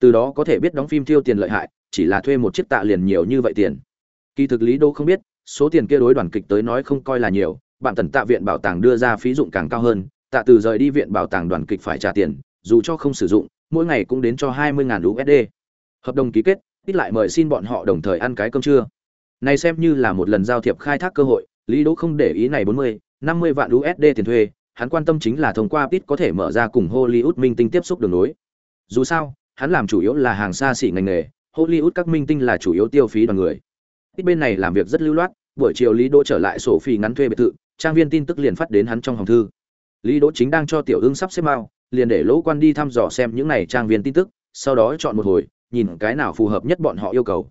từ đó có thể biết đóng phim tiêu tiền lợi hại, chỉ là thuê một chiếc tạ liền nhiều như vậy tiền. Kỳ thực lý đô không biết, số tiền kia đối đoàn kịch tới nói không coi là nhiều, bạn tần tạ viện bảo tàng đưa ra phí dụng càng cao hơn, tạ từ rời đi viện bảo tàng đoàn kịch phải trả tiền, dù cho không sử dụng, mỗi ngày cũng đến cho hai mươi usd hợp đồng ký kết, ít lại mời xin bọn họ đồng thời ăn cái cơm trưa. Này xem như là một lần giao thiệp khai thác cơ hội, lý đỗ không để ý này bốn mươi, năm mươi vạn usd tiền thuê, hắn quan tâm chính là thông qua ít có thể mở ra cùng hollywood minh tinh tiếp xúc đường nối. Dù sao hắn làm chủ yếu là hàng xa xỉ ngành nghề, hollywood các minh tinh là chủ yếu tiêu phí đoàn người. Ít bên này làm việc rất lưu loát, buổi chiều lý đỗ trở lại sổ phi ngắn thuê biệt thự, trang viên tin tức liền phát đến hắn trong hòm thư. Lý đỗ chính đang cho tiểu ưng sắp xếp mao liền để lỗ quan đi thăm dò xem những này trang viên tin tức, sau đó chọn một hồi, nhìn cái nào phù hợp nhất bọn họ yêu cầu.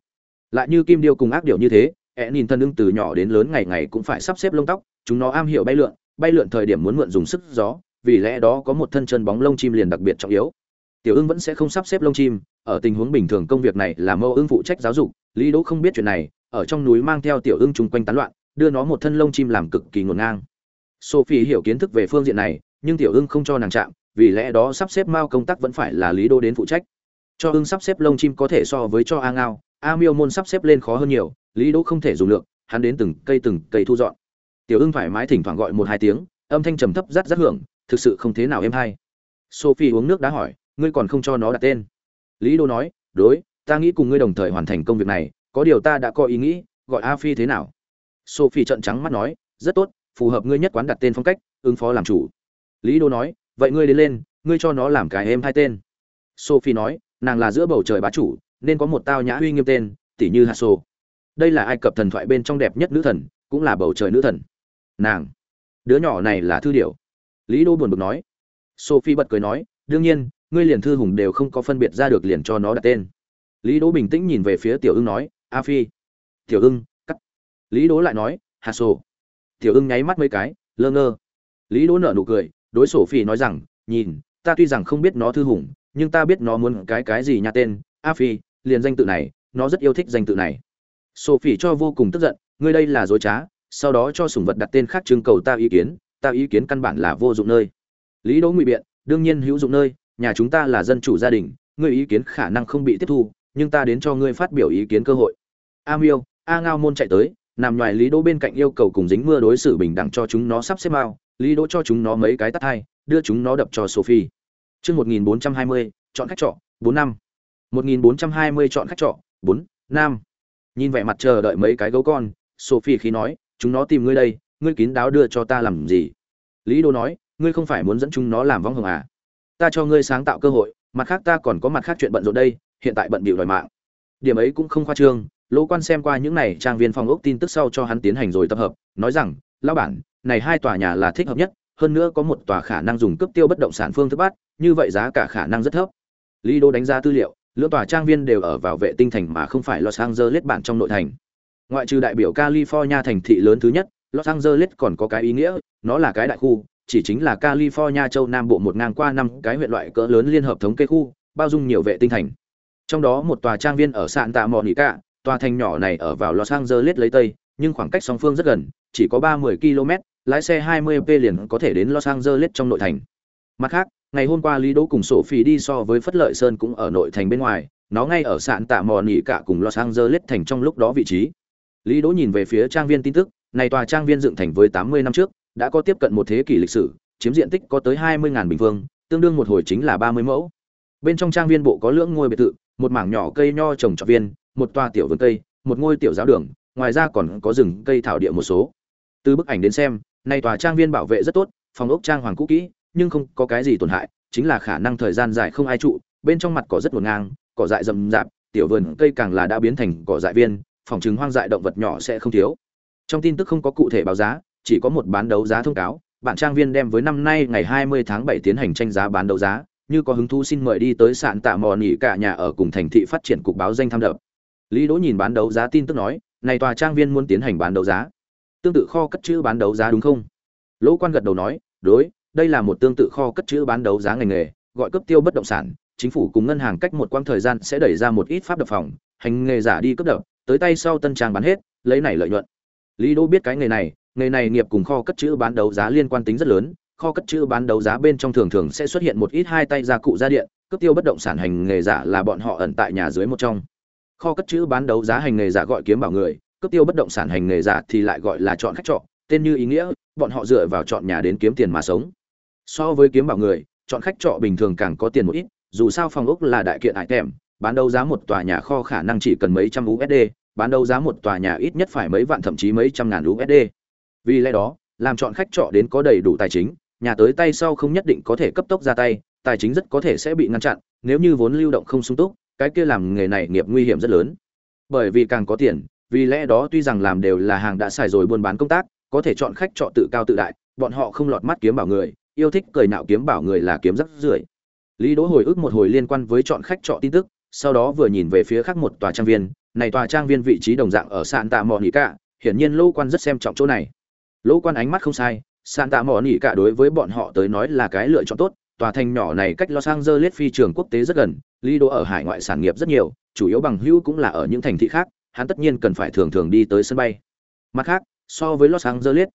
Lại như kim điêu cùng ác điệu như thế ẹ nhìn thân ưng từ nhỏ đến lớn ngày ngày cũng phải sắp xếp lông tóc, chúng nó am hiểu bay lượn bay lượn thời điểm muốn mượn dùng sức gió, vì lẽ đó có một thân chân bóng lông chim liền đặc biệt trọng yếu tiểu ưng vẫn sẽ không sắp xếp lông chim, ở tình huống bình thường công việc này là mẫu ưng phụ trách giáo dục, lý đỗ không biết chuyện này, ở trong núi mang theo tiểu ưng chung quanh tán loạn, đưa nó một thân lông chim làm cực kỳ ngổn ngang. Sophie hiểu kiến thức về phương diện này, nhưng tiểu ưng không cho nàng chạm, vì lẽ đó sắp xếp mao công tác vẫn phải là lý đô đến phụ trách. Cho ưng sắp xếp lông chim có thể so với cho a ngao, a miêu môn sắp xếp lên khó hơn nhiều, lý đô không thể dùng lượng hắn đến từng cây từng cây thu dọn. Tiểu ưng thoải mái thỉnh thoảng gọi một hai tiếng, âm thanh trầm thấp rát rát hưởng, thực sự không thế nào êm hay. Sophie uống nước đã hỏi ngươi còn không cho nó đặt tên. Lý đô nói, đối, ta nghĩ cùng ngươi đồng thời hoàn thành công việc này, có điều ta đã có ý nghĩ, gọi a phi thế nào? Sophie trợn trắng mắt nói, rất tốt, phù hợp ngươi nhất quán đặt tên phong cách, ứng phó làm chủ. Lý đô nói, vậy ngươi đến lên, ngươi cho nó làm cái em hai tên. Sophie nói, nàng là giữa bầu trời bá chủ, nên có một tao nhã uy nghiêm tên, tỷ như hạ sô. Đây là ai cập thần thoại bên trong đẹp nhất nữ thần, cũng là bầu trời nữ thần. Nàng, đứa nhỏ này là thư điểu. Lý đô buồn bực nói. Sophie bật cười nói, đương nhiên ngươi liền thư hùng đều không có phân biệt ra được liền cho nó đặt tên. Lý đỗ bình tĩnh nhìn về phía tiểu ưng nói, a phi. Tiểu ưng, cắt. Lý đỗ lại nói, hà sổ. Tiểu ưng nháy mắt mấy cái, lơ ngơ. Lý đỗ nở nụ cười, đối sổ phi nói rằng, nhìn, ta tuy rằng không biết nó thư hùng, nhưng ta biết nó muốn cái cái gì nhà tên. A phi, liền danh tự này, nó rất yêu thích danh tự này. Sophie cho vô cùng tức giận, ngươi đây là dối trá, sau đó cho sủng vật đặt tên khác trưng cầu ta ý kiến, ta ý kiến căn bản là vô dụng nơi. Lý đỗ ngụy biện, đương nhiên hữu dụng nơi nhà chúng ta là dân chủ gia đình, ngươi ý kiến khả năng không bị tiếp thu, nhưng ta đến cho ngươi phát biểu ý kiến cơ hội. A miêu, a ngao môn chạy tới, nằm ngoài lý đỗ bên cạnh yêu cầu cùng dính mưa đối xử bình đẳng cho chúng nó sắp xếp mao lý đỗ cho chúng nó mấy cái tắt hai, đưa chúng nó đập cho sophie. Chương một nghìn bốn trăm hai mươi, chọn khách trọ, bốn năm. một nghìn bốn trăm hai mươi, chọn khách trọ, bốn năm. Nhìn vẻ mặt chờ đợi mấy cái gấu con, sophie khi nói, chúng nó tìm ngươi đây, ngươi kín đáo đưa cho ta làm gì? Lý đỗ nói, ngươi không phải muốn dẫn chúng nó làm vong hồng à? Ta cho ngươi sáng tạo cơ hội, mặt khác ta còn có mặt khác chuyện bận rộn đây, hiện tại bận bịu đòi mạng. Điểm ấy cũng không khoa trương, lỗ quan xem qua những này trang viên phòng ốc tin tức sau cho hắn tiến hành rồi tập hợp, nói rằng, lão bản, này hai tòa nhà là thích hợp nhất, hơn nữa có một tòa khả năng dùng cấp tiêu bất động sản phương thức bắt, như vậy giá cả khả năng rất thấp. Lý đô đánh giá tư liệu, lưỡng tòa trang viên đều ở vào vệ tinh thành mà không phải los angeles bản trong nội thành. Ngoại trừ đại biểu california thành thị lớn thứ nhất, los angeles còn có cái ý nghĩa, nó là cái đại khu chỉ chính là california châu nam bộ một ngang qua năm cái huyện loại cỡ lớn liên hợp thống kê khu bao dung nhiều vệ tinh thành. Trong đó một tòa trang viên ở sạn tạ Monica, tòa thành nhỏ này ở vào los angeles lấy tây nhưng khoảng cách song phương rất gần chỉ có ba mươi km lái xe 20 p liền có thể đến los angeles trong nội thành. Mặt khác ngày hôm qua lý đỗ cùng sổ đi so với phất lợi sơn cũng ở nội thành bên ngoài nó ngay ở sạn tạ Monica cùng los angeles thành trong lúc đó vị trí. Lý đỗ nhìn về phía trang viên tin tức này tòa trang viên dựng thành với 80 năm trước đã có tiếp cận một thế kỷ lịch sử, chiếm diện tích có tới 20.000 bình phương, tương đương một hồi chính là 30 mẫu. Bên trong trang viên bộ có lưỡng ngôi biệt thự, một mảng nhỏ cây nho trồng trọt viên, một toa tiểu vườn cây, một ngôi tiểu giáo đường, ngoài ra còn có rừng cây thảo địa một số. Từ bức ảnh đến xem, nay tòa trang viên bảo vệ rất tốt, phòng ốc trang hoàng cũ kỹ, nhưng không có cái gì tổn hại, chính là khả năng thời gian dài không ai trụ, bên trong mặt cỏ rất ngổn ngang, cỏ dại rậm rạp, tiểu vườn cây càng là đã biến thành cỏ dại viên, phòng chứng hoang dại động vật nhỏ sẽ không thiếu. Trong tin tức không có cụ thể báo giá chỉ có một bán đấu giá thông cáo, bạn trang viên đem với năm nay ngày 20 tháng 7 tiến hành tranh giá bán đấu giá, như có hứng thú xin mời đi tới sạn tạ mò nghỉ cả nhà ở cùng thành thị phát triển cục báo danh tham đập. Lý đỗ nhìn bán đấu giá tin tức nói, này tòa trang viên muốn tiến hành bán đấu giá. Tương tự kho cất trữ bán đấu giá đúng không? Lỗ quan gật đầu nói, đối, đây là một tương tự kho cất trữ bán đấu giá ngành nghề, gọi cấp tiêu bất động sản, chính phủ cùng ngân hàng cách một quãng thời gian sẽ đẩy ra một ít pháp đập phòng, hành nghề giả đi cấp đập, tới tay sau tân trang bán hết, lấy này lợi nhuận. Lý đỗ biết cái nghề này nghề này nghiệp cùng kho cất chữ bán đấu giá liên quan tính rất lớn, kho cất chữ bán đấu giá bên trong thường thường sẽ xuất hiện một ít hai tay gia cụ gia điện, cướp tiêu bất động sản hành nghề giả là bọn họ ẩn tại nhà dưới một trong. Kho cất chữ bán đấu giá hành nghề giả gọi kiếm bảo người, cướp tiêu bất động sản hành nghề giả thì lại gọi là chọn khách trọ, tên như ý nghĩa, bọn họ dựa vào chọn nhà đến kiếm tiền mà sống. So với kiếm bảo người, chọn khách trọ bình thường càng có tiền một ít, dù sao phòng ốc là đại kiện hại tèm bán đấu giá một tòa nhà kho khả năng chỉ cần mấy trăm usd bán đấu giá một tòa nhà ít nhất phải mấy vạn thậm chí mấy trăm ngàn usd vì lẽ đó, làm chọn khách trọ đến có đầy đủ tài chính, nhà tới tay sau không nhất định có thể cấp tốc ra tay, tài chính rất có thể sẽ bị ngăn chặn, nếu như vốn lưu động không sung túc, cái kia làm nghề này nghiệp nguy hiểm rất lớn. Bởi vì càng có tiền, vì lẽ đó tuy rằng làm đều là hàng đã xài rồi buôn bán công tác, có thể chọn khách trọ tự cao tự đại, bọn họ không lọt mắt kiếm bảo người, yêu thích cười nạo kiếm bảo người là kiếm rất rưởi. Lý đỗ hồi ức một hồi liên quan với chọn khách trọ tin tức, sau đó vừa nhìn về phía khác một tòa trang viên, này tòa trang viên vị trí đồng dạng ở sạn tạ mò nỉ cả hiển nhiên lô quan rất xem trọng chỗ này lỗ quan ánh mắt không sai sạn tạ mò nỉ cả đối với bọn họ tới nói là cái lựa chọn tốt, tòa thành nhỏ này cách los angeles phi trường quốc tế rất gần lý đỗ ở hải ngoại sản nghiệp rất nhiều, chủ yếu bằng hữu cũng là ở những thành thị khác, hắn tất nhiên cần phải thường thường đi tới sân bay. Mặt khác, so với los angeles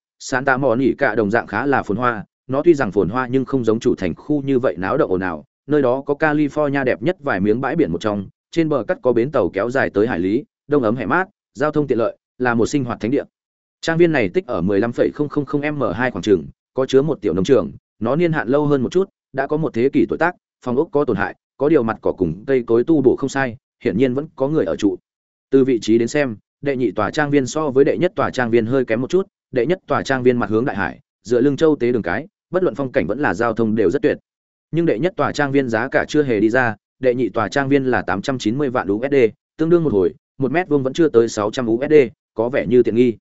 nỉ cả đồng dạng khá là phồn hoa, nó tuy rằng phồn hoa nhưng không giống chủ thành khu như vậy náo động ồn ào, nơi đó có california đẹp nhất vài miếng bãi biển một trong, trên bờ cắt có bến tàu kéo dài tới hải lý, đông ấm hẻ mát, giao thông tiện lợi, là một sinh hoạt thánh địa trang viên này tích ở 15,000 m 2 khoảng trường có chứa một tiểu nông trường nó niên hạn lâu hơn một chút đã có một thế kỷ tuổi tác phòng ốc có tổn hại có điều mặt cỏ cùng cây cối tu bổ không sai hiển nhiên vẫn có người ở trụ. Từ vị trí đến xem đệ nhị tòa trang viên so với đệ nhất tòa trang viên hơi kém một chút đệ nhất tòa trang viên mặt hướng đại hải dựa lưng châu tế đường cái bất luận phong cảnh vẫn là giao thông đều rất tuyệt. Nhưng đệ nhất tòa trang viên giá cả chưa hề đi ra đệ nhị tòa trang viên là tám trăm chín mươi vạn usd tương đương một hồi một mét vuông vẫn chưa tới sáu trăm usd có vẻ như tiện nghi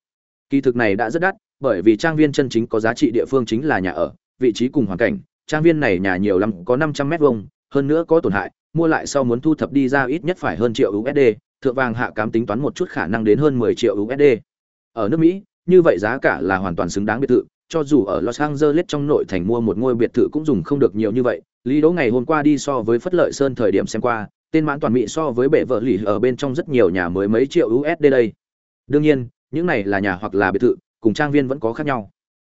kỳ thực này đã rất đắt bởi vì trang viên chân chính có giá trị địa phương chính là nhà ở vị trí cùng hoàn cảnh trang viên này nhà nhiều lắm có năm trăm mét vuông hơn nữa có tổn hại mua lại sau muốn thu thập đi ra ít nhất phải hơn triệu usd thượng vàng hạ cám tính toán một chút khả năng đến hơn 10 triệu USD. Ở nước Mỹ, như vậy giá cả là hoàn toàn xứng đáng biệt thự, cho dù ở Los Angeles trong nội thành mua một ngôi biệt thự cũng dùng không được nhiều như vậy. Lý Đỗ ngày hôm qua đi so với Phất Lợi Sơn thời điểm xem qua, tên mãn toàn mỹ so với bệ vợ lì ở bên trong rất nhiều nhà mới mấy triệu USD đây. Đương nhiên, những này là nhà hoặc là biệt thự, cùng trang viên vẫn có khác nhau.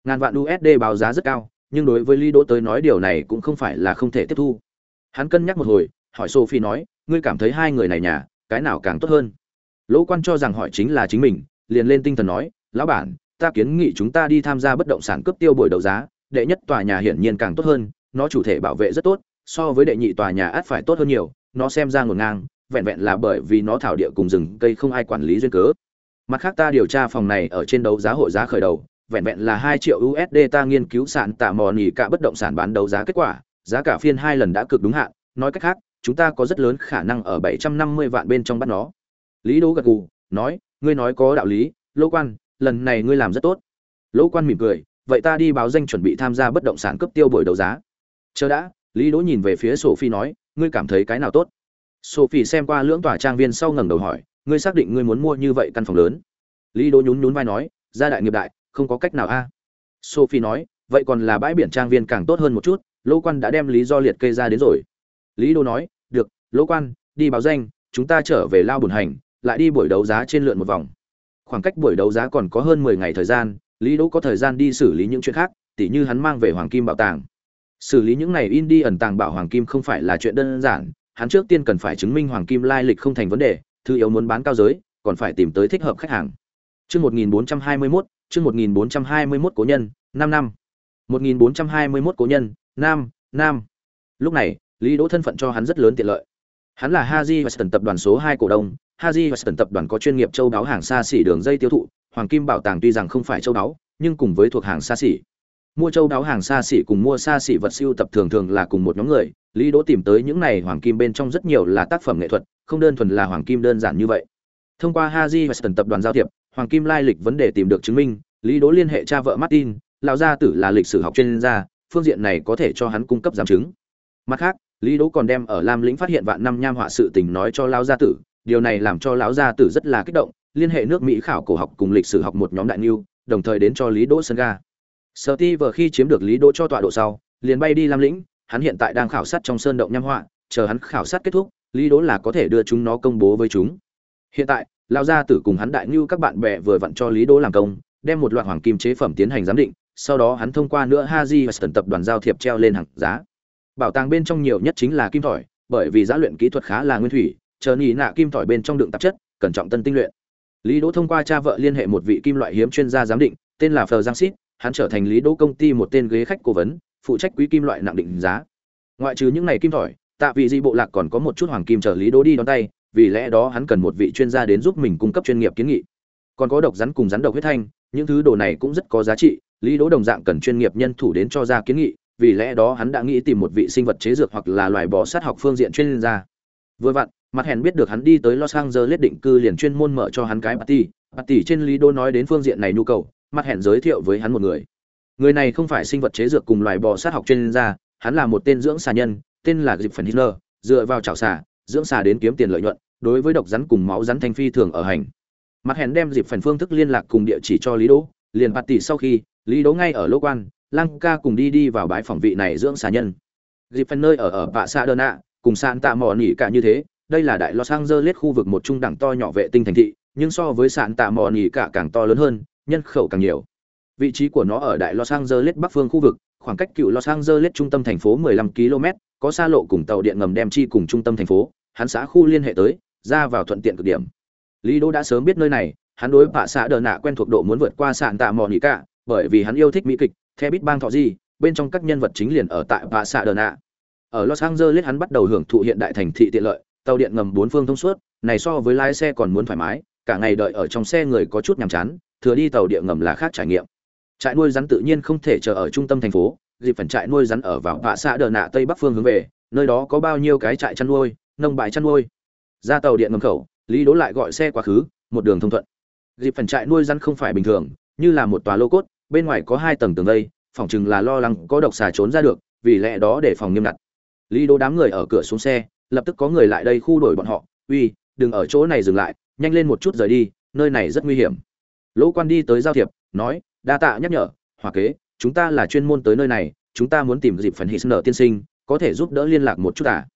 Ngàn vạn USD báo giá rất cao, nhưng đối với Lý Đỗ tới nói điều này cũng không phải là không thể tiếp thu. Hắn cân nhắc một hồi, hỏi Sophie nói, ngươi cảm thấy hai người này nhà, cái nào càng tốt hơn lỗ quan cho rằng hỏi chính là chính mình liền lên tinh thần nói lão bản ta kiến nghị chúng ta đi tham gia bất động sản cấp tiêu buổi đấu giá đệ nhất tòa nhà hiển nhiên càng tốt hơn nó chủ thể bảo vệ rất tốt so với đệ nhị tòa nhà át phải tốt hơn nhiều nó xem ra ngổn ngang vẹn vẹn là bởi vì nó thảo địa cùng rừng cây không ai quản lý duyên cớ mặt khác ta điều tra phòng này ở trên đấu giá hội giá khởi đầu vẹn vẹn là hai triệu usd ta nghiên cứu sản tạ mò nỉ cả bất động sản bán đấu giá kết quả giá cả phiên hai lần đã cực đúng hạn nói cách khác chúng ta có rất lớn khả năng ở 750 vạn bên trong bắt nó. Lý Đỗ gật gù, nói, ngươi nói có đạo lý, Lỗ Quan, lần này ngươi làm rất tốt. Lỗ Quan mỉm cười, vậy ta đi báo danh chuẩn bị tham gia bất động sản cấp tiêu buổi đấu giá. Chờ đã, Lý Đỗ nhìn về phía Sophie nói, ngươi cảm thấy cái nào tốt? Sophie xem qua lưỡng tòa trang viên sau ngẩng đầu hỏi, ngươi xác định ngươi muốn mua như vậy căn phòng lớn? Lý Đỗ nhún nhún vai nói, gia đại nghiệp đại, không có cách nào a. Sophie nói, vậy còn là bãi biển trang viên càng tốt hơn một chút, Lỗ Quan đã đem lý do liệt kê ra đến rồi. Lý Đỗ nói, được lỗ quan đi báo danh chúng ta trở về lao bùn hành lại đi buổi đấu giá trên lượn một vòng khoảng cách buổi đấu giá còn có hơn mười ngày thời gian lý đỗ có thời gian đi xử lý những chuyện khác tỉ như hắn mang về hoàng kim bảo tàng xử lý những này in đi ẩn tàng bảo hoàng kim không phải là chuyện đơn giản hắn trước tiên cần phải chứng minh hoàng kim lai lịch không thành vấn đề thứ yếu muốn bán cao giới còn phải tìm tới thích hợp khách hàng Chương 1421, chương 1421 cố nhân, 5 năm. 1421 cố nhân, nam, nam. Lúc này, Lý Đỗ thân phận cho hắn rất lớn tiện lợi. Hắn là Haji Western tập đoàn số 2 cổ đông, Haji Western tập đoàn có chuyên nghiệp châu đáo hàng xa xỉ đường dây tiêu thụ, hoàng kim bảo tàng tuy rằng không phải châu đáo, nhưng cùng với thuộc hàng xa xỉ. Mua châu đáo hàng xa xỉ cùng mua xa xỉ vật siêu tập thường thường là cùng một nhóm người, Lý Đỗ tìm tới những này hoàng kim bên trong rất nhiều là tác phẩm nghệ thuật, không đơn thuần là hoàng kim đơn giản như vậy. Thông qua Haji Weston tập đoàn giao thiệp, hoàng kim lai lịch vấn đề tìm được chứng minh, Lý Đỗ liên hệ cha vợ Martin, lão gia tử là lịch sử học chuyên gia, phương diện này có thể cho hắn cung cấp giám chứng. Mặt khác, lý đỗ còn đem ở lam lĩnh phát hiện vạn năm nham họa sự tình nói cho lão gia tử điều này làm cho lão gia tử rất là kích động liên hệ nước mỹ khảo cổ học cùng lịch sử học một nhóm đại niu đồng thời đến cho lý đỗ sân ga sở ti vừa khi chiếm được lý đỗ cho tọa độ sau, liền bay đi lam lĩnh, hắn hiện tại đang khảo sát trong sơn động nham họa, chờ hắn khảo sát kết thúc, lý đỗ là có thể đưa chúng nó công bố với chúng. Hiện tại, lão gia tử cùng hắn đại niu các bạn bè vừa vặn cho lý đỗ làm công, đem một loạt hoàng kim chế phẩm tiến hành giám định, sau đó hắn thông qua nữa haji và tập đoàn giao thiệp treo lên hàng giá. Bảo tàng bên trong nhiều nhất chính là kim thỏi, bởi vì giá luyện kỹ thuật khá là nguyên thủy, chờ nhị nạ kim thỏi bên trong đựng tạp chất, cẩn trọng tân tinh luyện. Lý đỗ thông qua cha vợ liên hệ một vị kim loại hiếm chuyên gia giám định, tên là phờ giang xít hắn trở thành lý đỗ công ty một tên ghế khách cố vấn, phụ trách quý kim loại nặng định giá. Ngoại trừ những này kim thỏi, tạ vị di bộ lạc còn có một chút hoàng kim chờ lý đỗ đi đón tay, vì lẽ đó hắn cần một vị chuyên gia đến giúp mình cung cấp chuyên nghiệp kiến nghị. Còn có độc rắn cùng rắn độc huyết thanh, những thứ đồ này cũng rất có giá trị, lý đỗ đồng dạng cần chuyên nghiệp nhân thủ đến cho ra kiến nghị, vì lẽ đó hắn đã nghĩ tìm một vị sinh vật chế dược hoặc là loài bò sát học phương diện chuyên gia. Vừa vặn, mặt hèn biết được hắn đi tới los angeles định cư liền chuyên môn mở cho hắn cái party. Party trên lý đỗ nói đến phương diện này nhu cầu mặt hẹn giới thiệu với hắn một người. Người này không phải sinh vật chế dược cùng loài bò sát học chuyên gia, hắn là một tên dưỡng xà nhân, tên là dịp phần hitler, dựa vào chảo xà, dưỡng xà đến kiếm tiền lợi nhuận, đối với độc rắn cùng máu rắn thanh phi thường ở hành. Mặt hẹn đem dịp phần phương thức liên lạc cùng địa chỉ cho lý đỗ, liền bạt tỷ sau khi, lý đỗ ngay ở lô quan, lăng ca cùng đi đi vào bãi phòng vị này dưỡng xà nhân. Dịp phần nơi ở ở bạ xa đơn ạ cùng sàn tạ mò nỉ cả như thế, đây là đại los angeles khu vực một trung đẳng to nhỏ vệ tinh thành thị, nhưng so với sàn tạ mò nỉ cả càng to lớn hơn nhân khẩu càng nhiều. Vị trí của nó ở đại los angeles bắc phương khu vực, khoảng cách cựu los angeles trung tâm thành phố 15 km, có xa lộ cùng tàu điện ngầm đem chi cùng trung tâm thành phố, hắn xã khu liên hệ tới, ra vào thuận tiện cực điểm. Lý đỗ đã sớm biết nơi này, hắn đối bạ xã đờ nạ quen thuộc độ muốn vượt qua sạn tạ mò nỉ cả, bởi vì hắn yêu thích mỹ kịch theo biết bang thọ gì bên trong các nhân vật chính liền ở tại bạ xã đờ nạ. Ở los angeles hắn bắt đầu hưởng thụ hiện đại thành thị tiện lợi, tàu điện ngầm bốn phương thông suốt, này so với lái xe còn muốn thoải mái, cả ngày đợi ở trong xe người có chút nhàm chán thừa đi tàu điện ngầm là khác trải nghiệm. Trại nuôi rắn tự nhiên không thể chờ ở trung tâm thành phố, dịp phần trại nuôi rắn ở vào bạ xã đờ nạ tây bắc phương hướng về, nơi đó có bao nhiêu cái trại chăn nuôi, nông bãi chăn nuôi. Ra tàu điện ngầm khẩu, lý đỗ lại gọi xe quá khứ, một đường thông thuận. Dịp phần trại nuôi rắn không phải bình thường, như là một tòa lô cốt, bên ngoài có hai tầng tường vây phỏng chừng là lo lắng có độc xà trốn ra được, vì lẽ đó để phòng nghiêm ngặt. Lý đỗ đám người ở cửa xuống xe, lập tức có người lại đây khu đổi bọn họ, uy, đừng ở chỗ này dừng lại, nhanh lên một chút rời đi, nơi này rất nguy hiểm lỗ quan đi tới giao thiệp, nói, đa tạ nhắc nhở, hòa kế, chúng ta là chuyên môn tới nơi này, chúng ta muốn tìm dịp phần hít nở tiên sinh, có thể giúp đỡ liên lạc một chút à?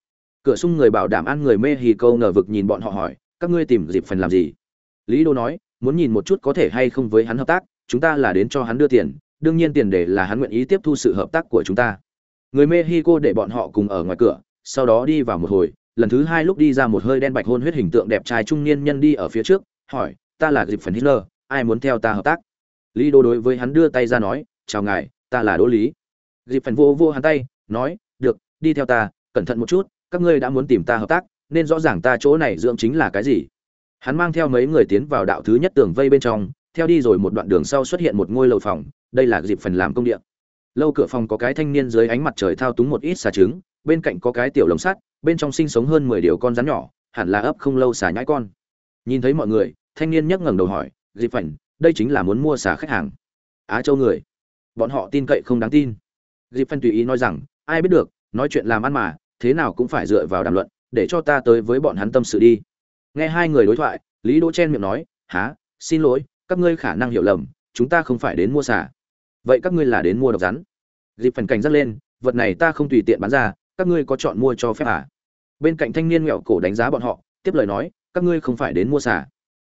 Cửa sung người bảo đảm ăn người mê hì câu ngờ vực nhìn bọn họ hỏi, các ngươi tìm dịp phần làm gì? Lý đô nói, muốn nhìn một chút có thể hay không với hắn hợp tác, chúng ta là đến cho hắn đưa tiền, đương nhiên tiền để là hắn nguyện ý tiếp thu sự hợp tác của chúng ta. Người mê hi cô để bọn họ cùng ở ngoài cửa, sau đó đi vào một hồi, lần thứ hai lúc đi ra một hơi đen bạch hôn huyết hình tượng đẹp trai trung niên nhân đi ở phía trước, hỏi, ta là dịp phần hitler ai muốn theo ta hợp tác? Lý đô đối với hắn đưa tay ra nói, chào ngài, ta là đỗ lý. Dịp phần vô vô hắn tay, nói, được, đi theo ta, cẩn thận một chút, các ngươi đã muốn tìm ta hợp tác, nên rõ ràng ta chỗ này dưỡng chính là cái gì. Hắn mang theo mấy người tiến vào đạo thứ nhất tường vây bên trong, theo đi rồi một đoạn đường sau xuất hiện một ngôi lầu phòng, đây là dịp phần làm công điện. lâu cửa phòng có cái thanh niên dưới ánh mặt trời thao túng một ít xà trứng, bên cạnh có cái tiểu lồng sắt, bên trong sinh sống hơn mười điều con rắn nhỏ, hẳn là ấp không lâu xà nhãi con. Nhìn thấy mọi người, thanh niên nhấc ngẩng đầu hỏi dịp phảnh, đây chính là muốn mua xả khách hàng. Á châu người, bọn họ tin cậy không đáng tin. Dịp phần tùy ý nói rằng, ai biết được, nói chuyện làm ăn mà, thế nào cũng phải dựa vào đàm luận, để cho ta tới với bọn hắn tâm sự đi. Nghe hai người đối thoại, lý đỗ chen miệng nói há xin lỗi, các ngươi khả năng hiểu lầm, chúng ta không phải đến mua xả vậy các ngươi là đến mua độc rắn. Dịp phần cảnh giác lên, vật này ta không tùy tiện bán ra, các ngươi có chọn mua cho phép à? Bên cạnh thanh niên nghẹo cổ đánh giá bọn họ, tiếp lời nói, các ngươi không phải đến mua xả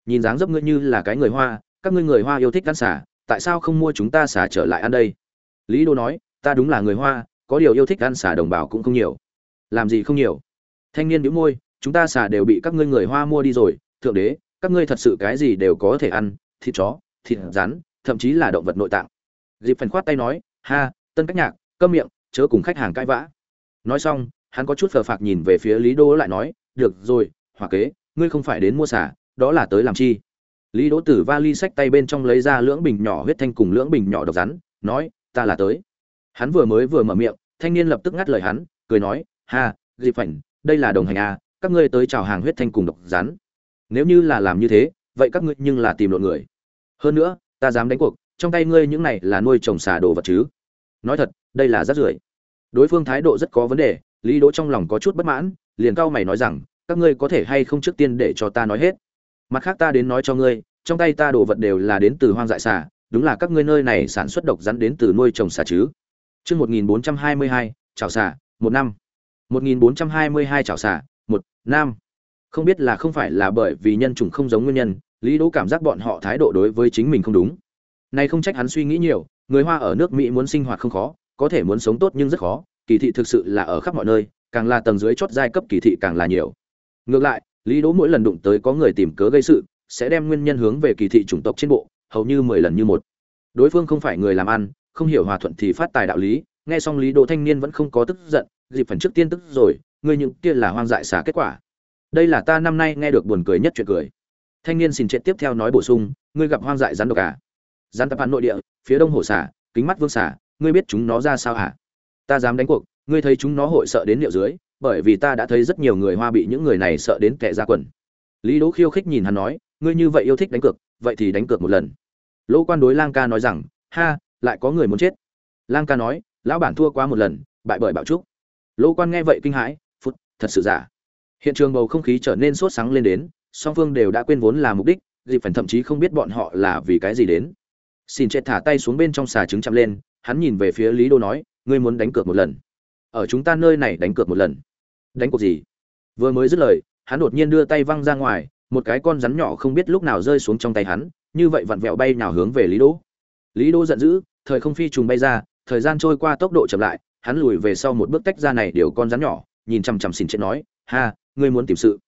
nhìn dáng dấp ngươi như là cái người hoa, các ngươi người hoa yêu thích ăn xả tại sao không mua chúng ta xả trở lại ăn đây? Lý đô nói, ta đúng là người hoa, có điều yêu thích ăn xả đồng bào cũng không nhiều. Làm gì không nhiều? Thanh niên bĩu môi, chúng ta xả đều bị các ngươi người hoa mua đi rồi, thượng đế, các ngươi thật sự cái gì đều có thể ăn, thịt chó, thịt rắn, thậm chí là động vật nội tạng. Dịp phần khoát tay nói, ha, tân cách nhạc, câm miệng, chớ cùng khách hàng cãi vã. Nói xong, hắn có chút phờ phạc nhìn về phía lý đô lại nói, được rồi, hỏa kế, ngươi không phải đến mua xả đó là tới làm chi? Lý đỗ tử vali sách tay bên trong lấy ra lưỡng bình nhỏ huyết thanh cùng lưỡng bình nhỏ độc rắn, nói, ta là tới. Hắn vừa mới vừa mở miệng, thanh niên lập tức ngắt lời hắn, cười nói, ha dịp phảnh, đây là đồng hành à các ngươi tới chào hàng huyết thanh cùng độc rắn. Nếu như là làm như thế, vậy các ngươi nhưng là tìm lộn người. Hơn nữa, ta dám đánh cuộc, trong tay ngươi những này là nuôi trồng xà đồ vật chứ. Nói thật, đây là rác rưởi. Đối phương thái độ rất có vấn đề, lý đỗ trong lòng có chút bất mãn, liền cao mày nói rằng, các ngươi có thể hay không trước tiên để cho ta nói hết? Mặt khác ta đến nói cho ngươi trong tay ta đồ vật đều là đến từ hoang dại xà đúng là các ngươi nơi này sản xuất độc rắn đến từ nuôi trồng xà chứ Chương 1422, chào xà, một năm. 1422 chào xà, một năm. Không biết là không phải là bởi vì nhân chủng không giống nguyên nhân, Lý Đỗ cảm giác bọn họ thái độ đối với chính mình không đúng. Này không trách hắn suy nghĩ nhiều, người Hoa ở nước Mỹ muốn sinh hoạt không khó, có thể muốn sống tốt nhưng rất khó, kỳ thị thực sự là ở khắp mọi nơi, càng là tầng dưới chót giai cấp kỳ thị càng là nhiều ngược lại lý đỗ mỗi lần đụng tới có người tìm cớ gây sự, sẽ đem nguyên nhân hướng về kỳ thị chủng tộc trên bộ, hầu như mười lần như một. Đối phương không phải người làm ăn, không hiểu hòa thuận thì phát tài đạo lý, nghe xong lý đỗ thanh niên vẫn không có tức giận, dịp phần trước tiên tức rồi, ngươi những kia là hoang dại xả kết quả. Đây là ta năm nay nghe được buồn cười nhất chuyện cười. Thanh niên xin chết tiếp theo nói bổ sung, ngươi gặp hoang dại rắn độc à? Rắn tập ăn nội địa, phía đông hồ xả, kính mắt vương xả, ngươi biết chúng nó ra sao hả? Ta dám đánh cuộc, ngươi thấy chúng nó hội sợ đến liệu dưới bởi vì ta đã thấy rất nhiều người hoa bị những người này sợ đến kẻ ra quần. Lý đỗ khiêu khích nhìn hắn nói, ngươi như vậy yêu thích đánh cược, vậy thì đánh cược một lần. Lỗ quan đối lang ca nói rằng, ha, lại có người muốn chết. Lang ca nói, lão bản thua quá một lần, bại bởi bảo trúc. Lỗ quan nghe vậy kinh hãi, phút, thật sự giả. Hiện trường bầu không khí trở nên sốt sáng lên đến, song phương đều đã quên vốn là mục đích, dịp phần thậm chí không biết bọn họ là vì cái gì đến. Xin chết thả tay xuống bên trong xà trứng chạm lên, hắn nhìn về phía lý đô nói, ngươi muốn đánh cược một lần. Ở chúng ta nơi này đánh cược một lần đánh cuộc gì? Vừa mới dứt lời, hắn đột nhiên đưa tay văng ra ngoài, một cái con rắn nhỏ không biết lúc nào rơi xuống trong tay hắn, như vậy vặn vẹo bay nào hướng về lý đỗ. Lý đỗ giận dữ, thời không phi trùng bay ra, thời gian trôi qua tốc độ chậm lại, hắn lùi về sau một bước tách ra này điều con rắn nhỏ, nhìn chằm chằm xỉn chết nói, ha, ngươi muốn tìm sự.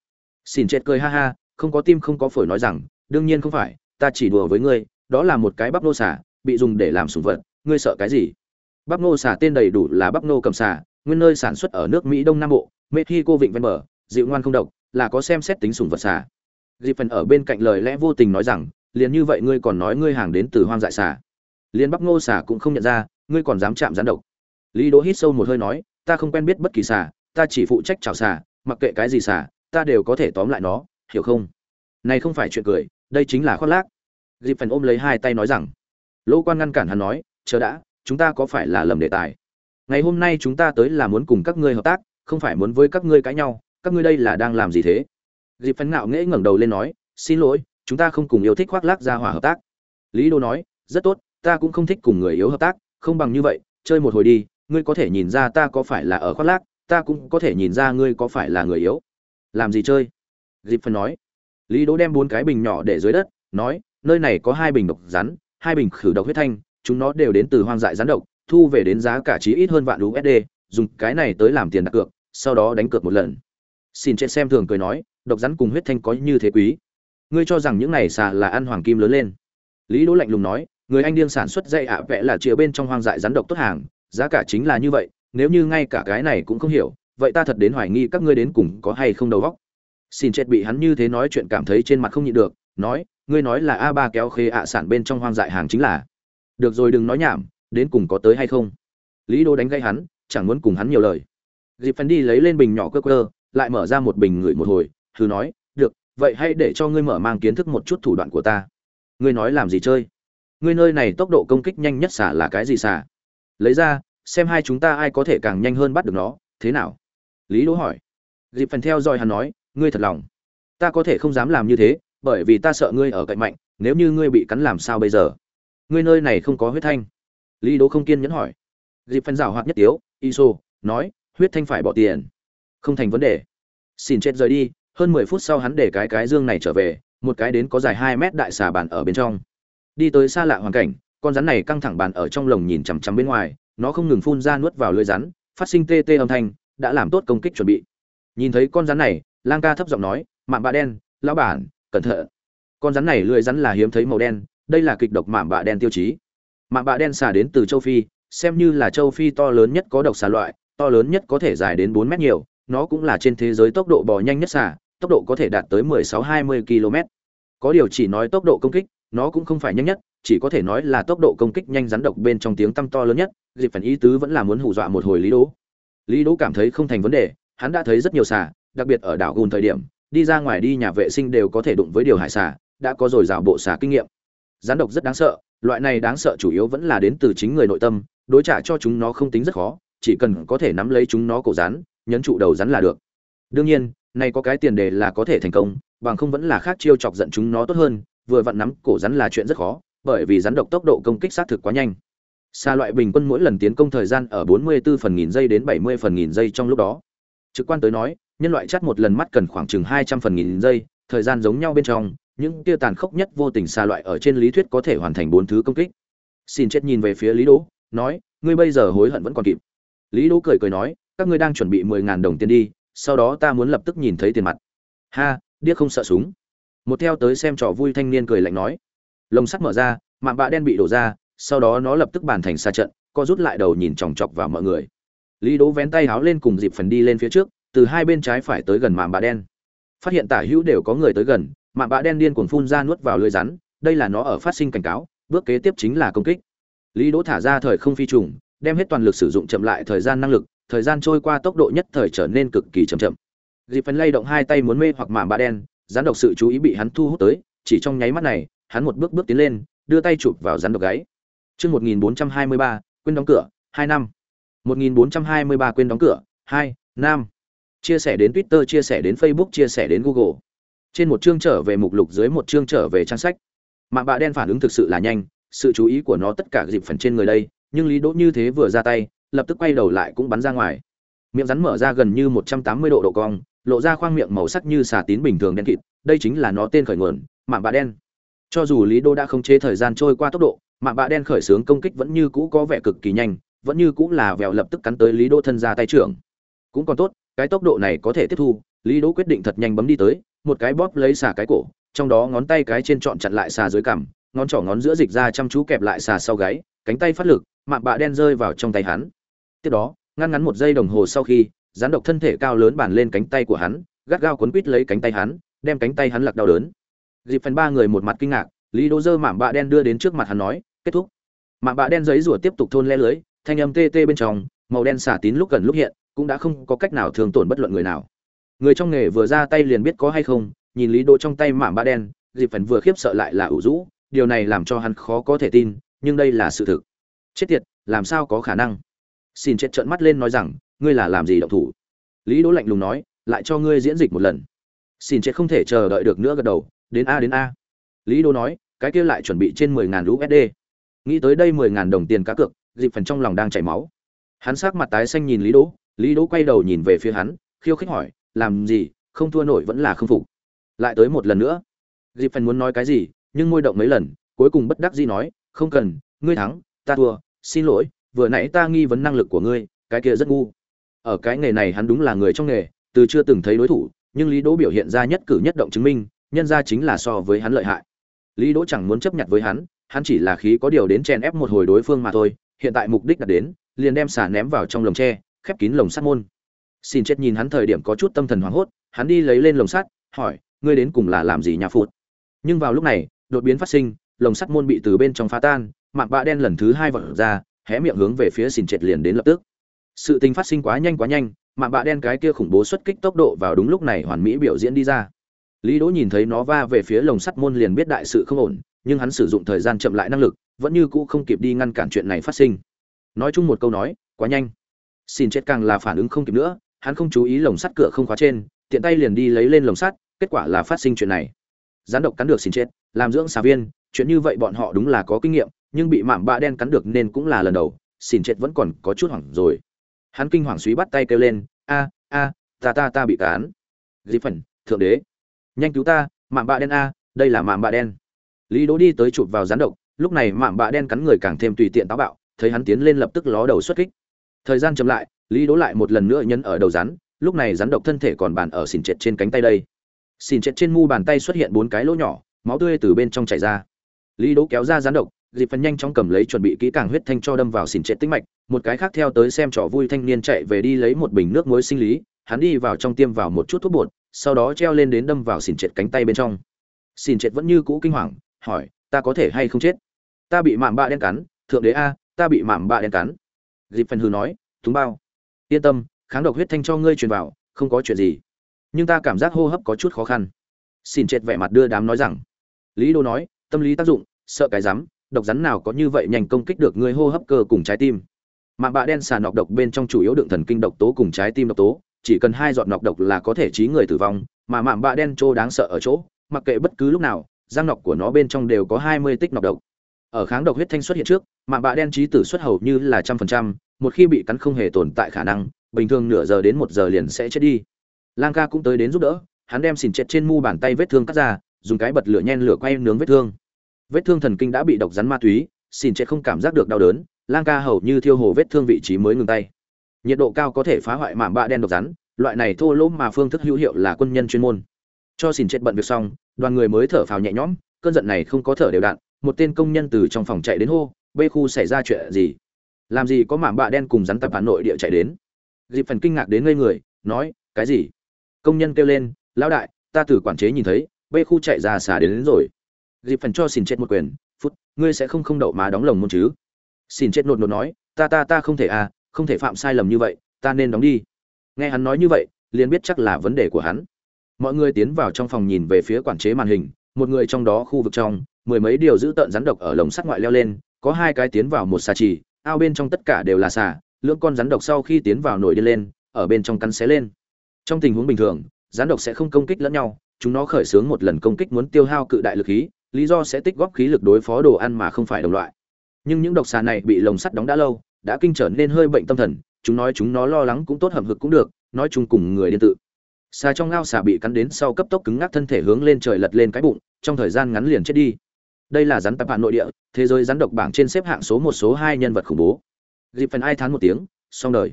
Xỉn chết cười ha ha, không có tim không có phổi nói rằng, đương nhiên không phải, ta chỉ đùa với ngươi, đó là một cái bắp nô xả bị dùng để làm sủng vật, ngươi sợ cái gì? Bắp nô xả tên đầy đủ là bắp nô cầm xả nguyên nơi sản xuất ở nước mỹ đông nam bộ mexico vịnh ven bờ dịu ngoan không độc là có xem xét tính sủng vật xà. dịp phần ở bên cạnh lời lẽ vô tình nói rằng liền như vậy ngươi còn nói ngươi hàng đến từ hoang dại xà. liền bắp Ngô xà cũng không nhận ra ngươi còn dám chạm gián độc. Lý đỗ hít sâu một hơi nói ta không quen biết bất kỳ xà, ta chỉ phụ trách chảo xà, mặc kệ cái gì xà, ta đều có thể tóm lại nó hiểu không? Này không phải chuyện cười đây chính là khoác lác. Dịp phần ôm lấy hai tay nói rằng. Lỗ quan ngăn cản hắn nói chờ đã chúng ta có phải là lầm đề tài? Ngày hôm nay chúng ta tới là muốn cùng các ngươi hợp tác không phải muốn với các ngươi cãi nhau, các ngươi đây là đang làm gì thế? Dịp Phấn ngạo nghễ ngẩng đầu lên nói, xin lỗi, chúng ta không cùng yêu thích khoác lác ra hỏa hợp tác. Lý đô nói, rất tốt, ta cũng không thích cùng người yếu hợp tác, không bằng như vậy, chơi một hồi đi, ngươi có thể nhìn ra ta có phải là ở khoác lác, ta cũng có thể nhìn ra ngươi có phải là người yếu. Làm gì chơi? Dịp Phấn nói. Lý đỗ đem bốn cái bình nhỏ để dưới đất, nói, nơi này có hai bình độc rắn, hai bình khử độc huyết thanh, chúng nó đều đến từ hoang dại rắn độc, thu về đến giá cả trí ít hơn vạn usd dùng cái này tới làm tiền đặt cược sau đó đánh cược một lần. Xin trên xem thường cười nói, độc rắn cùng huyết thanh có như thế quý. Ngươi cho rằng những này xà là ăn hoàng kim lớn lên. Lý đỗ lạnh lùng nói, người anh điên sản xuất dây ạ vẽ là chĩa bên trong hoang dại rắn độc tốt hàng, giá cả chính là như vậy, nếu như ngay cả cái này cũng không hiểu, vậy ta thật đến hoài nghi các ngươi đến cùng có hay không đầu óc. Xin chết bị hắn như thế nói chuyện cảm thấy trên mặt không nhịn được, nói, ngươi nói là a ba kéo khê ạ sản bên trong hoang dại hàng chính là. Được rồi đừng nói nhảm, đến cùng có tới hay không? Lý đô đánh gây hắn, chẳng muốn cùng hắn nhiều lời dịp phần đi lấy lên bình nhỏ cơ cơ lại mở ra một bình ngửi một hồi thử nói, được, vậy hãy để cho ngươi mở mang kiến thức một chút thủ đoạn của ta. Ngươi nói làm gì chơi? Ngươi nơi này tốc độ công kích nhanh nhất xả là cái gì xả? Lấy ra, xem hai chúng ta ai có thể càng nhanh hơn bắt được nó, thế nào? Lý đỗ hỏi. Dịp phần theo dõi hắn nói, ngươi thật lòng. Ta có thể không dám làm như thế, bởi vì ta sợ ngươi ở cạnh mạnh, nếu như ngươi bị cắn làm sao bây giờ? Ngươi nơi này không có huyết thanh. Lý đỗ không kiên nhẫn hỏi. Dịp phần rào hoạt nhất tiếu, iso, nói huyết thanh phải bỏ tiền. Không thành vấn đề. Xin chết rời đi. Hơn mười phút sau hắn để cái cái dương này trở về, một cái đến có dài hai mét đại xà bàn ở bên trong. Đi tới xa lạ hoàn cảnh, con rắn này căng thẳng bàn ở trong lồng nhìn chằm chằm bên ngoài, nó không ngừng phun ra nuốt vào lưỡi rắn, phát sinh tê tê âm thanh, đã làm tốt công kích chuẩn bị. Nhìn thấy con rắn này, lang ca thấp giọng nói, mạm bạ đen, lão bản, cẩn thận. Con rắn này lưỡi rắn là hiếm thấy màu đen, đây là kịch độc mạm bạ đen tiêu chí. Mạm bạ đen xà đến từ châu phi, xem như là châu phi to lớn nhất có độc xà loại to lớn nhất có thể dài đến bốn mét nhiều, nó cũng là trên thế giới tốc độ bò nhanh nhất xà tốc độ có thể đạt tới 16-20 km. Có điều chỉ nói tốc độ công kích, nó cũng không phải nhanh nhất, chỉ có thể nói là tốc độ công kích nhanh rắn độc bên trong tiếng tăm to lớn nhất, dịp phần ý tứ vẫn là muốn hù dọa một hồi lý đỗ. Lý đỗ cảm thấy không thành vấn đề, hắn đã thấy rất nhiều xà, đặc biệt ở đảo gùn thời điểm, đi ra ngoài đi nhà vệ sinh đều có thể đụng với điều hải xà, đã có rồi rào bộ xà kinh nghiệm. Rắn độc rất đáng sợ, loại này đáng sợ chủ yếu vẫn là đến từ chính người nội tâm, đối trả cho chúng nó không tính rất khó chỉ cần có thể nắm lấy chúng nó cổ rắn, nhấn trụ đầu rắn là được. Đương nhiên này có cái tiền đề là có thể thành công, bằng không vẫn là khác chiêu chọc giận chúng nó tốt hơn, vừa vặn nắm cổ rắn là chuyện rất khó, bởi vì rắn độc tốc độ công kích sát thực quá nhanh. Xa loại bình quân mỗi lần tiến công thời gian ở 44 phần nghìn giây đến 70 phần nghìn giây trong lúc đó. Trực quan tới nói, nhân loại chắt một lần mắt cần khoảng chừng 200 phần nghìn giây, thời gian giống nhau bên trong, những kia tàn khốc nhất vô tình xa loại ở trên lý thuyết có thể hoàn thành bốn thứ công kích. Xin chết nhìn về phía lý đỗ, nói, ngươi bây giờ hối hận vẫn còn kịp lý đỗ cười cười nói, các ngươi đang chuẩn bị mười ngàn đồng tiền đi, sau đó ta muốn lập tức nhìn thấy tiền mặt. Ha, điếc không sợ súng. Một theo tới xem trò vui thanh niên cười lạnh nói. Lồng sắt mở ra, mạng bạ đen bị đổ ra, sau đó nó lập tức bàn thành xa trận, co rút lại đầu nhìn chòng chọc vào mọi người. Lý Đỗ vén tay háo lên cùng dịp phần đi lên phía trước, từ hai bên trái phải tới gần mạng bạ đen. Phát hiện tả hữu đều có người tới gần, mạng bạ đen điên cuồng phun ra nuốt vào lưỡi rắn, đây là nó ở phát sinh cảnh cáo, bước kế tiếp chính là công kích. Lý đỗ thả ra thời không phi trùng đem hết toàn lực sử dụng chậm lại thời gian năng lực thời gian trôi qua tốc độ nhất thời trở nên cực kỳ chậm chậm dịp phần lay động hai tay muốn mê hoặc mạng bạ đen rắn độc sự chú ý bị hắn thu hút tới chỉ trong nháy mắt này hắn một bước bước tiến lên đưa tay chụp vào rắn độc gáy Chương 1423, quên đóng cửa, 2 năm. 1423 quên đóng cửa, 2, năm. Chia sẻ đến Twitter, chia sẻ đến Facebook, chia sẻ đến Google. Trên một chương trở về mục lục dưới một chương trở về trang sách. Mạng bạ đen phản ứng thực sự là nhanh, sự chú ý của nó tất cả dịp phần trên người đây, nhưng Lý Đỗ như thế vừa ra tay, lập tức quay đầu lại cũng bắn ra ngoài. Miệng rắn mở ra gần như 180 độ độ cong, lộ ra khoang miệng màu sắc như xà tín bình thường đen kịt, đây chính là nó tên khởi nguồn, mạng bạ đen. Cho dù Lý Đỗ đã không chế thời gian trôi qua tốc độ, mạng bạ đen khởi xướng công kích vẫn như cũ có vẻ cực kỳ nhanh vẫn như cũ là vèo lập tức cắn tới lý đỗ thân ra tay trưởng cũng còn tốt cái tốc độ này có thể tiếp thu lý đỗ quyết định thật nhanh bấm đi tới một cái bóp lấy xà cái cổ trong đó ngón tay cái trên trọn chặt lại xà dưới cằm ngón trỏ ngón giữa dịch ra chăm chú kẹp lại xà sau gáy cánh tay phát lực, mạng bạ đen rơi vào trong tay hắn. Tiếp đó, ngăn ngắn một giây đồng hồ sau khi, rắn độc thân thể cao lớn bàn lên cánh tay của hắn, gắt gao quấn quít lấy cánh tay hắn, đem cánh tay hắn lặc đau đớn. Dịp phần ba người một mặt kinh ngạc, lý đỗ dơ mạm bạ đen đưa đến trước mặt hắn nói, kết thúc. Mạm bạ đen giấy rùa tiếp tục thôn le lưới, thanh âm tê tê bên trong, màu đen xả tín lúc gần lúc hiện, cũng đã không có cách nào thường tổn bất luận người nào. Người trong nghề vừa ra tay liền biết có hay không, nhìn lý đỗ trong tay mạm bạ đen, dịp phần vừa khiếp sợ lại là ủ rũ, điều này làm cho hắn khó có thể tin nhưng đây là sự thực chết tiệt làm sao có khả năng xin chết trợn mắt lên nói rằng ngươi là làm gì động thủ lý đỗ lạnh lùng nói lại cho ngươi diễn dịch một lần xin chết không thể chờ đợi được nữa gật đầu đến a đến a lý đỗ nói cái kia lại chuẩn bị trên mười ngàn USD. Nghĩ tới đây mười ngàn đồng tiền cá cược, dịp phần trong lòng đang chảy máu. Hắn sắc mặt tái xanh nhìn Lý Đỗ, Lý Đỗ quay đầu nhìn về phía hắn, khiêu khích hỏi, làm gì, không thua nổi vẫn là không phục. Lại tới một lần nữa. Dịp phần muốn nói cái gì, nhưng môi động mấy lần, cuối cùng bất đắc dĩ nói, không cần, ngươi thắng, ta thua, xin lỗi, vừa nãy ta nghi vấn năng lực của ngươi, cái kia rất ngu. Ở cái nghề này hắn đúng là người trong nghề, từ chưa từng thấy đối thủ, nhưng Lý Đỗ biểu hiện ra nhất cử nhất động chứng minh, nhân ra chính là so với hắn lợi hại. Lý Đỗ chẳng muốn chấp nhận với hắn, hắn chỉ là khí có điều đến chen ép một hồi đối phương mà thôi, hiện tại mục đích đạt đến, liền đem xà ném vào trong lồng tre, khép kín lồng sắt môn. Xin chết nhìn hắn thời điểm có chút tâm thần hoảng hốt, hắn đi lấy lên lồng sắt, hỏi, ngươi đến cùng là làm gì nhà phụt? Nhưng vào lúc này, đột biến phát sinh, lồng sắt môn bị từ bên trong phá tan, mạng bạ đen lần thứ hai vọt ra, hé miệng hướng về phía xin chết liền đến lập tức. Sự tình phát sinh quá nhanh quá nhanh, mạng bạ đen cái kia khủng bố xuất kích tốc độ vào đúng lúc này hoàn mỹ biểu diễn đi ra. Lý Đỗ nhìn thấy nó va về phía lồng sắt môn liền biết đại sự không ổn, nhưng hắn sử dụng thời gian chậm lại năng lực, vẫn như cũ không kịp đi ngăn cản chuyện này phát sinh. Nói chung một câu nói, quá nhanh. Xin chết càng là phản ứng không kịp nữa, hắn không chú ý lồng sắt cửa không khóa trên, tiện tay liền đi lấy lên lồng sắt, kết quả là phát sinh chuyện này. Gián độc cắn được xin chết, làm dưỡng xà viên, chuyện như vậy bọn họ đúng là có kinh nghiệm, nhưng bị mạm bạ đen cắn được nên cũng là lần đầu, xin chết vẫn còn có chút hoảng rồi. Hắn kinh hoàng suý bắt tay kêu lên, a a, ta ta ta bị cắn. Dĩ phần, thượng đế. Nhanh cứu ta mạm bạ đen a đây là mạm bạ đen. Lý đỗ đi tới chụp vào rắn độc lúc này mạm bạ đen cắn người càng thêm tùy tiện táo bạo thấy hắn tiến lên lập tức ló đầu xuất kích. Thời gian chậm lại lý đỗ lại một lần nữa nhấn ở đầu rắn lúc này rắn độc thân thể còn bàn ở xìn trệt trên cánh tay đây. Xìn trệt trên mu bàn tay xuất hiện bốn cái lỗ nhỏ máu tươi từ bên trong chảy ra lý đỗ kéo ra gián độc, dịp phần nhanh chóng cầm lấy chuẩn bị kỹ càng huyết thanh cho đâm vào xỉn chết tĩnh mạch, một cái khác theo tới xem trò vui thanh niên chạy về đi lấy một bình nước muối sinh lý, hắn đi vào trong tiêm vào một chút thuốc bột, sau đó treo lên đến đâm vào xỉn chết cánh tay bên trong. Xỉn chết vẫn như cũ kinh hoàng, hỏi, ta có thể hay không chết? Ta bị mạm bạ đen cắn, thượng đế a, ta bị mạm bạ đen cắn. Dịp phần hư nói, thúng bao. Yên tâm, kháng độc huyết thanh cho ngươi truyền vào, không có chuyện gì. Nhưng ta cảm giác hô hấp có chút khó khăn. Xỉn chết vẻ mặt đưa đám nói rằng. Lý đô nói tâm lý tác dụng, sợ cái rắm, độc rắn nào có như vậy nhanh công kích được ngươi hô hấp cơ cùng trái tim. Mạng bạ đen xà nọc độc bên trong chủ yếu đựng thần kinh độc tố cùng trái tim độc tố, chỉ cần hai giọt nọc độc là có thể trí người tử vong, mà mạng bạ đen trô đáng sợ ở chỗ, mặc kệ bất cứ lúc nào, răng nọc của nó bên trong đều có hai mươi tích nọc độc. Ở kháng độc huyết thanh xuất hiện trước, mạng bạ đen trí tử xuất hầu như là trăm phần trăm, một khi bị cắn không hề tồn tại khả năng, bình thường nửa giờ đến một giờ liền sẽ chết đi. Lang ca cũng tới đến giúp đỡ, hắn đem xìn chết trên mu bàn tay vết thương cắt ra dùng cái bật lửa nhen lửa quay nướng vết thương. Vết thương thần kinh đã bị độc rắn ma túy xin chết không cảm giác được đau đớn, lang ca hầu như thiêu hồ vết thương vị trí mới ngừng tay. Nhiệt độ cao có thể phá hoại mạm bạ đen độc rắn, loại này thô lỗ mà phương thức hữu hiệu là quân nhân chuyên môn. Cho xin chết bận việc xong, đoàn người mới thở phào nhẹ nhõm, cơn giận này không có thở đều đặn, một tên công nhân từ trong phòng chạy đến hô, bê khu xảy ra chuyện gì? Làm gì có mạm bạ đen cùng rắn tập hà nội địa chạy đến? Dịp phần kinh ngạc đến ngây người, nói, cái gì? Công nhân kêu lên, lão đại, ta từ quản chế nhìn thấy bê khu chạy ra xả đến, đến rồi. Dịp phần cho xin chết một quyền. Phút ngươi sẽ không không đậu má đóng lồng môn chứ? Xin chết nột nột nói ta ta ta không thể à không thể phạm sai lầm như vậy ta nên đóng đi. Nghe hắn nói như vậy liền biết chắc là vấn đề của hắn. Mọi người tiến vào trong phòng nhìn về phía quản chế màn hình một người trong đó khu vực trong mười mấy điều giữ tợn rắn độc ở lồng sắt ngoại leo lên có hai cái tiến vào một xà trì ao bên trong tất cả đều là xà lưỡng con rắn độc sau khi tiến vào nổi đi lên ở bên trong cắn xé lên. Trong tình huống bình thường rắn độc sẽ không công kích lẫn nhau chúng nó khởi xướng một lần công kích muốn tiêu hao cự đại lực khí, lý do sẽ tích góp khí lực đối phó đồ ăn mà không phải đồng loại. Nhưng những độc xà này bị lồng sắt đóng đã lâu, đã kinh trở nên hơi bệnh tâm thần, chúng nói chúng nó lo lắng cũng tốt hầm hực cũng được, nói chung cùng người điên tự xà trong ao xà bị cắn đến sau cấp tốc cứng ngắc thân thể hướng lên trời lật lên cái bụng, trong thời gian ngắn liền chết đi. Đây là rắn tạp bản nội địa, thế giới rắn độc bảng trên xếp hạng số một, số hai nhân vật khủng bố. Dịp phần ai thán một tiếng, xong đời.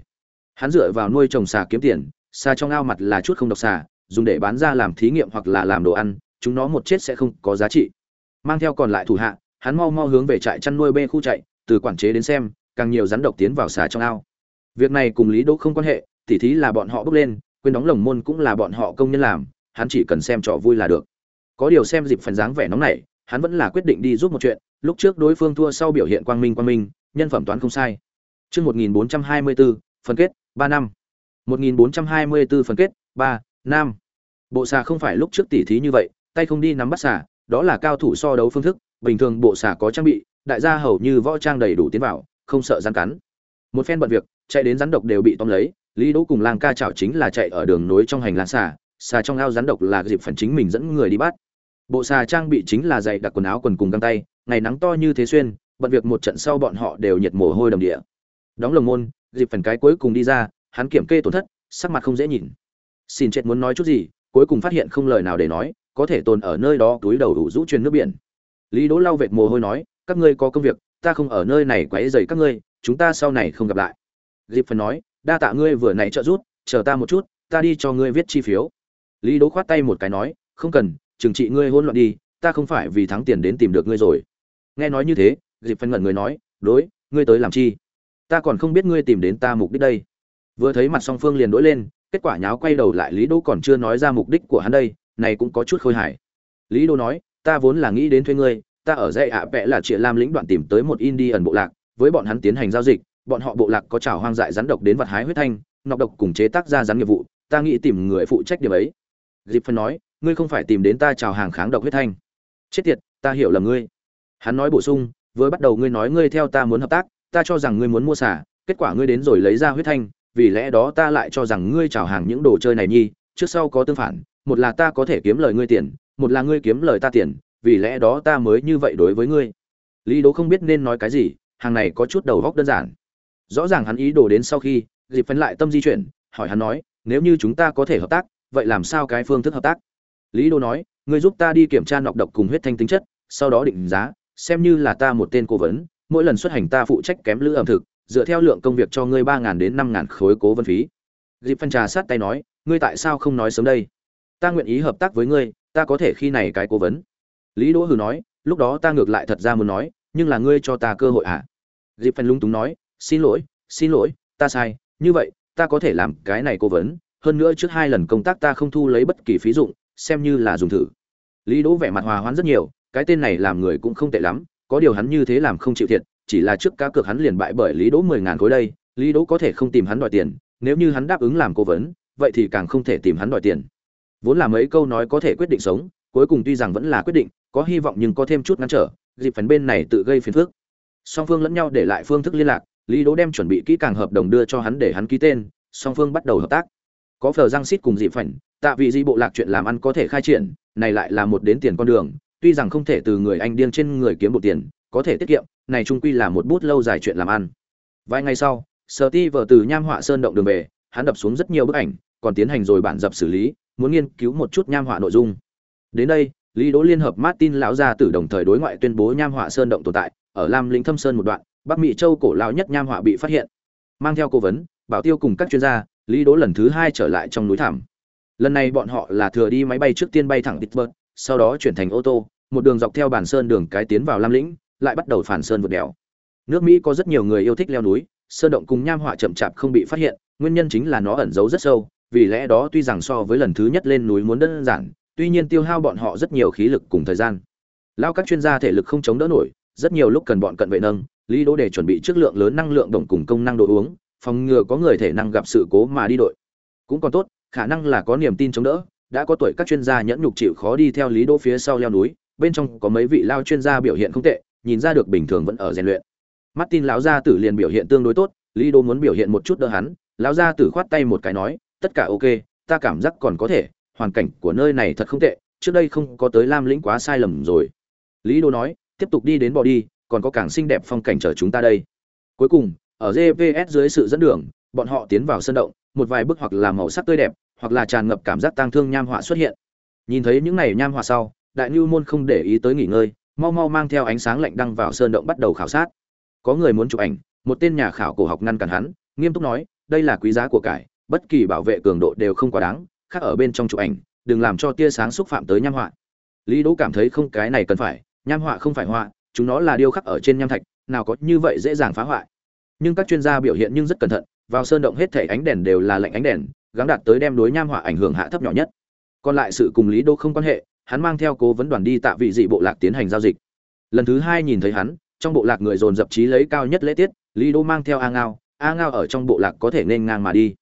Hắn dựa vào nuôi trồng xà kiếm tiền, xà trong ao mặt là chút không độc xà dùng để bán ra làm thí nghiệm hoặc là làm đồ ăn chúng nó một chết sẽ không có giá trị. Mang theo còn lại thủ hạ hắn mau mau hướng về trại chăn nuôi b khu chạy từ quản chế đến xem càng nhiều rắn độc tiến vào xà trong ao. Việc này cùng lý đỗ không quan hệ tỉ thí là bọn họ bốc lên quên đóng lồng môn cũng là bọn họ công nhân làm hắn chỉ cần xem trò vui là được. Có điều xem dịp phần dáng vẻ nóng này hắn vẫn là quyết định đi giúp một chuyện lúc trước đối phương thua sau biểu hiện quang minh quang minh nhân phẩm toán không sai. Chương 1424, phân kết, 3 năm. 1424 phân kết, 3, nam. Bộ xà không phải lúc trước tỉ thí như vậy, tay không đi nắm bắt xà, đó là cao thủ so đấu phương thức, bình thường bộ xà có trang bị, đại gia hầu như võ trang đầy đủ tiến vào, không sợ gian cắn. Một phen bận việc, chạy đến rắn độc đều bị tóm lấy, lý đỗ cùng làng ca chảo chính là chạy ở đường nối trong hành lang xà xà trong ao rắn độc là dịp phần chính mình dẫn người đi bắt. Bộ xà trang bị chính là dày đặc quần áo quần cùng găng tay, ngày nắng to như thế xuyên, bận việc một trận sau bọn họ đều nhiệt mồ hôi đồng địa. Đóng lồng môn, dịp phần cái cuối cùng đi ra, hắn kiểm kê tổn thất, sắc mặt không dễ nhìn xin chết muốn nói chút gì, cuối cùng phát hiện không lời nào để nói, có thể tồn ở nơi đó túi đầu đủ rũ truyền nước biển. Lý đỗ lau vệt mồ hôi nói, các ngươi có công việc, ta không ở nơi này quấy rầy các ngươi, chúng ta sau này không gặp lại. Dịp phần nói, đa tạ ngươi vừa nãy trợ giúp, chờ ta một chút, ta đi cho ngươi viết chi phiếu. Lý đỗ khoát tay một cái nói, không cần, trừng trị ngươi hôn loạn đi, ta không phải vì thắng tiền đến tìm được ngươi rồi. Nghe nói như thế, dịp phân ngẩn người nói, đối, ngươi tới làm chi? Ta còn không biết ngươi tìm đến ta mục đích đây. Vừa thấy mặt song phương liền đối lên kết quả nháo quay đầu lại lý đỗ còn chưa nói ra mục đích của hắn đây, này cũng có chút khôi hài. Lý đỗ nói, ta vốn là nghĩ đến thuê ngươi, ta ở dãy ạ vẽ là triệu lam lĩnh đoạn tìm tới một indian bộ lạc, với bọn hắn tiến hành giao dịch, bọn họ bộ lạc có trào hoang dại rắn độc đến vật hái huyết thanh, nọc độc cùng chế tác ra rắn nghiệp vụ, ta nghĩ tìm người phụ trách điểm ấy. Dịp phân nói, ngươi không phải tìm đến ta trào hàng kháng độc huyết thanh. Chết tiệt, ta hiểu là ngươi. Hắn nói bổ sung với bắt đầu ngươi nói ngươi theo ta muốn hợp tác, ta cho rằng ngươi muốn mua xả, kết quả ngươi đến rồi lấy ra huyết thanh vì lẽ đó ta lại cho rằng ngươi chào hàng những đồ chơi này nhi, trước sau có tương phản, một là ta có thể kiếm lời ngươi tiền, một là ngươi kiếm lời ta tiền, vì lẽ đó ta mới như vậy đối với ngươi. Lý đố không biết nên nói cái gì, hàng này có chút đầu góc đơn giản. Rõ ràng hắn ý đồ đến sau khi dịp phân lại tâm di chuyển, hỏi hắn nói, nếu như chúng ta có thể hợp tác, vậy làm sao cái phương thức hợp tác? Lý đô nói, ngươi giúp ta đi kiểm tra nọc độc cùng huyết thanh tính chất, sau đó định giá, xem như là ta một tên cố vấn, mỗi lần xuất hành ta phụ trách kém lữ ẩm thực dựa theo lượng công việc cho ngươi ba n đến năm n khối cố vấn phí. Dịp phân trà sát tay nói, ngươi tại sao không nói sớm đây? Ta nguyện ý hợp tác với ngươi, ta có thể khi này cái cố vấn. Lý đỗ hừ nói, lúc đó ta ngược lại thật ra muốn nói, nhưng là ngươi cho ta cơ hội ạ à? dịp phân lung túng nói, xin lỗi xin lỗi, ta sai, như vậy, ta có thể làm cái này cố vấn, hơn nữa trước hai lần công tác ta không thu lấy bất kỳ phí dụng, xem như là dùng thử. Lý đỗ vẻ mặt hòa hoãn rất nhiều, cái tên này làm người cũng không tệ lắm, có điều hắn như thế làm không chịu thiệt chỉ là trước cá cược hắn liền bại bởi lý đỗ mười ngàn khối đây, lý đỗ có thể không tìm hắn đòi tiền, nếu như hắn đáp ứng làm cố vấn, vậy thì càng không thể tìm hắn đòi tiền. Vốn là mấy câu nói có thể quyết định sống, cuối cùng tuy rằng vẫn là quyết định, có hy vọng nhưng có thêm chút ngăn trở, dịp phần bên này tự gây phiền phức. Song phương lẫn nhau để lại phương thức liên lạc, lý đỗ đem chuẩn bị kỹ càng hợp đồng đưa cho hắn để hắn ký tên, song phương bắt đầu hợp tác. Có phở răng xít cùng dị phảnh tạ vị di bộ lạc chuyện làm ăn có thể khai triển, này lại là một đến tiền con đường, tuy rằng không thể từ người anh điên trên người kiếm một tiền có thể tiết kiệm, này trung quy là một bút lâu dài chuyện làm ăn. Vài ngày sau, sở ti vợ từ nham họa sơn động đường về, hắn đập xuống rất nhiều bức ảnh, còn tiến hành rồi bản dập xử lý, muốn nghiên cứu một chút nham họa nội dung. Đến đây, lý đỗ liên hợp martin lão gia tử đồng thời đối ngoại tuyên bố nham họa sơn động tồn tại, ở lam lĩnh thâm sơn một đoạn, bắc mỹ châu cổ lão nhất nham họa bị phát hiện. Mang theo cố vấn, bảo tiêu cùng các chuyên gia, lý đỗ lần thứ hai trở lại trong núi thảm lần này bọn họ là thừa đi máy bay trước tiên bay thẳng pittsburgh, sau đó chuyển thành ô tô, một đường dọc theo bản sơn đường cái tiến vào lam lĩnh lại bắt đầu phản sơn vượt đèo. Nước mỹ có rất nhiều người yêu thích leo núi, sơn động cùng nham họa chậm chạp không bị phát hiện, nguyên nhân chính là nó ẩn giấu rất sâu, vì lẽ đó tuy rằng so với lần thứ nhất lên núi muốn đơn giản, tuy nhiên tiêu hao bọn họ rất nhiều khí lực cùng thời gian. Lao các chuyên gia thể lực không chống đỡ nổi, rất nhiều lúc cần bọn cận vệ nâng, lý đỗ để chuẩn bị trước lượng lớn năng lượng đồng cùng công năng đồ uống, phòng ngừa có người thể năng gặp sự cố mà đi đội. Cũng còn tốt, khả năng là có niềm tin chống đỡ, đã có tuổi các chuyên gia nhẫn nhục chịu khó đi theo lý đỗ phía sau leo núi, bên trong có mấy vị lao chuyên gia biểu hiện không tệ nhìn ra được bình thường vẫn ở rèn luyện. Martin lão gia tử liền biểu hiện tương đối tốt, lý Đô muốn biểu hiện một chút đỡ hắn, lão gia tử khoát tay một cái nói, tất cả ok, ta cảm giác còn có thể, hoàn cảnh của nơi này thật không tệ, trước đây không có tới lam lĩnh quá sai lầm rồi. Lý Đô nói, tiếp tục đi đến bò đi, còn có càng xinh đẹp phong cảnh chờ chúng ta đây. Cuối cùng, ở gps dưới sự dẫn đường, bọn họ tiến vào sân động, một vài bức hoặc là màu sắc tươi đẹp, hoặc là tràn ngập cảm giác tang thương nham họa xuất hiện. Nhìn thấy những này nham họa sau, đại nhu môn không để ý tới nghỉ ngơi mau mau mang theo ánh sáng lạnh đăng vào sơn động bắt đầu khảo sát. Có người muốn chụp ảnh, một tên nhà khảo cổ học ngăn cản hắn, nghiêm túc nói, đây là quý giá của cải, bất kỳ bảo vệ cường độ đều không quá đáng, khác ở bên trong chụp ảnh, đừng làm cho tia sáng xúc phạm tới nham họa. Lý đỗ cảm thấy không, cái này cần phải, nham họa không phải họa, chúng nó là điêu khắc ở trên nham thạch, nào có như vậy dễ dàng phá hoại. Nhưng các chuyên gia biểu hiện nhưng rất cẩn thận, vào sơn động hết thể ánh đèn đều là lạnh ánh đèn, gắng đạt tới đem đối nham họa ảnh hưởng hạ thấp nhỏ nhất. Còn lại sự cùng lý đô không quan hệ hắn mang theo cố vấn đoàn đi tạ vị dị bộ lạc tiến hành giao dịch. Lần thứ hai nhìn thấy hắn, trong bộ lạc người dồn dập trí lấy cao nhất lễ tiết, lý đô mang theo a ngao a ngao ở trong bộ lạc có thể nên ngang mà đi.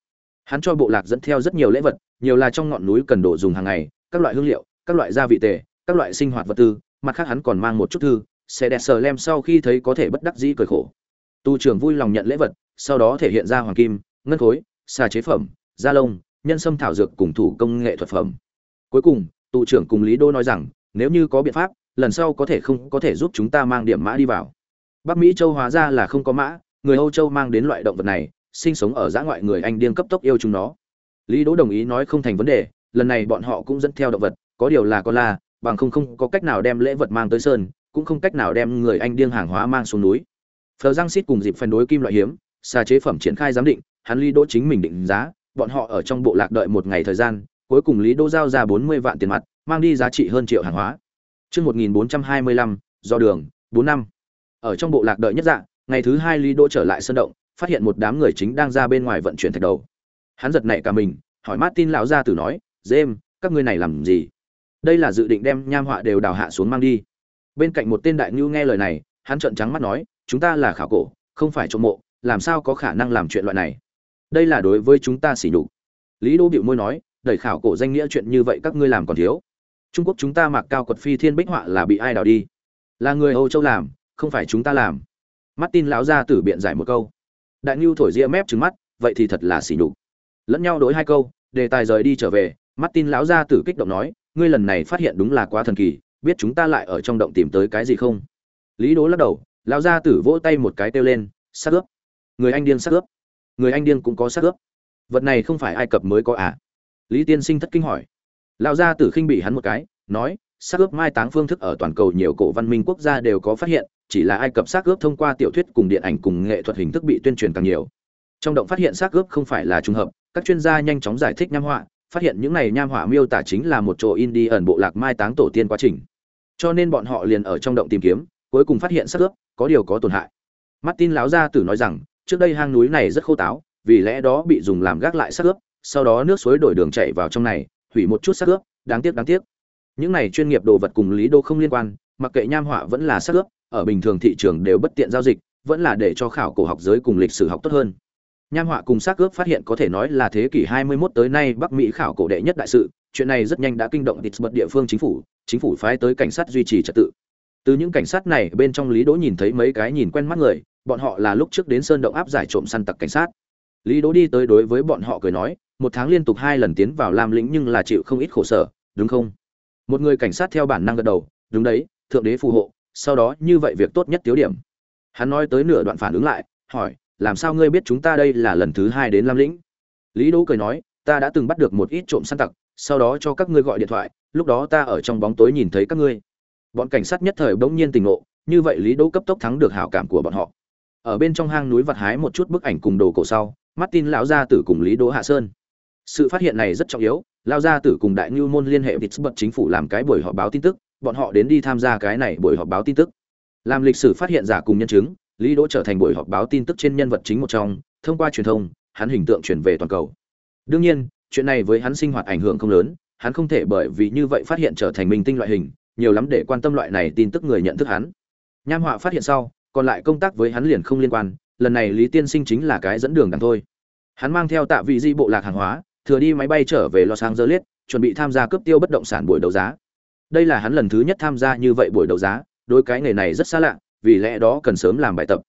Hắn cho bộ lạc dẫn theo rất nhiều lễ vật, nhiều là trong ngọn núi cần đồ dùng hàng ngày, các loại hương liệu, các loại gia vị tề, các loại sinh hoạt vật tư, mặt khác hắn còn mang một chút thư, sẽ đẹp sờ lem sau khi thấy có thể bất đắc dĩ cười khổ. Tu trưởng vui lòng nhận lễ vật, sau đó thể hiện ra hoàng kim, ngân khối, xà chế phẩm, da lông, nhân sâm thảo dược cùng thủ công nghệ thuật phẩm. Cuối cùng tù trưởng cùng lý đô nói rằng, nếu như có biện pháp, lần sau có thể không có thể giúp chúng ta mang điểm mã đi vào. Bắc mỹ châu hóa ra là không có mã, người âu châu mang đến loại động vật này, sinh sống ở giã ngoại người anh điên cấp tốc yêu chúng nó. Lý đỗ đồng ý nói không thành vấn đề, lần này bọn họ cũng dẫn theo động vật, có điều là con la, bằng không không có cách nào đem lễ vật mang tới sơn, cũng không cách nào đem người anh điên hàng hóa mang xuống núi. Phờ giang xít cùng dịp phản đối kim loại hiếm xa chế phẩm triển khai giám định, hắn lý đỗ chính mình định giá, bọn họ ở trong bộ lạc đợi một ngày thời gian cuối cùng lý đỗ giao ra bốn mươi vạn tiền mặt mang đi giá trị hơn triệu hàng hóa Chương 1425, do đường, 4 năm. Ở trong bộ lạc đợi nhất dạng, ngày thứ hai Lý Đỗ trở lại sân động, phát hiện một đám người chính đang ra bên ngoài vận chuyển thạch đầu. Hắn giật nảy cả mình, hỏi Martin lão gia tử nói, "James, các ngươi này làm gì?" Đây là dự định đem nham họa đều đào hạ xuống mang đi. Bên cạnh một tên đại nhu nghe lời này, hắn trợn trắng mắt nói, "Chúng ta là khảo cổ, không phải trộm mộ, làm sao có khả năng làm chuyện loại này? Đây là đối với chúng ta xỉ nhục." Lý Đỗ bĩu môi nói, "Đẩy khảo cổ danh nghĩa chuyện như vậy các ngươi làm còn thiếu." trung quốc chúng ta mặc cao quật phi thiên bích họa là bị ai đào đi? Là người âu châu làm, không phải chúng ta làm. Martin lão gia tử biện giải một câu. Đại ngưu thổi ria mép trứng mắt, vậy thì thật là xỉ nhục. Lẫn nhau đối hai câu, đề tài rời đi trở về, martin lão gia tử kích động nói, ngươi lần này phát hiện đúng là quá thần kỳ, biết chúng ta lại ở trong động tìm tới cái gì không? Lý đố lắc đầu, lão gia tử vỗ tay một cái kêu lên xác ướp. Người anh điên xác ướp. Người anh điên cũng có xác ướp. Vật này không phải ai cập mới có à? Lý tiên sinh thất kinh hỏi. Lão gia tử khinh bị hắn một cái, nói, xác ướp mai táng phương thức ở toàn cầu nhiều cổ văn minh quốc gia đều có phát hiện, chỉ là ai cập xác ướp thông qua tiểu thuyết cùng điện ảnh cùng nghệ thuật hình thức bị tuyên truyền càng nhiều. Trong động phát hiện xác ướp không phải là trùng hợp, các chuyên gia nhanh chóng giải thích nham họa, phát hiện những này nham họa miêu tả chính là một chỗ in đi ẩn bộ lạc mai táng tổ tiên quá trình. Cho nên bọn họ liền ở trong động tìm kiếm, cuối cùng phát hiện xác ướp, có điều có tổn hại. Martin lão gia tử nói rằng, trước đây hang núi này rất khô táo, vì lẽ đó bị dùng làm gác lại xác ướp sau đó nước suối đổi đường chảy vào trong này, hủy một chút xác ướp, đáng tiếc đáng tiếc. Những này chuyên nghiệp đồ vật cùng lý đô không liên quan, mặc kệ nham họa vẫn là xác ướp, ở bình thường thị trường đều bất tiện giao dịch, vẫn là để cho khảo cổ học giới cùng lịch sử học tốt hơn. Nham họa cùng xác ướp phát hiện có thể nói là thế kỷ 21 tới nay bắc mỹ khảo cổ đệ nhất đại sự, chuyện này rất nhanh đã kinh động Pittsburgh địa phương chính phủ chính phủ phái tới cảnh sát duy trì trật tự. Từ những cảnh sát này, bên trong lý đỗ nhìn thấy mấy cái nhìn quen mắt người, bọn họ là lúc trước đến sơn động áp giải trộm săn tặc cảnh sát lý đỗ đi tới đối với bọn họ cười nói, một tháng liên tục hai lần tiến vào lam lĩnh nhưng là chịu không ít khổ sở, đúng không? Một người cảnh sát theo bản năng gật đầu, đúng đấy, thượng đế phù hộ, sau đó như vậy việc tốt nhất tiếu điểm. Hắn nói tới nửa đoạn phản ứng lại, hỏi, làm sao ngươi biết chúng ta đây là lần thứ hai đến lam lĩnh? Lý đỗ cười nói, ta đã từng bắt được một ít trộm săn tặc, sau đó cho các ngươi gọi điện thoại, lúc đó ta ở trong bóng tối nhìn thấy các ngươi. Bọn cảnh sát nhất thời bỗng nhiên tình ngộ, như vậy lý đỗ cấp tốc thắng được hảo cảm của bọn họ. Ở bên trong hang núi vặt hái một chút bức ảnh cùng đồ cổ sau martin lão gia tử cùng lý đỗ hạ sơn. Sự phát hiện này rất trọng yếu, Lão gia tử cùng đại ngưu môn liên hệ pittsburgh chính phủ làm cái buổi họp báo tin tức, bọn họ đến đi tham gia cái này buổi họp báo tin tức. Làm lịch sử phát hiện giả cùng nhân chứng, lý đỗ trở thành buổi họp báo tin tức trên nhân vật chính một trong, thông qua truyền thông, hắn hình tượng chuyển về toàn cầu. Đương nhiên, chuyện này với hắn sinh hoạt ảnh hưởng không lớn, hắn không thể bởi vì như vậy phát hiện trở thành minh tinh loại hình, nhiều lắm để quan tâm loại này tin tức người nhận thức hắn. Nham họa phát hiện sau, còn lại công tác với hắn liền không liên quan lần này lý tiên sinh chính là cái dẫn đường đằng thôi. Hắn mang theo tạ vị di bộ lạc hàng hóa, thừa đi máy bay trở về los angeles, chuẩn bị tham gia cướp tiêu bất động sản buổi đấu giá. Đây là hắn lần thứ nhất tham gia như vậy buổi đấu giá, đối cái nghề này rất xa lạ, vì lẽ đó cần sớm làm bài tập.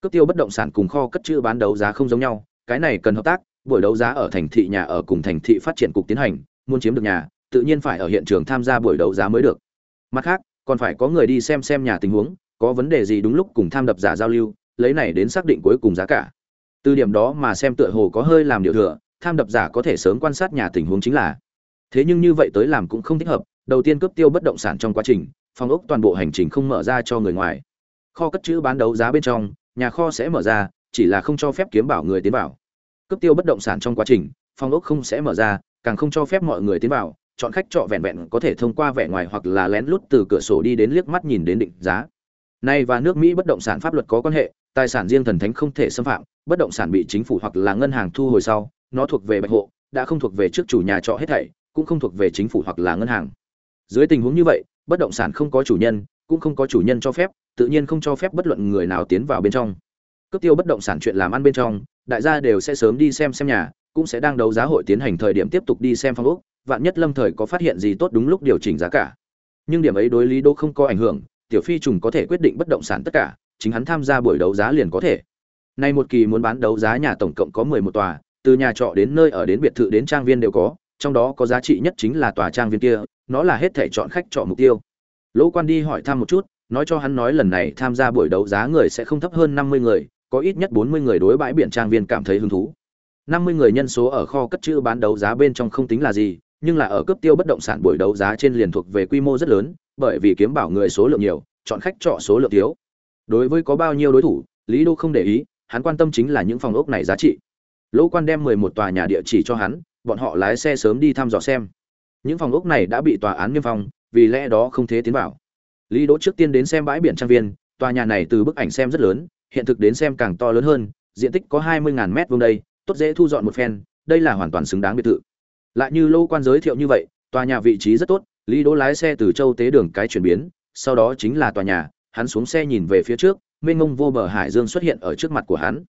Cướp tiêu bất động sản cùng kho cất chữ bán đấu giá không giống nhau, cái này cần hợp tác, buổi đấu giá ở thành thị nhà ở cùng thành thị phát triển cục tiến hành, muốn chiếm được nhà, tự nhiên phải ở hiện trường tham gia buổi đấu giá mới được. Mặt khác, còn phải có người đi xem xem nhà tình huống, có vấn đề gì đúng lúc cùng tham đập giả giao lưu lấy này đến xác định cuối cùng giá cả. Từ điểm đó mà xem tựa hồ có hơi làm điều thừa tham đập giả có thể sớm quan sát nhà tình huống chính là. Thế nhưng như vậy tới làm cũng không thích hợp đầu tiên cướp tiêu bất động sản trong quá trình phòng ốc toàn bộ hành trình không mở ra cho người ngoài. Kho cất chữ bán đấu giá bên trong nhà kho sẽ mở ra chỉ là không cho phép kiếm bảo người tiến vào. Cướp tiêu bất động sản trong quá trình phòng ốc không sẽ mở ra càng không cho phép mọi người tiến vào chọn khách trọ vẹn vẹn có thể thông qua vẻ ngoài hoặc là lén lút từ cửa sổ đi đến liếc mắt nhìn đến định giá. Nay và nước Mỹ bất động sản pháp luật có quan hệ, tài sản riêng thần thánh không thể xâm phạm, bất động sản bị chính phủ hoặc là ngân hàng thu hồi sau, nó thuộc về bạch hộ, đã không thuộc về trước chủ nhà trọ hết thảy, cũng không thuộc về chính phủ hoặc là ngân hàng. Dưới tình huống như vậy, bất động sản không có chủ nhân, cũng không có chủ nhân cho phép, tự nhiên không cho phép bất luận người nào tiến vào bên trong. Cấp tiêu bất động sản chuyện làm ăn bên trong, đại gia đều sẽ sớm đi xem xem nhà, cũng sẽ đang đấu giá hội tiến hành thời điểm tiếp tục đi xem phong ốc, vạn nhất lâm thời có phát hiện gì tốt đúng lúc điều chỉnh giá cả. Nhưng điểm ấy đối lý đô không có ảnh hưởng, tiểu phi trùng có thể quyết định bất động sản tất cả, chính hắn tham gia buổi đấu giá liền có thể. Nay một kỳ muốn bán đấu giá nhà tổng cộng có 11 tòa, từ nhà trọ đến nơi ở đến biệt thự đến trang viên đều có, trong đó có giá trị nhất chính là tòa trang viên kia, nó là hết thể chọn khách chọn mục tiêu. Lỗ Quan đi hỏi thăm một chút, nói cho hắn nói lần này tham gia buổi đấu giá người sẽ không thấp hơn 50 người, có ít nhất 40 người đối bãi biển trang viên cảm thấy hứng thú. 50 người nhân số ở kho cất trữ bán đấu giá bên trong không tính là gì, nhưng là ở cấp tiêu bất động sản buổi đấu giá trên liền thuộc về quy mô rất lớn, bởi vì kiếm bảo người số lượng nhiều, chọn khách trọ số lượng thiếu. Đối với có bao nhiêu đối thủ, Lý Đô không để ý, hắn quan tâm chính là những phòng ốc này giá trị. Lỗ Quan đem 11 tòa nhà địa chỉ cho hắn, bọn họ lái xe sớm đi thăm dò xem. Những phòng ốc này đã bị tòa án niêm phong, vì lẽ đó không thể tiến vào. Lý Đỗ trước tiên đến xem bãi biển trang viên, tòa nhà này từ bức ảnh xem rất lớn, hiện thực đến xem càng to lớn hơn, diện tích có 20000 mét vuông đây, tốt dễ thu dọn một phen, đây là hoàn toàn xứng đáng biệt thự. Lại như Lô Quan giới thiệu như vậy, tòa nhà vị trí rất tốt, Lý Đỗ lái xe từ Châu Tế đường cái chuyển biến, sau đó chính là tòa nhà, hắn xuống xe nhìn về phía trước, mênh mông vô bờ hải dương xuất hiện ở trước mặt của hắn.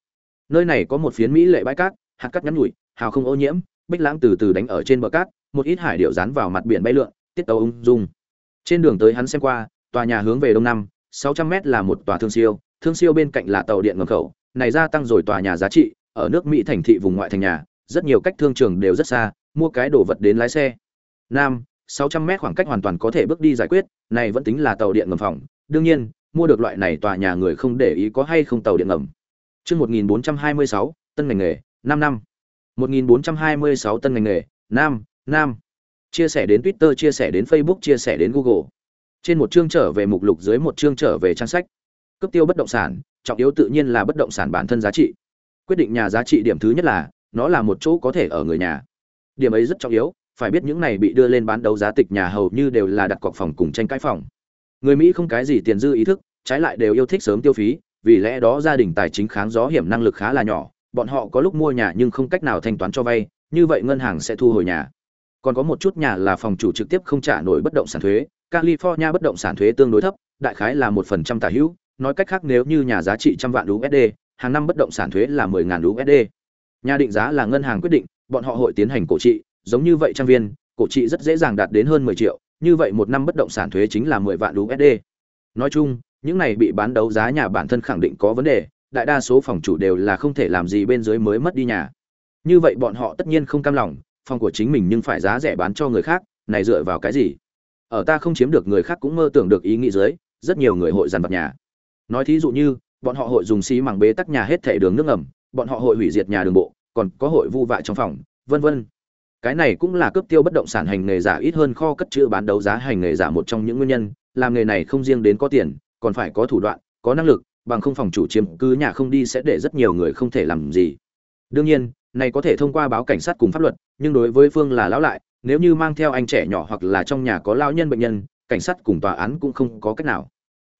Nơi này có một phiến mỹ lệ bãi cát, hạt cát ngắn ngủi hào không ô nhiễm, bích lãng từ từ đánh ở trên bờ cát, một ít hải điệu dán vào mặt biển bay lượn, tiết tàu ung dung. Trên đường tới hắn xem qua, tòa nhà hướng về đông nam, 600m là một tòa thương siêu, thương siêu bên cạnh là tàu điện ngầm khẩu, này gia tăng rồi tòa nhà giá trị, ở nước Mỹ thành thị vùng ngoại thành nhà, rất nhiều cách thương trường đều rất xa, mua cái đồ vật đến lái xe. Nam, 600 mét khoảng cách hoàn toàn có thể bước đi giải quyết, này vẫn tính là tàu điện ngầm phòng. Đương nhiên, mua được loại này tòa nhà người không để ý có hay không tàu điện ngầm. Chương 1426, tân ngành nghề, 5 năm. 1426 tân ngành nghề, nam, nam. Chia sẻ đến Twitter, chia sẻ đến Facebook, chia sẻ đến Google. Trên một chương trở về mục lục dưới một chương trở về trang sách. Cấp tiêu bất động sản, trọng yếu tự nhiên là bất động sản bản thân giá trị. Quyết định nhà giá trị điểm thứ nhất là, nó là một chỗ có thể ở người nhà. Điểm ấy rất trọng yếu, phải biết những này bị đưa lên bán đấu giá tịch nhà hầu như đều là đặt cọc phòng cùng tranh cãi phòng. Người Mỹ không cái gì tiền dư ý thức, trái lại đều yêu thích sớm tiêu phí, vì lẽ đó gia đình tài chính kháng gió hiểm năng lực khá là nhỏ, bọn họ có lúc mua nhà nhưng không cách nào thanh toán cho vay, như vậy ngân hàng sẽ thu hồi nhà. Còn có một chút nhà là phòng chủ trực tiếp không trả nổi bất động sản thuế, California bất động sản thuế tương đối thấp, đại khái là một phần trăm tả hữu, nói cách khác nếu như nhà giá trị trăm vạn USD, hàng năm bất động sản thuế là mười ngàn USD. Nhà định giá là ngân hàng quyết định, bọn họ hội tiến hành cổ trị, giống như vậy trang viên, cổ trị rất dễ dàng đạt đến hơn 10 triệu, như vậy một năm bất động sản thuế chính là 10 vạn USD. Nói chung, những này bị bán đấu giá nhà bản thân khẳng định có vấn đề, đại đa số phòng chủ đều là không thể làm gì bên dưới mới mất đi nhà. Như vậy bọn họ tất nhiên không cam lòng, phòng của chính mình nhưng phải giá rẻ bán cho người khác, này dựa vào cái gì? Ở ta không chiếm được người khác cũng mơ tưởng được ý nghĩ dưới, rất nhiều người hội dàn vật nhà. Nói thí dụ như, bọn họ hội dùng xí mảng bế tắc nhà hết thảy đường nước ngầm, bọn họ hội hủy diệt nhà đường bộ, còn có hội vu vạ trong phòng, vân vân. Cái này cũng là cướp tiêu bất động sản hành nghề giả ít hơn kho cất trữ bán đấu giá hành nghề giả một trong những nguyên nhân, làm nghề này không riêng đến có tiền, còn phải có thủ đoạn, có năng lực, bằng không phòng chủ chiếm cứ nhà không đi sẽ để rất nhiều người không thể làm gì. đương nhiên này có thể thông qua báo cảnh sát cùng pháp luật nhưng đối với phương là lão lại nếu như mang theo anh trẻ nhỏ hoặc là trong nhà có lao nhân bệnh nhân cảnh sát cùng tòa án cũng không có cách nào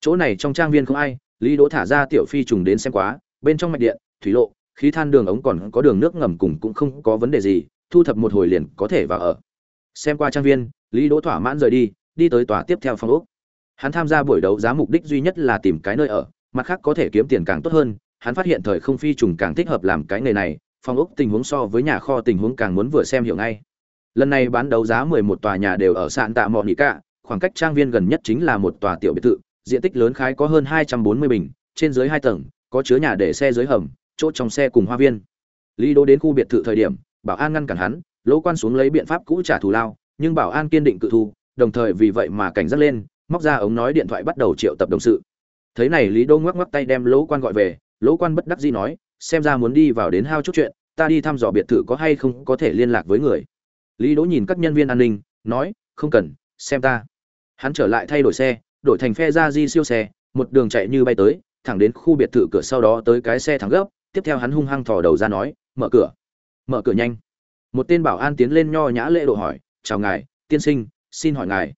chỗ này trong trang viên không ai lý đỗ thả ra tiểu phi trùng đến xem quá bên trong mạch điện thủy lộ khí than đường ống còn có đường nước ngầm cùng cũng không có vấn đề gì thu thập một hồi liền có thể vào ở. Xem qua trang viên, lý đỗ thỏa mãn rời đi đi tới tòa tiếp theo phòng ốc. Hắn tham gia buổi đấu giá mục đích duy nhất là tìm cái nơi ở, mặt khác có thể kiếm tiền càng tốt hơn. Hắn phát hiện thời không phi trùng càng thích hợp làm cái nghề này, phòng ốc tình huống so với nhà kho tình huống càng muốn vừa xem hiểu ngay. Lần này bán đấu giá 11 tòa nhà đều ở sạn tạ mọn nỉ cả khoảng cách trang viên gần nhất chính là một tòa tiểu biệt thự, diện tích lớn khái có hơn 240 bình, trên dưới hai tầng, có chứa nhà để xe dưới hầm, chỗ trong xe cùng hoa viên. Lý Đỗ đến khu biệt thự thời điểm bảo an ngăn cản hắn, lỗ quan xuống lấy biện pháp cũ trả thù lao, nhưng bảo an kiên định cự thu, đồng thời vì vậy mà cảnh giác lên, móc ra ống nói điện thoại bắt đầu triệu tập đồng sự. Thấy này, lý đô ngoắc ngoắc tay đem lỗ quan gọi về, lỗ quan bất đắc dĩ nói, xem ra muốn đi vào đến hao chút chuyện, ta đi thăm dò biệt thự có hay không có thể liên lạc với người. Lý đỗ nhìn các nhân viên an ninh, nói, không cần, xem ta. Hắn trở lại thay đổi xe, đổi thành phe ra di siêu xe, một đường chạy như bay tới, thẳng đến khu biệt thự cửa sau đó tới cái xe thẳng gấp, tiếp theo hắn hung hăng thò đầu ra nói, mở cửa mở cửa nhanh. Một tên bảo an tiến lên nho nhã lễ độ hỏi, chào ngài, tiên sinh, xin hỏi ngài.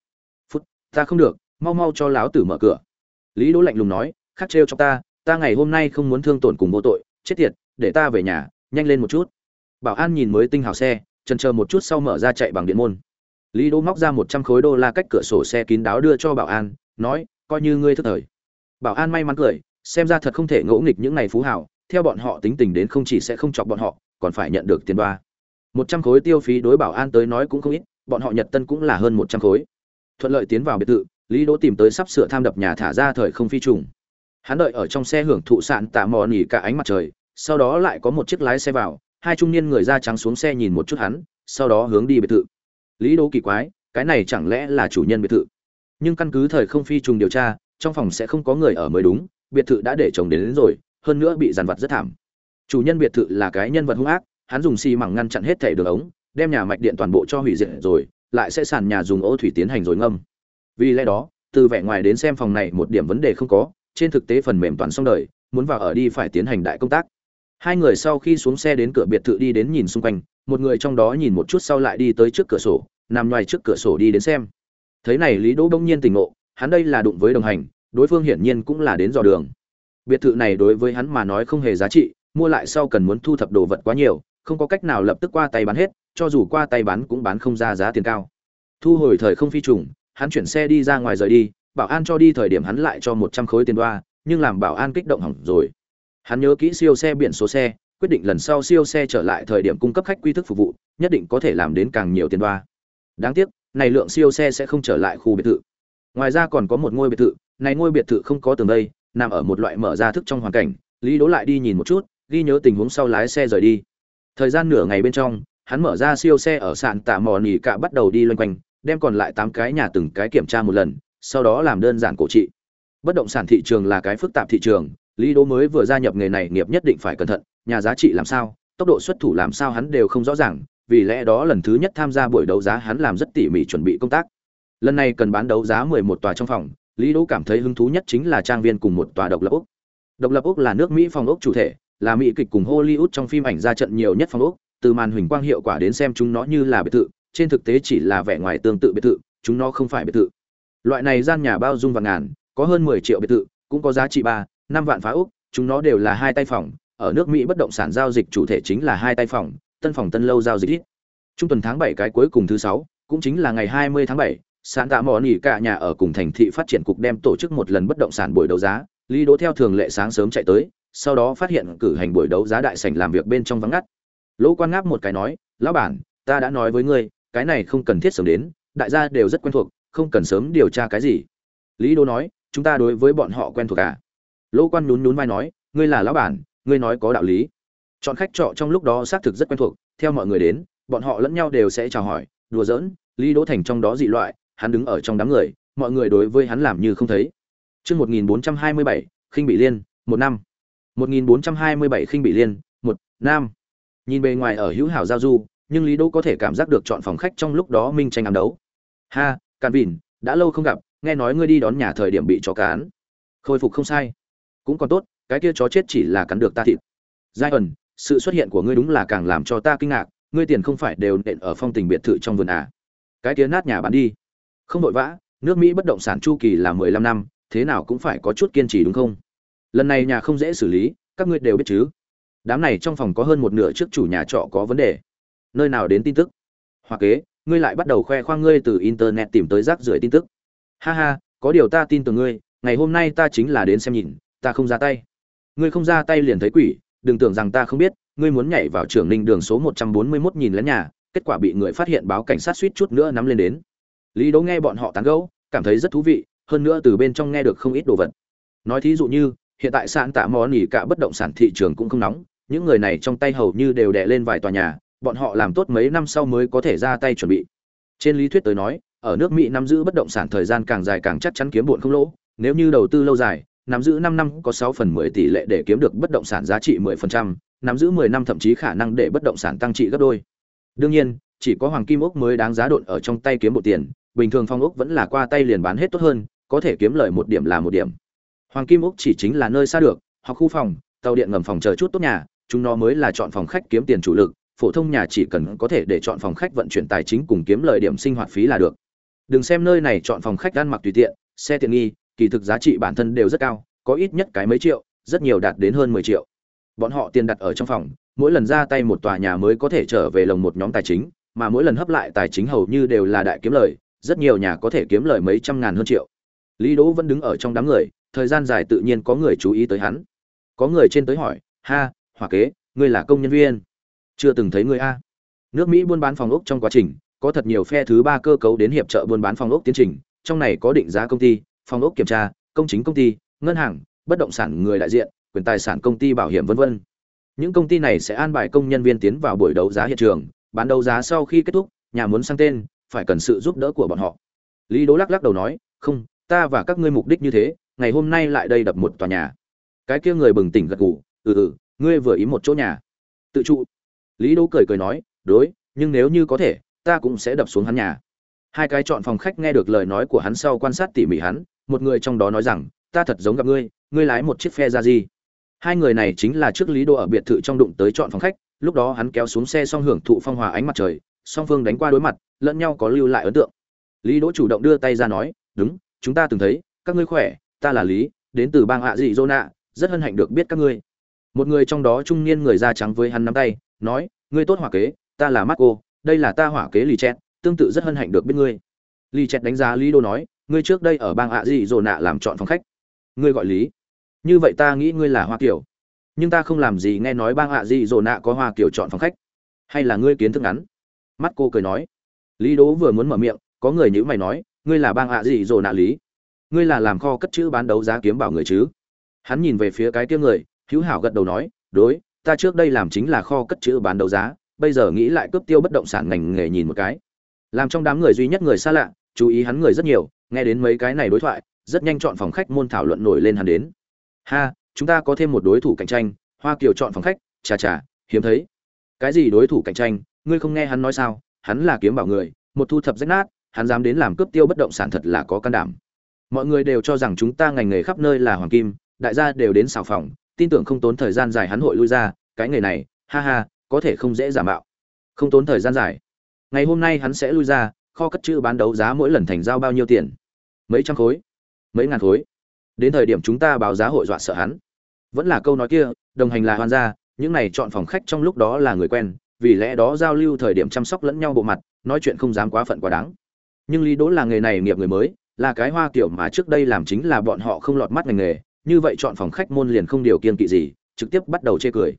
Phút, ta không được, mau mau cho láo tử mở cửa. Lý đỗ lạnh lùng nói, khắc trêu cho ta ta ngày hôm nay không muốn thương tổn cùng vô tội, chết tiệt, để ta về nhà, nhanh lên một chút. Bảo an nhìn mới tinh hào xe, chần chờ một chút sau mở ra chạy bằng điện môn. Lý đỗ móc ra một trăm khối đô la cách cửa sổ xe kín đáo đưa cho bảo an, nói, coi như ngươi thức thời. Bảo an may mắn cười, xem ra thật không thể ngẫu nghịch những ngày phú hảo theo bọn họ tính tình đến không chỉ sẽ không chọc bọn họ còn phải nhận được tiền đoa. Một trăm khối tiêu phí đối bảo an tới nói cũng không ít bọn họ nhật tân cũng là hơn một trăm khối. Thuận lợi tiến vào biệt thự lý đỗ tìm tới sắp sửa tham đập nhà thả ra thời không phi trùng. Hắn đợi ở trong xe hưởng thụ sạn tạ mò nỉ cả ánh mặt trời sau đó lại có một chiếc lái xe vào hai trung niên người da trắng xuống xe nhìn một chút hắn sau đó hướng đi biệt thự. Lý đỗ kỳ quái cái này chẳng lẽ là chủ nhân biệt thự? Nhưng căn cứ thời không phi trùng điều tra trong phòng sẽ không có người ở mới đúng biệt thự đã để chồng đến, đến rồi hơn nữa bị dàn vặt rất thảm chủ nhân biệt thự là cái nhân vật hung ác, hắn dùng xi măng ngăn chặn hết thẻ đường ống, đem nhà mạch điện toàn bộ cho hủy diệt rồi, lại sẽ sàn nhà dùng ô thủy tiến hành rồi ngâm. Vì lẽ đó, từ vẻ ngoài đến xem phòng này một điểm vấn đề không có, trên thực tế phần mềm toàn xong đời, muốn vào ở đi phải tiến hành đại công tác. Hai người sau khi xuống xe đến cửa biệt thự đi đến nhìn xung quanh, một người trong đó nhìn một chút sau lại đi tới trước cửa sổ, nằm ngoài trước cửa sổ đi đến xem. Thấy này lý đỗ bỗng nhiên tỉnh ngộ, hắn đây là đụng với đồng hành, đối phương hiển nhiên cũng là đến dò đường. Biệt thự này đối với hắn mà nói không hề giá trị mua lại sau cần muốn thu thập đồ vật quá nhiều, không có cách nào lập tức qua tay bán hết, cho dù qua tay bán cũng bán không ra giá tiền cao. Thu hồi thời không phi trùng, hắn chuyển xe đi ra ngoài rời đi, bảo an cho đi thời điểm hắn lại cho một trăm khối tiền đoa, nhưng làm bảo an kích động hỏng rồi. Hắn nhớ kỹ siêu xe biển số xe, quyết định lần sau siêu xe trở lại thời điểm cung cấp khách quy thức phục vụ, nhất định có thể làm đến càng nhiều tiền đoa. Đáng tiếc, này lượng siêu xe sẽ không trở lại khu biệt thự. Ngoài ra còn có một ngôi biệt thự, này ngôi biệt thự không có tường đây, nằm ở một loại mở ra thức trong hoàn cảnh, lý đố lại đi nhìn một chút ghi nhớ tình huống sau lái xe rời đi. Thời gian nửa ngày bên trong, hắn mở ra siêu xe ở sạn tạ mò nỉ cạ bắt đầu đi loanh quanh, đem còn lại tám cái nhà từng cái kiểm tra một lần, sau đó làm đơn giản cổ trị. Bất động sản thị trường là cái phức tạp thị trường, lý đố mới vừa gia nhập nghề này nghiệp nhất định phải cẩn thận, nhà giá trị làm sao, tốc độ xuất thủ làm sao hắn đều không rõ ràng, vì lẽ đó lần thứ nhất tham gia buổi đấu giá hắn làm rất tỉ mỉ chuẩn bị công tác. Lần này cần bán đấu giá mười một tòa trong phòng, lý đỗ cảm thấy hứng thú nhất chính là trang viên cùng một tòa độc lập úc độc lập úc là nước mỹ phòng ốc chủ thể là mỹ kịch cùng hollywood trong phim ảnh ra trận nhiều nhất phòng ốc, từ màn huỳnh quang hiệu quả đến xem chúng nó như là biệt thự, trên thực tế chỉ là vẻ ngoài tương tự biệt thự, chúng nó không phải biệt thự. Loại này gian nhà bao dung và ngàn, có hơn mười triệu biệt thự, cũng có giá trị ba, năm vạn phá úc chúng nó đều là hai tay phòng, ở nước mỹ bất động sản giao dịch chủ thể chính là hai tay phòng, tân phòng tân lâu giao dịch ít. Trung tuần tháng bảy cái cuối cùng thứ sáu, cũng chính là ngày hai mươi tháng bảy sàn tạ mò nỉ cả nhà ở cùng thành thị phát triển cục đem tổ chức một lần bất động sản buổi đấu giá, lý đỗ theo thường lệ sáng sớm chạy tới sau đó phát hiện cử hành buổi đấu giá đại sảnh làm việc bên trong vắng ngắt. Lỗ quan ngáp một cái nói lão bản ta đã nói với ngươi cái này không cần thiết sớm đến đại gia đều rất quen thuộc không cần sớm điều tra cái gì. Lý Đô nói chúng ta đối với bọn họ quen thuộc à? Lỗ quan nhún nhún vai nói ngươi là lão bản ngươi nói có đạo lý. Chọn khách trọ trong lúc đó xác thực rất quen thuộc theo mọi người đến bọn họ lẫn nhau đều sẽ chào hỏi đùa giỡn lý đỗ thành trong đó dị loại hắn đứng ở trong đám người mọi người đối với hắn làm như không thấy. Trước 1427, khinh bị liên, một năm. 1427 khinh bị liên, một nam Nhìn bề ngoài ở hữu hảo giao du, nhưng Lý Đỗ có thể cảm giác được chọn phòng khách trong lúc đó minh tranh ám đấu. Ha, Càn Vịn, đã lâu không gặp, nghe nói ngươi đi đón nhà thời điểm bị chó cán. Khôi phục không sai. Cũng còn tốt, cái kia chó chết chỉ là cắn được ta thịt. Giai ẩn, sự xuất hiện của ngươi đúng là càng làm cho ta kinh ngạc ngươi tiền không phải đều nện ở phong tình biệt thự trong vườn à cái kia nát nhà bán đi không vội vã nước mỹ bất động sản chu kỳ là mười lăm năm thế nào cũng phải có chút kiên trì đúng không lần này nhà không dễ xử lý, các ngươi đều biết chứ. Đám này trong phòng có hơn một nửa trước chủ nhà trọ có vấn đề. Nơi nào đến tin tức? Hoặc kế, ngươi lại bắt đầu khoe khoang ngươi từ internet tìm tới rác rưởi tin tức. Ha ha, có điều ta tin tưởng ngươi, ngày hôm nay ta chính là đến xem nhìn, ta không ra tay. Ngươi không ra tay liền thấy quỷ, đừng tưởng rằng ta không biết, ngươi muốn nhảy vào trưởng ninh đường số một trăm bốn mươi 141 nhìn lén nhà, kết quả bị người phát hiện báo cảnh sát suýt chút nữa nắm lên đến. Lý đỗ nghe bọn họ tán gẫu, cảm thấy rất thú vị, hơn nữa từ bên trong nghe được không ít đồ vật. Nói thí dụ như hiện tại sạn tạ mò nỉ cả bất động sản thị trường cũng không nóng những người này trong tay hầu như đều đè lên vài tòa nhà bọn họ làm tốt mấy năm sau mới có thể ra tay chuẩn bị trên lý thuyết tới nói ở nước mỹ nắm giữ bất động sản thời gian càng dài càng chắc chắn kiếm bụn không lỗ nếu như đầu tư lâu dài nắm giữ 5 năm có 6 phần 10 tỷ lệ để kiếm được bất động sản giá trị 10%, nắm giữ 10 năm thậm chí khả năng để bất động sản tăng trị gấp đôi. Đương nhiên, chỉ có hoàng kim ốc mới đáng giá độn ở trong tay kiếm một tiền, bình thường phong ốc vẫn là qua tay liền bán hết tốt hơn, có thể kiếm lời một điểm là một điểm. Hoàng kim Úc chỉ chính là nơi xa được, hoặc khu phòng, tàu điện ngầm phòng chờ chút tốt nhà, chúng nó mới là chọn phòng khách kiếm tiền chủ lực, phổ thông nhà chỉ cần có thể để chọn phòng khách vận chuyển tài chính cùng kiếm lợi điểm sinh hoạt phí là được. Đừng xem nơi này chọn phòng khách ăn mặc tùy tiện, xe tiện nghi, kỳ thực giá trị bản thân đều rất cao, có ít nhất cái mấy triệu, rất nhiều đạt đến hơn 10 triệu. Bọn họ tiền đặt ở trong phòng, mỗi lần ra tay một tòa nhà mới có thể trở về lồng một nhóm tài chính, mà mỗi lần hấp lại tài chính hầu như đều là đại kiếm lời, rất nhiều nhà có thể kiếm lời mấy trăm ngàn hơn triệu. Lý Đỗ vẫn đứng ở trong đám người, thời gian dài tự nhiên có người chú ý tới hắn. Có người trên tới hỏi, "Ha, Hỏa Kế, ngươi là công nhân viên?" Chưa từng thấy ngươi a. Nước Mỹ buôn bán phòng ốc trong quá trình, có thật nhiều phe thứ ba cơ cấu đến hiệp trợ buôn bán phòng ốc tiến trình, trong này có định giá công ty, phòng ốc kiểm tra, công chính công ty, ngân hàng, bất động sản người đại diện, quyền tài sản công ty bảo hiểm vân vân. Những công ty này sẽ an bài công nhân viên tiến vào buổi đấu giá hiện trường, bán đấu giá sau khi kết thúc, nhà muốn sang tên, phải cần sự giúp đỡ của bọn họ. Lý Đỗ lắc lắc đầu nói, "Không, ta và các ngươi mục đích như thế, ngày hôm nay lại đây đập một tòa nhà." Cái kia người bừng tỉnh gật gù, "Ừ ừ, ngươi vừa ý một chỗ nhà." Tự trụ. Lý Đỗ cười cười nói, "Đối, nhưng nếu như có thể, ta cũng sẽ đập xuống hắn nhà." Hai cái chọn phòng khách nghe được lời nói của hắn sau quan sát tỉ mỉ hắn, một người trong đó nói rằng, "Ta thật giống gặp ngươi, ngươi lái một chiếc phe ra gì?" Hai người này chính là trước Lý Đỗ ở biệt thự trong đụng tới chọn phòng khách, lúc đó hắn kéo xuống xe xong hưởng thụ phong hòa ánh mặt trời, song phương đánh qua đối mặt, lẫn nhau có lưu lại ấn tượng. Lý Đỗ chủ động đưa tay ra nói, "Đúng, chúng ta từng thấy, các ngươi khỏe, ta là Lý, đến từ bang hạ dị Zona, rất hân hạnh được biết các ngươi." Một người trong đó trung niên người da trắng với hắn nắm tay, nói, "Ngươi tốt hỏa kế, ta là Marco, đây là ta hỏa kế Lì Chẹt, tương tự rất hân hạnh được biết ngươi." Lì Chẹt đánh giá Lý Đô nói, "Ngươi trước đây ở bang hạ dị Zona làm chọn phòng khách." "Ngươi gọi Lý?" "Như vậy ta nghĩ ngươi là Hoa Kiều." nhưng ta không làm gì nghe nói bang hạ dị dô nạ có hoa kiểu chọn phòng khách hay là ngươi kiến thức ngắn mắt cô cười nói lý đố vừa muốn mở miệng có người nhữ mày nói ngươi là bang hạ dị dô nạ lý ngươi là làm kho cất chữ bán đấu giá kiếm bảo người chứ? Hắn nhìn về phía cái kia người, hữu hảo gật đầu nói, đối, ta trước đây làm chính là kho cất chữ bán đấu giá, bây giờ nghĩ lại cướp tiêu bất động sản ngành nghề nhìn một cái. Làm trong đám người duy nhất người xa lạ, chú ý hắn người rất nhiều, nghe đến mấy cái này đối thoại, rất nhanh chọn phòng khách môn thảo luận nổi lên hắn đến. Ha, chúng ta có thêm một đối thủ cạnh tranh, hoa kiều chọn phòng khách, chà chà, hiếm thấy. Cái gì đối thủ cạnh tranh, ngươi không nghe hắn nói sao, hắn là kiếm bảo người, một thu thập rách nát, hắn dám đến làm cướp tiêu bất động sản thật là có can đảm mọi người đều cho rằng chúng ta ngành nghề khắp nơi là hoàng kim, đại gia đều đến xào phòng, tin tưởng không tốn thời gian dài hắn hội lui ra, cái nghề này, ha ha, có thể không dễ giả mạo. Không tốn thời gian dài. Ngày hôm nay hắn sẽ lui ra, kho cất chữ bán đấu giá mỗi lần thành giao bao nhiêu tiền? Mấy trăm khối? Mấy ngàn khối? Đến thời điểm chúng ta báo giá hội dọa sợ hắn. Vẫn là câu nói kia, đồng hành là hoàn gia, những này chọn phòng khách trong lúc đó là người quen, vì lẽ đó giao lưu thời điểm chăm sóc lẫn nhau bộ mặt, nói chuyện không dám quá phận quá đáng. Nhưng lý đỗ là nghề này nghiệp người mới là cái hoa kiểu mà trước đây làm chính là bọn họ không lọt mắt ngành nghề, như vậy chọn phòng khách môn liền không điều kiên kỵ gì, trực tiếp bắt đầu chê cười.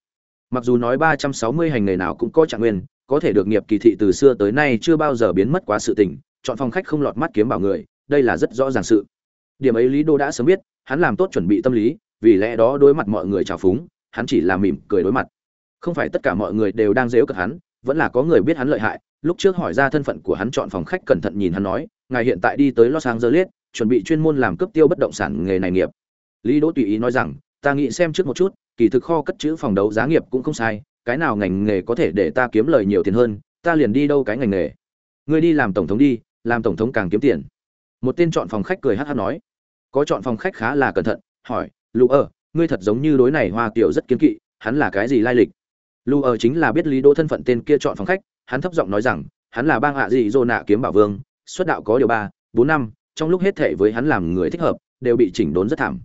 Mặc dù nói ba trăm sáu mươi hành nghề nào cũng có trạng nguyên, có thể được nghiệp kỳ thị từ xưa tới nay chưa bao giờ biến mất quá sự tình, chọn phòng khách không lọt mắt kiếm bảo người, đây là rất rõ ràng sự. Điểm ấy lý đô đã sớm biết, hắn làm tốt chuẩn bị tâm lý, vì lẽ đó đối mặt mọi người trào phúng, hắn chỉ là mỉm cười đối mặt. Không phải tất cả mọi người đều đang dễu cợt hắn, vẫn là có người biết hắn lợi hại, lúc trước hỏi ra thân phận của hắn chọn phòng khách cẩn thận nhìn hắn nói ngài hiện tại đi tới los angeles, chuẩn bị chuyên môn làm cấp tiêu bất động sản nghề này nghiệp. Lý đỗ tùy ý nói rằng, ta nghĩ xem trước một chút, kỳ thực kho cất chữ phòng đấu giá nghiệp cũng không sai, cái nào ngành nghề có thể để ta kiếm lời nhiều tiền hơn, ta liền đi đâu cái ngành nghề. Ngươi đi làm tổng thống đi, làm tổng thống càng kiếm tiền. Một tên chọn phòng khách cười hát hắc nói. Có chọn phòng khách khá là cẩn thận, hỏi "Lục ở, ngươi thật giống như đối này hoa Tiểu rất kiến kỵ, hắn là cái gì lai lịch? Lu ở chính là biết lý đỗ thân phận tên kia chọn phòng khách, hắn thấp giọng nói rằng, hắn là bang hạ gì dô nạ kiếm bảo vương xuất đạo có điều ba, bốn năm, trong lúc hết thể với hắn làm người thích hợp, đều bị chỉnh đốn rất thảm.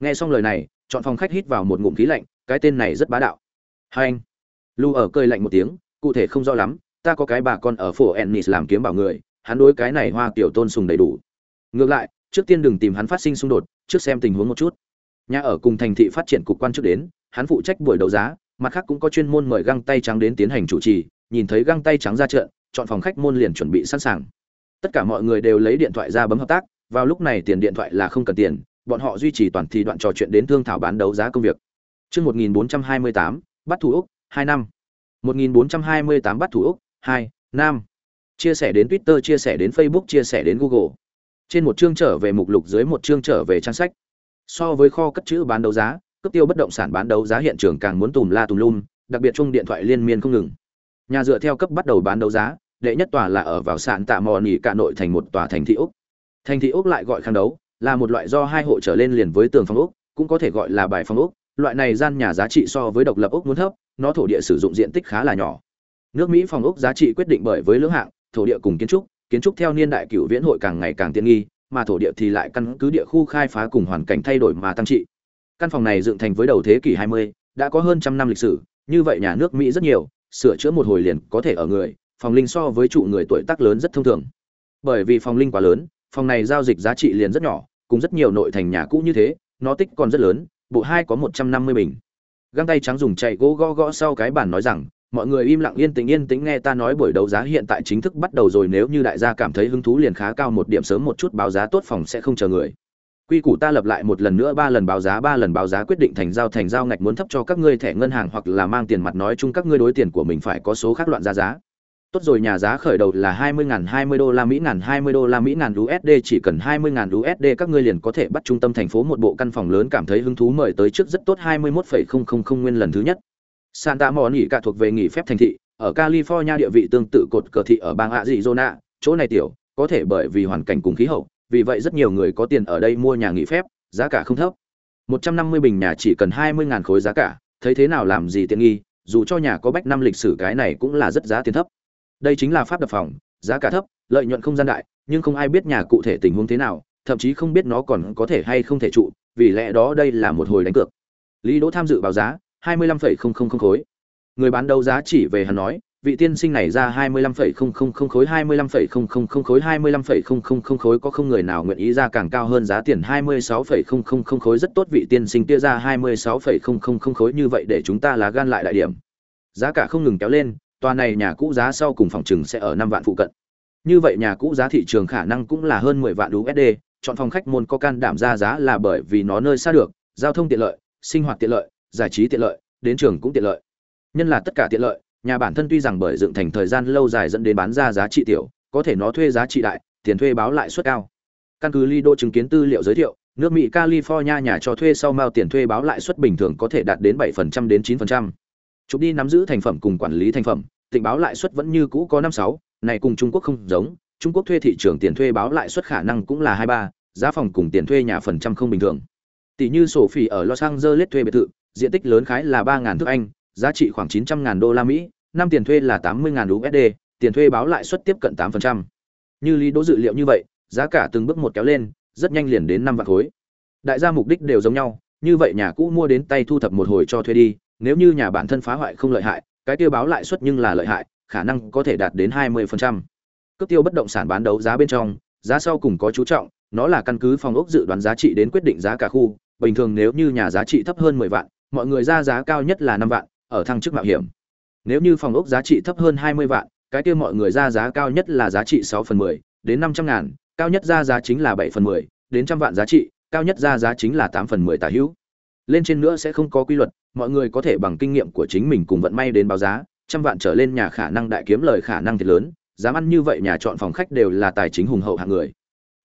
Nghe xong lời này, chọn phòng khách hít vào một ngụm khí lạnh, cái tên này rất bá đạo. Hai anh. Lu ở cười lạnh một tiếng, cụ thể không rõ lắm, ta có cái bà con ở phố ennis làm kiếm bảo người, hắn đối cái này hoa kiểu tôn sùng đầy đủ. Ngược lại, trước tiên đừng tìm hắn phát sinh xung đột, trước xem tình huống một chút. Nhà ở cùng thành thị phát triển cục quan trước đến, hắn phụ trách buổi đấu giá, mặt khác cũng có chuyên môn mời găng tay trắng đến tiến hành chủ trì, nhìn thấy găng tay trắng ra trận, chọn phòng khách môn liền chuẩn bị sẵn sàng tất cả mọi người đều lấy điện thoại ra bấm hợp tác vào lúc này tiền điện thoại là không cần tiền bọn họ duy trì toàn thi đoạn trò chuyện đến thương thảo bán đấu giá công việc Trước 1428, bắt thủ Úc, 2 năm. 1428 bắt thủ Úc, 2, năm. Chia sẻ đến Twitter, chia sẻ đến Facebook, chia sẻ đến Google. Trên một chương trở về mục lục dưới một chương trở về trang sách. So với kho cất chữ bán đấu giá, cấp tiêu bất động sản bán đấu giá hiện trường càng muốn tùm la tùm lum, đặc biệt chung điện thoại liên miên không ngừng. Nhà dựa theo cấp bắt đầu bán đấu giá, đệ nhất tòa là ở vào sạn tạ mò nỉ cả nội thành một tòa thành thị úc. Thành thị úc lại gọi khang đấu, là một loại do hai hộ trở lên liền với tường phong úc, cũng có thể gọi là bài phong úc. Loại này gian nhà giá trị so với độc lập úc muốn thấp, nó thổ địa sử dụng diện tích khá là nhỏ. Nước Mỹ phòng úc giá trị quyết định bởi với lưỡng hạng, thổ địa cùng kiến trúc, kiến trúc theo niên đại cựu viễn hội càng ngày càng tiện nghi, mà thổ địa thì lại căn cứ địa khu khai phá cùng hoàn cảnh thay đổi mà tăng trị. Căn phòng này dựng thành với đầu thế kỷ 20, đã có hơn trăm năm lịch sử, như vậy nhà nước Mỹ rất nhiều, sửa chữa một hồi liền có thể ở người, phòng linh so với trụ người tuổi tác lớn rất thông thường. Bởi vì phòng linh quá lớn, phòng này giao dịch giá trị liền rất nhỏ, cùng rất nhiều nội thành nhà cũ như thế, nó tích còn rất lớn, bộ hai có 150 bình. Găng tay trắng dùng chạy gỗ gõ gõ sau cái bàn nói rằng, mọi người im lặng yên tĩnh yên tĩnh nghe ta nói buổi đấu giá hiện tại chính thức bắt đầu rồi nếu như đại gia cảm thấy hứng thú liền khá cao một điểm sớm một chút báo giá tốt phòng sẽ không chờ người quy củ ta lập lại một lần nữa ba lần báo giá ba lần báo giá quyết định thành giao thành giao ngạch muốn thấp cho các ngươi thẻ ngân hàng hoặc là mang tiền mặt nói chung các ngươi đối tiền của mình phải có số khác loạn ra giá tốt rồi nhà giá khởi đầu là hai mươi ngàn hai mươi đô la mỹ ngàn hai mươi đô la mỹ ngàn usd chỉ cần hai mươi ngàn usd các ngươi liền có thể bắt trung tâm thành phố một bộ căn phòng lớn cảm thấy hứng thú mời tới trước rất tốt hai mươi mốt phẩy không không không nguyên lần thứ nhất Santa Monica thuộc về nghỉ phép thành thị, ở California địa vị tương tự cột cờ thị ở bang Arizona, chỗ này tiểu, có thể bởi vì hoàn cảnh cùng khí hậu, vì vậy rất nhiều người có tiền ở đây mua nhà nghỉ phép, giá cả không thấp. 150 bình nhà chỉ cần 20.000 khối giá cả, thấy thế nào làm gì tiện nghi, dù cho nhà có bách năm lịch sử cái này cũng là rất giá tiền thấp. Đây chính là pháp đập phòng, giá cả thấp, lợi nhuận không gian đại, nhưng không ai biết nhà cụ thể tình huống thế nào, thậm chí không biết nó còn có thể hay không thể trụ, vì lẽ đó đây là một hồi đánh cược. Lý Đỗ tham dự báo giá, hai mươi lăm phẩy không không không khối người bán đấu giá chỉ về hắn nói vị tiên sinh này ra hai mươi lăm phẩy không không không khối hai mươi lăm phẩy không không không khối hai mươi lăm phẩy không không không khối có không người nào nguyện ý ra càng cao hơn giá tiền hai mươi sáu phẩy không không không khối rất tốt vị tiên sinh kia ra hai mươi sáu phẩy không không không khối như vậy để chúng ta là gan lại đại điểm giá cả không ngừng kéo lên tòa này nhà cũ giá sau cùng phòng trừng sẽ ở năm vạn phụ cận. Như vậy nhà cũ giá thị trường khả năng cũng là hơn mười vạn USD chọn phòng khách môn có can đảm ra giá là bởi vì nó nơi xa được, giao thông tiện lợi, sinh hoạt tiện lợi, giải trí tiện lợi, đến trường cũng tiện lợi. Nhân là tất cả tiện lợi, nhà bản thân tuy rằng bởi dựng thành thời gian lâu dài dẫn đến bán ra giá trị tiểu, có thể nó thuê giá trị đại, tiền thuê báo lại suất cao. Căn cứ lido chứng kiến tư liệu giới thiệu, nước mỹ california nhà cho thuê sau mao tiền thuê báo lãi suất bình thường có thể đạt đến 7% đến 9% chụp đi nắm giữ thành phẩm cùng quản lý thành phẩm tình báo lãi suất vẫn như cũ có năm sáu, này cùng trung quốc không giống, trung quốc thuê thị trường tiền thuê báo lãi suất khả năng cũng là hai ba, giá phòng cùng tiền thuê nhà phần trăm không bình thường. Tỷ như sổ phỉ ở los angeles thuê biệt thự, diện tích lớn khái là ba ngàn thước anh, giá trị khoảng chín trăm ngàn đô la mỹ, năm tiền thuê là tám mươi ngàn usd tiền thuê báo lãi suất tiếp cận tám phần trăm. Như lý đỗ dự liệu như vậy, giá cả từng bước một kéo lên, rất nhanh liền đến năm vạn khối. Đại gia mục đích đều giống nhau, như vậy nhà cũ mua đến tay thu thập một hồi cho thuê đi nếu như nhà bản thân phá hoại không lợi hại cái tiêu báo lãi suất nhưng là lợi hại khả năng có thể đạt đến 20%. Cấp tiêu bất động sản bán đấu giá bên trong, giá sau cùng có chú trọng, nó là căn cứ phòng ốc dự đoán giá trị đến quyết định giá cả khu, bình thường nếu như nhà giá trị thấp hơn 10 vạn, mọi người ra giá cao nhất là 5 vạn, ở thăng chức mạo hiểm. Nếu như phòng ốc giá trị thấp hơn 20 vạn, cái kia mọi người ra giá cao nhất là giá trị 6 phần 10, đến 500 ngàn, cao nhất ra giá chính là 7 phần 10, đến trăm vạn giá trị, cao nhất ra giá chính là 8 phần 10 tài hữu lên trên nữa sẽ không có quy luật, mọi người có thể bằng kinh nghiệm của chính mình cùng vận may đến báo giá, trăm vạn trở lên nhà khả năng đại kiếm lời khả năng thiệt lớn, dám ăn như vậy nhà chọn phòng khách đều là tài chính hùng hậu hạng người.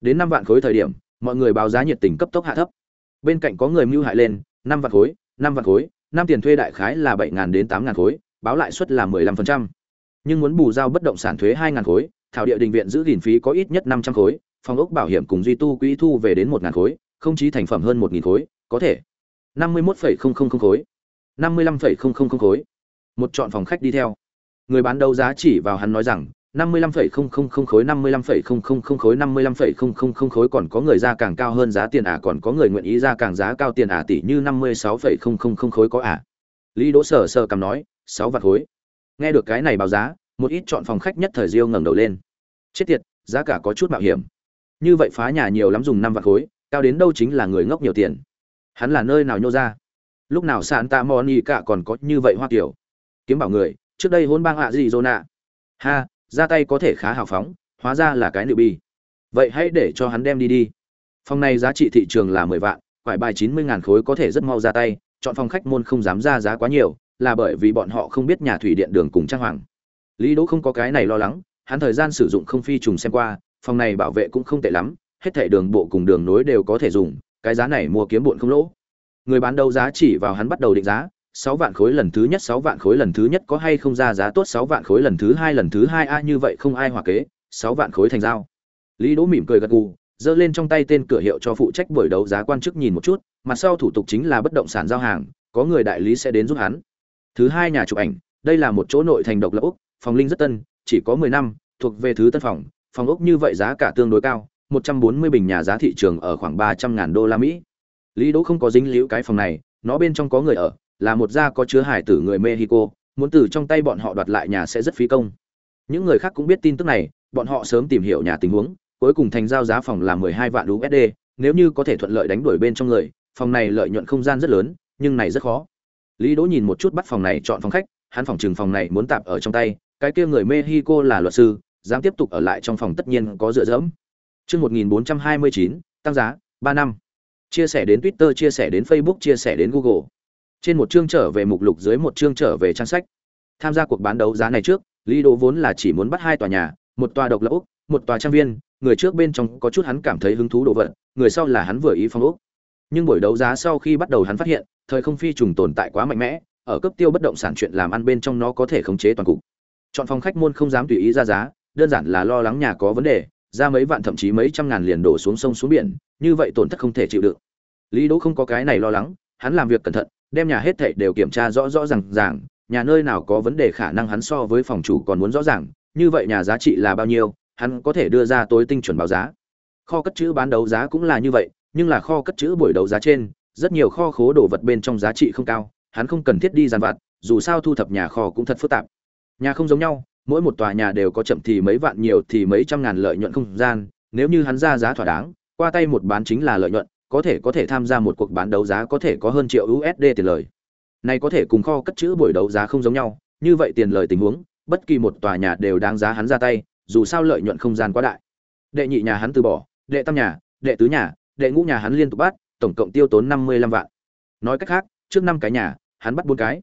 Đến năm vạn khối thời điểm, mọi người báo giá nhiệt tình cấp tốc hạ thấp. Bên cạnh có người mưu hại lên, năm vạn khối, năm vạn khối, năm tiền thuê đại khái là bảy đến tám khối, báo lãi suất là 15%. nhưng muốn bù giao bất động sản thuế hai khối, thảo địa đình viện giữ gìn phí có ít nhất năm trăm khối, phòng ốc bảo hiểm cùng duy tu quỹ thu về đến một khối, không chí thành phẩm hơn một khối, có thể năm mươi một khối năm mươi năm khối một chọn phòng khách đi theo người bán đấu giá chỉ vào hắn nói rằng năm mươi lăm phẩy không không không khối năm mươi lăm phẩy không không không khối năm mươi lăm phẩy không không không khối còn có người ra càng cao hơn giá tiền à, còn có người nguyện ý ra càng giá cao tiền à tỷ như năm mươi sáu phẩy không không không khối có à, lý đỗ sở sờ cầm nói sáu vạn khối nghe được cái này báo giá một ít chọn phòng khách nhất thời diêu ngẩng đầu lên chết tiệt giá cả có chút mạo hiểm như vậy phá nhà nhiều lắm dùng năm vạn khối cao đến đâu chính là người ngốc nhiều tiền hắn là nơi nào nhô ra? Lúc nào sàn tạ mò ni cả còn có như vậy hoa kiểu? Kiếm bảo người, trước đây hôn bang hạ gì dô nạ ha, ra tay có thể khá hào phóng, hóa ra là cái nữ bi vậy hãy để cho hắn đem đi đi. Phòng này giá trị thị trường là mười vạn, quải bài chín mươi ngàn khối có thể rất mau ra tay, chọn phòng khách môn không dám ra giá quá nhiều, là bởi vì bọn họ không biết nhà thủy điện đường cùng trang hoàng. Lý đỗ không có cái này lo lắng, hắn thời gian sử dụng không phi trùng xem qua, phòng này bảo vệ cũng không tệ lắm, hết thảy đường bộ cùng đường nối đều có thể dùng cái giá này mua kiếm bộn không lỗ. Người bán đấu giá chỉ vào hắn bắt đầu định giá, sáu vạn khối lần thứ nhất, sáu vạn khối lần thứ nhất có hay không ra giá tốt, sáu vạn khối lần thứ hai, lần thứ hai, a, như vậy không ai hòa kế, sáu vạn khối thành giao. Lý đỗ mỉm cười gật gù, giơ lên trong tay tên cửa hiệu cho phụ trách buổi đấu giá quan chức nhìn một chút, mặt sau thủ tục chính là bất động sản giao hàng, có người đại lý sẽ đến giúp hắn. Thứ hai nhà chụp ảnh, đây là một chỗ nội thành độc lập úc, phòng linh rất tân, chỉ có mười năm, thuộc về thứ tân phòng phòng ốc như vậy giá cả tương đối cao một trăm bốn mươi bình nhà giá thị trường ở khoảng ba trăm ngàn đô la mỹ. Lý đỗ không có dính líu cái phòng này, nó bên trong có người ở, là một gia có chứa hải tử người mexico, muốn từ trong tay bọn họ đoạt lại nhà sẽ rất phí công. Những người khác cũng biết tin tức này, bọn họ sớm tìm hiểu nhà tình huống, cuối cùng thành giao giá phòng là mười hai vạn usd nếu như có thể thuận lợi đánh đuổi bên trong người, phòng này lợi nhuận không gian rất lớn, nhưng này rất khó. Lý đỗ nhìn một chút bắt phòng này chọn phòng khách, hắn phòng trừng phòng này muốn tạp ở trong tay, cái kia người mexico là luật sư, dám tiếp tục ở lại trong phòng tất nhiên có dựa dẫm chương một nghìn bốn trăm hai mươi chín tăng giá ba năm. Chia sẻ đến twitter chia sẻ đến facebook chia sẻ đến google. Trên một chương trở về mục lục dưới một chương trở về trang sách. Tham gia cuộc bán đấu giá này trước lý đỗ vốn là chỉ muốn bắt hai tòa nhà một tòa độc lập ốc, một tòa trang viên. Người trước bên trong có chút hắn cảm thấy hứng thú đồ vật người sau là hắn vừa ý phong ốc. nhưng buổi đấu giá sau khi bắt đầu hắn phát hiện thời không phi trùng tồn tại quá mạnh mẽ ở cấp tiêu bất động sản chuyện làm ăn bên trong nó có thể khống chế toàn cục. Chọn phòng khách môn không dám tùy ý ra giá đơn giản là lo lắng nhà có vấn đề ra mấy vạn thậm chí mấy trăm ngàn liền đổ xuống sông xuống biển, như vậy tổn thất không thể chịu đựng. Lý đỗ không có cái này lo lắng, hắn làm việc cẩn thận, đem nhà hết thảy đều kiểm tra rõ rõ ràng ràng, nhà nơi nào có vấn đề khả năng hắn so với phòng chủ còn muốn rõ ràng, như vậy nhà giá trị là bao nhiêu, hắn có thể đưa ra tối tinh chuẩn báo giá. Kho cất trữ bán đấu giá cũng là như vậy, nhưng là kho cất trữ buổi đấu giá trên, rất nhiều kho khố đồ vật bên trong giá trị không cao, hắn không cần thiết đi giàn vặt, dù sao thu thập nhà kho cũng thật phức tạp. Nhà không giống nhau mỗi một tòa nhà đều có chậm thì mấy vạn, nhiều thì mấy trăm ngàn lợi nhuận không gian. Nếu như hắn ra giá thỏa đáng, qua tay một bán chính là lợi nhuận, có thể có thể tham gia một cuộc bán đấu giá có thể có hơn triệu usd tiền lời. Này có thể cùng kho cất chữ buổi đấu giá không giống nhau, như vậy tiền lời tình huống, bất kỳ một tòa nhà đều đáng giá hắn ra tay, dù sao lợi nhuận không gian quá đại. Đệ nhị nhà hắn từ bỏ, đệ tam nhà, đệ tứ nhà, đệ ngũ nhà hắn liên tục bắt, tổng cộng tiêu tốn năm mươi lăm vạn. Nói cách khác, trước năm cái nhà, hắn bắt bốn cái.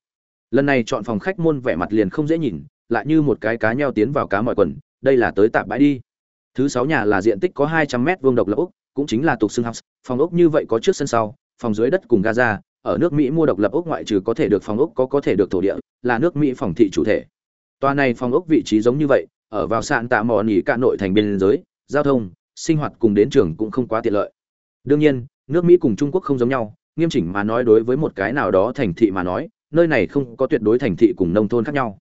Lần này chọn phòng khách môn vẻ mặt liền không dễ nhìn lại như một cái cá nheo tiến vào cá mọi quần, đây là tới tạm bãi đi. Thứ sáu nhà là diện tích có hai trăm mét vuông độc lập úc, cũng chính là tục xương house. Phòng ốc như vậy có trước sân sau, phòng dưới đất cùng gaza, ở nước mỹ mua độc lập ốc ngoại trừ có thể được phòng ốc có có thể được thổ địa, là nước mỹ phòng thị chủ thể. Tòa này phòng ốc vị trí giống như vậy, ở vào sạn tạ mò nỉ cả nội thành biên giới, giao thông, sinh hoạt cùng đến trường cũng không quá tiện lợi. Đương nhiên, nước mỹ cùng trung quốc không giống nhau, nghiêm chỉnh mà nói đối với một cái nào đó thành thị mà nói, nơi này không có tuyệt đối thành thị cùng nông thôn khác nhau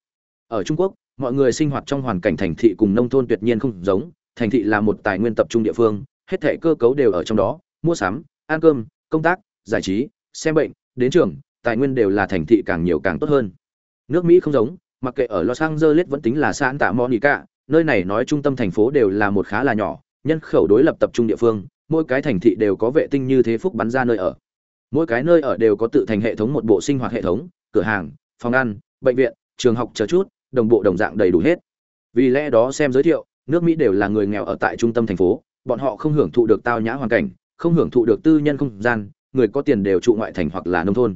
ở trung quốc, mọi người sinh hoạt trong hoàn cảnh thành thị cùng nông thôn tuyệt nhiên không giống, thành thị là một tài nguyên tập trung địa phương, hết thảy cơ cấu đều ở trong đó, mua sắm, ăn cơm, công tác, giải trí, xem bệnh, đến trường, tài nguyên đều là thành thị càng nhiều càng tốt hơn. Nước mỹ không giống, mặc kệ ở los angeles vẫn tính là xã tạ monica, nơi này nói trung tâm thành phố đều là một khá là nhỏ, nhân khẩu đối lập tập trung địa phương, mỗi cái thành thị đều có vệ tinh như thế phúc bắn ra nơi ở. Mỗi cái nơi ở đều có tự thành hệ thống một bộ sinh hoạt hệ thống, cửa hàng, phòng ăn, bệnh viện, trường học chờ chút đồng bộ đồng dạng đầy đủ hết. Vì lẽ đó xem giới thiệu, nước mỹ đều là người nghèo ở tại trung tâm thành phố, bọn họ không hưởng thụ được tao nhã hoàn cảnh, không hưởng thụ được tư nhân không gian, người có tiền đều trụ ngoại thành hoặc là nông thôn.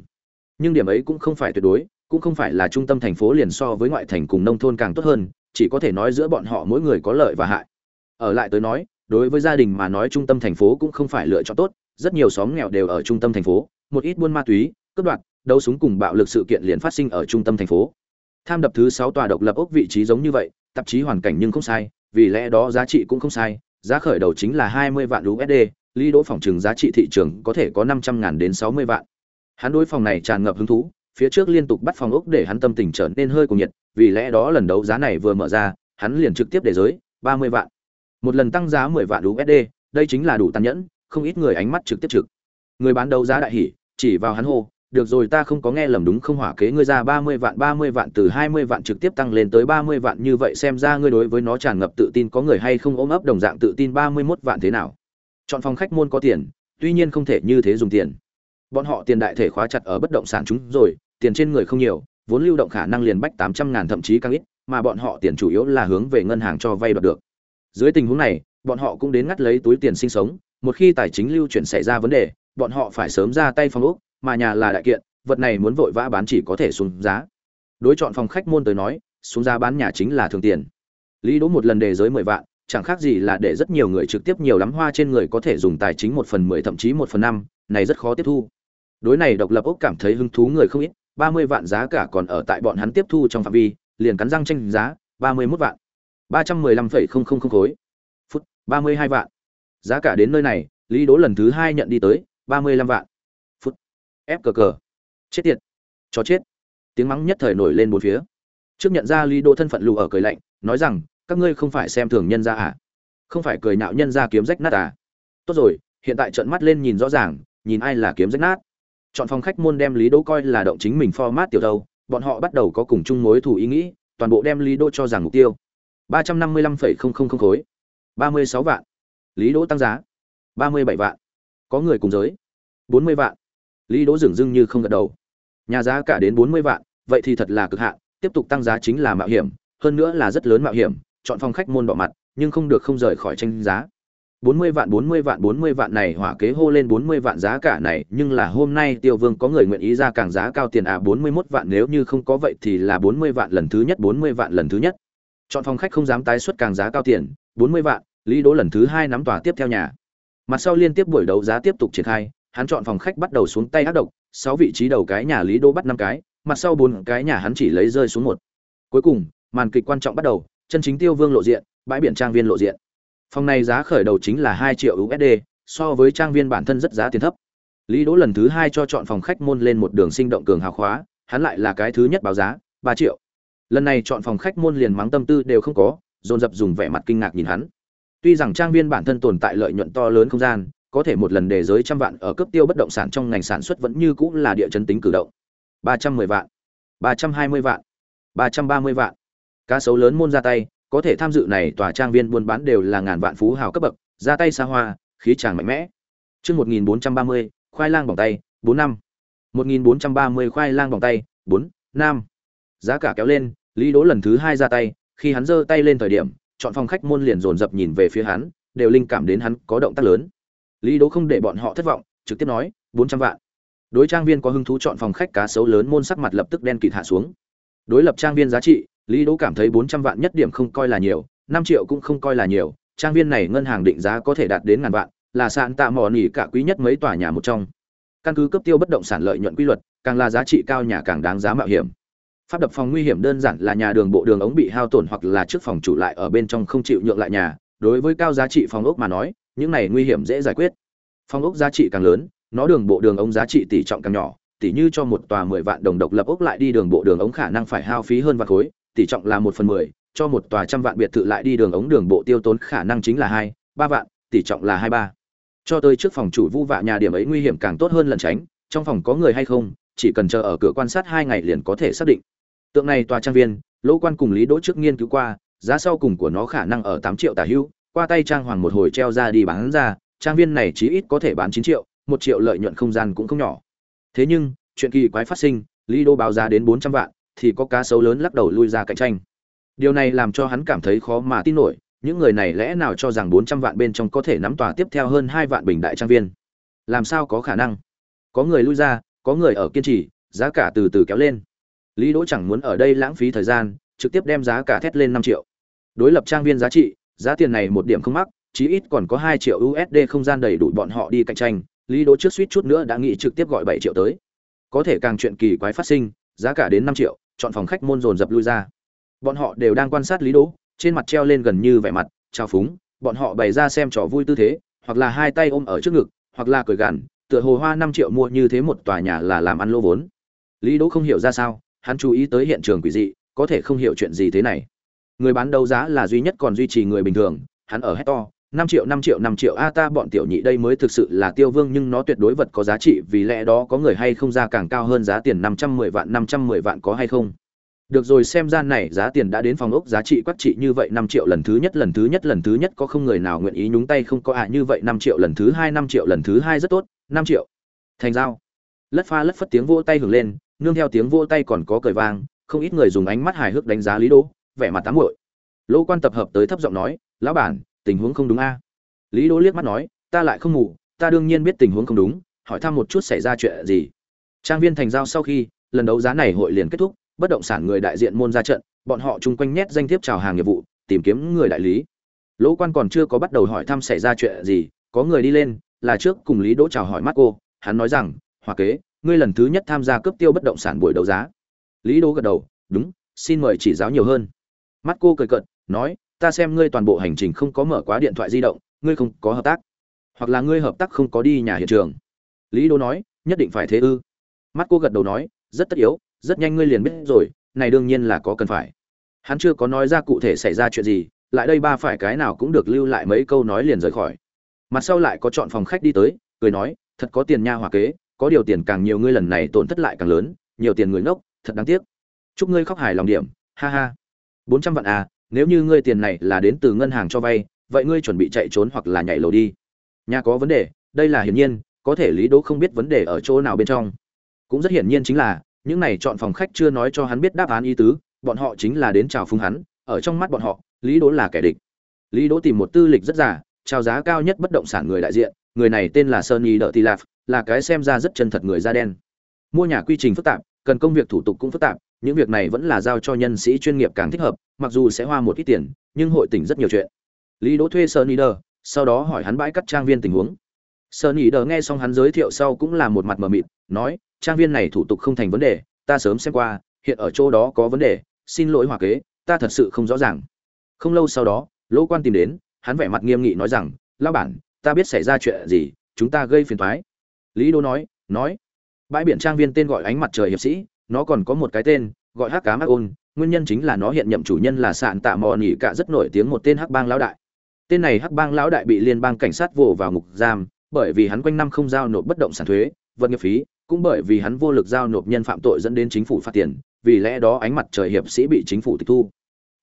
Nhưng điểm ấy cũng không phải tuyệt đối, cũng không phải là trung tâm thành phố liền so với ngoại thành cùng nông thôn càng tốt hơn, chỉ có thể nói giữa bọn họ mỗi người có lợi và hại. Ở lại tới nói, đối với gia đình mà nói trung tâm thành phố cũng không phải lựa chọn tốt, rất nhiều xóm nghèo đều ở trung tâm thành phố, một ít buôn ma túy, cướp đoạt, đấu súng cùng bạo lực sự kiện liền phát sinh ở trung tâm thành phố tham đập thứ sáu tòa độc lập ốc vị trí giống như vậy tạp chí hoàn cảnh nhưng không sai vì lẽ đó giá trị cũng không sai giá khởi đầu chính là hai mươi vạn USD, Lý Đỗ phòng trừng giá trị thị trường có thể có năm trăm ngàn đến sáu mươi vạn. Hắn đối phòng này tràn ngập hứng thú, phía trước liên tục bắt phòng ốc để hắn tâm tình trở nên hơi cuồng nhiệt, vì lẽ đó lần đấu giá này vừa mở ra, hắn liền trực tiếp để giới 30 vạn. Một lần tăng giá 10 vạn USD, đây chính là đủ tàn nhẫn, không ít người ánh mắt trực tiếp trực. Người bán đấu giá đại hỉ, chỉ vào hắn hô, được rồi ta không có nghe lầm đúng không hỏa kế ngươi ra 30 vạn 30 vạn từ 20 vạn trực tiếp tăng lên tới 30 vạn như vậy xem ra ngươi đối với nó tràn ngập tự tin có người hay không ôm ấp đồng dạng tự tin 31 vạn thế nào. Chọn phòng khách môn có tiền, tuy nhiên không thể như thế dùng tiền. Bọn họ tiền đại thể khóa chặt ở bất động sản chúng rồi, tiền trên người không nhiều, vốn lưu động khả năng liền bách 800 ngàn thậm chí càng ít, mà bọn họ tiền chủ yếu là hướng về ngân hàng cho vay đoạt được. Dưới tình huống này, bọn họ cũng đến ngắt lấy túi tiền sinh sống, một khi tài chính lưu chuyển xảy ra vấn đề, bọn họ phải sớm ra tay phòng ốc, mà nhà là đại kiện, vật này muốn vội vã bán chỉ có thể xuống giá. Đối chọn phòng khách môn tới nói, xuống giá bán nhà chính là thường tiền. Lý Đỗ một lần đề giới 10 vạn, chẳng khác gì là để rất nhiều người trực tiếp nhiều lắm hoa trên người có thể dùng tài chính 1 phần 10 thậm chí 1 phần 5, này rất khó tiếp thu. Đối này độc lập ốc cảm thấy hứng thú người không ít, 30 vạn giá cả còn ở tại bọn hắn tiếp thu trong phạm vi, liền cắn răng tranh giá, 31 vạn. 315,000 khối. Phút, 32 vạn. Giá cả đến nơi này, Lý Đỗ lần thứ 2 nhận đi tới, 35 vạn. Ép cờ cờ. Chết tiệt. Chó chết. Tiếng mắng nhất thời nổi lên bốn phía. Trước nhận ra Lý Đỗ thân phận lù ở cười lạnh, nói rằng, các ngươi không phải xem thường nhân gia à? Không phải cười nạo nhân gia kiếm rách nát à? Tốt rồi, hiện tại trợn mắt lên nhìn rõ ràng, nhìn ai là kiếm rách nát. Chọn phòng khách môn đem Lý Đỗ coi là động chính mình format tiểu đầu, bọn họ bắt đầu có cùng chung mối thù ý nghĩ, toàn bộ đem Lý Đỗ cho rằng mục tiêu. 355,000 khối. 36 vạn. Lý Đỗ tăng giá. 37 vạn. Có người cùng giới. 40 vạn. Lý Đỗ dường dưng như không gật đầu. Nhà giá cả đến 40 vạn, vậy thì thật là cực hạn, tiếp tục tăng giá chính là mạo hiểm, hơn nữa là rất lớn mạo hiểm, chọn phòng khách môn bỏ mặt, nhưng không được không rời khỏi tranh giá. 40 vạn 40 vạn 40 vạn này hỏa kế hô lên 40 vạn giá cả này, nhưng là hôm nay Tiêu Vương có người nguyện ý ra càng giá cao tiền à 41 vạn nếu như không có vậy thì là 40 vạn lần thứ nhất 40 vạn lần thứ nhất. Chọn phòng khách không dám tái xuất càng giá cao tiền, 40 vạn, Lý Đỗ lần thứ hai nắm tòa tiếp theo nhà. Mặt sau liên tiếp buổi đấu giá tiếp tục triển khai, hắn chọn phòng khách bắt đầu xuống tay ác độc, 6 vị trí đầu cái nhà Lý Đỗ bắt 5 cái, mặt sau bốn cái nhà hắn chỉ lấy rơi xuống một. Cuối cùng, màn kịch quan trọng bắt đầu, chân chính Tiêu Vương lộ diện, bãi biển trang viên lộ diện. Phòng này giá khởi đầu chính là 2 triệu USD, so với trang viên bản thân rất giá tiền thấp. Lý Đỗ lần thứ hai cho chọn phòng khách môn lên một đường sinh động cường hào khóa, hắn lại là cái thứ nhất báo giá, 3 triệu. Lần này chọn phòng khách môn liền mắng tâm tư đều không có, dồn dập dùng vẻ mặt kinh ngạc nhìn hắn. Tuy rằng trang viên bản thân tồn tại lợi nhuận to lớn không gian, có thể một lần đề giới trăm vạn ở cấp tiêu bất động sản trong ngành sản xuất vẫn như cũ là địa chấn tính cử động. 310 vạn, 320 vạn, 330 vạn. Cá sấu lớn môn ra tay, có thể tham dự này tòa trang viên buôn bán đều là ngàn vạn phú hào cấp bậc, ra tay xa hoa, khí tràng mạnh mẽ. Chương 1430, khoai lang bỏng tay, 4 năm. 1430 khoai lang bỏng tay, 4, năm. Giá cả kéo lên, Lý Đỗ lần thứ hai ra tay, khi hắn giơ tay lên thời điểm, chọn phòng khách môn liền dồn dập nhìn về phía hắn, đều linh cảm đến hắn có động tác lớn. Lý Đỗ không để bọn họ thất vọng, trực tiếp nói, 400 vạn. Đối trang viên có hứng thú chọn phòng khách cá sấu lớn môn sắc mặt lập tức đen kịt hạ xuống. Đối lập trang viên giá trị, Lý Đỗ cảm thấy 400 vạn nhất điểm không coi là nhiều, 5 triệu cũng không coi là nhiều, trang viên này ngân hàng định giá có thể đạt đến ngàn vạn, là sạn tạ mỏ nỉ cả quý nhất mấy tòa nhà một trong. Căn cứ cấp tiêu bất động sản lợi nhuận quy luật, càng là giá trị cao nhà càng đáng giá mạo hiểm. Pháp đập phòng nguy hiểm đơn giản là nhà đường bộ đường ống bị hao tổn hoặc là trước phòng chủ lại ở bên trong không chịu nhượng lại nhà, đối với cao giá trị phòng ốc mà nói, những này nguy hiểm dễ giải quyết. Phong ốc giá trị càng lớn, nó đường bộ đường ống giá trị tỷ trọng càng nhỏ, tỷ như cho một tòa 10 vạn đồng độc lập ốc lại đi đường bộ đường ống khả năng phải hao phí hơn vạn khối, tỷ trọng là một phần mười cho một tòa trăm vạn biệt thự lại đi đường ống đường bộ tiêu tốn khả năng chính là hai ba vạn tỷ trọng là hai ba cho tới trước phòng chủ vu vạ nhà điểm ấy nguy hiểm càng tốt hơn lẩn tránh trong phòng có người hay không chỉ cần chờ ở cửa quan sát hai ngày liền có thể xác định tượng này tòa trang viên lỗ quan cùng lý đỗ trước nghiên cứu qua giá sau cùng của nó khả năng ở tám triệu tả hưu qua tay trang hoàng một hồi treo ra đi bán ra trang viên này chí ít có thể bán chín triệu một triệu lợi nhuận không gian cũng không nhỏ thế nhưng chuyện kỳ quái phát sinh lý đỗ báo giá đến bốn trăm vạn thì có cá sấu lớn lắc đầu lui ra cạnh tranh. Điều này làm cho hắn cảm thấy khó mà tin nổi, những người này lẽ nào cho rằng 400 vạn bên trong có thể nắm tòa tiếp theo hơn 2 vạn bình đại trang viên? Làm sao có khả năng? Có người lui ra, có người ở kiên trì, giá cả từ từ kéo lên. Lý Đỗ chẳng muốn ở đây lãng phí thời gian, trực tiếp đem giá cả thét lên 5 triệu. Đối lập trang viên giá trị, giá tiền này một điểm không mắc, chí ít còn có 2 triệu USD không gian đầy đủ bọn họ đi cạnh tranh, Lý Đỗ trước suýt chút nữa đã nghĩ trực tiếp gọi 7 triệu tới. Có thể càng chuyện kỳ quái phát sinh, giá cả đến 5 triệu, chọn phòng khách môn dồn dập lui ra. Bọn họ đều đang quan sát lý đỗ trên mặt treo lên gần như vẻ mặt trao phúng bọn họ bày ra xem trò vui tư thế hoặc là hai tay ôm ở trước ngực hoặc là cười gằn tựa hồ hoa năm triệu mua như thế một tòa nhà là làm ăn lô vốn. Lý đỗ không hiểu ra sao hắn chú ý tới hiện trường quỷ dị có thể không hiểu chuyện gì thế này người bán đấu giá là duy nhất còn duy trì người bình thường, hắn ở hét to, năm triệu năm triệu năm triệu. A, ta, bọn tiểu nhị đây mới thực sự là tiêu vương, nhưng nó tuyệt đối vật có giá trị, vì lẽ đó có người hay không ra càng cao hơn giá tiền năm trăm mười vạn, năm trăm mười vạn có hay không? Được rồi, xem gian này giá tiền đã đến phòng ốc giá trị quắc trị như vậy, năm triệu lần thứ nhất, lần thứ nhất, lần thứ nhất, có không người nào nguyện ý nhúng tay không có ạ, như vậy năm triệu lần thứ hai, năm triệu lần thứ hai rất tốt, năm triệu. Thành giao. Lất pha lất phất tiếng vỗ tay hưởng lên, nương theo tiếng vỗ tay còn có cười vang không ít người dùng ánh mắt hài hước đánh giá lý đỗ vẻ mặt tám muội. Lỗ quan tập hợp tới thấp giọng nói, lão bản, tình huống không đúng a. Lý đỗ liếc mắt nói, ta lại không ngủ, ta đương nhiên biết tình huống không đúng, hỏi thăm một chút xảy ra chuyện gì. Trang viên thành giao sau khi, lần đấu giá này hội liền kết thúc, bất động sản người đại diện môn ra trận, bọn họ chung quanh nhét danh thiếp chào hàng nghiệp vụ, tìm kiếm người đại lý. Lỗ quan còn chưa có bắt đầu hỏi thăm xảy ra chuyện gì, có người đi lên, là trước cùng lý đỗ chào hỏi mắt cô, hắn nói rằng, hòa kế, ngươi lần thứ nhất tham gia cấp tiêu bất động sản buổi đấu giá. Lý đỗ gật đầu, đúng, xin mời chỉ giáo nhiều hơn mắt cô cười cợt, nói, ta xem ngươi toàn bộ hành trình không có mở quá điện thoại di động, ngươi không có hợp tác. Hoặc là ngươi hợp tác không có đi nhà hiện trường. Lý đô nói, nhất định phải thế ư. Mắt cô gật đầu nói, rất tất yếu, rất nhanh ngươi liền biết rồi, này đương nhiên là có cần phải. Hắn chưa có nói ra cụ thể xảy ra chuyện gì, lại đây ba phải cái nào cũng được lưu lại mấy câu nói liền rời khỏi. Mặt sau lại có chọn phòng khách đi tới, cười nói, thật có tiền nha hòa kế, có điều tiền càng nhiều ngươi lần này tổn thất lại càng lớn, nhiều tiền người ngốc, thật đáng tiếc. Chúc ngươi khóc hài lòng điểm, ha ha bốn trăm vạn à nếu như ngươi tiền này là đến từ ngân hàng cho vay vậy ngươi chuẩn bị chạy trốn hoặc là nhảy lầu đi. Nhà có vấn đề đây là hiển nhiên có thể lý đỗ không biết vấn đề ở chỗ nào bên trong. Cũng rất hiển nhiên chính là những này chọn phòng khách chưa nói cho hắn biết đáp án ý tứ bọn họ chính là đến chào phúng hắn ở trong mắt bọn họ lý đỗ là kẻ địch. Lý đỗ tìm một tư lịch rất giả chào giá cao nhất bất động sản người đại diện người này tên là Sunny Đợ Tì Lạp, là cái xem ra rất chân thật người da đen. Mua nhà quy trình phức tạp, cần công việc thủ tục cũng phức tạp, những việc này vẫn là giao cho nhân sĩ chuyên nghiệp càng thích hợp, mặc dù sẽ hoa một ít tiền, nhưng hội tỉnh rất nhiều chuyện. Lý Đỗ thuê Sunny Đợ, sau đó hỏi hắn bãi cắt trang viên tình huống. Sunny Đợ nghe xong hắn giới thiệu sau cũng là một mặt mờ mịt, nói, trang viên này thủ tục không thành vấn đề, ta sớm xem qua, hiện ở chỗ đó có vấn đề, xin lỗi hòa kế, ta thật sự không rõ ràng. Không lâu sau đó, Lỗ Quan tìm đến, hắn vẻ mặt nghiêm nghị nói rằng, lão bản, ta biết xảy ra chuyện gì chúng ta gây phiền toái lý đô nói nói bãi biển trang viên tên gọi ánh mặt trời hiệp sĩ nó còn có một cái tên gọi hắc cá mắc ôn nguyên nhân chính là nó hiện nhậm chủ nhân là sạn tạ mò nỉ cả rất nổi tiếng một tên hắc bang lão đại. Tên này hắc bang lão đại bị liên bang cảnh sát vồ vào ngục giam bởi vì hắn quanh năm không giao nộp bất động sản thuế vật nghiệp phí cũng bởi vì hắn vô lực giao nộp nhân phạm tội dẫn đến chính phủ phạt tiền vì lẽ đó ánh mặt trời hiệp sĩ bị chính phủ tịch thu.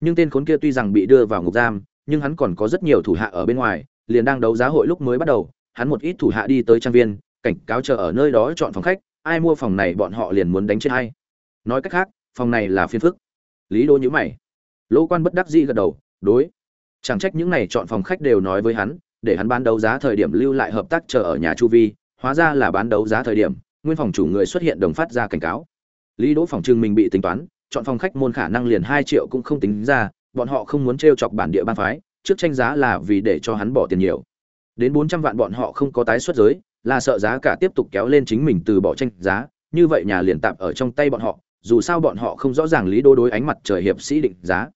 Nhưng tên khốn kia tuy rằng bị đưa vào ngục giam nhưng hắn còn có rất nhiều thủ hạ ở bên ngoài liền đang đấu giá hội lúc mới bắt đầu, hắn một ít thủ hạ đi tới trang viên, cảnh cáo chờ ở nơi đó chọn phòng khách, ai mua phòng này bọn họ liền muốn đánh chết hay. Nói cách khác, phòng này là phiên phức. Lý Đô nhữ mày. Lỗ Quan bất đắc dĩ gật đầu, đối. Chẳng trách những này chọn phòng khách đều nói với hắn, để hắn bán đấu giá thời điểm lưu lại hợp tác chờ ở nhà chu vi, hóa ra là bán đấu giá thời điểm, nguyên phòng chủ người xuất hiện đồng phát ra cảnh cáo. Lý Đỗ phòng trưng mình bị tính toán, chọn phòng khách môn khả năng liền 2 triệu cũng không tính ra, bọn họ không muốn trêu chọc bản địa ban phái, trước tranh giá là vì để cho hắn bỏ tiền nhiều. Đến 400 vạn bọn họ không có tái xuất giới, là sợ giá cả tiếp tục kéo lên chính mình từ bỏ tranh giá, như vậy nhà liền tạm ở trong tay bọn họ, dù sao bọn họ không rõ ràng lý đô đối ánh mặt trời hiệp sĩ định giá.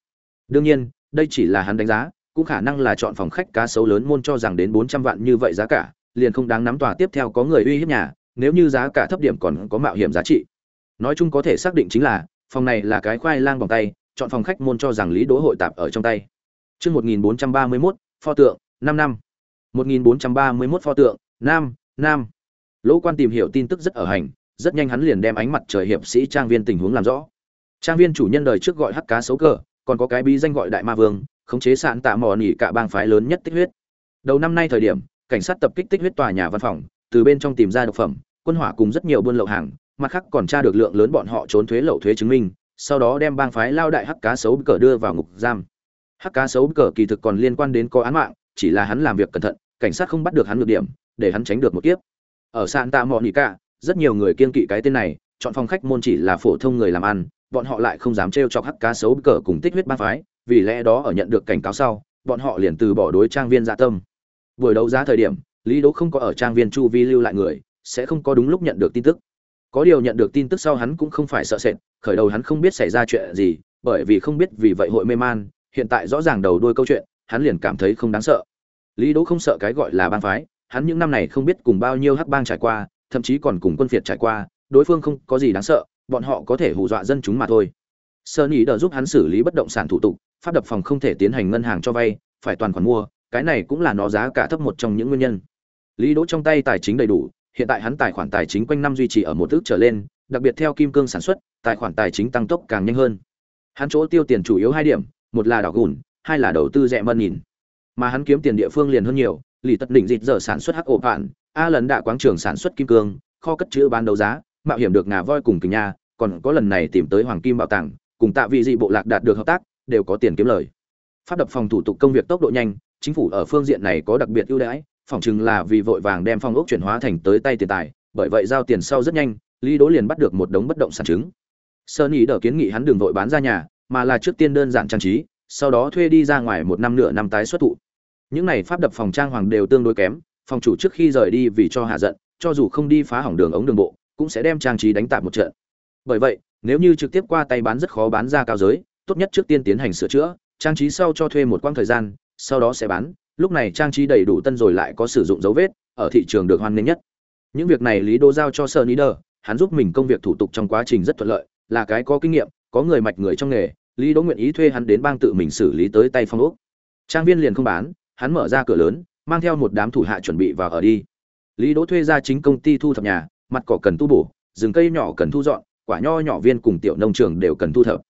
Đương nhiên, đây chỉ là hắn đánh giá, cũng khả năng là chọn phòng khách cá sấu lớn môn cho rằng đến 400 vạn như vậy giá cả, liền không đáng nắm tòa tiếp theo có người uy hiếp nhà, nếu như giá cả thấp điểm còn có mạo hiểm giá trị. Nói chung có thể xác định chính là, phòng này là cái khoai lang vòng tay, chọn phòng khách môn cho rằng lý đỗ hội tạp ở trong tay. Chương 1431, pho tượng, 5 năm. 1431 pho tượng, nam, nam. Lỗ Quan tìm hiểu tin tức rất ở hành, rất nhanh hắn liền đem ánh mặt trời hiệp sĩ trang viên tình huống làm rõ. Trang viên chủ nhân đời trước gọi hắc cá xấu cờ, còn có cái bí danh gọi đại ma vương, khống chế sạn tạ mò nỉ cả bang phái lớn nhất tích huyết. Đầu năm nay thời điểm, cảnh sát tập kích tích huyết tòa nhà văn phòng, từ bên trong tìm ra độc phẩm, quân hỏa cùng rất nhiều buôn lậu hàng, mặt khác còn tra được lượng lớn bọn họ trốn thuế lậu thuế chứng minh, sau đó đem bang phái lao đại hắc cá xấu cờ đưa vào ngục giam hắc cá sấu cờ kỳ thực còn liên quan đến có án mạng chỉ là hắn làm việc cẩn thận cảnh sát không bắt được hắn được điểm để hắn tránh được một kiếp. Ở santa monica rất nhiều người kiên kỵ cái tên này chọn phòng khách môn chỉ là phổ thông người làm ăn bọn họ lại không dám trêu chọc hắc cá sấu cờ cùng tích huyết ba phái vì lẽ đó ở nhận được cảnh cáo sau bọn họ liền từ bỏ đối trang viên dạ tâm. Buổi đấu giá thời điểm lý đỗ không có ở trang viên chu vi lưu lại người sẽ không có đúng lúc nhận được tin tức. Có điều nhận được tin tức sau hắn cũng không phải sợ sệt khởi đầu hắn không biết xảy ra chuyện gì bởi vì không biết vì vậy hội mê man hiện tại rõ ràng đầu đuôi câu chuyện, hắn liền cảm thấy không đáng sợ. Lý Đỗ không sợ cái gọi là bang phái, hắn những năm này không biết cùng bao nhiêu hắc bang trải qua, thậm chí còn cùng quân phiệt trải qua, đối phương không có gì đáng sợ, bọn họ có thể hù dọa dân chúng mà thôi. Sơn ý đỡ giúp hắn xử lý bất động sản thủ tục pháp đập phòng không thể tiến hành ngân hàng cho vay phải toàn khoản mua cái này cũng là nó giá cả thấp một trong những nguyên nhân. Lý đỗ trong tay tài chính đầy đủ hiện tại hắn tài khoản tài chính quanh năm duy trì ở một thước trở lên đặc biệt theo kim cương sản xuất tài khoản tài chính tăng tốc càng nhanh hơn. Hắn chỗ tiêu tiền chủ yếu hai điểm một là đảo gùn hai là đầu tư rẻ mân nhìn mà hắn kiếm tiền địa phương liền hơn nhiều lì tật đỉnh dịt giờ sản xuất hắc ổ bạn a lần đạ quáng trường sản xuất kim cương, kho cất chữ bán đấu giá, mạo hiểm được ngà voi cùng kình nha, còn có lần này tìm tới hoàng kim bảo tàng, cùng tạ vị dị bộ lạc đạt được hợp tác, đều có tiền kiếm lời. Pháp đập phòng thủ tục công việc tốc độ nhanh, chính phủ ở phương diện này có đặc biệt ưu đãi, phòng chừng là vì vội vàng đem phong ốc chuyển hóa thành tới tay tiền tài, bởi vậy giao tiền sau rất nhanh, lý đố liền bắt được một đống bất động sản chứng. Sơn ý đỡ kiến nghị hắn đường vội bán ra nhà, mà là trước tiên đơn giản trang trí, sau đó thuê đi ra ngoài một năm nửa năm tái xuất thụ những này pháp đập phòng trang hoàng đều tương đối kém, phòng chủ trước khi rời đi vì cho hạ giận, cho dù không đi phá hỏng đường ống đường bộ, cũng sẽ đem trang trí đánh tạp một trận. Bởi vậy, nếu như trực tiếp qua tay bán rất khó bán ra cao giới, tốt nhất trước tiên tiến hành sửa chữa, trang trí sau cho thuê một quãng thời gian, sau đó sẽ bán. Lúc này trang trí đầy đủ tân rồi lại có sử dụng dấu vết, ở thị trường được hoan nghênh nhất. Những việc này lý đô giao cho sơ ní đờ hắn giúp mình công việc thủ tục trong quá trình rất thuận lợi, là cái có kinh nghiệm, có người mạch người trong nghề, lý đỗ nguyện ý thuê hắn đến bang tự mình xử lý tới tay phong úc trang viên liền không bán hắn mở ra cửa lớn, mang theo một đám thủ hạ chuẩn bị vào ở đi. Lý đỗ thuê ra chính công ty thu thập nhà, mặt cỏ cần tu bổ, rừng cây nhỏ cần thu dọn, quả nho nhỏ viên cùng tiểu nông trường đều cần thu thập.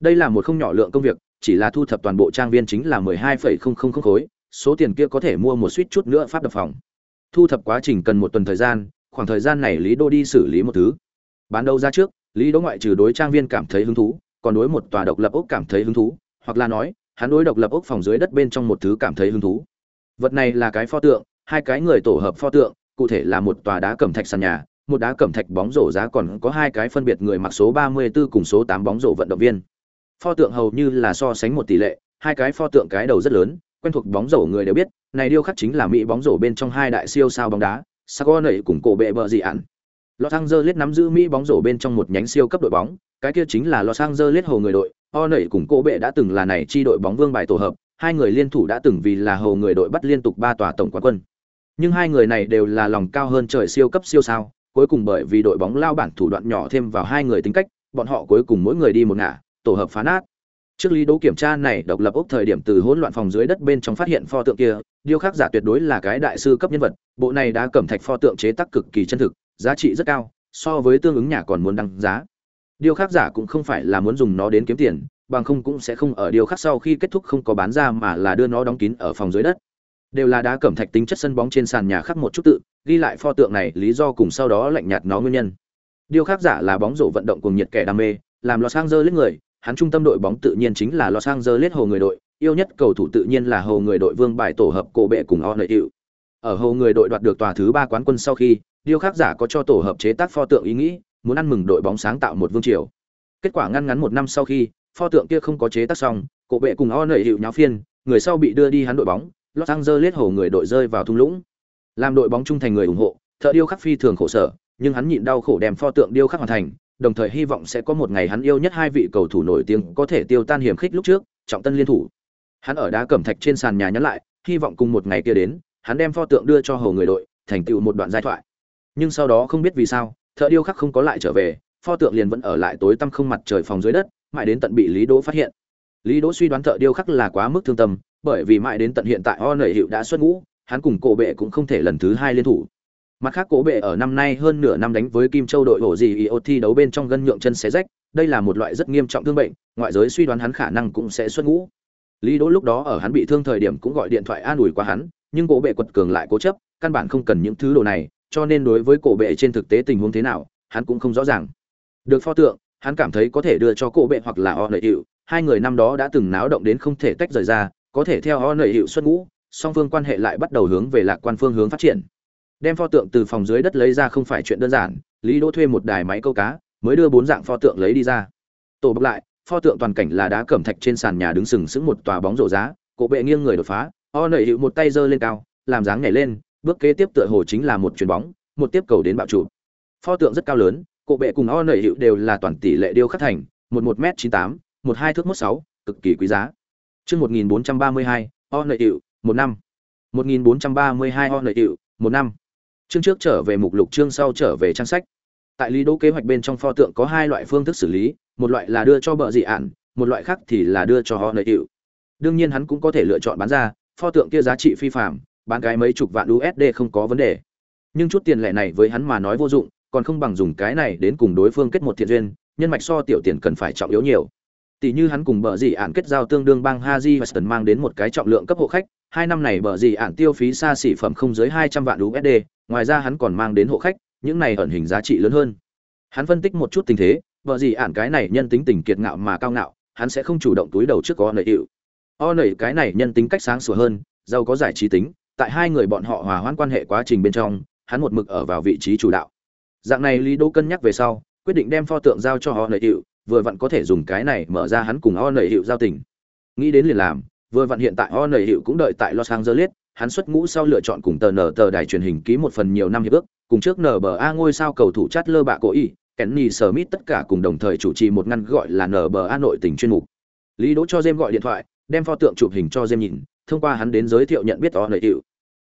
Đây là một không nhỏ lượng công việc, chỉ là thu thập toàn bộ trang viên chính là mười hai phẩy không không không khối, số tiền kia có thể mua một suýt chút nữa pháp đập phòng. Thu thập quá trình cần một tuần thời gian, khoảng thời gian này lý đô đi xử lý một thứ. Bán đấu ra trước, lý đỗ ngoại trừ đối trang viên cảm thấy hứng thú, còn đối một tòa độc lập ốc cảm thấy hứng thú, hoặc là nói hắn đối độc lập ốc phòng dưới đất bên trong một thứ cảm thấy hứng thú vật này là cái pho tượng hai cái người tổ hợp pho tượng cụ thể là một tòa đá cẩm thạch sàn nhà một đá cẩm thạch bóng rổ giá còn có hai cái phân biệt người mặc số 34 cùng số 8 bóng rổ vận động viên pho tượng hầu như là so sánh một tỷ lệ hai cái pho tượng cái đầu rất lớn quen thuộc bóng rổ người đều biết này điêu khắc chính là mỹ bóng rổ bên trong hai đại siêu sao bóng đá Sago cùng cổ bệ bờ dị ạn. Los Angeles nắm giữ Mỹ bóng rổ bên trong một nhánh siêu cấp đội bóng, cái kia chính là Los Angeles hồ người đội. O nẩy cùng cổ bệ đã từng là này chi đội bóng vương bài tổ hợp, hai người liên thủ đã từng vì là hầu người đội bắt liên tục ba tòa tổng quán quân. Nhưng hai người này đều là lòng cao hơn trời siêu cấp siêu sao, cuối cùng bởi vì đội bóng lao bản thủ đoạn nhỏ thêm vào hai người tính cách, bọn họ cuối cùng mỗi người đi một ngả, tổ hợp phá nát. Trước lý đấu kiểm tra này, độc lập ốc thời điểm từ hỗn loạn phòng dưới đất bên trong phát hiện pho tượng kia, điêu khắc giả tuyệt đối là cái đại sư cấp nhân vật, bộ này đã cẩm thạch pho tượng chế tác cực kỳ chân thực, giá trị rất cao, so với tương ứng nhà còn muốn đăng giá. Điêu khắc giả cũng không phải là muốn dùng nó đến kiếm tiền, bằng không cũng sẽ không ở điêu khắc sau khi kết thúc không có bán ra mà là đưa nó đóng kín ở phòng dưới đất. Đều là đá cẩm thạch tính chất sân bóng trên sàn nhà khắc một chút tự, ghi lại pho tượng này lý do cùng sau đó lạnh nhạt nó nguyên nhân. Điêu khắc giả là bóng rổ vận động cùng nhiệt kẻ đam mê, làm Los Angeles người, hắn trung tâm đội bóng tự nhiên chính là Los Angeles hồ người đội, yêu nhất cầu thủ tự nhiên là hồ người đội vương bài tổ hợp cổ bệ cùng Ornette hiệu. Ở hồ người đội đoạt được tòa thứ ba quán quân sau khi, điêu khắc giả có cho tổ hợp chế tác pho tượng ý nghĩ, muốn ăn mừng đội bóng sáng tạo một vương triều. Kết quả ngăn ngắn một năm sau khi, pho tượng kia không có chế tác xong, cổ bệ cùng o nảy hiệu nháo phiên, người sau bị đưa đi hắn đội bóng, Los Angeles hồ người đội rơi vào thung lũng. Làm đội bóng trung thành người ủng hộ, thợ điêu khắc phi thường khổ sở, nhưng hắn nhịn đau khổ đem pho tượng điêu khắc hoàn thành, đồng thời hy vọng sẽ có một ngày hắn yêu nhất hai vị cầu thủ nổi tiếng có thể tiêu tan hiểm khích lúc trước, trọng tân liên thủ. Hắn ở đá cẩm thạch trên sàn nhà nhắn lại, hy vọng cùng một ngày kia đến, hắn đem pho tượng đưa cho hầu người đội, thành tựu một đoạn giai thoại. Nhưng sau đó không biết vì sao, thợ điêu khắc không có lại trở về, pho tượng liền vẫn ở lại tối tăm không mặt trời phòng dưới đất, mãi đến tận bị Lý Đỗ phát hiện. Lý Đỗ suy đoán thợ điêu khắc là quá mức thương tâm, bởi vì mãi đến tận hiện tại O nảy hiệu đã xuất ngũ, hắn cùng cổ bệ cũng không thể lần thứ hai liên thủ. Mặt khác cổ bệ ở năm nay hơn nửa năm đánh với Kim Châu đội hổ gì IOT thi đấu bên trong gân nhượng chân xé rách, đây là một loại rất nghiêm trọng thương bệnh, ngoại giới suy đoán hắn khả năng cũng sẽ xuất ngũ. Lý Đỗ lúc đó ở hắn bị thương thời điểm cũng gọi điện thoại an ủi qua hắn, nhưng cổ bệ quật cường lại cố chấp, căn bản không cần những thứ đồ này, cho nên đối với cổ bệ trên thực tế tình huống thế nào, hắn cũng không rõ ràng. Được pho tượng, hắn cảm thấy có thể đưa cho cổ bệ hoặc là O lợi hiệu, hai người năm đó đã từng náo động đến không thể tách rời ra, có thể theo O lợi hiệu xuất ngũ, song phương quan hệ lại bắt đầu hướng về lạc quan phương hướng phát triển. Đem pho tượng từ phòng dưới đất lấy ra không phải chuyện đơn giản lý đỗ thuê một đài máy câu cá mới đưa bốn dạng pho tượng lấy đi ra. Tổ bọc lại pho tượng toàn cảnh là đá cẩm thạch trên sàn nhà đứng sừng sững một tòa bóng rổ giá cổ bệ nghiêng người đột phá o nảy hiệu một tay giơ lên cao làm dáng nhảy lên bước kế tiếp tựa hồ chính là một chuyền bóng, một tiếp cầu đến bạo trụ. Pho tượng rất cao lớn, cổ bệ cùng o nảy hiệu đều là toàn tỷ lệ điêu khắc thành, một một m chín tám, một hai thước mốt sáu, cực kỳ quý giá. Chương một nghìn bốn trăm ba mươi hai, o nảy hiệu một năm. Một nghìn bốn trăm ba mươi hai, o nảy hiệu một năm. Chương trước trở về mục lục, chương sau trở về trang sách. Tại lý đỗ kế hoạch bên trong pho tượng có hai loại phương thức xử lý, một loại là đưa cho bợ dị ạn, một loại khác thì là đưa cho họ nợ hiệu đương nhiên hắn cũng có thể lựa chọn bán ra, pho tượng kia giá trị phi phạm bán cái mấy chục vạn usd không có vấn đề. Nhưng chút tiền lẻ này với hắn mà nói vô dụng, còn không bằng dùng cái này đến cùng đối phương kết một thiện duyên, nhân mạch so tiểu tiền cần phải trọng yếu nhiều. Tỷ như hắn cùng bờ gì ản kết giao tương đương bang haji weston mang đến một cái trọng lượng cấp hộ khách, hai năm này bờ gì ản tiêu phí xa xỉ phẩm không dưới hai trăm vạn usd ngoài ra hắn còn mang đến hộ khách, những này ẩn hình giá trị lớn hơn. Hắn phân tích một chút tình thế vợ gì ản cái này nhân tính tình kiệt ngạo mà cao ngạo, hắn sẽ không chủ động túi đầu trước có nợ hiệu o nợ cái này nhân tính cách sáng sủa hơn, giàu có giải trí tính tại hai người bọn họ hòa hoãn quan hệ quá trình bên trong hắn một mực ở vào vị trí chủ đạo dạng này lý đỗ cân nhắc về sau quyết định đem pho tượng giao cho họ Lợi Hựu, vừa vặn có thể dùng cái này mở ra hắn cùng họ Lợi Hựu giao tình nghĩ đến liền làm vừa vặn hiện tại họ Lợi Hựu cũng đợi tại los angeles hắn xuất ngũ sau lựa chọn cùng tờ nở tờ đài truyền hình ký một phần nhiều năm hiệp ước cùng trước NBA ngôi sao cầu thủ chát lơ bạ cổ ý Kenny Smith tất cả cùng đồng thời chủ trì một ngăn gọi là NBA nội tình chuyên mục. Lý Đỗ cho Jem gọi điện thoại, đem pho tượng chụp hình cho Jem nhìn, thông qua hắn đến giới thiệu nhận biết họ Lợi Hiệu.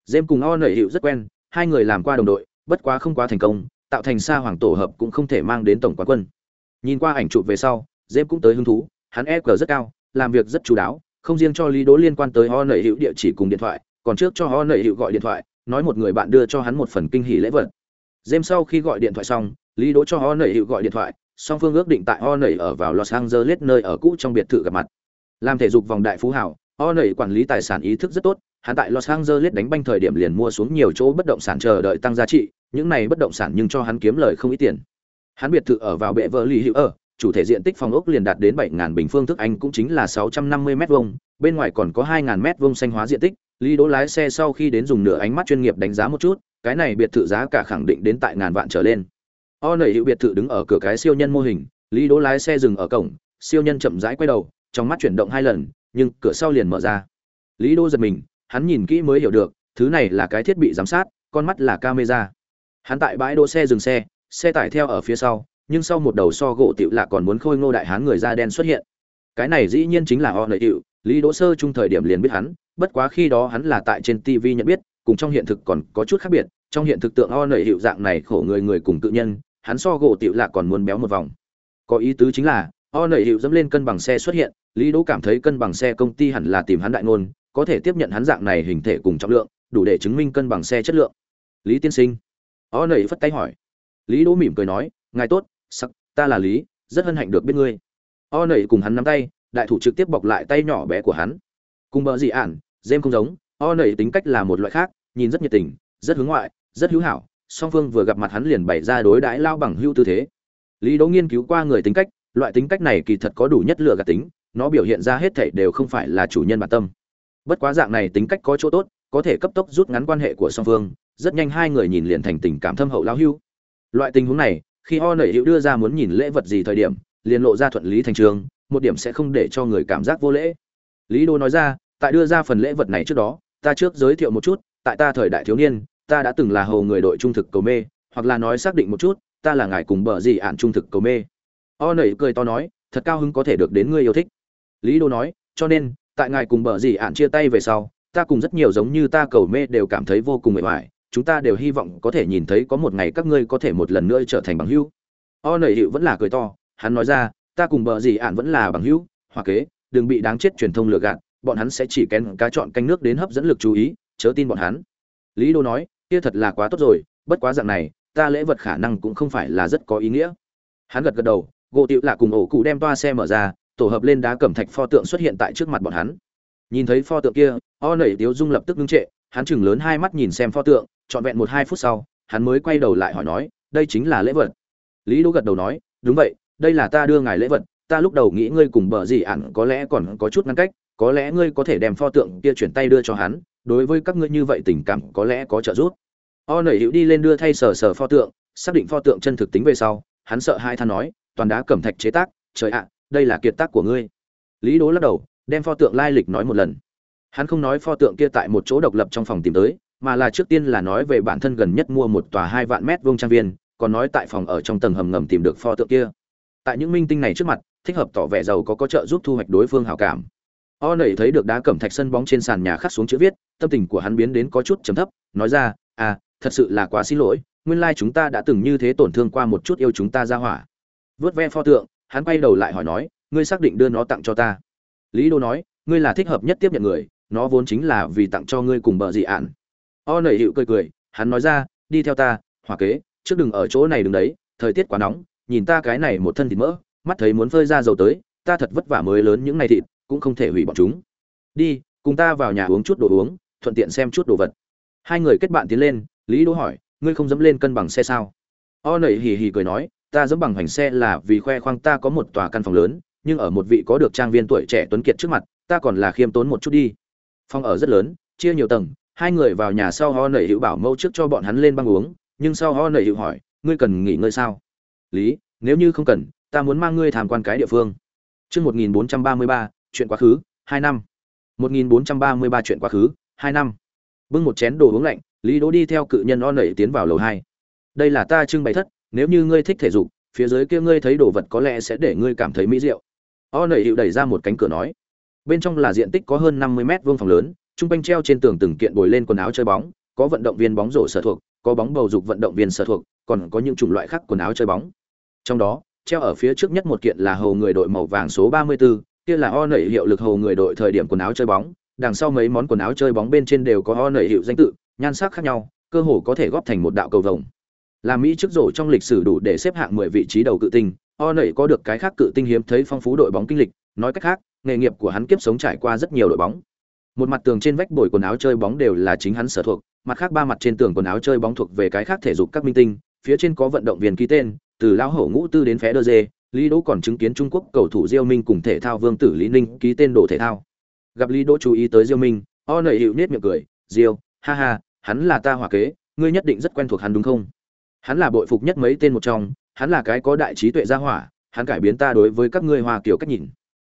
Dêm cùng O Nảy Hiệu rất quen, hai người làm qua đồng đội, bất quá không quá thành công, tạo thành xa hoàng tổ hợp cũng không thể mang đến tổng quán quân. Nhìn qua ảnh chụp về sau, Dêm cũng tới hứng thú, hắn EQ rất cao, làm việc rất chú đáo, không riêng cho Lý Đỗ liên quan tới O Nảy Hiệu địa chỉ cùng điện thoại, còn trước cho O Nảy Hiệu gọi điện thoại, nói một người bạn đưa cho hắn một phần kinh hỉ lễ vật. Dêm sau khi gọi điện thoại xong, Lý Đỗ cho Ho Nảy hiệu gọi điện thoại, song phương ước định tại Ho Nảy ở vào Los Angeles nơi ở cũ trong biệt thự gặp mặt. Làm thể dục vòng đại phú hảo, Ho Nảy quản lý tài sản ý thức rất tốt, hắn tại Los Angeles đánh banh thời điểm liền mua xuống nhiều chỗ bất động sản chờ đợi tăng giá trị, những này bất động sản nhưng cho hắn kiếm lời không ít tiền. Hắn biệt thự ở vào bệ vợ lì hữu ở, chủ thể diện tích phòng ốc liền đạt đến 7000 bình phương thức Anh cũng chính là 650 mét vuông, bên ngoài còn có 2000 mét vuông xanh hóa diện tích, Lý Đỗ lái xe sau khi đến dùng nửa ánh mắt chuyên nghiệp đánh giá một chút, cái này biệt thự giá cả khẳng định đến tại ngàn vạn trở lên. O nảy hữu biệt thự đứng ở cửa cái siêu nhân mô hình, Lý Đỗ lái xe dừng ở cổng, siêu nhân chậm rãi quay đầu, trong mắt chuyển động hai lần, nhưng cửa sau liền mở ra. Lý Đỗ giật mình, hắn nhìn kỹ mới hiểu được, thứ này là cái thiết bị giám sát, con mắt là camera. Hắn tại bãi đỗ xe dừng xe, xe tải theo ở phía sau, nhưng sau một đầu so gỗ tiểu lạ còn muốn khôi ngô đại hán người da đen xuất hiện. Cái này dĩ nhiên chính là O lợi hữu, Lý Đỗ sơ trung thời điểm liền biết hắn, bất quá khi đó hắn là tại trên TV nhận biết, cùng trong hiện thực còn có chút khác biệt, trong hiện thực tượng O lợi hiệu dạng này khổ người người cùng tự nhân, hắn so gỗ tiểu lạ còn muốn béo một vòng có ý tứ chính là o lợi hiệu dẫm lên cân bằng xe xuất hiện lý đỗ cảm thấy cân bằng xe công ty hẳn là tìm hắn đại ngôn có thể tiếp nhận hắn dạng này hình thể cùng trọng lượng, đủ để chứng minh cân bằng xe chất lượng. Lý tiên sinh. O nảy phất tay hỏi. Lý đỗ mỉm cười nói, ngài tốt, sắc, ta là lý, rất hân hạnh được biết ngươi. O nảy cùng hắn nắm tay, đại thủ trực tiếp bọc lại tay nhỏ bé của hắn. Cùng bờ gì ản, dêm không giống o nảy tính cách là một loại khác, nhìn rất nhiệt tình, rất hướng ngoại, rất hữu hảo, song phương vừa gặp mặt hắn liền bày ra đối đãi lao bằng hưu tư thế. Lý đỗ nghiên cứu qua người tính cách, loại tính cách này kỳ thật có đủ nhất lựa gạt tính, nó biểu hiện ra hết thảy đều không phải là chủ nhân bản tâm bất quá dạng này tính cách có chỗ tốt, có thể cấp tốc rút ngắn quan hệ của song phương, rất nhanh hai người nhìn liền thành tình cảm thâm hậu lao hưu. Loại tình huống này, khi ho nảy hữu đưa ra muốn nhìn lễ vật gì thời điểm, liền lộ ra thuận lý thành trường, một điểm sẽ không để cho người cảm giác vô lễ. Lý đô nói ra, tại đưa ra phần lễ vật này trước đó, ta trước giới thiệu một chút, tại ta thời đại thiếu niên, ta đã từng là hầu người đội trung thực cầu mê, hoặc là nói xác định một chút, ta là ngài cùng bờ gì ạn trung thực cầu mê. O nẩy cười to nói, thật cao hứng có thể được đến ngươi yêu thích. Lý đô nói, cho nên tại ngài cùng bờ gì ạn chia tay về sau, ta cùng rất nhiều giống như ta cầu mê đều cảm thấy vô cùng mệt mỏi. Chúng ta đều hy vọng có thể nhìn thấy có một ngày các ngươi có thể một lần nữa trở thành bằng hữu. O nẩy hiệu vẫn là cười to, hắn nói ra, ta cùng bờ gì ạn vẫn là bằng hữu hoặc kế, đừng bị đáng chết truyền thông lừa gạt, bọn hắn sẽ chỉ kén cá chọn canh nước đến hấp dẫn lực chú ý, chớ tin bọn hắn. Lý đô nói, kia thật là quá tốt rồi, bất quá dạng này, ta lễ vật khả năng cũng không phải là rất có ý nghĩa. Hắn gật gật đầu, gỗ tiệu lạ cùng ổ cụ đem toa xe mở ra tổ hợp lên đá cẩm thạch pho tượng xuất hiện tại trước mặt bọn hắn. Nhìn thấy pho tượng kia o nẩy tiếu dung lập tức ngưng trệ hắn chừng lớn hai mắt nhìn xem pho tượng trọn vẹn một hai phút sau hắn mới quay đầu lại hỏi nói đây chính là lễ vật. Lý đỗ gật đầu nói đúng vậy đây là ta đưa ngài lễ vật ta lúc đầu nghĩ ngươi cùng bờ gì ẩn, có lẽ còn có chút ngăn cách có lẽ ngươi có thể đem pho tượng kia chuyển tay đưa cho hắn đối với các ngươi như vậy tình cảm có lẽ có trợ giúp. O nẩy hữu đi lên đưa thay sờ sờ pho tượng xác định pho tượng chân thực tính về sau hắn sợ hai than nói toàn đá cẩm thạch chế tác trời ạ đây là kiệt tác của ngươi. Lý đố lắc đầu, đem pho tượng lai lịch nói một lần. Hắn không nói pho tượng kia tại một chỗ độc lập trong phòng tìm tới, mà là trước tiên là nói về bản thân gần nhất mua một tòa hai vạn mét vuông trang viên, còn nói tại phòng ở trong tầng hầm ngầm tìm được pho tượng kia. Tại những minh tinh này trước mặt, thích hợp tỏ vẻ giàu có có trợ giúp thu hoạch đối phương hảo cảm. O nẩy thấy được đá cẩm thạch sân bóng trên sàn nhà khắc xuống chữ viết, tâm tình của hắn biến đến có chút trầm thấp, nói ra à thật sự là quá xin lỗi, nguyên lai chúng ta đã từng như thế tổn thương qua một chút yêu chúng ta ra hỏa. Vớt ve pho tượng hắn quay đầu lại hỏi nói, ngươi xác định đưa nó tặng cho ta? Lý đô nói, ngươi là thích hợp nhất tiếp nhận người, nó vốn chính là vì tặng cho ngươi cùng bờ dị ạn. O nảy hiệu cười cười, hắn nói ra, đi theo ta, hỏa kế, trước đừng ở chỗ này đứng đấy, thời tiết quá nóng, nhìn ta cái này một thân thịt mỡ, mắt thấy muốn phơi ra dầu tới, ta thật vất vả mới lớn những ngày thịt, cũng không thể hủy bọn chúng. Đi, cùng ta vào nhà uống chút đồ uống, thuận tiện xem chút đồ vật. Hai người kết bạn tiến lên, lý đỗ hỏi, ngươi không dẫm lên cân bằng xe sao? O nảy hì hì cười nói ta dẫm bằng hoành xe là vì khoe khoang ta có một tòa căn phòng lớn nhưng ở một vị có được trang viên tuổi trẻ tuấn kiệt trước mặt ta còn là khiêm tốn một chút đi phòng ở rất lớn chia nhiều tầng hai người vào nhà sau ho nảy hữu bảo mẫu trước cho bọn hắn lên băng uống nhưng sau ho nảy hữu hỏi ngươi cần nghỉ ngơi sao lý nếu như không cần ta muốn mang ngươi tham quan cái địa phương Chương 1433, chuyện quá khứ, 2 năm. 1433 chuyện quá khứ, 2 năm. Bưng một chén đồ uống lạnh, Lý Đỗ đi theo cự nhân on nảy tiến vào lầu 2. Đây là ta trưng bày thất, nếu như ngươi thích thể dục, phía dưới kia ngươi thấy đồ vật có lẽ sẽ để ngươi cảm thấy mỹ diệu. O nảy hiệu đẩy ra một cánh cửa nói. Bên trong là diện tích có hơn 50 mét vuông phòng lớn, trung quanh treo trên tường từng kiện bồi lên quần áo chơi bóng, có vận động viên bóng rổ sở thuộc, có bóng bầu dục vận động viên sở thuộc, còn có những chủng loại khác quần áo chơi bóng. Trong đó, treo ở phía trước nhất một kiện là hầu người đội màu vàng số 34, kia là o nảy hiệu lực hầu người đội thời điểm quần áo chơi bóng, đằng sau mấy món quần áo chơi bóng bên trên đều có o nảy hiệu danh tự, nhan sắc khác nhau, cơ hồ có thể góp thành một đạo cầu vồng. Là Mỹ trước rổ trong lịch sử đủ để xếp hạng 10 vị trí đầu cự tinh, o nảy có được cái khác cự tinh hiếm thấy phong phú đội bóng kinh lịch, nói cách khác, nghề nghiệp của hắn kiếp sống trải qua rất nhiều đội bóng. Một mặt tường trên vách bồi quần áo chơi bóng đều là chính hắn sở thuộc, mặt khác ba mặt trên tường quần áo chơi bóng thuộc về cái khác thể dục các minh tinh, phía trên có vận động viên ký tên, từ lão hổ ngũ tư đến phé đơ dê lý đỗ còn chứng kiến trung quốc cầu thủ diêu minh cùng thể thao vương tử lý ninh ký tên đồ thể thao gặp lý đỗ chú ý tới diêu minh o nẩy hiệu nết miệng cười diêu ha ha hắn là ta hòa kế ngươi nhất định rất quen thuộc hắn đúng không hắn là bội phục nhất mấy tên một trong, hắn là cái có đại trí tuệ gia hỏa, hắn cải biến ta đối với các ngươi hòa kiểu cách nhìn.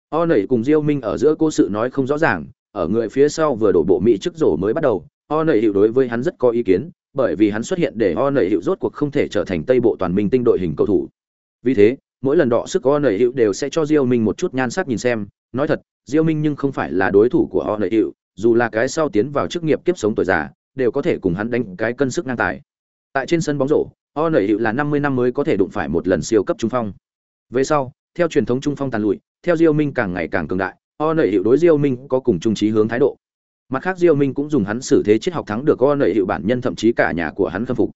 O nẩy cùng diêu minh ở giữa cô sự nói không rõ ràng, ở người phía sau vừa đổ bộ mỹ trước rổ mới bắt đầu, o nẩy hiệu đối với hắn rất có ý kiến, bởi vì hắn xuất hiện để o nẩy hiệu rốt cuộc không thể trở thành tây bộ toàn minh tinh đội hình cầu thủ. Vì thế, mỗi lần đọ sức o nẩy hiệu đều sẽ cho diêu minh một chút nhan sắc nhìn xem, nói thật, diêu minh nhưng không phải là đối thủ của o nẩy hiệu dù là cái sau tiến vào chức nghiệp kiếp sống tuổi già, đều có thể cùng hắn đánh cái cân sức ngang tài tại trên sân bóng rổ, o nẩy hiệu là năm mươi năm mới có thể đụng phải một lần siêu cấp trung phong. Về sau, theo truyền thống trung phong tàn lụi, theo diêu minh càng ngày càng cường đại, o nẩy hiệu đối diêu minh có cùng trung trí hướng thái độ. Mặt khác diêu minh cũng dùng hắn xử thế triết học thắng được o nợ hiệu bản nhân thậm chí cả nhà của hắn khâm phục.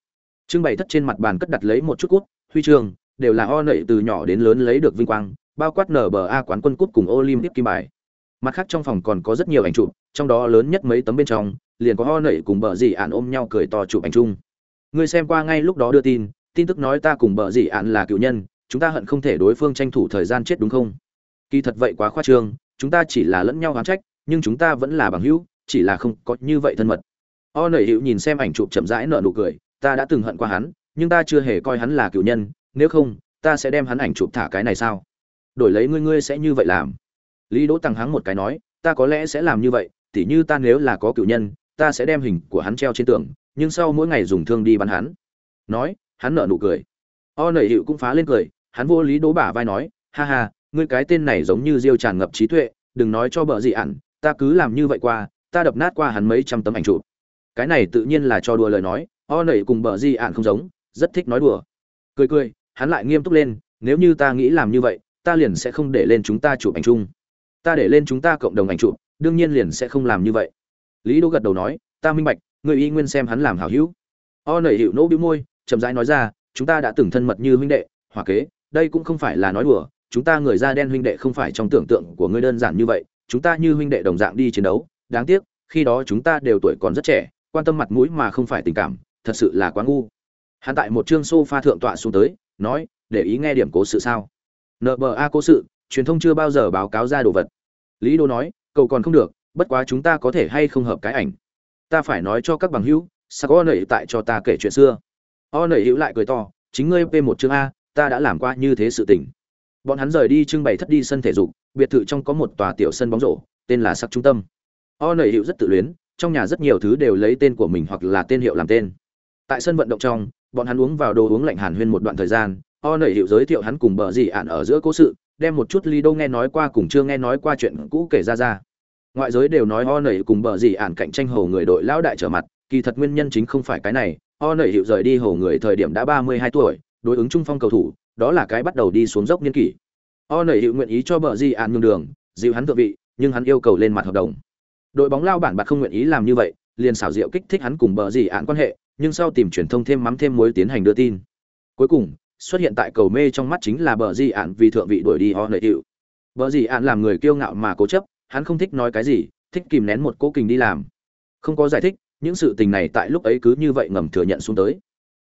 Trưng bày thất trên mặt bàn cất đặt lấy một chút cút, huy chương, đều là o nợ từ nhỏ đến lớn lấy được vinh quang, bao quát nở bờ a quán quân cút cùng olympic kim bài. Mặt khác trong phòng còn có rất nhiều ảnh chụp, trong đó lớn nhất mấy tấm bên trong, liền có o nợ cùng bờ dì ản ôm nhau cười to chụp ảnh chung. Ngươi xem qua ngay lúc đó đưa tin tin tức nói ta cùng bợ gì ạn là cựu nhân, chúng ta hận không thể đối phương tranh thủ thời gian chết đúng không? Kỳ thật vậy quá khoa trương, chúng ta chỉ là lẫn nhau oán trách, nhưng chúng ta vẫn là bằng hữu, chỉ là không có như vậy thân mật. O nảy hữu nhìn xem ảnh chụp chậm rãi nở nụ cười, ta đã từng hận qua hắn, nhưng ta chưa hề coi hắn là cựu nhân, nếu không, ta sẽ đem hắn ảnh chụp thả cái này sao? Đổi lấy ngươi ngươi sẽ như vậy làm. Lý đỗ tăng hắng một cái nói, ta có lẽ sẽ làm như vậy, tỉ như ta nếu là có cựu nhân, ta sẽ đem hình của hắn treo trên tường nhưng sau mỗi ngày dùng thương đi bắn hắn. Nói, hắn nợ nụ cười. O nợ hiệu cũng phá lên cười, hắn vô lý đố bả vai nói, ha ha, ngươi cái tên này giống như diêu tràn ngập trí tuệ, đừng nói cho bợ gì ẩn ta cứ làm như vậy qua, ta đập nát qua hắn mấy trăm tấm ảnh chụp. Cái này tự nhiên là cho đùa lời nói, o nẩy cùng bợ gì ản không giống, rất thích nói đùa. Cười cười, hắn lại nghiêm túc lên, nếu như ta nghĩ làm như vậy, ta liền sẽ không để lên chúng ta chụp ảnh chung. Ta để lên chúng ta cộng đồng ảnh chụp, đương nhiên liền sẽ không làm như vậy. Lý đỗ gật đầu nói, ta minh bạch người y nguyên xem hắn làm hảo hữu. O nẩy hiệu nỗ bĩu môi, chậm rãi nói ra, chúng ta đã từng thân mật như huynh đệ hòa kế, đây cũng không phải là nói đùa, chúng ta người da đen huynh đệ không phải trong tưởng tượng của ngươi đơn giản như vậy, chúng ta như huynh đệ đồng dạng đi chiến đấu, đáng tiếc, khi đó chúng ta đều tuổi còn rất trẻ, quan tâm mặt mũi mà không phải tình cảm, thật sự là quá ngu. Hắn tại một chương sofa thượng tọa xuống tới, nói, để ý nghe điểm cố sự sao. Nba cố sự, truyền thông chưa bao giờ báo cáo ra đồ vật. Lý đô nói cầu còn không được, bất quá chúng ta có thể hay không hợp cái ảnh ta phải nói cho các bằng hữu, sao có tại cho ta kể chuyện xưa? O nẩy hữu lại cười to, chính ngươi p một chương a, ta đã làm qua như thế sự tình. Bọn hắn rời đi trưng bày thất đi sân thể dục, biệt thự trong có một tòa tiểu sân bóng rổ, tên là sắc trung tâm. O nẩy hữu rất tự luyến, trong nhà rất nhiều thứ đều lấy tên của mình hoặc là tên hiệu làm tên. Tại sân vận động trong, bọn hắn uống vào đồ uống lạnh hàn huyên một đoạn thời gian o nẩy hiệu giới thiệu hắn cùng bờ dị ạn ở giữa cố sự, đem một chút ly đô nghe nói qua cùng chưa nghe nói qua chuyện cũ kể ra ra ngoại giới đều nói o nẩy cùng bờ gì ản cạnh tranh hầu người đội lão đại trở mặt, kỳ thật nguyên nhân chính không phải cái này o nẩy hiệu rời đi hầu người thời điểm đã ba mươi hai tuổi, đối ứng trung phong cầu thủ, đó là cái bắt đầu đi xuống dốc niên kỷ. O nẩy hiệu nguyện ý cho bờ gì ản nhường đường, dịu hắn thượng vị, nhưng hắn yêu cầu lên mặt hợp đồng. Đội bóng lao bản bạc không nguyện ý làm như vậy, liền xảo diệu kích thích hắn cùng bờ gì ản quan hệ, nhưng sau tìm truyền thông thêm mắm thêm muối tiến hành đưa tin. Cuối cùng, xuất hiện tại cầu mê trong mắt chính là bờ di ạn vì thượng vị đuổi đi o nảy hiệu. Bờ di ạn làm người kiêu ngạo mà cố chấp hắn không thích nói cái gì, thích kìm nén một cố kình đi làm. Không có giải thích, những sự tình này tại lúc ấy cứ như vậy ngầm thừa nhận xuống tới.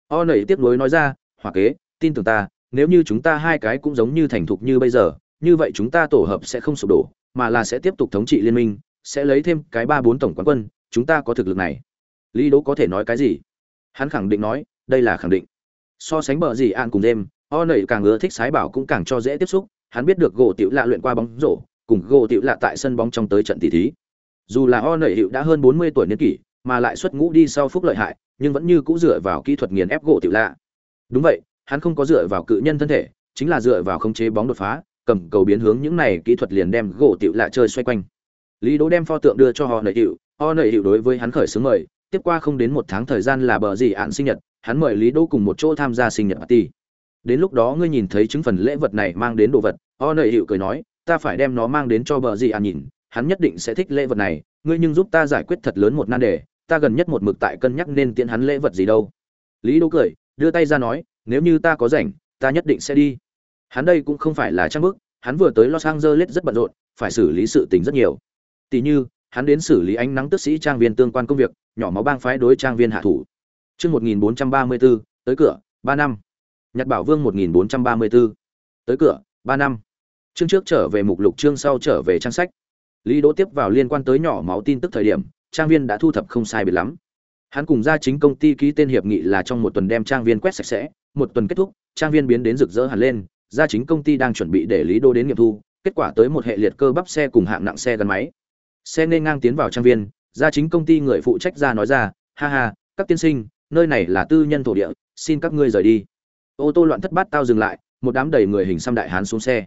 O nẩy tiếp nối nói ra hoặc kế, tin tưởng ta, nếu như chúng ta hai cái cũng giống như thành thục như bây giờ, như vậy chúng ta tổ hợp sẽ không sụp đổ, mà là sẽ tiếp tục thống trị liên minh, sẽ lấy thêm cái ba bốn tổng quán quân, chúng ta có thực lực này. Lý đỗ có thể nói cái gì? Hắn khẳng định nói, đây là khẳng định. So sánh bờ gì an cùng đêm o nẩy càng ưa thích sái bảo cũng càng cho dễ tiếp xúc, hắn biết được gỗ tiểu lạ luyện qua bóng rổ cùng gỗ tiểu lạ tại sân bóng trong tới trận tỷ thí. Dù là o nợ hiệu đã hơn bốn mươi tuổi niên kỷ, mà lại xuất ngũ đi sau phúc lợi hại, nhưng vẫn như cũ dựa vào kỹ thuật nghiền ép gỗ tiểu lạ. Đúng vậy, hắn không có dựa vào cự nhân thân thể, chính là dựa vào khống chế bóng đột phá, cầm cầu biến hướng những này kỹ thuật liền đem gỗ tiểu lạ chơi xoay quanh. Lý đỗ đem pho tượng đưa cho họ nợ hiệu, O Nợ hiệu đối với hắn khởi xướng mời, tiếp qua không đến một tháng thời gian là bờ gì án sinh nhật, hắn mời lý đỗ cùng một chỗ tham gia sinh nhật party. Đến lúc đó ngươi nhìn thấy chứng phần lễ vật này mang đến đồ vật, O Nợ hiệu cười nói ta phải đem nó mang đến cho bờ gì à nhìn hắn nhất định sẽ thích lễ vật này ngươi nhưng giúp ta giải quyết thật lớn một nan đề ta gần nhất một mực tại cân nhắc nên tiễn hắn lễ vật gì đâu lý đỗ cười đưa tay ra nói nếu như ta có rảnh ta nhất định sẽ đi hắn đây cũng không phải là trang bức hắn vừa tới los angeles rất bận rộn phải xử lý sự tình rất nhiều tỷ như hắn đến xử lý ánh nắng tức sĩ trang viên tương quan công việc nhỏ máu bang phái đối trang viên hạ thủ Chương 1434, tới cửa, 3 năm. Nhật Bảo Vương 1434, tới cửa, 3 năm. Chương trước trở về mục lục chương sau trở về trang sách. Lý Đỗ tiếp vào liên quan tới nhỏ máu tin tức thời điểm, trang viên đã thu thập không sai biệt lắm. Hắn cùng gia chính công ty ký tên hiệp nghị là trong một tuần đem trang viên quét sạch sẽ, một tuần kết thúc, trang viên biến đến rực rỡ hẳn lên, gia chính công ty đang chuẩn bị để Lý đô đến nghiệm thu, kết quả tới một hệ liệt cơ bắp xe cùng hạng nặng xe gắn máy. Xe nên ngang tiến vào trang viên, gia chính công ty người phụ trách ra nói ra, ha ha, các tiên sinh, nơi này là tư nhân thổ địa, xin các ngươi rời đi. Ô tô loạn thất bát tao dừng lại, một đám đầy người hình xăm đại hán xuống xe.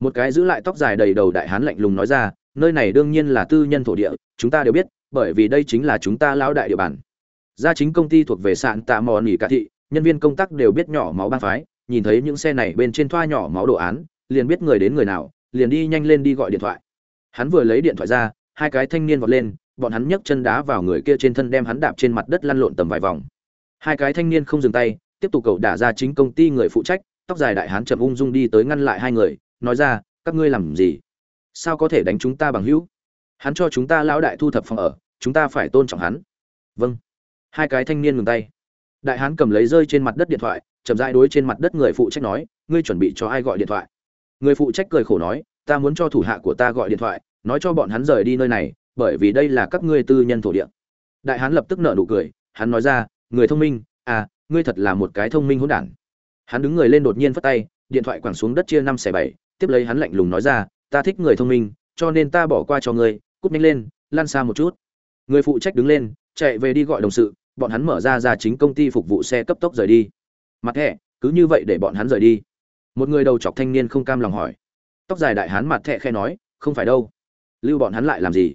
Một cái giữ lại tóc dài đầy đầu đại hán lạnh lùng nói ra, nơi này đương nhiên là tư nhân thổ địa chúng ta đều biết bởi vì đây chính là chúng ta lão đại địa bàn. Gia chính công ty thuộc về sạn tạ mò nỉ cả thị nhân viên công tác đều biết nhỏ máu bang phái nhìn thấy những xe này bên trên thoa nhỏ máu đồ án liền biết người đến người nào liền đi nhanh lên đi gọi điện thoại. Hắn vừa lấy điện thoại ra hai cái thanh niên vọt lên bọn hắn nhấc chân đá vào người kia trên thân đem hắn đạp trên mặt đất lăn lộn tầm vài vòng. Hai cái thanh niên không dừng tay tiếp tục cầu đả ra chính công ty người phụ trách tóc dài đại hán chậm ung dung đi tới ngăn lại hai người nói ra, các ngươi làm gì? Sao có thể đánh chúng ta bằng hữu? Hắn cho chúng ta lão đại thu thập phòng ở, chúng ta phải tôn trọng hắn. Vâng. Hai cái thanh niên ngừng tay. Đại hán cầm lấy rơi trên mặt đất điện thoại, chậm rãi đối trên mặt đất người phụ trách nói, ngươi chuẩn bị cho ai gọi điện thoại? Người phụ trách cười khổ nói, ta muốn cho thủ hạ của ta gọi điện thoại, nói cho bọn hắn rời đi nơi này, bởi vì đây là các ngươi tư nhân thổ địa. Đại hán lập tức nợ nụ cười, hắn nói ra, người thông minh à ngươi thật là một cái thông minh hỗn đản. Hắn đứng người lên đột nhiên phất tay, điện thoại quẳng xuống đất chia năm xẻ bảy tiếp lấy hắn lạnh lùng nói ra, ta thích người thông minh, cho nên ta bỏ qua cho ngươi cúp nhanh lên lan xa một chút. Người phụ trách đứng lên, chạy về đi gọi đồng sự, bọn hắn mở ra ra chính công ty phục vụ xe cấp tốc rời đi. Mặt thẻ cứ như vậy để bọn hắn rời đi. Một người đầu chọc thanh niên không cam lòng hỏi. Tóc dài đại hán mặt thẹ khe nói, không phải đâu. Lưu bọn hắn lại làm gì?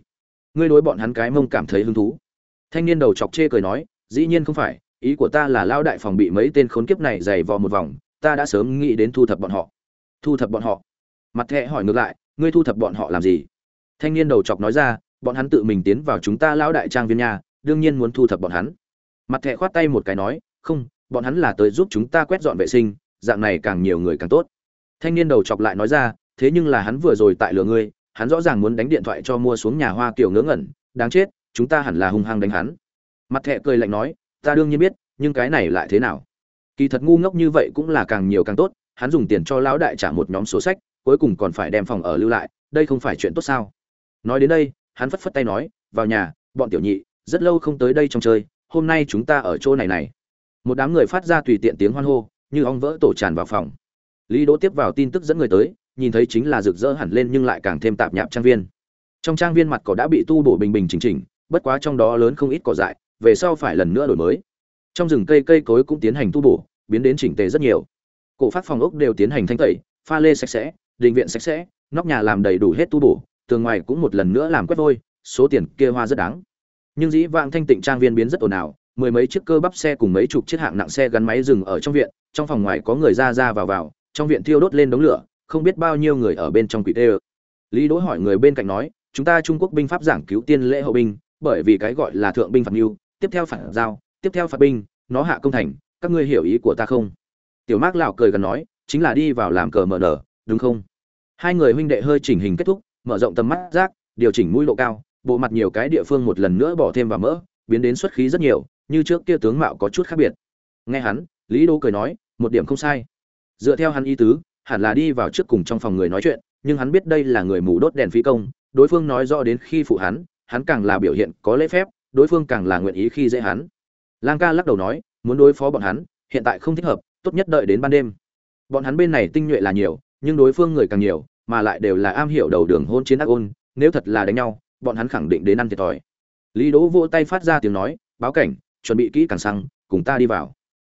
Ngươi đối bọn hắn cái mông cảm thấy hứng thú. Thanh niên đầu chọc chê cười nói, dĩ nhiên không phải, ý của ta là lao đại phòng bị mấy tên khốn kiếp này dày vò một vòng, ta đã sớm nghĩ đến thu thập bọn họ. Thu thập bọn họ? Mặt thẹ hỏi ngược lại, ngươi thu thập bọn họ làm gì? Thanh niên đầu chọc nói ra, bọn hắn tự mình tiến vào chúng ta lão đại trang viên nhà, đương nhiên muốn thu thập bọn hắn. Mặt thẹ khoát tay một cái nói, không, bọn hắn là tới giúp chúng ta quét dọn vệ sinh, dạng này càng nhiều người càng tốt. Thanh niên đầu chọc lại nói ra, thế nhưng là hắn vừa rồi tại lừa ngươi, hắn rõ ràng muốn đánh điện thoại cho mua xuống nhà hoa kiểu ngớ ngẩn, đáng chết, chúng ta hẳn là hung hăng đánh hắn. Mặt thẹ cười lạnh nói, ta đương nhiên biết, nhưng cái này lại thế nào? Kỳ thật ngu ngốc như vậy cũng là càng nhiều càng tốt, hắn dùng tiền cho lão đại trả một nhóm số sách cuối cùng còn phải đem phòng ở lưu lại, đây không phải chuyện tốt sao? Nói đến đây, hắn phất phất tay nói, vào nhà, bọn tiểu nhị, rất lâu không tới đây trong chơi, hôm nay chúng ta ở chỗ này này. Một đám người phát ra tùy tiện tiếng hoan hô, như ong vỡ tổ tràn vào phòng. Lý đỗ tiếp vào tin tức dẫn người tới, nhìn thấy chính là rực rỡ hẳn lên nhưng lại càng thêm tạp nhạp trang viên. Trong trang viên mặt cỏ đã bị tu bổ bình bình chỉnh chỉnh, bất quá trong đó lớn không ít cỏ dại, về sau phải lần nữa đổi mới. Trong rừng cây cây cối cũng tiến hành tu bổ, biến đến chỉnh tề rất nhiều. Cổ phát phòng ốc đều tiến hành thanh tẩy, pha lê sạch sẽ đình viện sạch sẽ, nóc nhà làm đầy đủ hết tu bổ, tường ngoài cũng một lần nữa làm quét vôi, số tiền kia hoa rất đáng. Nhưng dĩ vãng thanh tịnh trang viên biến rất ồn ào, mười mấy chiếc cơ bắp xe cùng mấy chục chiếc hạng nặng xe gắn máy dừng ở trong viện, trong phòng ngoài có người ra ra vào vào, trong viện thiêu đốt lên đống lửa, không biết bao nhiêu người ở bên trong quỷ tê ơ. Lý đỗ hỏi người bên cạnh nói, chúng ta trung quốc binh pháp giảng cứu tiên lễ hậu binh, bởi vì cái gọi là thượng binh phạt mưu, tiếp theo phản giao, tiếp theo phạt binh, nó hạ công thành, các ngươi hiểu ý của ta không? Tiểu mác lào cười gần nói, chính là đi vào làm cờ mở nở, đúng không? Hai người huynh đệ hơi chỉnh hình kết thúc, mở rộng tầm mắt rác, điều chỉnh mũi độ cao, bộ mặt nhiều cái địa phương một lần nữa bỏ thêm vào mỡ, biến đến xuất khí rất nhiều, như trước kia tướng mạo có chút khác biệt. Nghe hắn, lý đô cười nói, một điểm không sai. Dựa theo hắn ý tứ, hẳn là đi vào trước cùng trong phòng người nói chuyện, nhưng hắn biết đây là người mù đốt đèn phí công, đối phương nói rõ đến khi phụ hắn hắn càng là biểu hiện có lễ phép, đối phương càng là nguyện ý khi dễ hắn. Lang ca lắc đầu nói, muốn đối phó bọn hắn, hiện tại không thích hợp, tốt nhất đợi đến ban đêm. Bọn hắn bên này tinh nhuệ là nhiều, nhưng đối phương người càng nhiều mà lại đều là am hiểu đầu đường hôn chiến ác ôn, nếu thật là đánh nhau, bọn hắn khẳng định đến ăn thiệt thòi. Lý đỗ vỗ tay phát ra tiếng nói, báo cảnh, chuẩn bị kỹ càng xăng, cùng ta đi vào.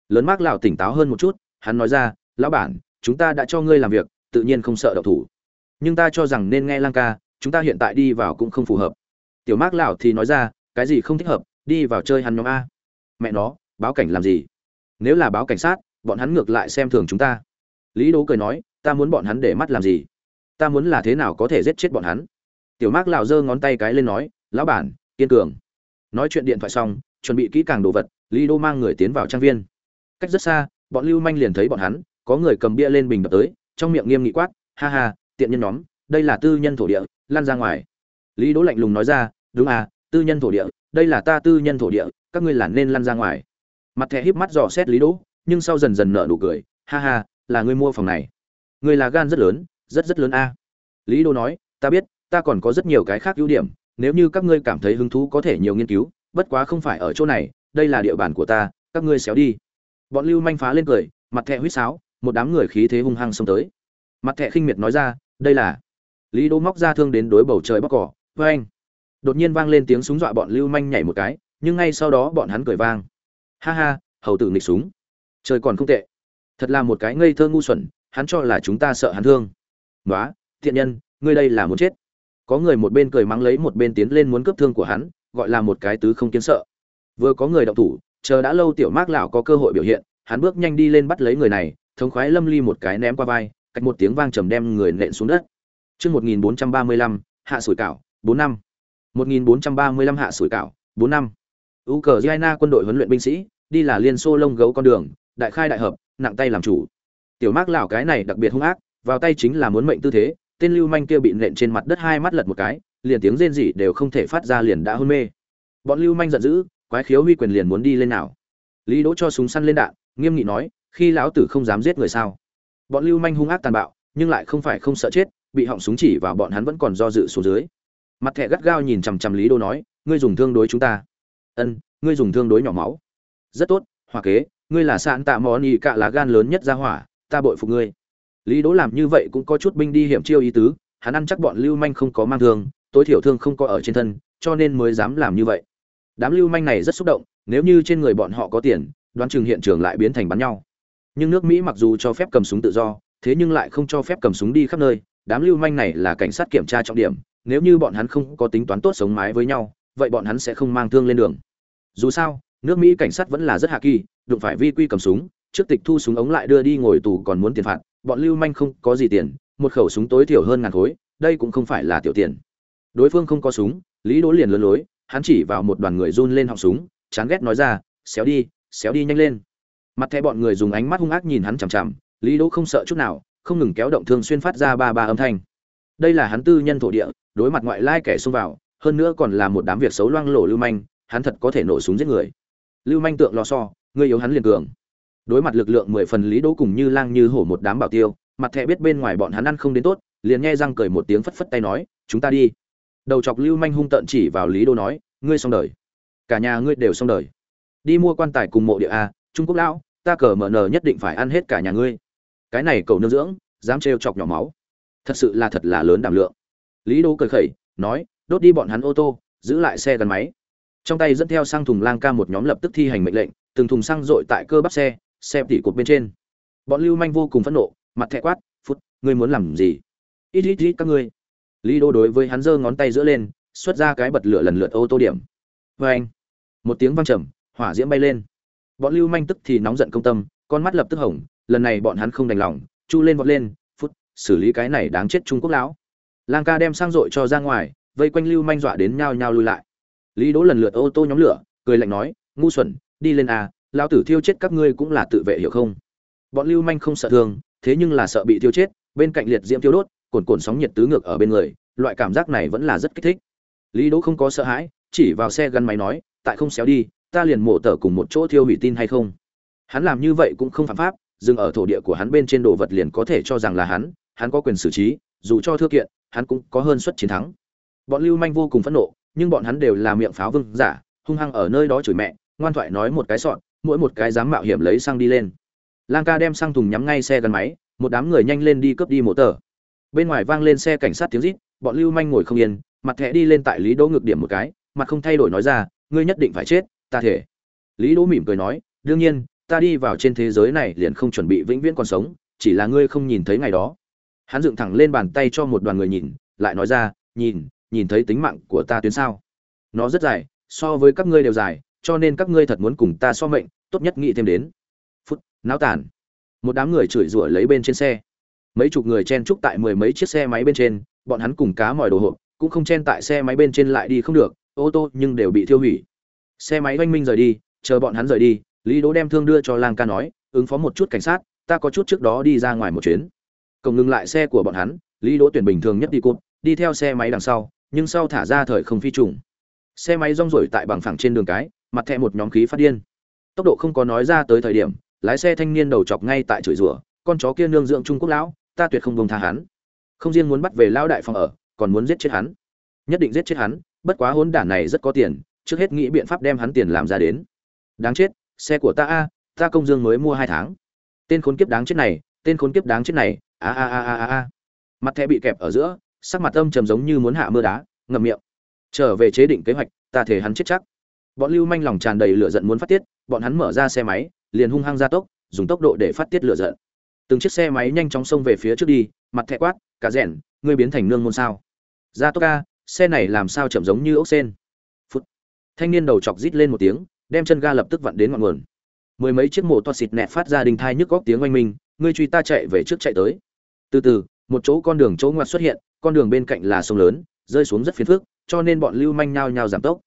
Lớn mác lào tỉnh táo hơn một chút, hắn nói ra, lão bản, chúng ta đã cho ngươi làm việc, tự nhiên không sợ độc thủ. Nhưng ta cho rằng nên nghe lang ca, chúng ta hiện tại đi vào cũng không phù hợp. Tiểu mác lào thì nói ra, cái gì không thích hợp, đi vào chơi hắn nhóm a. Mẹ nó, báo cảnh làm gì? Nếu là báo cảnh sát, bọn hắn ngược lại xem thường chúng ta. Lý đố cười nói, ta muốn bọn hắn để mắt làm gì? Ta muốn là thế nào có thể giết chết bọn hắn? Tiểu mác lào giơ ngón tay cái lên nói, lão bản, kiên cường. Nói chuyện điện thoại xong, chuẩn bị kỹ càng đồ vật, lý đô mang người tiến vào trang viên. Cách rất xa, bọn lưu manh liền thấy bọn hắn, có người cầm bia lên bình đập tới, trong miệng nghiêm nghị quát, ha ha, tiện nhân nhóm, đây là tư nhân thổ địa, lan ra ngoài. Lý đỗ lạnh lùng nói ra, đúng à tư nhân thổ địa, đây là ta tư nhân thổ địa, các ngươi là nên lăn ra ngoài. Mặt thẻ híp mắt dò xét lý đỗ nhưng sau dần dần nở nụ cười, ha ha, là ngươi mua phòng này. Ngươi là gan rất lớn rất rất lớn a. Lý Đô nói, ta biết, ta còn có rất nhiều cái khác ưu điểm, nếu như các ngươi cảm thấy hứng thú có thể nhiều nghiên cứu, bất quá không phải ở chỗ này, đây là địa bàn của ta, các ngươi xéo đi. Bọn lưu manh phá lên cười, mặt thẹ huýt sáo, một đám người khí thế hung hăng xông tới. Mặt thẹ khinh miệt nói ra, đây là lý Đô móc ra thương đến đối bầu trời bóc cỏ với anh đột nhiên vang lên tiếng súng dọa bọn lưu manh nhảy một cái, nhưng ngay sau đó bọn hắn cười vang. Ha ha, hầu tử nghịch súng. Trời còn không tệ. Thật là một cái ngây thơ ngu xuẩn, hắn cho là chúng ta sợ hắn thương. "Nóa, thiện nhân ngươi đây là muốn chết có người một bên cười mắng lấy một bên tiến lên muốn cướp thương của hắn gọi là một cái tứ không kiến sợ vừa có người động thủ chờ đã lâu tiểu Mạc lão có cơ hội biểu hiện hắn bước nhanh đi lên bắt lấy người này thống khoái lâm ly một cái ném qua vai cách một tiếng vang trầm đem người nện xuống đất Chương 1435, hạ sủi cảo, 4 năm. 1435 hạ sủi cảo, 4 năm. Ukraine quân đội huấn luyện binh sĩ, đi là liên xô lông gấu con đường, đại khai đại hợp, nặng tay làm chủ. Tiểu Mạc lão cái này đặc biệt hung ác, vào tay chính là muốn mệnh tư thế, tên lưu manh kia bị nện trên mặt đất hai mắt lật một cái, liền tiếng rên rỉ đều không thể phát ra liền đã hôn mê. Bọn lưu manh giận dữ, quái khiếu huy quyền liền muốn đi lên nào. Lý Đỗ cho súng săn lên đạn, nghiêm nghị nói, khi lão tử không dám giết người sao? Bọn lưu manh hung ác tàn bạo, nhưng lại không phải không sợ chết, bị họng súng chỉ vào bọn hắn vẫn còn do dự xuống dưới mặt thẻ gắt gao nhìn chằm chằm lý đô nói ngươi dùng thương đối chúng ta ân ngươi dùng thương đối nhỏ máu rất tốt hòa kế ngươi là sạn tạ món y cạ lá gan lớn nhất ra hỏa ta bội phục ngươi lý đỗ làm như vậy cũng có chút binh đi hiểm chiêu ý tứ, hắn ăn chắc bọn lưu manh không có mang thương, tối thiểu thương không có ở trên thân, cho nên mới dám làm như vậy. Đám lưu manh này rất xúc động, nếu như trên người bọn họ có tiền, đoán chừng hiện trường lại biến thành bắn nhau. Nhưng nước mỹ mặc dù cho phép cầm súng tự do, thế nhưng lại không cho phép cầm súng đi khắp nơi, đám lưu manh này là cảnh sát kiểm tra trọng điểm, nếu như bọn hắn không có tính toán tốt sống mái với nhau, vậy bọn hắn sẽ không mang thương lên đường. Dù sao, nước mỹ cảnh sát vẫn là rất hạ kỳ, đụng phải vi quy cầm súng, trước tịch thu súng ống lại đưa đi ngồi tù còn muốn tiền phạt bọn lưu manh không có gì tiền, một khẩu súng tối thiểu hơn ngàn khối, đây cũng không phải là tiểu tiền. Đối phương không có súng, lý đỗ liền lớn lối, hắn chỉ vào một đoàn người run lên họng súng, chán ghét nói ra, xéo đi xéo đi nhanh lên. Mặt thẻ bọn người dùng ánh mắt hung ác nhìn hắn chằm chằm, lý đỗ không sợ chút nào, không ngừng kéo động thường xuyên phát ra ba ba âm thanh. Đây là hắn tư nhân thổ địa, đối mặt ngoại lai kẻ xông vào, hơn nữa còn là một đám việc xấu loang lổ lưu manh, hắn thật có thể nổ súng giết người. Lưu manh tượng lo so ngươi yếu hắn liền cường đối mặt lực lượng mười phần lý đỗ cùng như lang như hổ một đám bảo tiêu, mặt thẹ biết bên ngoài bọn hắn ăn không đến tốt, liền nghe răng cười một tiếng phất phất tay nói, chúng ta đi. Đầu chọc lưu manh hung tợn chỉ vào lý đỗ nói, ngươi xong đời. Cả nhà ngươi đều xong đời. Đi mua quan tài cùng mộ địa a, trung quốc lão, ta cờ mở nở nhất định phải ăn hết cả nhà ngươi. Cái này cầu nương dưỡng, dám trêu chọc nhỏ máu. Thật sự là thật là lớn đảm lượng. Lý đô cười khẩy, nói, đốt đi bọn hắn ô tô, giữ lại xe gắn máy. Trong tay dẫn theo sang thùng lang ca một nhóm lập tức thi hành mệnh lệnh, từng thùng xăng dội tại cơ bắp xe xem tỉ cột bên trên. Bọn lưu manh vô cùng phẫn nộ, mặt thẹ quát, phút, ngươi muốn làm gì? Ít ít ít các ngươi. Lý đô đối với hắn giơ ngón tay giữa lên, xuất ra cái bật lửa lần lượt ô tô điểm. Vê anh, một tiếng vang trầm, hỏa diễm bay lên. Bọn lưu manh tức thì nóng giận công tâm, con mắt lập tức hồng, lần này bọn hắn không đành lòng, chu lên vọt lên, phút, xử lý cái này đáng chết trung quốc lão. Lang ca đem sang dội cho ra ngoài, vây quanh lưu manh dọa đến nhao nhao lui lại. Lý đỗ lần lượt ô tô nhóm lửa, cười lạnh nói, ngu xuẩn, đi lên à lão tử thiêu chết các ngươi cũng là tự vệ hiểu không? Bọn lưu manh không sợ thương, thế nhưng là sợ bị thiêu chết, bên cạnh liệt diễm thiêu đốt cồn cồn sóng nhiệt tứ ngược ở bên người, loại cảm giác này vẫn là rất kích thích. Lý đỗ không có sợ hãi, chỉ vào xe gắn máy nói, tại không xéo đi, ta liền mổ tở cùng một chỗ thiêu hủy tin hay không? Hắn làm như vậy cũng không phạm pháp, dừng ở thổ địa của hắn bên trên đồ vật liền có thể cho rằng là hắn hắn có quyền xử trí, dù cho thưa kiện, hắn cũng có hơn suất chiến thắng. Bọn lưu manh vô cùng phẫn nộ, nhưng bọn hắn đều là miệng pháo vương giả, hung hăng ở nơi đó chửi mẹ, ngoan thoại nói một cái sọn mỗi một cái dám mạo hiểm lấy xăng đi lên. Lang ca đem xăng thùng nhắm ngay xe gắn máy, một đám người nhanh lên đi cướp đi mộ tờ. Bên ngoài vang lên xe cảnh sát tiếng rít, bọn lưu manh ngồi không yên, mặt thẻ đi lên tại lý đỗ ngược điểm một cái, mặt không thay đổi nói ra, ngươi nhất định phải chết, ta thể. Lý đỗ mỉm cười nói, đương nhiên, ta đi vào trên thế giới này liền không chuẩn bị vĩnh viễn còn sống, chỉ là ngươi không nhìn thấy ngày đó. Hắn dựng thẳng lên bàn tay cho một đoàn người nhìn, lại nói ra, nhìn nhìn thấy tính mạng của ta tuyến sao? Nó rất dài, so với các ngươi đều dài, cho nên các ngươi thật muốn cùng ta so mệnh tốt nhất nghĩ thêm đến. Phút, náo tàn. Một đám người chửi rủa lấy bên trên xe. Mấy chục người chen trúc tại mười mấy chiếc xe máy bên trên, bọn hắn cùng cá mọi đồ hộp, cũng không chen tại xe máy bên trên lại đi không được, ô tô nhưng đều bị thiêu hủy. Xe máy oanh minh rời đi, chờ bọn hắn rời đi, lý đỗ đem thương đưa cho lang ca nói, ứng phó một chút cảnh sát, ta có chút trước đó đi ra ngoài một chuyến. Cổng ngừng lại xe của bọn hắn, lý đỗ tuyển bình thường nhất đi cụt đi theo xe máy đằng sau, nhưng sau thả ra thời không phi trùng. Xe máy rong rổi tại bằng phẳng trên đường cái, mặt thẹ một nhóm khí phát điên tốc độ không có nói ra tới thời điểm, lái xe thanh niên đầu chọc ngay tại chửi rủa, con chó kia nương dưỡng trung quốc lão, ta tuyệt không bông tha hắn. Không riêng muốn bắt về lão đại phòng ở, còn muốn giết chết hắn. Nhất định giết chết hắn, bất quá hỗn đản này rất có tiền, trước hết nghĩ biện pháp đem hắn tiền làm ra đến. Đáng chết, xe của ta a, ta công dương mới mua hai tháng. Tên khốn kiếp đáng chết này, tên khốn kiếp đáng chết này, a a a a a a. Mặt thẻ bị kẹp ở giữa, sắc mặt âm trầm giống như muốn hạ mưa đá, ngậm miệng. Trở về chế định kế hoạch, ta thể hắn chết chắc bọn lưu manh lòng tràn đầy lửa giận muốn phát tiết, bọn hắn mở ra xe máy, liền hung hăng ra tốc, dùng tốc độ để phát tiết lửa giận. Từng chiếc xe máy nhanh chóng xông về phía trước đi, mặt thẹ quát, cả rẽn ngươi biến thành nương môn sao? Ra tốc ca xe này làm sao chậm giống như ốc sen? Phút. Thanh niên đầu chọc rít lên một tiếng, đem chân ga lập tức vặn đến ngọn nguồn. Mười mấy chiếc mổ toa xịt nẹt phát ra đình thai nhức góc tiếng oanh minh, ngươi truy ta chạy về trước chạy tới. Từ từ, một chỗ con đường chỗ ngoặt xuất hiện, con đường bên cạnh là sông lớn, rơi xuống rất phiền phức, cho nên bọn lưu manh nhao nhao giảm tốc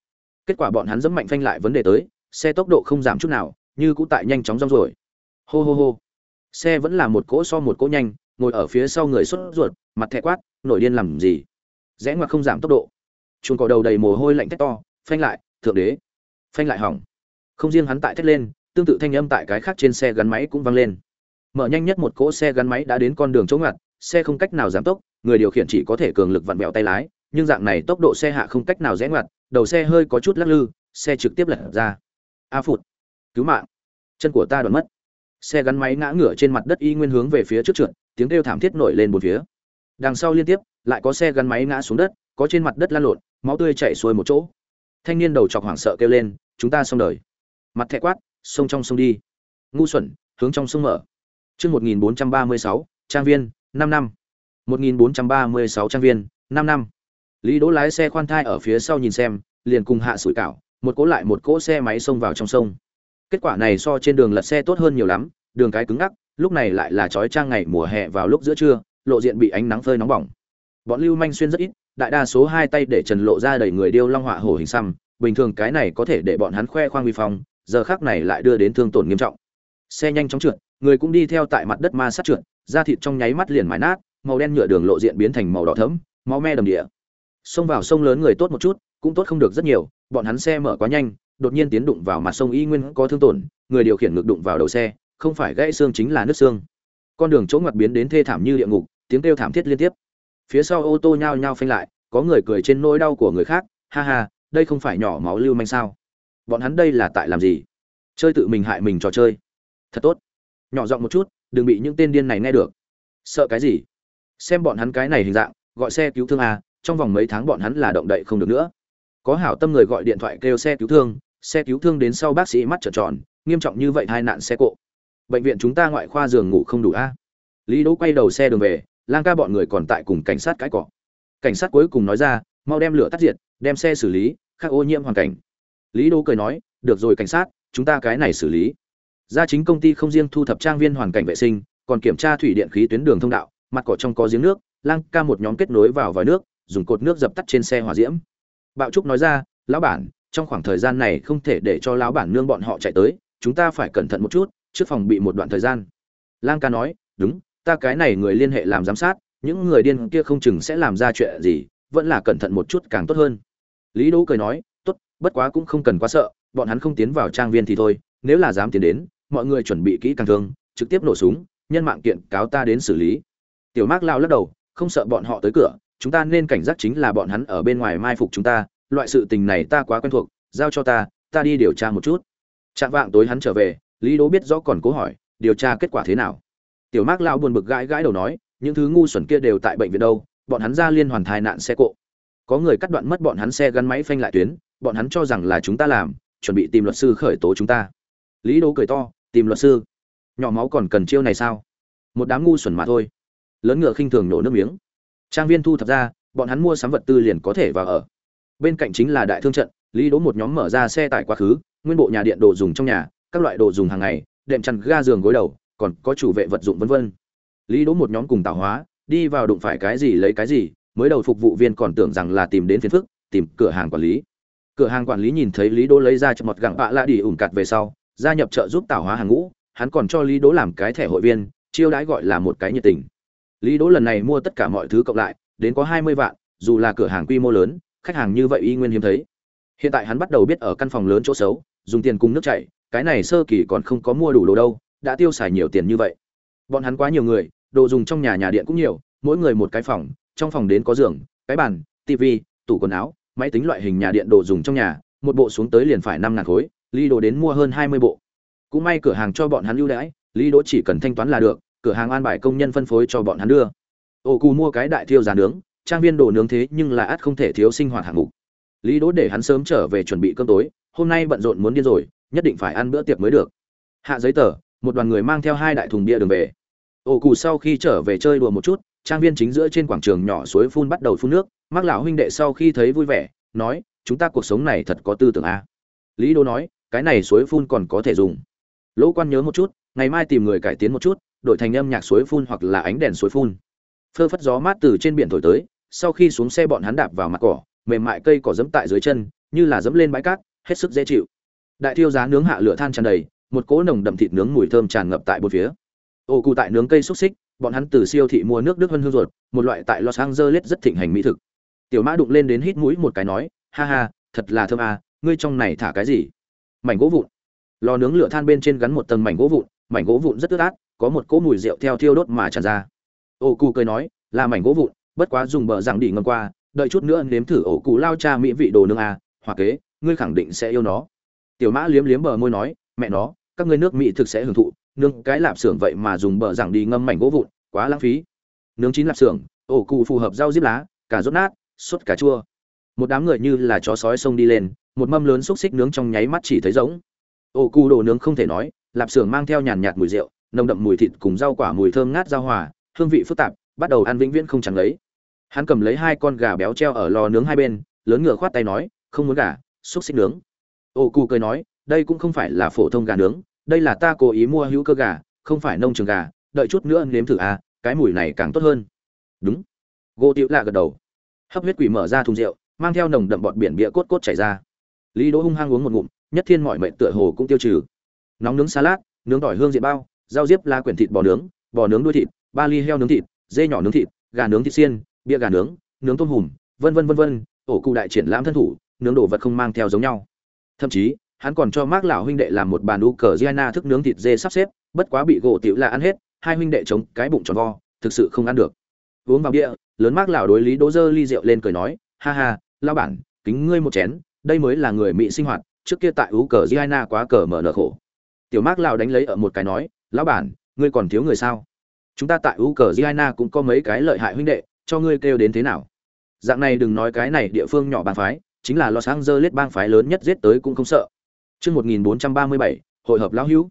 kết quả bọn hắn dẫm mạnh phanh lại vấn đề tới, xe tốc độ không giảm chút nào, như cũ tại nhanh chóng rong rồi hô hô hô. Xe vẫn là một cỗ so một cỗ nhanh, ngồi ở phía sau người xuất ruột, mặt thẹ quát, nổi điên làm gì? Rẽ ngoặt không giảm tốc độ. Chuồng cỏ đầu đầy mồ hôi lạnh thét to, phanh lại, thượng đế. Phanh lại hỏng. Không riêng hắn tại thét lên, tương tự thanh âm tại cái khác trên xe gắn máy cũng vang lên. Mở nhanh nhất một cỗ xe gắn máy đã đến con đường chỗ ngặt, xe không cách nào giảm tốc, người điều khiển chỉ có thể cường lực vặn vẹo tay lái, nhưng dạng này tốc độ xe hạ không cách nào rẽ ngoặt đầu xe hơi có chút lắc lư, xe trực tiếp lật ra. A phụt, cứu mạng. Chân của ta đoạn mất. Xe gắn máy ngã ngửa trên mặt đất y nguyên hướng về phía trước trượt, tiếng kêu thảm thiết nổi lên một phía. Đằng sau liên tiếp, lại có xe gắn máy ngã xuống đất, có trên mặt đất lan lộn, máu tươi chảy xuôi một chỗ. Thanh niên đầu chọc hoảng sợ kêu lên, chúng ta xong đời. Mặt thẹ quát, sông trong sông đi. Ngu xuẩn, hướng trong sông mở. Chương một nghìn bốn trăm ba mươi sáu, trang viên, năm năm. Một nghìn bốn trăm ba mươi sáu, trang viên, năm năm lý đỗ lái xe khoan thai ở phía sau nhìn xem, liền cùng hạ sủi cảo, một cỗ lại một cỗ xe máy xông vào trong sông. Kết quả này so trên đường lật xe tốt hơn nhiều lắm, đường cái cứng ngắc, lúc này lại là trói trang ngày mùa hè vào lúc giữa trưa, lộ diện bị ánh nắng phơi nóng bỏng. Bọn lưu manh xuyên rất ít, đại đa số hai tay để trần lộ ra đầy người điêu long họa hổ hình xăm, bình thường cái này có thể để bọn hắn khoe khoang vi phong, giờ khác này lại đưa đến thương tổn nghiêm trọng. Xe nhanh chóng trượt, người cũng đi theo tại mặt đất ma sát trượt, da thịt trong nháy mắt liền mái nát, màu đen nhựa đường lộ diện biến thành màu đỏ thẫm, máu me đầm địa xông vào sông lớn người tốt một chút, cũng tốt không được rất nhiều, bọn hắn xe mở quá nhanh, đột nhiên tiến đụng vào mặt sông y nguyên có thương tổn, người điều khiển ngược đụng vào đầu xe, không phải gãy xương chính là nứt xương. Con đường chỗ ngoặt biến đến thê thảm như địa ngục, tiếng kêu thảm thiết liên tiếp. Phía sau ô tô nhao nhao phanh lại, có người cười trên nỗi đau của người khác, ha ha, đây không phải nhỏ máu lưu manh sao? Bọn hắn đây là tại làm gì? Chơi tự mình hại mình trò chơi. Thật tốt. Nhỏ giọng một chút, đừng bị những tên điên này nghe được. Sợ cái gì? Xem bọn hắn cái này hình dạng, gọi xe cứu thương à trong vòng mấy tháng bọn hắn là động đậy không được nữa. Có hảo tâm người gọi điện thoại kêu xe cứu thương, xe cứu thương đến sau bác sĩ mắt trợn tròn, nghiêm trọng như vậy hai nạn xe cộ. Bệnh viện chúng ta ngoại khoa giường ngủ không đủ a. Lý đỗ quay đầu xe đường về, lang ca bọn người còn tại cùng cảnh sát cãi cọ. Cảnh sát cuối cùng nói ra, mau đem lửa tắt diệt, đem xe xử lý, khắc ô nhiễm hoàn cảnh. Lý đỗ cười nói, được rồi cảnh sát, chúng ta cái này xử lý. Gia chính công ty không riêng thu thập trang viên hoàn cảnh vệ sinh, còn kiểm tra thủy điện khí tuyến đường thông đạo, mặt cỏ trong có giếng nước, lang ca một nhóm kết nối vào vòi nước dùng cột nước dập tắt trên xe hỏa diễm. Bạo trúc nói ra, lão bản, trong khoảng thời gian này không thể để cho lão bản nương bọn họ chạy tới, chúng ta phải cẩn thận một chút, trước phòng bị một đoạn thời gian. Lang ca nói, đúng, ta cái này người liên hệ làm giám sát, những người điên kia không chừng sẽ làm ra chuyện gì, vẫn là cẩn thận một chút càng tốt hơn. Lý đỗ cười nói, tốt, bất quá cũng không cần quá sợ, bọn hắn không tiến vào trang viên thì thôi, nếu là dám tiến đến, mọi người chuẩn bị kỹ càng thương, trực tiếp nổ súng, nhân mạng kiện cáo ta đến xử lý. Tiểu mác lao lắc đầu, không sợ bọn họ tới cửa chúng ta nên cảnh giác chính là bọn hắn ở bên ngoài mai phục chúng ta, loại sự tình này ta quá quen thuộc, giao cho ta ta đi điều tra một chút. Chạm vạng tối hắn trở về, lý đố biết rõ còn cố hỏi, điều tra kết quả thế nào? Tiểu mác lao buồn bực gãi gãi đầu nói, những thứ ngu xuẩn kia đều tại bệnh viện đâu, bọn hắn ra liên hoàn thai nạn xe cộ. Có người cắt đoạn mất bọn hắn xe gắn máy phanh lại tuyến, bọn hắn cho rằng là chúng ta làm, chuẩn bị tìm luật sư khởi tố chúng ta. Lý đố cười to, tìm luật sư? Nhỏ máu còn cần chiêu này sao? Một đám ngu xuẩn mà thôi. Lớn ngựa khinh thường nổ nước miếng trang viên thu thập ra, bọn hắn mua sắm vật tư liền có thể vào ở. Bên cạnh chính là đại thương trận, lý Đỗ một nhóm mở ra xe tải quá khứ, nguyên bộ nhà điện đồ dùng trong nhà, các loại đồ dùng hàng ngày, đệm chăn ga giường gối đầu, còn có chủ vệ vật dụng vân vân. Lý Đỗ một nhóm cùng tạo hóa, đi vào đụng phải cái gì lấy cái gì, mới đầu phục vụ viên còn tưởng rằng là tìm đến phiền phức, tìm cửa hàng quản lý. Cửa hàng quản lý nhìn thấy lý đỗ lấy ra cho một gặng bạ lạ đi ủn cặt về sau, gia nhập trợ giúp tạo hóa hàng ngũ, hắn còn cho lý đỗ làm cái thẻ hội viên, chiêu đãi gọi là một cái nhiệt tình lý đỗ lần này mua tất cả mọi thứ cộng lại, đến có hai mươi vạn, dù là cửa hàng quy mô lớn, khách hàng như vậy y nguyên hiếm thấy. Hiện tại hắn bắt đầu biết ở căn phòng lớn chỗ xấu, dùng tiền cùng nước chảy, cái này sơ kỳ còn không có mua đủ đồ đâu, đã tiêu xài nhiều tiền như vậy. Bọn hắn quá nhiều người, đồ dùng trong nhà nhà điện cũng nhiều, mỗi người một cái phòng, trong phòng đến có giường, cái bàn tivi tủ quần áo, máy tính loại hình nhà điện đồ dùng trong nhà, một bộ xuống tới liền phải năm ngàn khối, lý đồ đến mua hơn hai mươi bộ. Cũng may cửa hàng cho bọn hắn ưu đãi, lý đỗ chỉ cần thanh toán là được cửa hàng an bài công nhân phân phối cho bọn hắn đưa. Ô cù mua cái đại thiêu giá nướng, trang viên đồ nướng thế nhưng là ắt không thể thiếu sinh hoạt hạng mục. Lý đỗ để hắn sớm trở về chuẩn bị cơm tối, hôm nay bận rộn muốn điên rồi, nhất định phải ăn bữa tiệc mới được. Hạ giấy tờ, một đoàn người mang theo hai đại thùng bia đường về. Ổ cù sau khi trở về chơi đùa một chút, trang viên chính giữa trên quảng trường nhỏ suối phun bắt đầu phun nước mắc lão huynh đệ sau khi thấy vui vẻ, nói, chúng ta cuộc sống này thật có tư tưởng a. Lý đô nói, cái này suối phun còn có thể dùng. Lỗ quan nhớ một chút, ngày mai tìm người cải tiến một chút đổi thành âm nhạc suối phun hoặc là ánh đèn suối phun. Phơ phất gió mát từ trên biển thổi tới, sau khi xuống xe bọn hắn đạp vào mặt cỏ, mềm mại cây cỏ dẫm tại dưới chân, như là dẫm lên bãi cát, hết sức dễ chịu. Đại thiêu giá nướng hạ lửa than tràn đầy, một cỗ nồng đậm thịt nướng mùi thơm tràn ngập tại bốn phía. Ô cụ tại nướng cây xúc xích, bọn hắn từ siêu thị mua nước đức vân hương ruột, một loại tại los angeles rất thịnh hành mỹ thực. Tiểu mã đụng lên đến hít mũi một cái nói, ha ha, thật là thơm à ngươi trong này thả cái gì? Mảnh gỗ vụn. Lò nướng lửa than bên trên gắn một tầng mảnh gỗ vụn, mảnh gỗ vụn rất ướt át có một cỗ mùi rượu theo thiêu đốt mà tràn ra. Ổ cụ cười nói, là mảnh gỗ vụn, bất quá dùng bờ rằng đỉ ngâm qua, đợi chút nữa nếm thử ổ cụ lao cha mỹ vị đồ nướng à hoặc kế, ngươi khẳng định sẽ yêu nó. Tiểu mã liếm liếm bờ môi nói, mẹ nó, các ngươi nước mỹ thực sẽ hưởng thụ, nướng cái lạp xưởng vậy mà dùng bờ rằng đi ngâm mảnh gỗ vụn, quá lãng phí. Nướng chín lạp xưởng, ổ cụ phù hợp rau diếp lá, cà rốt nát, sốt cà chua. Một đám người như là chó sói xông đi lên, một mâm lớn xúc xích nướng trong nháy mắt chỉ thấy giống ổ cụ đồ nướng không thể nói, lạp xưởng mang theo nhàn nhạt mùi rượu nồng đậm mùi thịt cùng rau quả mùi thơm ngát giao hòa, hương vị phức tạp, bắt đầu ăn vĩnh viễn không chẳng lấy. Hắn cầm lấy hai con gà béo treo ở lò nướng hai bên, lớn ngựa khoát tay nói, không muốn gà, xúc xích nướng. Ô cụ cười nói, đây cũng không phải là phổ thông gà nướng, đây là ta cố ý mua hữu cơ gà, không phải nông trường gà, đợi chút nữa nếm thử à cái mùi này càng tốt hơn. Đúng. Gô tiểu lạ gật đầu. Hấp huyết quỷ mở ra thùng rượu, mang theo nồng đậm bọt biển bịa cốt cốt chảy ra. Lý đỗ hung hăng uống một ngụm, nhất thiên mọi mệnh tựa hồ cũng tiêu trừ. Nóng nướng salad, nướng tỏi hương diện bao rau diếp la quyển thịt bò nướng bò nướng đuôi thịt ba ly heo nướng thịt dê nhỏ nướng thịt gà nướng thịt xiên bia gà nướng nướng tôm hùm vân vân vân vân ổ cụ đại triển lãm thân thủ nướng đồ vật không mang theo giống nhau thậm chí hắn còn cho mác lão huynh đệ làm một bàn u cờ Giana thức nướng thịt dê sắp xếp, bất quá bị gỗ tiểu là ăn hết, hai huynh đệ chống cái bụng tròn vo, thực sự không ăn được. Uống vào bia, lớn mác lão đối lý Đỗ dơ ly rượu lên cười nói, ha ha, lão bản, kính ngươi một chén, đây mới là người mỹ sinh hoạt, trước kia tại u cờ Giana quá cờ mở nở khổ. Tiểu mác lão đánh lấy ở một cái nói, lão bản, ngươi còn thiếu người sao? Chúng ta tại u cờ Giana cũng có mấy cái lợi hại huynh đệ, cho ngươi kêu đến thế nào? Dạng này đừng nói cái này địa phương nhỏ bang phái, chính là Los Angeles bang phái lớn nhất giết tới cũng không sợ. Trước 1437, hội hợp lão hữu.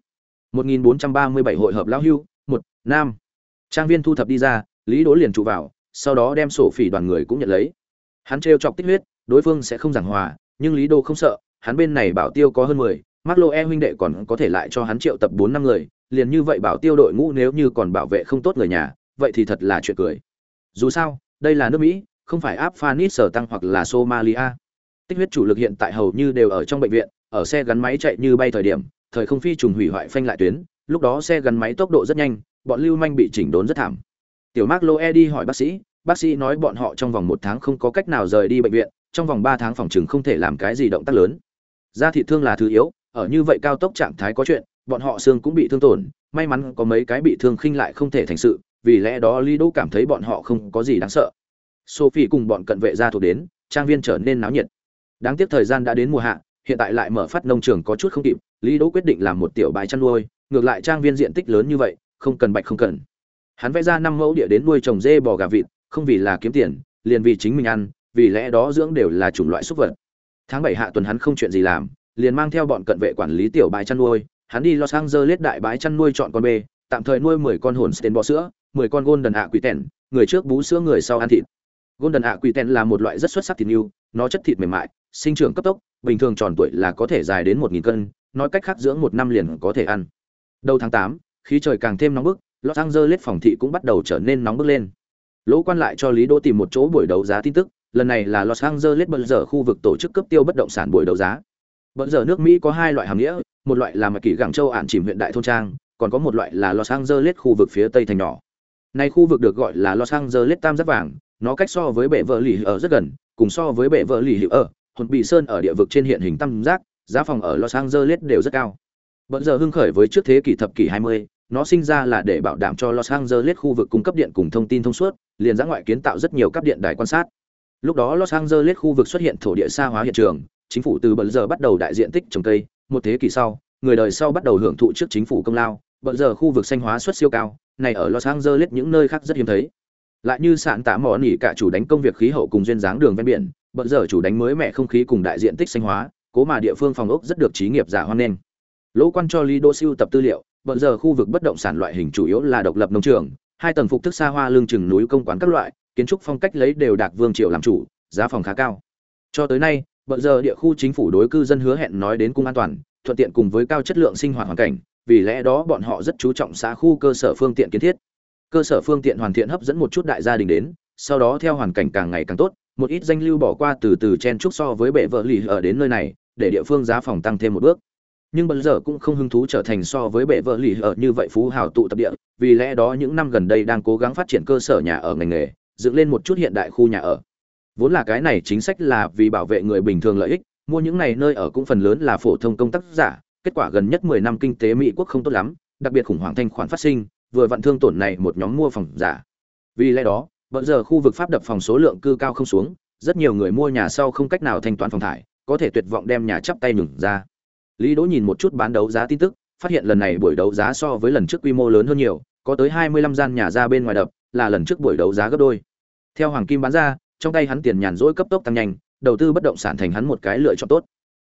1437 hội hợp lão hưu, một nam. Trang viên thu thập đi ra, Lý Đỗ liền trụ vào, sau đó đem sổ phỉ đoàn người cũng nhận lấy. Hắn trêu chọc tích huyết, đối phương sẽ không giảng hòa, nhưng Lý Đỗ không sợ, hắn bên này bảo tiêu có hơn mười, Mark Loe e huynh đệ còn có thể lại cho hắn triệu tập bốn năm người, liền như vậy bảo tiêu đội ngũ nếu như còn bảo vệ không tốt người nhà, vậy thì thật là chuyện cười. Dù sao, đây là nước Mỹ, không phải Afghanistan sở tăng hoặc là Somalia. Tích huyết chủ lực hiện tại hầu như đều ở trong bệnh viện, ở xe gắn máy chạy như bay thời điểm, thời không phi trùng hủy hoại phanh lại tuyến, lúc đó xe gắn máy tốc độ rất nhanh, bọn lưu manh bị chỉnh đốn rất thảm. Tiểu Mark Loe e đi hỏi bác sĩ, bác sĩ nói bọn họ trong vòng một tháng không có cách nào rời đi bệnh viện, trong vòng ba tháng phòng trường không thể làm cái gì động tác lớn. Da thị thương là thứ yếu, ở như vậy cao tốc trạng thái có chuyện, bọn họ xương cũng bị thương tổn, may mắn có mấy cái bị thương khinh lại không thể thành sự, vì lẽ đó Lý Đỗ cảm thấy bọn họ không có gì đáng sợ. Sophie cùng bọn cận vệ ra thuộc đến, trang viên trở nên náo nhiệt. Đáng tiếc thời gian đã đến mùa hạ, hiện tại lại mở phát nông trường có chút không kịp, Lý Đỗ quyết định làm một tiểu bãi chăn nuôi, ngược lại trang viên diện tích lớn như vậy, không cần bạch không cần. Hắn vẽ ra năm mẫu địa đến nuôi trồng dê bò gà vịt, không vì là kiếm tiền, liền vì chính mình ăn, vì lẽ đó dưỡng đều là chủng loại súc vật. Tháng bảy hạ tuần hắn không chuyện gì làm, liền mang theo bọn cận vệ quản lý tiểu bãi chăn nuôi, hắn đi Los Angeles đại bãi chăn nuôi chọn con bê, tạm thời nuôi 10 con hồn sten bò sữa, 10 con golden ạ quỷ tèn, người trước bú sữa người sau ăn thịt. Golden ạ quỷ tèn là một loại rất xuất sắc thịt nưu, nó chất thịt mềm mại, sinh trưởng cấp tốc, bình thường tròn tuổi là có thể dài đến 1000 cân, nói cách khác dưỡng một năm liền có thể ăn. Đầu tháng 8, khí trời càng thêm nóng bức, Los Angeles phòng thị cũng bắt đầu trở nên nóng bức lên. Lỗ quan lại cho Lý Đô tìm một chỗ buổi đấu giá tin tức, lần này là Los Angeles bận giờ khu vực tổ chức cấp tiêu bất động sản buổi đấu giá. Bận giờ nước Mỹ có hai loại hàm nghĩa, một loại là mặt kỳ gẳng châu ản chìm huyện đại thôn trang, còn có một loại là Los Angeles khu vực phía tây thành nhỏ. Nay khu vực được gọi là Los Angeles tam giác vàng, nó cách so với bệ vợ lì ở rất gần, cùng so với bệ vợ lì ở, hồn bị sơn ở địa vực trên hiện hình tam giác, giá phòng ở Los Angeles đều rất cao. Bận giờ hưng khởi với trước thế kỷ thập kỷ 20, nó sinh ra là để bảo đảm cho Los Angeles khu vực cung cấp điện cùng thông tin thông suốt, liền ra ngoại kiến tạo rất nhiều cấp điện đài quan sát. Lúc đó Los Angeles khu vực xuất hiện thổ địa xa hóa hiện trường, chính phủ từ bận giờ bắt đầu đại diện tích trồng cây, một thế kỷ sau, người đời sau bắt đầu hưởng thụ trước chính phủ công lao, bận giờ khu vực xanh hóa suất siêu cao, này ở Los Angeles những nơi khác rất hiếm thấy. Lại như sạn tạ mỏ nỉ cả chủ đánh công việc khí hậu cùng duyên dáng đường ven biển, bận giờ chủ đánh mới mẹ không khí cùng đại diện tích xanh hóa, cố mà địa phương phòng ốc rất được trí nghiệp giả hoan nghênh. Lỗ quan cho Lý Đô siêu tập tư liệu, bận giờ khu vực bất động sản loại hình chủ yếu là độc lập nông trường, hai tầng phục thức xa hoa lương chừng núi công quán các loại, kiến trúc phong cách lấy đều đạc vương triều làm chủ, giá phòng khá cao. Cho tới nay, bận giờ địa khu chính phủ đối cư dân hứa hẹn nói đến cung an toàn, thuận tiện cùng với cao chất lượng sinh hoạt hoàn cảnh, vì lẽ đó bọn họ rất chú trọng xã khu cơ sở phương tiện kiến thiết. Cơ sở phương tiện hoàn thiện hấp dẫn một chút đại gia đình đến, sau đó theo hoàn cảnh càng ngày càng tốt, một ít danh lưu bỏ qua từ từ chen chúc so với bệ vợ lì ở đến nơi này, để địa phương giá phòng tăng thêm một bước. Nhưng bây giờ cũng không hứng thú trở thành so với bệ vợ lì ở như vậy phú hào tụ tập địa, vì lẽ đó những năm gần đây đang cố gắng phát triển cơ sở nhà ở ngành nghề, dựng lên một chút hiện đại khu nhà ở. Vốn là cái này chính sách là vì bảo vệ người bình thường lợi ích, mua những này nơi ở cũng phần lớn là phổ thông công tác giả, kết quả gần nhất 10 năm kinh tế Mỹ quốc không tốt lắm, đặc biệt khủng hoảng thanh khoản phát sinh, vừa vặn thương tổn này một nhóm mua phòng giả. Vì lẽ đó, bây giờ khu vực pháp đập phòng số lượng cư cao không xuống, rất nhiều người mua nhà sau không cách nào thanh toán phòng thải, có thể tuyệt vọng đem nhà chắp tay nhường ra. Lý Đỗ nhìn một chút bán đấu giá tin tức, phát hiện lần này buổi đấu giá so với lần trước quy mô lớn hơn nhiều, có tới 25 gian nhà ra bên ngoài đập, là lần trước buổi đấu giá gấp đôi. Theo Hoàng Kim bán ra, trong tay hắn tiền nhàn rỗi cấp tốc tăng nhanh, đầu tư bất động sản thành hắn một cái lựa chọn tốt.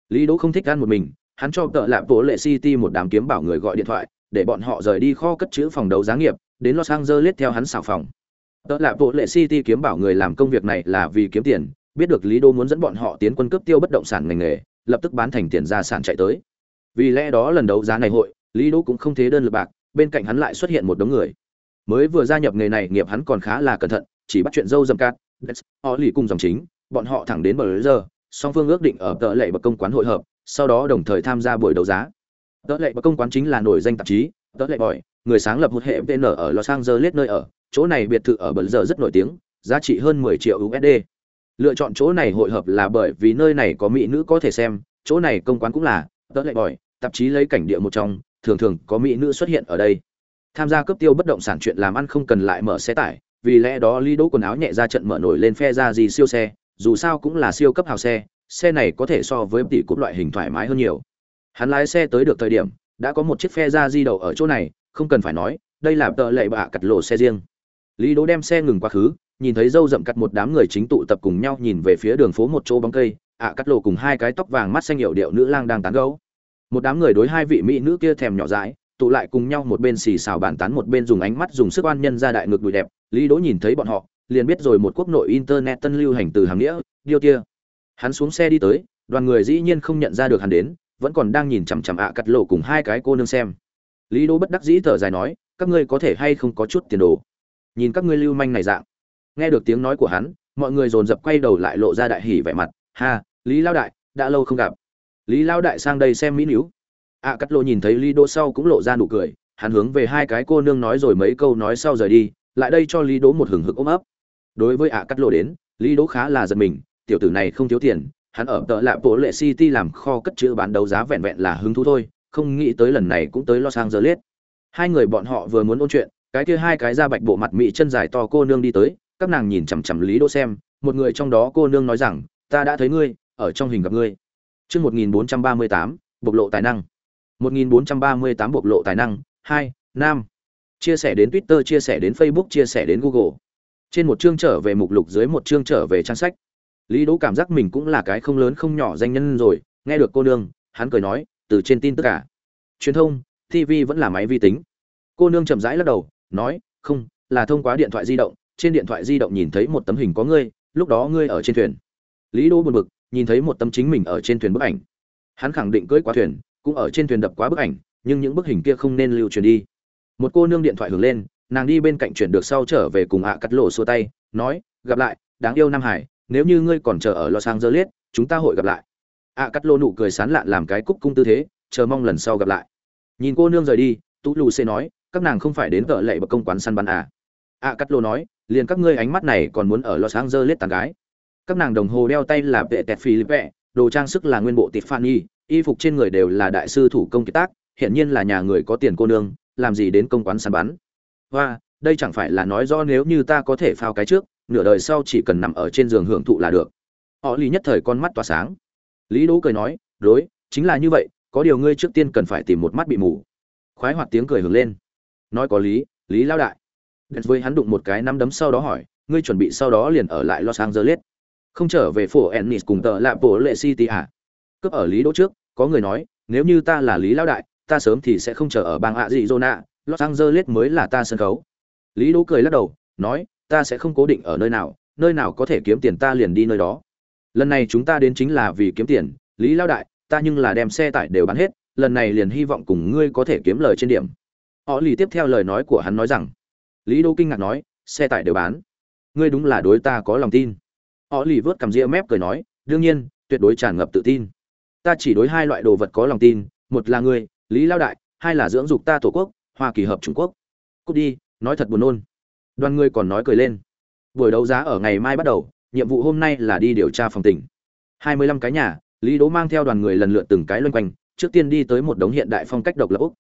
Lý Đỗ không thích ăn một mình, hắn cho tợ lạp bộ lệ City một đám kiếm bảo người gọi điện thoại, để bọn họ rời đi kho cất trữ phòng đấu giá nghiệp, đến Los Angeles theo hắn xảo phòng. Tợ lạp bộ lệ City kiếm bảo người làm công việc này là vì kiếm tiền, biết được Lý Đỗ muốn dẫn bọn họ tiến quân cấp tiêu bất động sản ngành nghề, lập tức bán thành tiền gia sản chạy tới. Vì lẽ đó lần đấu giá này hội, Lý Đỗ cũng không thế đơn lực bạc, bên cạnh hắn lại xuất hiện một đống người. Mới vừa gia nhập nghề này, nghiệp hắn còn khá là cẩn thận, chỉ bắt chuyện dâu dầm cát, họ lì cùng dòng chính, bọn họ thẳng đến bờ giờ, song phương ước định ở tợ lệ bậc công quán hội hợp, sau đó đồng thời tham gia buổi đấu giá. Tợ lệ bậc công quán chính là nổi danh tạp chí, tợ lệ bòi, người sáng lập một hệ VN ở Los Angeles nơi ở, chỗ này biệt thự ở bờ giờ rất nổi tiếng, giá trị hơn 10 triệu USD. Lựa chọn chỗ này hội hợp là bởi vì nơi này có mỹ nữ có thể xem, chỗ này công quán cũng là, tợ lệ bòi, tạp chí lấy cảnh địa một trong, thường thường có mỹ nữ xuất hiện ở đây. Tham gia cấp tiêu bất động sản chuyện làm ăn không cần lại mở xe tải, vì lẽ đó Lý Đỗ quần áo nhẹ ra trận mở nổi lên phe ra gì siêu xe, dù sao cũng là siêu cấp hào xe, xe này có thể so với tỷ cúp loại hình thoải mái hơn nhiều. Hắn lái xe tới được thời điểm, đã có một chiếc phe ra di đầu ở chỗ này, không cần phải nói, đây là tợ lệ bạ cặt lộ xe riêng. Lý Đỗ đem xe ngừng quá khứ, nhìn thấy dâu rậm cắt một đám người chính tụ tập cùng nhau nhìn về phía đường phố một chỗ bóng cây, ạ cắt lộ cùng hai cái tóc vàng mắt xanh hiệu điệu nữ lang đang tán gẫu. Một đám người đối hai vị mỹ nữ kia thèm nhỏ dãi, tụ lại cùng nhau một bên xì xào bàn tán một bên dùng ánh mắt dùng sức oan nhân ra đại ngực đùi đẹp, Lý Đỗ nhìn thấy bọn họ, liền biết rồi một quốc nội internet tân lưu hành từ hàng nghĩa, điêu kia Hắn xuống xe đi tới, đoàn người dĩ nhiên không nhận ra được hắn đến vẫn còn đang nhìn chằm chằm ạ cắt lộ cùng hai cái cô nương xem. Lý đỗ bất đắc dĩ thở dài nói các ngươi có thể hay không có chút tiền đồ? Nhìn các ngươi lưu manh này dạng. Nghe được tiếng nói của hắn mọi người dồn dập quay đầu lại lộ ra đại hỉ vẻ mặt. Ha lý lao đại đã lâu không gặp. Lý lao đại sang đây xem mỹ nữ ạ cắt Lô nhìn thấy lý đỗ sau cũng lộ ra nụ cười, hắn hướng về hai cái cô nương nói rồi mấy câu nói sau rời đi, lại đây cho lý đỗ một hừng hực ôm ấp. Đối với ạ cắt Lô đến, lý đỗ khá là giật mình, tiểu tử này không thiếu tiền, hắn ở tợ lạ bộ lệ city làm kho cất chữ bán đấu giá vẹn vẹn là hứng thú thôi, không nghĩ tới lần này cũng tới los angeles. Hai người bọn họ vừa muốn ôn chuyện, cái kia hai cái da bạch bộ mặt mị chân dài to cô nương đi tới, các nàng nhìn chằm chằm lý đỗ xem, một người trong đó cô nương nói rằng, ta đã thấy ngươi, ở trong hình gặp ngươi. Chương một nghìn bốn trăm ba mươi tám, bộc lộ tài năng một nghìn bốn trăm ba mươi tám bộc lộ tài năng 2. nam. Chia sẻ đến twitter, chia sẻ đến facebook, chia sẻ đến google. Trên một chương trở về mục lục, dưới một chương trở về trang sách. Lý đỗ cảm giác mình cũng là cái không lớn không nhỏ danh nhân rồi. Nghe được cô nương, hắn cười nói, từ trên tin tức cả. Truyền thông tv vẫn là máy vi tính. Cô nương chậm rãi lắc đầu, nói, không, là thông qua điện thoại di động. Trên điện thoại di động nhìn thấy một tấm hình có ngươi, lúc đó ngươi ở trên thuyền. Lý đỗ buồn bực, nhìn thấy một tấm chính mình ở trên thuyền bức ảnh. Hắn khẳng định cưỡi qua thuyền cũng ở trên thuyền đập quá bức ảnh, nhưng những bức hình kia không nên lưu truyền đi. Một cô nương điện thoại hưởng lên, nàng đi bên cạnh chuyển được sau trở về cùng ạ cắt lộ xua tay, nói, gặp lại, đáng yêu nam hải, nếu như ngươi còn chờ ở los angeles, chúng ta hội gặp lại. ạ cắt lô nụ cười sán lạn làm cái cúc cung tư thế, chờ mong lần sau gặp lại. Nhìn cô nương rời đi, tú lù xê nói, các nàng không phải đến vợ lệ bậc công quán săn bắn à? ạ cắt lô nói, liền các ngươi ánh mắt này còn muốn ở los angeles tàn gái. Các nàng đồng hồ đeo tay là vệ tẹt philippe, đồ trang sức là nguyên bộ tiffany y phục trên người đều là đại sư thủ công kiệt tác hiện nhiên là nhà người có tiền cô nương, làm gì đến công quán săn bắn. Và đây chẳng phải là nói rõ nếu như ta có thể phao cái trước, nửa đời sau chỉ cần nằm ở trên giường hưởng thụ là được. Họ lý nhất thời con mắt tỏa sáng. Lý đỗ cười nói, đối, chính là như vậy, có điều ngươi trước tiên cần phải tìm một mắt bị mù. Khoái hoạt tiếng cười hưởng lên. Nói có lý lý lao đại. Đến với hắn đụng một cái nắm đấm sau đó hỏi, ngươi chuẩn bị sau đó liền ở lại los angeles? Không trở về phố ennis cùng tờ lạ bộ lệ city à? Cướp ở lý đỗ trước, có người nói, nếu như ta là lý lao đại, ta sớm thì sẽ không chờ ở bang ạ dị zona los angeles mới là ta sân khấu. Lý đỗ cười lắc đầu, nói, ta sẽ không cố định ở nơi nào nơi nào có thể kiếm tiền ta liền đi nơi đó. Lần này chúng ta đến chính là vì kiếm tiền, lý lao đại, ta nhưng là đem xe tải đều bán hết, lần này liền hy vọng cùng ngươi có thể kiếm lời trên điểm. Họ lì tiếp theo lời nói của hắn nói rằng, lý đỗ kinh ngạc nói, xe tải đều bán. Ngươi đúng là đối ta có lòng tin. Họ lì vớt cầm ria mép cười nói, đương nhiên, tuyệt đối tràn ngập tự tin ta chỉ đối hai loại đồ vật có lòng tin, một là ngươi, lý lao đại, hai là dưỡng dục ta tổ quốc, hoa kỳ hợp trung quốc. Cút đi, nói thật buồn nôn. Đoàn người còn nói cười lên. Buổi đấu giá ở ngày mai bắt đầu, nhiệm vụ hôm nay là đi điều tra phòng tỉnh. Hai mươi lăm cái nhà, lý đố mang theo đoàn người lần lượt từng cái loanh quanh, trước tiên đi tới một đống hiện đại phong cách độc lập úc.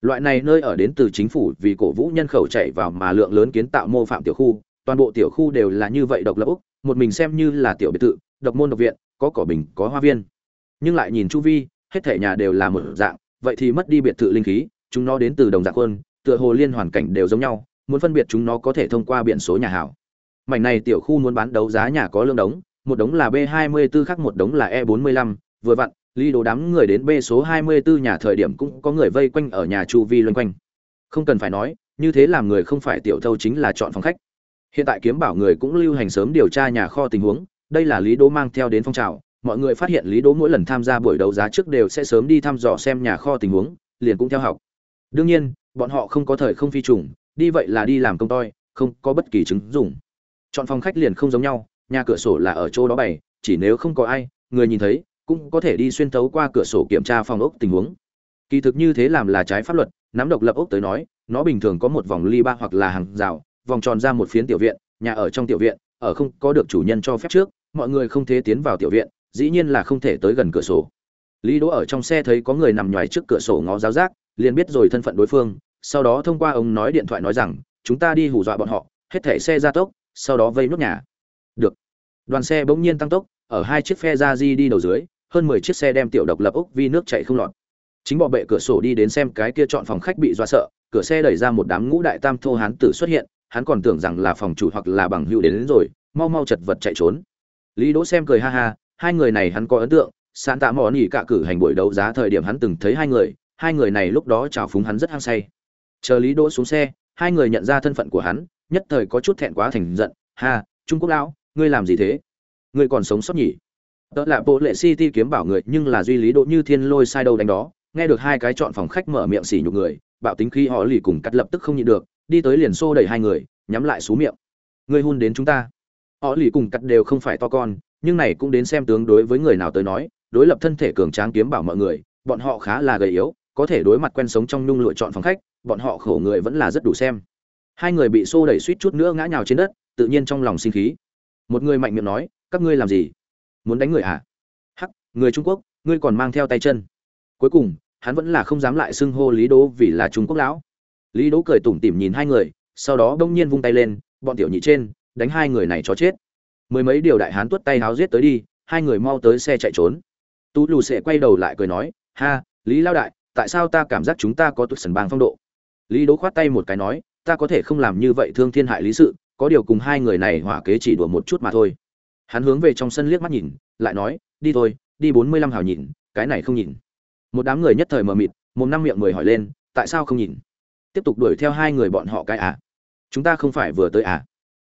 Loại này nơi ở đến từ chính phủ vì cổ vũ nhân khẩu chạy vào mà lượng lớn kiến tạo mô phạm tiểu khu, toàn bộ tiểu khu đều là như vậy độc lập úc, một mình xem như là tiểu biệt thự, độc môn độc viện, có cỏ bình, có hoa viên nhưng lại nhìn chu vi, hết thể nhà đều là một dạng, vậy thì mất đi biệt thự linh khí, chúng nó đến từ đồng dạng quân, tựa hồ liên hoàn cảnh đều giống nhau, muốn phân biệt chúng nó có thể thông qua biển số nhà hảo. Mảnh này tiểu khu muốn bán đấu giá nhà có lương đống, một đống là b 24 khác một đống là e 45 vừa vặn ly đồ đám người đến b số 24 nhà thời điểm cũng có người vây quanh ở nhà chu vi loanh quanh. Không cần phải nói, như thế làm người không phải tiểu thâu chính là chọn phòng khách. Hiện tại kiếm bảo người cũng lưu hành sớm điều tra nhà kho tình huống, đây là lý đỗ mang theo đến phong trào mọi người phát hiện lý đỗ mỗi lần tham gia buổi đấu giá trước đều sẽ sớm đi thăm dò xem nhà kho tình huống, liền cũng theo học. Đương nhiên, bọn họ không có thời không phi trùng, đi vậy là đi làm công toi, không có bất kỳ chứng dùng chọn phòng khách liền không giống nhau, nhà cửa sổ là ở chỗ đó bày, chỉ nếu không có ai, người nhìn thấy, cũng có thể đi xuyên thấu qua cửa sổ kiểm tra phòng ốc tình huống. Kỳ thực như thế làm là trái pháp luật, nắm độc lập ốc tới nói, nó bình thường có một vòng ly ba hoặc là hàng rào, vòng tròn ra một phiến tiểu viện, nhà ở trong tiểu viện, ở không có được chủ nhân cho phép trước, mọi người không thế tiến vào tiểu viện dĩ nhiên là không thể tới gần cửa sổ. Lý đỗ ở trong xe thấy có người nằm nhoài trước cửa sổ ngó giáo giác liền biết rồi thân phận đối phương sau đó thông qua ông nói điện thoại nói rằng chúng ta đi hù dọa bọn họ hết thảy xe ra tốc sau đó vây nốt nhà. Được. Đoàn xe bỗng nhiên tăng tốc ở hai chiếc phe ra di đi đầu dưới hơn mười chiếc xe đem tiểu độc lập úc vi nước chạy không lọt. Chính bọ bệ cửa sổ đi đến xem cái kia chọn phòng khách bị dọa sợ cửa xe đẩy ra một đám ngũ đại tam thô hán tử xuất hiện hắn còn tưởng rằng là phòng chủ hoặc là bằng hữu đến, đến rồi mau mau chật vật chạy trốn. Lý đỗ xem cười ha ha hai người này hắn có ấn tượng sàn tạ mò nỉ cả cử hành buổi đấu giá thời điểm hắn từng thấy hai người hai người này lúc đó chào phúng hắn rất hăng say chờ lý đỗ xuống xe hai người nhận ra thân phận của hắn nhất thời có chút thẹn quá thành giận ha trung quốc lão ngươi làm gì thế ngươi còn sống sót nhỉ Đó là bộ lệ City kiếm bảo người, nhưng là duy lý Đỗ như thiên lôi sai đâu đánh đó, nghe được hai cái chọn phòng khách mở miệng xỉ nhục người, bạo tính khí họ lì cùng cắt lập tức không nhịn được, đi tới liền xô đẩy hai người, nhắm lại sú miệng. ngươi hôn đến chúng ta. Họ lì cùng cắt đều không phải to con, nhưng này cũng đến xem tướng đối với người nào tới nói, đối lập thân thể cường tráng kiếm bảo mọi người, bọn họ khá là gầy yếu, có thể đối mặt quen sống trong nhung lựa chọn phòng khách, bọn họ khổ người vẫn là rất đủ xem. Hai người bị xô đẩy suýt chút nữa ngã nhào trên đất, tự nhiên trong lòng sinh khí. Một người mạnh miệng nói, các ngươi làm gì? Muốn đánh người à? Hắc, người Trung Quốc, ngươi còn mang theo tay chân. Cuối cùng, hắn vẫn là không dám lại xưng hô Lý Đỗ vì là Trung Quốc lão. Lý Đỗ cười tủm tỉm nhìn hai người, sau đó bỗng nhiên vung tay lên, bọn tiểu nhị trên, đánh hai người này cho chết. Mười mấy điều đại hán tuốt tay háo giết tới đi, hai người mau tới xe chạy trốn. Tú Lù sệ quay đầu lại cười nói, "Ha, Lý lão đại, tại sao ta cảm giác chúng ta có tụt sần bang phong độ?" Lý đố khoát tay một cái nói, "Ta có thể không làm như vậy thương thiên hại lý sự, có điều cùng hai người này hỏa kế chỉ đùa một chút mà thôi." Hắn hướng về trong sân liếc mắt nhìn, lại nói, "Đi thôi, đi bốn mươi lăm hào nhìn, cái này không nhìn." một đám người nhất thời mờ mịt một năm miệng mười hỏi lên tại sao không nhìn tiếp tục đuổi theo hai người bọn họ cái à chúng ta không phải vừa tới à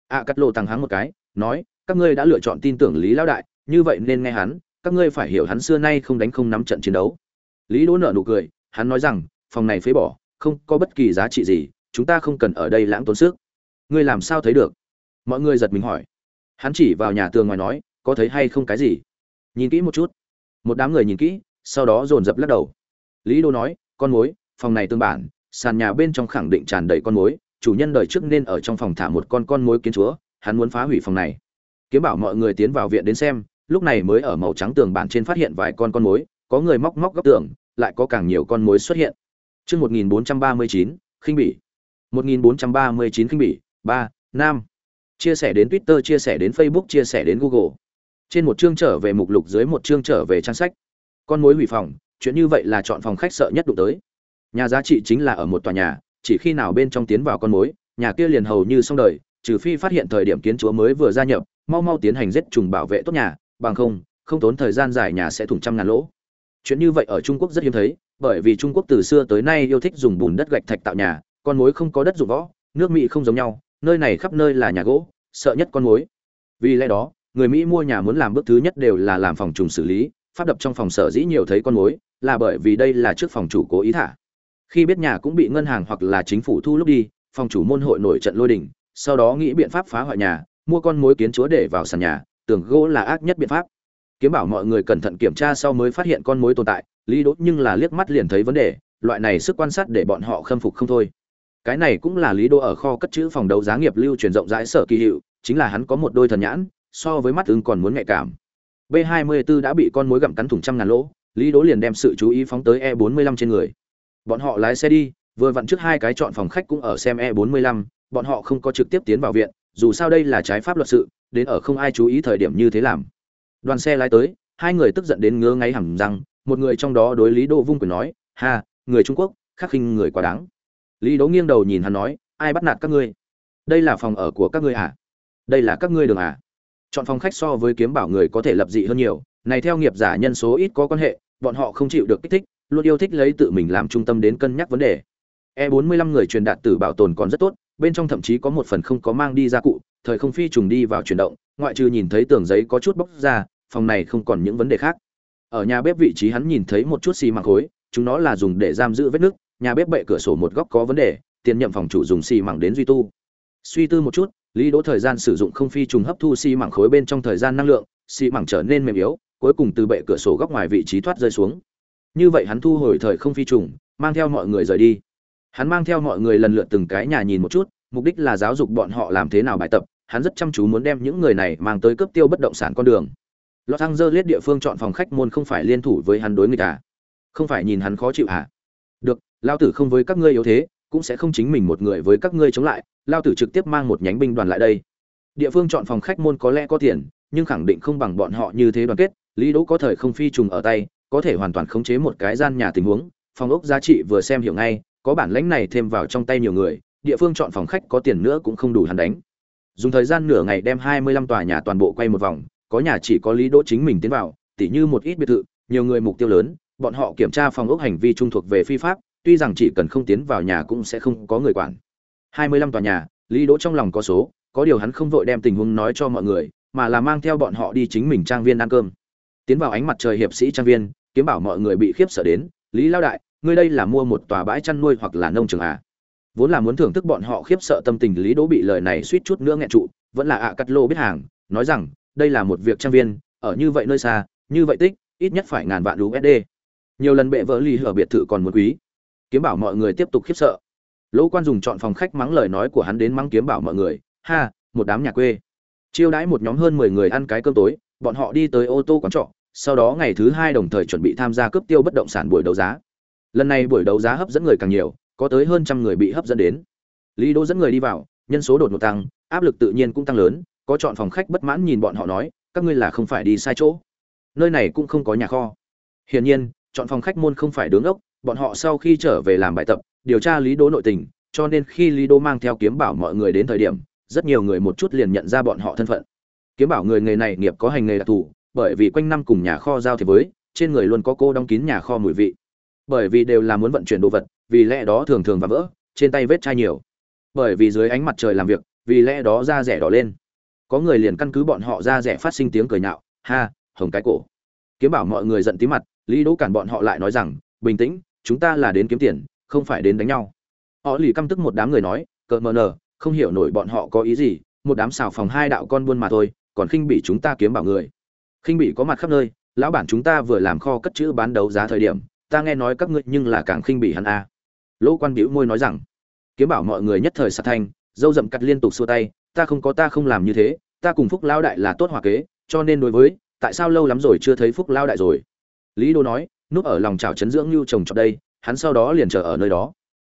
à cắt lộ tăng hắng một cái nói các ngươi đã lựa chọn tin tưởng lý lão đại, như vậy nên nghe hắn, các ngươi phải hiểu hắn xưa nay không đánh không nắm trận chiến đấu. Lý đỗ nợ nụ cười, hắn nói rằng, phòng này phế bỏ, không có bất kỳ giá trị gì, chúng ta không cần ở đây lãng tốn sức. Ngươi làm sao thấy được? Mọi người giật mình hỏi. Hắn chỉ vào nhà tường ngoài nói, có thấy hay không cái gì? Nhìn kỹ một chút. Một đám người nhìn kỹ, sau đó dồn dập lắc đầu. Lý đô nói, con mối, phòng này tương bản, sàn nhà bên trong khẳng định tràn đầy con mối, chủ nhân đời trước nên ở trong phòng thả một con con mối kiến chúa, hắn muốn phá hủy phòng này kiếm bảo mọi người tiến vào viện đến xem lúc này mới ở màu trắng tường bản trên phát hiện vài con con mối có người móc móc góc tường lại có càng nhiều con mối xuất hiện Chương 1439, khinh bỉ. 1439 khinh bỉ, ba Nam. Chia sẻ đến Twitter, chia sẻ đến Facebook, chia sẻ đến Google. Trên một chương trở về mục lục dưới một chương trở về trang sách con mối hủy phòng chuyện như vậy là chọn phòng khách sợ nhất đụng tới nhà giá trị chính là ở một tòa nhà chỉ khi nào bên trong tiến vào con mối nhà kia liền hầu như xong đời trừ phi phát hiện thời điểm kiến chúa mới vừa gia nhập mau mau tiến hành giết trùng bảo vệ tốt nhà, bằng không không tốn thời gian dài nhà sẽ thủng trăm ngàn lỗ. Chuyện như vậy ở trung quốc rất hiếm thấy, bởi vì trung quốc từ xưa tới nay yêu thích dùng bùn đất gạch thạch tạo nhà, con mối không có đất dụng võ, nước mỹ không giống nhau, nơi này khắp nơi là nhà gỗ, sợ nhất con mối. Vì lẽ đó, người mỹ mua nhà muốn làm bước thứ nhất đều là làm phòng trùng xử lý, pháp đập trong phòng sở dĩ nhiều thấy con mối, là bởi vì đây là trước phòng chủ cố ý thả. Khi biết nhà cũng bị ngân hàng hoặc là chính phủ thu lúc đi, phòng chủ môn hội nổi trận lôi đình, sau đó nghĩ biện pháp phá hoại nhà mua con mối kiến chúa để vào sàn nhà tưởng gỗ là ác nhất biện pháp. Kiếm bảo mọi người cẩn thận kiểm tra sau mới phát hiện con mối tồn tại lý đốt nhưng là liếc mắt liền thấy vấn đề loại này sức quan sát để bọn họ khâm phục không thôi. Cái này cũng là lý đô ở kho cất chữ phòng đấu giá nghiệp lưu truyền rộng rãi sở kỳ hiệu chính là hắn có một đôi thần nhãn so với mắt ưng còn muốn nhạy cảm. B24 đã bị con mối gặm cắn thủng trăm ngàn lỗ, Lý Đỗ liền đem sự chú ý phóng tới E45 trên người. Bọn họ lái xe đi, vừa vặn trước hai cái chọn phòng khách cũng ở xem E45, bọn họ không có trực tiếp tiến vào viện, dù sao đây là trái pháp luật sự, đến ở không ai chú ý thời điểm như thế làm. Đoàn xe lái tới, hai người tức giận đến ngứa ngáy hẳn răng, một người trong đó đối Lý Đỗ vung quyền nói, "Ha, người Trung Quốc, khắc khinh người quá đáng." Lý Đỗ nghiêng đầu nhìn hắn nói, "Ai bắt nạt các ngươi? Đây là phòng ở của các ngươi à? Đây là các ngươi đường à?" chọn phòng khách so với kiếm bảo người có thể lập dị hơn nhiều này theo nghiệp giả nhân số ít có quan hệ bọn họ không chịu được kích thích luôn yêu thích lấy tự mình làm trung tâm đến cân nhắc vấn đề e 45 người truyền đạt từ bảo tồn còn rất tốt bên trong thậm chí có một phần không có mang đi ra cụ, thời không phi trùng đi vào chuyển động, ngoại trừ nhìn thấy tường giấy có chút bóc ra, phòng này không còn những vấn đề khác. Ở nhà bếp vị trí hắn nhìn thấy một chút xi măng khối, chúng nó là dùng để giam giữ vết nước, nhà bếp bệ cửa sổ một góc có vấn đề, tiền nhậm phòng chủ dùng xi măng đến duy tu. Suy tư một chút, lý đỗ thời gian sử dụng không phi trùng hấp thu xi mảng khối bên trong thời gian năng lượng, xi mảng trở nên mềm yếu, cuối cùng từ bệ cửa sổ góc ngoài vị trí thoát rơi xuống. Như vậy hắn thu hồi thời không phi trùng, mang theo mọi người rời đi hắn mang theo mọi người lần lượt từng cái nhà nhìn một chút mục đích là giáo dục bọn họ làm thế nào bài tập hắn rất chăm chú muốn đem những người này mang tới cấp tiêu bất động sản con đường Los Angeles địa phương chọn phòng khách môn không phải liên thủ với hắn đối người à? Không phải nhìn hắn khó chịu à? Được, Lão tử không với các ngươi yếu thế, cũng sẽ không chính mình một người với các ngươi chống lại Lão tử trực tiếp mang một nhánh binh đoàn lại đây địa phương chọn phòng khách môn có lẽ có tiền nhưng khẳng định không bằng bọn họ như thế đoàn kết lý đỗ có thời không phi trùng ở tay có thể hoàn toàn khống chế một cái gian nhà tình huống phòng ốc giá trị vừa xem hiểu ngay có bản lãnh này thêm vào trong tay nhiều người địa phương chọn phòng khách có tiền nữa cũng không đủ hắn đánh dùng thời gian nửa ngày đem hai mươi lăm tòa nhà toàn bộ quay một vòng có nhà chỉ có lý đỗ chính mình tiến vào tỉ như một ít biệt thự nhiều người mục tiêu lớn bọn họ kiểm tra phòng ốc hành vi trung thuộc về phi pháp tuy rằng chỉ cần không tiến vào nhà cũng sẽ không có người quản. 25 tòa nhà, Lý Đỗ trong lòng có số, có điều hắn không vội đem tình huống nói cho mọi người, mà là mang theo bọn họ đi chính mình trang viên ăn cơm. tiến vào ánh mặt trời hiệp sĩ trang viên kiếm bảo mọi người bị khiếp sợ đến lý lao đại ngươi đây là mua một tòa bãi chăn nuôi hoặc là nông trường à? Vốn là muốn thưởng thức bọn họ khiếp sợ tâm tình, lý đỗ bị lời này suýt chút nữa nghẹn trụ, vẫn là ạ cắt lô biết hàng, nói rằng, đây là một việc trang viên, ở như vậy nơi xa, như vậy tích, ít nhất phải ngàn vạn usd nhiều lần bệ vỡ ly ở biệt thự còn muốn quý. Kiếm bảo mọi người tiếp tục khiếp sợ. Lỗ quan dùng chọn phòng khách mắng lời nói của hắn đến mắng kiếm bảo mọi người. Ha, một đám nhà quê. Chiêu đãi một nhóm hơn mười người ăn cái cơm tối, bọn họ đi tới ô tô quán trọ, sau đó ngày thứ hai đồng thời chuẩn bị tham gia cướp tiêu bất động sản buổi đấu giá lần này buổi đấu giá hấp dẫn người càng nhiều, có tới hơn trăm người bị hấp dẫn đến. Lý đỗ dẫn người đi vào, nhân số đột ngột tăng, áp lực tự nhiên cũng tăng lớn, có chọn phòng khách bất mãn nhìn bọn họ nói, các ngươi là không phải đi sai chỗ. Nơi này cũng không có nhà kho. Hiển nhiên, chọn phòng khách môn không phải đứng ốc, bọn họ sau khi trở về làm bài tập, điều tra lý đỗ nội tình, cho nên khi lý đỗ mang theo kiếm bảo mọi người đến thời điểm, rất nhiều người một chút liền nhận ra bọn họ thân phận. Kiếm bảo người nghề này nghiệp có hành nghề đặc thù, bởi vì quanh năm cùng nhà kho giao thế với, trên người luôn có cô đóng kín nhà kho mùi vị bởi vì đều là muốn vận chuyển đồ vật, vì lẽ đó thường thường và vỡ, trên tay vết chai nhiều. Bởi vì dưới ánh mặt trời làm việc, vì lẽ đó da rẻ đỏ lên. Có người liền căn cứ bọn họ da rẻ phát sinh tiếng cười nhạo, ha, hồng cái cổ. Kiếm bảo mọi người giận tí mặt, lý đỗ cản bọn họ lại nói rằng, bình tĩnh, chúng ta là đến kiếm tiền, không phải đến đánh nhau. Họ lì căm tức một đám người nói cợt mờ nờ, không hiểu nổi bọn họ có ý gì, một đám xào phòng hai đạo con buôn mà thôi, còn khinh bị chúng ta kiếm bảo người. Khinh bị có mặt khắp nơi, lão bản chúng ta vừa làm kho cất chữ bán đấu giá thời điểm ta nghe nói các ngươi nhưng là càng khinh bỉ hắn a. Lỗ quan bĩu môi nói rằng, kiếm bảo mọi người nhất thời sạt thanh, dâu dậm cắt liên tục xua tay, ta không có ta không làm như thế, ta cùng phúc lao đại là tốt hòa kế, cho nên đối với, tại sao lâu lắm rồi chưa thấy phúc lao đại rồi? Lý đô nói, núp ở lòng chảo chấn dưỡng lưu trồng trọt đây, hắn sau đó liền chờ ở nơi đó.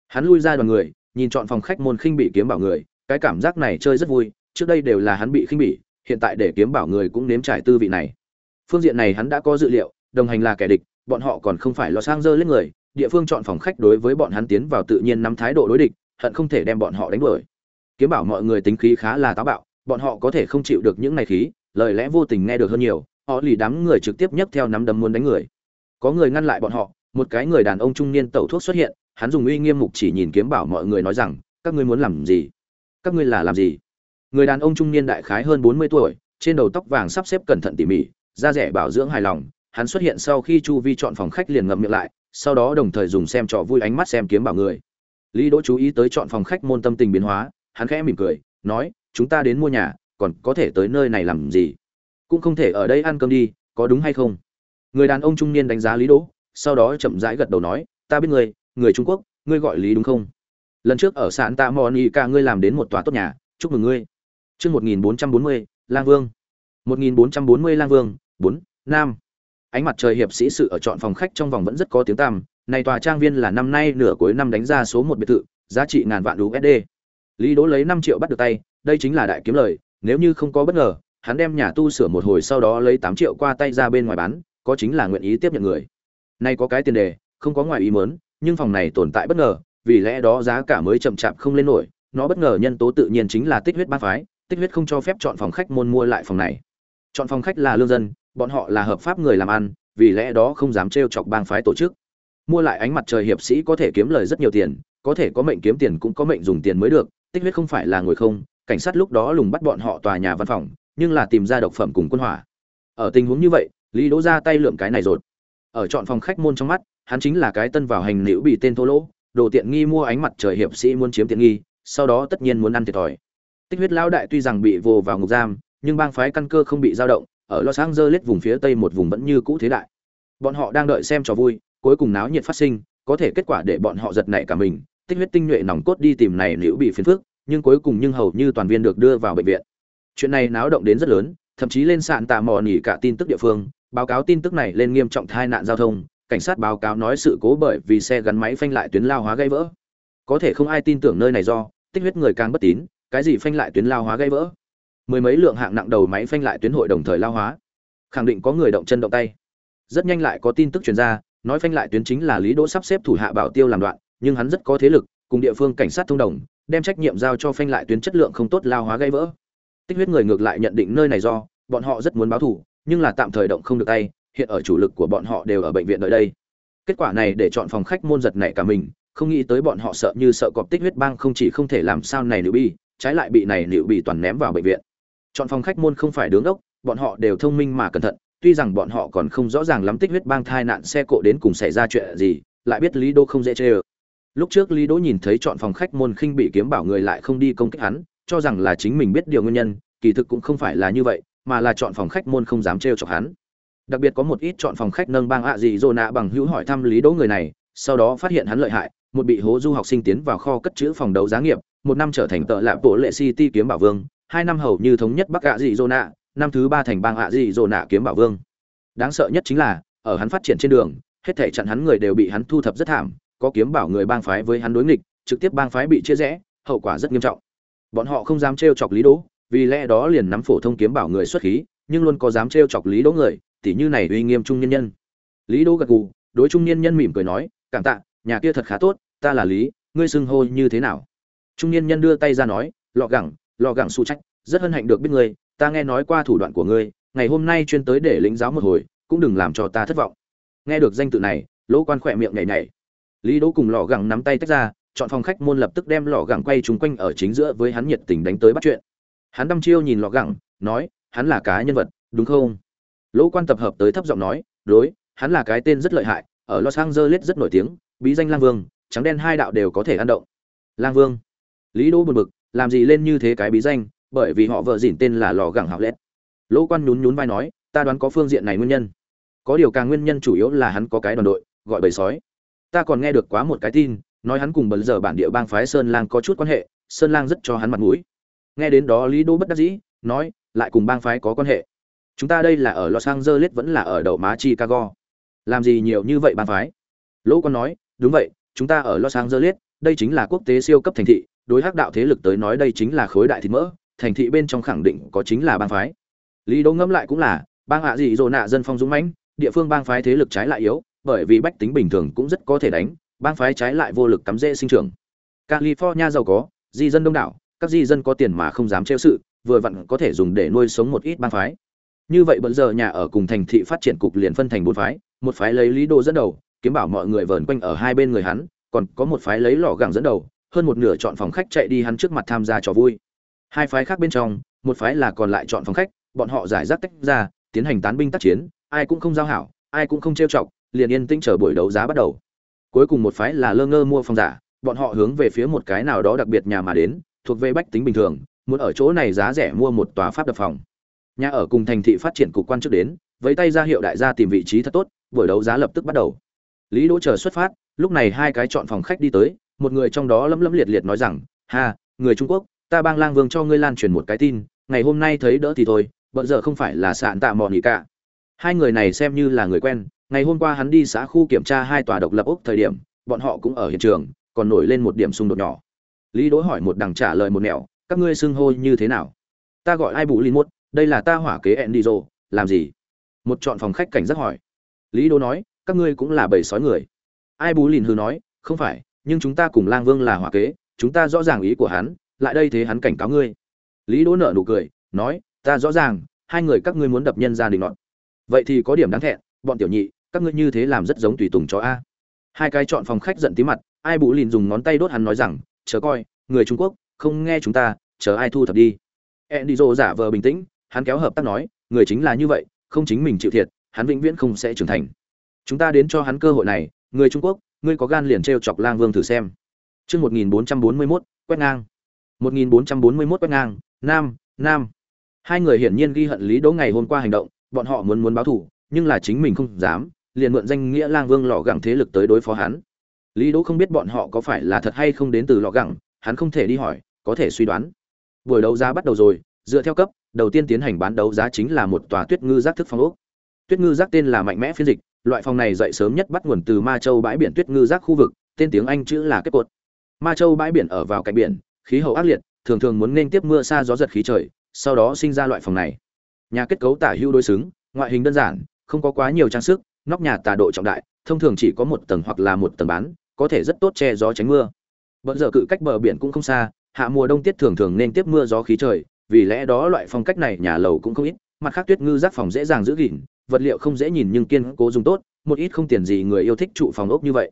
Hắn lui ra đoàn người, nhìn chọn phòng khách môn khinh bị kiếm bảo người, cái cảm giác này chơi rất vui, trước đây đều là hắn bị khinh bị hiện tại để kiếm bảo người cũng nếm trải tư vị này. Phương diện này hắn đã có dự liệu, đồng hành là kẻ địch bọn họ còn không phải lo sang dơ lên người, địa phương chọn phòng khách đối với bọn hắn tiến vào tự nhiên nắm thái độ đối địch, hận không thể đem bọn họ đánh đuổi. Kiếm bảo mọi người tính khí khá là táo bạo, bọn họ có thể không chịu được những này khí, lời lẽ vô tình nghe được hơn nhiều, họ lì đám người trực tiếp nhấc theo nắm đấm muốn đánh người. Có người ngăn lại bọn họ, một cái người đàn ông trung niên tẩu thuốc xuất hiện, hắn dùng uy nghiêm mục chỉ nhìn kiếm bảo mọi người nói rằng, các ngươi muốn làm gì? Các ngươi là làm gì? Người đàn ông trung niên đại khái hơn bốn mươi tuổi, trên đầu tóc vàng sắp xếp cẩn thận tỉ mỉ, da rẻ bảo dưỡng hài lòng hắn xuất hiện sau khi chu vi chọn phòng khách liền ngậm miệng lại, sau đó đồng thời dùng xem trò vui ánh mắt xem kiếm bảo người. Lý đỗ chú ý tới chọn phòng khách môn tâm tình biến hóa, hắn khẽ mỉm cười, nói, chúng ta đến mua nhà, còn có thể tới nơi này làm gì? Cũng không thể ở đây ăn cơm đi, có đúng hay không? Người đàn ông trung niên đánh giá lý đỗ, sau đó chậm rãi gật đầu nói, ta biết người người trung quốc, ngươi gọi lý đúng không? Lần trước ở sạn tạ ca ngươi làm đến một tòa tốt nhà, chúc mừng ngươi. Chương một nghìn bốn trăm bốn mươi, lang vương. một nghìn bốn trăm bốn mươi lang vương, bốn, nam ánh mặt trời hiệp sĩ sự ở chọn phòng khách trong vòng vẫn rất có tiếng tăm. Này tòa trang viên là năm nay nửa cuối năm đánh ra số một biệt thự, giá trị ngàn vạn usd lý đỗ lấy năm triệu bắt được tay, đây chính là đại kiếm lời, nếu như không có bất ngờ, hắn đem nhà tu sửa một hồi sau đó lấy tám triệu qua tay ra bên ngoài bán, có chính là nguyện ý tiếp nhận người. Nay có cái tiền đề, không có ngoài ý mớn nhưng phòng này tồn tại bất ngờ, vì lẽ đó giá cả mới chậm chạp không lên nổi, nó bất ngờ nhân tố tự nhiên chính là tích huyết ba phái, tích huyết không cho phép chọn phòng khách môn mua lại phòng này. Chọn phòng khách là lương dân bọn họ là hợp pháp người làm ăn, vì lẽ đó không dám trêu chọc bang phái tổ chức. Mua lại ánh mặt trời hiệp sĩ có thể kiếm lời rất nhiều tiền, có thể có mệnh kiếm tiền cũng có mệnh dùng tiền mới được, tích huyết không phải là người không, cảnh sát lúc đó lùng bắt bọn họ tòa nhà văn phòng, nhưng là tìm ra độc phẩm cùng quân hỏa. Ở tình huống như vậy, lý đỗ ra tay lượm cái này rồi. Ở chọn phòng khách môn trong mắt, hắn chính là cái tân vào hành liễu bị tên thô lỗ, đồ tiện nghi mua ánh mặt trời hiệp sĩ muốn chiếm tiện nghi, sau đó tất nhiên muốn ăn thiệt thòi. Tích huyết lão đại tuy rằng bị vồ vào ngục giam, nhưng bang phái căn cơ không bị dao động ở Los Angeles vùng phía tây một vùng vẫn như cũ thế đại. Bọn họ đang đợi xem trò vui, cuối cùng náo nhiệt phát sinh, có thể kết quả để bọn họ giật nảy cả mình, tích huyết tinh nhuệ nòng cốt đi tìm này liễu bị phiền phức, nhưng cuối cùng nhưng hầu như toàn viên được đưa vào bệnh viện. Chuyện này náo động đến rất lớn, thậm chí lên sạn tà mò nỉ cả tin tức địa phương, báo cáo tin tức này lên nghiêm trọng tai nạn giao thông, cảnh sát báo cáo nói sự cố bởi vì xe gắn máy phanh lại tuyến lao hóa gây vỡ. Có thể không ai tin tưởng nơi này do, tích huyết người càng bất tín, cái gì phanh lại tuyến lao hóa gây vỡ mười mấy lượng hạng nặng đầu máy phanh lại tuyến hội đồng thời lao hóa. Khẳng định có người động chân động tay. Rất nhanh lại có tin tức truyền ra, nói phanh lại tuyến chính là lý đỗ sắp xếp thủ hạ bảo tiêu làm đoạn, nhưng hắn rất có thế lực, cùng địa phương cảnh sát thông đồng, đem trách nhiệm giao cho phanh lại tuyến chất lượng không tốt lao hóa gây vỡ. Tích huyết người ngược lại nhận định nơi này do, bọn họ rất muốn báo thù, nhưng là tạm thời động không được tay, hiện ở chủ lực của bọn họ đều ở bệnh viện đợi đây. Kết quả này để chọn phòng khách môn giật này cả mình, không nghĩ tới bọn họ sợ như sợ cọp tích huyết bang không chỉ không thể làm sao này nữ bi, trái lại bị này nữ bị toàn ném vào bệnh viện chọn phòng khách môn không phải đứng đốc, bọn họ đều thông minh mà cẩn thận tuy rằng bọn họ còn không rõ ràng lắm tích huyết bang thai nạn xe cộ đến cùng xảy ra chuyện gì lại biết lý đô không dễ chê ơ. Lúc trước lý đỗ nhìn thấy chọn phòng khách môn khinh bị kiếm bảo người lại không đi công kích hắn cho rằng là chính mình biết điều nguyên nhân kỳ thực cũng không phải là như vậy mà là chọn phòng khách môn không dám trêu chọc hắn. Đặc biệt có một ít chọn phòng khách nâng bang ạ gì dô nạ bằng hữu hỏi thăm lý đỗ người này sau đó phát hiện hắn lợi hại một bị hố du học sinh tiến vào kho cất chữ phòng đấu giá nghiệp một năm trở thành tợ lạ bộ lệ city kiếm bảo vương hai năm hầu như thống nhất bắc ạ dị dô nạ, năm thứ ba thành bang ạ dị dô nạ kiếm bảo vương. Đáng sợ nhất chính là, ở hắn phát triển trên đường, hết thể chặn hắn người đều bị hắn thu thập rất thảm, có kiếm bảo người bang phái với hắn đối nghịch, trực tiếp bang phái bị chia rẽ, hậu quả rất nghiêm trọng. Bọn họ không dám trêu chọc lý đỗ, vì lẽ đó liền nắm phổ thông kiếm bảo người xuất khí, nhưng luôn có dám trêu chọc lý đỗ người, tỉ như này uy nghiêm trung nhân nhân. Lý đỗ gật gù, đối trung niên nhân mỉm cười nói, cảm tạ, nhà kia thật khá tốt, ta là lý, ngươi xưng hô như thế nào? Trung niên nhân đưa tay ra nói, lọ gẳng lọ gẳng su trách, rất hân hạnh được biết ngươi, ta nghe nói qua thủ đoạn của ngươi, ngày hôm nay chuyên tới để lĩnh giáo một hồi, cũng đừng làm cho ta thất vọng. Nghe được danh tự này, lỗ quan khỏe miệng nhảy nhảy. Lý đỗ cùng lọ gẳng nắm tay tách ra, chọn phòng khách môn lập tức đem lọ gẳng quay chúng quanh ở chính giữa với hắn nhiệt tình đánh tới bắt chuyện. Hắn đăm chiêu nhìn lọ gẳng, nói, hắn là cá nhân vật, đúng không? Lỗ quan tập hợp tới thấp giọng nói, đối, hắn là cái tên rất lợi hại, ở los angeles rất nổi tiếng, bí danh lang vương, trắng đen hai đạo đều có thể ăn động. Lang vương. Lý đỗ buồn bực làm gì lên như thế cái bí danh, bởi vì họ vợ dỉn tên là lò gẳng hạo lét lỗ quan nhún nhún vai nói, ta đoán có phương diện này nguyên nhân. Có điều càng nguyên nhân chủ yếu là hắn có cái đoàn đội, gọi bầy sói. Ta còn nghe được quá một cái tin, nói hắn cùng bần giờ bản địa bang phái sơn lang có chút quan hệ, sơn lang rất cho hắn mặt mũi. Nghe đến đó lý Đô bất đắc dĩ, nói, lại cùng bang phái có quan hệ. Chúng ta đây là ở los angeles vẫn là ở đầu má chicago. Làm gì nhiều như vậy bang phái? Lỗ con nói, đúng vậy, chúng ta ở los angeles, đây chính là quốc tế siêu cấp thành thị đối hắc đạo thế lực tới nói đây chính là khối đại thịt mỡ, thành thị bên trong khẳng định có chính là bang phái. Lý đỗ ngẫm lại cũng là, bang hạ gì dỗ nạ dân phong dũng mãnh, địa phương bang phái thế lực trái lại yếu, bởi vì bách tính bình thường cũng rất có thể đánh, bang phái trái lại vô lực cắm rễ sinh trưởng. California giàu có, di dân đông đảo, các di dân có tiền mà không dám trêu sự, vừa vặn có thể dùng để nuôi sống một ít bang phái. Như vậy bận giờ nhà ở cùng thành thị phát triển cục liền phân thành bốn phái, một phái lấy lý đô dẫn đầu, kiếm bảo mọi người vờn quanh ở hai bên người hắn, còn có một phái lấy lò gẳng dẫn đầu hơn một nửa chọn phòng khách chạy đi hắn trước mặt tham gia trò vui. Hai phái khác bên trong, một phái là còn lại chọn phòng khách, bọn họ giải rác tách ra, tiến hành tán binh tác chiến, ai cũng không giao hảo, ai cũng không trêu chọc, liền yên tĩnh chờ buổi đấu giá bắt đầu. Cuối cùng một phái là lơ ngơ mua phòng giả, bọn họ hướng về phía một cái nào đó đặc biệt nhà mà đến, thuộc về bách tính bình thường, muốn ở chỗ này giá rẻ mua một tòa pháp đập phòng. Nhà ở cùng thành thị phát triển cục quan trước đến với tay ra hiệu đại gia tìm vị trí thật tốt, buổi đấu giá lập tức bắt đầu. Lý đỗ chờ xuất phát, lúc này hai cái chọn phòng khách đi tới một người trong đó lấm lấm liệt liệt nói rằng, ha, người trung quốc, ta bang lang vương cho ngươi lan truyền một cái tin, ngày hôm nay thấy đỡ thì thôi, bận giờ không phải là sạn tạ mò nghỉ cả. Hai người này xem như là người quen, ngày hôm qua hắn đi xã khu kiểm tra hai tòa độc lập úc thời điểm, bọn họ cũng ở hiện trường, còn nổi lên một điểm xung đột nhỏ. Lý đỗ hỏi một đằng trả lời một nẻo, các ngươi xưng hô như thế nào? Ta gọi ai bù linh mốt, đây là ta hỏa kế ẹn đi rồ làm gì? Một chọn phòng khách cảnh giác hỏi. Lý đỗ nói, các ngươi cũng là bầy sói người. Ai bù lìn hư nói, không phải nhưng chúng ta cùng lang vương là hòa kế, chúng ta rõ ràng ý của hắn, lại đây thế hắn cảnh cáo ngươi. Lý đỗ nợ nụ cười, nói, ta rõ ràng, hai người các ngươi muốn đập nhân gia đình nọt vậy thì có điểm đáng thẹn, bọn tiểu nhị, các ngươi như thế làm rất giống tùy tùng chó a. Hai cái chọn phòng khách giận tí mặt, ai bụ lìn dùng ngón tay đốt hắn nói rằng, chờ coi, người trung quốc, không nghe chúng ta, chờ ai thu thập đi. Endizo giả vờ bình tĩnh, hắn kéo hợp tác nói, người chính là như vậy, không chính mình chịu thiệt, hắn vĩnh viễn không sẽ trưởng thành. Chúng ta đến cho hắn cơ hội này, người trung quốc ngươi có gan liền t chọc lang vương thử xem. Chương một nghìn bốn trăm bốn mươi mốt, quét ngang. một nghìn bốn trăm bốn mươi mốt quét ngang, nam nam. Hai người hiển nhiên ghi hận lý đỗ ngày hôm qua hành động, bọn họ muốn muốn báo thù, nhưng là chính mình không dám, liền mượn danh nghĩa lang vương lọ gẳng thế lực tới đối phó hắn. Lý đỗ không biết bọn họ có phải là thật hay không đến từ lọ gẳng, hắn không thể đi hỏi, có thể suy đoán. Buổi đấu giá bắt đầu rồi, dựa theo cấp, đầu tiên tiến hành bán đấu giá chính là một tòa tuyết ngư giác thức phong ốc. Tuyết ngư giác tên là mạnh mẽ phiên dịch loại phòng này dậy sớm nhất bắt nguồn từ ma châu bãi biển tuyết ngư giác khu vực, tên tiếng anh chữ là kết cột. Ma châu bãi biển ở vào cạnh biển, khí hậu ác liệt, thường thường muốn nên tiếp mưa xa gió giật khí trời, sau đó sinh ra loại phòng này. Nhà kết cấu tả hữu đối xứng, ngoại hình đơn giản, không có quá nhiều trang sức, nóc nhà tà độ trọng đại, thông thường chỉ có một tầng hoặc là một tầng bán, có thể rất tốt che gió tránh mưa. Bận giờ cự cách bờ biển cũng không xa, hạ mùa đông tiết thường thường nên tiếp mưa gió khí trời, vì lẽ đó loại phong cách này nhà lầu cũng không ít, mặt khác tuyết ngư giác phòng dễ dàng giữ gìn vật liệu không dễ nhìn nhưng kiên cố dùng tốt, một ít không tiền gì người yêu thích trụ phòng ốc như vậy.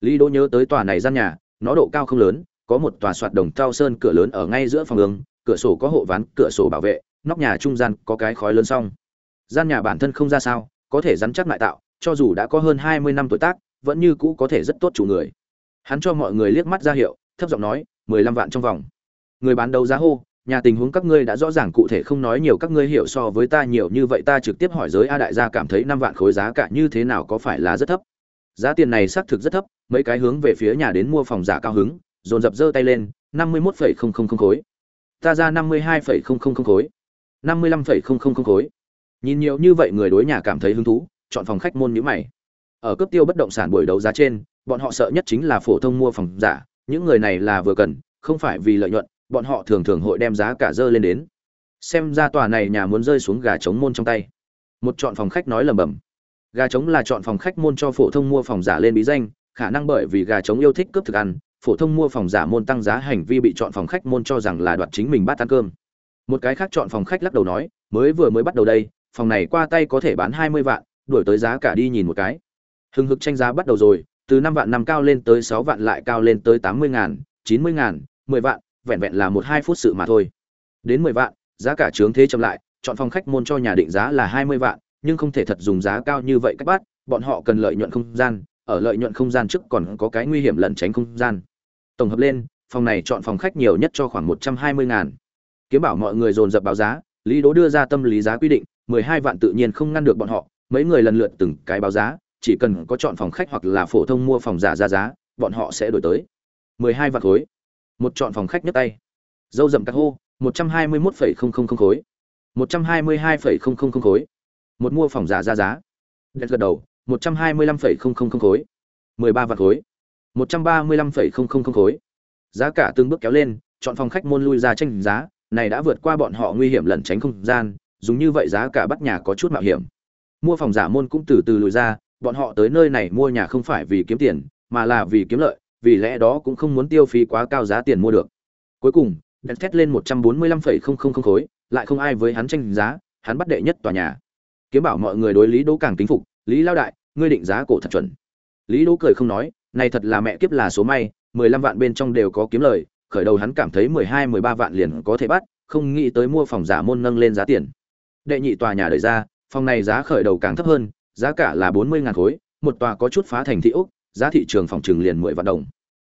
Lý đỗ nhớ tới tòa này gian nhà, nó độ cao không lớn, có một tòa soạt đồng cao sơn cửa lớn ở ngay giữa phòng ương, cửa sổ có hộ ván, cửa sổ bảo vệ, nóc nhà trung gian có cái khói lớn xong. Gian nhà bản thân không ra sao, có thể rắn chắc lại tạo, cho dù đã có hơn hai mươi năm tuổi tác, vẫn như cũ có thể rất tốt chủ người. Hắn cho mọi người liếc mắt ra hiệu, thấp giọng nói, mười lăm vạn trong vòng. Người bán đấu giá hô nhà tình huống các ngươi đã rõ ràng, cụ thể không nói nhiều, các ngươi hiểu so với ta nhiều như vậy, ta trực tiếp hỏi giới a đại gia cảm thấy năm vạn khối giá cả như thế nào có phải là rất thấp? Giá tiền này xác thực rất thấp, mấy cái hướng về phía nhà đến mua phòng giả cao hứng, dồn dập giơ tay lên, năm mươi mốt phẩy không không không khối. Ta ra năm mươi hai phẩy không không không khối. năm mươi lăm phẩy không không không khối. Nhìn nhiều như vậy người đối nhà cảm thấy hứng thú, chọn phòng khách môn nhữ mày. Ở cấp tiêu bất động sản buổi đấu giá trên, bọn họ sợ nhất chính là phổ thông mua phòng giả, những người này là vừa cần, không phải vì lợi nhuận bọn họ thường thường hội đem giá cả dơ lên đến. Xem ra tòa này nhà muốn rơi xuống gà trống môn trong tay. Một chọn phòng khách nói lầm bầm. Gà trống là chọn phòng khách môn cho phổ thông mua phòng giả lên bí danh, khả năng bởi vì gà trống yêu thích cướp thực ăn, phổ thông mua phòng giả môn tăng giá hành vi bị chọn phòng khách môn cho rằng là đoạt chính mình bát ăn cơm. Một cái khác chọn phòng khách lắc đầu nói, mới vừa mới bắt đầu đây, phòng này qua tay có thể bán hai mươi vạn, đuổi tới giá cả đi nhìn một cái. Hừng hực tranh giá bắt đầu rồi, từ năm vạn năm cao lên tới sáu vạn lại cao lên tới tám mươi ngàn, chín mươi ngàn, mười vạn vẹn vẹn là một hai phút sự mà thôi. Đến mười vạn, giá cả trướng thế chậm lại, chọn phòng khách môn cho nhà định giá là hai mươi vạn, nhưng không thể thật dùng giá cao như vậy cách bắt, bọn họ cần lợi nhuận không gian, ở lợi nhuận không gian trước còn có cái nguy hiểm lẩn tránh không gian. Tổng hợp lên, phòng này chọn phòng khách nhiều nhất cho khoảng một trăm hai mươi ngàn. Kiếm bảo mọi người dồn dập báo giá, lý đố đưa ra tâm lý giá quy định, mười hai vạn tự nhiên không ngăn được bọn họ, mấy người lần lượt từng cái báo giá, chỉ cần có chọn phòng khách hoặc là phổ thông mua phòng giả ra giá, bọn họ sẽ đổi tới. Mười hai vạn khối một chọn phòng khách nhấc tay. Dâu dậm các hô một trăm hai mươi mốt phẩy không không không khối. một trăm hai mươi hai phẩy không không không khối. Một mua phòng giả ra giá. Đẹp gật đầu, một trăm hai mươi lăm phẩy không không không khối. mười ba vạn khối. một trăm ba mươi lăm phẩy không không không khối. Giá cả từng bước kéo lên, chọn phòng khách môn lui ra tranh giá, này đã vượt qua bọn họ nguy hiểm lẩn tránh không gian, dùng như vậy giá cả bắt nhà có chút mạo hiểm. Mua phòng giả môn cũng từ từ lùi ra, bọn họ tới nơi này mua nhà không phải vì kiếm tiền, mà là vì kiếm lợi vì lẽ đó cũng không muốn tiêu phí quá cao giá tiền mua được. Cuối cùng đặt thét lên một trăm bốn mươi lăm phẩy không không không khối, lại không ai với hắn tranh giá, hắn bắt đệ nhất tòa nhà. Kiếm bảo mọi người đối lý đỗ càng kính phục, lý lao đại, ngươi định giá cổ thật chuẩn. Lý đỗ cười không nói, này thật là mẹ kiếp là số may, mười lăm vạn bên trong đều có kiếm lời, khởi đầu hắn cảm thấy mười hai, mười ba vạn liền có thể bắt, không nghĩ tới mua phòng giả môn nâng lên giá tiền. Đệ nhị tòa nhà đợi ra, phòng này giá khởi đầu càng thấp hơn, giá cả là bốn mươi ngàn khối, một tòa có chút phá thành thị úc giá thị trường phòng trừng liền mười vạn đồng.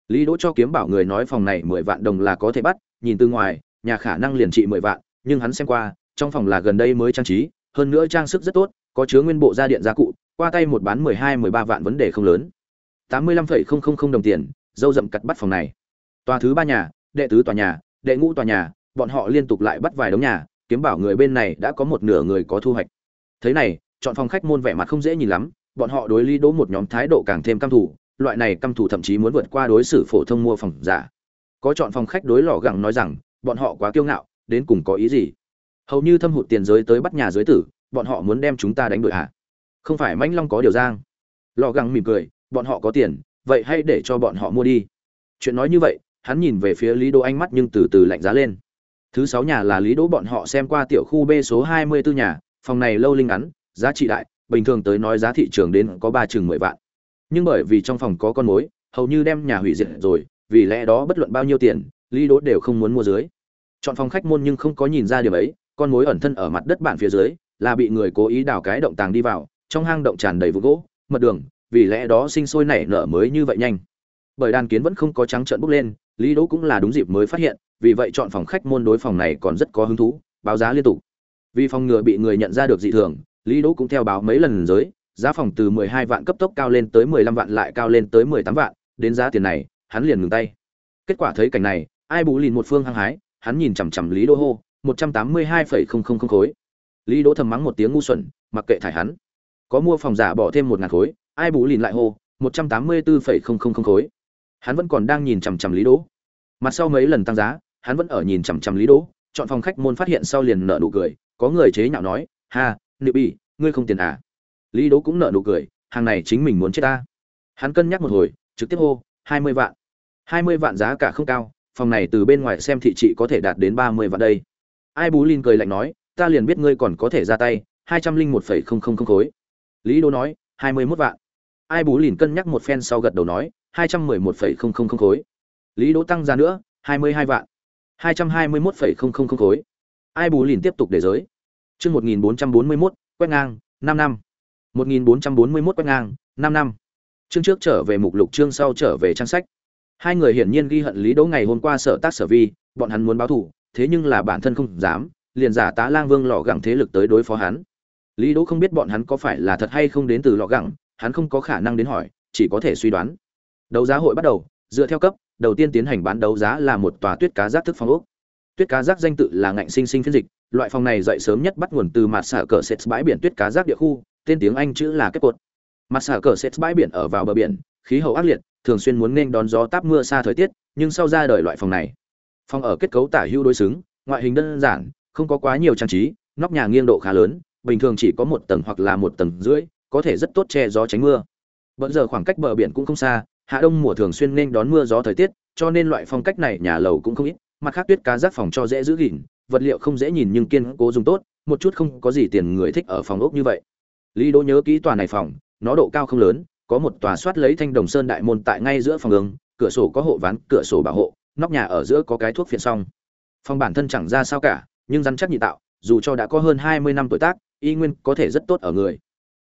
Lý đỗ cho kiếm bảo người nói phòng này mười vạn đồng là có thể bắt, nhìn từ ngoài, nhà khả năng liền trị mười vạn, nhưng hắn xem qua, trong phòng là gần đây mới trang trí, hơn nữa trang sức rất tốt, có chứa nguyên bộ gia điện gia cụ, qua tay một bán mười hai, mười ba vạn vấn đề không lớn. Tám mươi lăm phẩy không không không đồng tiền, dâu dậm cặt bắt phòng này. Tòa thứ ba nhà, đệ tứ tòa nhà, đệ ngũ tòa nhà, bọn họ liên tục lại bắt vài đống nhà, kiếm bảo người bên này đã có một nửa người có thu hoạch. Thế này, chọn phòng khách môn vẻ mặt không dễ nhìn lắm bọn họ đối lý đỗ một nhóm thái độ càng thêm căm thủ loại này căm thủ thậm chí muốn vượt qua đối xử phổ thông mua phòng giả. Có chọn phòng khách đối lò gẳng nói rằng, bọn họ quá kiêu ngạo, đến cùng có ý gì? Hầu như thâm hụt tiền giới tới bắt nhà giới tử, bọn họ muốn đem chúng ta đánh đội hạ à? không phải mãnh long có điều giang. Lò gẳng mỉm cười, bọn họ có tiền, vậy hay để cho bọn họ mua đi. Chuyện nói như vậy, hắn nhìn về phía lý đỗ ánh mắt nhưng từ từ lạnh giá lên. Thứ sáu nhà là lý đỗ bọn họ xem qua tiểu khu b số hai mươi 24 nhà, phòng này lâu linh ngắn, giá trị đại bình thường tới nói giá thị trường đến có ba chừng mười vạn. Nhưng bởi vì trong phòng có con mối, hầu như đem nhà hủy diệt rồi, vì lẽ đó bất luận bao nhiêu tiền, lý đỗ đều không muốn mua dưới. Chọn phòng khách môn nhưng không có nhìn ra điều ấy, con mối ẩn thân ở mặt đất bản phía dưới, là bị người cố ý đào cái động tàng đi vào, trong hang động tràn đầy vụ gỗ, mật đường, vì lẽ đó sinh sôi nảy nở mới như vậy nhanh. Bởi đàn kiến vẫn không có trắng trợn bốc lên, lý đỗ cũng là đúng dịp mới phát hiện, vì vậy chọn phòng khách môn đối phòng này còn rất có hứng thú, báo giá liên tục. Vì phòng ngừa bị người nhận ra được dị thường lý đỗ cũng theo báo mấy lần giới giá phòng từ 12 vạn cấp tốc cao lên tới 15 vạn lại cao lên tới 18 vạn đến giá tiền này hắn liền ngừng tay. Kết quả thấy cảnh này ai bù lìn một phương hăng hái hắn nhìn chằm chằm lý đỗ hô 182,000 khối. Lý đỗ thầm mắng một tiếng ngu xuẩn mặc kệ thải hắn. Có mua phòng giả bỏ thêm một ngàn khối ai bù lìn lại hô 184,000 khối. Hắn vẫn còn đang nhìn chằm chằm lý đỗ. Mặt sau mấy lần tăng giá hắn vẫn ở nhìn chằm chằm lý đỗ chọn phòng khách môn phát hiện sau liền nở nụ cười có người chế nhạo nói ha nịu bị ngươi không tiền à? Lý đố cũng nở nụ cười, hàng này chính mình muốn chết ta. Hắn cân nhắc một hồi, trực tiếp hô, hai mươi vạn. hai mươi vạn giá cả không cao, phòng này từ bên ngoài xem thị trị có thể đạt đến ba mươi vạn đây. Ai bú linh cười lạnh nói, ta liền biết ngươi còn có thể ra tay, hai trăm linh một phẩy không không không khối. Lý đố nói, hai mươi mốt vạn. Ai bú lìn cân nhắc một phen sau gật đầu nói, hai trăm mười một phẩy không không không khối. Lý đỗ tăng ra nữa, hai mươi hai vạn. hai trăm hai mươi mốt phẩy không không không khối. Ai bù lìn tiếp tục để giới chương một nghìn bốn trăm bốn mươi mốt, quét ngang, năm năm. một nghìn bốn trăm bốn mươi mốt quét ngang, năm năm. Chương trước trở về mục lục, chương sau trở về trang sách. Hai người hiển nhiên ghi hận lý đỗ ngày hôm qua sở tác sở vi, bọn hắn muốn báo thù, thế nhưng là bản thân không dám, liền giả tá lang vương lọ gẳng thế lực tới đối phó hắn. Lý đỗ không biết bọn hắn có phải là thật hay không đến từ lọ gẳng, hắn không có khả năng đến hỏi, chỉ có thể suy đoán. Đấu giá hội bắt đầu, dựa theo cấp, đầu tiên tiến hành bán đấu giá là một tòa tuyết cá giác thức phong ốc tuyết cá rác danh tự là ngạnh sinh sinh phiên dịch, loại phòng này dậy sớm nhất bắt nguồn từ mặt xả cờ sệt bãi biển tuyết cá rác địa khu, tên tiếng anh chữ là kết cột mặt xả cờ sệt bãi biển ở vào bờ biển, khí hậu ác liệt, thường xuyên muốn nên đón gió táp mưa xa thời tiết, nhưng sau ra đời loại phòng này, phòng ở kết cấu tả hữu đối xứng, ngoại hình đơn giản, không có quá nhiều trang trí, nóc nhà nghiêng độ khá lớn, bình thường chỉ có một tầng hoặc là một tầng rưỡi có thể rất tốt che gió tránh mưa. Bận giờ khoảng cách bờ biển cũng không xa, hạ đông mùa thường xuyên nên đón mưa gió thời tiết, cho nên loại phong cách này nhà lầu cũng không ít mặt khác tuyết cá rác phòng cho dễ giữ gìn, vật liệu không dễ nhìn nhưng kiên cố dùng tốt, một chút không có gì tiền người thích ở phòng ốc như vậy. Lý đỗ nhớ kỹ tòa này phòng, nó độ cao không lớn, có một tòa soát lấy thanh đồng sơn đại môn tại ngay giữa phòng ương, cửa sổ có hộ ván, cửa sổ bảo hộ, nóc nhà ở giữa có cái thuốc phiện xong. Phòng bản thân chẳng ra sao cả, nhưng rắn chắc nhị tạo, dù cho đã có hơn hai mươi năm tuổi tác, y nguyên có thể rất tốt ở người.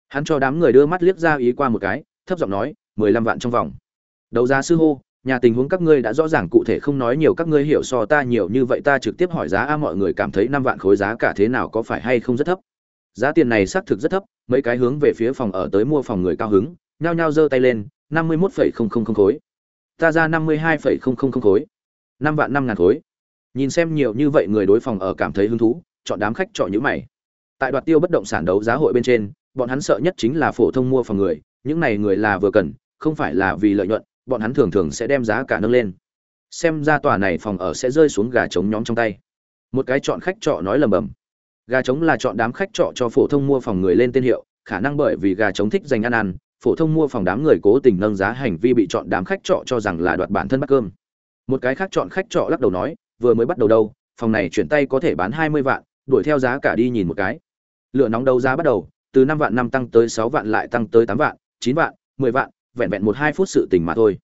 Hắn cho đám người đưa mắt liếc ra ý qua một cái, thấp giọng nói, mười lăm vạn trong vòng. Đầu ra sư hô nhà tình huống các ngươi đã rõ ràng, cụ thể không nói nhiều, các ngươi hiểu so ta nhiều, như vậy ta trực tiếp hỏi giá, a, mọi người cảm thấy năm vạn khối giá cả thế nào, có phải hay không rất thấp? Giá tiền này xác thực rất thấp, mấy cái hướng về phía phòng ở tới mua phòng người cao hứng, nhao nhao giơ tay lên, năm mươi mốt phẩy không không không khối. Ta ra năm mươi hai phẩy không không không khối. Năm vạn năm ngàn khối. Nhìn xem nhiều như vậy người đối phòng ở cảm thấy hứng thú, chọn đám khách chọn những mày. Tại đoạt tiêu bất động sản đấu giá hội bên trên, bọn hắn sợ nhất chính là phổ thông mua phòng người, những này người là vừa cần, không phải là vì lợi nhuận bọn hắn thường thường sẽ đem giá cả nâng lên. Xem ra tòa này phòng ở sẽ rơi xuống gà trống nhóm trong tay. Một cái chọn khách trọ nói lầm bầm. Gà trống là chọn đám khách trọ cho phổ thông mua phòng người lên tên hiệu, khả năng bởi vì gà trống thích dành ăn ăn, phổ thông mua phòng đám người cố tình nâng giá hành vi bị chọn đám khách trọ cho rằng là đoạt bản thân bắt cơm. Một cái khác chọn khách trọ lắc đầu nói, vừa mới bắt đầu đâu, phòng này chuyển tay có thể bán hai mươi vạn, đuổi theo giá cả đi nhìn một cái. Lửa nóng đấu giá bắt đầu, từ năm vạn năm tăng tới sáu vạn lại tăng tới tám vạn, chín vạn, mười vạn vẹn vẹn một hai phút sự tình mà thôi.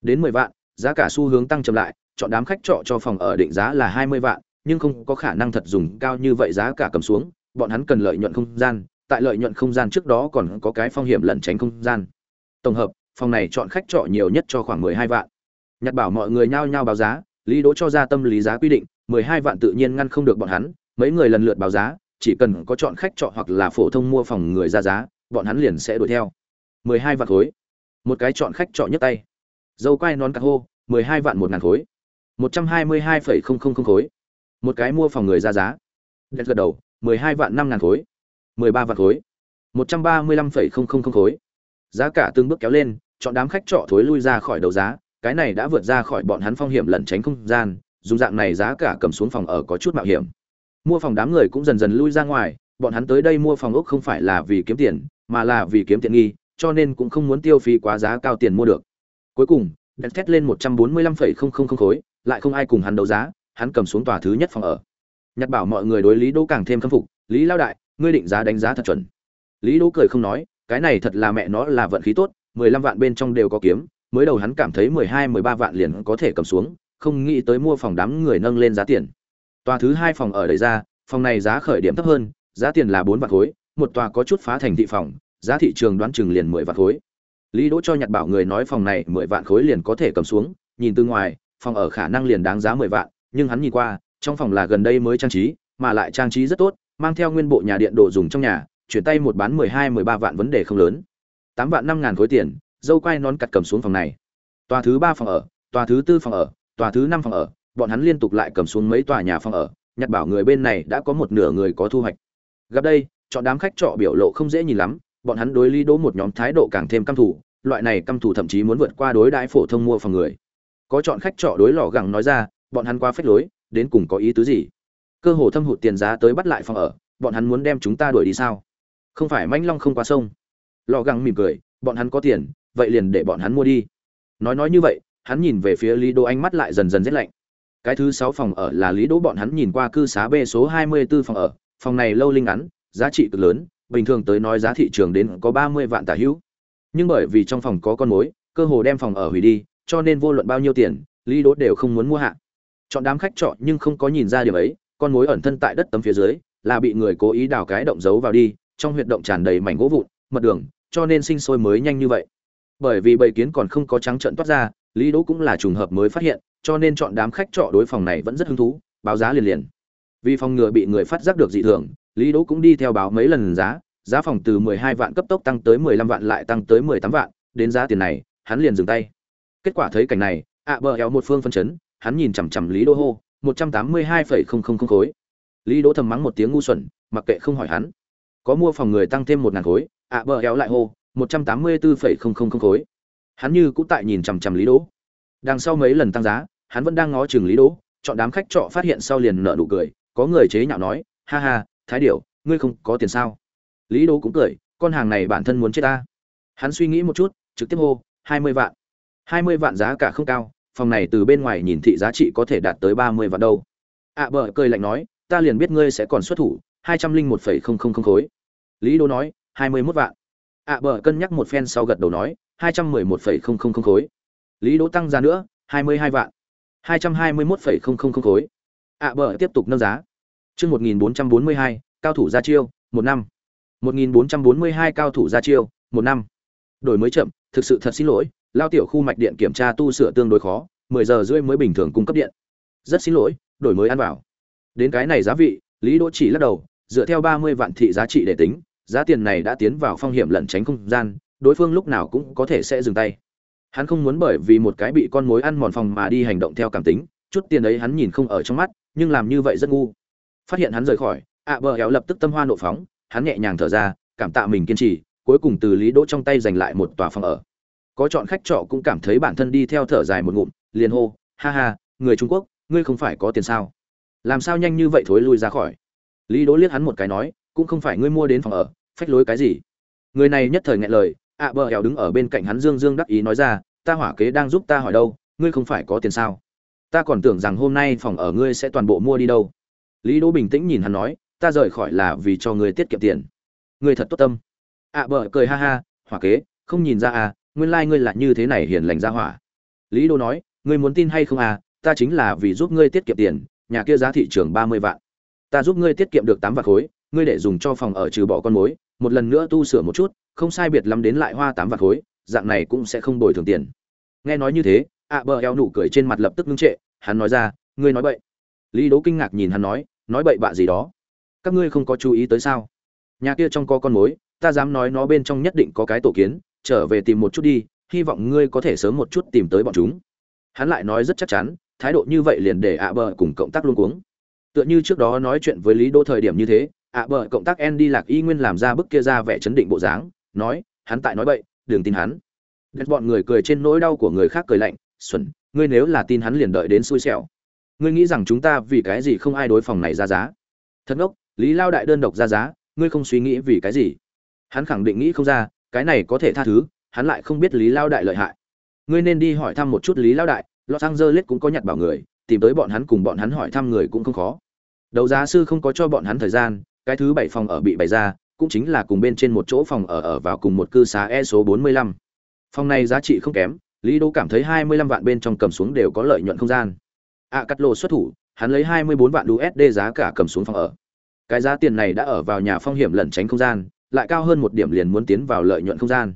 Đến mười vạn, giá cả xu hướng tăng chậm lại, chọn đám khách trọ cho phòng ở định giá là hai mươi vạn, nhưng không có khả năng thật dùng cao như vậy giá cả cầm xuống, bọn hắn cần lợi nhuận không gian, tại lợi nhuận không gian trước đó còn có cái phong hiểm lẩn tránh không gian. Tổng hợp, phòng này chọn khách trọ nhiều nhất cho khoảng mười hai vạn. Nhặt bảo mọi người nhao nhao báo giá, lý đỗ cho ra tâm lý giá quy định, mười hai vạn tự nhiên ngăn không được bọn hắn, mấy người lần lượt báo giá, chỉ cần có chọn khách trọ hoặc là phổ thông mua phòng người ra giá, bọn hắn liền sẽ đuổi theo. mười hai vạn khối một cái chọn khách trọ nhấc tay. Dâu quai nón cà hô, mười hai vạn một ngàn khối. một trăm hai mươi hai phẩy không không không khối. Một cái mua phòng người ra giá. Đẹp gật đầu, mười hai vạn năm ngàn khối. mười ba vạn khối. một trăm ba mươi lăm phẩy không không không khối. Giá cả từng bước kéo lên, chọn đám khách trọ thối lui ra khỏi đầu giá. Cái này đã vượt ra khỏi bọn hắn phong hiểm lẩn tránh không gian, dùng dạng này giá cả cầm xuống phòng ở có chút mạo hiểm. Mua phòng đám người cũng dần dần lui ra ngoài, bọn hắn tới đây mua phòng ốc không phải là vì kiếm tiền, mà là vì kiếm tiện nghi cho nên cũng không muốn tiêu phí quá giá cao tiền mua được. Cuối cùng đẹp thét lên một trăm bốn mươi lăm phẩy không không không khối, lại không ai cùng hắn đấu giá, hắn cầm xuống tòa thứ nhất phòng ở. Nhặt bảo mọi người đối lý đỗ càng thêm khâm phục, lý lao đại, ngươi định giá đánh giá thật chuẩn. Lý đỗ cười không nói, cái này thật là mẹ nó là vận khí tốt, mười lăm vạn bên trong đều có kiếm, mới đầu hắn cảm thấy mười hai, mười ba vạn liền có thể cầm xuống, không nghĩ tới mua phòng đám người nâng lên giá tiền. Tòa thứ hai phòng ở đẩy ra, phòng này giá khởi điểm thấp hơn, giá tiền là bốn vạn khối, một tòa có chút phá thành thị phòng giá thị trường đoán chừng liền mười vạn khối. Lý đỗ cho nhặt bảo người nói phòng này mười vạn khối liền có thể cầm xuống, nhìn từ ngoài, phòng ở khả năng liền đáng giá mười vạn, nhưng hắn nhìn qua, trong phòng là gần đây mới trang trí, mà lại trang trí rất tốt, mang theo nguyên bộ nhà điện đồ dùng trong nhà, chuyển tay một bán mười hai, mười ba vạn vấn đề không lớn. Tám vạn năm ngàn khối tiền, dâu quai nón cặt cầm xuống phòng này. Tòa thứ ba phòng ở, tòa thứ tư phòng ở, tòa thứ năm phòng ở, bọn hắn liên tục lại cầm xuống mấy tòa nhà phòng ở nhặt bảo người bên này đã có một nửa người có thu hoạch. Gặp đây, chọn đám khách trọ biểu lộ không dễ nhìn lắm bọn hắn đối lý đỗ một nhóm thái độ càng thêm căm thủ loại này căm thủ thậm chí muốn vượt qua đối đãi phổ thông mua phòng người. Có chọn khách trọ đối lò gẳng nói ra, bọn hắn qua phách lối, đến cùng có ý tứ gì? Cơ hồ thâm hụt tiền giá tới bắt lại phòng ở, bọn hắn muốn đem chúng ta đuổi đi sao? Không phải manh long không qua sông. Lò gẳng mỉm cười, bọn hắn có tiền, vậy liền để bọn hắn mua đi. Nói nói như vậy, hắn nhìn về phía lý đỗ ánh mắt lại dần dần rét lạnh. Cái thứ sáu phòng ở là lý đỗ bọn hắn nhìn qua cư xá b số hai mươi 24 phòng ở, phòng này lâu linh ngắn, giá trị cực lớn bình thường tới nói giá thị trường đến có ba mươi vạn tả hữu. Nhưng bởi vì trong phòng có con mối, cơ hồ đem phòng ở hủy đi, cho nên vô luận bao nhiêu tiền, lý đỗ đều không muốn mua hạ. Chọn đám khách chọn nhưng không có nhìn ra điều ấy, con mối ẩn thân tại đất tấm phía dưới, là bị người cố ý đào cái động giấu vào đi, trong huyệt động tràn đầy mảnh gỗ vụn, mật đường, cho nên sinh sôi mới nhanh như vậy. Bởi vì bầy kiến còn không có trắng trận toát ra, lý đỗ cũng là trùng hợp mới phát hiện, cho nên chọn đám khách trọ đối phòng này vẫn rất hứng thú, báo giá liền liền. Vì phòng ngừa bị người phát giác được dị thường lý đỗ cũng đi theo báo mấy lần giá giá phòng từ 12 vạn cấp tốc tăng tới 15 vạn lại tăng tới 18 vạn đến giá tiền này hắn liền dừng tay. Kết quả thấy cảnh này ạ bờ éo một phương phân chấn hắn nhìn chằm chằm lý đỗ hô 182,000 khối. Lý đỗ thầm mắng một tiếng ngu xuẩn mặc kệ không hỏi hắn. Có mua phòng người tăng thêm một ngàn khối ạ bờ éo lại hô 184,000 khối. Hắn như cũng tại nhìn chằm chằm lý đỗ. Đằng sau mấy lần tăng giá hắn vẫn đang ngó chừng lý đỗ chọn đám khách trọ phát hiện sau liền nở nụ cười có người chế nhạo nói ha ha thái điểu ngươi không có tiền sao? Lý đỗ cũng cười con hàng này bản thân muốn chết ta. Hắn suy nghĩ một chút trực tiếp hô hai mươi vạn. hai mươi vạn giá cả không cao phòng này từ bên ngoài nhìn thị giá trị có thể đạt tới ba mươi vạn đâu. Ạ à, bờ cười lạnh nói ta liền biết ngươi sẽ còn xuất thủ hai trăm linh một phẩy không không không khối. Lý đỗ nói hai mươi mốt vạn. Ạ à, bờ cân nhắc một phen sau gật đầu nói hai trăm mười một phẩy không không không khối. Lý đỗ tăng ra nữa hai mươi hai vạn. hai trăm hai mươi mốt phẩy không không không khối. Ạ à, bờ tiếp tục nâng giá chương một nghìn bốn trăm bốn mươi hai cao thủ ra chiêu một năm 1442 cao thủ ra chiêu, một năm. Đổi mới chậm, thực sự thật xin lỗi, lao tiểu khu mạch điện kiểm tra tu sửa tương đối khó, 10 giờ rưỡi mới bình thường cung cấp điện. Rất xin lỗi, đổi mới ăn vào. Đến cái này giá vị, Lý Đỗ chỉ lắc đầu, dựa theo 30 vạn thị giá trị để tính, giá tiền này đã tiến vào phong hiểm lẩn tránh không gian, đối phương lúc nào cũng có thể sẽ dừng tay. Hắn không muốn bởi vì một cái bị con mối ăn mòn phòng mà đi hành động theo cảm tính, chút tiền ấy hắn nhìn không ở trong mắt, nhưng làm như vậy rất ngu. Phát hiện hắn rời khỏi, ạ bờ héo lập tức tâm hoa nộ phóng, hắn nhẹ nhàng thở ra cảm tạ mình kiên trì cuối cùng từ lý đỗ trong tay giành lại một tòa phòng ở. Có chọn khách trọ cũng cảm thấy bản thân đi theo thở dài một ngụm liền hô ha ha người trung quốc ngươi không phải có tiền sao? Làm sao nhanh như vậy thối lui ra khỏi? Lý đỗ liếc hắn một cái nói cũng không phải ngươi mua đến phòng ở phách lối cái gì? Người này nhất thời nghẹn lời ạ bờ héo đứng ở bên cạnh hắn dương dương đắc ý nói ra ta hỏa kế đang giúp ta hỏi đâu ngươi không phải có tiền sao? Ta còn tưởng rằng hôm nay phòng ở ngươi sẽ toàn bộ mua đi đâu lý đỗ bình tĩnh nhìn hắn nói ta rời khỏi là vì cho ngươi tiết kiệm tiền. Ngươi thật tốt tâm. Ạ à, bờ cười ha ha hỏa kế không nhìn ra à nguyên lai ngươi là như thế này hiền lành ra hỏa. Lý Đỗ nói ngươi muốn tin hay không à ta chính là vì giúp ngươi tiết kiệm tiền nhà kia giá thị trường ba mươi vạn. Ta giúp ngươi tiết kiệm được tám vạn khối ngươi để dùng cho phòng ở trừ bỏ con mối một lần nữa tu sửa một chút không sai biệt lắm đến lại hoa tám vạn khối dạng này cũng sẽ không bồi thường tiền. Nghe nói như thế ạ à, bờ eo nụ cười trên mặt lập tức ngưng trệ hắn nói ra ngươi nói bậy. Lý đố kinh ngạc nhìn hắn nói nói bậy bạ gì đó. Các ngươi không có chú ý tới sao? Nhà kia trong có con mối, ta dám nói nó bên trong nhất định có cái tổ kiến, trở về tìm một chút đi, hy vọng ngươi có thể sớm một chút tìm tới bọn chúng. Hắn lại nói rất chắc chắn, thái độ như vậy liền để ạ bờ cùng cộng tác luôn cuống. Tựa như trước đó nói chuyện với lý đô thời điểm như thế, ạ bờ cộng tác en đi lạc y nguyên làm ra bức kia ra vẻ chấn định bộ dáng, nói, hắn tại nói bậy, đừng tin hắn. Đất bọn người cười trên nỗi đau của người khác cười lạnh, xuẩn, ngươi nếu là tin hắn liền đợi đến xui xẻo ngươi nghĩ rằng chúng ta vì cái gì không ai đối phòng này ra giá? Thật ngốc, lý lao đại đơn độc ra giá, ngươi không suy nghĩ vì cái gì? Hắn khẳng định nghĩ không ra, cái này có thể tha thứ, hắn lại không biết lý lao đại lợi hại. Ngươi nên đi hỏi thăm một chút lý lao đại, los angeles cũng có nhặt bảo người, tìm tới bọn hắn cùng bọn hắn hỏi thăm người cũng không khó. Đấu giá sư không có cho bọn hắn thời gian, cái thứ bảy phòng ở bị bày ra, cũng chính là cùng bên trên một chỗ phòng ở ở vào cùng một cư xá e số 45. phòng này giá trị không kém, lý đô cảm thấy 25 vạn bên trong cầm xuống đều có lợi nhuận không gian ạ à, cắt lộ xuất thủ hắn lấy 24 vạn usd giá cả cầm xuống phòng ở. Cái giá tiền này đã ở vào nhà phong hiểm lẩn tránh không gian lại cao hơn một điểm liền muốn tiến vào lợi nhuận không gian.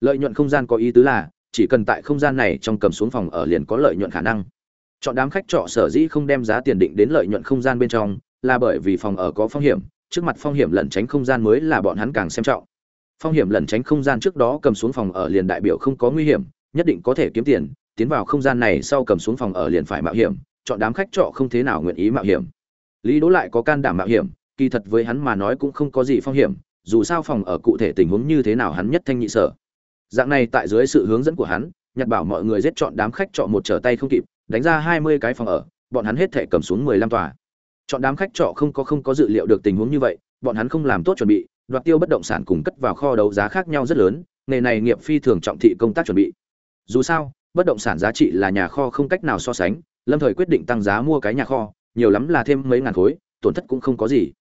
Lợi nhuận không gian có ý tứ là chỉ cần tại không gian này trong cầm xuống phòng ở liền có lợi nhuận khả năng. Chọn đám khách trọ sở dĩ không đem giá tiền định đến lợi nhuận không gian bên trong là bởi vì phòng ở có phong hiểm trước mặt phong hiểm lẩn tránh không gian mới là bọn hắn càng xem trọng. Phong hiểm lẩn tránh không gian trước đó cầm xuống phòng ở liền đại biểu không có nguy hiểm nhất định có thể kiếm tiền tiến vào không gian này sau cầm xuống phòng ở liền phải mạo hiểm chọn đám khách trọ không thế nào nguyện ý mạo hiểm. Lý đỗ lại có can đảm mạo hiểm, kỳ thật với hắn mà nói cũng không có gì phong hiểm, dù sao phòng ở cụ thể tình huống như thế nào hắn nhất thanh nhị sở. Dạng này tại dưới sự hướng dẫn của hắn nhặt bảo mọi người giết chọn đám khách trọ một trở tay không kịp, đánh ra hai mươi cái phòng ở, bọn hắn hết thể cầm xuống mười lăm tòa. Chọn đám khách trọ không có không có dự liệu được tình huống như vậy, bọn hắn không làm tốt chuẩn bị, đoạt tiêu bất động sản cùng cất vào kho đấu giá khác nhau rất lớn, nghề này nghiệp phi thường trọng thị công tác chuẩn bị. Dù sao, bất động sản giá trị là nhà kho không cách nào so sánh lâm thời quyết định tăng giá mua cái nhà kho, nhiều lắm là thêm mấy ngàn khối, tổn thất cũng không có gì.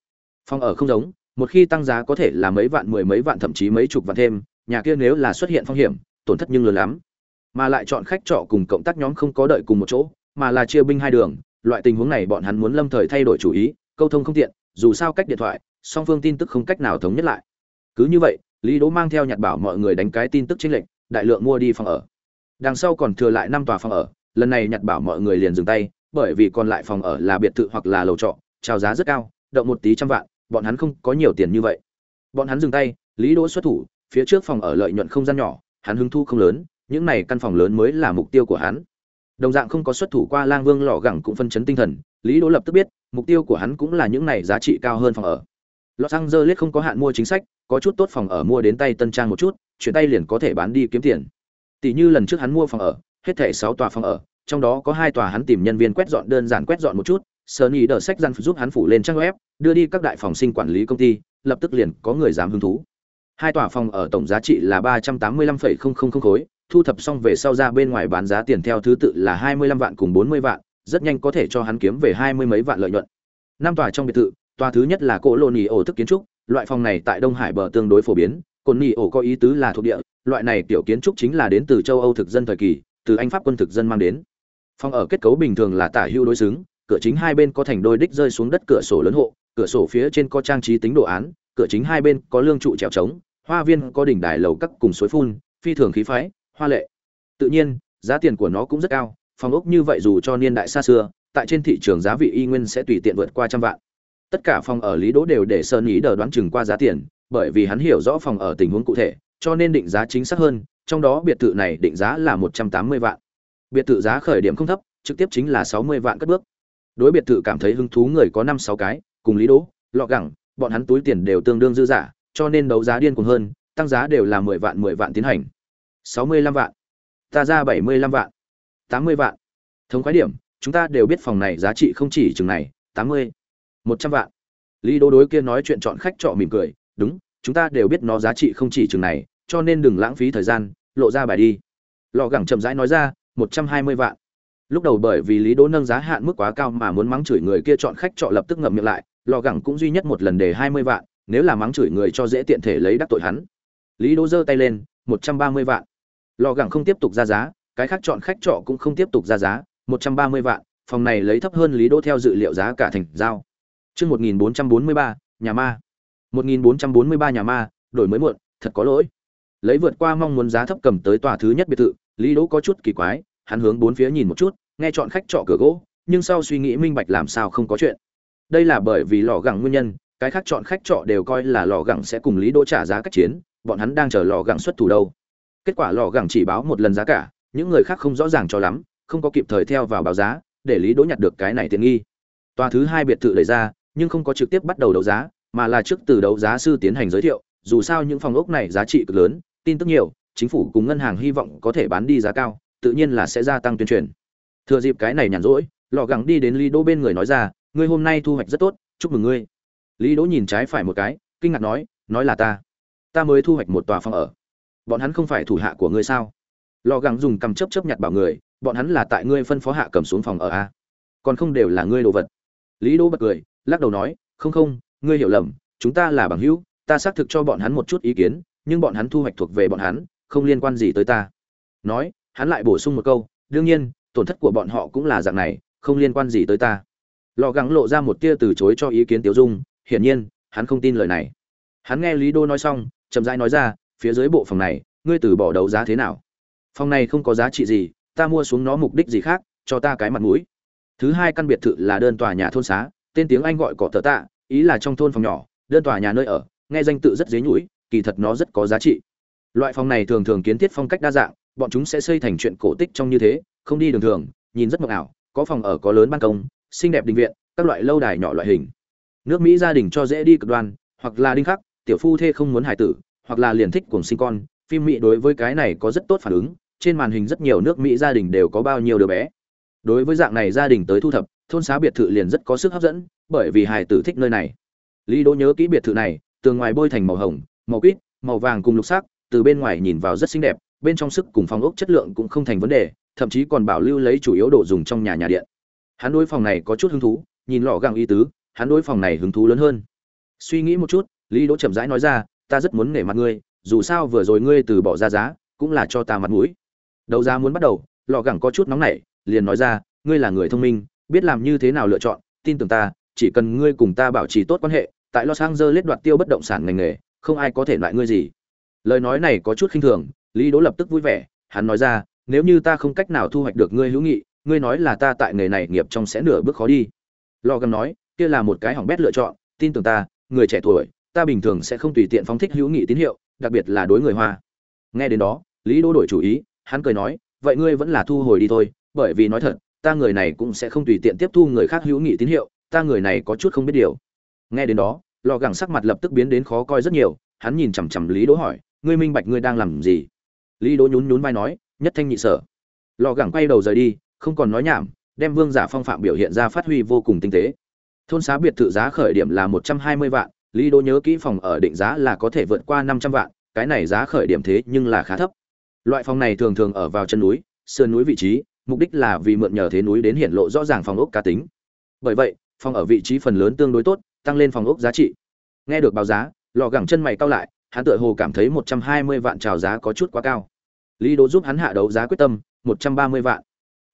Phòng ở không giống, một khi tăng giá có thể là mấy vạn, mười mấy vạn, thậm chí mấy chục vạn thêm, nhà kia nếu là xuất hiện phong hiểm, tổn thất nhưng lớn lắm. Mà lại chọn khách trọ cùng cộng tác nhóm không có đợi cùng một chỗ, mà là chia binh hai đường, loại tình huống này bọn hắn muốn lâm thời thay đổi chủ ý, câu thông không tiện, dù sao cách điện thoại, song phương tin tức không cách nào thống nhất lại. Cứ như vậy, lý đỗ mang theo nhặt bảo mọi người đánh cái tin tức chênh lệnh đại lượng mua đi phòng ở. Đằng sau còn thừa lại năm tòa phòng ở lần này nhặt bảo mọi người liền dừng tay, bởi vì còn lại phòng ở là biệt thự hoặc là lầu trọ chào giá rất cao, động một tí trăm vạn, bọn hắn không có nhiều tiền như vậy. Bọn hắn dừng tay, lý đỗ xuất thủ, phía trước phòng ở lợi nhuận không gian nhỏ, hắn hứng thu không lớn, những này căn phòng lớn mới là mục tiêu của hắn. Đồng dạng không có xuất thủ qua lang vương lò gẳng cũng phân chấn tinh thần, lý đỗ lập tức biết, mục tiêu của hắn cũng là những này giá trị cao hơn phòng ở. Los angeles không có hạn mua chính sách, có chút tốt phòng ở mua đến tay tân trang một chút, chuyển tay liền có thể bán đi kiếm tiền. Tỷ như lần trước hắn mua phòng ở hết thảy sáu tòa phòng ở trong đó có hai tòa hắn tìm nhân viên quét dọn đơn giản quét dọn một chút Sony đỡ sách răn giúp hắn phủ lên trang web, đưa đi các đại phòng sinh quản lý công ty, lập tức liền có người dám hứng thú. Hai tòa phòng ở tổng giá trị là ba trăm tám mươi 385,000 khối, thu thập xong về sau ra bên ngoài bán giá tiền theo thứ tự là hai mươi 25 vạn cùng bốn mươi vạn, rất nhanh có thể cho hắn kiếm về hai mươi mấy vạn lợi nhuận. Năm tòa trong biệt thự, tòa thứ nhất là cổ lô nỉ ổ thức kiến trúc, loại phòng này tại Đông Hải bờ tương đối phổ biến, cồn nỉ ổ có ý tứ là thuộc địa, loại này tiểu kiến trúc chính là đến từ châu Âu thực dân thời kỳ, từ Anh Pháp quân thực dân mang đến. Phòng ở kết cấu bình thường là tả hưu đối xứng, cửa chính hai bên có thành đôi đích rơi xuống đất cửa sổ lớn hộ, cửa sổ phía trên có trang trí tính đồ án, cửa chính hai bên có lương trụ trèo trống, hoa viên có đỉnh đài lầu các cùng suối phun, phi thường khí phái, hoa lệ. Tự nhiên, giá tiền của nó cũng rất cao, phòng ốc như vậy dù cho niên đại xa xưa, tại trên thị trường giá vị y nguyên sẽ tùy tiện vượt qua trăm vạn. Tất cả phòng ở Lý Đỗ đều để Sơn Ý đờ đoán chừng qua giá tiền, bởi vì hắn hiểu rõ phòng ở tình huống cụ thể, cho nên định giá chính xác hơn, trong đó biệt thự này định giá là một trăm tám mươi vạn. Biệt thự giá khởi điểm không thấp, trực tiếp chính là sáu mươi vạn cất bước. Đối biệt thự cảm thấy hứng thú người có năm sáu cái cùng lý đỗ lọ gẳng bọn hắn túi tiền đều tương đương dư giả cho nên đấu giá điên cuồng hơn tăng giá đều là mười vạn mười vạn tiến hành. sáu mươi lăm vạn. Ta ra bảy mươi lăm vạn. tám mươi vạn. Thống khoái điểm chúng ta đều biết phòng này giá trị không chỉ chừng này tám mươi một trăm vạn. Lý đỗ đối kia nói chuyện chọn khách trọ mỉm cười đúng chúng ta đều biết nó giá trị không chỉ chừng này, cho nên đừng lãng phí thời gian, lộ ra bài đi. Lọ gẳng chậm rãi nói ra, một trăm hai mươi vạn. Lúc đầu bởi vì lý đỗ nâng giá hạn mức quá cao mà muốn mắng chửi người kia chọn khách trọ lập tức ngậm miệng lại lò gẳng cũng duy nhất một lần để hai mươi vạn, nếu là mắng chửi người cho dễ tiện thể lấy đắc tội hắn. Lý đỗ giơ tay lên, một trăm ba mươi vạn. Lò gẳng không tiếp tục ra giá, cái khác chọn khách trọ cũng không tiếp tục ra giá, một trăm ba mươi vạn, phòng này lấy thấp hơn lý đỗ theo dự liệu giá cả thành giao. Chương một nghìn bốn trăm bốn mươi ba, nhà ma một nghìn bốn trăm bốn mươi ba nhà ma, đổi mới muộn, thật có lỗi. Lấy vượt qua mong muốn giá thấp cầm tới tòa thứ nhất biệt thự, lý đỗ có chút kỳ quái, hắn hướng bốn phía nhìn một chút, nghe chọn khách trọ cửa gỗ, nhưng sau suy nghĩ minh bạch làm sao không có chuyện. Đây là bởi vì lò gẳng nguyên nhân, cái khác chọn khách trọ đều coi là lò gẳng sẽ cùng lý đỗ trả giá cách chiến, bọn hắn đang chờ lò gẳng xuất thủ đâu. Kết quả lò gẳng chỉ báo một lần giá cả, những người khác không rõ ràng cho lắm, không có kịp thời theo vào báo giá, để lý đỗ nhặt được cái này tiện nghi. Tòa thứ hai biệt thự đẩy ra, nhưng không có trực tiếp bắt đầu đấu giá mà là trước từ đấu giá sư tiến hành giới thiệu, dù sao những phòng ốc này giá trị cực lớn, tin tức nhiều, chính phủ cùng ngân hàng hy vọng có thể bán đi giá cao, tự nhiên là sẽ gia tăng tuyên truyền. Thừa dịp cái này nhàn rỗi, lò gắng đi đến lý đỗ bên người nói ra, ngươi hôm nay thu hoạch rất tốt, chúc mừng ngươi. Lý đỗ nhìn trái phải một cái, kinh ngạc nói nói là ta. Ta mới thu hoạch một tòa phòng ở. Bọn hắn không phải thủ hạ của ngươi sao? Lò gắng dùng cầm chấp chấp nhặt bảo người, bọn hắn là tại ngươi phân phó hạ cầm xuống phòng ở a. Còn không đều là ngươi đồ vật. Lý đỗ bật cười, lắc đầu nói, không không ngươi hiểu lầm, chúng ta là bằng hữu, ta xác thực cho bọn hắn một chút ý kiến, nhưng bọn hắn thu hoạch thuộc về bọn hắn, không liên quan gì tới ta. Nói, hắn lại bổ sung một câu, đương nhiên, tổn thất của bọn họ cũng là dạng này, không liên quan gì tới ta. Lò gắng lộ ra một tia từ chối cho ý kiến tiểu dung, hiển nhiên, hắn không tin lời này. Hắn nghe lý đô nói xong, chậm rãi nói ra, phía dưới bộ phòng này, ngươi từ bỏ đấu giá thế nào? Phòng này không có giá trị gì, ta mua xuống nó mục đích gì khác, cho ta cái mặt mũi. Thứ hai căn biệt thự là đơn tòa nhà thôn xá, tên tiếng anh gọi cỏ tờ tạ ý là trong thôn phòng nhỏ, đơn tòa nhà nơi ở, nghe danh tự rất dế nhũi, kỳ thật nó rất có giá trị. Loại phòng này thường thường kiến thiết phong cách đa dạng, bọn chúng sẽ xây thành chuyện cổ tích trong như thế, không đi đường thường, nhìn rất mộng ảo, có phòng ở có lớn ban công, xinh đẹp đình viện, các loại lâu đài nhỏ loại hình. Nước mỹ gia đình cho dễ đi cực đoan, hoặc là đinh khắc, tiểu phu thê không muốn hải tử, hoặc là liền thích cùng sinh con, phim mỹ đối với cái này có rất tốt phản ứng, trên màn hình rất nhiều nước mỹ gia đình đều có bao nhiêu đứa bé. Đối với dạng này gia đình tới thu thập, thôn xá biệt thự liền rất có sức hấp dẫn bởi vì hải tử thích nơi này. Lý đỗ nhớ kỹ biệt thự này, tường ngoài bôi thành màu hồng, màu quýt, màu vàng cùng lục sắc, từ bên ngoài nhìn vào rất xinh đẹp, bên trong sức cùng phòng ốc chất lượng cũng không thành vấn đề, thậm chí còn bảo lưu lấy chủ yếu đồ dùng trong nhà nhà điện. Hắn đối phòng này có chút hứng thú, nhìn lọ găng y tứ, hắn đối phòng này hứng thú lớn hơn. Suy nghĩ một chút, lý đỗ chậm rãi nói ra, ta rất muốn nể mặt ngươi, dù sao vừa rồi ngươi từ bỏ ra giá, cũng là cho ta mặt mũi. Đầu ra muốn bắt đầu, lọ gẳng có chút nóng nảy, liền nói ra, ngươi là người thông minh, biết làm như thế nào lựa chọn, tin tưởng ta chỉ cần ngươi cùng ta bảo trì tốt quan hệ, tại los angeles đoạt tiêu bất động sản ngành nghề, không ai có thể loại ngươi gì. Lời nói này có chút khinh thường, lý đỗ lập tức vui vẻ, hắn nói ra, nếu như ta không cách nào thu hoạch được ngươi hữu nghị, ngươi nói là ta tại nghề này nghiệp trong sẽ nửa bước khó đi. Logan nói, kia là một cái hỏng bét lựa chọn, tin tưởng ta, người trẻ tuổi, ta bình thường sẽ không tùy tiện phóng thích hữu nghị tín hiệu, đặc biệt là đối người hoa. Nghe đến đó, lý đỗ đổi chủ ý, hắn cười nói, vậy ngươi vẫn là thu hồi đi thôi, bởi vì nói thật, ta người này cũng sẽ không tùy tiện tiếp thu người khác hữu nghị tín hiệu ta người này có chút không biết điều. Nghe đến đó, lò gẳng sắc mặt lập tức biến đến khó coi rất nhiều, hắn nhìn chằm chằm lý đỗ hỏi, ngươi minh bạch ngươi đang làm gì? Lý đỗ nhún nhún vai nói, nhất thanh nhị sở. Lò gẳng quay đầu rời đi, không còn nói nhảm, đem vương giả phong phạm biểu hiện ra phát huy vô cùng tinh tế. Thôn xá biệt thự giá khởi điểm là một trăm hai mươi vạn, lý đỗ nhớ kỹ phòng ở định giá là có thể vượt qua năm trăm vạn, cái này giá khởi điểm thế nhưng là khá thấp. Loại phòng này thường thường ở vào chân núi, sườn núi vị trí, mục đích là vì mượn nhờ thế núi đến hiện lộ rõ ràng phòng ốc cá tính. Bởi vậy phòng ở vị trí phần lớn tương đối tốt, tăng lên phòng ốc giá trị. Nghe được báo giá, lò gẳng chân mày cao lại, hắn tựa hồ cảm thấy một trăm hai mươi vạn trào giá có chút quá cao. Lý đỗ giúp hắn hạ đấu giá quyết tâm, một trăm ba mươi vạn.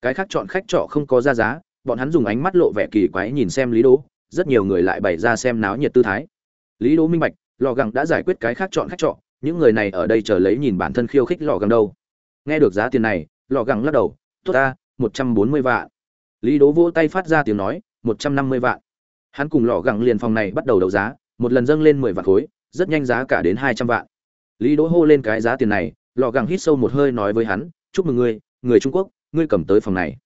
Cái khác chọn khách trọ không có ra giá, bọn hắn dùng ánh mắt lộ vẻ kỳ quái nhìn xem lý đỗ, rất nhiều người lại bày ra xem náo nhiệt tư thái. Lý đỗ minh bạch, lò gẳng đã giải quyết cái khác chọn khách trọ, những người này ở đây chờ lấy nhìn bản thân khiêu khích lò gẳng đâu. Nghe được giá tiền này, lò gẳng lắc đầu, tốt ta, một trăm bốn mươi vạn. Lý đỗ vỗ tay phát ra tiếng nói một trăm năm mươi vạn. Hắn cùng lò gẳng liền phòng này bắt đầu đấu giá, một lần dâng lên mười vạn khối, rất nhanh giá cả đến hai trăm vạn. Lý đỗ hô lên cái giá tiền này lò gẳng hít sâu một hơi nói với hắn, chúc mừng ngươi, người trung quốc, ngươi cầm tới phòng này.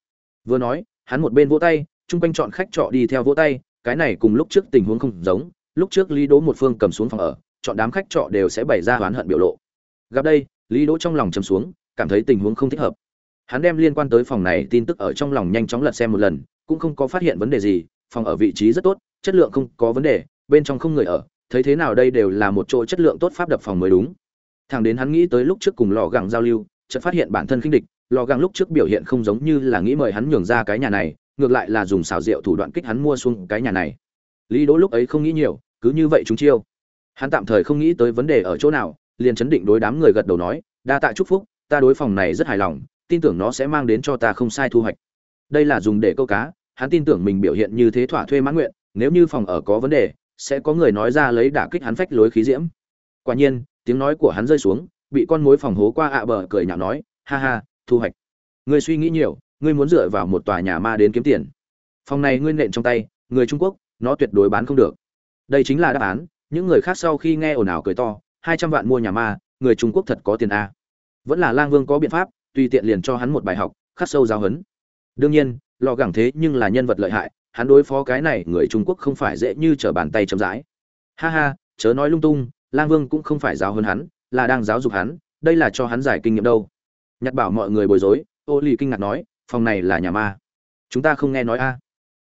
Vừa nói, hắn một bên vỗ tay, chung quanh chọn khách trọ đi theo vỗ tay, cái này cùng lúc trước tình huống không giống, lúc trước lý đỗ một phương cầm xuống phòng ở, chọn đám khách trọ đều sẽ bày ra oán hận biểu lộ. Gặp đây, lý đỗ trong lòng trầm xuống, cảm thấy tình huống không thích hợp. Hắn đem liên quan tới phòng này tin tức ở trong lòng nhanh chóng lật xem một lần cũng không có phát hiện vấn đề gì, phòng ở vị trí rất tốt, chất lượng không có vấn đề, bên trong không người ở, thấy thế nào đây đều là một chỗ chất lượng tốt pháp đập phòng mới đúng. Thằng đến hắn nghĩ tới lúc trước cùng lò gẳng giao lưu, chợt phát hiện bản thân khinh địch, lò gẳng lúc trước biểu hiện không giống như là nghĩ mời hắn nhường ra cái nhà này, ngược lại là dùng xảo rượu thủ đoạn kích hắn mua xuống cái nhà này. Lý đỗ lúc ấy không nghĩ nhiều, cứ như vậy chúng chiêu. Hắn tạm thời không nghĩ tới vấn đề ở chỗ nào, liền chấn định đối đám người gật đầu nói, đa tạ chúc phúc, ta đối phòng này rất hài lòng, tin tưởng nó sẽ mang đến cho ta không sai thu hoạch. Đây là dùng để câu cá hắn tin tưởng mình biểu hiện như thế thỏa thuê mãn nguyện, nếu như phòng ở có vấn đề, sẽ có người nói ra lấy đả kích hắn phách lối khí diễm. Quả nhiên, tiếng nói của hắn rơi xuống, bị con mối phòng hố qua ạ bờ cười nhạo nói, ha ha, thu hoạch. Ngươi suy nghĩ nhiều, ngươi muốn dựa vào một tòa nhà ma đến kiếm tiền. Phòng này ngươi nện trong tay, người trung quốc, nó tuyệt đối bán không được. Đây chính là đáp án, những người khác sau khi nghe ồn ào cười to, hai trăm vạn mua nhà ma, người trung quốc thật có tiền a. Vẫn là lang vương có biện pháp, tùy tiện liền cho hắn một bài học, khắc sâu giáo huấn. Đương nhiên lò gẳng thế nhưng là nhân vật lợi hại, hắn đối phó cái này người trung quốc không phải dễ như trở bàn tay chậm rãi. Ha ha, chớ nói lung tung, lang vương cũng không phải giáo hơn hắn, là đang giáo dục hắn, đây là cho hắn giải kinh nghiệm đâu. Nhặt bảo mọi người bối rối, ô lì kinh ngạc nói, phòng này là nhà ma. Chúng ta không nghe nói a.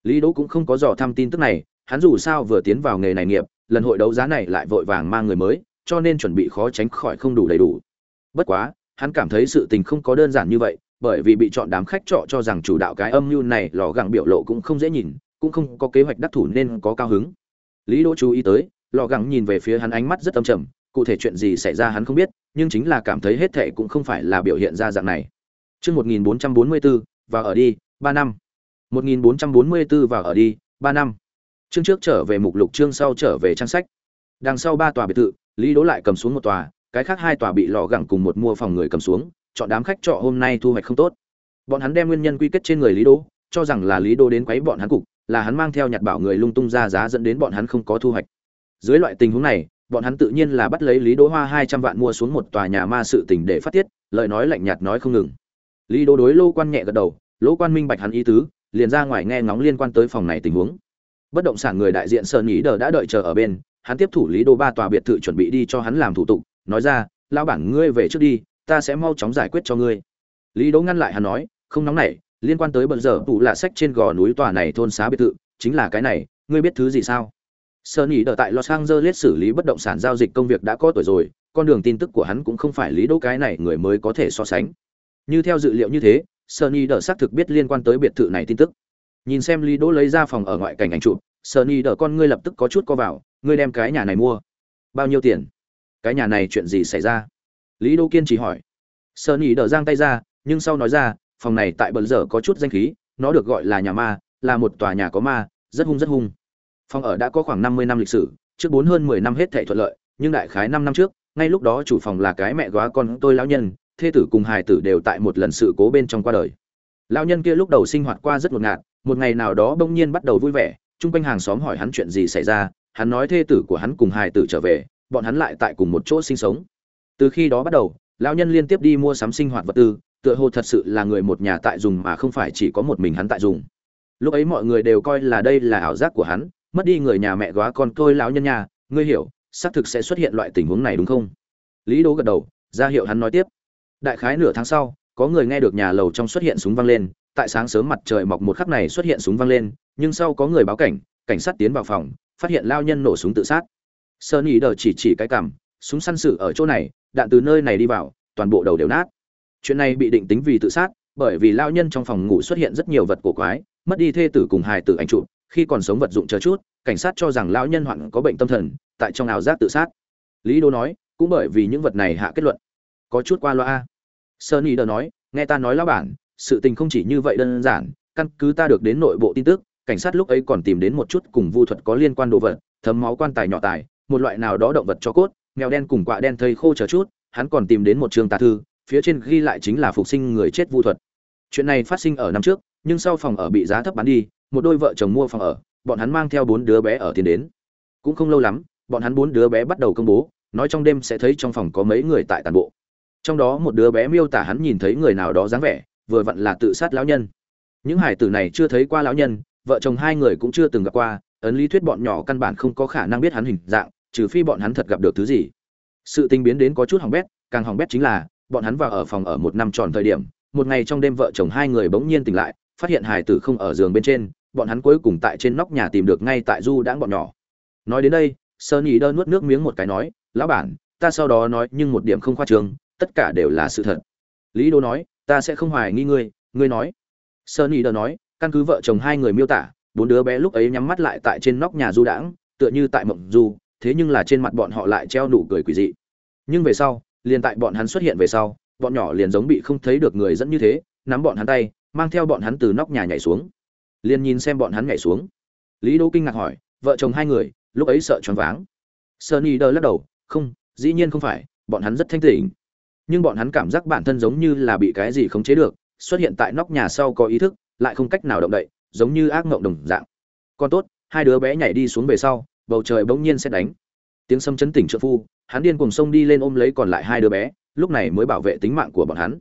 Lý đỗ cũng không có dò thăm tin tức này, hắn dù sao vừa tiến vào nghề này nghiệp, lần hội đấu giá này lại vội vàng mang người mới, cho nên chuẩn bị khó tránh khỏi không đủ đầy đủ. Bất quá, hắn cảm thấy sự tình không có đơn giản như vậy bởi vì bị chọn đám khách trọ cho rằng chủ đạo cái âm mưu này lò gẳng biểu lộ cũng không dễ nhìn cũng không có kế hoạch đắc thủ nên có cao hứng lý đỗ chú ý tới lò gẳng nhìn về phía hắn ánh mắt rất âm trầm cụ thể chuyện gì xảy ra hắn không biết nhưng chính là cảm thấy hết thệ cũng không phải là biểu hiện ra dạng này Chương 1444, và ở đi, 3 năm. 1444 và ở đi, 3 năm. Chương trước trở về mục lục chương sau trở về trang sách. Đằng sau ba tòa biệt thự, Lý Đỗ lại cầm xuống một tòa, cái khác hai tòa bị lò gẳng cùng một mua phòng người cầm xuống, chọn đám khách trọ hôm nay thu hoạch không tốt. Bọn hắn đem nguyên nhân quy kết trên người Lý Đô, cho rằng là Lý Đô đến quấy bọn hắn cục, là hắn mang theo nhặt bảo người lung tung ra giá dẫn đến bọn hắn không có thu hoạch. Dưới loại tình huống này, bọn hắn tự nhiên là bắt lấy Lý Đỗ Hoa 200 vạn mua xuống một tòa nhà ma sự tình để phát tiết, lời nói lạnh nhạt nói không ngừng. Lý Đô đối Lô Quan nhẹ gật đầu, Lỗ Quan minh bạch hắn ý tứ, liền ra ngoài nghe ngóng liên quan tới phòng này tình huống. Bất động sản người đại diện Sơn Nhĩ Đờ đã đợi chờ ở bên, hắn tiếp thủ Lý Đô ba tòa biệt thự chuẩn bị đi cho hắn làm thủ tục, nói ra, lão bản ngươi về trước đi, ta sẽ mau chóng giải quyết cho ngươi. Lý Đỗ ngăn lại hắn nói, không nóng nảy, liên quan tới bận giờ tụ là sách trên gò núi tòa này thôn xá biệt thự, chính là cái này, ngươi biết thứ gì sao? Sơn Nhĩ đợi tại Los Angeles xử lý bất động sản giao dịch công việc đã có tuổi rồi, con đường tin tức của hắn cũng không phải Lý Đỗ cái này người mới có thể so sánh. Như theo dự liệu như thế, Sunny đợi xác thực biết liên quan tới biệt thự này tin tức. Nhìn xem Lý Đỗ lấy ra phòng ở ngoại cảnh ảnh chụp, Sunny đợi con ngươi lập tức có chút co vào, ngươi đem cái nhà này mua. Bao nhiêu tiền? Cái nhà này chuyện gì xảy ra? Lý Đô kiên trì hỏi. sợ Sunny đỡ giang tay ra, nhưng sau nói ra, phòng này tại bẩn giờ có chút danh khí, nó được gọi là nhà ma, là một tòa nhà có ma, rất hung rất hung. Phòng ở đã có khoảng 50 năm lịch sử, trước bốn hơn 10 năm hết thảy thuận lợi, nhưng đại khái năm năm trước ngay lúc đó chủ phòng là cái mẹ góa con tôi lão nhân thê tử cùng hài tử đều tại một lần sự cố bên trong qua đời lão nhân kia lúc đầu sinh hoạt qua rất ngột ngạt một ngày nào đó bỗng nhiên bắt đầu vui vẻ chung quanh hàng xóm hỏi hắn chuyện gì xảy ra hắn nói thê tử của hắn cùng hài tử trở về bọn hắn lại tại cùng một chỗ sinh sống từ khi đó bắt đầu, lão nhân liên tiếp đi mua sắm sinh hoạt vật tư, tựa hồ thật sự là người một nhà tại dùng mà không phải chỉ có một mình hắn tại dùng. Lúc ấy mọi người đều coi là đây là ảo giác của hắn, mất đi người nhà mẹ góa con tôi lão nhân nhà, ngươi hiểu, xác thực sẽ xuất hiện loại tình huống này đúng không? Lý đỗ gật đầu, ra hiệu hắn nói tiếp. Đại khái nửa tháng sau, có người nghe được nhà lầu trong xuất hiện súng vang lên, tại sáng sớm mặt trời mọc một khắc này xuất hiện súng vang lên, nhưng sau có người báo cảnh cảnh sát tiến vào phòng, phát hiện lao nhân nổ súng tự sát. Sơn ý đờ chỉ chỉ cái cằm súng săn sử ở chỗ này, đạn từ nơi này đi vào, toàn bộ đầu đều nát. Chuyện này bị định tính vì tự sát, bởi vì lao nhân trong phòng ngủ xuất hiện rất nhiều vật cổ quái, mất đi thê tử cùng hài tử anh trụ khi còn sống vật dụng chờ chút, cảnh sát cho rằng lão nhân hoạn có bệnh tâm thần, tại trong ảo giác tự sát. Lý đô nói, cũng bởi vì những vật này hạ kết luận. Có chút qua loa. Sơn ý đờ nói, nghe ta nói lão bản, sự tình không chỉ như vậy đơn giản, căn cứ ta được đến nội bộ tin tức, cảnh sát lúc ấy còn tìm đến một chút cùng vu thuật có liên quan đồ vật, thấm máu quan tài nhỏ tài, một loại nào đó động vật cho cốt mèo đen cùng quạ đen thây khô chờ chút, hắn còn tìm đến một trường tà thư, phía trên ghi lại chính là phục sinh người chết vu thuật. Chuyện này phát sinh ở năm trước, nhưng sau phòng ở bị giá thấp bán đi, một đôi vợ chồng mua phòng ở, bọn hắn mang theo bốn đứa bé ở tiền đến. Cũng không lâu lắm, bọn hắn bốn đứa bé bắt đầu công bố, nói trong đêm sẽ thấy trong phòng có mấy người tại tàn bộ. Trong đó một đứa bé miêu tả hắn nhìn thấy người nào đó dáng vẻ, vừa vặn là tự sát lão nhân. Những hải tử này chưa thấy qua lão nhân, vợ chồng hai người cũng chưa từng gặp qua, ấn lý thuyết bọn nhỏ căn bản không có khả năng biết hắn hình dạng trừ phi bọn hắn thật gặp được thứ gì. Sự tình biến đến có chút hỏng bét, càng hỏng bét chính là, bọn hắn vào ở phòng ở một năm tròn thời điểm, một ngày trong đêm vợ chồng hai người bỗng nhiên tỉnh lại, phát hiện hải tử không ở giường bên trên, bọn hắn cuối cùng tại trên nóc nhà tìm được ngay tại du đãng bọn nhỏ. Nói đến đây, sơn ý đơn nuốt nước miếng một cái nói, lão bản, ta sau đó nói nhưng một điểm không khoa trương, tất cả đều là sự thật. Lý đô nói, ta sẽ không hoài nghi ngươi ngươi nói. Sơn ý đơn nói, căn cứ vợ chồng hai người miêu tả, bốn đứa bé lúc ấy nhắm mắt lại tại trên nóc nhà du đãng, tựa như tại mộng du thế nhưng là trên mặt bọn họ lại treo nụ cười quỷ dị. Nhưng về sau, liền tại bọn hắn xuất hiện về sau, bọn nhỏ liền giống bị không thấy được người dẫn như thế, nắm bọn hắn tay, mang theo bọn hắn từ nóc nhà nhảy xuống. Liền nhìn xem bọn hắn nhảy xuống. Lý đỗ kinh ngạc hỏi, vợ chồng hai người, lúc ấy sợ choáng váng? Sunny đơ lắc đầu, không, dĩ nhiên không phải, bọn hắn rất thanh tỉnh. Nhưng bọn hắn cảm giác bản thân giống như là bị cái gì khống chế được, xuất hiện tại nóc nhà sau có ý thức, lại không cách nào động đậy, giống như ác mộng đồng dạng. Còn tốt, hai đứa bé nhảy đi xuống về sau bầu trời bỗng nhiên sẽ đánh. Tiếng sấm chấn tỉnh trợ phu, hắn điên cùng sông đi lên ôm lấy còn lại hai đứa bé, lúc này mới bảo vệ tính mạng của bọn hắn.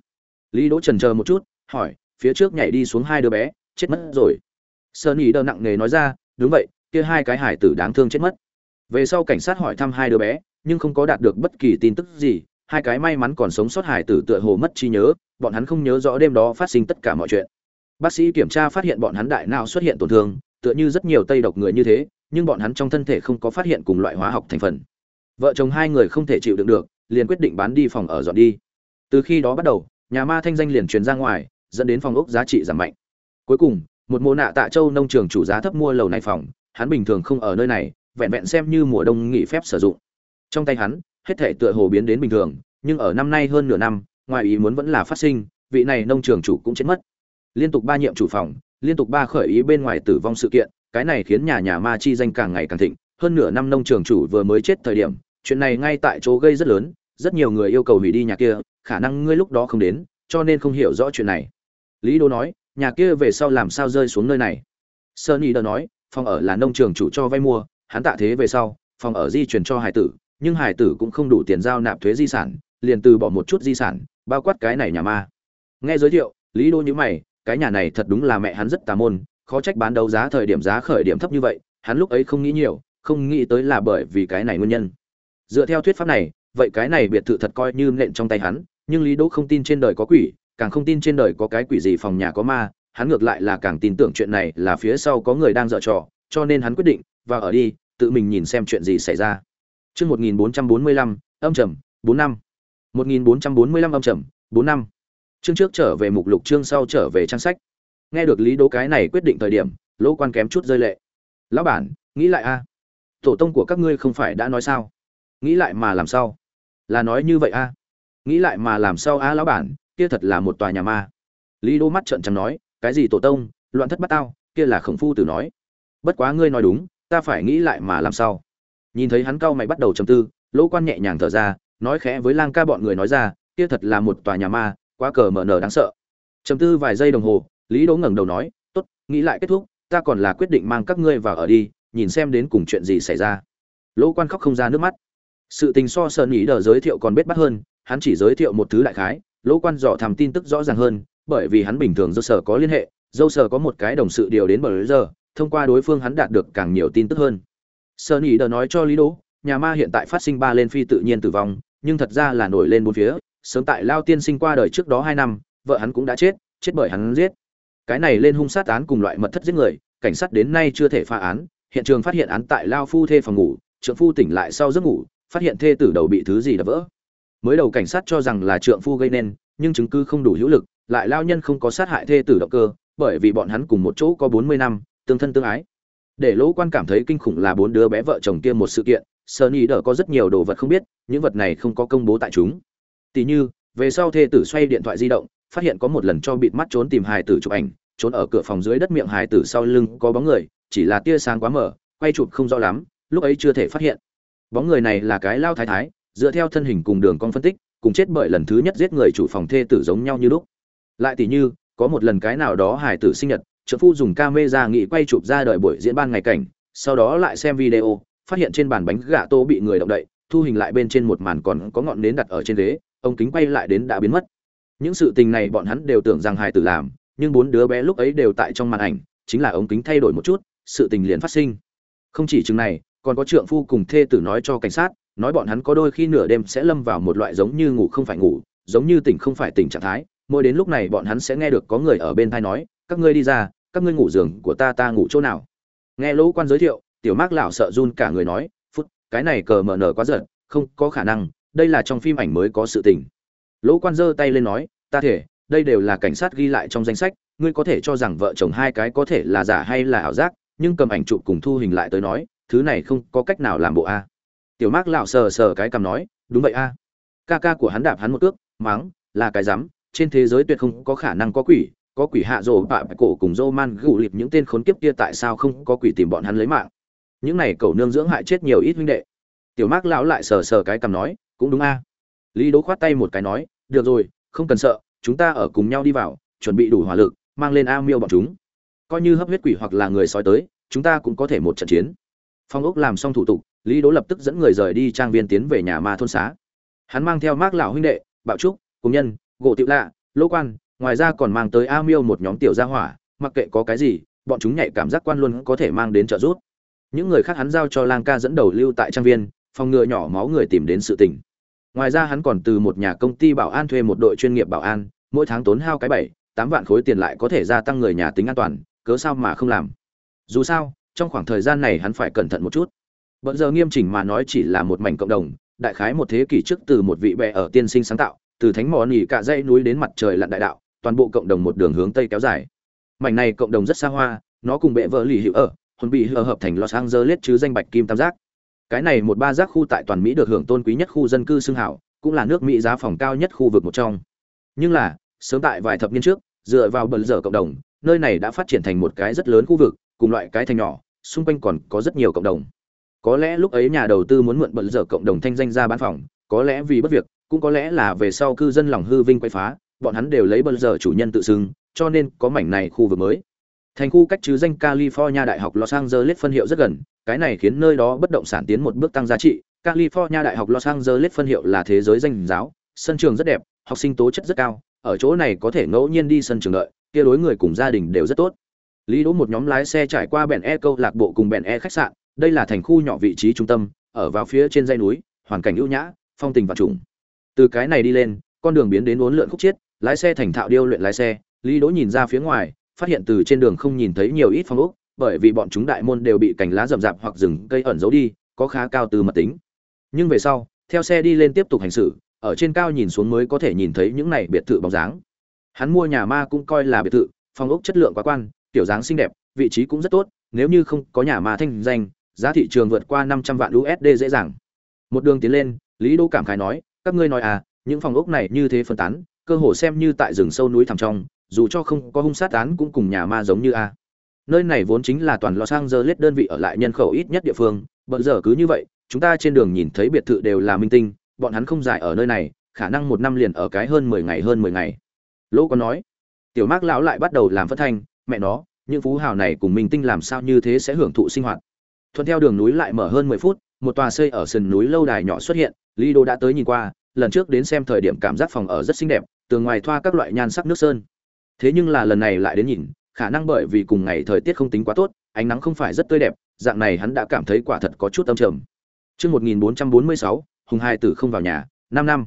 Lý đỗ trần chờ một chút, hỏi, phía trước nhảy đi xuống hai đứa bé, chết mất rồi. Sơn ý đờ nặng nề nói ra, đúng vậy, kia hai cái hải tử đáng thương chết mất. Về sau cảnh sát hỏi thăm hai đứa bé, nhưng không có đạt được bất kỳ tin tức gì, hai cái may mắn còn sống sót hải tử tựa hồ mất trí nhớ, bọn hắn không nhớ rõ đêm đó phát sinh tất cả mọi chuyện. Bác sĩ kiểm tra phát hiện bọn hắn đại não xuất hiện tổn thương, tựa như rất nhiều tây độc người như thế nhưng bọn hắn trong thân thể không có phát hiện cùng loại hóa học thành phần. Vợ chồng hai người không thể chịu đựng được, liền quyết định bán đi phòng ở dọn đi. Từ khi đó bắt đầu, nhà ma thanh danh liền truyền ra ngoài, dẫn đến phòng ốc giá trị giảm mạnh. Cuối cùng, một mùa nạ tạ châu nông trường chủ giá thấp mua lầu này phòng, hắn bình thường không ở nơi này, vẹn vẹn xem như mùa đông nghỉ phép sử dụng. Trong tay hắn, hết thể tựa hồ biến đến bình thường, nhưng ở năm nay hơn nửa năm, ngoài ý muốn vẫn là phát sinh, vị này nông trường chủ cũng chết mất. Liên tục ba nhiệm chủ phòng, liên tục ba khởi ý bên ngoài tử vong sự kiện cái này khiến nhà nhà ma chi danh càng ngày càng thịnh. Hơn nửa năm nông trường chủ vừa mới chết thời điểm, chuyện này ngay tại chỗ gây rất lớn, rất nhiều người yêu cầu hủy đi nhà kia, khả năng ngươi lúc đó không đến, cho nên không hiểu rõ chuyện này. Lý đô nói, nhà kia về sau làm sao rơi xuống nơi này? Sơn đờ nói, phòng ở là nông trường chủ cho vay mua, hắn tạ thế về sau, phòng ở di chuyển cho hải tử, nhưng hải tử cũng không đủ tiền giao nạp thuế di sản, liền từ bỏ một chút di sản, bao quát cái này nhà ma. Nghe giới thiệu, lý đô nhữ mày, cái nhà này thật đúng là mẹ hắn rất tà môn khó trách bán đấu giá thời điểm giá khởi điểm thấp như vậy hắn lúc ấy không nghĩ nhiều không nghĩ tới là bởi vì cái này nguyên nhân dựa theo thuyết pháp này vậy cái này biệt thự thật coi như nện trong tay hắn nhưng lý đỗ không tin trên đời có quỷ càng không tin trên đời có cái quỷ gì phòng nhà có ma hắn ngược lại là càng tin tưởng chuyện này là phía sau có người đang dở trò cho nên hắn quyết định và ở đi tự mình nhìn xem chuyện gì xảy ra Chương 1445, âm trầm, 4 năm. 1445 âm trầm, 4 năm. Chương trước trở về mục lục chương sau trở về trang sách. Nghe được Lý đố cái này quyết định thời điểm, Lỗ Quan kém chút rơi lệ. "Lão bản, nghĩ lại a. Tổ tông của các ngươi không phải đã nói sao? Nghĩ lại mà làm sao? Là nói như vậy a? Nghĩ lại mà làm sao a lão bản, kia thật là một tòa nhà ma." Lý đô mắt trợn trắng nói, "Cái gì tổ tông, loạn thất bát tao, kia là khổng phu tử nói. Bất quá ngươi nói đúng, ta phải nghĩ lại mà làm sao?" nhìn thấy hắn cao mày bắt đầu trầm tư lỗ quan nhẹ nhàng thở ra nói khẽ với lang ca bọn người nói ra kia thật là một tòa nhà ma quá cờ mở nở đáng sợ chầm tư vài giây đồng hồ lý đỗ ngẩng đầu nói, tốt, nghĩ lại kết thúc, ta còn là quyết định mang các ngươi vào ở đi, nhìn xem đến cùng chuyện gì xảy ra. Lỗ quan khóc không ra nước mắt. Sự tình so sơn nghĩ đờ giới thiệu còn bết bắt hơn, hắn chỉ giới thiệu một thứ đại khái, lỗ quan dò thầm tin tức rõ ràng hơn, bởi vì hắn bình thường dâu sở có liên hệ, dâu sở có một cái đồng sự điều đến bờ giờ, thông qua đối phương hắn đạt được càng nhiều tin tức hơn. Sơn ý đờ nói cho lý đỗ, nhà ma hiện tại phát sinh ba lên phi tự nhiên tử vong, nhưng thật ra là nổi lên bốn phía, sớm tại lao tiên sinh qua đời trước đó hai năm, vợ hắn cũng đã chết chết bởi hắn giết cái này lên hung sát án cùng loại mật thất giết người cảnh sát đến nay chưa thể phá án. Hiện trường phát hiện án tại lao phu thê phòng ngủ trượng phu tỉnh lại sau giấc ngủ phát hiện thê tử đầu bị thứ gì đập vỡ. Mới đầu cảnh sát cho rằng là trượng phu gây nên nhưng chứng cứ không đủ hữu lực lại lao nhân không có sát hại thê tử động cơ bởi vì bọn hắn cùng một chỗ có bốn mươi năm tương thân tương ái. Để lỗ quan cảm thấy kinh khủng là bốn đứa bé vợ chồng kia một sự kiện Sunny đỡ có rất nhiều đồ vật không biết, những vật này không có công bố tại chúng. Tỷ như, về sau thê tử xoay điện thoại di động, phát hiện có một lần cho bịt mắt trốn tìm hài tử chụp ảnh, trốn ở cửa phòng dưới đất miệng hài tử sau lưng có bóng người, chỉ là tia sáng quá mở, quay chụp không rõ lắm, lúc ấy chưa thể phát hiện. Bóng người này là cái lao thái thái, dựa theo thân hình cùng đường con phân tích, cùng chết bởi lần thứ nhất giết người chủ phòng thê tử giống nhau như lúc. Lại tỷ như, có một lần cái nào đó hài tử sinh nhật, trợ phu dùng camera nghị quay chụp ra đợi buổi diễn ban ngày cảnh, sau đó lại xem video, phát hiện trên bàn bánh gà tô bị người động đậy thu hình lại bên trên một màn còn có ngọn nến đặt ở trên ghế ông kính quay lại đến đã biến mất những sự tình này bọn hắn đều tưởng rằng hài tử làm nhưng bốn đứa bé lúc ấy đều tại trong màn ảnh, chính là ống kính thay đổi một chút, sự tình liền phát sinh. Không chỉ chừng này, còn có trượng phu cùng thê tử nói cho cảnh sát, nói bọn hắn có đôi khi nửa đêm sẽ lâm vào một loại giống như ngủ không phải ngủ, giống như tỉnh không phải tỉnh trạng thái, mỗi đến lúc này bọn hắn sẽ nghe được có người ở bên thai nói, các ngươi đi ra, các ngươi ngủ giường của ta ta ngủ chỗ nào? Nghe lỗ quan giới thiệu, tiểu mác lão sợ run cả người nói, phút, cái này cờ mờ nở quá giận không có khả năng, đây là trong phim ảnh mới có sự tình. Lỗ quan giơ tay lên nói, ta thể đây đều là cảnh sát ghi lại trong danh sách, ngươi có thể cho rằng vợ chồng hai cái có thể là giả hay là ảo giác, nhưng cầm ảnh chụp cùng thu hình lại tới nói, thứ này không có cách nào làm bộ a. Tiểu mác lão sờ sờ cái cầm nói, đúng vậy a. Ca ca của hắn đạp hắn một cước, mắng, là cái rắm, trên thế giới tuyệt không có khả năng có quỷ có quỷ hạ rồ bạ cổ cùng dô man gù lịp những tên khốn kiếp kia tại sao không có quỷ tìm bọn hắn lấy mạng. Những này cầu nương dưỡng hại chết nhiều ít huynh đệ. Tiểu mác lão lại sờ sờ cái cầm nói, cũng đúng a. Lý đố khoát tay một cái nói, được rồi, không cần sợ chúng ta ở cùng nhau đi vào, chuẩn bị đủ hỏa lực, mang lên a miêu bọn chúng. Coi như hấp huyết quỷ hoặc là người sói tới, chúng ta cũng có thể một trận chiến. Phong ốc làm xong thủ tục, lý đố lập tức dẫn người rời đi trang viên tiến về nhà ma thôn xá. Hắn mang theo mác lão huynh đệ, bạo trúc, cùng nhân, gỗ tiệu lạ lỗ quan, ngoài ra còn mang tới a miêu một nhóm tiểu gia hỏa, mặc kệ có cái gì, bọn chúng nhạy cảm giác quan luôn có thể mang đến trợ giúp. Những người khác hắn giao cho lang ca dẫn đầu lưu tại trang viên, phòng ngừa nhỏ máu người tìm đến sự tình ngoài ra hắn còn từ một nhà công ty bảo an thuê một đội chuyên nghiệp bảo an, mỗi tháng tốn hao cái bảy, tám vạn khối tiền lại có thể gia tăng người nhà tính an toàn, cớ sao mà không làm. Dù sao, trong khoảng thời gian này hắn phải cẩn thận một chút. Bận giờ nghiêm chỉnh mà nói chỉ là một mảnh cộng đồng, đại khái một thế kỷ trước từ một vị bè ở tiên sinh sáng tạo, từ thánh mỏ nỉ cả dãy núi đến mặt trời lặn đại đạo, toàn bộ cộng đồng một đường hướng tây kéo dài. Mảnh này cộng đồng rất xa hoa, nó cùng bệ vợ lì hữu ở, hồn bị hợp thành Los Angeles chứ danh bạch kim tam giác. Cái này một ba giác khu tại toàn Mỹ được hưởng tôn quý nhất khu dân cư xưng hảo, cũng là nước Mỹ giá phòng cao nhất khu vực một trong. Nhưng là, sớm tại vài thập niên trước, dựa vào bẩn dở cộng đồng, nơi này đã phát triển thành một cái rất lớn khu vực, cùng loại cái thành nhỏ, xung quanh còn có rất nhiều cộng đồng. Có lẽ lúc ấy nhà đầu tư muốn mượn bẩn dở cộng đồng thanh danh ra bán phòng, có lẽ vì bất việc, cũng có lẽ là về sau cư dân lòng hư vinh quay phá, bọn hắn đều lấy bẩn dở chủ nhân tự xưng, cho nên có mảnh này khu vực mới. Thành khu cách chứ danh California Đại học Los Angeles phân hiệu rất gần, cái này khiến nơi đó bất động sản tiến một bước tăng giá trị. California Đại học Los Angeles phân hiệu là thế giới danh giáo, sân trường rất đẹp, học sinh tố chất rất cao, ở chỗ này có thể ngẫu nhiên đi sân trường đợi, kia đối người cùng gia đình đều rất tốt. Lý Đỗ một nhóm lái xe trải qua bèn e câu lạc bộ cùng bèn e khách sạn, đây là thành khu nhỏ vị trí trung tâm, ở vào phía trên dãy núi, hoàn cảnh ưu nhã, phong tình và trùng. Từ cái này đi lên, con đường biến đến uốn lượn khúc chiết, lái xe thành thạo điêu luyện lái xe, Lý Đỗ nhìn ra phía ngoài, phát hiện từ trên đường không nhìn thấy nhiều ít phong ốc bởi vì bọn chúng đại môn đều bị cành lá rậm rạp hoặc rừng cây ẩn giấu đi, có khá cao từ mật tính. Nhưng về sau, theo xe đi lên tiếp tục hành xử, ở trên cao nhìn xuống mới có thể nhìn thấy những này biệt thự bóng dáng. Hắn mua nhà ma cũng coi là biệt thự phong ốc chất lượng quá quan tiểu dáng xinh đẹp, vị trí cũng rất tốt, nếu như không có nhà ma thanh danh, giá thị trường vượt qua năm trăm vạn usd dễ dàng. Một đường tiến lên, lý đỗ cảm khái nói, các ngươi nói à những phòng ốc này như thế phân tán, cơ hồ xem như tại rừng sâu núi thẳm trong, dù cho không có hung sát án cũng cùng nhà ma giống như a nơi này vốn chính là toàn Los Angeles đơn vị ở lại nhân khẩu ít nhất địa phương, bận giờ cứ như vậy, chúng ta trên đường nhìn thấy biệt thự đều là minh tinh, bọn hắn không giải ở nơi này, khả năng một năm liền ở cái hơn mười ngày hơn mười ngày. Lỗ có nói, tiểu mác lão lại bắt đầu làm phất thanh, mẹ nó, những phú hào này cùng minh tinh làm sao như thế sẽ hưởng thụ sinh hoạt? Thuận theo đường núi lại mở hơn mười phút, một tòa xây ở sườn núi lâu đài nhỏ xuất hiện, lý đô đã tới nhìn qua, lần trước đến xem thời điểm cảm giác phòng ở rất xinh đẹp, tường ngoài thoa các loại nhan sắc nước sơn. Thế nhưng là lần này lại đến nhìn khả năng bởi vì cùng ngày thời tiết không tính quá tốt ánh nắng không phải rất tươi đẹp dạng này hắn đã cảm thấy quả thật có chút âm trầm Chương 1446, Hùng Hải tử không vào nhà, 5 năm.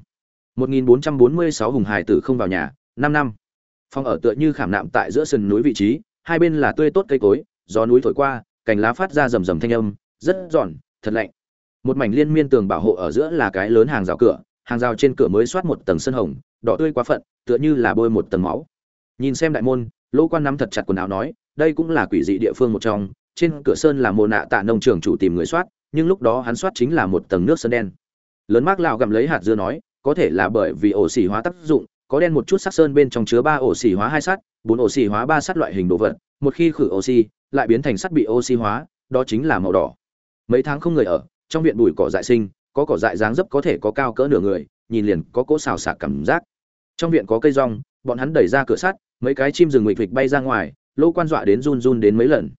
1446 Hùng Hải tử không vào nhà, 5 năm. Phòng ở tựa như khảm nạm tại giữa sườn núi vị trí, hai bên là tươi tốt cây cối, gió núi thổi qua, cành lá phát ra rầm rầm thanh âm, rất giòn, thật lạnh. Một mảnh liên miên tường bảo hộ ở giữa là cái lớn hàng rào cửa, hàng rào trên cửa mới soát một tầng sơn hồng, đỏ tươi quá phận, tựa như là bôi một tầng máu. Nhìn xem đại môn, Lỗ Quan nắm thật chặt quần áo nói, đây cũng là quỷ dị địa phương một trong, trên cửa sơn là mồ nạ tạ nông trường chủ tìm người soát, nhưng lúc đó hắn soát chính là một tầng nước sơn đen. Lớn mác lão gặm lấy hạt dưa nói có thể là bởi vì ổ xỉ hóa tác dụng có đen một chút sắc sơn bên trong chứa ba ổ xỉ hóa hai sắt bốn ổ xỉ hóa ba sắt loại hình đồ vật một khi khử oxy lại biến thành sắt bị oxy hóa đó chính là màu đỏ. Mấy tháng không người ở trong viện bụi cỏ dại sinh có cỏ dại dáng dấp có thể có cao cỡ nửa người nhìn liền có cỗ xào xạc cảm giác. Trong viện có cây rong bọn hắn đẩy ra cửa sắt mấy cái chim rừng nghịch vịt bay ra ngoài lỗ quan dọa đến run run đến mấy lần.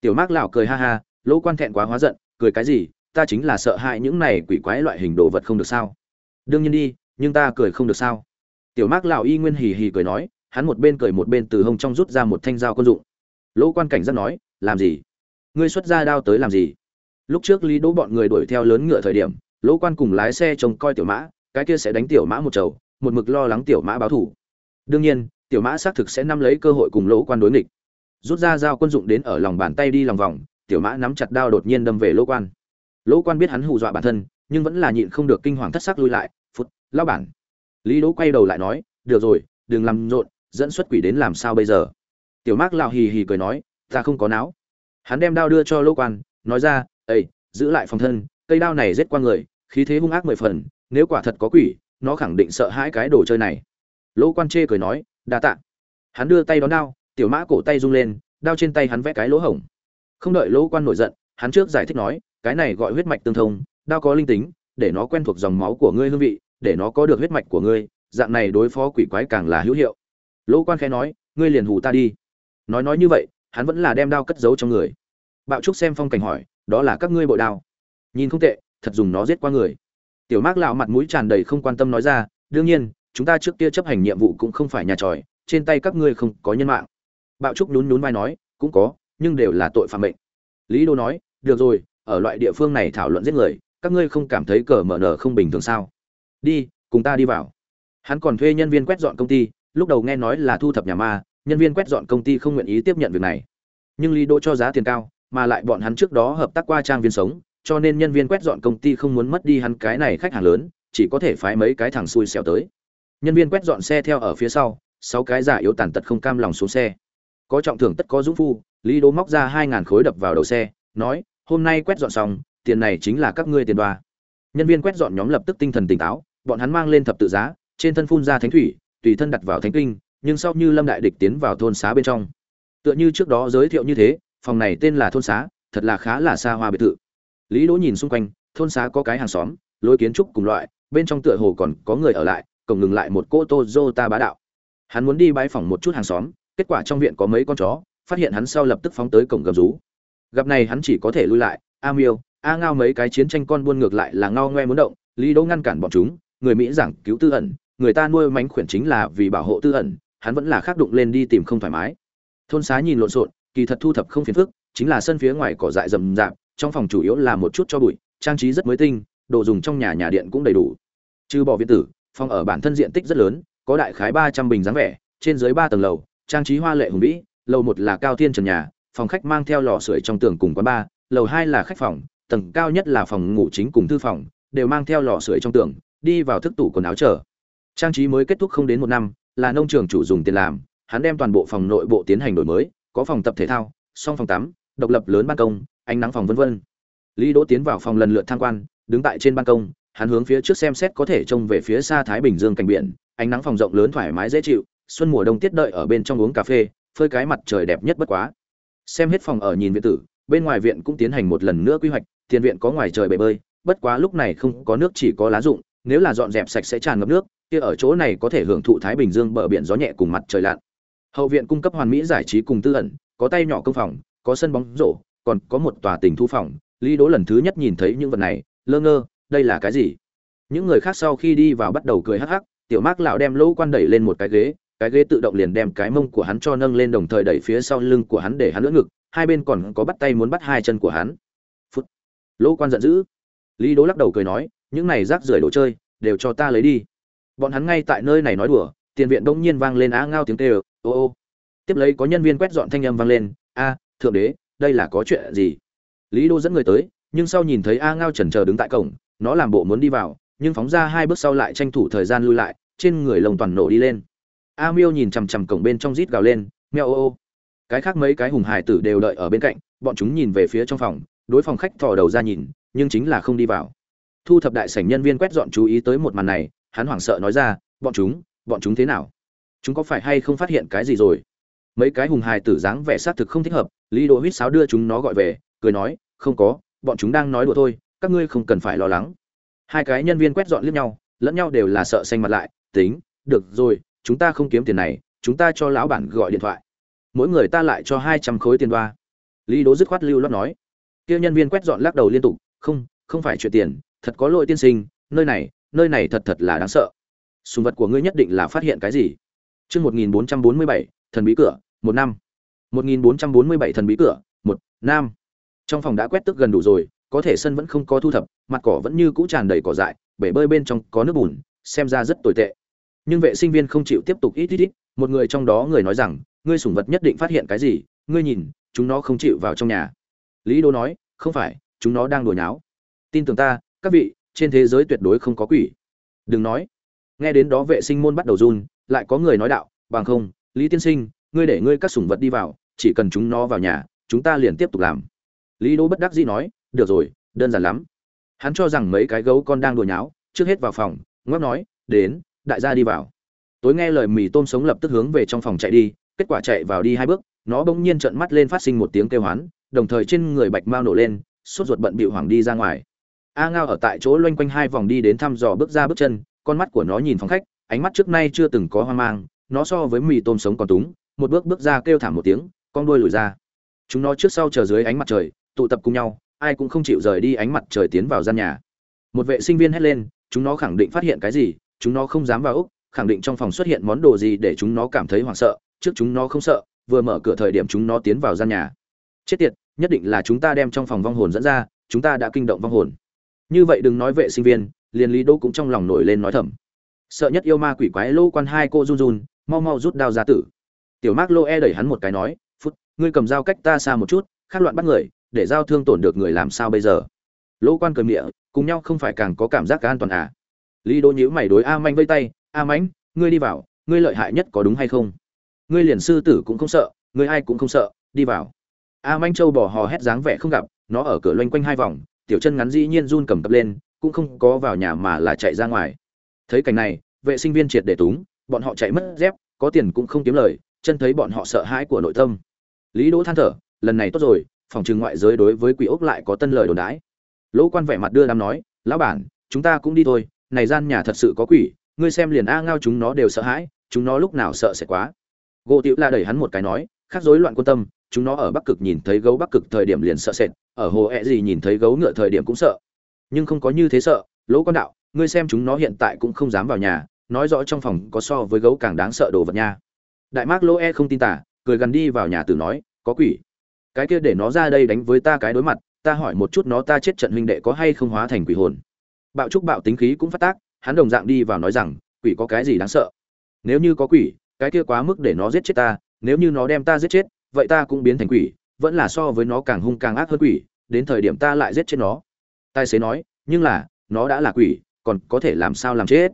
Tiểu mác lão cười ha ha lỗ quan thẹn quá hóa giận cười cái gì ta chính là sợ hãi những này quỷ quái loại hình đồ vật không được sao. Đương nhiên đi nhưng ta cười không được sao. Tiểu mác lão y nguyên hì hì cười nói hắn một bên cười một bên từ hông trong rút ra một thanh dao quân dụng. Lỗ quan cảnh giác nói làm gì? Ngươi xuất ra đao tới làm gì? Lúc trước lý đỗ bọn người đuổi theo lớn ngựa thời điểm lỗ quan cùng lái xe trông coi tiểu mã cái kia sẽ đánh tiểu mã một chầu, một mực lo lắng tiểu mã báo thủ đương nhiên tiểu mã xác thực sẽ nắm lấy cơ hội cùng lỗ quan đối nghịch. Rút ra dao quân dụng đến ở lòng bàn tay đi lòng vòng, tiểu mã nắm chặt đao đột nhiên đâm về lỗ quan. Lỗ quan biết hắn hù dọa bản thân, nhưng vẫn là nhịn không được kinh hoàng thất sắc lui lại phút lao bản. Lý đỗ quay đầu lại nói, được rồi, đừng làm rộn, dẫn xuất quỷ đến làm sao bây giờ? Tiểu mác lạo hì hì cười nói, ta không có não. Hắn đem đao đưa cho lỗ quan, nói ra ây giữ lại phòng thân, cây đao này giết qua người, khí thế hung ác mười phần, nếu quả thật có quỷ, nó khẳng định sợ hãi cái đồ chơi này. Lỗ quan chê cười nói đa tạ. Hắn đưa tay đón đao, tiểu mã cổ tay rung lên, đao trên tay hắn vẽ cái lỗ hổng. Không đợi lỗ quan nổi giận, hắn trước giải thích nói, cái này gọi huyết mạch tương thông, đao có linh tính, để nó quen thuộc dòng máu của ngươi hương vị, để nó có được huyết mạch của ngươi, dạng này đối phó quỷ quái càng là hữu hiệu. Lỗ quan khẽ nói, ngươi liền hù ta đi. Nói nói như vậy, hắn vẫn là đem đao cất giấu trong người. Bạo trúc xem phong cảnh hỏi, đó là các ngươi bội đao. Nhìn không tệ, thật dùng nó giết qua người. Tiểu mác lão mặt mũi tràn đầy không quan tâm nói ra, đương nhiên chúng ta trước kia chấp hành nhiệm vụ cũng không phải nhà tròi, trên tay các ngươi không có nhân mạng. Bạo trúc nhún nhún vai nói, cũng có, nhưng đều là tội phạm mệnh. Lý đô nói, được rồi, ở loại địa phương này thảo luận giết người, các ngươi không cảm thấy cờ mở nở không bình thường sao? Đi, cùng ta đi vào. Hắn còn thuê nhân viên quét dọn công ty, lúc đầu nghe nói là thu thập nhà ma, nhân viên quét dọn công ty không nguyện ý tiếp nhận việc này. Nhưng lý đô cho giá tiền cao, mà lại bọn hắn trước đó hợp tác qua trang viên sống, cho nên nhân viên quét dọn công ty không muốn mất đi hắn cái này khách hàng lớn, chỉ có thể phái mấy cái thằng xui xẻo tới nhân viên quét dọn xe theo ở phía sau, sáu cái giả yếu tàn tật không cam lòng xuống xe. Có trọng thưởng tất có dũng phu, lý đố móc ra hai ngàn khối đập vào đầu xe, nói, hôm nay quét dọn xong, tiền này chính là các ngươi tiền đoa. Nhân viên quét dọn nhóm lập tức tinh thần tỉnh táo, bọn hắn mang lên thập tự giá, trên thân phun ra thánh thủy, tùy thân đặt vào thánh kinh, nhưng sau như lâm đại địch tiến vào thôn xá bên trong. Tựa như trước đó giới thiệu như thế, phòng này tên là thôn xá, thật là khá là xa hoa biệt thự. Lý đỗ nhìn xung quanh, thôn xá có cái hàng xóm, lối kiến trúc cùng loại, bên trong tựa hồ còn có người ở lại cổng ngừng lại một cô tô bá đạo. Hắn muốn đi bãi phòng một chút hàng xóm, kết quả trong viện có mấy con chó, phát hiện hắn sau lập tức phóng tới cổng gầm rú. Gặp này hắn chỉ có thể lui lại, a miêu, a ngao mấy cái chiến tranh con buôn ngược lại là ngao ngoe muốn động, lý đỗ ngăn cản bọn chúng, người mỹ giảng cứu tư ẩn, người ta nuôi mánh khuyển chính là vì bảo hộ tư ẩn, hắn vẫn là khác đụng lên đi tìm không thoải mái. Thôn xá nhìn lộn xộn, kỳ thật thu thập không phiền phức, chính là sân phía ngoài cỏ dại rậm rạp, trong phòng chủ yếu là một chút cho bụi, trang trí rất mới tinh, đồ dùng trong nhà nhà điện cũng đầy đủ. Trừ bỏ viện tử phòng ở bản thân diện tích rất lớn, có đại khái ba trăm bình dáng vẻ, trên dưới ba tầng lầu, trang trí hoa lệ hùng vĩ, lầu một là cao thiên trần nhà, phòng khách mang theo lò sưởi trong tường cùng quán ba lầu hai là khách phòng, tầng cao nhất là phòng ngủ chính cùng thư phòng, đều mang theo lò sưởi trong tường, đi vào thức tủ quần áo chờ. Trang trí mới kết thúc không đến một năm, là nông trường chủ dùng tiền làm, hắn đem toàn bộ phòng nội bộ tiến hành đổi mới, có phòng tập thể thao, song phòng tắm, độc lập lớn ban công, ánh nắng phòng vân vân. Lý đỗ tiến vào phòng lần lượt tham quan, đứng tại trên ban công hắn hướng phía trước xem xét có thể trông về phía xa thái bình dương cảnh biển, ánh nắng phòng rộng lớn thoải mái dễ chịu, xuân mùa đông tiết đợi ở bên trong uống cà phê, phơi cái mặt trời đẹp nhất bất quá. Xem hết phòng ở nhìn viện tử, bên ngoài viện cũng tiến hành một lần nữa quy hoạch, tiền viện có ngoài trời bể bơi, bất quá lúc này không có nước chỉ có lá rụng, nếu là dọn dẹp sạch sẽ tràn ngập nước, kia ở chỗ này có thể hưởng thụ thái bình dương bờ biển gió nhẹ cùng mặt trời lặn. Hậu viện cung cấp hoàn mỹ giải trí cùng tư ẩn, có tay nhỏ công phòng, có sân bóng rổ, còn có một tòa tình thu phòng, lý đỗ lần thứ nhất nhìn thấy những vật này, lơ ngơ đây là cái gì? Những người khác sau khi đi vào bắt đầu cười hắc hắc, tiểu mác lão đem lỗ quan đẩy lên một cái ghế cái ghế tự động liền đem cái mông của hắn cho nâng lên đồng thời đẩy phía sau lưng của hắn để hắn lưỡng ngực, hai bên còn có bắt tay muốn bắt hai chân của hắn. Phút. Lỗ quan giận dữ. Lý đỗ lắc đầu cười nói, những này rác rưởi đồ chơi, đều cho ta lấy đi. Bọn hắn ngay tại nơi này nói đùa, tiền viện đông nhiên vang lên á ngao tiếng kêu, ô ô. Tiếp lấy có nhân viên quét dọn thanh âm vang lên, a, thượng đế, đây là có chuyện gì? Lý đô dẫn người tới, nhưng sau nhìn thấy a ngao chần chờ đứng tại cổng nó làm bộ muốn đi vào, nhưng phóng ra hai bước sau lại tranh thủ thời gian lui lại, trên người lồng toàn nổ đi lên. A miêu nhìn chằm chằm cổng bên trong rít gào lên meo ô ô. Cái khác mấy cái hùng hải tử đều đợi ở bên cạnh, bọn chúng nhìn về phía trong phòng, đối phòng khách thò đầu ra nhìn, nhưng chính là không đi vào. Thu thập đại sảnh nhân viên quét dọn chú ý tới một màn này, hắn hoảng sợ nói ra, bọn chúng bọn chúng thế nào? Chúng có phải hay không phát hiện cái gì rồi? Mấy cái hùng hài tử dáng vẻ xác thực không thích hợp, lý đỗ huýt sáo đưa chúng nó gọi về, cười nói, không có, bọn chúng đang nói đùa thôi các ngươi không cần phải lo lắng. Hai cái nhân viên quét dọn liếc nhau lẫn nhau đều là sợ xanh mặt lại tính được rồi chúng ta không kiếm tiền này chúng ta cho lão bản gọi điện thoại. Mỗi người ta lại cho hai trăm khối tiền đoa. Lý đố dứt khoát lưu lót nói. Kia nhân viên quét dọn lắc đầu liên tục không không phải chuyện tiền thật có lỗi tiên sinh nơi này nơi này thật thật là đáng sợ. Sùng vật của ngươi nhất định là phát hiện cái gì? Chương 1447, thần bí cửa, một năm. 1447 thần bí cửa, một năm. Trong phòng đã quét tức gần đủ rồi, có thể sân vẫn không có thu thập, mặt cỏ vẫn như cũ tràn đầy cỏ dại, bể bơi bên trong có nước bùn, xem ra rất tồi tệ. Nhưng vệ sinh viên không chịu tiếp tục ít ít ít, một người trong đó người nói rằng, ngươi sủng vật nhất định phát hiện cái gì, ngươi nhìn, chúng nó không chịu vào trong nhà. Lý Đô nói, không phải, chúng nó đang đùa nháo. Tin tưởng ta, các vị, trên thế giới tuyệt đối không có quỷ. Đừng nói. Nghe đến đó vệ sinh môn bắt đầu run, lại có người nói đạo bằng không lý tiên sinh ngươi để ngươi các sủng vật đi vào chỉ cần chúng nó vào nhà chúng ta liền tiếp tục làm lý Đô bất đắc dĩ nói được rồi, đơn giản lắm. Hắn cho rằng mấy cái gấu con đang đùa nháo, trước hết vào phòng ngóc nói, đến, đại gia đi vào. Tối nghe lời mì tôm sống lập tức hướng về trong phòng chạy đi, kết quả chạy vào đi hai bước, nó bỗng nhiên trợn mắt lên phát sinh một tiếng kêu hoán, đồng thời trên người bạch mao nổ lên, sốt ruột bận bịu hoàng đi ra ngoài. A ngao ở tại chỗ loanh quanh hai vòng đi đến thăm dò bước ra bước chân, con mắt của nó nhìn phòng khách, ánh mắt trước nay chưa từng có hoang mang, nó so với mì tôm sống còn túng, một bước bước ra kêu thảm một tiếng, con đuôi lùi ra. Chúng nó trước sau chờ dưới ánh mặt trời, tụ tập cùng nhau ai cũng không chịu rời đi ánh mặt trời tiến vào gian nhà. Một vệ sinh viên hét lên, chúng nó khẳng định phát hiện cái gì, chúng nó không dám vào úc, khẳng định trong phòng xuất hiện món đồ gì để chúng nó cảm thấy hoảng sợ, trước chúng nó không sợ, vừa mở cửa thời điểm chúng nó tiến vào gian nhà. Chết tiệt, nhất định là chúng ta đem trong phòng vong hồn dẫn ra, chúng ta đã kinh động vong hồn. Như vậy đừng nói vệ sinh viên, liền lý đỗ cũng trong lòng nổi lên nói thầm. Sợ nhất yêu ma quỷ quái lô quan hai cô run run, mau mau rút đao ra tử. Tiểu mark lô e đẩy hắn một cái nói, phút, ngươi cầm dao cách ta xa một chút, khác loạn bắt người để giao thương tổn được người làm sao bây giờ? Lỗ quan cười miệng cùng nhau không phải càng có cảm giác cả an toàn à? Lý đỗ nhíu mày đối a manh vây tay, a mãnh ngươi đi vào, ngươi lợi hại nhất có đúng hay không? Ngươi liền sư tử cũng không sợ, ngươi ai cũng không sợ, đi vào. A manh châu bỏ hò hét dáng vẻ không gặp, nó ở cửa loanh quanh hai vòng, tiểu chân ngắn dĩ nhiên run cầm cập lên, cũng không có vào nhà mà là chạy ra ngoài. Thấy cảnh này, vệ sinh viên triệt để túng, bọn họ chạy mất dép, có tiền cũng không kiếm lời, chân thấy bọn họ sợ hãi của nội tâm. Lý đỗ than thở, lần này tốt rồi phòng trừng ngoại giới đối với quỷ ốc lại có tân lời đồn đãi. Lỗ quan vẻ mặt đưa đám nói, lão bản, chúng ta cũng đi thôi, này gian nhà thật sự có quỷ, ngươi xem liền a ngao chúng nó đều sợ hãi, chúng nó lúc nào sợ sẽ quá. Gỗ tiểu la đẩy hắn một cái nói, khác rối loạn quan tâm, chúng nó ở bắc cực nhìn thấy gấu bắc cực thời điểm liền sợ sệt, ở hồ e ẹ gì nhìn thấy gấu ngựa thời điểm cũng sợ. Nhưng không có như thế sợ, lỗ quan đạo, ngươi xem chúng nó hiện tại cũng không dám vào nhà, nói rõ trong phòng có so với gấu càng đáng sợ đồ vật nha. Đại mác lỗ e không tin tả, cười gần đi vào nhà tử nói, có quỷ cái kia để nó ra đây đánh với ta cái đối mặt, ta hỏi một chút nó ta chết trận huynh đệ có hay không hóa thành quỷ hồn. Bạo trúc bạo tính khí cũng phát tác, hắn đồng dạng đi vào nói rằng, quỷ có cái gì đáng sợ? Nếu như có quỷ, cái kia quá mức để nó giết chết ta, nếu như nó đem ta giết chết, vậy ta cũng biến thành quỷ, vẫn là so với nó càng hung càng ác hơn quỷ, đến thời điểm ta lại giết chết nó. Tài xế nói, nhưng là, nó đã là quỷ, còn có thể làm sao làm chết?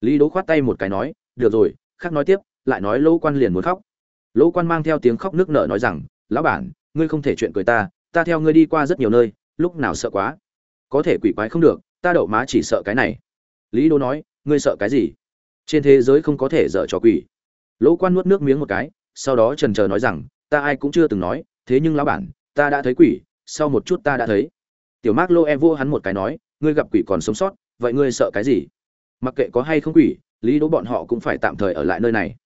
Lý đỗ khoát tay một cái nói, được rồi, khác nói tiếp, lại nói lỗ quan liền muốn khóc. Lỗ quan mang theo tiếng khóc nước nở nói rằng, lão bản ngươi không thể chuyện cười ta ta theo ngươi đi qua rất nhiều nơi, lúc nào sợ quá. Có thể quỷ quái không được, ta đậu má chỉ sợ cái này. Lý đỗ nói, ngươi sợ cái gì? Trên thế giới không có thể dở trò quỷ. Lỗ quan nuốt nước miếng một cái, sau đó trần chờ nói rằng, ta ai cũng chưa từng nói, thế nhưng lão bản, ta đã thấy quỷ, sau một chút ta đã thấy. Tiểu mark lô e Vô hắn một cái nói, ngươi gặp quỷ còn sống sót, vậy ngươi sợ cái gì? Mặc kệ có hay không quỷ, lý đỗ bọn họ cũng phải tạm thời ở lại nơi này.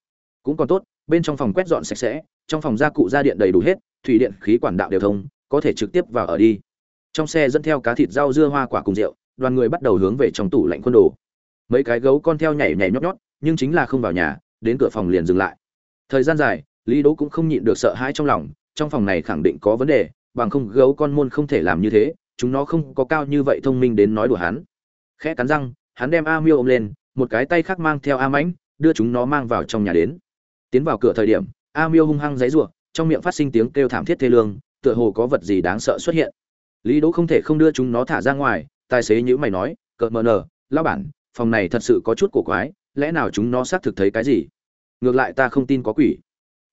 Cũng còn tốt, bên trong phòng quét dọn sạch sẽ, trong phòng gia cụ gia điện đầy đủ hết thủy điện khí quản đạo đều thông có thể trực tiếp vào ở đi. Trong xe dẫn theo cá thịt rau dưa hoa quả cùng rượu đoàn người bắt đầu hướng về trong tủ lạnh quân đồ. Mấy cái gấu con theo nhảy nhảy nhót nhót nhưng chính là không vào nhà đến cửa phòng liền dừng lại. Thời gian dài lý đỗ cũng không nhịn được sợ hãi trong lòng trong phòng này khẳng định có vấn đề bằng không gấu con môn không thể làm như thế chúng nó không có cao như vậy thông minh đến nói đùa hắn. Khẽ cắn răng hắn đem a miêu ôm lên một cái tay khác mang theo a mãnh đưa chúng nó mang vào trong nhà đến. Tiến vào cửa thời điểm a miêu hung hăng giãy giụa, trong miệng phát sinh tiếng kêu thảm thiết thê lương, tựa hồ có vật gì đáng sợ xuất hiện. Lý đỗ không thể không đưa chúng nó thả ra ngoài, tài xế nhữ mày nói cợt mờ nờ lao bản, phòng này thật sự có chút cổ quái, lẽ nào chúng nó xác thực thấy cái gì? Ngược lại ta không tin có quỷ.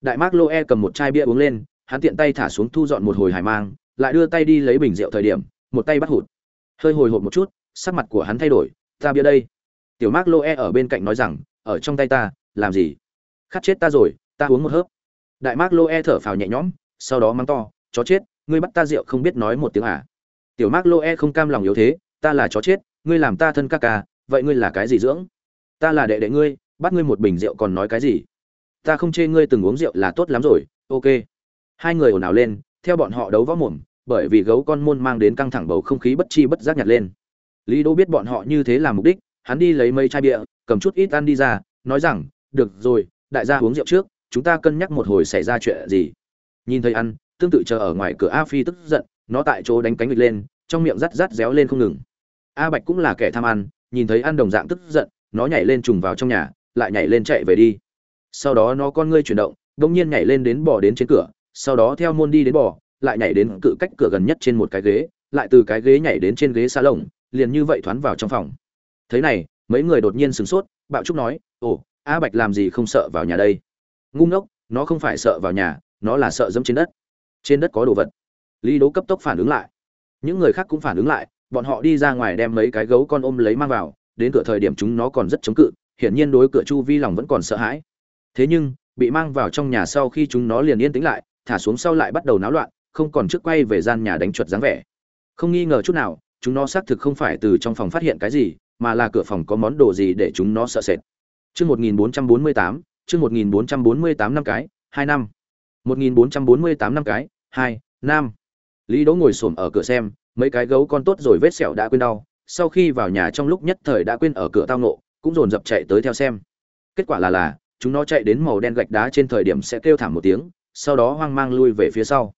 Đại mark loe cầm một chai bia uống lên, hắn tiện tay thả xuống thu dọn một hồi hải mang, lại đưa tay đi lấy bình rượu thời điểm, một tay bắt hụt. Hơi hồi hộp một chút, sắc mặt của hắn thay đổi, ta bia đây. Tiểu mark loe ở bên cạnh nói rằng, ở trong tay ta, làm gì? Khát chết ta rồi, ta uống một hớp đại mark loe thở phào nhẹ nhõm, sau đó mắng to, chó chết, ngươi bắt ta rượu không biết nói một tiếng à? Tiểu mark loe không cam lòng yếu thế, ta là chó chết, ngươi làm ta thân ca ca, vậy ngươi là cái gì dưỡng? Ta là đệ đệ ngươi, bắt ngươi một bình rượu còn nói cái gì? Ta không chê ngươi từng uống rượu là tốt lắm rồi, ok. Hai người ồn ào lên, theo bọn họ đấu võ mồm, bởi vì gấu con môn mang đến căng thẳng bầu không khí bất chi bất giác nhặt lên. Lý đỗ biết bọn họ như thế là mục đích, hắn đi lấy mấy chai bia, cầm chút ít ăn đi ra, nói rằng, được rồi, đại gia uống rượu trước chúng ta cân nhắc một hồi xảy ra chuyện gì. Nhìn thấy ăn, tương tự chờ ở ngoài cửa a phi tức giận, nó tại chỗ đánh cánh vịt lên, trong miệng rắt rắt réo lên không ngừng. A bạch cũng là kẻ tham ăn, nhìn thấy ăn đồng dạng tức giận, nó nhảy lên trùng vào trong nhà, lại nhảy lên chạy về đi. Sau đó nó con ngươi chuyển động đông nhiên nhảy lên đến bò đến trên cửa, sau đó theo môn đi đến bò, lại nhảy đến cự cách cửa gần nhất trên một cái ghế, lại từ cái ghế nhảy đến trên ghế xa lồng, liền như vậy thoán vào trong phòng. Thế này, mấy người đột nhiên sửng sốt, bạo trúc nói, ồ, a bạch làm gì không sợ vào nhà đây? ngu ngốc nó không phải sợ vào nhà nó là sợ dẫm trên đất. Trên đất có đồ vật. Lý đố cấp tốc phản ứng lại. Những người khác cũng phản ứng lại bọn họ đi ra ngoài đem mấy cái gấu con ôm lấy mang vào đến cửa thời điểm chúng nó còn rất chống cự hiển nhiên đối cửa chu vi lòng vẫn còn sợ hãi. Thế nhưng bị mang vào trong nhà sau khi chúng nó liền yên tĩnh lại thả xuống sau lại bắt đầu náo loạn không còn trước quay về gian nhà đánh chuột dáng vẻ. Không nghi ngờ chút nào chúng nó xác thực không phải từ trong phòng phát hiện cái gì mà là cửa phòng có món đồ gì để chúng nó sợ sệt. Trước 1448, chương một nghìn bốn trăm bốn mươi tám năm cái, hai năm. một nghìn bốn trăm bốn mươi tám năm cái, hai năm. Lý đỗ ngồi xổm ở cửa xem, mấy cái gấu con tốt rồi vết sẹo đã quên đau, sau khi vào nhà trong lúc nhất thời đã quên ở cửa tao nộ cũng dồn dập chạy tới theo xem. Kết quả là là, chúng nó chạy đến màu đen gạch đá trên thời điểm sẽ kêu thảm một tiếng, sau đó hoang mang lui về phía sau.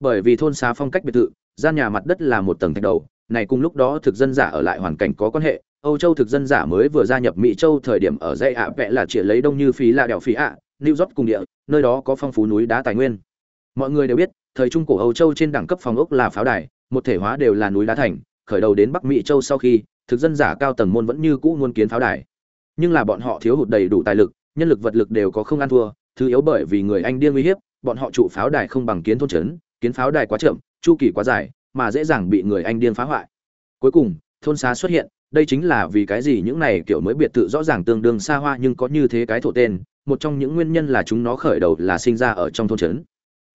Bởi vì thôn xá phong cách biệt thự, gian nhà mặt đất là một tầng thạch đầu, này cùng lúc đó thực dân giả ở lại hoàn cảnh có quan hệ âu châu thực dân giả mới vừa gia nhập mỹ châu thời điểm ở dãy ạ vẽ là chỉ lấy đông như phí là đèo phí ạ, new york cùng địa, nơi đó có phong phú núi đá tài nguyên. Mọi người đều biết, thời trung cổ âu châu trên đẳng cấp phòng ốc là pháo đài, một thể hóa đều là núi đá thành, khởi đầu đến bắc mỹ châu sau khi, thực dân giả cao tầng môn vẫn như cũ muốn kiến pháo đài. Nhưng là bọn họ thiếu hụt đầy đủ tài lực, nhân lực vật lực đều có không ăn thua, thứ yếu bởi vì người anh điên uy hiếp, bọn họ trụ pháo đài không bằng kiến thôn trấn, kiến pháo đài quá chậm, chu kỳ quá dài, mà dễ dàng bị người anh điên phá hoại. Cuối cùng, thôn xá xuất hiện đây chính là vì cái gì những này kiểu mới biệt thự rõ ràng tương đương xa hoa nhưng có như thế cái thổ tên, một trong những nguyên nhân là chúng nó khởi đầu là sinh ra ở trong thôn trấn.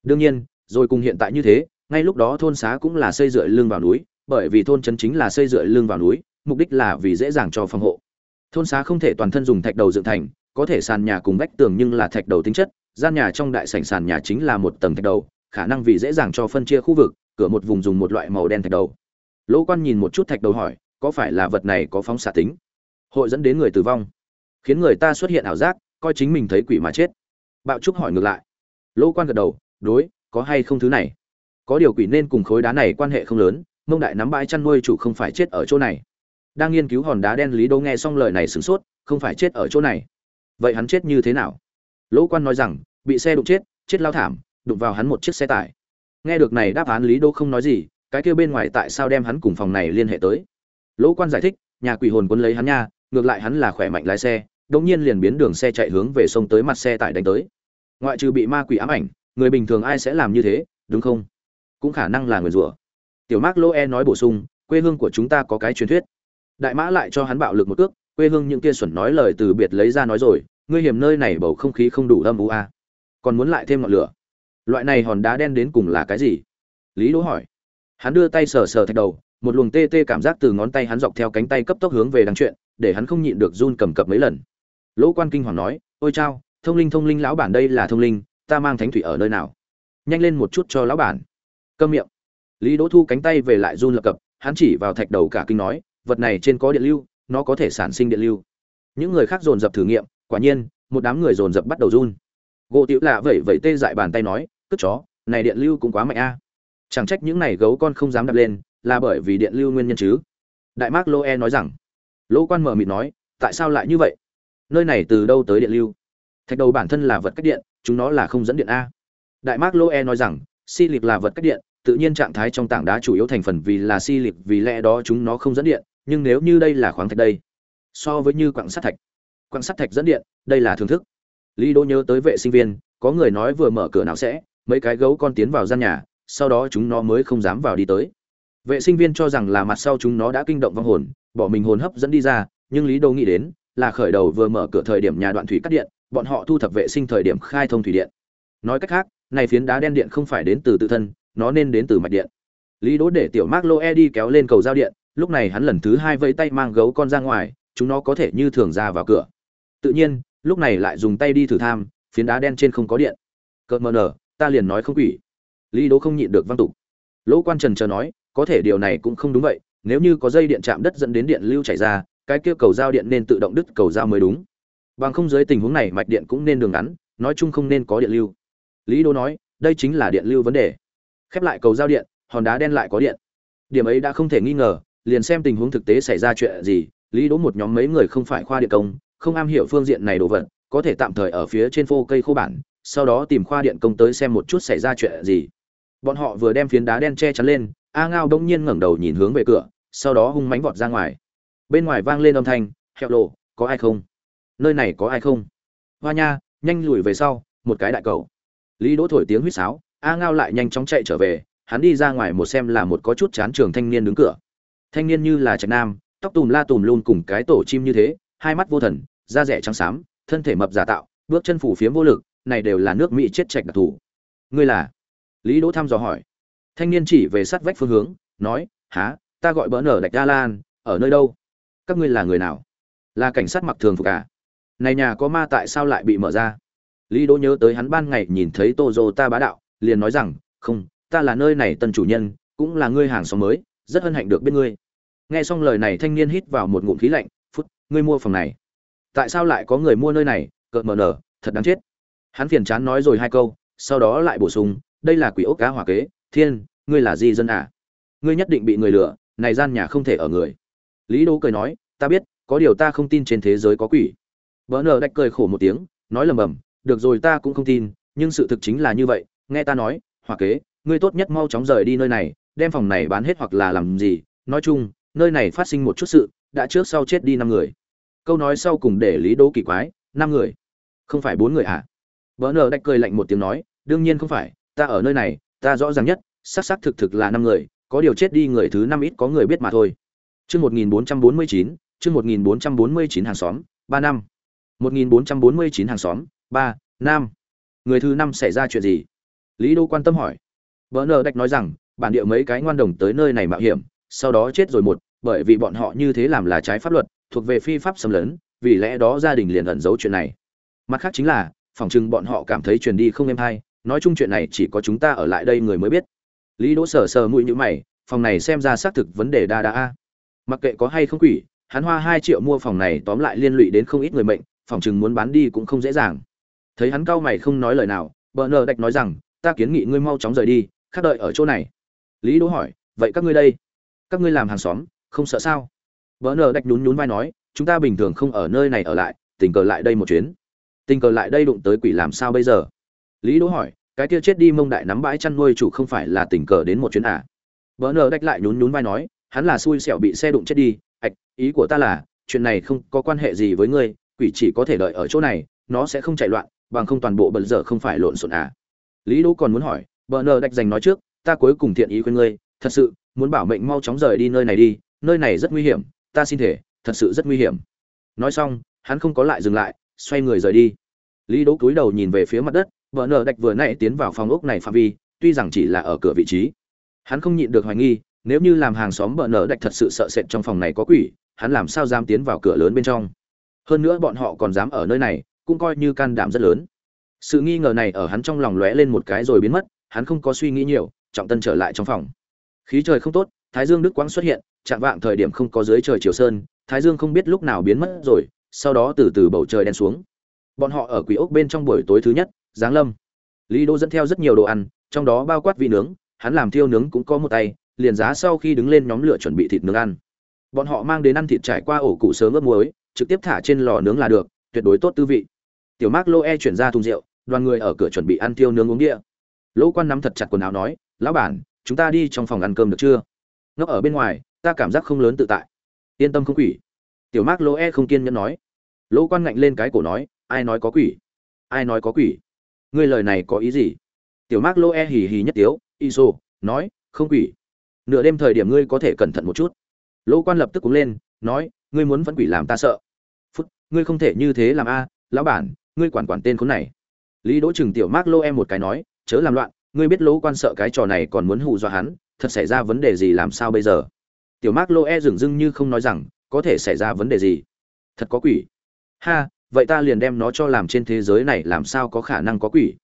Đương nhiên, rồi cùng hiện tại như thế, ngay lúc đó thôn xá cũng là xây dựa lưng vào núi, bởi vì thôn trấn chính là xây dựa lưng vào núi, mục đích là vì dễ dàng cho phòng hộ. Thôn xá không thể toàn thân dùng thạch đầu dựng thành, có thể sàn nhà cùng vách tường nhưng là thạch đầu tính chất, gian nhà trong đại sảnh sàn nhà chính là một tầng thạch đầu, khả năng vì dễ dàng cho phân chia khu vực, cửa một vùng dùng một loại màu đen thạch đầu. Lỗ quan nhìn một chút thạch đầu hỏi có phải là vật này có phóng xạ tính? Hội dẫn đến người tử vong. Khiến người ta xuất hiện ảo giác, coi chính mình thấy quỷ mà chết. Bạo trúc hỏi ngược lại. Lỗ quan gật đầu, đối, có hay không thứ này? Có điều quỷ nên cùng khối đá này quan hệ không lớn, mông đại nắm bãi chăn nuôi chủ không phải chết ở chỗ này. Đang nghiên cứu hòn đá đen lý đô nghe xong lời này sửng sốt, không phải chết ở chỗ này. Vậy hắn chết như thế nào? Lỗ quan nói rằng, bị xe đụng chết chết lao thảm, đụng vào hắn một chiếc xe tải. Nghe được này đáp án lý đô không nói gì, cái kia bên ngoài tại sao đem hắn cùng phòng này liên hệ tới? Lỗ quan giải thích, nhà quỷ hồn quân lấy hắn nha, ngược lại hắn là khỏe mạnh lái xe đống nhiên liền biến đường xe chạy hướng về sông tới mặt xe tải đánh tới. Ngoại trừ bị ma quỷ ám ảnh, người bình thường ai sẽ làm như thế, đúng không? Cũng khả năng là người rủa. Tiểu mark lô e nói bổ sung, quê hương của chúng ta có cái truyền thuyết. Đại mã lại cho hắn bạo lực một cước, quê hương những kia xuẩn nói lời từ biệt lấy ra nói rồi, ngươi hiểm nơi này bầu không khí không đủ âm u a. Còn muốn lại thêm ngọn lửa. Loại này hòn đá đen đến cùng là cái gì? Lý đỗ hỏi. Hắn đưa tay sờ sờ thạch đầu một luồng tê tê cảm giác từ ngón tay hắn dọc theo cánh tay cấp tốc hướng về đằng chuyện, để hắn không nhịn được run cầm cập mấy lần. Lỗ quan kinh hoàng nói, ôi chao, thông linh thông linh lão bản đây là thông linh, ta mang thánh thủy ở nơi nào? Nhanh lên một chút cho lão bản. Câm miệng. Lý đỗ thu cánh tay về lại run lập cập, hắn chỉ vào thạch đầu cả kinh nói, vật này trên có điện lưu, nó có thể sản sinh điện lưu. Những người khác dồn dập thử nghiệm, quả nhiên, một đám người dồn dập bắt đầu run. Gỗ tiểu lạ vẩy vẩy tê dại bàn tay nói, cất chó, này điện lưu cũng quá mạnh a. Chẳng trách những này gấu con không dám đập lên là bởi vì điện lưu nguyên nhân chứ? Đại mác lô e nói rằng lỗ quan mở mịt nói, tại sao lại như vậy? Nơi này từ đâu tới điện lưu? Thạch đầu bản thân là vật cách điện, chúng nó là không dẫn điện a. Đại mác lô e nói rằng, si lịch là vật cách điện, tự nhiên trạng thái trong tảng đá chủ yếu thành phần vì là si lịch vì lẽ đó chúng nó không dẫn điện, nhưng nếu như đây là khoáng thạch đây, so với như quặng sắt thạch, quặng sắt thạch dẫn điện, đây là thưởng thức. Lý đỗ nhớ tới vệ sinh viên, có người nói vừa mở cửa nào sẽ, mấy cái gấu con tiến vào gian nhà, sau đó chúng nó mới không dám vào đi tới vệ sinh viên cho rằng là mặt sau chúng nó đã kinh động vong hồn, bỏ mình hồn hấp dẫn đi ra, nhưng lý đô nghĩ đến, là khởi đầu vừa mở cửa thời điểm nhà đoạn thủy cắt điện, bọn họ thu thập vệ sinh thời điểm khai thông thủy điện. Nói cách khác, này phiến đá đen điện không phải đến từ tự thân, nó nên đến từ mạch điện. Lý đỗ để tiểu mark loe đi kéo lên cầu giao điện, lúc này hắn lần thứ hai vẫy tay mang gấu con ra ngoài, chúng nó có thể như thường ra vào cửa. Tự nhiên, lúc này lại dùng tay đi thử tham, phiến đá đen trên không có điện. Cợt mờ nở, ta liền nói không quỷ. Lý đỗ không nhịn được văn tục. Lỗ quan trần chờ nói có thể điều này cũng không đúng vậy, nếu như có dây điện chạm đất dẫn đến điện lưu chảy ra, cái kia cầu giao điện nên tự động đứt cầu giao mới đúng. Bằng không dưới tình huống này mạch điện cũng nên đường ngắn, nói chung không nên có điện lưu. Lý đỗ nói, đây chính là điện lưu vấn đề. Khép lại cầu giao điện, hòn đá đen lại có điện. Điểm ấy đã không thể nghi ngờ, liền xem tình huống thực tế xảy ra chuyện gì, lý đỗ một nhóm mấy người không phải khoa điện công, không am hiểu phương diện này đồ vật, có thể tạm thời ở phía trên phô cây khô bản, sau đó tìm khoa điện công tới xem một chút xảy ra chuyện gì bọn họ vừa đem phiến đá đen che chắn lên, a ngao đông nhiên ngẩng đầu nhìn hướng về cửa, sau đó hung mánh vọt ra ngoài. Bên ngoài vang lên âm thanh, hẹo lộ, có ai không? Nơi này có ai không? Hoa nha, nhanh lùi về sau, một cái đại cầu. Lý đỗ thổi tiếng huýt sáo, a ngao lại nhanh chóng chạy trở về, hắn đi ra ngoài một xem là một có chút chán trường thanh niên đứng cửa. Thanh niên như là trạch nam, tóc tùm la tùm luôn cùng cái tổ chim như thế, hai mắt vô thần, da rẻ trắng xám, thân thể mập giả tạo, bước chân phủ phiếm vô lực, này đều là nước mỹ chết trạch đặc thù. Ngươi là lý đỗ thăm dò hỏi. Thanh niên chỉ về sát vách phương hướng, nói há ta gọi bỡ nở đạch đa lan, ở nơi đâu? Các ngươi là người nào? Là cảnh sát mặc thường phục à? Này nhà có ma tại sao lại bị mở ra? Lý đỗ nhớ tới hắn ban ngày nhìn thấy tô dô ta bá đạo, liền nói rằng, không, ta là nơi này tân chủ nhân, cũng là ngươi hàng xóm mới, rất hân hạnh được biết ngươi. Nghe xong lời này, thanh niên hít vào một ngụm khí lạnh, phút, ngươi mua phòng này. Tại sao lại có người mua nơi này? Cợt mờ nở, thật đáng chết. Hắn phiền chán nói rồi hai câu, sau đó lại bổ sung đây là quỷ ốc cá hỏa kế, thiên, ngươi là di dân à? Ngươi nhất định bị người lừa, này gian nhà không thể ở người. Lý đỗ cười nói, ta biết, có điều ta không tin trên thế giới có quỷ. Vợ nở đạch cười khổ một tiếng, nói lầm bầm, được rồi ta cũng không tin, nhưng sự thực chính là như vậy, nghe ta nói, hỏa kế, ngươi tốt nhất mau chóng rời đi nơi này, đem phòng này bán hết hoặc là làm gì. Nói chung, nơi này phát sinh một chút sự, đã trước sau chết đi năm người. Câu nói sau cùng để lý đỗ kỳ quái, năm người. Không phải bốn người à? Vợ nở đạch cười lạnh một tiếng nói, đương nhiên không phải ta ở nơi này, ta rõ ràng nhất, xác xác thực thực là năm người, có điều chết đi người thứ năm ít có người biết mà thôi. Chương một nghìn bốn trăm bốn mươi chín, chương một nghìn bốn trăm bốn mươi chín hàng xóm, ba năm. Một nghìn bốn trăm bốn mươi chín hàng xóm, ba năm. Người thứ năm xảy ra chuyện gì? Lý đô quan tâm hỏi. Vợ nờ đạch nói rằng, bản địa mấy cái ngoan đồng tới nơi này mạo hiểm, sau đó chết rồi một, bởi vì bọn họ như thế làm là trái pháp luật, thuộc về phi pháp xâm lấn, vì lẽ đó gia đình liền ẩn giấu chuyện này. Mặt khác chính là, phỏng chừng bọn họ cảm thấy truyền đi không êm hay nói chung chuyện này chỉ có chúng ta ở lại đây người mới biết. Lý đỗ sờ sờ mũi như mày, phòng này xem ra xác thực vấn đề đa đa a. Mặc kệ có hay không quỷ, hắn hoa hai triệu mua phòng này tóm lại liên lụy đến không ít người mệnh, phòng chừng muốn bán đi cũng không dễ dàng. Thấy hắn cau mày không nói lời nào, bờ nờ đạch nói rằng, ta kiến nghị ngươi mau chóng rời đi, khác đợi ở chỗ này. Lý đỗ hỏi, vậy các ngươi đây? Các ngươi làm hàng xóm, không sợ sao? Bờ nờ đạch nhún nhún vai nói, chúng ta bình thường không ở nơi này ở lại, tình cờ lại đây một chuyến. Tình cờ lại đây đụng tới quỷ làm sao bây giờ? Lý đỗ hỏi, cái kia chết đi mông đại nắm bãi chăn nuôi chủ không phải là tình cờ đến một chuyến à? Vợ nờ đạch lại nhún nhún vai nói, hắn là xui xẻo bị xe đụng chết đi, ạch, ý của ta là, chuyện này không có quan hệ gì với ngươi, quỷ chỉ có thể đợi ở chỗ này, nó sẽ không chạy loạn, bằng không toàn bộ bận giờ không phải lộn xộn à? Lý đỗ còn muốn hỏi vợ nờ đạch dành nói trước, ta cuối cùng thiện ý khuyên ngươi, thật sự, muốn bảo mệnh mau chóng rời đi nơi này đi, nơi này rất nguy hiểm, ta xin thể, thật sự rất nguy hiểm. Nói xong, hắn không có lại dừng lại, xoay người rời đi. Lý đỗ cúi đầu nhìn về phía mặt đất vợ nở đạch vừa nãy tiến vào phòng ốc này phạm vi, tuy rằng chỉ là ở cửa vị trí. Hắn không nhịn được hoài nghi, nếu như làm hàng xóm bợ nở đạch thật sự sợ sệt trong phòng này có quỷ, hắn làm sao dám tiến vào cửa lớn bên trong? Hơn nữa bọn họ còn dám ở nơi này, cũng coi như can đảm rất lớn. Sự nghi ngờ này ở hắn trong lòng lóe lên một cái rồi biến mất, hắn không có suy nghĩ nhiều, trọng tân trở lại trong phòng. Khí trời không tốt, thái dương đức quang xuất hiện, chạm vạng thời điểm không có dưới trời chiều sơn, thái dương không biết lúc nào biến mất rồi, sau đó từ từ bầu trời đen xuống. Bọn họ ở quỷ ốc bên trong buổi tối thứ nhất giáng lâm. Lý đô dẫn theo rất nhiều đồ ăn, trong đó bao quát vị nướng, hắn làm thiêu nướng cũng có một tay, liền giá sau khi đứng lên nhóm lửa chuẩn bị thịt nướng ăn. Bọn họ mang đến ăn thịt trải qua ổ cụ sớm ướp muối, trực tiếp thả trên lò nướng là được, tuyệt đối tốt tư vị. Tiểu mark lô e chuyển ra thùng rượu, đoàn người ở cửa chuẩn bị ăn thiêu nướng uống địa lỗ quan nắm thật chặt quần áo nói, lão bản, chúng ta đi trong phòng ăn cơm được chưa? Ngốc ở bên ngoài, ta cảm giác không lớn tự tại. Yên tâm không quỷ. Tiểu mark lô e không kiên nhẫn nói. Lỗ quan ngạnh lên cái cổ nói, ai nói có quỷ? Ai nói có quỷ? Ngươi lời này có ý gì? Tiểu mác lô e hì hì nhất tiếu, iso, nói, không quỷ. Nửa đêm thời điểm ngươi có thể cẩn thận một chút. Lỗ quan lập tức cúng lên, nói, ngươi muốn vẫn quỷ làm ta sợ. Phút, ngươi không thể như thế làm a, lão bản, ngươi quản quản tên khốn này. Lý đỗ trừng tiểu mác lô e một cái nói, chớ làm loạn, ngươi biết lỗ quan sợ cái trò này còn muốn hù dọa hắn, thật xảy ra vấn đề gì làm sao bây giờ? Tiểu mác lô e dừng dưng như không nói rằng, có thể xảy ra vấn đề gì? Thật có quỷ. Ha vậy ta liền đem nó cho làm trên thế giới này làm sao có khả năng có quỷ?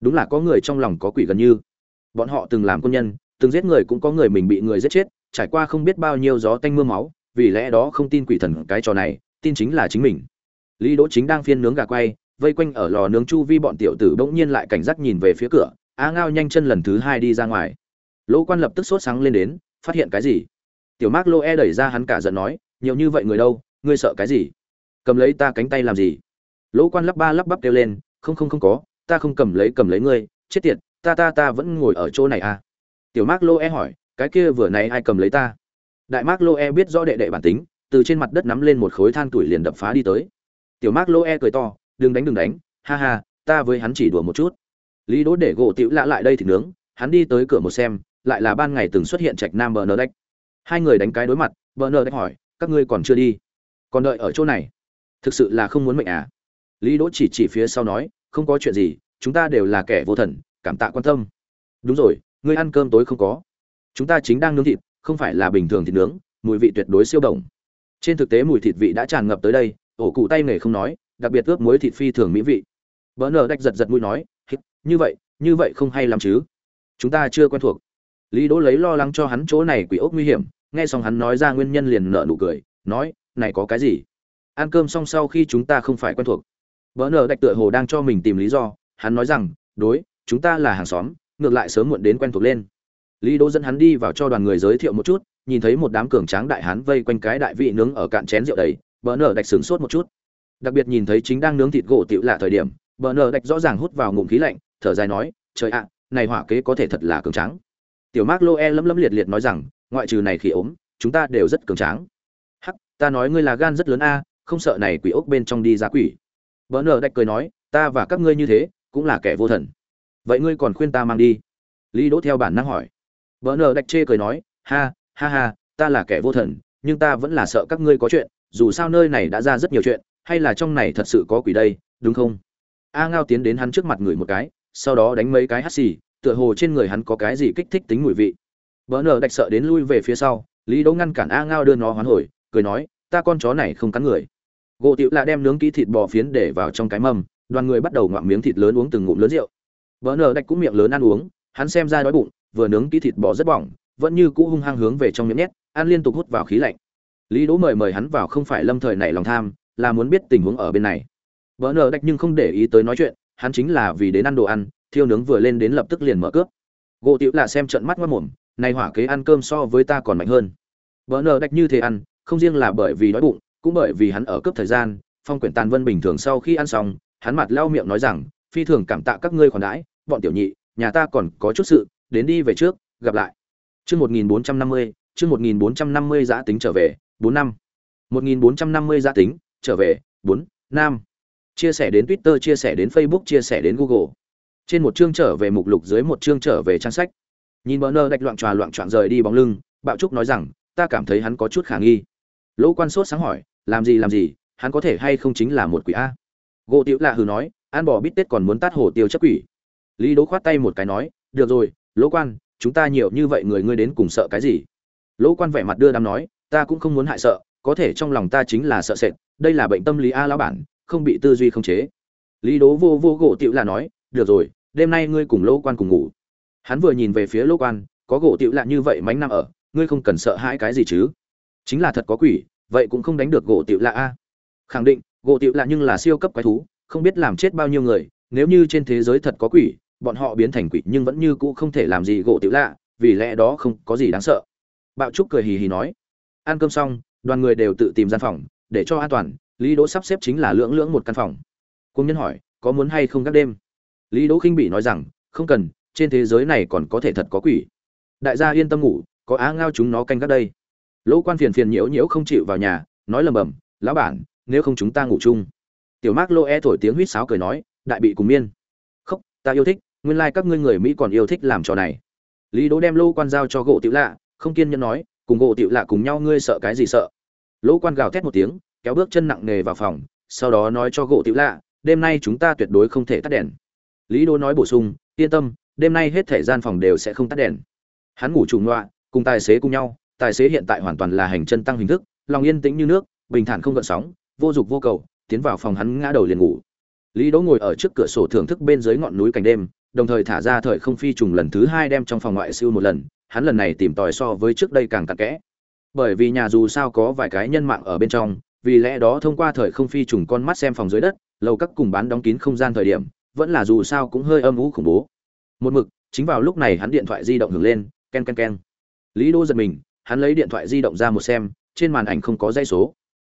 Đúng là có người trong lòng có quỷ gần như. Bọn họ từng làm quân nhân, từng giết người cũng có người mình bị người giết chết, trải qua không biết bao nhiêu gió tanh mưa máu, vì lẽ đó không tin quỷ thần cái trò này, tin chính là chính mình. Lý đỗ chính đang phiên nướng gà quay, vây quanh ở lò nướng chu vi bọn tiểu tử bỗng nhiên lại cảnh giác nhìn về phía cửa a ngao nhanh chân lần thứ hai đi ra ngoài. Lỗ quan lập tức sốt sáng lên đến, phát hiện cái gì? Tiểu mác lô e đẩy ra hắn cả giận nói, nhiều như vậy người đâu, ngươi sợ cái gì? Cầm lấy ta cánh tay làm gì? Lỗ quan lắp ba lắp bắp kêu lên, không không không có, ta không cầm lấy cầm lấy ngươi, chết tiệt, ta ta ta vẫn ngồi ở chỗ này à? Tiểu mark lô e hỏi, cái kia vừa nãy ai cầm lấy ta? Đại mark lô e biết rõ đệ đệ bản tính, từ trên mặt đất nắm lên một khối than tuổi liền đập phá đi tới. Tiểu mark lô e cười to, đừng đánh đừng đánh, ha ha, ta với hắn chỉ đùa một chút. Lý đỗ để gỗ tiểu lạ lại đây thì nướng, hắn đi tới cửa một xem, lại là ban ngày từng xuất hiện trạch nam bờ nơ đách. Hai người đánh cái đối mặt, bờ nơ đách hỏi, các ngươi còn chưa đi? Còn đợi ở chỗ này? Thực sự là không muốn mệnh à? Lý đỗ chỉ chỉ phía sau nói, không có chuyện gì, chúng ta đều là kẻ vô thần, cảm tạ quan tâm. Đúng rồi, ngươi ăn cơm tối không có. Chúng ta chính đang nướng thịt, không phải là bình thường thịt nướng, mùi vị tuyệt đối siêu đồng trên thực tế mùi thịt vị đã tràn ngập tới đây, ổ cụ tay nghề không nói, đặc biệt ướp muối thịt phi thường mỹ vị. Bỡ nở đạch giật giật mũi nói như vậy như vậy không hay lắm chứ. Chúng ta chưa quen thuộc. Lý đỗ lấy lo lắng cho hắn chỗ này quỷ ốc nguy hiểm, nghe xong hắn nói ra nguyên nhân liền nở nụ cười, nói, này có cái gì? Ăn cơm xong sau khi chúng ta không phải quen thuộc. Bỡ nợ đạch tựa hồ đang cho mình tìm lý do, hắn nói rằng, đối, chúng ta là hàng xóm, ngược lại sớm muộn đến quen thuộc lên. Lý đỗ dẫn hắn đi vào cho đoàn người giới thiệu một chút, nhìn thấy một đám cường tráng đại hán vây quanh cái đại vị nướng ở cạn chén rượu đầy, bỡ nở đạch sướng sốt một chút. Đặc biệt nhìn thấy chính đang nướng thịt gỗ tiểu lạ thời điểm, bỡ nở đạch rõ ràng hút vào ngụm khí lạnh, thở dài nói, trời ạ, này hỏa kế có thể thật là cường tráng. Tiểu mác lô e lấm lấm liệt liệt nói rằng, ngoại trừ này khi ốm, chúng ta đều rất cường tráng. Hắc, ta nói ngươi là gan rất lớn a không sợ này quỷ ốc bên trong đi ra quỷ. Bỡ nở đạch cười nói, ta và các ngươi như thế, cũng là kẻ vô thần. Vậy ngươi còn khuyên ta mang đi? Lý đỗ theo bản năng hỏi. Bỡ nở đạch chê cười nói, ha ha ha, ta là kẻ vô thần, nhưng ta vẫn là sợ các ngươi có chuyện, dù sao nơi này đã ra rất nhiều chuyện, hay là trong này thật sự có quỷ đây, đúng không? A ngao tiến đến hắn trước mặt người một cái, sau đó đánh mấy cái hắt xì, tựa hồ trên người hắn có cái gì kích thích tính mùi vị. Bỡ nở đạch sợ đến lui về phía sau, lý đỗ ngăn cản a ngao đưa nó hoán hồi, cười nói, ta con chó này không cắn người gỗ tiểu là đem nướng kỹ thịt bò phiến để vào trong cái mâm, đoàn người bắt đầu ngoạm miếng thịt lớn uống từng ngụm lớn rượu. Vỡ nở đạch cũng miệng lớn ăn uống, hắn xem ra đói bụng, vừa nướng kỹ thịt bò rất bỏng, vẫn như cũ hung hăng hướng về trong miệng nhét, ăn liên tục hút vào khí lạnh. Lý đỗ mời mời hắn vào không phải lâm thời nảy lòng tham, là muốn biết tình huống ở bên này. Vỡ nở đạch nhưng không để ý tới nói chuyện, hắn chính là vì đến ăn đồ ăn, thiêu nướng vừa lên đến lập tức liền mở cướp. Gỗ tiểu là xem trận mắt mất mồm, này hỏa kế ăn cơm so với ta còn mạnh hơn. Vỡ nở đạch như thế ăn, không riêng là bởi vì đói bụng cũng bởi vì hắn ở cướp thời gian, phong quyển tàn vân bình thường sau khi ăn xong, hắn mặt lau miệng nói rằng, phi thường cảm tạ các ngươi khoản đãi, bọn tiểu nhị, nhà ta còn có chút sự, đến đi về trước, gặp lại. Chương một nghìn bốn trăm năm mươi, chương 1450 giá tính trở về, bốn năm. 1450 giá tính trở về, bốn năm. Chia sẻ đến twitter, chia sẻ đến facebook, chia sẻ đến google. Trên một chương trở về mục lục, dưới một chương trở về trang sách. Nhìn bờ nơ đạch loạn tròa loạn trọn rời đi bóng lưng, bạo trúc nói rằng, ta cảm thấy hắn có chút khả nghi. Lỗ quan sốt sáng hỏi làm gì làm gì, hắn có thể hay không chính là một quỷ a. Gỗ tiểu lạ hừ nói an bỏ bít tết còn muốn tát hổ tiêu chấp quỷ. Lý đố khoát tay một cái nói, được rồi, lỗ quan, chúng ta nhiều như vậy người ngươi đến cùng sợ cái gì? Lỗ quan vẻ mặt đưa đám nói, ta cũng không muốn hại sợ, có thể trong lòng ta chính là sợ sệt, đây là bệnh tâm lý a lão bản, không bị tư duy không chế. Lý đố vô vô gỗ tiểu Lạ nói, được rồi, đêm nay ngươi cùng lỗ quan cùng ngủ. Hắn vừa nhìn về phía lỗ quan, có gỗ tiểu lạ như vậy mánh năm ở, ngươi không cần sợ hãi cái gì chứ? Chính là thật có quỷ vậy cũng không đánh được gỗ tiểu lạ a. Khẳng định, gỗ tiểu lạ nhưng là siêu cấp quái thú, không biết làm chết bao nhiêu người, nếu như trên thế giới thật có quỷ, bọn họ biến thành quỷ nhưng vẫn như cũ không thể làm gì gỗ tiểu lạ, vì lẽ đó không có gì đáng sợ. Bạo trúc cười hì hì nói, ăn cơm xong, đoàn người đều tự tìm gian phòng, để cho an toàn, lý đỗ sắp xếp chính là lưỡng lưỡng một căn phòng. Công nhân hỏi, có muốn hay không gác đêm? Lý đỗ khinh bị nói rằng, không cần, trên thế giới này còn có thể thật có quỷ. Đại gia yên tâm ngủ, có á ngao chúng nó canh gác đây lỗ quan phiền phiền nhiễu nhiễu không chịu vào nhà, nói lầm bầm, lão bản, nếu không chúng ta ngủ chung. Tiểu mác lô e thổi tiếng huýt sáo cười nói, đại bị cùng miên. Khóc, ta yêu thích, nguyên lai các ngươi người mỹ còn yêu thích làm trò này. Lý đỗ đem lô quan giao cho gỗ tiểu lạ, không kiên nhẫn nói, cùng gỗ tiểu lạ cùng nhau ngươi sợ cái gì sợ? Lỗ quan gào thét một tiếng, kéo bước chân nặng nề vào phòng, sau đó nói cho gỗ tiểu lạ, đêm nay chúng ta tuyệt đối không thể tắt đèn. Lý đỗ nói bổ sung, yên tâm, đêm nay hết thể gian phòng đều sẽ không tắt đèn. Hắn ngủ trùng loạ cùng tài xế cùng nhau tài xế hiện tại hoàn toàn là hành chân tăng hình thức, lòng yên tĩnh như nước, bình thản không gợn sóng, vô dục vô cầu, tiến vào phòng hắn ngã đầu liền ngủ. Lý đỗ ngồi ở trước cửa sổ thưởng thức bên dưới ngọn núi cảnh đêm, đồng thời thả ra thời không phi trùng lần thứ hai đem trong phòng ngoại siêu một lần, hắn lần này tìm tòi so với trước đây càng tặc kẽ. Bởi vì nhà dù sao có vài cái nhân mạng ở bên trong, vì lẽ đó thông qua thời không phi trùng con mắt xem phòng dưới đất, lầu các cùng bán đóng kín không gian thời điểm, vẫn là dù sao cũng hơi âm u khủng bố. Một mực, chính vào lúc này hắn điện thoại di động hưởng lên, ken ken ken. Lý đô giật mình hắn lấy điện thoại di động ra một xem, trên màn ảnh không có dây số.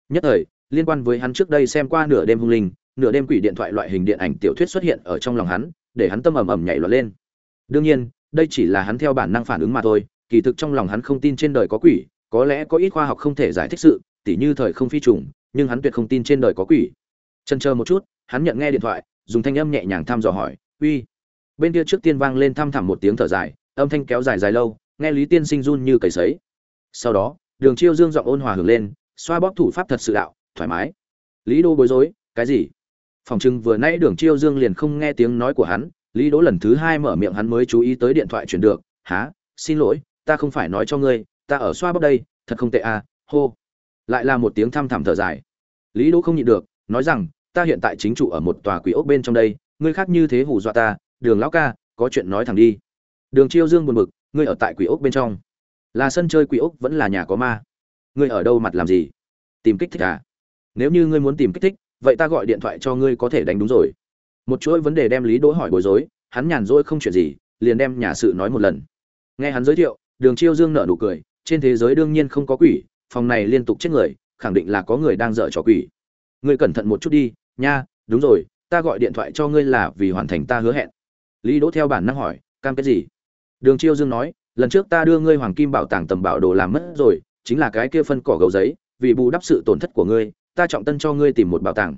Nhất thời, liên quan với hắn trước đây xem qua nửa đêm hung linh, nửa đêm quỷ điện thoại loại hình điện ảnh tiểu thuyết xuất hiện ở trong lòng hắn, để hắn tâm ầm ầm nhảy loạn lên. Đương nhiên, đây chỉ là hắn theo bản năng phản ứng mà thôi, kỳ thực trong lòng hắn không tin trên đời có quỷ, có lẽ có ít khoa học không thể giải thích sự, tỉ như thời không phi trùng, nhưng hắn tuyệt không tin trên đời có quỷ. Chân chờ một chút, hắn nhận nghe điện thoại, dùng thanh âm nhẹ nhàng thăm dò hỏi, uy. Bên kia trước tiên vang lên thăm thẳm một tiếng thở dài, âm thanh kéo dài dài lâu, nghe lý tiên sinh run như cầy sấy sau đó, đường chiêu dương giọng ôn hòa hưởng lên, xoa bóp thủ pháp thật sự đạo, thoải mái. Lý đô bối rối, cái gì? Phòng trưng vừa nãy đường chiêu dương liền không nghe tiếng nói của hắn, lý đỗ lần thứ hai mở miệng hắn mới chú ý tới điện thoại chuyển được há xin lỗi, ta không phải nói cho ngươi, ta ở xoa bóp đây, thật không tệ à hô. Lại là một tiếng thăm thẳm thở dài. Lý đỗ không nhịn được, nói rằng, ta hiện tại chính trụ ở một tòa quỷ ốc bên trong đây, ngươi khác như thế hù dọa ta, đường lão ca, có chuyện nói thẳng đi. Đường chiêu dương buồn bực, ngươi ở tại quỷ ốc bên trong là sân chơi quỷ ốc vẫn là nhà có ma. Ngươi ở đâu mặt làm gì? Tìm kích thích à? Nếu như ngươi muốn tìm kích thích, vậy ta gọi điện thoại cho ngươi có thể đánh đúng rồi. Một chuỗi vấn đề đem lý đỗ hỏi bối rối, hắn nhàn rỗi không chuyện gì, liền đem nhà sự nói một lần. Nghe hắn giới thiệu, đường chiêu dương nở nụ cười, trên thế giới đương nhiên không có quỷ, phòng này liên tục chết người, khẳng định là có người đang dở trò quỷ. Ngươi cẩn thận một chút đi, nha, đúng rồi, ta gọi điện thoại cho ngươi là vì hoàn thành ta hứa hẹn. Lý đỗ theo bản năng hỏi, cam kết gì? Đường chiêu dương nói lần trước ta đưa ngươi hoàng kim bảo tàng tầm bảo đồ làm mất rồi, chính là cái kia phân cỏ gấu giấy, vì bù đắp sự tổn thất của ngươi, ta trọng tân cho ngươi tìm một bảo tàng.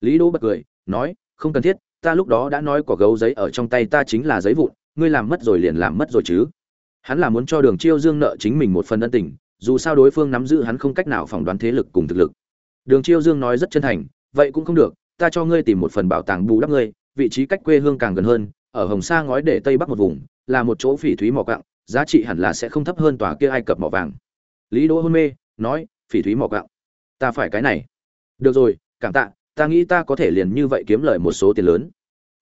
Lý đỗ bật cười, nói, không cần thiết, ta lúc đó đã nói cỏ gấu giấy ở trong tay ta chính là giấy vụn, ngươi làm mất rồi liền làm mất rồi chứ. Hắn là muốn cho đường chiêu dương nợ chính mình một phần ân tình, dù sao đối phương nắm giữ hắn không cách nào phỏng đoán thế lực cùng thực lực. Đường chiêu dương nói rất chân thành, vậy cũng không được, ta cho ngươi tìm một phần bảo tàng bù đắp ngươi, vị trí cách quê hương càng gần hơn, ở hồng sa ngói để tây bắc một vùng, là một chỗ phỉ thúy mỏ cặng giá trị hẳn là sẽ không thấp hơn tòa kia ai cập mỏ vàng. Lý đỗ hôn mê, nói, phỉ thúy mỏ gạo, ta phải cái này. Được rồi, cảm tạ, ta nghĩ ta có thể liền như vậy kiếm lời một số tiền lớn.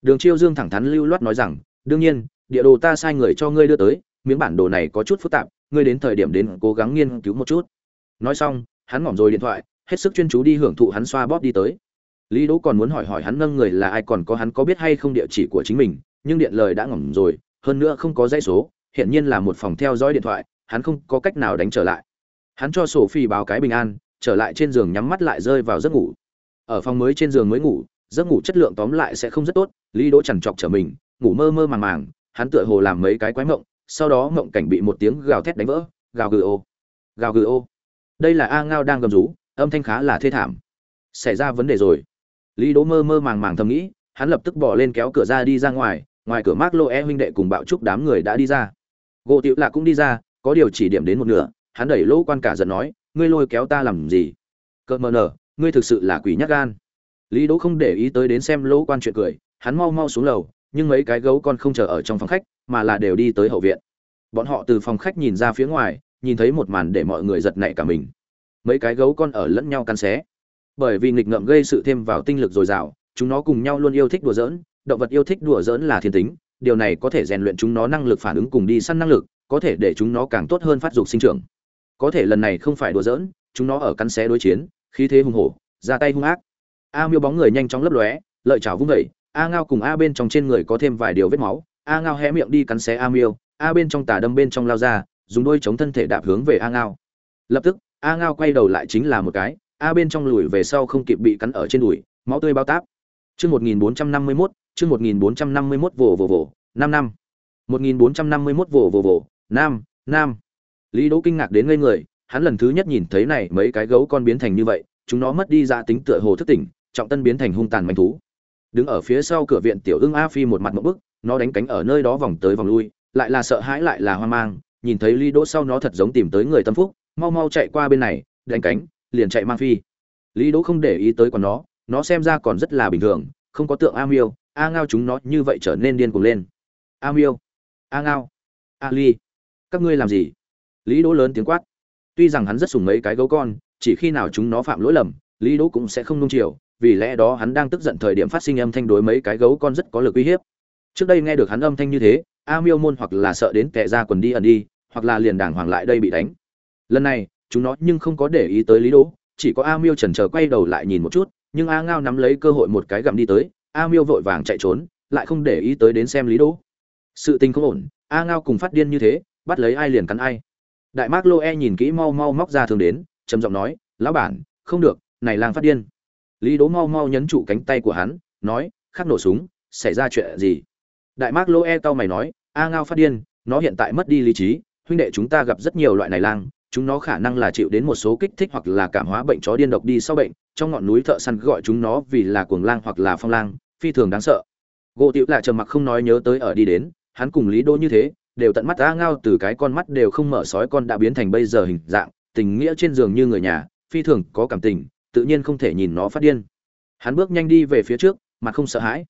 Đường chiêu dương thẳng thắn lưu loát nói rằng, đương nhiên, địa đồ ta sai người cho ngươi đưa tới, miếng bản đồ này có chút phức tạp, ngươi đến thời điểm đến cố gắng nghiên cứu một chút. Nói xong, hắn ngỏm rồi điện thoại, hết sức chuyên chú đi hưởng thụ hắn xoa bóp đi tới. Lý đỗ còn muốn hỏi hỏi hắn nâng người là ai còn có hắn có biết hay không địa chỉ của chính mình, nhưng điện lời đã ngỏm rồi, hơn nữa không có dãy số hiện nhiên là một phòng theo dõi điện thoại, hắn không có cách nào đánh trở lại. Hắn cho sổ phi báo cái bình an, trở lại trên giường nhắm mắt lại rơi vào giấc ngủ. Ở phòng mới trên giường mới ngủ, giấc ngủ chất lượng tóm lại sẽ không rất tốt, lý đỗ chằn trọc trở mình, ngủ mơ mơ màng màng, hắn tựa hồ làm mấy cái quái mộng, sau đó mộng cảnh bị một tiếng gào thét đánh vỡ, gào gừ ô, gào gừ ô. Đây là a ngao đang gầm rú, âm thanh khá là thê thảm. Xảy ra vấn đề rồi. Lý đỗ mơ mơ màng màng thầm nghĩ, hắn lập tức bỏ lên kéo cửa ra đi ra ngoài ngoài cửa mark lô e huynh đệ cùng bạo trúc đám người đã đi ra gỗ tiểu lạ cũng đi ra, có điều chỉ điểm đến một nửa, hắn đẩy lỗ quan cả giận nói, ngươi lôi kéo ta làm gì? Cợt mờ nở, ngươi thực sự là quỷ nhắc gan. Lý đỗ không để ý tới đến xem lỗ quan chuyện cười, hắn mau mau xuống lầu, nhưng mấy cái gấu con không chờ ở trong phòng khách, mà là đều đi tới hậu viện. Bọn họ từ phòng khách nhìn ra phía ngoài, nhìn thấy một màn để mọi người giật nảy cả mình. Mấy cái gấu con ở lẫn nhau cắn xé. Bởi vì nghịch ngợm gây sự thêm vào tinh lực dồi dào, chúng nó cùng nhau luôn yêu thích đùa giỡn, động vật yêu thích đùa giỡn là thiên tính điều này có thể rèn luyện chúng nó năng lực phản ứng cùng đi săn năng lực có thể để chúng nó càng tốt hơn phát dục sinh trưởng. Có thể lần này không phải đùa giỡn chúng nó ở cắn xé đối chiến khí thế hùng hổ ra tay hung ác. A miêu bóng người nhanh chóng lấp lóe lợi chảo vung dậy. a ngao cùng a bên trong trên người có thêm vài điều vết máu. A ngao hé miệng đi cắn xé a miêu a bên trong tà đâm bên trong lao ra dùng đôi chống thân thể đạp hướng về a ngao. Lập tức a ngao quay đầu lại chính là một cái a bên trong lùi về sau không kịp bị cắn ở trên đùi máu tươi bao táp. Chương 1451, chương một nghìn bốn trăm năm mươi mốt vồ vồ vồ, năm năm. một nghìn bốn trăm năm mươi mốt vồ vồ vồ nam nam lý đỗ kinh ngạc đến ngây người, hắn lần thứ nhất nhìn thấy này mấy cái gấu con biến thành như vậy, chúng nó mất đi ra tính tựa hồ thức tỉnh, trọng tân biến thành hung tàn manh thú. Đứng ở phía sau cửa viện tiểu ưng a phi một mặt một bức, nó đánh cánh ở nơi đó vòng tới vòng lui, lại là sợ hãi lại là hoang mang, nhìn thấy lý đỗ sau nó thật giống tìm tới người tâm phúc, mau mau chạy qua bên này, đánh cánh, liền chạy mang phi. Lý đỗ không để ý tới còn nó nó xem ra còn rất là bình thường, không có tượng a miêu a ngao chúng nó như vậy trở nên điên cuồng lên. A miêu. A ngao. A ly. Các ngươi làm gì? Lý đỗ lớn tiếng quát. Tuy rằng hắn rất sùng mấy cái gấu con, chỉ khi nào chúng nó phạm lỗi lầm, lý đỗ cũng sẽ không nung chiều, vì lẽ đó hắn đang tức giận thời điểm phát sinh âm thanh đối mấy cái gấu con rất có lực uy hiếp. Trước đây nghe được hắn âm thanh như thế, a miêu môn hoặc là sợ đến tệ ra quần đi ẩn đi, hoặc là liền đàng hoàng lại đây bị đánh. Lần này, chúng nó nhưng không có để ý tới lý đỗ, chỉ có a miêu chần chờ quay đầu lại nhìn một chút, nhưng a ngao nắm lấy cơ hội một cái gặm đi tới a miêu vội vàng chạy trốn, lại không để ý tới đến xem lý đỗ. Sự tình không ổn, a ngao cùng phát điên như thế, bắt lấy ai liền cắn ai. Đại mác lô e nhìn kỹ mau mau móc ra thường đến, trầm giọng nói, lão bản, không được, này lang phát điên. Lý đỗ mau mau nhấn trụ cánh tay của hắn, nói, khắc nổ súng, xảy ra chuyện gì? Đại mác lô e cau mày nói, a ngao phát điên, nó hiện tại mất đi lý trí, huynh đệ chúng ta gặp rất nhiều loại này lang chúng nó khả năng là chịu đến một số kích thích hoặc là cảm hóa bệnh chó điên độc đi sau bệnh, trong ngọn núi thợ săn gọi chúng nó vì là cuồng lang hoặc là phong lang phi thường đáng sợ. Gỗ tiểu Lạc trầm mặc không nói nhớ tới ở đi đến, hắn cùng lý đô như thế, đều tận mắt a ngao từ cái con mắt đều không mở sói con đã biến thành bây giờ hình dạng, tình nghĩa trên giường như người nhà, phi thường có cảm tình, tự nhiên không thể nhìn nó phát điên. Hắn bước nhanh đi về phía trước, mà không sợ hãi.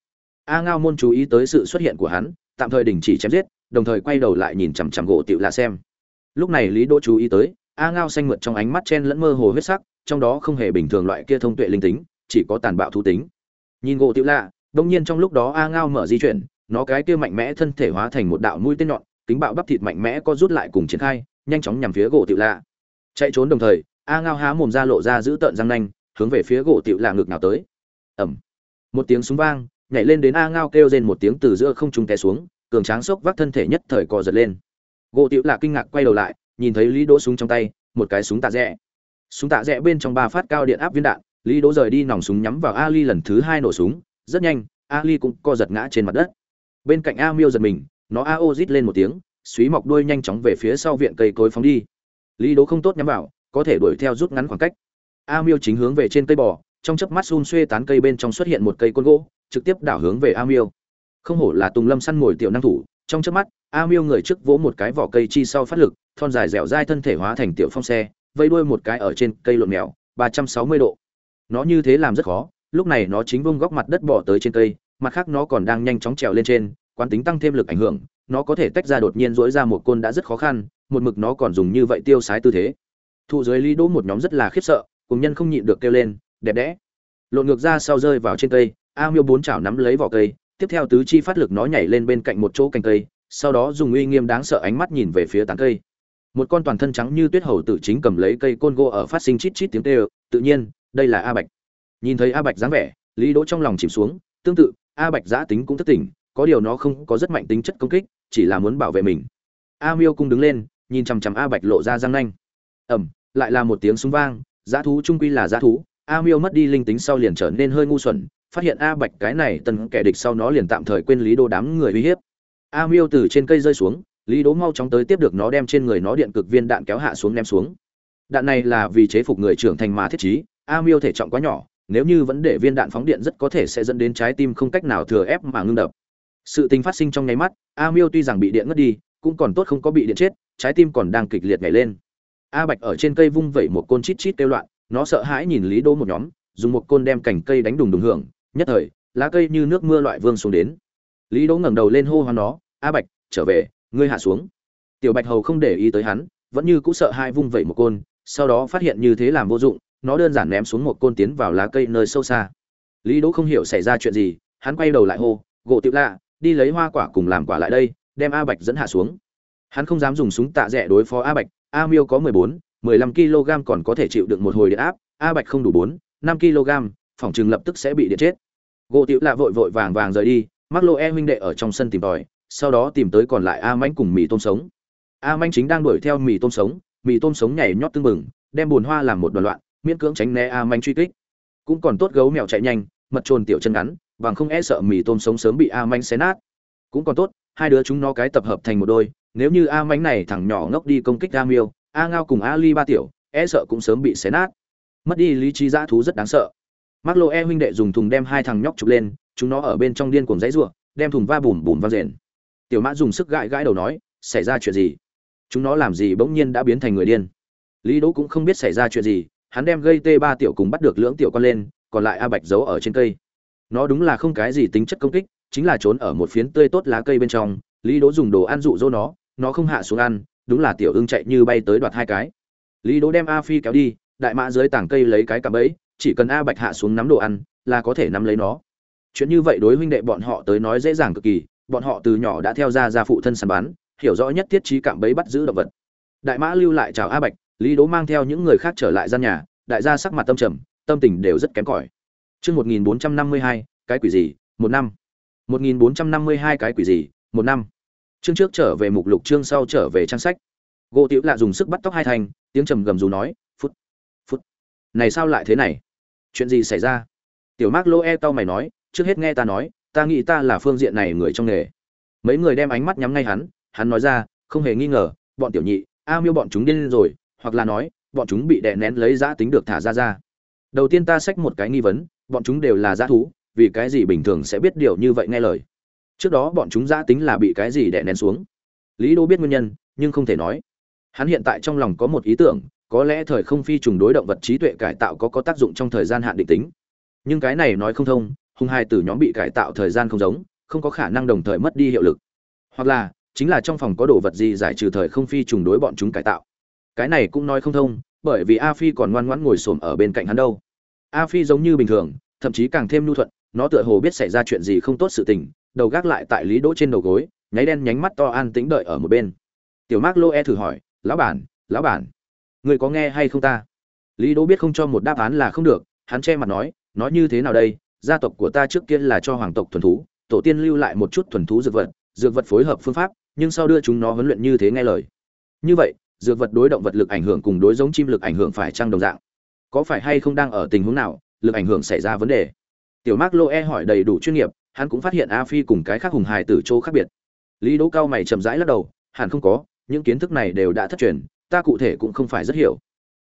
A ngao môn chú ý tới sự xuất hiện của hắn, tạm thời đình chỉ chém giết, đồng thời quay đầu lại nhìn chằm chằm gỗ tiểu lạ xem. Lúc này lý đỗ chú ý tới, a ngao xanh mượt trong ánh mắt chen lẫn mơ hồ huyết sắc, trong đó không hề bình thường loại kia thông tuệ linh tính, chỉ có tàn bạo thú tính nhìn gỗ tiểu lạ, đông nhiên trong lúc đó a ngao mở di chuyển, nó cái kia mạnh mẽ thân thể hóa thành một đạo mũi tên nhọn tính bạo bắp thịt mạnh mẽ có rút lại cùng triển khai, nhanh chóng nhằm phía gỗ tiểu lạ. Chạy trốn đồng thời, a ngao há mồm ra lộ ra giữ tợn răng nanh, hướng về phía gỗ tiểu lạ ngực nào tới. Ẩm một tiếng súng vang, nhảy lên đến a ngao kêu rên một tiếng từ giữa không trung té xuống, cường tráng sốc vác thân thể nhất thời cò giật lên. Gỗ tiểu lạ kinh ngạc quay đầu lại, nhìn thấy lý đỗ súng trong tay, một cái súng tạ rẽ. Súng tạ rẽ bên trong ba phát cao điện áp viên đạn lý đỗ rời đi nòng súng nhắm vào ali lần thứ hai nổ súng, rất nhanh ali cũng co giật ngã trên mặt đất. Bên cạnh a miêu giật mình, nó a ô rít lên một tiếng suý mọc đuôi nhanh chóng về phía sau viện cây cối phóng đi. Lý đỗ không tốt nhắm vào, có thể đuổi theo rút ngắn khoảng cách. A miêu chính hướng về trên cây bò, trong chớp mắt xun xuê tán cây bên trong xuất hiện một cây côn gỗ, trực tiếp đảo hướng về a miêu. Không hổ là tùng lâm săn mồi tiểu năng thủ, trong chớp mắt, a miêu người trước vỗ một cái vỏ cây chi sau phát lực, thon dài dẻo dai thân thể hóa thành tiểu phong xe vây đuôi một cái ở trên cây lộn mèo, ba trăm sáu mươi độ nó như thế làm rất khó, lúc này nó chính vung góc mặt đất bỏ tới trên cây, mặt khác nó còn đang nhanh chóng trèo lên trên, quán tính tăng thêm lực ảnh hưởng, nó có thể tách ra đột nhiên dỗi ra một côn đã rất khó khăn, một mực nó còn dùng như vậy tiêu sái tư thế. Thụ dưới lý đỗ một nhóm rất là khiếp sợ, cùng nhân không nhịn được kêu lên, đẹp đẽ. Lộn ngược ra sau rơi vào trên cây, a miêu bốn chảo nắm lấy vỏ cây, tiếp theo tứ chi phát lực nó nhảy lên bên cạnh một chỗ cành cây, sau đó dùng uy nghiêm đáng sợ ánh mắt nhìn về phía tán cây. Một con toàn thân trắng như tuyết hầu tự chính cầm lấy cây côn gỗ ở phát sinh chít chít tiếng tê tự nhiên đây là a bạch. Nhìn thấy a bạch dáng vẻ, lý đỗ trong lòng chìm xuống, tương tự, a bạch giã tính cũng thất tỉnh, có điều nó không có rất mạnh tính chất công kích, chỉ là muốn bảo vệ mình. A miêu cung đứng lên, nhìn chằm chằm a bạch lộ ra răng nanh. Ẩm lại là một tiếng súng vang giá thú trung quy là giá thú, a miêu mất đi linh tính sau liền trở nên hơi ngu xuẩn, phát hiện a bạch cái này tần kẻ địch sau nó liền tạm thời quên lý đô đám người uy hiếp. A miêu từ trên cây rơi xuống, lý đố mau chóng tới tiếp được nó đem trên người nó điện cực viên đạn kéo hạ xuống ném xuống đạn này là vì chế phục người trưởng thành mà thiết trí, a miêu thể trọng quá nhỏ, nếu như vẫn để viên đạn phóng điện rất có thể sẽ dẫn đến trái tim không cách nào thừa ép mà ngưng đập. Sự tình phát sinh trong nháy mắt, a miêu tuy rằng bị điện ngất đi, cũng còn tốt không có bị điện chết, trái tim còn đang kịch liệt nhảy lên. A bạch ở trên cây vung vẩy một côn chít chít kêu loạn, nó sợ hãi nhìn lý đô một nhóm, dùng một côn đem cành cây đánh đùng đùng hưởng, nhất thời, lá cây như nước mưa loại vương xuống đến. Lý đỗ ngẩng đầu lên hô hoán nó, a bạch, trở về, ngươi hạ xuống. Tiểu bạch hầu không để ý tới hắn, vẫn như cũ sợ hai vung vẩy một côn sau đó phát hiện như thế làm vô dụng, nó đơn giản ném xuống một côn tiến vào lá cây nơi sâu xa. Lý đỗ không hiểu xảy ra chuyện gì, hắn quay đầu lại hô, gỗ tiểu lạ, đi lấy hoa quả cùng làm quả lại đây, đem a bạch dẫn hạ xuống. Hắn không dám dùng súng tạ rẻ đối phó a bạch, a miêu có mười bốn, mười lăm kg còn có thể chịu được một hồi điện áp, a bạch không đủ bốn, năm kg, phòng chừng lập tức sẽ bị điện chết. Gỗ tiểu lạ vội vội vàng vàng rời đi mắc lô e huynh đệ ở trong sân tìm tòi, sau đó tìm tới còn lại a mãnh cùng mì tôm sống. A mãnh chính đang đuổi theo mì tôm sống mì tôm sống nhảy nhót tưng bừng đem bùn hoa làm một đoàn loạn miễn cưỡng tránh né a manh truy kích cũng còn tốt gấu mèo chạy nhanh mật trồn tiểu chân ngắn bằng không e sợ mì tôm sống sớm bị a manh xé nát cũng còn tốt hai đứa chúng nó cái tập hợp thành một đôi nếu như a manh này thằng nhỏ ngốc đi công kích a miêu a ngao cùng a ly ba tiểu e sợ cũng sớm bị xé nát mất đi lý trí dã thú rất đáng sợ mắc Lô E huynh đệ dùng thùng đem hai thằng nhóc chụp lên, chúng nó ở bên trong điên cuồng dãy ruộng đem thùng va bùm bùm vang rền. Tiểu Mã dùng sức gãi gãi đầu nói, xảy ra chuyện gì? Chúng nó làm gì bỗng nhiên đã biến thành người điên? Lý Đỗ cũng không biết xảy ra chuyện gì, hắn đem gây tê ba tiểu cùng bắt được lưỡng tiểu con lên, còn lại A Bạch giấu ở trên cây. Nó đúng là không cái gì tính chất công kích, chính là trốn ở một phiến tươi tốt lá cây bên trong, Lý Đỗ dùng đồ ăn dụ dỗ nó, nó không hạ xuống ăn, đúng là tiểu ưng chạy như bay tới đoạt hai cái. Lý Đỗ đem A Phi kéo đi, đại mã dưới tảng cây lấy cái cạm bẫy, chỉ cần a bạch hạ xuống nắm đồ ăn là có thể nắm lấy nó chuyện như vậy đối huynh đệ bọn họ tới nói dễ dàng cực kỳ bọn họ từ nhỏ đã theo ra ra phụ thân săn bắn hiểu rõ nhất thiết trí cạm bẫy bắt giữ động vật. Đại mã lưu lại chào a bạch, lý đố mang theo những người khác trở lại gian nhà, đại gia sắc mặt tâm trầm, tâm tình đều rất kém cỏi. Chương một nghìn bốn trăm năm mươi hai, cái quỷ gì, một năm. Một nghìn bốn trăm năm mươi hai, cái quỷ gì, một năm. Chương trước trở về mục lục, chương sau trở về trang sách. Gỗ tiểu lạ dùng sức bắt tóc hai thành tiếng trầm gầm rú nói, phút phút, này sao lại thế này? Chuyện gì xảy ra? Tiểu mark lô e tao mày nói, trước hết nghe ta nói, ta nghĩ ta là phương diện này người trong nghề. Mấy người đem ánh mắt nhắm ngay hắn hắn nói ra, không hề nghi ngờ, bọn tiểu nhị, a miêu bọn chúng điên rồi, hoặc là nói, bọn chúng bị đè nén lấy giã tính được thả ra ra. Đầu tiên ta xách một cái nghi vấn, bọn chúng đều là giã thú, vì cái gì bình thường sẽ biết điều như vậy nghe lời? Trước đó bọn chúng giã tính là bị cái gì đè nén xuống? Lý đô biết nguyên nhân, nhưng không thể nói. Hắn hiện tại trong lòng có một ý tưởng, có lẽ thời không phi trùng đối động vật trí tuệ cải tạo có có tác dụng trong thời gian hạn định tính. Nhưng cái này nói không thông, hung hai từ nhóm bị cải tạo thời gian không giống, không có khả năng đồng thời mất đi hiệu lực. Hoặc là chính là trong phòng có đồ vật gì giải trừ thời không phi trùng đối bọn chúng cải tạo. Cái này cũng nói không thông, bởi vì a phi còn ngoan ngoãn ngồi xổm ở bên cạnh hắn đâu. A phi giống như bình thường, thậm chí càng thêm nhu thuận, nó tựa hồ biết xảy ra chuyện gì không tốt sự tình, đầu gác lại tại lý đỗ trên đầu gối, nháy đen nhánh mắt to an tĩnh đợi ở một bên. Tiểu mark lô e thử hỏi, lão bản lão bản, người có nghe hay không ta? Lý đỗ biết không cho một đáp án là không được, hắn che mặt nói nói như thế nào đây? Gia tộc của ta trước kia là cho hoàng tộc thuần thú, tổ tiên lưu lại một chút thuần thú dược vật dược vật phối hợp phương pháp nhưng sau đưa chúng nó huấn luyện như thế nghe lời. Như vậy, dược vật đối động vật lực ảnh hưởng cùng đối giống chim lực ảnh hưởng phải trăng đồng dạng? Có phải hay không đang ở tình huống nào, lực ảnh hưởng xảy ra vấn đề? Tiểu mark loe hỏi đầy đủ chuyên nghiệp, hắn cũng phát hiện a phi cùng cái khác hùng hài từ chỗ khác biệt. Lý đỗ cao mày chậm rãi lắc đầu, hẳn không có, những kiến thức này đều đã thất truyền, ta cụ thể cũng không phải rất hiểu.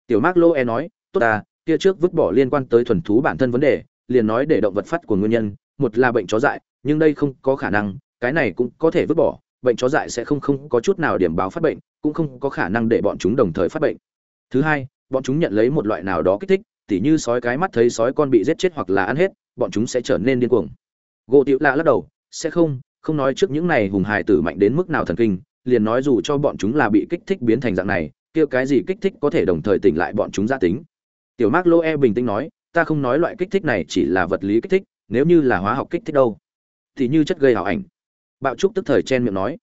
Tiểu mark loe nói, tốt ta kia trước vứt bỏ liên quan tới thuần thú bản thân vấn đề, liền nói để động vật phát của nguyên nhân, một là bệnh chó dại, nhưng đây không có khả năng, cái này cũng có thể vứt bỏ bệnh chó dại sẽ không không có chút nào điểm báo phát bệnh, cũng không có khả năng để bọn chúng đồng thời phát bệnh. Thứ hai, bọn chúng nhận lấy một loại nào đó kích thích, tỉ như sói cái mắt thấy sói con bị giết chết hoặc là ăn hết, bọn chúng sẽ trở nên điên cuồng. Gỗ tiểu lạ lắc đầu, sẽ không không nói trước những này hùng hài tử mạnh đến mức nào thần kinh, liền nói dù cho bọn chúng là bị kích thích biến thành dạng này, kia cái gì kích thích có thể đồng thời tỉnh lại bọn chúng gia tính? Tiểu mark loe bình tĩnh nói, ta không nói loại kích thích này chỉ là vật lý kích thích, nếu như là hóa học kích thích đâu. Thì như chất gây ảo ảnh bạo trúc tức thời chen miệng nói,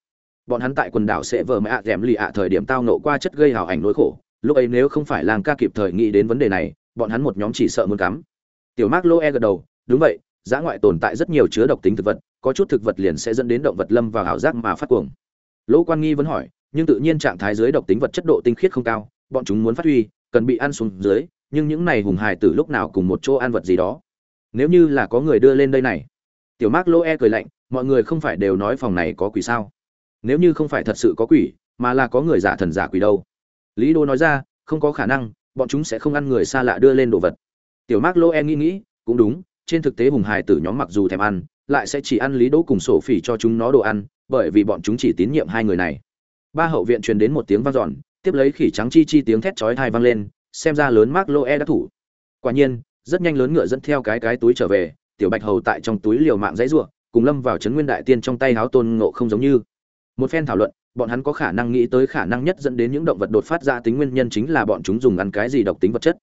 bọn hắn tại quần đảo sẽ vờ mẹ ạ d lì ạ thời điểm tao nộ qua chất gây hảo ảnh nỗi khổ. Lúc ấy nếu không phải làng ca kịp thời nghĩ đến vấn đề này, bọn hắn một nhóm chỉ sợ muốn cắm. Tiểu mark e gật đầu, đúng vậy giã ngoại tồn tại rất nhiều chứa độc tính thực vật, có chút thực vật liền sẽ dẫn đến động vật lâm vào ảo giác mà phát cuồng. Lỗ quan nghi vẫn hỏi, nhưng tự nhiên trạng thái dưới độc tính vật chất độ tinh khiết không cao, bọn chúng muốn phát huy, cần bị ăn xuống dưới, nhưng những này hùng hài từ lúc nào cùng một chỗ ăn vật gì đó? Nếu như là có người đưa lên đây này. Tiểu mark lô e cười lạnh mọi người không phải đều nói phòng này có quỷ sao? Nếu như không phải thật sự có quỷ, mà là có người giả thần giả quỷ đâu? Lý đô nói ra, không có khả năng, bọn chúng sẽ không ăn người xa lạ đưa lên đồ vật. Tiểu mark lô e nghĩ nghĩ, cũng đúng, trên thực tế hùng Hải tử nhóm mặc dù thèm ăn, lại sẽ chỉ ăn lý đỗ cùng sổ phỉ cho chúng nó đồ ăn, bởi vì bọn chúng chỉ tín nhiệm hai người này. Ba hậu viện truyền đến một tiếng vang dọn, tiếp lấy khỉ trắng chi chi tiếng thét chói thai vang lên, xem ra lớn mark loe đã thủ. Quả nhiên, rất nhanh lớn ngựa dẫn theo cái cái túi trở về, tiểu bạch hầu tại trong túi liều mạng dãy rủa cùng lâm vào trấn nguyên đại tiên trong tay háo tôn ngộ không giống như. Một phen thảo luận, bọn hắn có khả năng nghĩ tới khả năng nhất dẫn đến những động vật đột phát ra tính nguyên nhân chính là bọn chúng dùng ăn cái gì độc tính vật chất.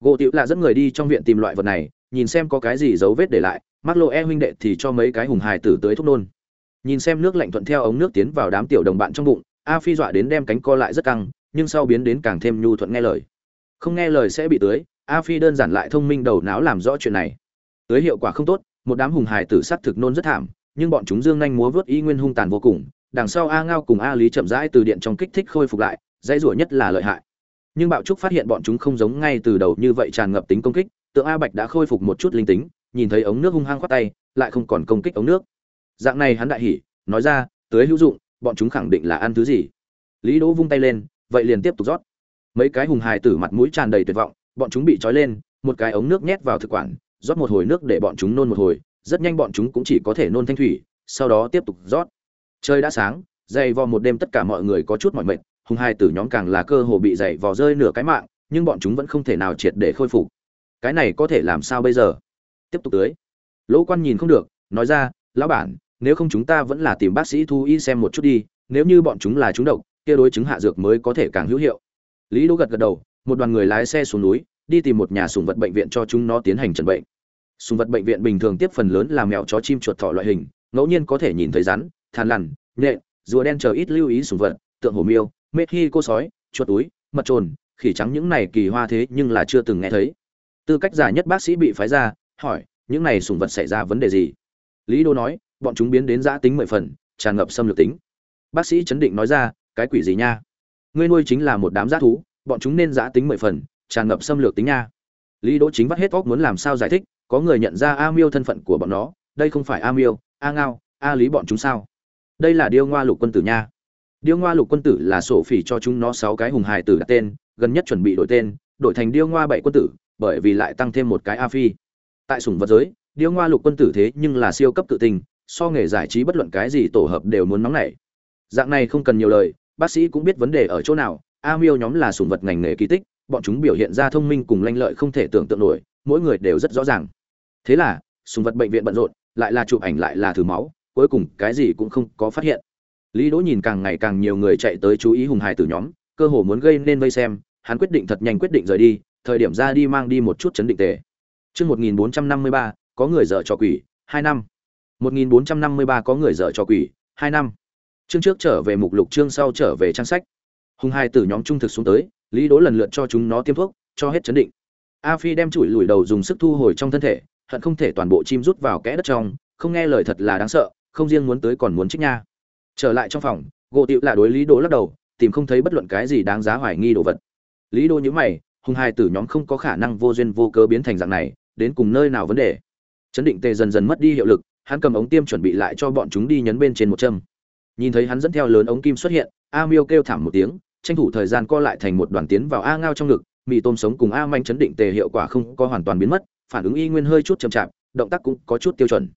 Gỗ tiểu là dẫn người đi trong viện tìm loại vật này, nhìn xem có cái gì dấu vết để lại mắc lộ e huynh đệ thì cho mấy cái hùng hài tử tới thuốc nôn. Nhìn xem nước lạnh thuận theo ống nước tiến vào đám tiểu đồng bạn trong bụng, a phi dọa đến đem cánh co lại rất căng, nhưng sau biến đến càng thêm nhu thuận nghe lời. Không nghe lời sẽ bị tưới, a phi đơn giản lại thông minh đầu não làm rõ chuyện này. Tưới hiệu quả không tốt một đám hùng hài tử sát thực nôn rất thảm, nhưng bọn chúng dương nhanh múa vớt y nguyên hung tàn vô cùng, đằng sau a ngao cùng a lý chậm rãi từ điện trong kích thích khôi phục lại, dãy rủa nhất là lợi hại. Nhưng bạo trúc phát hiện bọn chúng không giống ngay từ đầu như vậy tràn ngập tính công kích tượng a bạch đã khôi phục một chút linh tính, nhìn thấy ống nước hung hăng khoát tay, lại không còn công kích ống nước. Dạng này hắn đại hỉ, nói ra, tưới hữu dụng, bọn chúng khẳng định là ăn thứ gì? Lý đỗ vung tay lên, vậy liền tiếp tục rót. Mấy cái hùng hài tử mặt mũi tràn đầy tuyệt vọng, bọn chúng bị trói lên, một cái ống nước nhét vào thực quản rót một hồi nước để bọn chúng nôn một hồi, rất nhanh bọn chúng cũng chỉ có thể nôn thanh thủy, sau đó tiếp tục rót. Trời đã sáng, dày vò một đêm tất cả mọi người có chút mỏi mệt hùng hai tử nhóm càng là cơ hồ bị dày vò rơi nửa cái mạng, nhưng bọn chúng vẫn không thể nào triệt để khôi phục. Cái này có thể làm sao bây giờ? Tiếp tục tưới. Lỗ quan nhìn không được, nói ra, lão bản, nếu không chúng ta vẫn là tìm bác sĩ thu y xem một chút đi, nếu như bọn chúng là chúng độc, kia đối chứng hạ dược mới có thể càng hữu hiệu. Lý đỗ gật gật đầu, một đoàn người lái xe xuống núi đi tìm một nhà sùng vật bệnh viện cho chúng nó tiến hành chẩn bệnh. Sùng vật bệnh viện bình thường tiếp phần lớn là mèo chó chim chuột thỏ loại hình, ngẫu nhiên có thể nhìn thấy rắn than lằn, nhện, rùa đen chờ ít lưu ý sùng vật, tượng hổ miêu mê hi cô sói, chuột túi, mật trồn, khỉ trắng những này kỳ hoa thế nhưng là chưa từng nghe thấy. Tư cách giả nhất bác sĩ bị phái ra, hỏi, những này sùng vật xảy ra vấn đề gì? Lý đô nói, bọn chúng biến đến giã tính mười phần, tràn ngập xâm lược tính. Bác sĩ chấn định nói ra, cái quỷ gì nha? Ngươi nuôi chính là một đám giã thú, bọn chúng nên giã tính mười phần tràn ngập xâm lược tính nha. Lý đỗ chính vắt hết óc muốn làm sao giải thích, có người nhận ra a miêu thân phận của bọn nó, đây không phải a miêu, a ngao, a lý bọn chúng sao? Đây là điêu ngoa lục quân tử nha. Điêu ngoa lục quân tử là sổ phỉ cho chúng nó sáu cái hùng hài tử đặt tên, gần nhất chuẩn bị đổi tên, đổi thành điêu ngoa bảy quân tử, bởi vì lại tăng thêm một cái a phi. Tại sủng vật giới, điêu ngoa lục quân tử thế nhưng là siêu cấp tự tình, so nghề giải trí bất luận cái gì tổ hợp đều muốn nóng nảy. Dạng này không cần nhiều lời, bác sĩ cũng biết vấn đề ở chỗ nào, a miêu nhóm là sủng vật ngành nghề kỳ tích bọn chúng biểu hiện ra thông minh cùng lanh lợi không thể tưởng tượng nổi mỗi người đều rất rõ ràng. Thế là sùng vật bệnh viện bận rộn lại là chụp ảnh lại là thử máu cuối cùng cái gì cũng không có phát hiện. Lý đỗ nhìn càng ngày càng nhiều người chạy tới chú ý hùng hải tử nhóm cơ hồ muốn gây nên vây xem hắn quyết định thật nhanh quyết định rời đi thời điểm ra đi mang đi một chút chấn định tề. Chương 1453, có người dở cho quỷ hai năm. 1453 có người dở cho quỷ hai năm. Chương trước trở về mục lục chương sau trở về trang sách. Hùng hai tử nhóm trung thực xuống tới lý Đố lần lượt cho chúng nó tiêm thuốc, cho hết chấn định. A phi đem chùi lùi đầu dùng sức thu hồi trong thân thể, hận không thể toàn bộ chim rút vào kẽ đất trong, không nghe lời thật là đáng sợ, không riêng muốn tới còn muốn trích nha. Trở lại trong phòng, gỗ tiệu là đối lý Đố lắc đầu, tìm không thấy bất luận cái gì đáng giá hoài nghi đồ vật. Lý đố nhữ mày hùng hai tử nhóm không có khả năng vô duyên vô cớ biến thành dạng này, đến cùng nơi nào vấn đề? Chấn định tề dần dần mất đi hiệu lực, hắn cầm ống tiêm chuẩn bị lại cho bọn chúng đi nhấn bên trên một châm. Nhìn thấy hắn dẫn theo lớn ống kim xuất hiện, a miêu kêu thảm một tiếng tranh thủ thời gian co lại thành một đoàn tiến vào a ngao trong ngực, mì tôm sống cùng a manh chấn định tề hiệu quả không có hoàn toàn biến mất, phản ứng y nguyên hơi chút chậm chạp, động tác cũng có chút tiêu chuẩn.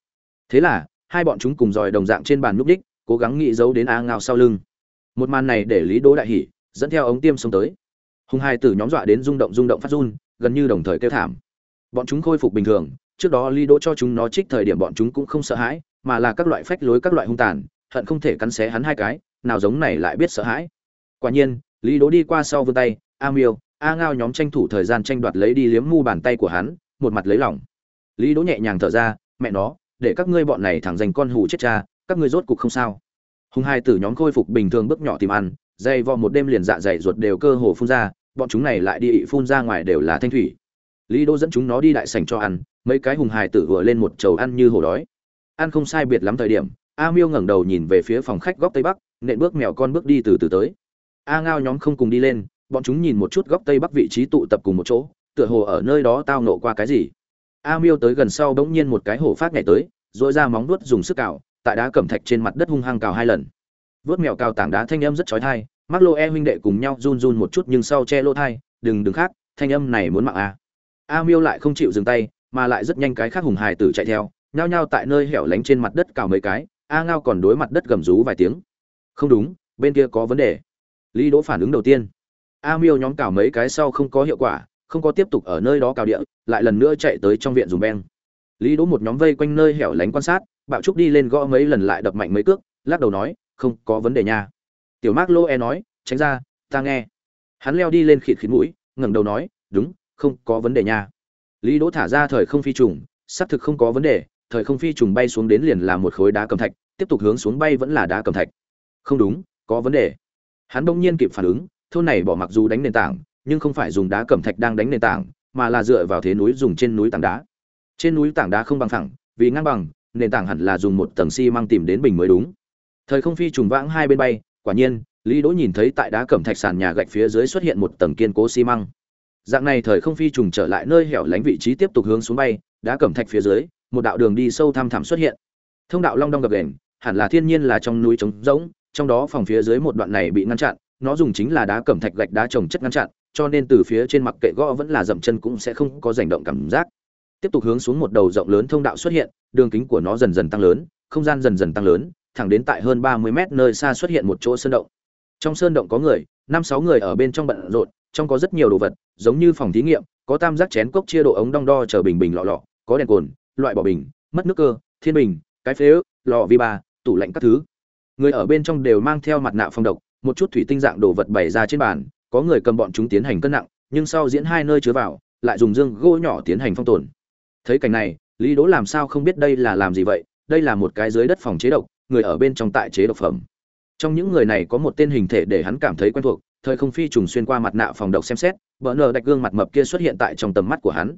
Thế là, hai bọn chúng cùng dòi đồng dạng trên bàn núp đích, cố gắng nghĩ giấu đến a ngao sau lưng. Một màn này để lý đỗ đại hỉ, dẫn theo ống tiêm sống tới. Hùng hai tử nhóm dọa đến rung động rung động phát run, gần như đồng thời kêu thảm. Bọn chúng khôi phục bình thường, trước đó lý đỗ cho chúng nó trích thời điểm bọn chúng cũng không sợ hãi, mà là các loại phách lối các loại hung tàn, hận không thể cắn xé hắn hai cái, nào giống này lại biết sợ hãi quả nhiên, lý đỗ đi qua sau vươn tay, a miêu, a ngao nhóm tranh thủ thời gian tranh đoạt lấy đi liếm mu bàn tay của hắn, một mặt lấy lòng. Lý đỗ nhẹ nhàng thở ra, mẹ nó, để các ngươi bọn này thẳng dành con hủ chết cha, các ngươi rốt cục không sao. Hùng hai tử nhóm khôi phục bình thường bước nhỏ tìm ăn, dây vò một đêm liền dạ dày ruột đều cơ hồ phun ra, bọn chúng này lại đi ị phun ra ngoài đều là thanh thủy. Lý đỗ dẫn chúng nó đi đại sảnh cho ăn, mấy cái hùng hài tử vừa lên một chầu ăn như hổ đói. Ăn không sai biệt lắm thời điểm, a miêu ngẩng đầu nhìn về phía phòng khách góc tây bắc, nện bước mèo con bước đi từ từ tới a ngao nhóm không cùng đi lên, bọn chúng nhìn một chút góc tây bắc vị trí tụ tập cùng một chỗ, tựa hồ ở nơi đó tao nộ qua cái gì. A miêu tới gần sau bỗng nhiên một cái hổ phát nhảy tới dội ra móng vuốt dùng sức cào, tại đá cẩm thạch trên mặt đất hung hăng cào hai lần. Vuốt mèo cào tảng đá thanh âm rất chói tai mắc lô e huynh đệ cùng nhau run run một chút nhưng sau che lỗ thai đừng đừng khác thanh âm này muốn mạng a. A miêu lại không chịu dừng tay, mà lại rất nhanh cái khác hùng hài tử chạy theo, nhao nhao tại nơi hẻo lánh trên mặt đất cào mấy cái, a ngao còn đối mặt đất gầm rú vài tiếng. Không đúng, bên kia có vấn đề lý đỗ phản ứng đầu tiên. A miêu nhóm cào mấy cái sau không có hiệu quả, không có tiếp tục ở nơi đó cào địa, lại lần nữa chạy tới trong viện dùng beng. Lý đỗ một nhóm vây quanh nơi hẻo lánh quan sát, bạo trúc đi lên gõ mấy lần lại đập mạnh mấy cước, lắc đầu nói, không, có vấn đề nha. Tiểu mark lô e nói, tránh ra, ta nghe. Hắn leo đi lên khịt khịt mũi, ngẩng đầu nói, đúng, không có vấn đề nha. Lý đỗ thả ra thời không phi trùng, xác thực không có vấn đề, thời không phi trùng bay xuống đến liền là một khối đá cầm thạch, tiếp tục hướng xuống bay vẫn là đá cầm thạch. Không đúng, có vấn đề hắn bỗng nhiên kịp phản ứng, thôn này bỏ mặc dù đánh nền tảng, nhưng không phải dùng đá cẩm thạch đang đánh nền tảng, mà là dựa vào thế núi dùng trên núi tảng đá. Trên núi tảng đá không bằng thẳng vì ngang bằng, nền tảng hẳn là dùng một tầng xi măng tìm đến bình mới đúng. Thời không phi trùng vãng hai bên bay, quả nhiên, lý đỗ nhìn thấy tại đá cẩm thạch sàn nhà gạch phía dưới xuất hiện một tầng kiên cố xi măng. Dạng này thời không phi trùng trở lại nơi hẻo lánh vị trí tiếp tục hướng xuống bay, đá cẩm thạch phía dưới, một đạo đường đi sâu thăm thẳm xuất hiện. Thông đạo long đong gập đền hẳn là thiên nhiên là trong núi trống rỗng trong đó phòng phía dưới một đoạn này bị ngăn chặn, nó dùng chính là đá cẩm thạch gạch đá trồng chất ngăn chặn, cho nên từ phía trên mặt kệ gõ vẫn là dậm chân cũng sẽ không có rành động cảm giác. Tiếp tục hướng xuống một đầu rộng lớn thông đạo xuất hiện, đường kính của nó dần dần tăng lớn, không gian dần dần tăng lớn, thẳng đến tại hơn ba mươi mét nơi xa xuất hiện một chỗ sơn động. Trong sơn động có người, năm sáu người ở bên trong bận rộn, trong có rất nhiều đồ vật, giống như phòng thí nghiệm, có tam giác chén cốc chia độ ống đong đo chờ bình bình lọ lọ, có đèn cồn, loại bỏ bình, mất nước cơ, thiên bình, cái phế ức vi ba, tủ lạnh các thứ người ở bên trong đều mang theo mặt nạ phong độc, một chút thủy tinh dạng đồ vật bày ra trên bàn, có người cầm bọn chúng tiến hành cân nặng, nhưng sau diễn hai nơi chứa vào, lại dùng dương gỗ nhỏ tiến hành phong tồn. Thấy cảnh này, lý đỗ làm sao không biết đây là làm gì vậy? Đây là một cái dưới đất phòng chế độc, người ở bên trong tại chế độc phẩm. Trong những người này có một tên hình thể để hắn cảm thấy quen thuộc, thời không phi trùng xuyên qua mặt nạ phòng độc xem xét bỡ nờ đạch gương mặt mập kia xuất hiện tại trong tầm mắt của hắn.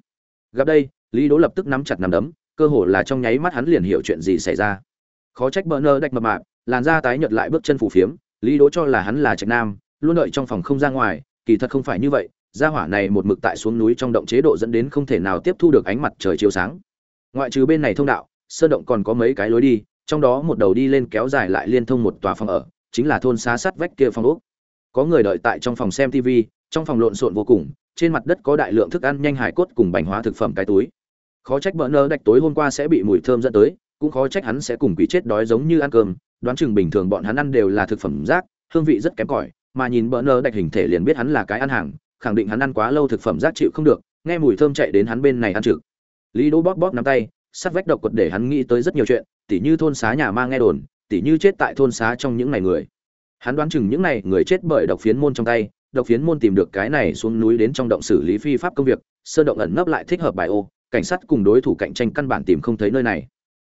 Gặp đây, lý đỗ lập tức nắm chặt nắm đấm, cơ hồ là trong nháy mắt hắn liền hiểu chuyện gì xảy ra. Khó trách bỡ nờ đạch mập mạp làn da tái nhợt lại bước chân phủ phiếm, lý đỗ cho là hắn là trạch nam, luôn đợi trong phòng không ra ngoài, kỳ thật không phải như vậy, gia hỏa này một mực tại xuống núi trong động chế độ dẫn đến không thể nào tiếp thu được ánh mặt trời chiếu sáng. Ngoại trừ bên này thông đạo, sơn động còn có mấy cái lối đi, trong đó một đầu đi lên kéo dài lại liên thông một tòa phòng ở, chính là thôn xá sắt vách kia phòng ốc. Có người đợi tại trong phòng xem tv trong phòng lộn xộn vô cùng, trên mặt đất có đại lượng thức ăn nhanh hải cốt cùng bánh hóa thực phẩm cái túi. Khó trách bỡ nơ đạch tối hôm qua sẽ bị mùi thơm dẫn tới, cũng khó trách hắn sẽ cùng quỷ chết đói giống như ăn cơm đoán chừng bình thường bọn hắn ăn đều là thực phẩm rác, hương vị rất kém cỏi, mà nhìn bỡ nơ đạch hình thể liền biết hắn là cái ăn hàng, khẳng định hắn ăn quá lâu thực phẩm rác chịu không được, nghe mùi thơm chạy đến hắn bên này ăn trực. Lý đỗ bóp bóp nắm tay sát vách độc quật để hắn nghĩ tới rất nhiều chuyện, tỉ như thôn xá nhà mang nghe đồn, tỉ như chết tại thôn xá trong những ngày người. Hắn đoán chừng những này người chết bởi độc phiến môn trong tay, độc phiến môn tìm được cái này xuống núi đến trong động xử lý phi pháp công việc, sơ động ẩn nấp lại thích hợp bài ô, cảnh sát cùng đối thủ cạnh tranh căn bản tìm không thấy nơi này.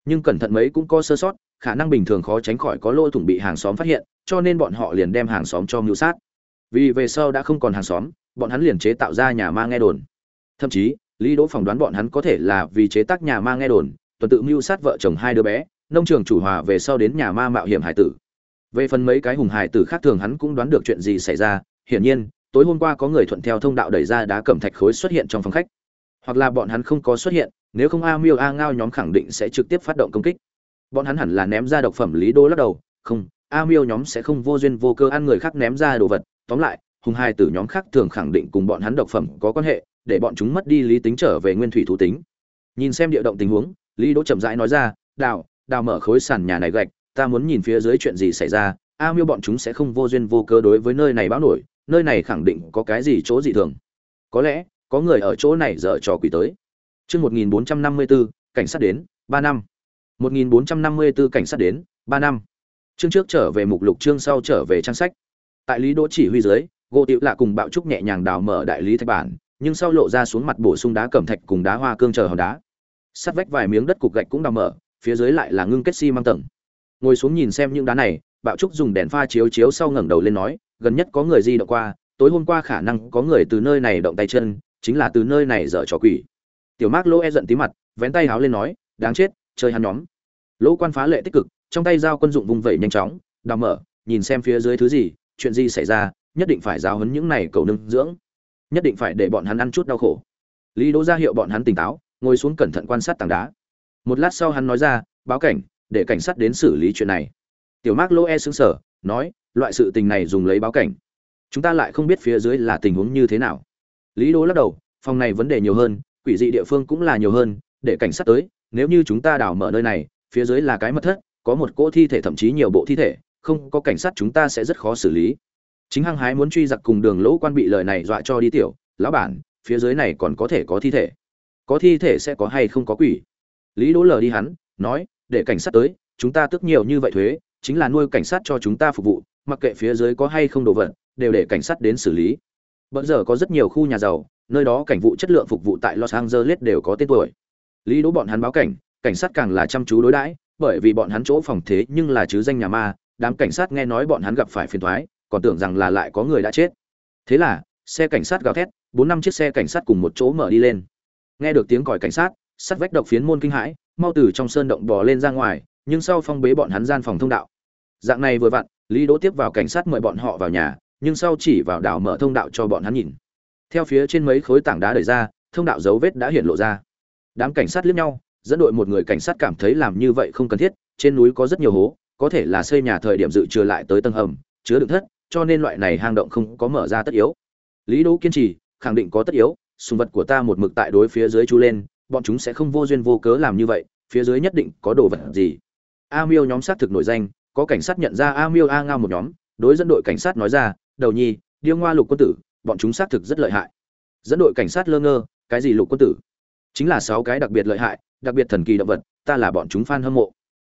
Nhưng cẩn thận mấy cũng có sơ sót khả năng bình thường khó tránh khỏi có lỗ thủng bị hàng xóm phát hiện, cho nên bọn họ liền đem hàng xóm cho mưu sát. Vì về sau đã không còn hàng xóm, bọn hắn liền chế tạo ra nhà ma nghe đồn. Thậm chí, lý đỗ phỏng đoán bọn hắn có thể là vì chế tác nhà ma nghe đồn, tuần tự mưu sát vợ chồng hai đứa bé, nông trường chủ hòa về sau đến nhà ma mạo hiểm hải tử. Về phần mấy cái hùng hải tử khác thường hắn cũng đoán được chuyện gì xảy ra, hiển nhiên, tối hôm qua có người thuận theo thông đạo đẩy ra đá cẩm thạch khối xuất hiện trong phòng khách. Hoặc là bọn hắn không có xuất hiện, nếu không a miêu a ngao nhóm khẳng định sẽ trực tiếp phát động công kích bọn hắn hẳn là ném ra độc phẩm lý đô lắc đầu, không, a miêu nhóm sẽ không vô duyên vô cơ ăn người khác ném ra đồ vật. Tóm lại, hùng hai tử nhóm khác thường khẳng định cùng bọn hắn độc phẩm có quan hệ, để bọn chúng mất đi lý tính trở về nguyên thủy thú tính. Nhìn xem địa động tình huống, lý đỗ chậm rãi nói ra, đào đào mở khối sàn nhà này gạch, ta muốn nhìn phía dưới chuyện gì xảy ra. A miêu bọn chúng sẽ không vô duyên vô cơ đối với nơi này báo nổi, nơi này khẳng định có cái gì chỗ dị thường. Có lẽ, có người ở chỗ này dở trò quỷ tới. Trước một nghìn bốn trăm năm mươi bốn, cảnh sát đến, ba năm một nghìn bốn trăm năm mươi bốn cảnh sát đến, ba năm. Chương trước trở về mục lục, chương sau trở về trang sách. Tại lý đỗ chỉ huy dưới gỗ Tự lạ cùng bạo trúc nhẹ nhàng đào mở đại lý thạch bản, nhưng sau lộ ra xuống mặt bổ sung đá cẩm thạch cùng đá hoa cương chờ hòn đá. Sắt vách vài miếng đất cục gạch cũng đào mở, phía dưới lại là ngưng kết xi măng tầng. Ngồi xuống nhìn xem những đá này, bạo trúc dùng đèn pha chiếu chiếu sau ngẩng đầu lên nói, gần nhất có người di động qua, tối hôm qua khả năng có người từ nơi này động tay chân, chính là từ nơi này dở trò quỷ. Tiểu Mạc Lô e giận tí mặt, vén tay háo lên nói, đáng chết chơi hắn nhóm. Lỗ quan phá lệ tích cực, trong tay dao quân dụng vung vẩy nhanh chóng, đào mở, nhìn xem phía dưới thứ gì, chuyện gì xảy ra, nhất định phải giáo hấn những này cầu nương dưỡng. Nhất định phải để bọn hắn ăn chút đau khổ. Lý đỗ ra hiệu bọn hắn tỉnh táo, ngồi xuống cẩn thận quan sát tảng đá. Một lát sau hắn nói ra, báo cảnh, để cảnh sát đến xử lý chuyện này. Tiểu mark lô e xứng sở nói, loại sự tình này dùng lấy báo cảnh. Chúng ta lại không biết phía dưới là tình huống như thế nào. Lý đỗ lắc đầu, phòng này vấn đề nhiều hơn, quỷ dị địa phương cũng là nhiều hơn, để cảnh sát tới nếu như chúng ta đào mở nơi này, phía dưới là cái mật thất, có một cỗ thi thể thậm chí nhiều bộ thi thể, không, có cảnh sát chúng ta sẽ rất khó xử lý. Chính hăng hái muốn truy giặc cùng đường lỗ quan bị lời này dọa cho đi tiểu, lão bản, phía dưới này còn có thể có thi thể. Có thi thể sẽ có hay không có quỷ? Lý đỗ lờ đi hắn, nói, để cảnh sát tới, chúng ta tức nhiều như vậy thuế, chính là nuôi cảnh sát cho chúng ta phục vụ, mặc kệ phía dưới có hay không đồ vật, đều để cảnh sát đến xử lý. Bận giờ có rất nhiều khu nhà giàu, nơi đó cảnh vụ chất lượng phục vụ tại los angeles đều có tên tuổi lý đỗ bọn hắn báo cảnh cảnh sát càng là chăm chú đối đãi, bởi vì bọn hắn chỗ phòng thế nhưng là chứ danh nhà ma, đám cảnh sát nghe nói bọn hắn gặp phải phiền toái, còn tưởng rằng là lại có người đã chết. Thế là, xe cảnh sát gào thét, bốn năm chiếc xe cảnh sát cùng một chỗ mở đi lên. Nghe được tiếng còi cảnh sát, sắt vách độc phiến môn kinh hãi, mau từ trong sơn động bò lên ra ngoài, nhưng sau phong bế bọn hắn gian phòng thông đạo. Dạng này vừa vặn, lý đỗ tiếp vào cảnh sát mời bọn họ vào nhà, nhưng sau chỉ vào đảo mở thông đạo cho bọn hắn nhìn. Theo phía trên mấy khối tảng đá đẩy ra, thông đạo dấu vết đã hiện lộ ra đám cảnh sát liếc nhau, dẫn đội một người cảnh sát cảm thấy làm như vậy không cần thiết, trên núi có rất nhiều hố, có thể là xây nhà thời điểm dự trừ lại tới tầng hầm, chứa đựng thất, cho nên loại này hang động không có mở ra tất yếu. Lý đỗ kiên trì, khẳng định có tất yếu, sùng vật của ta một mực tại đối phía dưới chú lên, bọn chúng sẽ không vô duyên vô cớ làm như vậy, phía dưới nhất định có đồ vật gì. A miêu nhóm sát thực nổi danh, có cảnh sát nhận ra a miêu a ngao một nhóm, đối dẫn đội cảnh sát nói ra, đầu nhi, điêu ngoa lục quân tử, bọn chúng xác thực rất lợi hại. Dẫn đội cảnh sát lơ ngơ, cái gì lục quân tử? Chính là sáu cái đặc biệt lợi hại, đặc biệt thần kỳ động vật, ta là bọn chúng fan hâm mộ.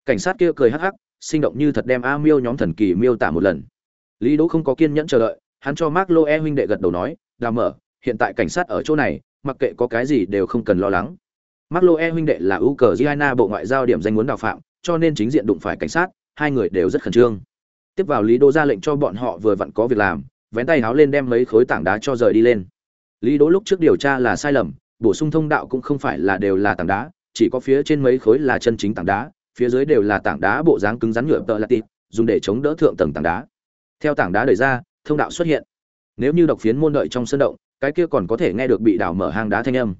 Cảnh sát kia cười hắc hắc, sinh động như thật đem a miêu nhóm thần kỳ miêu tả một lần. Lý đỗ không có kiên nhẫn chờ đợi, hắn cho mark loe huynh đệ gật đầu nói, đào mở, hiện tại cảnh sát ở chỗ này, mặc kệ có cái gì đều không cần lo lắng. Mark loe huynh đệ là ưu cờ giana bộ ngoại giao điểm danh muốn đào phạm, cho nên chính diện đụng phải cảnh sát, hai người đều rất khẩn trương. Tiếp vào lý đỗ ra lệnh cho bọn họ vừa vặn có việc làm, vén tay háo lên đem mấy khối tảng đá cho rời đi lên. Lý đỗ lúc trước điều tra là sai lầm bổ sung thông đạo cũng không phải là đều là tảng đá, chỉ có phía trên mấy khối là chân chính tảng đá, phía dưới đều là tảng đá bộ dáng cứng rắn nhựa tợ là dùng để chống đỡ thượng tầng tảng đá. Theo tảng đá đẩy ra, thông đạo xuất hiện. Nếu như độc phiến môn đợi trong sân động, cái kia còn có thể nghe được bị đào mở hang đá thanh âm.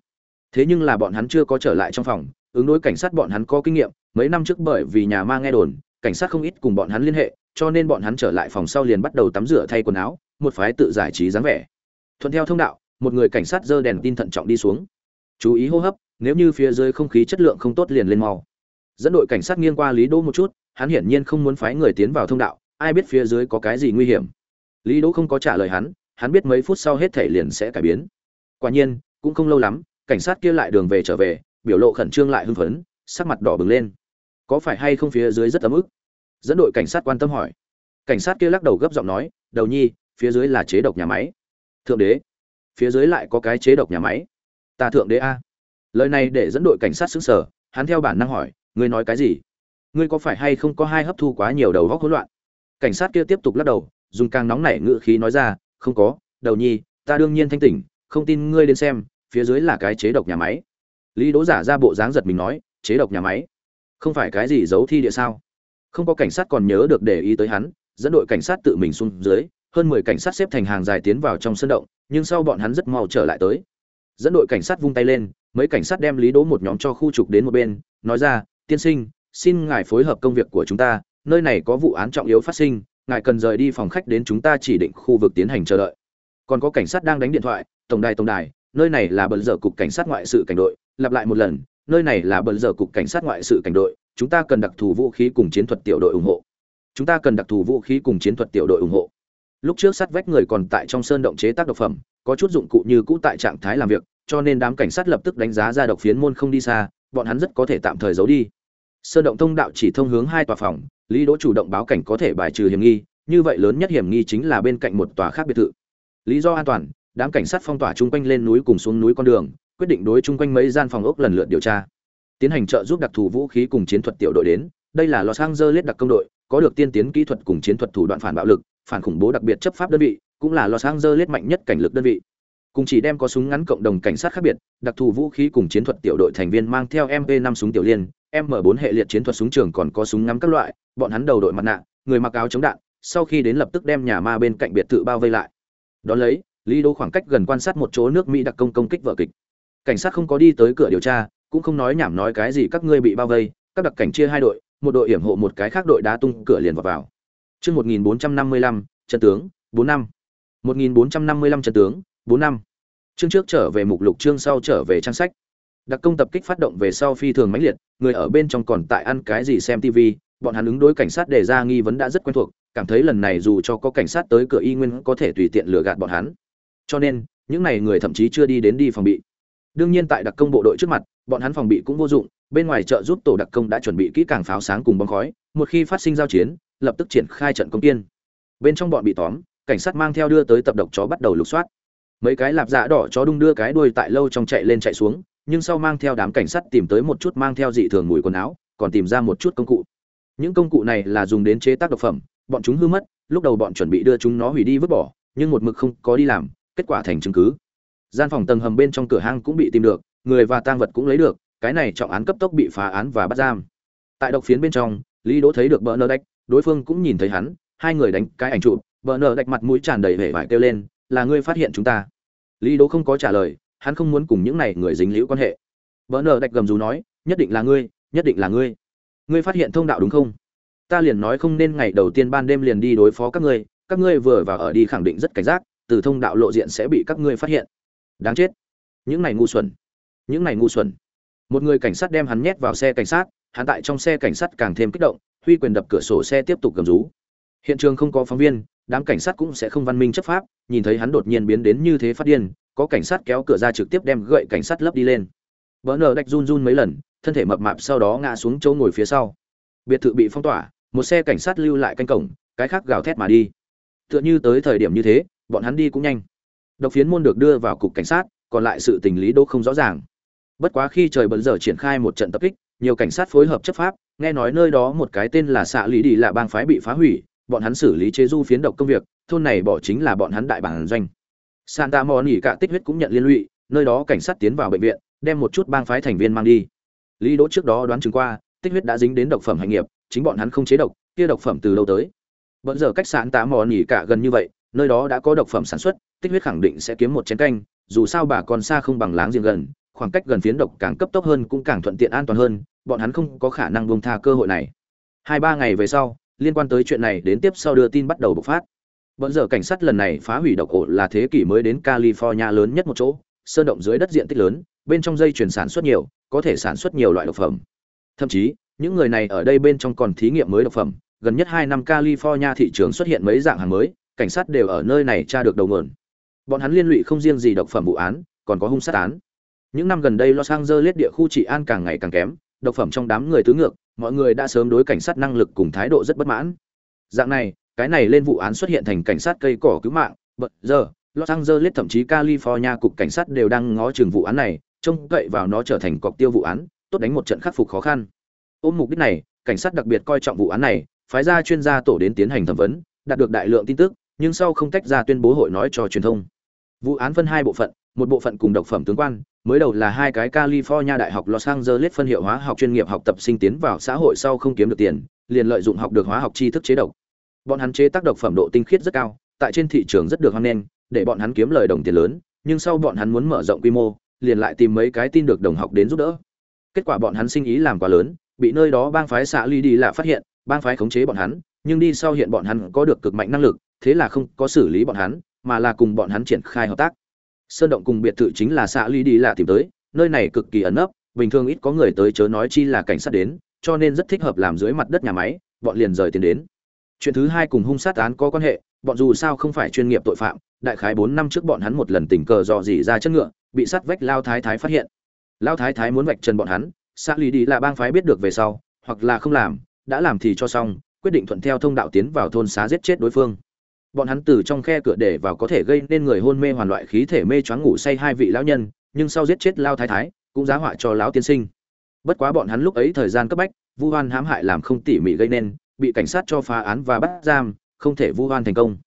Thế nhưng là bọn hắn chưa có trở lại trong phòng, ứng đối cảnh sát bọn hắn có kinh nghiệm, mấy năm trước bởi vì nhà ma nghe đồn, cảnh sát không ít cùng bọn hắn liên hệ, cho nên bọn hắn trở lại phòng sau liền bắt đầu tắm rửa thay quần áo, một phái tự giải trí dáng vẻ. Thuận theo thông đạo một người cảnh sát giơ đèn tin thận trọng đi xuống. Chú ý hô hấp, nếu như phía dưới không khí chất lượng không tốt liền lên mau. Dẫn đội cảnh sát nghiêng qua lý đỗ một chút, hắn hiển nhiên không muốn phái người tiến vào thông đạo, ai biết phía dưới có cái gì nguy hiểm. Lý đỗ không có trả lời hắn hắn biết mấy phút sau hết thể liền sẽ cải biến. Quả nhiên, cũng không lâu lắm, cảnh sát kia lại đường về trở về, biểu lộ khẩn trương lại hưng phấn, sắc mặt đỏ bừng lên. Có phải hay không phía dưới rất ấm ức? Dẫn đội cảnh sát quan tâm hỏi. Cảnh sát kia lắc đầu gấp giọng nói, đầu nhi, phía dưới là chế độc nhà máy. Thượng đế phía dưới lại có cái chế độc nhà máy. Ta thượng đế a. Lời này để dẫn đội cảnh sát xứng sở hắn theo bản năng hỏi, ngươi nói cái gì? Ngươi có phải hay không có hai hấp thu quá nhiều đầu góc hỗn loạn? Cảnh sát kia tiếp tục lắc đầu, dùng càng nóng nảy ngự khí nói ra, không có, đầu nhi, ta đương nhiên thanh tỉnh, không tin ngươi đến xem, phía dưới là cái chế độc nhà máy. Lý đỗ giả ra bộ dáng giật mình nói, chế độc nhà máy? Không phải cái gì giấu thi địa sao? Không có cảnh sát còn nhớ được để ý tới hắn, dẫn đội cảnh sát tự mình xuống dưới, hơn mười cảnh sát xếp thành hàng dài tiến vào trong sân động nhưng sau bọn hắn rất mau trở lại tới. Dẫn đội cảnh sát vung tay lên, mấy cảnh sát đem lý đỗ một nhóm cho khu trục đến một bên, nói ra, tiên sinh, xin ngài phối hợp công việc của chúng ta, nơi này có vụ án trọng yếu phát sinh, ngài cần rời đi phòng khách đến chúng ta chỉ định khu vực tiến hành chờ đợi. Còn có cảnh sát đang đánh điện thoại, tổng đài tổng đài, nơi này là bận giờ cục cảnh sát ngoại sự cảnh đội, lặp lại một lần, nơi này là bận giờ cục cảnh sát ngoại sự cảnh đội, chúng ta cần đặc thù vũ khí cùng chiến thuật tiểu đội ủng hộ. Chúng ta cần đặc thù vũ khí cùng chiến thuật tiểu đội ủng hộ lúc trước sát vách người còn tại trong sơn động chế tác độc phẩm, có chút dụng cụ như cũ tại trạng thái làm việc, cho nên đám cảnh sát lập tức đánh giá ra độc phiến môn không đi xa, bọn hắn rất có thể tạm thời giấu đi. Sơn động thông đạo chỉ thông hướng hai tòa phòng, lý đỗ chủ động báo cảnh có thể bài trừ hiểm nghi, như vậy lớn nhất hiểm nghi chính là bên cạnh một tòa khác biệt thự. Lý do an toàn, đám cảnh sát phong tỏa chung quanh lên núi cùng xuống núi con đường, quyết định đối chung quanh mấy gian phòng ốc lần lượt điều tra. Tiến hành trợ giúp đặc thù vũ khí cùng chiến thuật tiểu đội đến, đây là los angeles đặc công đội, có được tiên tiến kỹ thuật cùng chiến thuật thủ đoạn phản bạo lực phản khủng bố đặc biệt chấp pháp đơn vị, cũng là los angeles mạnh nhất cảnh lực đơn vị. Cùng chỉ đem có súng ngắn cộng đồng cảnh sát khác biệt, đặc thù vũ khí cùng chiến thuật tiểu đội thành viên mang theo mp 5 súng tiểu liên, m 4 hệ liệt chiến thuật súng trường còn có súng ngắm các loại, bọn hắn đầu đội mặt nạ, người mặc áo chống đạn, sau khi đến lập tức đem nhà ma bên cạnh biệt thự bao vây lại. Đó lấy, lý đô khoảng cách gần quan sát một chỗ nước mỹ đặc công công kích vở kịch. Cảnh sát không có đi tới cửa điều tra, cũng không nói nhảm nói cái gì các ngươi bị bao vây, các đặc cảnh chia hai đội, một đội yểm hộ một cái khác đội đá tung cửa liền vào vào chương 1455, chân tướng 4 năm. 1455 chân tướng 4 năm. Chương trước trở về mục lục chương sau trở về trang sách. Đặc công tập kích phát động về sau phi thường mãnh liệt người ở bên trong còn tại ăn cái gì xem tv bọn hắn ứng đối cảnh sát đề ra nghi vấn đã rất quen thuộc cảm thấy lần này dù cho có cảnh sát tới cửa y nguyên có thể tùy tiện lừa gạt bọn hắn. Cho nên những này người thậm chí chưa đi đến đi phòng bị. Đương nhiên tại đặc công bộ đội trước mặt bọn hắn phòng bị cũng vô dụng bên ngoài trợ giúp tổ đặc công đã chuẩn bị kỹ càng pháo sáng cùng bom khói một khi phát sinh giao chiến lập tức triển khai trận công tiên bên trong bọn bị tóm, cảnh sát mang theo đưa tới tập độc chó bắt đầu lục soát. Mấy cái lạp dạ đỏ chó đung đưa cái đuôi tại lâu trong chạy lên chạy xuống, nhưng sau mang theo đám cảnh sát tìm tới một chút mang theo dị thường mùi quần áo, còn tìm ra một chút công cụ. Những công cụ này là dùng đến chế tác độc phẩm, bọn chúng hư mất, lúc đầu bọn chuẩn bị đưa chúng nó hủy đi vứt bỏ, nhưng một mực không có đi làm, kết quả thành chứng cứ. Gian phòng tầng hầm bên trong cửa hang cũng bị tìm được, người và tang vật cũng lấy được, cái này trọng án cấp tốc bị phá án và bắt giam. Tại độc phiến bên trong, lý đỗ thấy được bờ nơ đách đối phương cũng nhìn thấy hắn, hai người đánh cái ảnh trụ bờ nợ đạch mặt mũi tràn đầy vẻ vải kêu lên, là ngươi phát hiện chúng ta? Lý đỗ không có trả lời, hắn không muốn cùng những này người dính liễu quan hệ. Bờ nợ đạch gầm rú nói, nhất định là ngươi, nhất định là ngươi. Ngươi phát hiện thông đạo đúng không? Ta liền nói không nên ngày đầu tiên ban đêm liền đi đối phó các ngươi các ngươi vừa vào ở đi khẳng định rất cảnh giác, từ thông đạo lộ diện sẽ bị các ngươi phát hiện. Đáng chết. Những này ngu xuẩn. Những này ngu xuẩn. Một người cảnh sát đem hắn nhét vào xe cảnh sát, hắn tại trong xe cảnh sát càng thêm kích động huy quyền đập cửa sổ xe tiếp tục cầm rú. Hiện trường không có phóng viên, đám cảnh sát cũng sẽ không văn minh chấp pháp, nhìn thấy hắn đột nhiên biến đến như thế phát điên, có cảnh sát kéo cửa ra trực tiếp đem gậy cảnh sát lấp đi lên. Bỡ nở đạch run run mấy lần, thân thể mập mạp sau đó ngã xuống chỗ ngồi phía sau. Biệt thự bị phong tỏa, một xe cảnh sát lưu lại canh cổng, cái khác gào thét mà đi. Tựa như tới thời điểm như thế, bọn hắn đi cũng nhanh. Độc phiến môn được đưa vào cục cảnh sát, còn lại sự tình lý đô không rõ ràng. Bất quá khi trời bận giờ triển khai một trận tập kích, nhiều cảnh sát phối hợp chấp pháp nghe nói nơi đó một cái tên là xạ lý đi là bang phái bị phá hủy, bọn hắn xử lý chế du phiến độc công việc, thôn này bỏ chính là bọn hắn đại bản doanh. Santa mò nỉ cả tích huyết cũng nhận liên lụy, nơi đó cảnh sát tiến vào bệnh viện, đem một chút bang phái thành viên mang đi. Lý đỗ trước đó đoán chừng qua, tích huyết đã dính đến độc phẩm hành nghiệp, chính bọn hắn không chế độc, kia độc phẩm từ lâu tới? Bận giờ cách sạn tá mò nỉ cả gần như vậy, nơi đó đã có độc phẩm sản xuất, tích huyết khẳng định sẽ kiếm một chén canh, dù sao bà còn xa không bằng láng giềng gần, khoảng cách gần phiến độc càng cấp tốc hơn cũng càng thuận tiện an toàn hơn bọn hắn không có khả năng buông tha cơ hội này. Hai ba ngày về sau, liên quan tới chuyện này đến tiếp sau đưa tin bắt đầu bộc phát. Bận giờ cảnh sát lần này phá hủy độc ổ là thế kỷ mới đến california lớn nhất một chỗ, sơn động dưới đất diện tích lớn, bên trong dây chuyển sản xuất nhiều, có thể sản xuất nhiều loại độc phẩm. Thậm chí, những người này ở đây bên trong còn thí nghiệm mới độc phẩm, gần nhất hai năm california thị trường xuất hiện mấy dạng hàng mới, cảnh sát đều ở nơi này tra được đầu nguồn. Bọn hắn liên lụy không riêng gì độc phẩm vụ án, còn có hung sát án. Những năm gần đây los angeles địa khu trị an càng ngày càng kém độc phẩm trong đám người tứ ngược, mọi người đã sớm đối cảnh sát năng lực cùng thái độ rất bất mãn. Dạng này, cái này lên vụ án xuất hiện thành cảnh sát cây cỏ cứu mạng, bật giờ, los angeles, thậm chí california cục cảnh sát đều đang ngó chừng vụ án này, trông cậy vào nó trở thành cọc tiêu vụ án, tốt đánh một trận khắc phục khó khăn. Ôm mục đích này, cảnh sát đặc biệt coi trọng vụ án này, phái ra chuyên gia tổ đến tiến hành thẩm vấn, đạt được đại lượng tin tức, nhưng sau không tách ra tuyên bố hội nói cho truyền thông. Vụ án phân hai bộ phận, một bộ phận cùng độc phẩm tướng quan mới đầu là hai cái california đại học los angeles phân hiệu hóa học chuyên nghiệp học tập sinh tiến vào xã hội sau không kiếm được tiền, liền lợi dụng học được hóa học tri thức chế độc. Bọn hắn chế tác độc phẩm độ tinh khiết rất cao, tại trên thị trường rất được hoan nghênh, để bọn hắn kiếm lời đồng tiền lớn, nhưng sau bọn hắn muốn mở rộng quy mô, liền lại tìm mấy cái tin được đồng học đến giúp đỡ. Kết quả bọn hắn sinh ý làm quá lớn, bị nơi đó bang phái xã ly đi lạ phát hiện, bang phái khống chế bọn hắn, nhưng đi sau hiện bọn hắn có được cực mạnh năng lực, thế là không có xử lý bọn hắn, mà là cùng bọn hắn triển khai hợp tác sơn động cùng biệt thự chính là xạ ly đi lạ tìm tới, nơi này cực kỳ ẩn nấp, bình thường ít có người tới chớ nói chi là cảnh sát đến, cho nên rất thích hợp làm dưới mặt đất nhà máy, bọn liền rời tiền đến. Chuyện thứ hai cùng hung sát án có quan hệ, bọn dù sao không phải chuyên nghiệp tội phạm, đại khái bốn năm trước bọn hắn một lần tình cờ dò dỉ ra chất ngựa, bị sát vách lao thái thái phát hiện. Lao thái thái muốn vạch trần bọn hắn xã ly đi là bang phái biết được về sau, hoặc là không làm, đã làm thì cho xong, quyết định thuận theo thông đạo tiến vào thôn xá giết chết đối phương bọn hắn từ trong khe cửa để vào có thể gây nên người hôn mê hoàn loại khí thể mê choáng ngủ say hai vị lão nhân, nhưng sau giết chết lao thái thái, cũng giá họa cho lão tiên sinh. Bất quá bọn hắn lúc ấy thời gian cấp bách, vu hoan hãm hại làm không tỉ mỉ gây nên, bị cảnh sát cho phá án và bắt giam, không thể vu hoan thành công.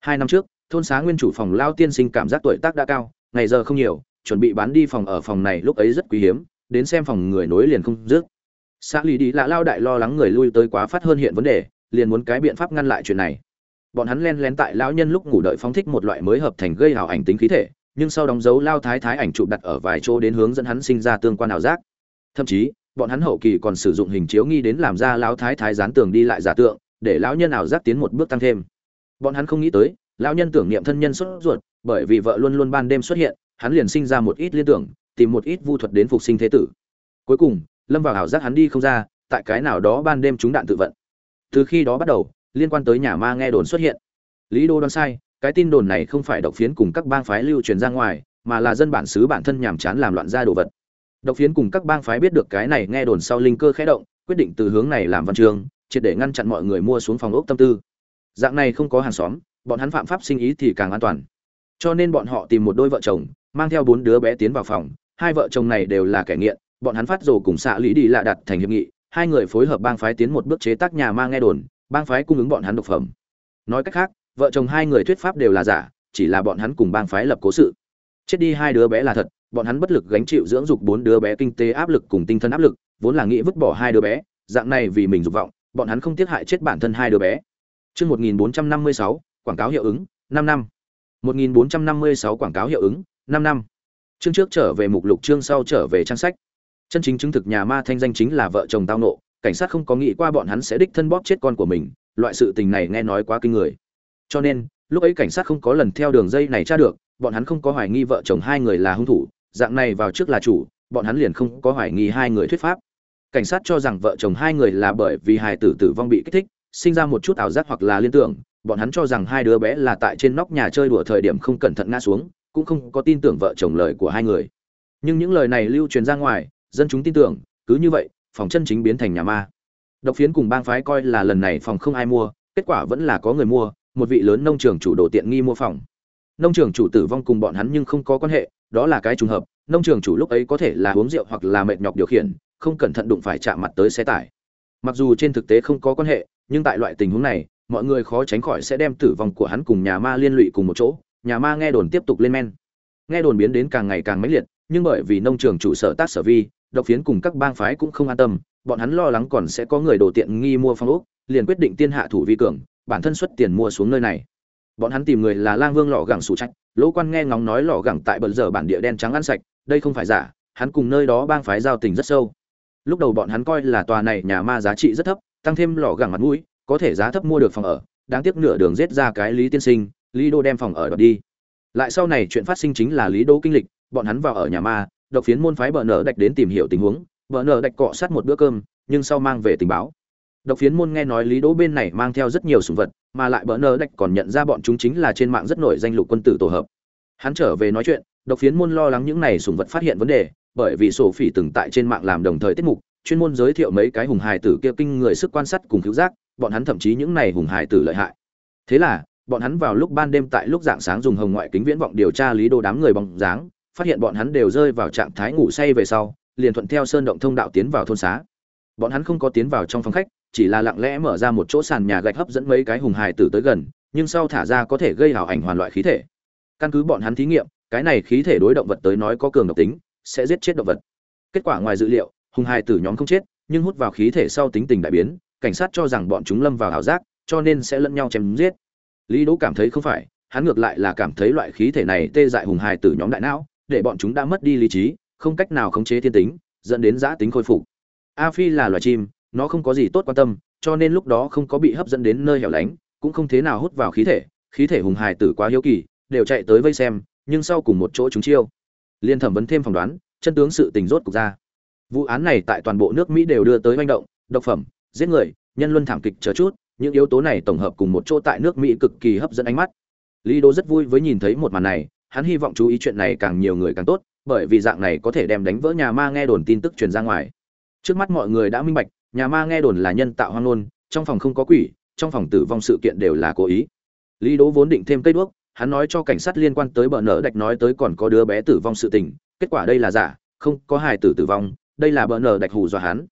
Hai năm trước, thôn xá nguyên chủ phòng lao tiên sinh cảm giác tuổi tác đã cao, ngày giờ không nhiều, chuẩn bị bán đi phòng ở phòng này lúc ấy rất quý hiếm, đến xem phòng người nối liền không dứt. Xã lý đi lạ lao đại lo lắng người lui tới quá phát hơn hiện vấn đề, liền muốn cái biện pháp ngăn lại chuyện này bọn hắn len lén tại lão nhân lúc ngủ đợi phóng thích một loại mới hợp thành gây hào ảnh tính khí thể, nhưng sau đóng dấu lao thái thái ảnh chụp đặt ở vài chỗ đến hướng dẫn hắn sinh ra tương quan ảo giác. Thậm chí, bọn hắn hậu kỳ còn sử dụng hình chiếu nghi đến làm ra lão thái thái dán tường đi lại giả tượng, để lão nhân ảo giác tiến một bước tăng thêm. Bọn hắn không nghĩ tới, lão nhân tưởng niệm thân nhân sốt ruột, bởi vì vợ luôn luôn ban đêm xuất hiện, hắn liền sinh ra một ít liên tưởng, tìm một ít vu thuật đến phục sinh thế tử. Cuối cùng, lâm vào ảo giác hắn đi không ra, tại cái nào đó ban đêm chúng đạn tự vận. Từ khi đó bắt đầu liên quan tới nhà ma nghe đồn xuất hiện. Lý đô đoán sai, cái tin đồn này không phải độc phiến cùng các bang phái lưu truyền ra ngoài, mà là dân bản xứ bản thân nhàm chán làm loạn ra đồ vật. Độc phiến cùng các bang phái biết được cái này nghe đồn sau linh cơ khẽ động, quyết định từ hướng này làm văn chương triệt để ngăn chặn mọi người mua xuống phòng ốc tâm tư. Dạng này không có hàng xóm, bọn hắn phạm pháp sinh ý thì càng an toàn. Cho nên bọn họ tìm một đôi vợ chồng, mang theo bốn đứa bé tiến vào phòng, hai vợ chồng này đều là kẻ nghiện, bọn hắn phát rồ cùng xạ lý đi lạ đặt thành hiệp nghị, hai người phối hợp bang phái tiến một bước chế tác nhà ma nghe đồn bang phái cung ứng bọn hắn độc phẩm nói cách khác vợ chồng hai người thuyết pháp đều là giả chỉ là bọn hắn cùng bang phái lập cố sự chết đi hai đứa bé là thật bọn hắn bất lực gánh chịu dưỡng dục bốn đứa bé kinh tế áp lực cùng tinh thần áp lực vốn là nghĩ vứt bỏ hai đứa bé dạng này vì mình dục vọng bọn hắn không tiếc hại chết bản thân hai đứa bé Chương 1456, quảng cáo hiệu ứng, 5 năm. 1456 quảng cáo hiệu ứng, 5 năm. Chương trước trở về mục lục chương sau trở về trang sách. Chân chính chứng thực nhà ma thanh danh chính là vợ chồng tao nộ, cảnh sát không có nghĩ qua bọn hắn sẽ đích thân bóp chết con của mình, loại sự tình này nghe nói quá kinh người. Cho nên, lúc ấy cảnh sát không có lần theo đường dây này tra được, bọn hắn không có hoài nghi vợ chồng hai người là hung thủ, dạng này vào trước là chủ, bọn hắn liền không có hoài nghi hai người thuyết pháp. Cảnh sát cho rằng vợ chồng hai người là bởi vì hài tử tử vong bị kích thích, sinh ra một chút ảo giác hoặc là liên tưởng, bọn hắn cho rằng hai đứa bé là tại trên nóc nhà chơi đùa thời điểm không cẩn thận ngã xuống, cũng không có tin tưởng vợ chồng lời của hai người. Nhưng những lời này lưu truyền ra ngoài, dân chúng tin tưởng, cứ như vậy, phòng chân chính biến thành nhà ma. Độc phiến cùng bang phái coi là lần này phòng không ai mua, kết quả vẫn là có người mua, một vị lớn nông trường chủ đồ tiện nghi mua phòng. Nông trường chủ tử vong cùng bọn hắn nhưng không có quan hệ, đó là cái trùng hợp, nông trường chủ lúc ấy có thể là uống rượu hoặc là mệt nhọc điều khiển, không cẩn thận đụng phải chạm mặt tới xe tải. Mặc dù trên thực tế không có quan hệ, nhưng tại loại tình huống này mọi người khó tránh khỏi sẽ đem tử vong của hắn cùng nhà ma liên lụy cùng một chỗ nhà ma nghe đồn tiếp tục lên men nghe đồn biến đến càng ngày càng mãnh liệt nhưng bởi vì nông trường chủ sở tác sở vi độc phiến cùng các bang phái cũng không an tâm, bọn hắn lo lắng còn sẽ có người đồ tiện nghi mua phong ốc, liền quyết định tiên hạ thủ vi cường, bản thân xuất tiền mua xuống nơi này. Bọn hắn tìm người là lang vương lọ gẳng sủ trách lỗ quan nghe ngóng nói lọ gẳng tại bận giờ bản địa đen trắng ăn sạch, đây không phải giả, hắn cùng nơi đó bang phái giao tình rất sâu. Lúc đầu bọn hắn coi là tòa này nhà ma giá trị rất thấp, tăng thêm lọ gẳng mặt mũi, có thể giá thấp mua được phòng ở, đáng tiếc nửa đường giết ra cái lý tiên sinh, lý đô đem phòng ở đoạt đi. Lại sau này chuyện phát sinh chính là lý đô kinh lịch, bọn hắn vào ở nhà ma độc phiến môn phái bờ nở đạch đến tìm hiểu tình huống bờ nở đạch cọ sát một bữa cơm nhưng sau mang về tình báo độc phiến môn nghe nói lý đỗ bên này mang theo rất nhiều sủng vật mà lại bờ nở đạch còn nhận ra bọn chúng chính là trên mạng rất nổi danh lục quân tử tổ hợp hắn trở về nói chuyện độc phiến môn lo lắng những này sủng vật phát hiện vấn đề bởi vì sổ phỉ từng tại trên mạng làm đồng thời tiết mục chuyên môn giới thiệu mấy cái hùng hài tử kia kinh người sức quan sát cùng cứu giác, bọn hắn thậm chí những này hùng hài tử lợi hại. Thế là, bọn hắn vào lúc ban đêm tại lúc dạng sáng dùng hồng ngoại kính viễn vọng điều tra lý đồ đám người bóng dáng, phát hiện bọn hắn đều rơi vào trạng thái ngủ say về sau, liền thuận theo sơn động thông đạo tiến vào thôn xá. Bọn hắn không có tiến vào trong phòng khách, chỉ là lặng lẽ mở ra một chỗ sàn nhà gạch hấp dẫn mấy cái hùng hài tử tới gần, nhưng sau thả ra có thể gây hào ảnh hoàn loại khí thể. Căn cứ bọn hắn thí nghiệm, cái này khí thể đối động vật tới nói có cường độc tính, sẽ giết chết động vật. Kết quả ngoài dự liệu, hùng hài tử nhóm không chết nhưng hút vào khí thể sau tính tình đại biến cảnh sát cho rằng bọn chúng lâm vào ảo giác cho nên sẽ lẫn nhau chém giết lý đỗ cảm thấy không phải hắn ngược lại là cảm thấy loại khí thể này tê dại hùng hài tử nhóm đại não để bọn chúng đã mất đi lý trí, không cách nào khống chế thiên tính, dẫn đến giã tính khôi phục. A phi là loài chim, nó không có gì tốt quan tâm, cho nên lúc đó không có bị hấp dẫn đến nơi hẻo lánh, cũng không thế nào hút vào khí thể khí thể hùng hài tử quá hiếu kỳ, đều chạy tới vây xem, nhưng sau cùng một chỗ chúng chiêu. Liên thẩm vấn thêm phỏng đoán, chân tướng sự tình rốt cục ra. Vụ án này tại toàn bộ nước mỹ đều đưa tới manh động, độc phẩm, giết người, nhân luân thảm kịch chờ chút, những yếu tố này tổng hợp cùng một chỗ tại nước mỹ cực kỳ hấp dẫn ánh mắt. Lý đô rất vui với nhìn thấy một màn này hắn hy vọng chú ý chuyện này càng nhiều người càng tốt, bởi vì dạng này có thể đem đánh vỡ nhà ma nghe đồn tin tức truyền ra ngoài. Trước mắt mọi người đã minh bạch, nhà ma nghe đồn là nhân tạo hoang nôn trong phòng không có quỷ, trong phòng tử vong sự kiện đều là cố ý. Lý đỗ vốn định thêm cây đuốc, hắn nói cho cảnh sát liên quan tới bờ nở đạch nói tới còn có đứa bé tử vong sự tình, kết quả đây là giả, không có hài tử tử vong, đây là bờ nở đạch hù dọa hắn.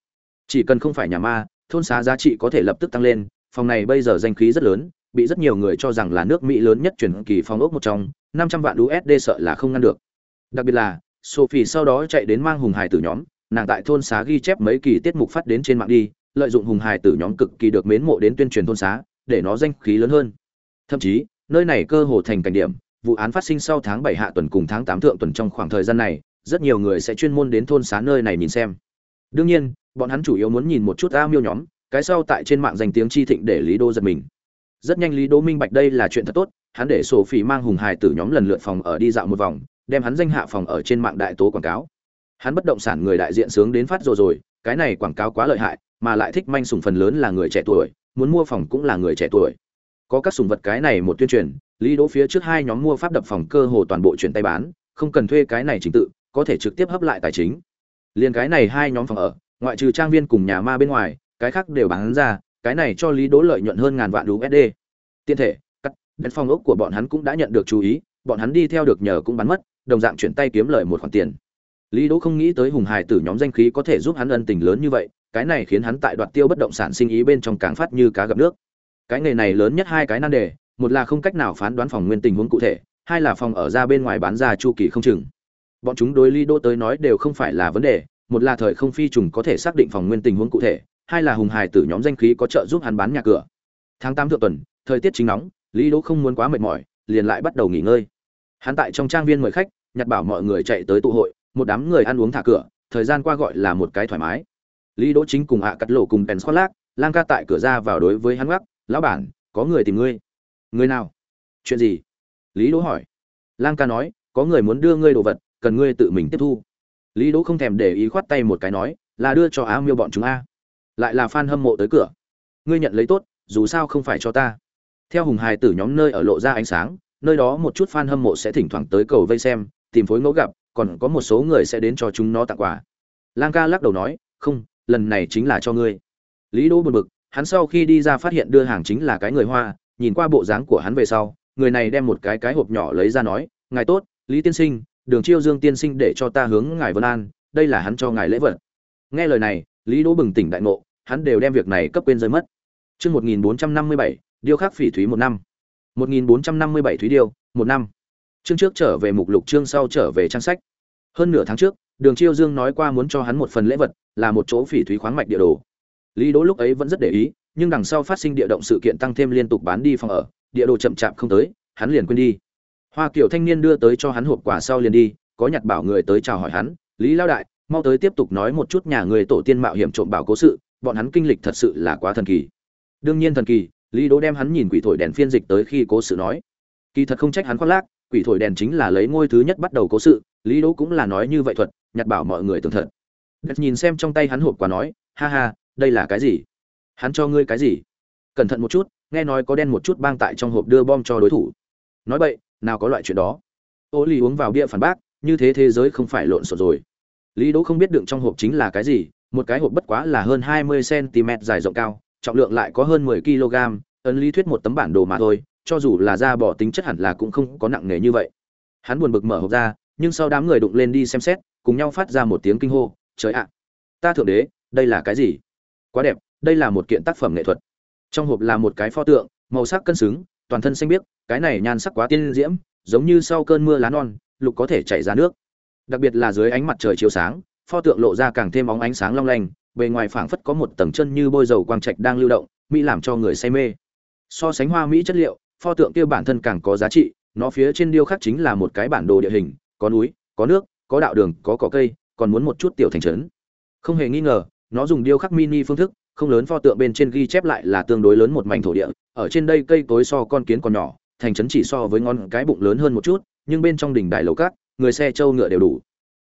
Chỉ cần không phải nhà ma, thôn xá giá trị có thể lập tức tăng lên, phòng này bây giờ danh khí rất lớn, bị rất nhiều người cho rằng là nước mỹ lớn nhất chuyển kỳ phong ốc một trong năm trăm vạn usd sợ là không ngăn được. Đặc biệt là, sophie sau đó chạy đến mang hùng hải tử nhóm, nàng tại thôn xá ghi chép mấy kỳ tiết mục phát đến trên mạng đi, lợi dụng hùng hải tử nhóm cực kỳ được mến mộ đến tuyên truyền thôn xá, để nó danh khí lớn hơn. Thậm chí, nơi này cơ hồ thành cảnh điểm, vụ án phát sinh sau tháng bảy hạ tuần cùng tháng tám thượng tuần trong khoảng thời gian này, rất nhiều người sẽ chuyên môn đến thôn xá nơi này nhìn xem. Đương nhiên, bọn hắn chủ yếu muốn nhìn một chút a miêu nhóm, cái sau tại trên mạng danh tiếng chi thịnh để lý đô giật mình. Rất nhanh lý đô minh bạch đây là chuyện thật tốt hắn để sổ phỉ mang hùng hài tử nhóm lần lượt phòng ở đi dạo một vòng đem hắn danh hạ phòng ở trên mạng đại tố quảng cáo. Hắn bất động sản người đại diện sướng đến phát rồi rồi cái này quảng cáo quá lợi hại mà lại thích manh sùng phần lớn là người trẻ tuổi muốn mua phòng cũng là người trẻ tuổi. Có các sùng vật cái này một tuyên truyền lý đỗ phía trước hai nhóm mua pháp đập phòng cơ hồ toàn bộ chuyển tay bán không cần thuê cái này trình tự có thể trực tiếp hấp lại tài chính. Liền cái này hai nhóm phòng ở ngoại trừ trang viên cùng nhà ma bên ngoài cái khác đều bán ra cái này cho lý đỗ lợi nhuận hơn ngàn vạn usd Tiện thể, cắt, đến phòng ốc của bọn hắn cũng đã nhận được chú ý, bọn hắn đi theo được nhờ cũng bắn mất, đồng dạng chuyển tay kiếm lời một khoản tiền. Lý Đỗ không nghĩ tới Hùng Hải tử nhóm danh khí có thể giúp hắn ân tình lớn như vậy, cái này khiến hắn tại đoạt tiêu bất động sản sinh ý bên trong càng phát như cá gặp nước. Cái nghề này lớn nhất hai cái nan đề, một là không cách nào phán đoán phòng nguyên tình huống cụ thể, hai là phòng ở ra bên ngoài bán ra chu kỳ không chừng. Bọn chúng đối Lý Đỗ tới nói đều không phải là vấn đề, một là thời không phi trùng có thể xác định phòng nguyên tình huống cụ thể, hai là Hùng Hải tử nhóm danh khí có trợ giúp hắn bán nhà cửa. Tháng tám thượng tuần, thời tiết chính nóng, Lý Đỗ không muốn quá mệt mỏi, liền lại bắt đầu nghỉ ngơi. Hắn tại trong trang viên mời khách, nhặt bảo mọi người chạy tới tụ hội, một đám người ăn uống thả cửa, thời gian qua gọi là một cái thoải mái. Lý Đỗ chính cùng ạ cắt lộ cùng Pen lác, Lang ca tại cửa ra vào đối với hắn gác, "Lão bản, có người tìm ngươi." "Người nào?" "Chuyện gì?" Lý Đỗ hỏi. Lang ca nói, "Có người muốn đưa ngươi đồ vật, cần ngươi tự mình tiếp thu." Lý Đỗ không thèm để ý khoát tay một cái nói, "Là đưa cho Á Miêu bọn chúng a." Lại là fan hâm mộ tới cửa. "Ngươi nhận lấy tốt, dù sao không phải cho ta." Theo Hùng hài tử nhóm nơi ở lộ ra ánh sáng, nơi đó một chút fan hâm mộ sẽ thỉnh thoảng tới cầu vây xem, tìm phối ngẫu gặp, còn có một số người sẽ đến cho chúng nó tặng quà. Lang ca lắc đầu nói, "Không, lần này chính là cho ngươi." Lý Đỗ buồn bực, hắn sau khi đi ra phát hiện đưa hàng chính là cái người Hoa, nhìn qua bộ dáng của hắn về sau, người này đem một cái cái hộp nhỏ lấy ra nói, "Ngài tốt, Lý tiên sinh, Đường Chiêu Dương tiên sinh để cho ta hướng ngài Vân An, đây là hắn cho ngài lễ vật." Nghe lời này, Lý Đỗ bừng tỉnh đại ngộ, hắn đều đem việc này cấp quên rơi mất. Chương 1457, điêu khắc phỉ thúy một năm. 1457 thúy điêu, một năm. Chương trước trở về mục lục chương sau trở về trang sách. Hơn nửa tháng trước, Đường Chiêu Dương nói qua muốn cho hắn một phần lễ vật, là một chỗ phỉ thúy khoáng mạch địa đồ. Lý Đỗ lúc ấy vẫn rất để ý, nhưng đằng sau phát sinh địa động sự kiện tăng thêm liên tục bán đi phòng ở, địa đồ chậm chạp không tới, hắn liền quên đi. Hoa Kiều thanh niên đưa tới cho hắn hộp quà sau liền đi, có nhặt bảo người tới chào hỏi hắn, "Lý lao đại, mau tới tiếp tục nói một chút nhà người tổ tiên mạo hiểm trộm bảo cố sự, bọn hắn kinh lịch thật sự là quá thần kỳ." Đương nhiên thần kỳ, Lý Đỗ đem hắn nhìn quỷ thổi đèn phiên dịch tới khi cố sự nói. Kỳ thật không trách hắn khoác lác, quỷ thổi đèn chính là lấy ngôi thứ nhất bắt đầu cố sự, Lý Đỗ cũng là nói như vậy thuật, nhặt bảo mọi người tưởng thật. Đất nhìn xem trong tay hắn hộp quà nói, ha ha, đây là cái gì? Hắn cho ngươi cái gì? Cẩn thận một chút, nghe nói có đen một chút bang tại trong hộp đưa bom cho đối thủ. Nói bậy, nào có loại chuyện đó. Ô Lý uống vào bia phản bác, như thế thế giới không phải lộn xộn rồi. Lý Đỗ không biết đựng trong hộp chính là cái gì, một cái hộp bất quá là hơn 20 cm dài rộng cao, trọng lượng lại có hơn 10 kg, ấn lý thuyết một tấm bản đồ mà thôi, cho dù là da bỏ tính chất hẳn là cũng không có nặng nề như vậy. Hắn buồn bực mở hộp ra, nhưng sau đám người đụng lên đi xem xét, cùng nhau phát ra một tiếng kinh hô, "Trời ạ! Ta thượng đế, đây là cái gì? Quá đẹp, đây là một kiện tác phẩm nghệ thuật." Trong hộp là một cái pho tượng, màu sắc cân xứng, toàn thân xanh biếc, cái này nhan sắc quá tiên diễm, giống như sau cơn mưa lá non, lục có thể chảy ra nước. Đặc biệt là dưới ánh mặt trời chiếu sáng, pho tượng lộ ra càng thêm bóng ánh sáng long lanh, bề ngoài phảng phất có một tầng chân như bôi dầu quang trạch đang lưu động, mỹ làm cho người say mê. So sánh hoa mỹ chất liệu, pho tượng kia bản thân càng có giá trị, nó phía trên điêu khắc chính là một cái bản đồ địa hình, có núi, có nước, có đạo đường, có cỏ cây, còn muốn một chút tiểu thành trấn. Không hề nghi ngờ, nó dùng điêu khắc mini phương thức, không lớn pho tượng bên trên ghi chép lại là tương đối lớn một mảnh thổ địa, ở trên đây cây cối so con kiến còn nhỏ, thành trấn chỉ so với ngon cái bụng lớn hơn một chút, nhưng bên trong đỉnh đài lầu cát, người xe châu ngựa đều đủ.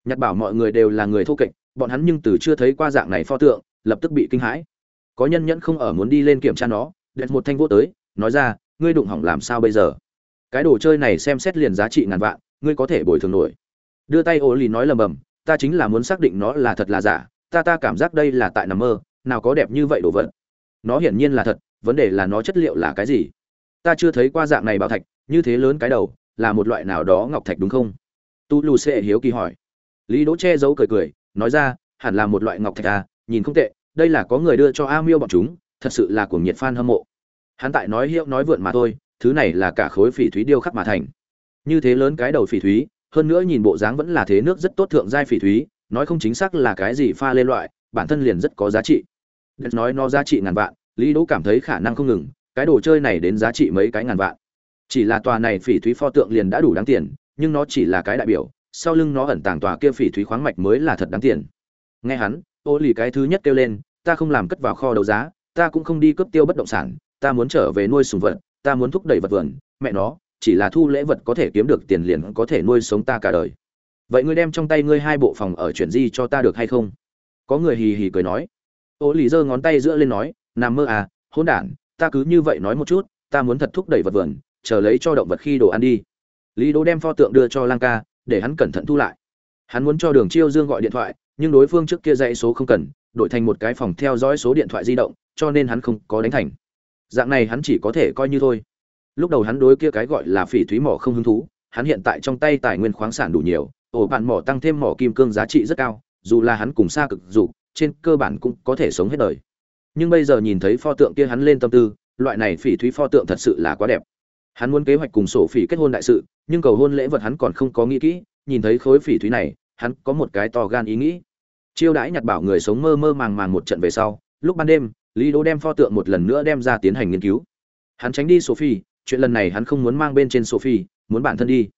Nhặt bảo mọi người đều là người thô kệch, bọn hắn nhưng từ chưa thấy qua dạng này pho tượng, lập tức bị kinh hãi. Có nhân nhẫn không ở muốn đi lên kiểm tra nó, đẹp một thanh vô tới, nói ra, ngươi đụng hỏng làm sao bây giờ? Cái đồ chơi này xem xét liền giá trị ngàn vạn, ngươi có thể bồi thường nổi. Đưa tay ô lì nói lầm bầm, ta chính là muốn xác định nó là thật là giả, ta ta cảm giác đây là tại nằm mơ, nào có đẹp như vậy đồ vật. Nó hiển nhiên là thật, vấn đề là nó chất liệu là cái gì? Ta chưa thấy qua dạng này bảo thạch, như thế lớn cái đầu, là một loại nào đó ngọc thạch đúng không? Tu Lù Sệ hiếu kỳ hỏi. Lý Đỗ che giấu cười cười, nói ra, hẳn là một loại ngọc thạch à, nhìn không tệ, đây là có người đưa cho A Miêu bọn chúng, thật sự là cuồng nhiệt fan hâm mộ. Hắn tại nói hiệu nói vượn mà thôi, thứ này là cả khối phỉ thúy điêu khắc mà thành. Như thế lớn cái đầu phỉ thúy, hơn nữa nhìn bộ dáng vẫn là thế nước rất tốt thượng giai phỉ thúy, nói không chính xác là cái gì pha lên loại, bản thân liền rất có giá trị. Đất nói nó giá trị ngàn vạn, Lý Đỗ cảm thấy khả năng không ngừng, cái đồ chơi này đến giá trị mấy cái ngàn vạn. Chỉ là tòa này phỉ thúy pho tượng liền đã đủ đáng tiền, nhưng nó chỉ là cái đại biểu, sau lưng nó ẩn tàng tòa kia phỉ thúy khoáng mạch mới là thật đáng tiền. Nghe hắn, ô lì cái thứ nhất kêu lên, ta không làm cất vào kho đấu giá, ta cũng không đi cướp tiêu bất động sản, ta muốn trở về nuôi sùng vật, ta muốn thúc đẩy vật vườn, mẹ nó, chỉ là thu lễ vật có thể kiếm được tiền liền có thể nuôi sống ta cả đời. Vậy ngươi đem trong tay ngươi hai bộ phòng ở chuyển di cho ta được hay không? Có người hì hì cười nói. Ô lì giơ ngón tay giữa lên nói, nằm mơ à, hỗn đản, ta cứ như vậy nói một chút, ta muốn thật thúc đẩy vật vườn, chờ lấy cho động vật khi đồ ăn đi. Lý Đỗ đem pho tượng đưa cho Lang Ca, để hắn cẩn thận thu lại. Hắn muốn cho Đường Chiêu Dương gọi điện thoại, nhưng đối phương trước kia dãy số không cần, đổi thành một cái phòng theo dõi số điện thoại di động, cho nên hắn không có đánh thành. Dạng này hắn chỉ có thể coi như thôi. lúc đầu hắn đối kia cái gọi là phỉ thúy mỏ không hứng thú hắn hiện tại trong tay tài nguyên khoáng sản đủ nhiều ổ bạn mỏ tăng thêm mỏ kim cương giá trị rất cao dù là hắn cùng xa cực dù trên cơ bản cũng có thể sống hết đời nhưng bây giờ nhìn thấy pho tượng kia hắn lên tâm tư loại này phỉ thúy pho tượng thật sự là quá đẹp hắn muốn kế hoạch cùng sổ phỉ kết hôn đại sự, nhưng cầu hôn lễ vật hắn còn không có nghĩ kỹ, nhìn thấy khối phỉ thúy này, hắn có một cái to gan ý nghĩ. Chiêu đãi nhặt bảo người sống mơ mơ màng màng một trận về sau, lúc ban đêm, lý đỗ đem pho tượng một lần nữa đem ra tiến hành nghiên cứu. Hắn tránh đi sophie, chuyện lần này hắn không muốn mang bên trên sophie, muốn bản thân đi.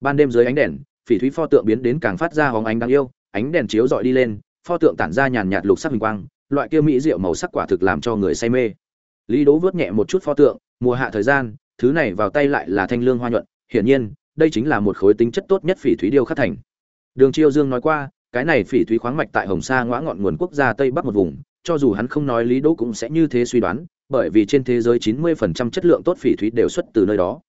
Ban đêm dưới ánh đèn, phỉ thúy pho tượng biến đến càng phát ra hóng ánh đáng yêu, ánh đèn chiếu dọi đi lên, pho tượng tản ra nhàn nhạt lục sắc hình quang, loại kia mỹ rượu màu sắc quả thực làm cho người say mê. Lý đỗ vớt nhẹ một chút pho tượng, mùa hạ thời gian thứ này vào tay lại là thanh lương hoa nhuận, hiển nhiên, đây chính là một khối tính chất tốt nhất phỉ thúy điêu khắc thành. Đường chiêu dương nói qua, cái này phỉ thúy khoáng mạch tại hồng sa ngõ ngọn nguồn quốc gia tây bắc một vùng, cho dù hắn không nói lý đỗ cũng sẽ như thế suy đoán, bởi vì trên thế giới 90% chất lượng tốt phỉ thúy đều xuất từ nơi đó.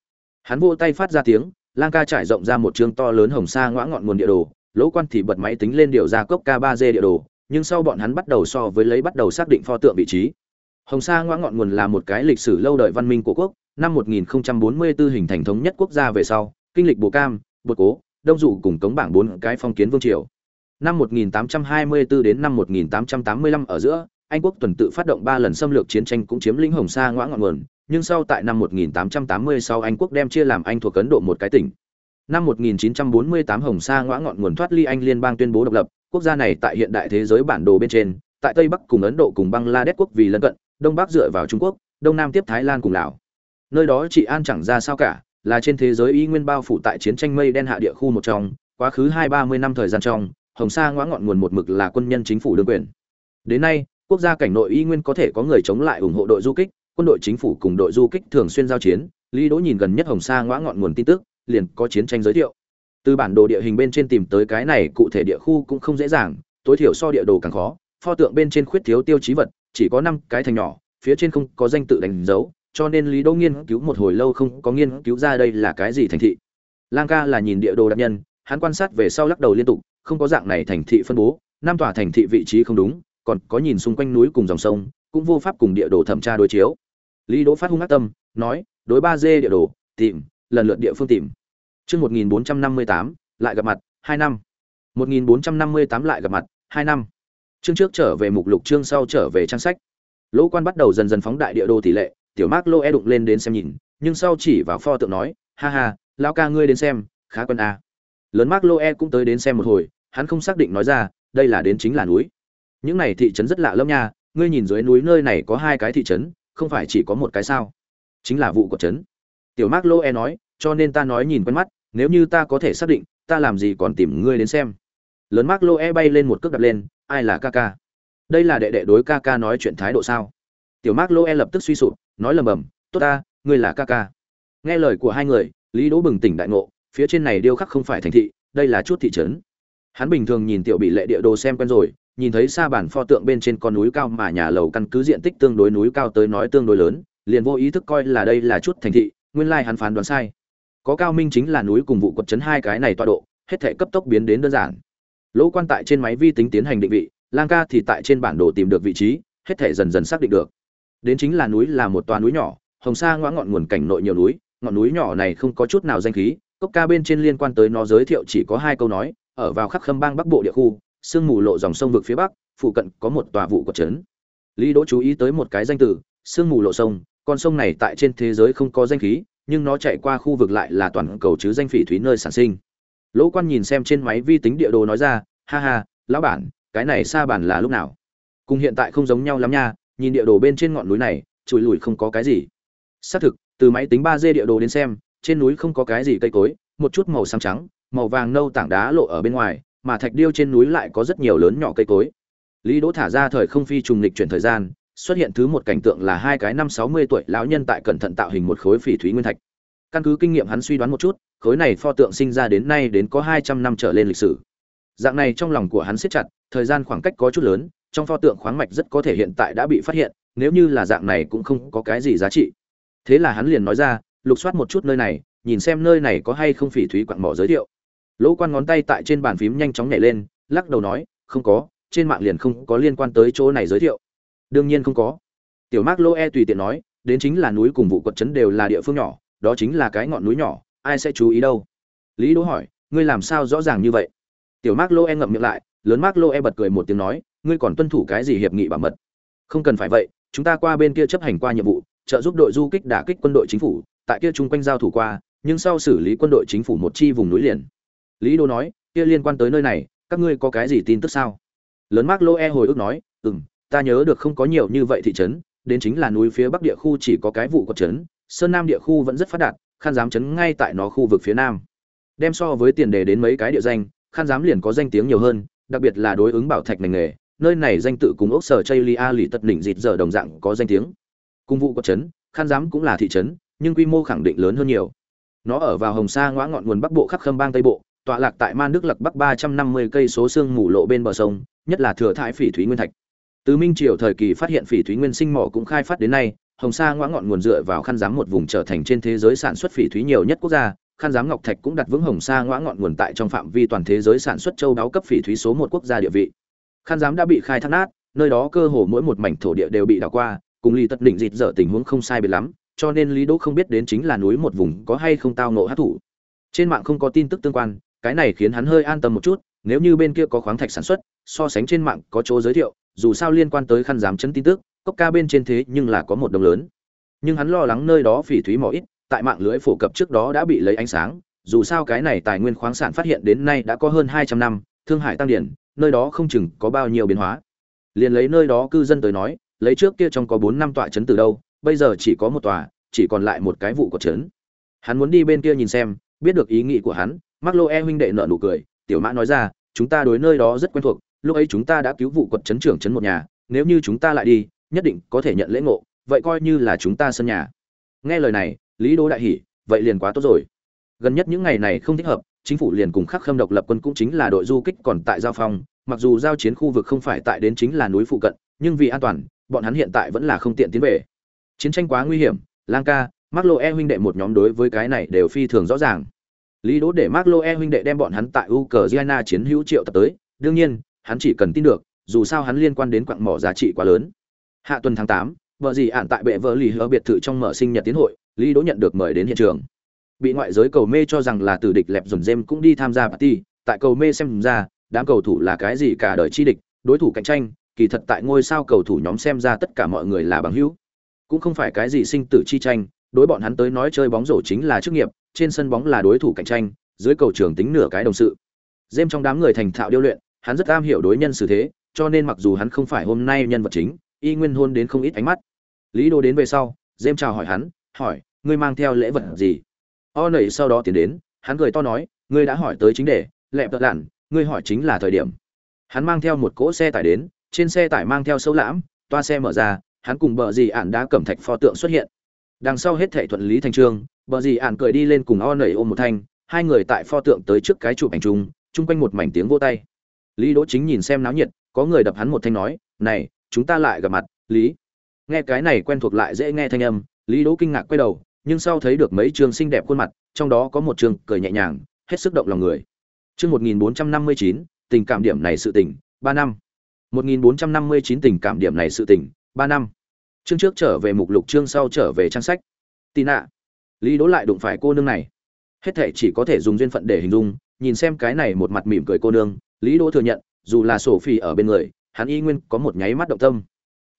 Hắn vô tay phát ra tiếng, lang ca trải rộng ra một chương to lớn hồng sa ngõ ngọn nguồn địa đồ, lỗ quan thì bật máy tính lên điều ra cốc k 3 d địa đồ, nhưng sau bọn hắn bắt đầu so với lấy bắt đầu xác định pho tượng vị trí. Hồng sa ngõ ngọn nguồn là một cái lịch sử lâu đời văn minh của quốc năm 1044 hình thành thống nhất quốc gia về sau, kinh lịch bồ cam bột cố, đông dụ cùng cống bảng bốn cái phong kiến vương triều. Năm 1824 đến năm 1885 ở giữa, anh quốc tuần tự phát động ba lần xâm lược chiến tranh cũng chiếm lĩnh hồng sa ngõ ngọn nguồn, nhưng sau tại năm 1886 anh quốc đem chia làm anh thuộc ấn độ một cái tỉnh. Năm 1948 hồng sa ngõ ngọn nguồn thoát ly anh liên bang tuyên bố độc lập, quốc gia này tại hiện đại thế giới bản đồ bên trên, tại tây bắc cùng ấn độ cùng bangladesh quốc vì lân cận, đông bắc dựa vào trung quốc, đông nam tiếp thái lan cùng lào nơi đó chị an chẳng ra sao cả, là trên thế giới y nguyên bao phủ tại chiến tranh mây đen hạ địa khu một trong, quá khứ hai ba mươi năm thời gian trong, hồng sa ngõ ngọn nguồn một mực là quân nhân chính phủ đương quyền. Đến nay, quốc gia cảnh nội y nguyên có thể có người chống lại ủng hộ đội du kích, quân đội chính phủ cùng đội du kích thường xuyên giao chiến, lý đỗ nhìn gần nhất hồng sa ngõ ngọn nguồn tin tức, liền có chiến tranh giới thiệu. Từ bản đồ địa hình bên trên tìm tới cái này cụ thể địa khu cũng không dễ dàng, tối thiểu so địa đồ càng khó, pho tượng bên trên khuyết thiếu tiêu chí vật, chỉ có năm cái thành nhỏ, phía trên không có danh tự đánh dấu cho nên lý đỗ nghiên cứu một hồi lâu không có nghiên cứu ra đây là cái gì thành thị. Lang ca là nhìn địa đồ đặc nhân, hắn quan sát về sau lắc đầu liên tục, không có dạng này thành thị phân bố, năm tòa thành thị vị trí không đúng, còn có nhìn xung quanh núi cùng dòng sông, cũng vô pháp cùng địa đồ thẩm tra đối chiếu. Lý đỗ phát hung ác tâm, nói, đối ba d địa đồ, tìm, lần lượt địa phương tìm. Chương một nghìn bốn trăm năm mươi tám, lại gặp mặt, hai năm. một nghìn bốn trăm năm mươi tám lại gặp mặt, hai năm. Chương trước trở về mục lục, chương sau trở về trang sách. Lỗ quan bắt đầu dần dần phóng đại địa đồ tỷ lệ tiểu mác lô e đụng lên đến xem nhìn, nhưng sau chỉ vào pho tượng nói, ha ha, lão ca ngươi đến xem, khá quân a. Lớn mác lô e cũng tới đến xem một hồi, hắn không xác định nói ra, đây là đến chính là núi. Những này thị trấn rất lạ lẫm nha, ngươi nhìn dưới núi nơi này có hai cái thị trấn, không phải chỉ có một cái sao? Chính là vụ của trấn. Tiểu mác lô e nói, cho nên ta nói nhìn quen mắt, nếu như ta có thể xác định, ta làm gì còn tìm ngươi đến xem. Lớn mác lô e bay lên một cước đập lên, ai là ca ca? Đây là đệ đệ đối ca ca nói chuyện thái độ sao? Tiểu mác lô e lập tức suy sụp nói lầm bầm, tốt ta, ngươi là ca ca. Nghe lời của hai người, lý đỗ bừng tỉnh đại ngộ, phía trên này điêu khắc không phải thành thị, đây là chút thị trấn. Hắn bình thường nhìn tiểu bị lệ địa đồ xem quen rồi, nhìn thấy xa bản pho tượng bên trên con núi cao mà nhà lầu căn cứ diện tích tương đối núi cao tới nói tương đối lớn, liền vô ý thức coi là đây là chút thành thị, nguyên lai hắn phán đoán sai. Có cao minh chính là núi cùng vụ quật chấn hai cái này tọa độ, hết thể cấp tốc biến đến đơn giản. Lỗ quan tại trên máy vi tính tiến hành định vị, lang ca thì tại trên bản đồ tìm được vị trí, hết thể dần dần xác định được đến chính là núi là một toà núi nhỏ, hồng sa ngoã ngọn nguồn cảnh nội nhiều núi, ngọn núi nhỏ này không có chút nào danh khí, cốc ca bên trên liên quan tới nó giới thiệu chỉ có hai câu nói, ở vào khắc khâm bang bắc bộ địa khu, sương mù lộ dòng sông vực phía bắc, phụ cận có một tòa vụ quật trấn. Lý đỗ chú ý tới một cái danh từ, sương mù lộ sông, con sông này tại trên thế giới không có danh khí, nhưng nó chạy qua khu vực lại là toàn cầu chứ danh phỉ thúy nơi sản sinh. Lỗ quan nhìn xem trên máy vi tính địa đồ nói ra, ha ha, lão bản, cái này xa bản là lúc nào? Cùng hiện tại không giống nhau lắm nha nhìn địa đồ bên trên ngọn núi này trụi lùi không có cái gì. Xác thực, từ máy tính ba d địa đồ đến xem, trên núi không có cái gì cây cối, một chút màu xám trắng, màu vàng nâu tảng đá lộ ở bên ngoài, mà thạch điêu trên núi lại có rất nhiều lớn nhỏ cây cối. Lý đỗ thả ra thời không phi trùng lịch chuyển thời gian, xuất hiện thứ một cảnh tượng là hai cái năm sáu mươi tuổi lão nhân tại cẩn thận tạo hình một khối phỉ thúy nguyên thạch. Căn cứ kinh nghiệm hắn suy đoán một chút, khối này pho tượng sinh ra đến nay đến có hai trăm năm trở lên lịch sử. Dạng này trong lòng của hắn siết chặt, thời gian khoảng cách có chút lớn trong pho tượng khoáng mạch rất có thể hiện tại đã bị phát hiện, nếu như là dạng này cũng không có cái gì giá trị. Thế là hắn liền nói ra, lục soát một chút nơi này, nhìn xem nơi này có hay không phỉ thúy quặng mỏ giới thiệu. Lỗ quan ngón tay tại trên bàn phím nhanh chóng nhảy lên, lắc đầu nói, không có, trên mạng liền không có liên quan tới chỗ này giới thiệu. Đương nhiên không có. Tiểu mác lô e tùy tiện nói, đến chính là núi cùng vụ quật trấn đều là địa phương nhỏ, đó chính là cái ngọn núi nhỏ, ai sẽ chú ý đâu? Lý đỗ hỏi, ngươi làm sao rõ ràng như vậy? Tiểu mác lô e ngậm miệng lại, lớn mác lô e bật cười một tiếng nói ngươi còn tuân thủ cái gì hiệp nghị bảo mật? Không cần phải vậy, chúng ta qua bên kia chấp hành qua nhiệm vụ, trợ giúp đội du kích đả kích quân đội chính phủ, tại kia chung quanh giao thủ qua, nhưng sau xử lý quân đội chính phủ một chi vùng núi liền. Lý đô nói, kia liên quan tới nơi này, các ngươi có cái gì tin tức sao? Lớn mark lô e hồi ức nói, ừm, ta nhớ được không có nhiều như vậy thị trấn, đến chính là núi phía bắc địa khu chỉ có cái vụ quật trấn, sơn nam địa khu vẫn rất phát đạt, khan giám trấn ngay tại nó khu vực phía nam. Đem so với tiền đề đến mấy cái địa danh, khan giám liền có danh tiếng nhiều hơn, đặc biệt là đối ứng bảo thạch ngành nghề nơi này danh tự cùng ốc sở chây lia lì tật đỉnh dịt giờ đồng dạng có danh tiếng. Cung vụ có trấn, khan giám cũng là thị trấn, nhưng quy mô khẳng định lớn hơn nhiều. Nó ở vào hồng sa ngõ ngọn nguồn bắc bộ khắc khâm bang tây bộ, tọa lạc tại man đức lặc bắc ba trăm năm mươi cây số xương mù lộ bên bờ sông, nhất là thừa thải phỉ thúy nguyên thạch. Từ minh triều thời kỳ phát hiện phỉ thúy nguyên sinh mỏ cũng khai phát đến nay, hồng sa ngõ ngọn nguồn dựa vào khăn giám một vùng trở thành trên thế giới sản xuất phỉ thúy nhiều nhất quốc gia. Khăn giám ngọc thạch cũng đặt vững hồng sa ngõ ngọn nguồn tại trong phạm vi toàn thế giới sản xuất châu đáo cấp phỉ thúy số một quốc gia địa vị khăn giám đã bị khai thác nát, nơi đó cơ hồ mỗi một mảnh thổ địa đều bị đào qua, cùng Lý tất định dịt dở tình huống không sai biệt lắm, cho nên lý đỗ không biết đến chính là núi một vùng có hay không tao ngộ hát thủ trên mạng không có tin tức tương quan, cái này khiến hắn hơi an tâm một chút, nếu như bên kia có khoáng thạch sản xuất, so sánh trên mạng có chỗ giới thiệu, dù sao liên quan tới khăn giám chấn tin tức, cốc ca bên trên thế nhưng là có một đồng lớn. Nhưng hắn lo lắng nơi đó phỉ thúy mỏ ít, tại mạng lưới phổ cập trước đó đã bị lấy ánh sáng, dù sao cái này tài nguyên khoáng sản phát hiện đến nay đã có hơn hai trăm năm, thương hải tăng điển nơi đó không chừng có bao nhiêu biến hóa liền lấy nơi đó cư dân tới nói lấy trước kia trong có bốn năm tọa trấn từ đâu bây giờ chỉ có một tòa chỉ còn lại một cái vụ của trấn hắn muốn đi bên kia nhìn xem biết được ý nghĩ của hắn Mark huynh đệ nợ nụ cười, tiểu mã nói ra, chúng ta đối nơi đó rất quen thuộc, lúc ấy chúng ta đã cứu vụ quật trấn trưởng trấn một nhà, nếu như chúng ta lại đi, nhất định có thể nhận lễ ngộ, vậy coi như là chúng ta sân nhà. Nghe lời này, Lý Đỗ đại hỉ, vậy liền quá tốt rồi. Gần nhất những ngày này không thích hợp, chính phủ liền cùng khắc khâm độc lập quân cũng chính là đội du kích còn tại giao phong, mặc dù giao chiến khu vực không phải tại đến chính là núi phụ cận, nhưng vì an toàn, bọn hắn hiện tại vẫn là không tiện tiến về. Chiến tranh quá nguy hiểm, Lang ca, Mark e huynh đệ một nhóm đối với cái này đều phi thường rõ ràng. Lý Đỗ để Mark e huynh đệ đem bọn hắn tại Ukraine chiến hữu triệu tập tới, đương nhiên, hắn chỉ cần tin được, dù sao hắn liên quan đến quặng mỏ giá trị quá lớn. Hạ tuần tháng tám, vợ gì ản tại bệ vợ lì hứa biệt thự trong mở sinh nhật tiến hội, Lý Đỗ nhận được mời đến hiện trường. Bị ngoại giới cầu mê cho rằng là tử địch lẹp dồn dêm cũng đi tham gia party, tại cầu mê xem ra, đám cầu thủ là cái gì cả đời chi địch, đối thủ cạnh tranh, kỳ thật tại ngôi sao cầu thủ nhóm xem ra tất cả mọi người là bằng hữu. Cũng không phải cái gì sinh tử chi tranh, đối bọn hắn tới nói chơi bóng rổ chính là chức nghiệp, trên sân bóng là đối thủ cạnh tranh, dưới cầu trường tính nửa cái đồng sự. Dêm trong đám người thành thạo điêu luyện, hắn rất am hiểu đối nhân xử thế, cho nên mặc dù hắn không phải hôm nay nhân vật chính, y nguyên hôn đến không ít ánh mắt. Lý Đô đến về sau, Dêm chào hỏi hắn, hỏi, ngươi mang theo lễ vật gì? O nảy sau đó tiến đến, hắn cười to nói, ngươi đã hỏi tới chính đề, lẹp tật lặn ngươi hỏi chính là thời điểm. Hắn mang theo một cỗ xe tải đến, trên xe tải mang theo sâu lãm, toa xe mở ra, hắn cùng bờ dì ản đã cẩm thạch pho tượng xuất hiện. Đằng sau hết thảy thuận lý thành trương, bờ dì ản cười đi lên cùng O nảy ôm một thanh, hai người tại pho tượng tới trước cái chụp ảnh chung, chung quanh một mảnh tiếng vỗ tay. Lý Đỗ Chính nhìn xem náo nhiệt, có người đập hắn một thanh nói, "Này, chúng ta lại gặp mặt." Lý. Nghe cái này quen thuộc lại dễ nghe thanh âm, Lý Đỗ kinh ngạc quay đầu, nhưng sau thấy được mấy trường xinh đẹp khuôn mặt, trong đó có một trường cười nhẹ nhàng, hết sức động lòng người. Chương 1459, tình cảm điểm này sự tình, 3 năm. 1459 tình cảm điểm này sự tình, 3 năm. Chương trước trở về mục lục chương sau trở về trang sách. Tina. Lý Đỗ lại đụng phải cô nương này. Hết thể chỉ có thể dùng duyên phận để hình dung, nhìn xem cái này một mặt mỉm cười cô nương, Lý Đỗ thừa nhận, dù là Sophie ở bên người, hắn y nguyên có một nháy mắt động tâm.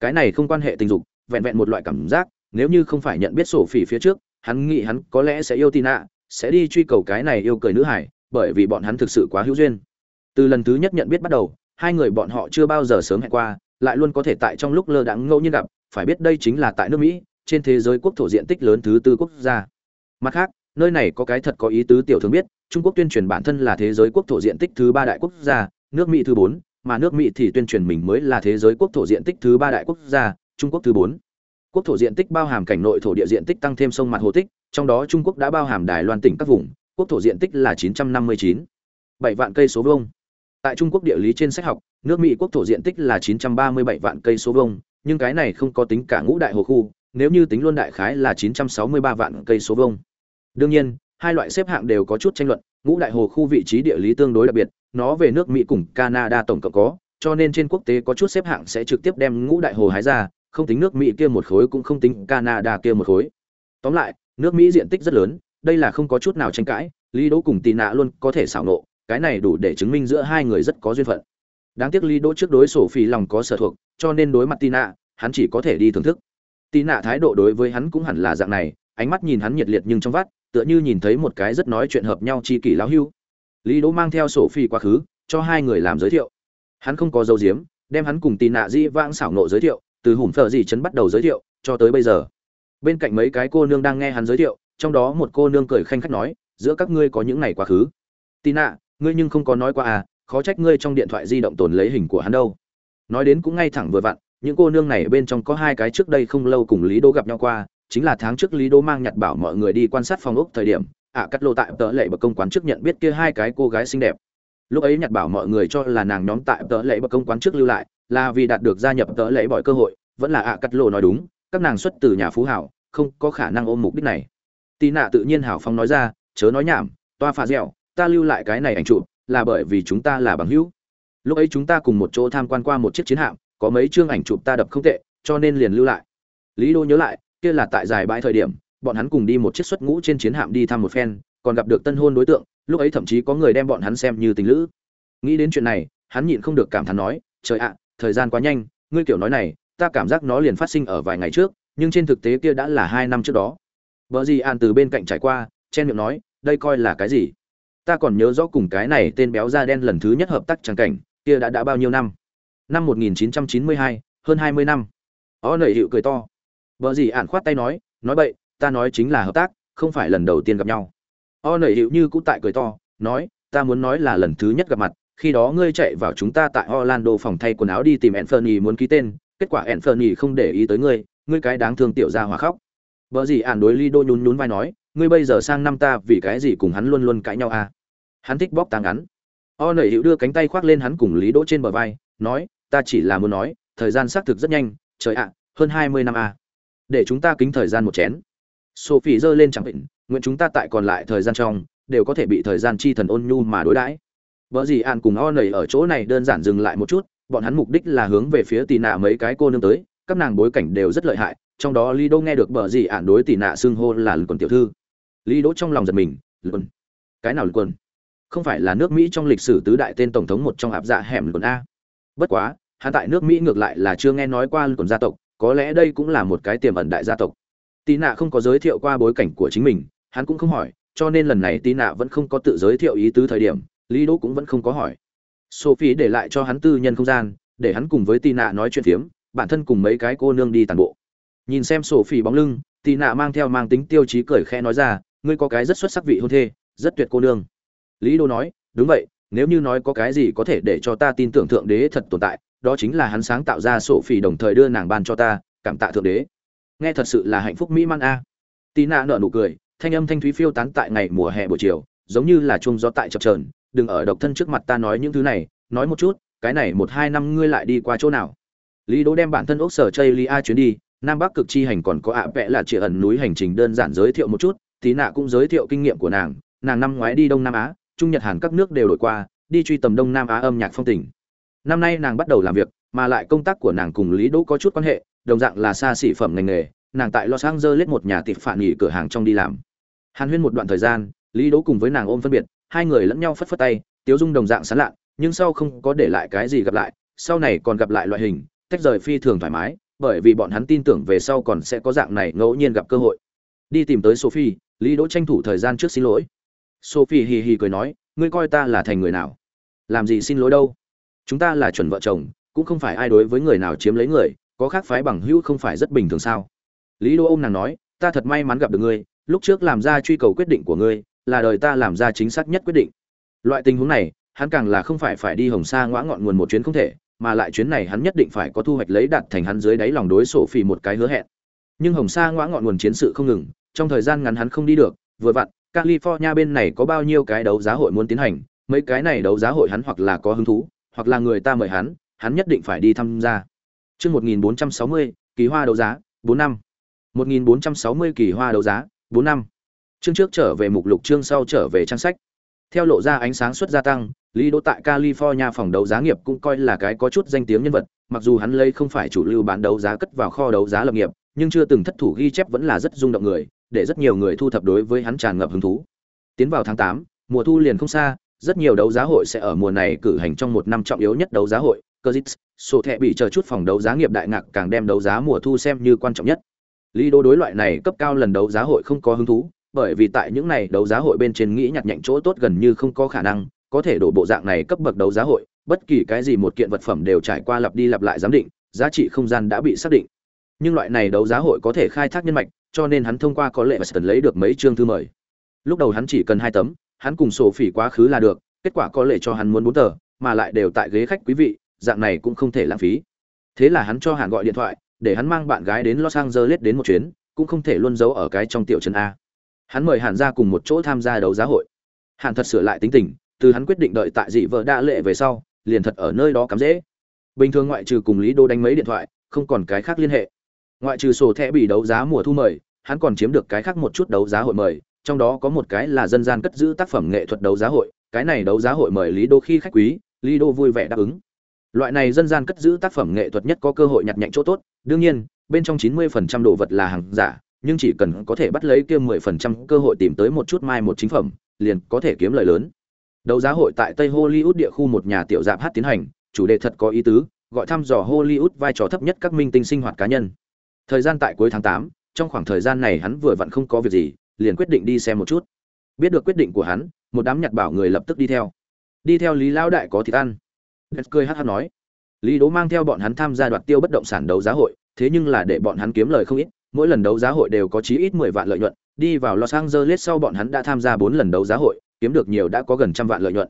Cái này không quan hệ tình dục, vẹn vẹn một loại cảm giác, nếu như không phải nhận biết sổ phỉ phía trước, hắn nghĩ hắn có lẽ sẽ yêu Tina, sẽ đi truy cầu cái này yêu cười nữ hải, bởi vì bọn hắn thực sự quá hữu duyên. Từ lần thứ nhất nhận biết bắt đầu, hai người bọn họ chưa bao giờ sớm hẹn qua, lại luôn có thể tại trong lúc lơ đãng ngẫu nhiên gặp, phải biết đây chính là tại nước Mỹ, trên thế giới quốc thổ diện tích lớn thứ tư quốc gia. Mặt khác, nơi này có cái thật có ý tứ tiểu thường biết, Trung Quốc tuyên truyền bản thân là thế giới quốc thổ diện tích thứ ba đại quốc gia, nước Mỹ thứ bốn, mà nước Mỹ thì tuyên truyền mình mới là thế giới quốc thổ diện tích thứ ba đại quốc gia, Trung Quốc thứ bốn. Quốc thổ diện tích bao hàm cảnh nội thổ địa diện tích tăng thêm sông mặt hồ tích, trong đó Trung Quốc đã bao hàm Đài Loan tỉnh các vùng, quốc thổ diện tích là 959. 7 vạn cây số vuông. Tại Trung Quốc địa lý trên sách học, nước Mỹ quốc thổ diện tích là 937 vạn cây số vuông, nhưng cái này không có tính cả ngũ đại hồ khu, nếu như tính luôn đại khái là 963 vạn cây số vuông. Đương nhiên, hai loại xếp hạng đều có chút tranh luận, ngũ đại hồ khu vị trí địa lý tương đối đặc biệt, nó về nước Mỹ cùng Canada tổng cộng có, cho nên trên quốc tế có chút xếp hạng sẽ trực tiếp đem ngũ đại hồ hái ra, không tính nước Mỹ kia một khối cũng không tính Canada kia một khối. Tóm lại, nước mỹ diện tích rất lớn đây là không có chút nào tranh cãi lý đỗ cùng tì nạ luôn có thể xảo nộ cái này đủ để chứng minh giữa hai người rất có duyên phận. Đáng tiếc lý đỗ trước đối sổ phi lòng có sở thuộc cho nên đối mặt tì nạ hắn chỉ có thể đi thưởng thức. Tì nạ thái độ đối với hắn cũng hẳn là dạng này ánh mắt nhìn hắn nhiệt liệt nhưng trong vắt tựa như nhìn thấy một cái rất nói chuyện hợp nhau chi kỷ lão hưu. Lý đỗ mang theo sổ phi quá khứ cho hai người làm giới thiệu. Hắn không có dấu diếm đem hắn cùng tì nạ di vãng xảo nộ giới thiệu từ hủm phở gì chấn bắt đầu giới thiệu cho tới bây giờ. Bên cạnh mấy cái cô nương đang nghe hắn giới thiệu trong đó một cô nương cười khanh khách nói giữa các ngươi có những ngày quá khứ. Tina ngươi nhưng không có nói qua à khó trách ngươi trong điện thoại di động tồn lấy hình của hắn đâu. Nói đến cũng ngay thẳng vừa vặn những cô nương này bên trong có hai cái trước đây không lâu cùng lý đô gặp nhau qua chính là tháng trước lý đô mang nhặt bảo mọi người đi quan sát phòng ốc thời điểm ạ à, cắt lô tại tớ lệ bậc công quán trước nhận biết kia hai cái cô gái xinh đẹp. Lúc ấy nhặt bảo mọi người cho là nàng nhóm tại tớ lệ bậc công quán trước lưu lại là vì đạt được gia nhập tớ lễ bỏi cơ hội vẫn là ạ à, cắt lộ nói đúng các nàng xuất từ nhà phú hảo không có khả năng ôm mục đích này. Tì nạ tự nhiên hảo phong nói ra chớ nói nhảm toa pha dẻo ta lưu lại cái này ảnh chụp là bởi vì chúng ta là bằng hữu. Lúc ấy chúng ta cùng một chỗ tham quan qua một chiếc chiến hạm có mấy chương ảnh chụp ta đập không tệ cho nên liền lưu lại. Lý đô nhớ lại kia là tại dài bãi thời điểm bọn hắn cùng đi một chiếc xuất ngũ trên chiến hạm đi thăm một phen còn gặp được tân hôn đối tượng lúc ấy thậm chí có người đem bọn hắn xem như tình lữ. Nghĩ đến chuyện này hắn nhịn không được cảm thán nói trời ạ thời gian quá nhanh ngươi kiểu nói này ta cảm giác nó liền phát sinh ở vài ngày trước nhưng trên thực tế kia đã là hai năm trước đó. Vợ gì an từ bên cạnh trải qua chen miệng nói đây coi là cái gì? Ta còn nhớ rõ cùng cái này tên béo da đen lần thứ nhất hợp tác tràng cảnh kia đã đã bao nhiêu năm? Năm 1992, hơn 20 năm. Ó nợ hiệu cười to. Vợ gì ạn khoát tay nói nói bậy ta nói chính là hợp tác không phải lần đầu tiên gặp nhau. O nợ hiệu như cũ tại cười to nói ta muốn nói là lần thứ nhất gặp mặt khi đó ngươi chạy vào chúng ta tại orlando phòng thay quần áo đi tìm Anthony muốn ký tên, kết quả Anthony không để ý tới ngươi ngươi cái đáng thương tiểu gia hòa khóc. Bở gì ản đối Lido nhún nhún vai nói, ngươi bây giờ sang năm ta, vì cái gì cùng hắn luôn luôn cãi nhau à? Hắn thích bóc tàng ngắn o nảy hiệu đưa cánh tay khoác lên hắn cùng lý đỗ trên bờ vai, nói, ta chỉ là muốn nói, thời gian xác thực rất nhanh, trời ạ, hơn hai mươi năm à. để chúng ta kính thời gian một chén. Sophie giơ lên chẳng định, nguyện chúng ta tại còn lại thời gian trong, đều có thể bị thời gian chi thần ôn nhu mà đối đãi vợ gì an cùng o nầy ở chỗ này đơn giản dừng lại một chút, bọn hắn mục đích là hướng về phía tì nạ mấy cái cô nương tới, các nàng bối cảnh đều rất lợi hại, trong đó lý đô nghe được vợ gì ạn đối tì nạ xưng hô là lần quần tiểu thư. Lý đỗ trong lòng giật mình lần cái nào lần quần không phải là nước mỹ trong lịch sử tứ đại tên tổng thống một trong áp dạ hẻm lần a? Bất quá, hắn tại nước mỹ ngược lại là chưa nghe nói qua lùn gia tộc, có lẽ đây cũng là một cái tiềm ẩn đại gia tộc. Tì nạ không có giới thiệu qua bối cảnh của chính mình, hắn cũng không hỏi, cho nên lần này tì nạ vẫn không có tự giới thiệu ý tứ thời điểm lý đỗ cũng vẫn không có hỏi. Sophie để lại cho hắn tư nhân không gian, để hắn cùng với tì nạ nói chuyện phiếm, bản thân cùng mấy cái cô nương đi tàn bộ. Nhìn xem sophie bóng lưng tì nạ mang theo mang tính tiêu chí cười khẽ nói ra, ngươi có cái rất xuất sắc vị hôn thê, rất tuyệt cô nương. Lý Đỗ nói, đúng vậy, nếu như nói có cái gì có thể để cho ta tin tưởng thượng đế thật tồn tại, đó chính là hắn sáng tạo ra sổ phỉ đồng thời đưa nàng ban cho ta, cảm tạ thượng đế. Nghe thật sự là hạnh phúc mỹ man a. Tí nạ nở nụ cười, thanh âm thanh thúy phiêu tán tại ngày mùa hè buổi chiều, giống như là chuông gió tại chập trờn đừng ở độc thân trước mặt ta nói những thứ này, nói một chút, cái này một hai năm ngươi lại đi qua chỗ nào? Lý đỗ đem bản thân ốc sở chây lia chuyến đi, nam bắc cực chi hành còn có ạ vẽ là chỉ ẩn núi hành trình đơn giản giới thiệu một chút tí nạ cũng giới thiệu kinh nghiệm của nàng nàng năm ngoái đi đông nam á, trung nhật, hàn các nước đều đổi qua, đi truy tầm đông nam á âm nhạc phong tình. Năm nay nàng bắt đầu làm việc, mà lại công tác của nàng cùng lý đỗ có chút quan hệ, đồng dạng là xa xỉ phẩm ngành nghề, nàng tại los angeles một nhà tiệm phản nghỉ cửa hàng trong đi làm. Hàn huyên một đoạn thời gian, lý đỗ cùng với nàng ôm phân biệt hai người lẫn nhau phất phất tay, tiếu dung đồng dạng sán lạn, nhưng sau không có để lại cái gì gặp lại, sau này còn gặp lại loại hình, tách rời phi thường thoải mái, bởi vì bọn hắn tin tưởng về sau còn sẽ có dạng này ngẫu nhiên gặp cơ hội. Đi tìm tới sophie, lý đỗ tranh thủ thời gian trước xin lỗi. Sophie hì hì cười nói, ngươi coi ta là thành người nào? Làm gì xin lỗi đâu? Chúng ta là chuẩn vợ chồng, cũng không phải ai đối với người nào chiếm lấy người, có khác phái bằng hữu không phải rất bình thường sao? Lý đỗ m nàng nói, ta thật may mắn gặp được ngươi, lúc trước làm ra truy cầu quyết định của ngươi là đời ta làm ra chính xác nhất quyết định loại tình huống này hắn càng là không phải phải đi hồng sa ngõ ngọn nguồn một chuyến không thể mà lại chuyến này hắn nhất định phải có thu hoạch lấy đạt thành hắn dưới đáy lòng đối sổ phỉ một cái hứa hẹn nhưng hồng sa ngõ ngọn nguồn chiến sự không ngừng trong thời gian ngắn hắn không đi được vừa vặn california bên này có bao nhiêu cái đấu giá hội muốn tiến hành mấy cái này đấu giá hội hắn hoặc là có hứng thú hoặc là người ta mời hắn hắn nhất định phải đi tham gia Chương 1460, kỳ hoa đấu giá, 4 năm. 1460 kỳ hoa đấu giá, 4 năm. Chương trước trở về mục lục chương sau trở về trang sách. Theo lộ ra ánh sáng suất gia tăng, Lý Đỗ tại California phòng đấu giá nghiệp cũng coi là cái có chút danh tiếng nhân vật, mặc dù hắn lây không phải chủ lưu bán đấu giá cất vào kho đấu giá lập nghiệp, nhưng chưa từng thất thủ ghi chép vẫn là rất rung động người, để rất nhiều người thu thập đối với hắn tràn ngập hứng thú tiến vào tháng tám mùa thu liền không xa rất nhiều đấu giá hội sẽ ở mùa này cử hành trong một năm trọng yếu nhất đấu giá hội cơ dít sổ thẹ bị chờ chút phòng đấu giá nghiệp đại ngạc càng đem đấu giá mùa thu xem như quan trọng nhất lý đô đối loại này cấp cao lần đấu giá hội không có hứng thú bởi vì tại những này đấu giá hội bên trên nghĩ nhặt nhạnh chỗ tốt gần như không có khả năng, có thể đổ bộ dạng này cấp bậc đấu giá hội, bất kỳ cái gì một kiện vật phẩm đều trải qua lặp đi lặp lại giám định, giá trị không gian đã bị xác định. Nhưng loại này đấu giá hội có thể khai thác nhân mạch, cho nên hắn thông qua có lệ và sân lấy được mấy chương thư mời. Lúc đầu hắn chỉ cần hai tấm, hắn cùng sổ phỉ quá khứ là được, kết quả có lệ cho hắn muốn bốn tờ, mà lại đều tại ghế khách quý vị, dạng này cũng không thể lãng phí. Thế là hắn cho hàn gọi điện thoại, để hắn mang bạn gái đến los angeles đến một chuyến, cũng không thể luôn giấu ở cái trong tiểu trấn a hắn mời hàn ra cùng một chỗ tham gia đấu giá hội. Hàn thật sửa lại tính tình, từ hắn quyết định đợi tại dị vợ đa lệ về sau, liền thật ở nơi đó cắm dễ bình thường ngoại trừ cùng lý đô đánh mấy điện thoại, không còn cái khác liên hệ. Ngoại trừ sổ thẻ bị đấu giá mùa thu mời, hắn còn chiếm được cái khác một chút đấu giá hội mời, trong đó có một cái là dân gian cất giữ tác phẩm nghệ thuật đấu giá hội, cái này đấu giá hội mời lý đô khi khách quý, lý đô vui vẻ đáp ứng. Loại này dân gian cất giữ tác phẩm nghệ thuật nhất có cơ hội nhặt nhạnh chỗ tốt, đương nhiên, bên trong 90% đồ vật là hàng giả nhưng chỉ cần có thể bắt lấy kia 10% cơ hội tìm tới một chút mai một chính phẩm liền có thể kiếm lời lớn. Đấu giá hội tại tây hollywood địa khu một nhà tiểu dạp hát tiến hành chủ đề thật có ý tứ gọi thăm dò hollywood vai trò thấp nhất các minh tinh sinh hoạt cá nhân. Thời gian tại cuối tháng 8, trong khoảng thời gian này hắn vừa vặn không có việc gì liền quyết định đi xem một chút. Biết được quyết định của hắn một đám nhặt bảo người lập tức đi theo. Đi theo lý lão đại có thịt ăn. Ghét cười hát hát nói. Lý đố mang theo bọn hắn tham gia đoạt tiêu bất động sản đấu giá hội thế nhưng là để bọn hắn kiếm lời không ít mỗi lần đấu giá hội đều có chí ít mười vạn lợi nhuận, đi vào los angeles sau bọn hắn đã tham gia bốn lần đấu giá hội, kiếm được nhiều đã có gần trăm vạn lợi nhuận.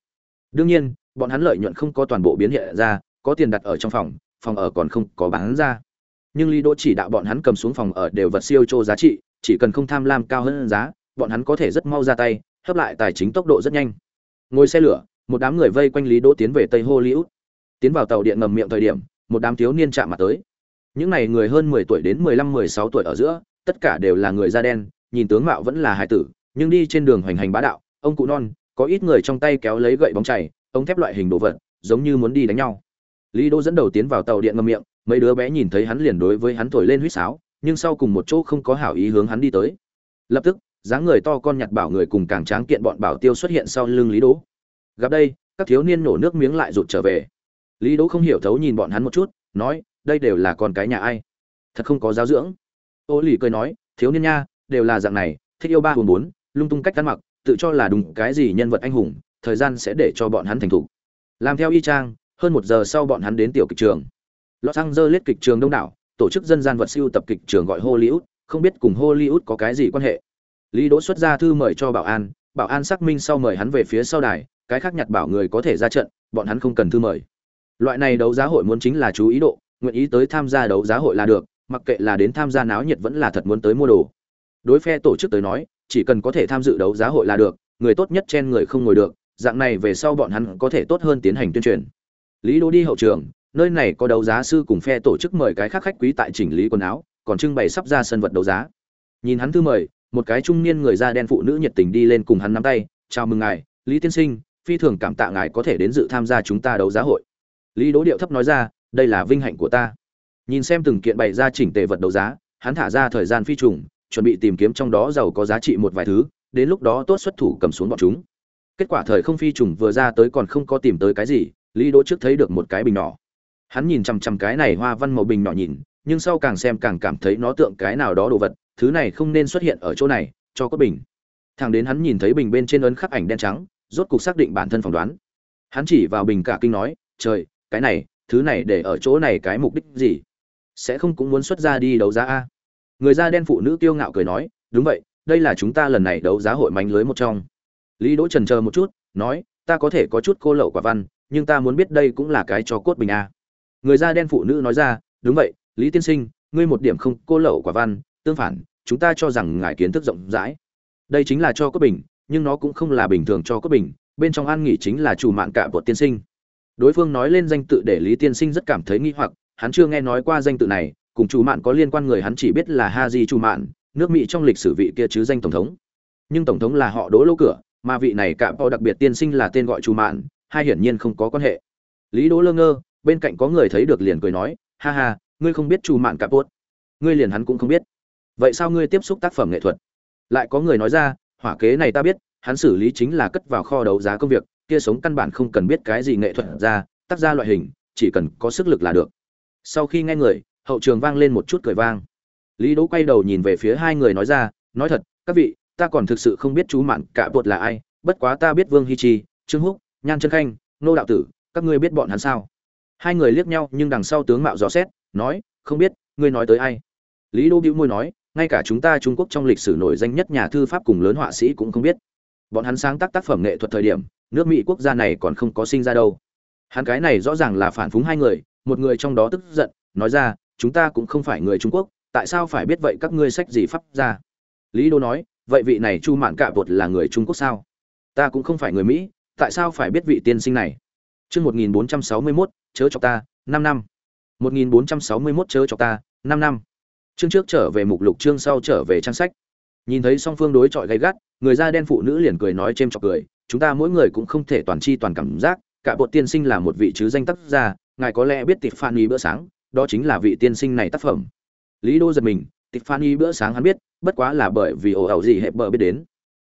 Đương nhiên, bọn hắn lợi nhuận không có toàn bộ biến hiện ra, có tiền đặt ở trong phòng phòng ở còn không có bán ra. Nhưng lý đỗ chỉ đạo bọn hắn cầm xuống phòng ở đều vật siêu trô giá trị, chỉ cần không tham lam cao hơn giá, bọn hắn có thể rất mau ra tay, hấp lại tài chính tốc độ rất nhanh. Ngồi xe lửa, một đám người vây quanh lý đỗ tiến về tây hollywood. Tiến vào tàu điện ngầm miệng thời điểm, một đám thiếu niên chạm mặt tới những này người hơn mười tuổi đến mười lăm, mười sáu tuổi ở giữa, tất cả đều là người da đen, nhìn tướng mạo vẫn là hài tử, nhưng đi trên đường hoành hành bá đạo, ông cụ non, có ít người trong tay kéo lấy gậy bóng chảy ống thép loại hình đồ vật, giống như muốn đi đánh nhau. Lý đỗ dẫn đầu tiến vào tàu điện ngầm miệng, mấy đứa bé nhìn thấy hắn liền đối với hắn thổi lên huýt sáo, nhưng sau cùng một chỗ không có hảo ý hướng hắn đi tới. Lập tức, dáng người to con nhặt bảo người cùng càng tráng kiện bọn bảo tiêu xuất hiện sau lưng lý đỗ. Gặp đây, các thiếu niên nổ nước miếng lại rụt trở về. Lý đỗ không hiểu thấu nhìn bọn hắn một chút, nói đây đều là con cái nhà ai? Thật không có giáo dưỡng. Ô lì cười nói, thiếu niên nha, đều là dạng này, thích yêu ba hồn bốn, lung tung cách ăn mặc, tự cho là đúng cái gì nhân vật anh hùng, thời gian sẽ để cho bọn hắn thành thục. Làm theo y trang hơn một giờ sau bọn hắn đến tiểu kịch trường. Los angeles kịch trường đông đảo, tổ chức dân gian vật siêu tập kịch trường gọi hollywood, không biết cùng hollywood có cái gì quan hệ. Lý đỗ xuất ra thư mời cho bảo an bảo an xác minh sau mời hắn về phía sau đài, cái khác nhặt bảo người có thể ra trận, bọn hắn không cần thư mời. Loại này đấu giá hội muốn chính là chú ý độ nguyện ý tới tham gia đấu giá hội là được, mặc kệ là đến tham gia náo nhiệt vẫn là thật muốn tới mua đồ. Đối phe tổ chức tới nói, chỉ cần có thể tham dự đấu giá hội là được, người tốt nhất trên người không ngồi được, dạng này về sau bọn hắn có thể tốt hơn tiến hành tuyên truyền. Lý đỗ đi hậu trường, nơi này có đấu giá sư cùng phe tổ chức mời cái khác khách quý tại chỉnh lý quần áo, còn trưng bày sắp ra sân vật đấu giá. Nhìn hắn thư mời, một cái trung niên người da đen phụ nữ nhiệt tình đi lên cùng hắn nắm tay, chào mừng ngài, lý tiên sinh, phi thường cảm tạ ngài có thể đến dự tham gia chúng ta đấu giá hội. Lý đỗ điệu thấp nói ra đây là vinh hạnh của ta. Nhìn xem từng kiện bày ra chỉnh tề vật đấu giá, hắn thả ra thời gian phi trùng, chuẩn bị tìm kiếm trong đó giàu có giá trị một vài thứ, đến lúc đó tốt xuất thủ cầm xuống bọn chúng. Kết quả thời không phi trùng vừa ra tới còn không có tìm tới cái gì, lý đỗ trước thấy được một cái bình nhỏ. Hắn nhìn chằm chằm cái này hoa văn màu bình nhỏ nhìn, nhưng sau càng xem càng cảm thấy nó tượng cái nào đó đồ vật, thứ này không nên xuất hiện ở chỗ này, cho có bình. Thằng đến hắn nhìn thấy bình bên trên ấn khắc ảnh đen trắng, rốt cục xác định bản thân phỏng đoán. Hắn chỉ vào bình cả kinh nói, trời, cái này thứ này để ở chỗ này cái mục đích gì? Sẽ không cũng muốn xuất ra đi đấu giá a? Người da đen phụ nữ kiêu ngạo cười nói, đúng vậy, đây là chúng ta lần này đấu giá hội mánh lưới một trong. Lý đỗ trần chờ một chút, nói, ta có thể có chút cô lậu quả văn, nhưng ta muốn biết đây cũng là cái cho cốt bình a. Người da đen phụ nữ nói ra, đúng vậy, lý tiên sinh, ngươi một điểm không cô lậu quả văn, tương phản, chúng ta cho rằng ngài kiến thức rộng rãi. Đây chính là cho cốt bình, nhưng nó cũng không là bình thường cho cốt bình, bên trong an nghỉ chính là chủ mạng cả bột tiên sinh đối phương nói lên danh tự để lý tiên sinh rất cảm thấy nghi hoặc, hắn chưa nghe nói qua danh tự này, cùng chủ mạn có liên quan người hắn chỉ biết là ha di chủ mạn, nước mỹ trong lịch sử vị kia chứ danh tổng thống. Nhưng tổng thống là họ đỗ lỗ cửa, mà vị này cả bao đặc biệt tiên sinh là tên gọi chủ mạn, hai hiển nhiên không có quan hệ. Lý đỗ lơ ngơ, bên cạnh có người thấy được liền cười nói, ha ha, ngươi không biết chủ mạn cả bốt ngươi liền hắn cũng không biết. Vậy sao ngươi tiếp xúc tác phẩm nghệ thuật? Lại có người nói ra, hỏa kế này ta biết, hắn xử lý chính là cất vào kho đấu giá công việc kia sống căn bản không cần biết cái gì nghệ thuật ra, tác ra loại hình, chỉ cần có sức lực là được. Sau khi nghe người, hậu trường vang lên một chút cười vang. Lý đỗ quay đầu nhìn về phía hai người nói ra, nói thật, các vị, ta còn thực sự không biết chú mạn cả bột là ai, bất quá ta biết vương hi chi, trương húc, nhan trân khanh, nô đạo tử, các ngươi biết bọn hắn sao? Hai người liếc nhau, nhưng đằng sau tướng mạo rõ xét, nói, không biết, ngươi nói tới ai? Lý đô bĩu môi nói, ngay cả chúng ta trung quốc trong lịch sử nổi danh nhất nhà thư pháp cùng lớn họa sĩ cũng không biết. Bọn hắn sáng tác tác phẩm nghệ thuật thời điểm nước mỹ quốc gia này còn không có sinh ra đâu. Hắn cái này rõ ràng là phản phúng hai người, một người trong đó tức giận, nói ra, chúng ta cũng không phải người trung quốc, tại sao phải biết vậy các ngươi sách gì pháp ra? Lý đô nói, vậy vị này chu mạn cạ bột là người trung quốc sao? Ta cũng không phải người mỹ, tại sao phải biết vị tiên sinh này? Chương một nghìn bốn trăm sáu mươi mốt, chớ chọc ta, năm năm. một nghìn bốn trăm sáu mươi mốt, chớ chọc ta, năm năm. Chương trước trở về mục lục, chương sau trở về trang sách. Nhìn thấy song phương đối chọi gay gắt, người da đen phụ nữ liền cười nói c h chọc cười chúng ta mỗi người cũng không thể toàn chi toàn cảm giác, cả bộ tiên sinh là một vị chứ danh tác gia, ngài có lẽ biết Tịch phan bữa sáng, đó chính là vị tiên sinh này tác phẩm. Lý đô giật mình, tiffany bữa sáng hắn biết, bất quá là bởi vì ổ ẩu gì hệ bờ biết đến.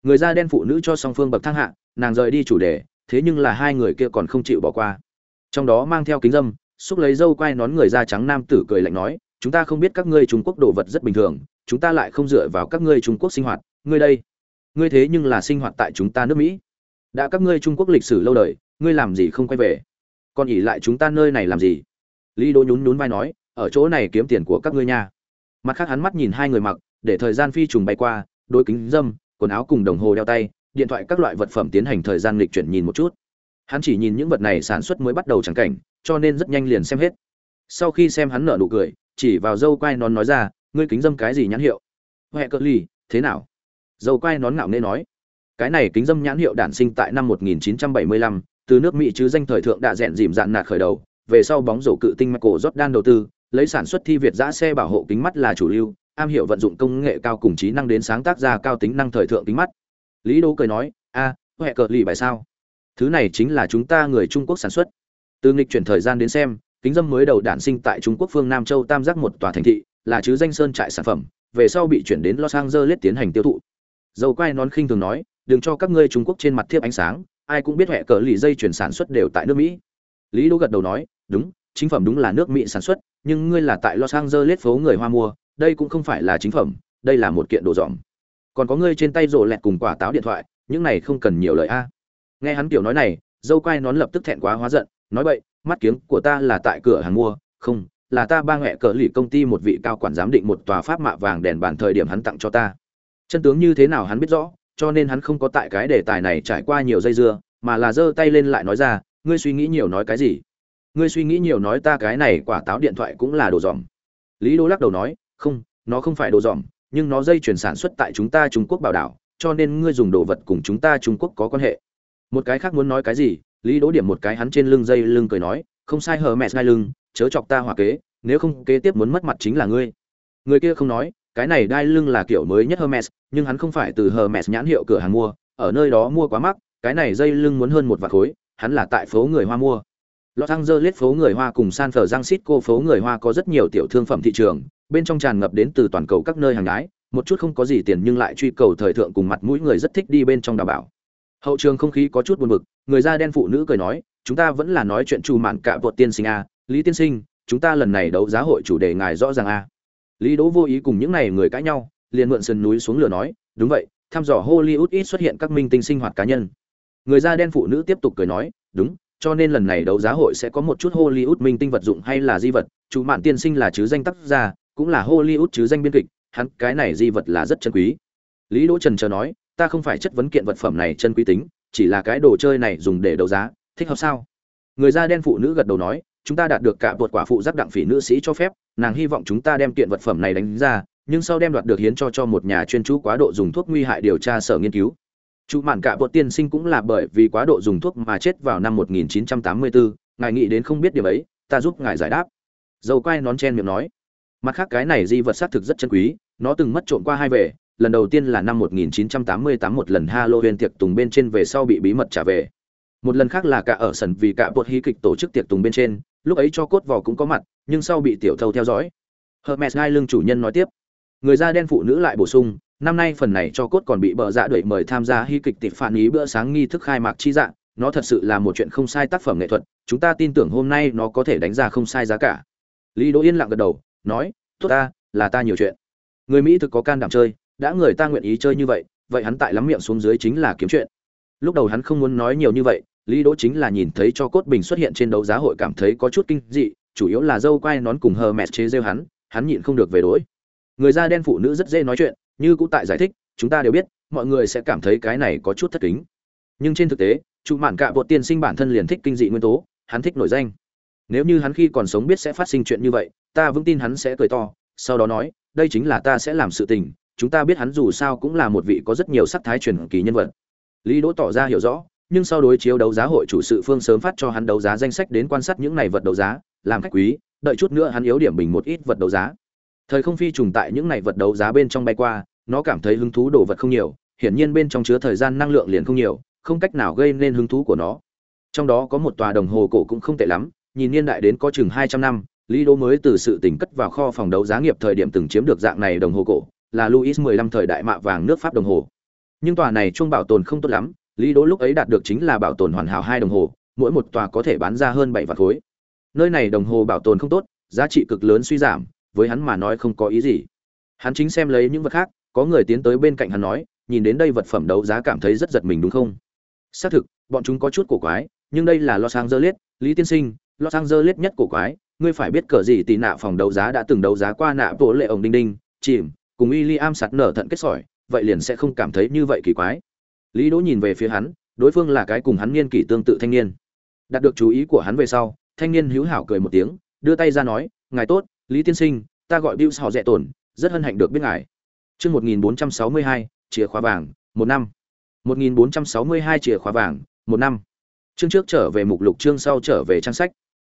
Người da đen phụ nữ cho song phương bậc thang hạ, nàng rời đi chủ đề, thế nhưng là hai người kia còn không chịu bỏ qua. Trong đó mang theo kính dâm, xúc lấy dâu quai nón người da trắng nam tử cười lạnh nói, chúng ta không biết các ngươi trung quốc đồ vật rất bình thường, chúng ta lại không dựa vào các ngươi trung quốc sinh hoạt. Ngươi đây, ngươi thế nhưng là sinh hoạt tại chúng ta nước mỹ đã các ngươi trung quốc lịch sử lâu đời, ngươi làm gì không quay về? Còn ỉ lại chúng ta nơi này làm gì? Lý đỗ nhún nhún vai nói, ở chỗ này kiếm tiền của các ngươi nha. Mặt khác hắn mắt nhìn hai người mặc, để thời gian phi trùng bay qua, đôi kính dâm, quần áo cùng đồng hồ đeo tay, điện thoại các loại vật phẩm tiến hành thời gian lịch chuyển nhìn một chút. Hắn chỉ nhìn những vật này sản xuất mới bắt đầu chẳng cảnh, cho nên rất nhanh liền xem hết. Sau khi xem hắn nở nụ cười, chỉ vào dâu quai nón nói ra, ngươi kính dâm cái gì nhãn hiệu? Huệ cỡ ly thế nào? Dâu quai nón ngạo nghê nói cái này kính dâm nhãn hiệu đản sinh tại năm 1975, từ nước mỹ chứ danh thời thượng đã rèn dìm dạn nạt khởi đầu về sau bóng rổ cự tinh Michael Jordan đầu tư, lấy sản xuất thi Việt giã xe bảo hộ kính mắt là chủ lưu, am hiểu vận dụng công nghệ cao cùng trí năng đến sáng tác ra cao tính năng thời thượng kính mắt. Lý Đỗ cười nói, "A, hệ cờ lì bài sao? Thứ này chính là chúng ta người Trung Quốc sản xuất." Từ nghịch chuyển thời gian đến xem, kính dâm mới đầu đản sinh tại Trung Quốc phương Nam Châu Tam Giác một tòa thành thị, là chứ danh sơn trại sản phẩm, về sau bị chuyển đến Los Angeles tiến hành tiêu thụ. Dầu quay nón khinh thường nói, "Đừng cho các ngươi Trung Quốc trên mặt thiếp ánh sáng, ai cũng biết hệ cờ lì dây chuyển sản xuất đều tại nước Mỹ." Lý Đỗ gật đầu nói, đúng chính phẩm đúng là nước mỹ sản xuất nhưng ngươi là tại los angeles phố người hoa mua đây cũng không phải là chính phẩm đây là một kiện đồ dòm. Còn có ngươi trên tay rổ lẹt cùng quả táo điện thoại những này không cần nhiều lời a. Nghe hắn kiểu nói này dâu quai nón lập tức thẹn quá hóa giận nói vậy mắt kiếng của ta là tại cửa hàng mua không là ta ba mẹ cờ lì công ty một vị cao quản giám định một tòa pháp mạ vàng đèn bàn thời điểm hắn tặng cho ta. Chân tướng như thế nào hắn biết rõ cho nên hắn không có tại cái đề tài này trải qua nhiều dây dưa, mà là giơ tay lên lại nói ra, ngươi suy nghĩ nhiều nói cái gì? Ngươi suy nghĩ nhiều nói ta cái này quả táo điện thoại cũng là đồ dòm. Lý đô lắc đầu nói, không, nó không phải đồ dòm, nhưng nó dây chuyển sản xuất tại chúng ta trung quốc bảo đảo, cho nên ngươi dùng đồ vật cùng chúng ta trung quốc có quan hệ. Một cái khác muốn nói cái gì, lý đỗ điểm một cái hắn trên lưng dây lưng cười nói, không sai hờ mẹ ngay lưng, chớ chọc ta hòa kế, nếu không kế tiếp muốn mất mặt chính là ngươi. Người kia không nói cái này đai lưng là kiểu mới nhất Hermes, nhưng hắn không phải từ Hermes nhãn hiệu cửa hàng mua, ở nơi đó mua quá mắc, cái này dây lưng muốn hơn một vạn khối, hắn là tại phố người Hoa mua. Los Angeles phố người Hoa cùng San Francisco phố người Hoa có rất nhiều tiểu thương phẩm thị trường, bên trong tràn ngập đến từ toàn cầu các nơi hàng đái, một chút không có gì tiền nhưng lại truy cầu thời thượng cùng mặt mũi người rất thích đi bên trong đảm bảo. Hậu trường không khí có chút buồn bực, người da đen phụ nữ cười nói, chúng ta vẫn là nói chuyện chủ mạn cả vượt tiên sinh a, Lý tiên sinh, chúng ta lần này đấu giá hội chủ đề ngài rõ ràng a. Lý Đỗ vô ý cùng những này người cãi nhau, liền mượn sườn núi xuống lửa nói, đúng vậy, thăm dò Hollywood ít xuất hiện các minh tinh sinh hoạt cá nhân. Người da đen phụ nữ tiếp tục cười nói, đúng, cho nên lần này đấu giá hội sẽ có một chút Hollywood minh tinh vật dụng hay là di vật, chủ mạn tiên sinh là chứ danh tác gia, cũng là Hollywood chứ danh biên kịch, hắn cái này di vật là rất chân quý. Lý Đỗ Trần chờ nói, ta không phải chất vấn kiện vật phẩm này chân quý tính, chỉ là cái đồ chơi này dùng để đấu giá, thích hợp sao? Người da đen phụ nữ gật đầu nói, chúng ta đạt được cả vượt quả phụ giáp đặng phỉ nữ sĩ cho phép, nàng hy vọng chúng ta đem kiện vật phẩm này đánh ra, nhưng sau đem đoạt được hiến cho cho một nhà chuyên chú quá độ dùng thuốc nguy hại điều tra sở nghiên cứu Chủ mạn cả bột tiên sinh cũng là bởi vì quá độ dùng thuốc mà chết vào năm 1984, ngài nghĩ đến không biết điều ấy, ta giúp ngài giải đáp. Dầu quay nón chen miệng nói. Mặt khác cái này di vật xác thực rất chân quý, nó từng mất trộm qua hai về, lần đầu tiên là năm 1988 một lần Halloween tiệc tùng bên trên về sau bị bí mật trả về. Một lần khác là cả ở sân vì cả bột hí kịch tổ chức tiệc tùng bên trên, lúc ấy cho cốt vỏ cũng có mặt, nhưng sau bị tiểu thâu theo dõi. Hermes gai lưng chủ nhân nói tiếp. Người da đen phụ nữ lại bổ sung, năm nay phần này cho cốt còn bị bờ dạ đuổi mời tham gia hy kịch tịp phản ý bữa sáng nghi thức khai mạc chi dạng nó thật sự là một chuyện không sai tác phẩm nghệ thuật chúng ta tin tưởng hôm nay nó có thể đánh ra không sai giá cả lý đỗ yên lặng gật đầu nói tốt ta là ta nhiều chuyện người mỹ thực có can đảm chơi đã người ta nguyện ý chơi như vậy vậy hắn tại lắm miệng xuống dưới chính là kiếm chuyện lúc đầu hắn không muốn nói nhiều như vậy lý đỗ chính là nhìn thấy cho cốt bình xuất hiện trên đấu giá hội cảm thấy có chút kinh dị, chủ yếu là dâu quai nón cùng hờ mẹ chế rêu hắn hắn nhịn không được về đỗi người da đen phụ nữ rất dễ nói chuyện, như cũng tại giải thích, chúng ta đều biết, mọi người sẽ cảm thấy cái này có chút thất kính. Nhưng trên thực tế chủ mạn cạ bột tiên sinh bản thân liền thích kinh dị nguyên tố, hắn thích nổi danh. Nếu như hắn khi còn sống biết sẽ phát sinh chuyện như vậy, ta vững tin hắn sẽ cười to, sau đó nói, đây chính là ta sẽ làm sự tình, chúng ta biết hắn dù sao cũng là một vị có rất nhiều sắc thái truyền kỳ nhân vật. Lý đỗ tỏ ra hiểu rõ nhưng sau đối chiếu đấu giá hội chủ sự phương sớm phát cho hắn đấu giá danh sách đến quan sát những này vật đấu giá làm khách quý đợi chút nữa hắn yếu điểm bình một ít vật đấu giá thời không phi trùng tại những này vật đấu giá bên trong bay qua nó cảm thấy hứng thú đồ vật không nhiều hiển nhiên bên trong chứa thời gian năng lượng liền không nhiều không cách nào gây nên hứng thú của nó trong đó có một tòa đồng hồ cổ cũng không tệ lắm nhìn niên đại đến có chừng hai trăm năm lý Đỗ mới từ sự tỉnh cất vào kho phòng đấu giá nghiệp thời điểm từng chiếm được dạng này đồng hồ cổ là Louis 15 thời đại mạ vàng nước Pháp đồng hồ. Nhưng tòa này chuông bảo tồn không tốt lắm, Lý Đỗ lúc ấy đạt được chính là bảo tồn hoàn hảo hai đồng hồ, mỗi một tòa có thể bán ra hơn 7 vạn khối. Nơi này đồng hồ bảo tồn không tốt, giá trị cực lớn suy giảm, với hắn mà nói không có ý gì. Hắn chính xem lấy những vật khác, có người tiến tới bên cạnh hắn nói, nhìn đến đây vật phẩm đấu giá cảm thấy rất giật mình đúng không? Xác thực, bọn chúng có chút cổ quái, nhưng đây là Los Angeles, Lý tiên sinh, Los Angeles nhất cổ quái, ngươi phải biết cỡ gì tỷ nạ phòng đấu giá đã từng đấu giá qua nạ bộ lệ ổng đinh đinh, chìm, cùng William sạt nở thận kết sỏi, vậy liền sẽ không cảm thấy như vậy kỳ quái. Lý Đỗ nhìn về phía hắn, đối phương là cái cùng hắn niên kỷ tương tự thanh niên. Đạt được chú ý của hắn về sau, thanh niên hữu hảo cười một tiếng, đưa tay ra nói, "Ngài tốt, Lý tiên sinh, ta gọi Bưu họ rẻ tổn, rất hân hạnh được biết ngài." Chương 1462, chìa khóa vàng, một năm. 1462 chìa khóa vàng, một năm. Chương trước trở về mục lục chương sau trở về trang sách.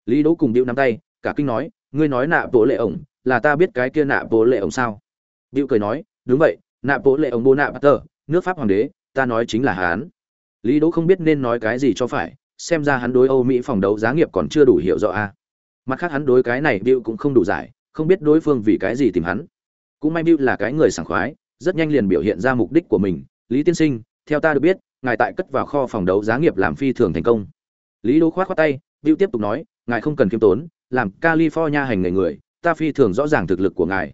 Lý Đỗ cùng Bưu nắm tay, cả kinh nói, "Ngươi nói nạ bộ lệ ổng, là ta biết cái kia nạ bộ lệ ổng sao?" Bưu cười nói, đúng vậy, nạ bố lệ ông Bonaparte, nước Pháp hoàng đế, ta nói chính là hắn. Lý Đỗ không biết nên nói cái gì cho phải, xem ra hắn đối Âu Mỹ phòng đấu giá nghiệp còn chưa đủ hiểu rõ a. Mặt khác hắn đối cái này Bill cũng không đủ giải, không biết đối phương vì cái gì tìm hắn. Cũng may Bill là cái người sảng khoái, rất nhanh liền biểu hiện ra mục đích của mình, Lý tiên sinh, theo ta được biết, ngài tại cất vào kho phòng đấu giá nghiệp làm phi thường thành công. Lý Đỗ khoát khoát tay, Bill tiếp tục nói, ngài không cần kiêm tốn, làm California hành người người, ta phi thường rõ ràng thực lực của ngài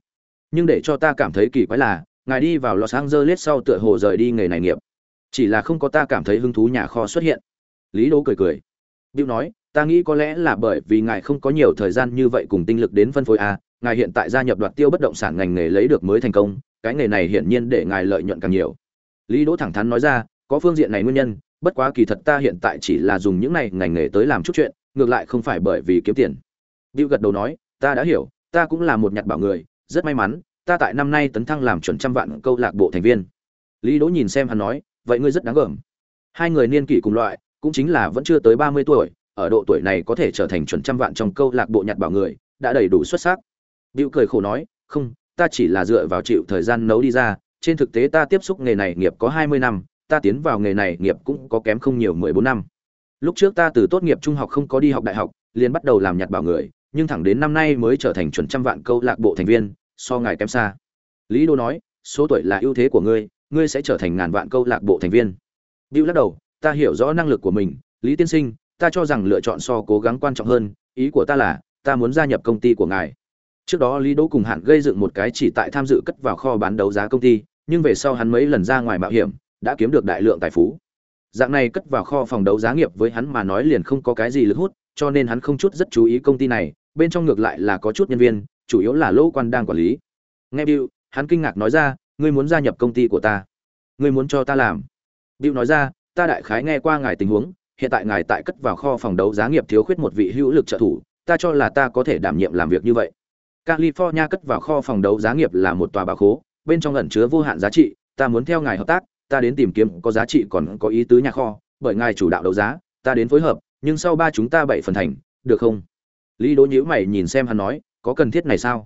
nhưng để cho ta cảm thấy kỳ quái là ngài đi vào los angeles sau tựa hồ rời đi nghề này nghiệp. Chỉ là không có ta cảm thấy hứng thú nhà kho xuất hiện. Lý đỗ cười cười. Bill nói, ta nghĩ có lẽ là bởi vì ngài không có nhiều thời gian như vậy cùng tinh lực đến phân phối a ngài hiện tại gia nhập đoạt tiêu bất động sản ngành nghề lấy được mới thành công, cái nghề này hiển nhiên để ngài lợi nhuận càng nhiều. Lý đỗ thẳng thắn nói ra, có phương diện này nguyên nhân, bất quá kỳ thật ta hiện tại chỉ là dùng những này ngành nghề tới làm chút chuyện, ngược lại không phải bởi vì kiếm tiền. Bill gật đầu nói, ta đã hiểu, ta cũng là một nhặt bảo người, rất may mắn ta tại năm nay tấn thăng làm chuẩn trăm vạn câu lạc bộ thành viên. Lý đỗ nhìn xem hắn nói, vậy ngươi rất đáng gờm. Hai người niên kỷ cùng loại, cũng chính là vẫn chưa tới ba mươi tuổi, ở độ tuổi này có thể trở thành chuẩn trăm vạn trong câu lạc bộ nhặt bảo người, đã đầy đủ xuất sắc. Bill cười khổ nói, không, ta chỉ là dựa vào chịu thời gian nấu đi ra, trên thực tế ta tiếp xúc nghề này nghiệp có hai mươi năm, ta tiến vào nghề này nghiệp cũng có kém không nhiều mười bốn năm. Lúc trước ta từ tốt nghiệp trung học không có đi học đại học, liền bắt đầu làm nhặt bảo người, nhưng thẳng đến năm nay mới trở thành chuẩn trăm vạn câu lạc bộ thành viên so ngài kém xa. Lý đô nói, số tuổi là ưu thế của ngươi ngươi sẽ trở thành ngàn vạn câu lạc bộ thành viên. Bill lắc đầu, ta hiểu rõ năng lực của mình. Lý tiên sinh, ta cho rằng lựa chọn so cố gắng quan trọng hơn. Ý của ta là, ta muốn gia nhập công ty của ngài. Trước đó lý đỗ cùng hạn gây dựng một cái chỉ tại tham dự cất vào kho bán đấu giá công ty, nhưng về sau hắn mấy lần ra ngoài mạo hiểm, đã kiếm được đại lượng tài phú. Dạng này cất vào kho phòng đấu giá nghiệp với hắn mà nói liền không có cái gì lực hút, cho nên hắn không chút rất chú ý công ty này, bên trong ngược lại là có chút nhân viên chủ yếu là lỗ quan đang quản lý. Nghe bill hắn kinh ngạc nói ra, ngươi muốn gia nhập công ty của ta? Ngươi muốn cho ta làm? Bill nói ra, ta đại khái nghe qua ngài tình huống, hiện tại ngài tại cất vào kho phòng đấu giá nghiệp thiếu khuyết một vị hữu lực trợ thủ, ta cho là ta có thể đảm nhiệm làm việc như vậy. California cất vào kho phòng đấu giá nghiệp là một tòa bà khố, bên trong ẩn chứa vô hạn giá trị, ta muốn theo ngài hợp tác, ta đến tìm kiếm có giá trị còn có ý tứ nhà kho, bởi ngài chủ đạo đấu giá, ta đến phối hợp, nhưng sau ba chúng ta bảy phần thành, được không? Lý đỗ nhữ mày nhìn xem hắn nói có cần thiết này sao?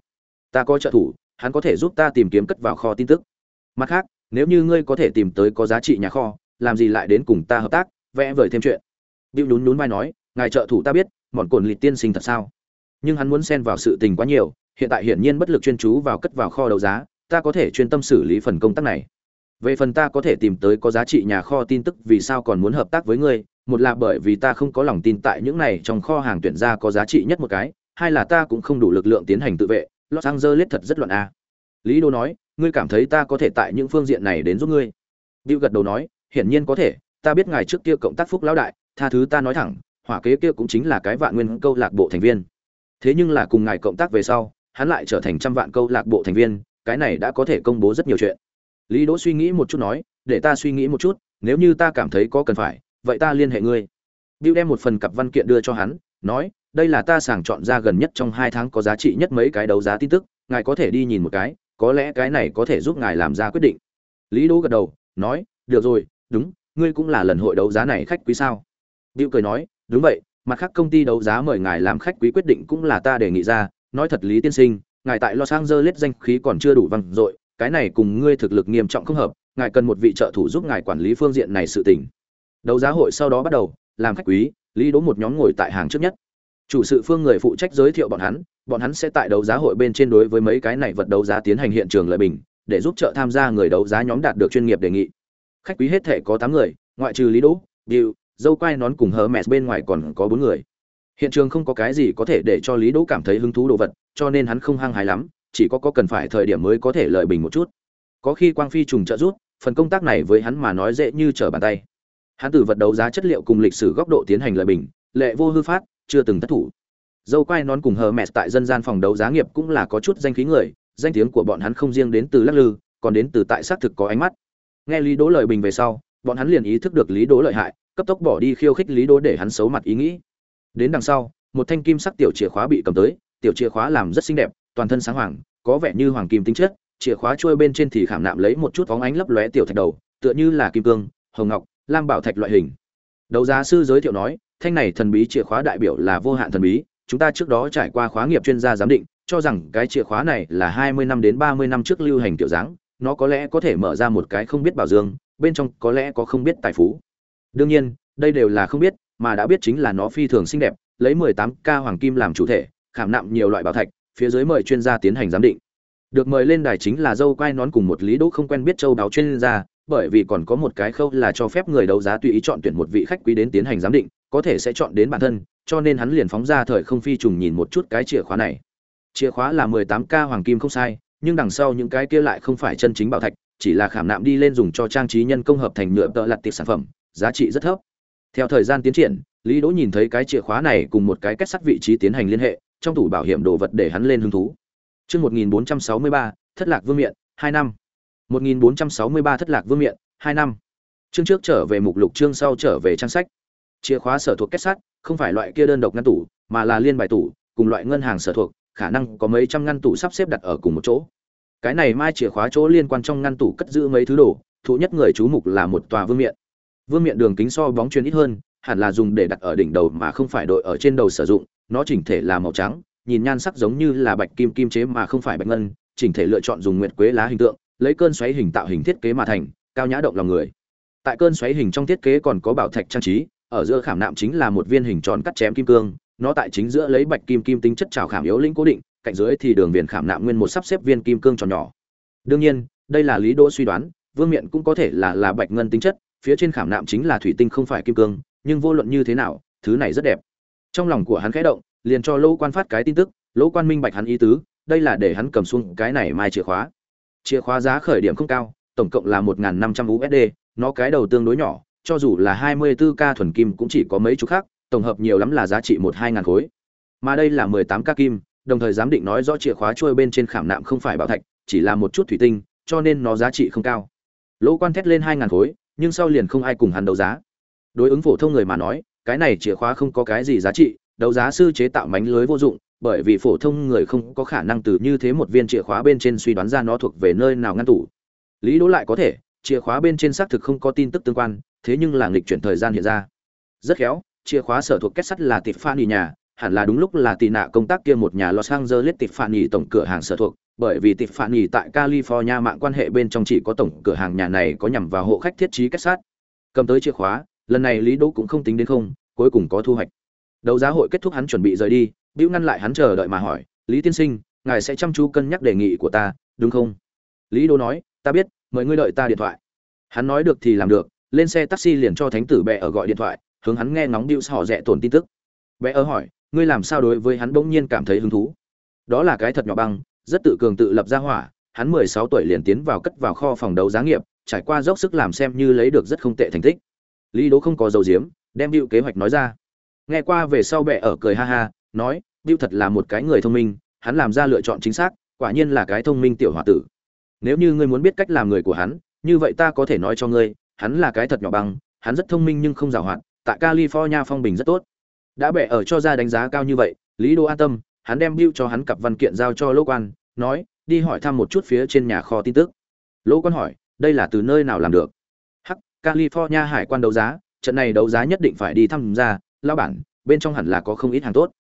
Ta có trợ thủ, hắn có thể giúp ta tìm kiếm cất vào kho tin tức. Mặt khác, nếu như ngươi có thể tìm tới có giá trị nhà kho, làm gì lại đến cùng ta hợp tác, vẽ vời thêm chuyện. Bịu nhún nhún vai nói, ngài trợ thủ ta biết, mọn cồn lịt tiên sinh thật sao? Nhưng hắn muốn xen vào sự tình quá nhiều, hiện tại hiển nhiên bất lực chuyên chú vào cất vào kho đấu giá, ta có thể chuyên tâm xử lý phần công tác này. Về phần ta có thể tìm tới có giá trị nhà kho tin tức vì sao còn muốn hợp tác với ngươi, một là bởi vì ta không có lòng tin tại những này trong kho hàng tuyển ra có giá trị nhất một cái hai là ta cũng không đủ lực lượng tiến hành tự vệ, los angeles thật rất loạn a. Lý đô nói, ngươi cảm thấy ta có thể tại những phương diện này đến giúp ngươi? Điệu gật đầu nói, hiển nhiên có thể, ta biết ngài trước kia cộng tác phúc lão đại, tha thứ ta nói thẳng, hỏa kế kia cũng chính là cái vạn nguyên câu lạc bộ thành viên. Thế nhưng là cùng ngài cộng tác về sau, hắn lại trở thành trăm vạn câu lạc bộ thành viên, cái này đã có thể công bố rất nhiều chuyện. Lý đỗ suy nghĩ một chút nói, để ta suy nghĩ một chút, nếu như ta cảm thấy có cần phải, vậy ta liên hệ ngươi. Bill đem một phần cặp văn kiện đưa cho hắn, nói đây là ta sàng chọn ra gần nhất trong hai tháng có giá trị nhất mấy cái đấu giá tin tức, ngài có thể đi nhìn một cái, có lẽ cái này có thể giúp ngài làm ra quyết định. Lý đỗ gật đầu, nói, được rồi, đúng, ngươi cũng là lần hội đấu giá này khách quý sao? Điệu cười nói, đúng vậy, mặt khác công ty đấu giá mời ngài làm khách quý quyết định cũng là ta đề nghị ra, nói thật lý tiên sinh, ngài tại los angeles danh khí còn chưa đủ vang dội, cái này cùng ngươi thực lực nghiêm trọng không hợp, ngài cần một vị trợ thủ giúp ngài quản lý phương diện này sự tình. Đấu giá hội sau đó bắt đầu, làm khách quý, lý đỗ một nhóm ngồi tại hàng trước nhất chủ sự phương người phụ trách giới thiệu bọn hắn bọn hắn sẽ tại đấu giá hội bên trên đối với mấy cái này vật đấu giá tiến hành hiện trường lợi bình, để giúp trợ tham gia người đấu giá nhóm đạt được chuyên nghiệp đề nghị. Khách quý hết thể có tám người, ngoại trừ lý đỗ, điệu, dâu quai nón cùng hờ mẹt bên ngoài còn có bốn người. Hiện trường không có cái gì có thể để cho lý đỗ cảm thấy hứng thú đồ vật, cho nên hắn không hăng hái lắm, chỉ có có cần phải thời điểm mới có thể lợi bình một chút. Có khi quang phi trùng trợ rút phần công tác này với hắn mà nói dễ như trở bàn tay. Hắn từ vật đấu giá chất liệu cùng lịch sử góc độ tiến hành lợi bình, lệ vô hư phát chưa từng thất thủ. Dâu quai nón cùng hờ mẹ tại dân gian phòng đấu giá nghiệp cũng là có chút danh khí người, danh tiếng của bọn hắn không riêng đến từ lắc lư, còn đến từ tại xác thực có ánh mắt. Nghe lý đỗ lợi bình về sau, bọn hắn liền ý thức được lý đỗ lợi hại, cấp tốc bỏ đi khiêu khích lý đỗ để hắn xấu mặt ý nghĩ. Đến đằng sau, một thanh kim sắc tiểu chìa khóa bị cầm tới, tiểu chìa khóa làm rất xinh đẹp, toàn thân sáng hoàng, có vẻ như hoàng kim tinh chất, chìa khóa trôi bên trên thì khảm nạm lấy một chút phóng ánh lấp lóe tiểu thạch đầu, tựa như là kim cương, hồng ngọc, lam bảo thạch loại hình. Đấu giá sư giới thiệu nói thanh này thần bí chìa khóa đại biểu là vô hạn thần bí, chúng ta trước đó trải qua khóa nghiệp chuyên gia giám định, cho rằng cái chìa khóa này là hai mươi năm đến ba mươi năm trước lưu hành tiểu dáng, nó có lẽ có thể mở ra một cái không biết bảo dương, bên trong có lẽ có không biết tài phú. Đương nhiên, đây đều là không biết, mà đã biết chính là nó phi thường xinh đẹp, lấy mười tám k hoàng kim làm chủ thể, khảm nạm nhiều loại bảo thạch, phía dưới mời chuyên gia tiến hành giám định. Được mời lên đài chính là dâu quai nón cùng một lý đỗ không quen biết châu đáo chuyên gia, bởi vì còn có một cái khâu là cho phép người đấu giá tùy ý chọn tuyển một vị khách quý đến tiến hành giám định có thể sẽ chọn đến bản thân cho nên hắn liền phóng ra thời không phi trùng nhìn một chút cái chìa khóa này chìa khóa là mười tám k hoàng kim không sai nhưng đằng sau những cái kia lại không phải chân chính bảo thạch chỉ là khảm nạm đi lên dùng cho trang trí nhân công hợp thành nhựa tợ lặt tiệp sản phẩm giá trị rất thấp theo thời gian tiến triển lý đỗ nhìn thấy cái chìa khóa này cùng một cái kết sắt vị trí tiến hành liên hệ trong tủ bảo hiểm đồ vật để hắn lên hứng thú Chương 1463, thất lạc vương miện, 2 năm. 1463 thất lạc vương miện, 2 năm. Chương trước trở về mục lục chương sau trở về trang sách. Chìa khóa sở thuộc kết sắt, không phải loại kia đơn độc ngăn tủ, mà là liên bài tủ, cùng loại ngân hàng sở thuộc, khả năng có mấy trăm ngăn tủ sắp xếp đặt ở cùng một chỗ. Cái này mai chìa khóa chỗ liên quan trong ngăn tủ cất giữ mấy thứ đồ, thụ nhất người chú mục là một tòa vương miện. Vương miện đường kính so bóng truyền ít hơn, hẳn là dùng để đặt ở đỉnh đầu mà không phải đội ở trên đầu sử dụng, nó chỉnh thể là màu trắng, nhìn nhan sắc giống như là bạch kim kim chế mà không phải bạch ngân, chỉnh thể lựa chọn dùng nguyệt quế lá hình tượng, lấy cơn xoáy hình tạo hình thiết kế mà thành, cao nhã động lòng người. Tại cơn xoáy hình trong thiết kế còn có bảo thạch trang trí, ở giữa khảm nạm chính là một viên hình tròn cắt chém kim cương, nó tại chính giữa lấy bạch kim kim tính chất trào khảm yếu linh cố định, cạnh dưới thì đường viền khảm nạm nguyên một sắp xếp viên kim cương tròn nhỏ. Đương nhiên, đây là lý đỗ suy đoán, vương miện cũng có thể là là bạch ngân tính chất, phía trên khảm nạm chính là thủy tinh không phải kim cương, nhưng vô luận như thế nào, thứ này rất đẹp. Trong lòng của hắn khẽ động, liền cho Lỗ Quan phát cái tin tức, Lỗ Quan minh bạch hắn ý tứ, đây là để hắn cầm xuống cái này mai chìa khóa. Chìa khóa giá khởi điểm không cao, tổng cộng là 1500 USD, nó cái đầu tương đối nhỏ, cho dù là 24k thuần kim cũng chỉ có mấy chục khác, tổng hợp nhiều lắm là giá trị 1 2000 khối. Mà đây là 18k kim, đồng thời giám định nói rõ chìa khóa trôi bên trên khảm nạm không phải bảo thạch, chỉ là một chút thủy tinh, cho nên nó giá trị không cao. Lỗ Quan thét lên 2000 khối, nhưng sau liền không ai cùng hắn đấu giá. Đối ứng phổ thông người mà nói, cái này chìa khóa không có cái gì giá trị, đấu giá sư chế tạo mánh lưới vô dụng bởi vì phổ thông người không có khả năng từ như thế một viên chìa khóa bên trên suy đoán ra nó thuộc về nơi nào ngăn tủ lý đỗ lại có thể chìa khóa bên trên xác thực không có tin tức tương quan thế nhưng là nghịch chuyển thời gian hiện ra. Rất khéo chìa khóa sở thuộc kết sắt là tịp phan nhà hẳn là đúng lúc là tị nạ công tác kia một nhà Los Angeles tịp phản nhì tổng cửa hàng sở thuộc, bởi vì tịp phản nhì tại California mạng quan hệ bên trong chỉ có tổng cửa hàng nhà này có nhằm vào hộ khách thiết trí kết sắt. Cầm tới chìa khóa, lần này Lý Đỗ cũng không tính đến không, cuối cùng có thu hoạch. Đấu giá hội kết thúc hắn chuẩn bị rời đi bĩu ngăn lại hắn chờ đợi mà hỏi lý tiên sinh ngài sẽ chăm chú cân nhắc đề nghị của ta đúng không? Lý đô nói ta biết mời ngươi đợi ta điện thoại. Hắn nói được thì làm được lên xe taxi liền cho thánh tử bệ ở gọi điện thoại, hướng hắn nghe ngóng điệu họ rẻ tổn tin tức. Bệ ở hỏi, ngươi làm sao đối với hắn bỗng nhiên cảm thấy hứng thú? Đó là cái thật nhỏ băng, rất tự cường tự lập ra hỏa, hắn mười sáu tuổi liền tiến vào cất vào kho phòng đấu giá nghiệp, trải qua dốc sức làm xem như lấy được rất không tệ thành tích. Lý đố không có dầu diếm, đem điệu kế hoạch nói ra. Nghe qua về sau bệ ở cười ha ha, nói điệu thật là một cái người thông minh, hắn làm ra lựa chọn chính xác, quả nhiên là cái thông minh tiểu hòa tử. Nếu như ngươi muốn biết cách làm người của hắn, như vậy ta có thể nói cho ngươi hắn là cái thật nhỏ băng hắn rất thông minh nhưng không giàu hoạt tại california phong bình rất tốt. Đã bệ ở cho ra đánh giá cao như vậy lý đô an tâm hắn đem bưu cho hắn cặp văn kiện giao cho lỗ quan nói đi hỏi thăm một chút phía trên nhà kho tin tức. Lỗ quan hỏi đây là từ nơi nào làm được? Hắc california hải quan đấu giá trận này đấu giá nhất định phải đi thăm ra lão bản bên trong hẳn là có không ít hàng tốt.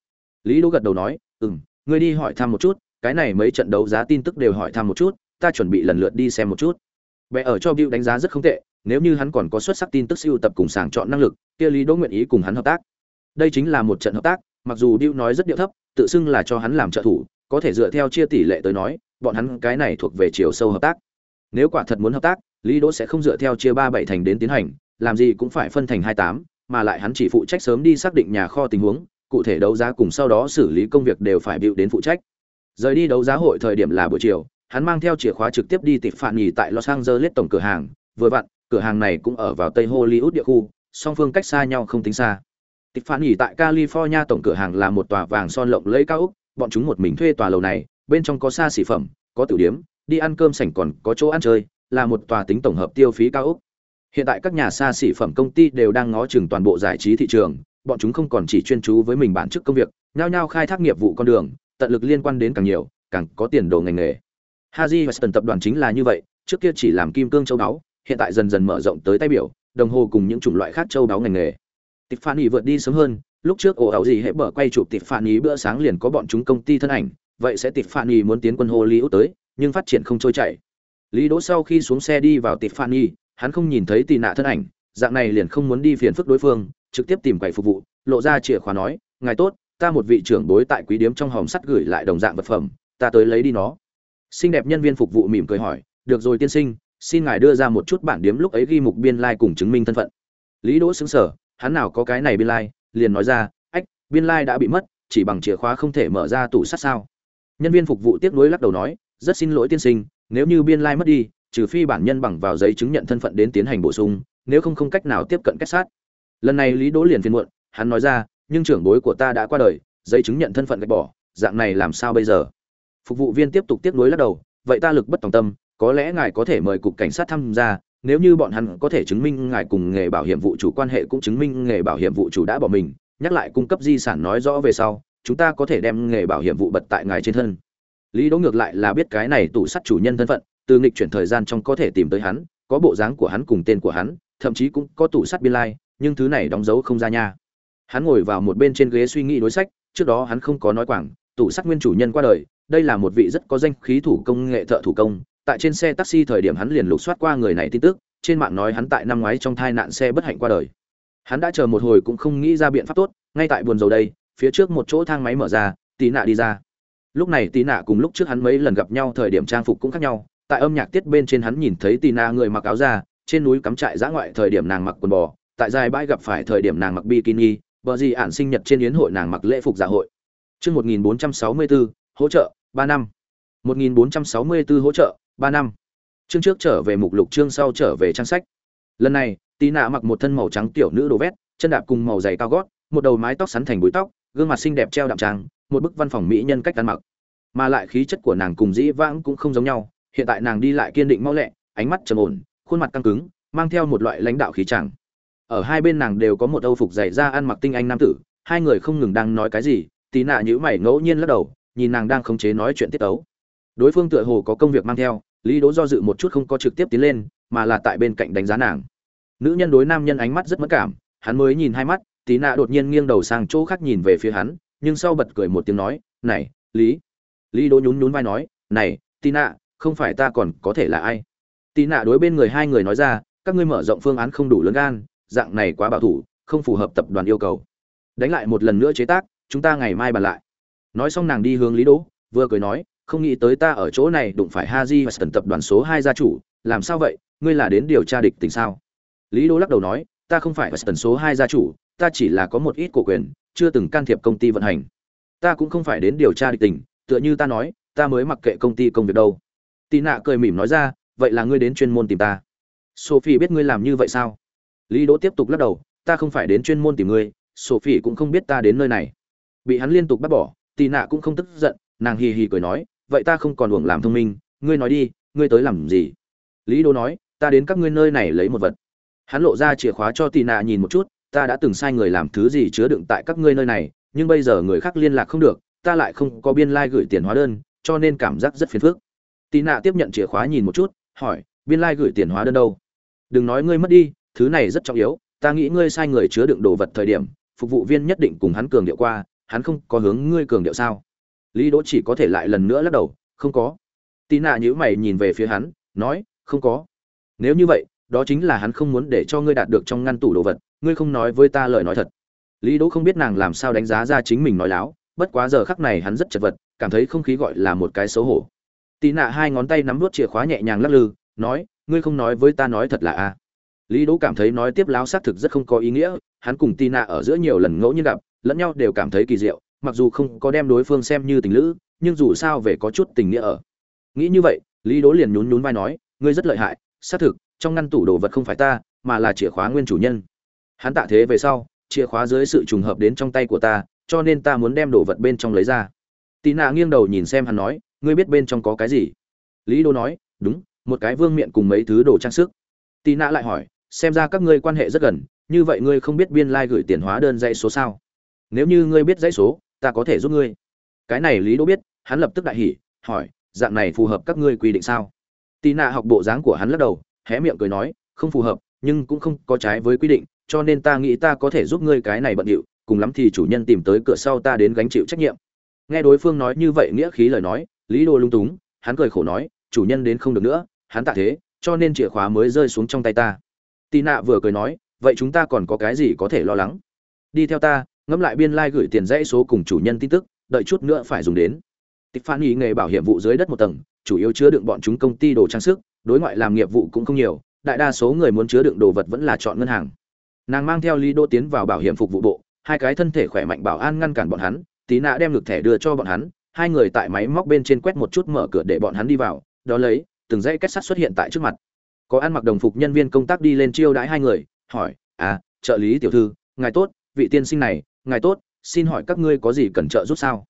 Lý Đô gật đầu nói ừm, ngươi đi hỏi thăm một chút cái này mấy trận đấu giá tin tức đều hỏi thăm một chút ta chuẩn bị lần lượt đi xem một chút. Bệ ở cho Bưu đánh giá rất không tệ, nếu như hắn còn có xuất sắc tin tức siêu tập cùng sàng chọn năng lực, kia Lý Đỗ nguyện ý cùng hắn hợp tác. Đây chính là một trận hợp tác, mặc dù Bill nói rất điệu thấp, tự xưng là cho hắn làm trợ thủ, có thể dựa theo chia tỷ lệ tới nói, bọn hắn cái này thuộc về chiều sâu hợp tác. Nếu quả thật muốn hợp tác, Lý Đỗ sẽ không dựa theo chia ba bảy thành đến tiến hành, làm gì cũng phải phân thành hai tám, mà lại hắn chỉ phụ trách sớm đi xác định nhà kho tình huống, cụ thể đấu giá cùng sau đó xử lý công việc đều phải bịu đến phụ trách. Rời đi đấu giá hội thời điểm là buổi chiều, hắn mang theo chìa khóa trực tiếp đi tịp phản nghỉ tại Los Angeles tổng cửa hàng, vừa vặn, cửa hàng này cũng ở vào Tây Hollywood địa khu, song phương cách xa nhau không tính xa. tịch phản nghỉ tại California tổng cửa hàng là một tòa vàng son lộng lẫy cao úc bọn chúng một mình thuê tòa lầu này, bên trong có xa xỉ phẩm, có tử điếm, đi ăn cơm sảnh còn có chỗ ăn chơi, là một tòa tính tổng hợp tiêu phí cao úc Hiện tại các nhà xa xỉ phẩm công ty đều đang ngó chừng toàn bộ giải trí thị trường, bọn chúng không còn chỉ chuyên chú với mình bản chức công việc, nhao nhao khai thác nghiệp vụ con đường, tận lực liên quan đến càng nhiều, càng có tiền đồ ngành nghề. Haji Weston tập đoàn chính là như vậy, trước kia chỉ làm kim cương châu báu, hiện tại dần dần mở rộng tới tay biểu, đồng hồ cùng những chủng loại khác châu báu ngành nghề. Tiffany vượt đi sớm hơn, lúc trước ổ ảo gì hệ bở quay chụp Tiffany bữa sáng liền có bọn chúng công ty thân ảnh, vậy sẽ Tiffany muốn tiến quân Hollywood tới, nhưng phát triển không trôi chảy. Lý Đỗ sau khi xuống xe đi vào Tiffany, hắn không nhìn thấy Tì nạ thân ảnh, dạng này liền không muốn đi phiền phức đối phương, trực tiếp tìm quầy phục vụ, lộ ra chìa khóa nói, "Ngài tốt, ta một vị trưởng bối tại quý điếm trong hòm sắt gửi lại đồng dạng vật phẩm, ta tới lấy đi nó." xinh đẹp nhân viên phục vụ mỉm cười hỏi được rồi tiên sinh xin ngài đưa ra một chút bản điếm lúc ấy ghi mục biên lai cùng chứng minh thân phận. Lý đỗ xứng sở hắn nào có cái này biên lai, liền nói ra, ách, biên lai đã bị mất, chỉ bằng chìa khóa không thể mở ra tủ sắt sao? Nhân viên phục vụ tiếp nối lắc đầu nói, rất xin lỗi tiên sinh, nếu như biên lai mất đi, trừ phi bản nhân bằng vào giấy chứng nhận thân phận đến tiến hành bổ sung, nếu không không cách nào tiếp cận kết sát. Lần này lý đỗ liền phiền muộn, hắn nói ra, nhưng trưởng bối của ta đã qua đời, giấy chứng nhận thân phận gạch bỏ, dạng này làm sao bây giờ? Phục vụ viên tiếp tục tiếp nối lắc đầu, vậy ta lực bất tòng tâm có lẽ ngài có thể mời cục cảnh sát tham gia, nếu như bọn hắn có thể chứng minh ngài cùng nghề bảo hiểm vụ chủ quan hệ cũng chứng minh nghề bảo hiểm vụ chủ đã bỏ mình, nhắc lại cung cấp di sản nói rõ về sau, chúng ta có thể đem nghề bảo hiểm vụ bật tại ngài trên thân. Lý đỗ ngược lại là biết cái này tủ sắt chủ nhân thân phận, từ nghịch chuyển thời gian trong có thể tìm tới hắn, có bộ dáng của hắn cùng tên của hắn, thậm chí cũng có tủ sắt biên lai, nhưng thứ này đóng dấu không ra nha. Hắn ngồi vào một bên trên ghế suy nghĩ đối sách, trước đó hắn không có nói quảng, tủ sắt nguyên chủ nhân qua đời, đây là một vị rất có danh khí thủ công nghệ thợ thủ công tại trên xe taxi thời điểm hắn liền lục soát qua người này tin tức trên mạng nói hắn tại năm ngoái trong thai nạn xe bất hạnh qua đời. Hắn đã chờ một hồi cũng không nghĩ ra biện pháp tốt ngay tại buồn dầu đây phía trước một chỗ thang máy mở ra tí nạ đi ra. Lúc này tí nạ cùng lúc trước hắn mấy lần gặp nhau thời điểm trang phục cũng khác nhau tại âm nhạc tiết bên trên hắn nhìn thấy tí nạ người mặc áo da trên núi cắm trại giã ngoại thời điểm nàng mặc quần bò tại dài bãi gặp phải thời điểm nàng mặc bikini bờ gì ản sinh nhật trên yến hội nàng mặc lễ phục dạ hội. Trước 1464, hỗ trợ, ba năm. 1464 hỗ trợ ba năm. Chương trước trở về mục lục, chương sau trở về trang sách. Lần này tí nạ mặc một thân màu trắng tiểu nữ đồ vét, chân đạp cùng màu dày cao gót, một đầu mái tóc sắn thành búi tóc, gương mặt xinh đẹp treo đạm trang một bức văn phòng mỹ nhân cách ăn mặc. Mà lại khí chất của nàng cùng dĩ vãng cũng không giống nhau, hiện tại nàng đi lại kiên định mau lẹ, ánh mắt trầm ổn, khuôn mặt căng cứng, mang theo một loại lãnh đạo khí chẳng ở hai bên nàng đều có một âu phục dày da ăn mặc tinh anh nam tử, hai người không ngừng đang nói cái gì tí nạ nhữ mày ngẫu nhiên lắc đầu, nhìn nàng đang khống chế nói chuyện tiết tấu. Đối phương tựa hồ có công việc mang theo lý đỗ do dự một chút không có trực tiếp tiến lên, mà là tại bên cạnh đánh giá nàng. Nữ nhân đối nam nhân ánh mắt rất mất cảm, hắn mới nhìn hai mắt tí nạ đột nhiên nghiêng đầu sang chỗ khác nhìn về phía hắn, nhưng sau bật cười một tiếng nói, này, lý. Lý đỗ nhún nhún vai nói, này tí nạ, không phải ta còn có thể là ai? Tí nạ đối bên người hai người nói ra, các ngươi mở rộng phương án không đủ lớn gan, dạng này quá bảo thủ, không phù hợp tập đoàn yêu cầu. Đánh lại một lần nữa chế tác, chúng ta ngày mai bàn lại. Nói xong nàng đi hướng lý đỗ, vừa cười nói không nghĩ tới ta ở chỗ này đụng phải haji và tập đoàn số hai gia chủ làm sao vậy ngươi là đến điều tra địch tình sao lý đô lắc đầu nói ta không phải Western số hai gia chủ, ta chỉ là có một ít cổ quyền, chưa từng can thiệp công ty vận hành. Ta cũng không phải đến điều tra địch tình, tựa như ta nói, ta mới mặc kệ công ty công việc đâu. Tì Nạ cười mỉm nói ra, vậy là ngươi đến chuyên môn tìm ta. Sophie biết ngươi làm như vậy sao? Lý Đỗ tiếp tục lắc đầu, ta không phải đến chuyên môn tìm ngươi, Sophie cũng không biết ta đến nơi này. Bị hắn liên tục bắt bỏ, Tì Nạ cũng không tức giận, nàng hì hì cười nói, vậy ta không còn uổng làm thông minh, ngươi nói đi, ngươi tới làm gì? Lý Đô nói, ta đến các ngươi nơi này lấy một vật. Hắn lộ ra chìa khóa cho tì nạ nhìn một chút ta đã từng sai người làm thứ gì chứa đựng tại các ngươi nơi này nhưng bây giờ người khác liên lạc không được ta lại không có biên lai、like、gửi tiền hóa đơn cho nên cảm giác rất phiền phức. Tì nạ tiếp nhận chìa khóa nhìn một chút hỏi biên lai、like、gửi tiền hóa đơn đâu? Đừng nói ngươi mất đi thứ này rất trọng yếu ta nghĩ ngươi sai người chứa đựng đồ vật thời điểm phục vụ viên nhất định cùng hắn cường điệu qua hắn không có hướng ngươi cường điệu sao? Lý đỗ chỉ có thể lại lần nữa lắc đầu, không có. Tì nạ nhữ mày nhìn về phía hắn, nói, không có. Nếu như vậy, đó chính là hắn không muốn để cho ngươi đạt được trong ngăn tủ đồ vật, ngươi không nói với ta lời nói thật. Lý đỗ không biết nàng làm sao đánh giá ra chính mình nói láo, bất quá giờ khắc này hắn rất chật vật, cảm thấy không khí gọi là một cái xấu hổ. Tì nạ hai ngón tay nắm vút chìa khóa nhẹ nhàng lắc lư, nói, ngươi không nói với ta nói thật là a. Lý đỗ cảm thấy nói tiếp láo xác thực rất không có ý nghĩa, hắn cùng tì nạ ở giữa nhiều lần ngẫu nhiên gặp, lẫn nhau đều cảm thấy kỳ diệu mặc dù không có đem đối phương xem như tình lữ, nhưng dù sao về có chút tình nghĩa ở. Nghĩ như vậy, lý đỗ liền nhún nhún vai nói, ngươi rất lợi hại, xác thực, trong ngăn tủ đồ vật không phải ta, mà là chìa khóa nguyên chủ nhân. Hắn tạ thế về sau, chìa khóa dưới sự trùng hợp đến trong tay của ta, cho nên ta muốn đem đồ vật bên trong lấy ra. Tì nạ nghiêng đầu nhìn xem hắn nói, ngươi biết bên trong có cái gì? Lý đô nói, đúng, một cái vương miện cùng mấy thứ đồ trang sức. Tì nạ lại hỏi, xem ra các ngươi quan hệ rất gần, như vậy ngươi không biết biên lai gửi tiền hóa đơn dãy số sao? Nếu như ngươi biết dãy số ta có thể giúp ngươi. Cái này lý đô biết, hắn lập tức đại hỉ, hỏi, dạng này phù hợp các ngươi quy định sao? Tì nạ học bộ dáng của hắn lắc đầu, hé miệng cười nói, không phù hợp, nhưng cũng không có trái với quy định, cho nên ta nghĩ ta có thể giúp ngươi cái này bận điệu, cùng lắm thì chủ nhân tìm tới cửa sau ta đến gánh chịu trách nhiệm. Nghe đối phương nói như vậy nghĩa khí lời nói, lý đô lung túng, hắn cười khổ nói, chủ nhân đến không được nữa, hắn tạ thế, cho nên chìa khóa mới rơi xuống trong tay ta. Tì nạ vừa cười nói, vậy chúng ta còn có cái gì có thể lo lắng? Đi theo ta ngẫm lại biên lai gửi tiền dãy số cùng chủ nhân tin tức, đợi chút nữa phải dùng đến. Tịch phan ý nghề bảo hiểm vụ dưới đất một tầng, chủ yếu chứa đựng bọn chúng công ty đồ trang sức, đối ngoại làm nghiệp vụ cũng không nhiều, đại đa số người muốn chứa đựng đồ vật vẫn là chọn ngân hàng. Nàng mang theo lý đô tiến vào bảo hiểm phục vụ bộ, hai cái thân thể khỏe mạnh bảo an ngăn cản bọn hắn, tí nạ đem lực thẻ đưa cho bọn hắn, hai người tại máy móc bên trên quét một chút mở cửa để bọn hắn đi vào, đó lấy, từng dãy kết sắt xuất hiện tại trước mặt. Có ăn mặc đồng phục nhân viên công tác đi lên chiêu đãi hai người, hỏi à trợ lý tiểu thư, ngài tốt, vị tiên sinh này ngài tốt, xin hỏi các ngươi có gì cần trợ giúp sao?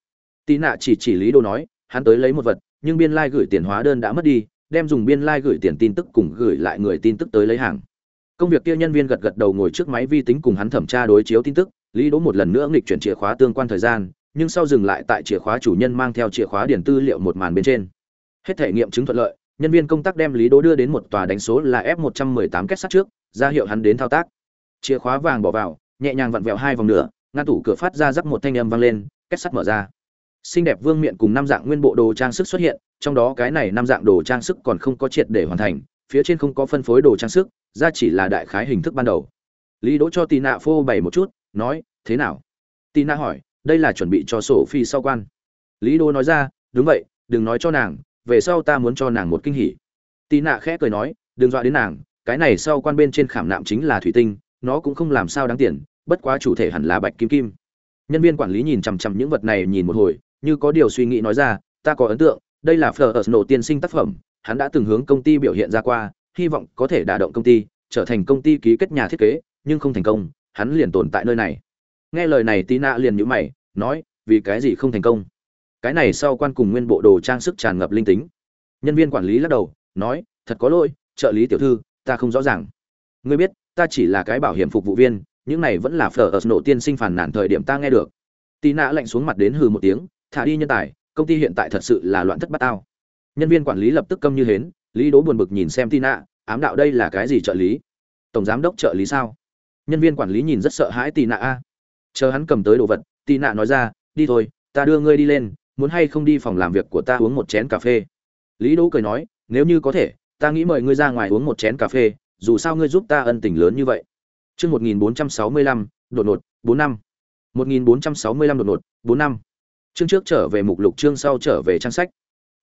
Tí nạ chỉ chỉ lý đồ nói, hắn tới lấy một vật, nhưng biên lai gửi tiền hóa đơn đã mất đi, đem dùng biên lai gửi tiền tin tức cùng gửi lại người tin tức tới lấy hàng. Công việc kia nhân viên gật gật đầu ngồi trước máy vi tính cùng hắn thẩm tra đối chiếu tin tức. Lý đỗ một lần nữa nghịch chuyển chìa khóa tương quan thời gian, nhưng sau dừng lại tại chìa khóa chủ nhân mang theo chìa khóa điển tư liệu một màn bên trên. Hết thể nghiệm chứng thuận lợi, nhân viên công tác đem lý đỗ đưa đến một tòa đánh số là f 118 kết sắt trước, ra hiệu hắn đến thao tác. Chìa khóa vàng bỏ vào, nhẹ nhàng vặn vẹo hai vòng nữa ngăn tủ cửa phát ra rắc một thanh âm vang lên kết sắt mở ra. Xinh đẹp vương miện cùng năm dạng nguyên bộ đồ trang sức xuất hiện, trong đó cái này năm dạng đồ trang sức còn không có triệt để hoàn thành, phía trên không có phân phối đồ trang sức, ra chỉ là đại khái hình thức ban đầu. Lý đỗ cho tì nạ phô bày một chút, nói, thế nào? Tì nạ hỏi, đây là chuẩn bị cho sổ phi sau quan. Lý đỗ nói ra, đúng vậy, đừng nói cho nàng, về sau ta muốn cho nàng một kinh hỉ. Tì nạ khẽ cười nói, đừng dọa đến nàng, cái này sau quan bên trên khảm nạm chính là thủy tinh, nó cũng không làm sao đáng tiền bất quá chủ thể hẳn là bạch kim kim. Nhân viên quản lý nhìn chằm chằm những vật này nhìn một hồi, như có điều suy nghĩ nói ra, ta có ấn tượng, đây là phở ở nổ tiên sinh tác phẩm, hắn đã từng hướng công ty biểu hiện ra qua, hy vọng có thể đả động công ty, trở thành công ty ký kết nhà thiết kế, nhưng không thành công, hắn liền tồn tại nơi này. Nghe lời này, tina liền nhữ mày, nói, vì cái gì không thành công? Cái này sau quan cùng nguyên bộ đồ trang sức tràn ngập linh tính. Nhân viên quản lý lắc đầu, nói, thật có lỗi, trợ lý tiểu thư, ta không rõ ràng. Ngươi biết, ta chỉ là cái bảo hiểm phục vụ viên những này vẫn là phở ở nổ tiên sinh phản nản thời điểm ta nghe được. Tina lạnh xuống mặt đến hừ một tiếng, thả đi nhân tài, công ty hiện tại thật sự là loạn thất bát ao nhân viên quản lý lập tức câm như hến, lý đố buồn bực nhìn xem tina ám đạo đây là cái gì trợ lý? Tổng giám đốc trợ lý sao? Nhân viên quản lý nhìn rất sợ hãi tì nạ a, chờ hắn cầm tới đồ vật. Tì nạ nói ra, đi thôi, ta đưa ngươi đi lên, muốn hay không đi phòng làm việc của ta uống một chén cà phê? Lý đỗ cười nói, nếu như có thể, ta nghĩ mời ngươi ra ngoài uống một chén cà phê, dù sao ngươi giúp ta ân tình lớn như vậy chương một nghìn bốn trăm sáu mươi lăm, đột ngột, bốn năm. một nghìn bốn trăm sáu mươi lăm đột ngột, bốn năm. Chương trước trở về mục lục, chương sau trở về trang sách.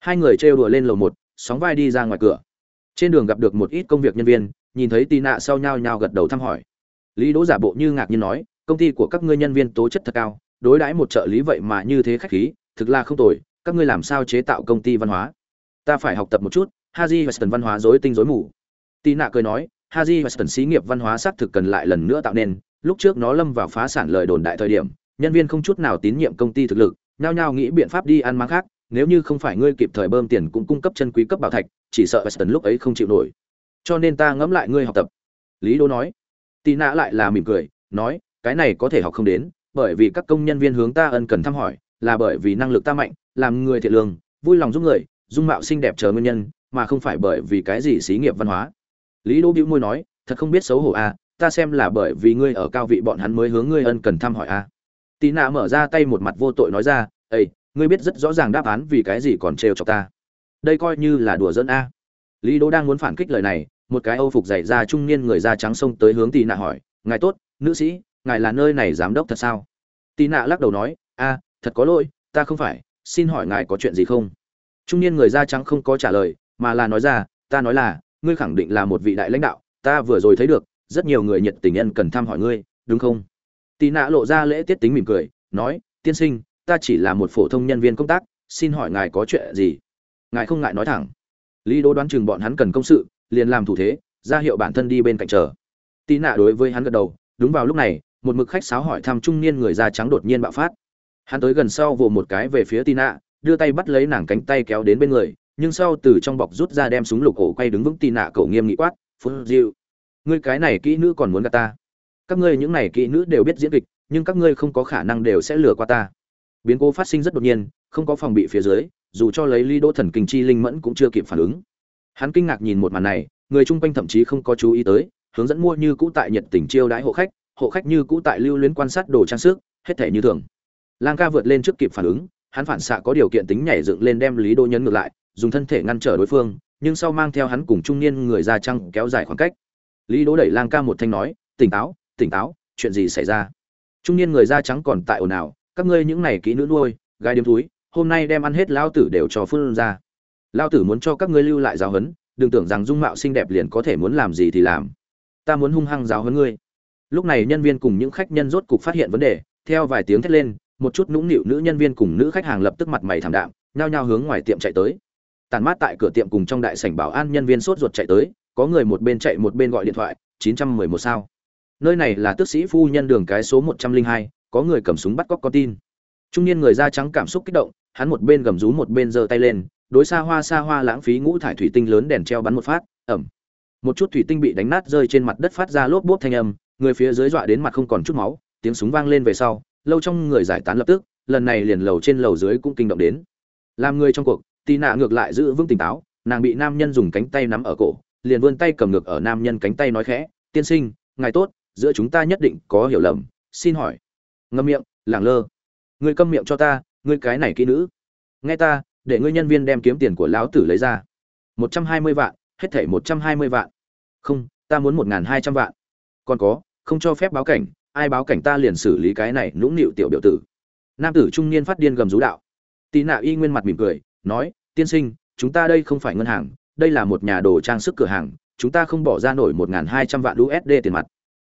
Hai người trêu đùa lên lầu một, sóng vai đi ra ngoài cửa. Trên đường gặp được một ít công việc nhân viên, nhìn thấy tì nạ sau nhau nhau gật đầu thăm hỏi. Lý đỗ giả bộ như ngạc nhiên nói, công ty của các ngươi nhân viên tố chất thật cao, đối đãi một trợ lý vậy mà như thế khách khí, thực là không tồi, các ngươi làm sao chế tạo công ty văn hóa? Ta phải học tập một chút, haji và weston văn hóa rối tinh rối mù. Tì nạ cười nói haji Western xí nghiệp văn hóa xác thực cần lại lần nữa tạo nên. Lúc trước nó lâm vào phá sản lời đồn đại thời điểm, nhân viên không chút nào tín nhiệm công ty thực lực, nhao nhao nghĩ biện pháp đi ăn máng khác. Nếu như không phải ngươi kịp thời bơm tiền cũng cung cấp chân quý cấp bảo thạch, chỉ sợ Western lúc ấy không chịu nổi. Cho nên ta ngẫm lại ngươi học tập. Lý đô nói. Tì nạ lại là mỉm cười, nói, cái này có thể học không đến, bởi vì các công nhân viên hướng ta ân cần thăm hỏi, là bởi vì năng lực ta mạnh, làm người thiện lương, vui lòng giúp người, dung mạo xinh đẹp chờ nguyên nhân, mà không phải bởi vì cái gì xí nghiệp văn hóa lý đỗ bĩu môi nói thật không biết xấu hổ a à, ta xem là bởi vì ngươi ở cao vị bọn hắn mới hướng ngươi ân cần thăm hỏi a à. tì nạ mở ra tay một mặt vô tội nói ra ây ngươi biết rất rõ ràng đáp án vì cái gì còn trêu cho ta. Đây coi như là đùa dẫn a. Lý đỗ đang muốn phản kích lời này một cái âu phục dày da trung niên người da trắng xông tới hướng tì nạ hỏi ngài tốt nữ sĩ ngài là nơi này giám đốc thật sao? Tì nạ lắc đầu nói a thật có lỗi ta không phải xin hỏi ngài có chuyện gì không? Trung niên người da trắng không có trả lời mà là nói ra ta nói là ngươi khẳng định là một vị đại lãnh đạo, ta vừa rồi thấy được, rất nhiều người nhiệt tình nhân cần thăm hỏi ngươi, đúng không? Tì nạ lộ ra lễ tiết tính mỉm cười, nói, tiên sinh, ta chỉ là một phổ thông nhân viên công tác, xin hỏi ngài có chuyện gì? Ngài không ngại nói thẳng. Lý đỗ đoán chừng bọn hắn cần công sự, liền làm thủ thế, ra hiệu bản thân đi bên cạnh chờ. Tì nạ đối với hắn gật đầu, đúng vào lúc này, một mực khách sáo hỏi thăm trung niên người da trắng đột nhiên bạo phát. Hắn tới gần sau vồ một cái về phía tì nạ, đưa tay bắt lấy nàng cánh tay kéo đến bên người nhưng sau từ trong bọc rút ra đem súng lục ổ quay đứng vững tì nạ cậu nghiêm nghị quát phút diệu, ngươi cái này kỹ nữ còn muốn gạt ta? Các ngươi những này kỹ nữ đều biết diễn kịch, nhưng các ngươi không có khả năng đều sẽ lừa qua ta. Biến cố phát sinh rất đột nhiên, không có phòng bị phía dưới, dù cho lấy ly đỗ thần kinh chi linh mẫn cũng chưa kịp phản ứng. Hắn kinh ngạc nhìn một màn này, người chung quanh thậm chí không có chú ý tới, hướng dẫn mua như cũ tại nhiệt tình chiêu đãi hộ khách hộ khách như cũ tại lưu luyến quan sát đồ trang sức, hết thể như thường. Lang ca vượt lên trước kịp phản ứng, hắn phản xạ có điều kiện tính nhảy dựng lên đem lý đô nhấn ngược lại dùng thân thể ngăn trở đối phương, nhưng sau mang theo hắn cùng trung niên người da trăng kéo dài khoảng cách. Lý đỗ đẩy lang ca một thanh nói, tỉnh táo tỉnh táo, chuyện gì xảy ra? Trung niên người da trắng còn tại ồn ào, các ngươi những này kỹ nữ nuôi, gái điếm túi hôm nay đem ăn hết lao tử đều cho phương ra. Lao tử muốn cho các ngươi lưu lại giáo huấn, đừng tưởng rằng dung mạo xinh đẹp liền có thể muốn làm gì thì làm. Ta muốn hung hăng giáo huấn ngươi. Lúc này nhân viên cùng những khách nhân rốt cục phát hiện vấn đề, theo vài tiếng thét lên, một chút nũng nịu nữ nhân viên cùng nữ khách hàng lập tức mặt mày thảm đạm, nhao nhao hướng ngoài tiệm chạy tới tàn mát tại cửa tiệm cùng trong đại sảnh bảo an nhân viên sốt ruột chạy tới có người một bên chạy một bên gọi điện thoại 911 sao. Nơi này là tước sĩ phu nhân đường cái số 102, có người cầm súng bắt cóc con tin. Trung niên người da trắng cảm xúc kích động hắn một bên gầm rú một bên giơ tay lên đối xa hoa xa hoa lãng phí ngũ thải thủy tinh lớn đèn treo bắn một phát ẩm. Một chút thủy tinh bị đánh nát rơi trên mặt đất phát ra lốp bốp thanh âm người phía dưới dọa đến mặt không còn chút máu tiếng súng vang lên về sau lâu trong người giải tán lập tức lần này liền lầu trên lầu dưới cũng kinh động đến. Làm người trong cuộc tì nạ ngược lại giữ vững tỉnh táo, nàng bị nam nhân dùng cánh tay nắm ở cổ, liền vươn tay cầm ngược ở nam nhân cánh tay nói khẽ, tiên sinh, ngài tốt, giữa chúng ta nhất định có hiểu lầm, xin hỏi. Ngâm miệng làng lơ. Ngươi câm miệng cho ta, ngươi cái này kỹ nữ. Nghe ta, để ngươi nhân viên đem kiếm tiền của lão tử lấy ra. Một trăm hai mươi vạn, hết thảy một trăm hai mươi vạn. Không, ta muốn một n g h n hai trăm vạn. Còn có, không cho phép báo cảnh, ai báo cảnh ta liền xử lý cái này nũng nịu tiểu biểu tử. Nam tử trung niên phát điên gầm rú đạo. Tì nạ y nguyên mặt mỉm cười nói, tiên sinh, chúng ta đây không phải ngân hàng, đây là một nhà đồ trang sức cửa hàng, chúng ta không bỏ ra nổi một hai trăm vạn usd tiền mặt.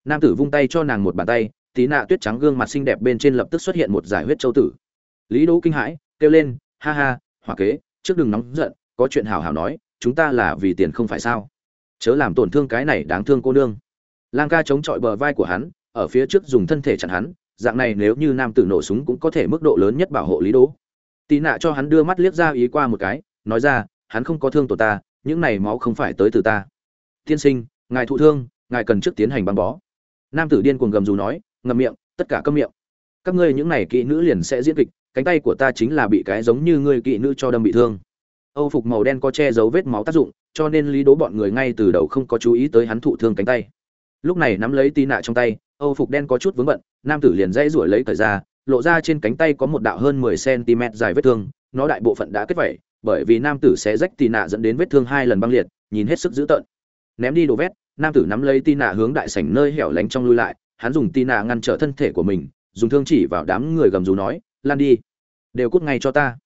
Nam tử vung tay cho nàng một bàn tay, tí nạ tuyết trắng gương mặt xinh đẹp bên trên lập tức xuất hiện một giải huyết châu tử. Lý đỗ kinh hãi, kêu lên, ha ha, hỏa kế, trước đừng nóng giận, có chuyện hào hào nói, chúng ta là vì tiền không phải sao? Chớ làm tổn thương cái này đáng thương cô nương. Lang ca chống chọi bờ vai của hắn, ở phía trước dùng thân thể chặn hắn, dạng này nếu như nam tử nổ súng cũng có thể mức độ lớn nhất bảo hộ lý đỗ tì nạ cho hắn đưa mắt liếc ra ý qua một cái, nói ra, hắn không có thương tổ ta, những này máu không phải tới từ ta. Tiên sinh, ngài thụ thương, ngài cần trước tiến hành băng bó. Nam tử điên cuồng gầm dù nói, ngậm miệng, tất cả câm miệng. Các ngươi những này kỹ nữ liền sẽ diễn kịch, cánh tay của ta chính là bị cái giống như ngươi kỹ nữ cho đâm bị thương. Âu phục màu đen có che giấu vết máu tác dụng, cho nên lý đố bọn người ngay từ đầu không có chú ý tới hắn thụ thương cánh tay. Lúc này nắm lấy tì nạ trong tay, âu phục đen có chút vướng bận, nam tử liền dãy ruổi lấy thời ra lộ ra trên cánh tay có một đạo hơn 10 cm dài vết thương nó đại bộ phận đã kết vảy, bởi vì nam tử sẽ rách tì nạ dẫn đến vết thương hai lần băng liệt nhìn hết sức dữ tợn. Ném đi đồ vét nam tử nắm lấy tì nạ hướng đại sảnh nơi hẻo lánh trong lui lại hắn dùng tì nạ ngăn trở thân thể của mình dùng thương chỉ vào đám người gầm rú nói lan đi đều cút ngay cho ta.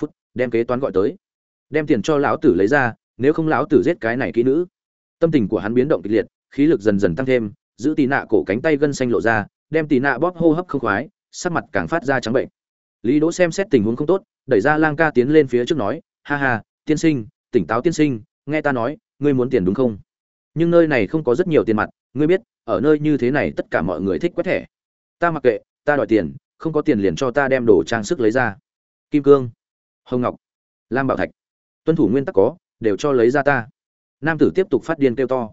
Phút đem kế toán gọi tới. Đem tiền cho lão tử lấy ra nếu không lão tử giết cái này kỹ nữ. Tâm tình của hắn biến động kịch liệt khí lực dần dần tăng thêm giữ tì nạ cổ cánh tay gân xanh lộ ra đem tì nạ bóp hô hấp không khoái sắc mặt càng phát ra trắng bệnh. Lý đỗ xem xét tình huống không tốt, đẩy ra lang ca tiến lên phía trước nói, ha ha, tiên sinh, tỉnh táo tiên sinh, nghe ta nói, ngươi muốn tiền đúng không? Nhưng nơi này không có rất nhiều tiền mặt, ngươi biết, ở nơi như thế này tất cả mọi người thích quét thẻ. Ta mặc kệ, ta đòi tiền, không có tiền liền cho ta đem đồ trang sức lấy ra. Kim cương, hồng ngọc, lam bảo thạch, tuân thủ nguyên tắc có, đều cho lấy ra ta. Nam tử tiếp tục phát điên kêu to.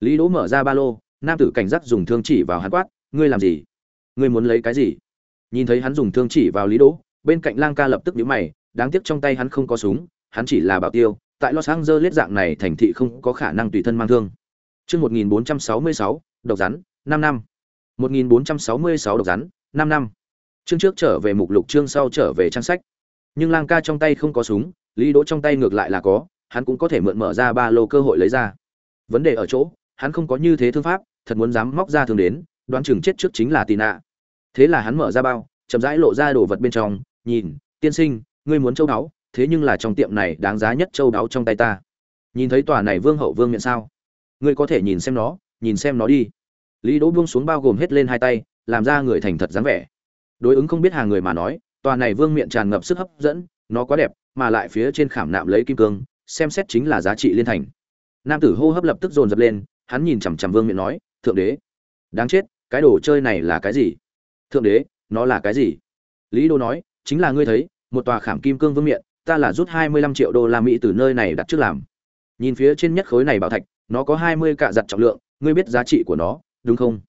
Lý đỗ mở ra ba lô, nam tử cảnh giác dùng thương chỉ vào hắn quát, ngươi làm gì? Ngươi muốn lấy cái gì? Nhìn thấy hắn dùng thương chỉ vào lý đỗ bên cạnh lang ca lập tức nhíu mày đáng tiếc trong tay hắn không có súng hắn chỉ là bảo tiêu tại los angeles dạng này thành thị không có khả năng tùy thân mang thương Chương 1466, độc rắn, 5 năm. 1466 độc rắn, 5 năm. Chương trước trở về mục lục chương sau trở về trang sách. Nhưng Lang ca trong tay không có súng, Lý Đỗ trong tay ngược lại là có, hắn cũng có thể mượn mở ra ba lô cơ hội lấy ra. Vấn đề ở chỗ, hắn không có như thế thương pháp, thật muốn dám móc ra thương đến, đoán chừng chết trước chính là Tina. Thế là hắn mở ra bao, chậm rãi lộ ra đồ vật bên trong, nhìn, tiên sinh, ngươi muốn châu đáo, thế nhưng là trong tiệm này đáng giá nhất châu đáo trong tay ta. Nhìn thấy tòa này vương hậu vương miện sao? ngươi có thể nhìn xem nó nhìn xem nó đi lý đỗ buông xuống bao gồm hết lên hai tay làm ra người thành thật dáng vẻ đối ứng không biết hàng người mà nói tòa này vương miện tràn ngập sức hấp dẫn nó quá đẹp mà lại phía trên khảm nạm lấy kim cương xem xét chính là giá trị liên thành nam tử hô hấp lập tức dồn dập lên hắn nhìn chằm chằm vương miện nói thượng đế đáng chết cái đồ chơi này là cái gì thượng đế, nó là cái gì? Lý đô nói, chính là ngươi thấy, một tòa khảm kim cương vương miện, ta là rút hai mươi lăm triệu đô la mỹ từ nơi này đặt trước làm. Nhìn phía trên nhất khối này bảo thạch, nó có hai mươi cạ giặt trọng lượng, ngươi biết giá trị của nó, đúng không?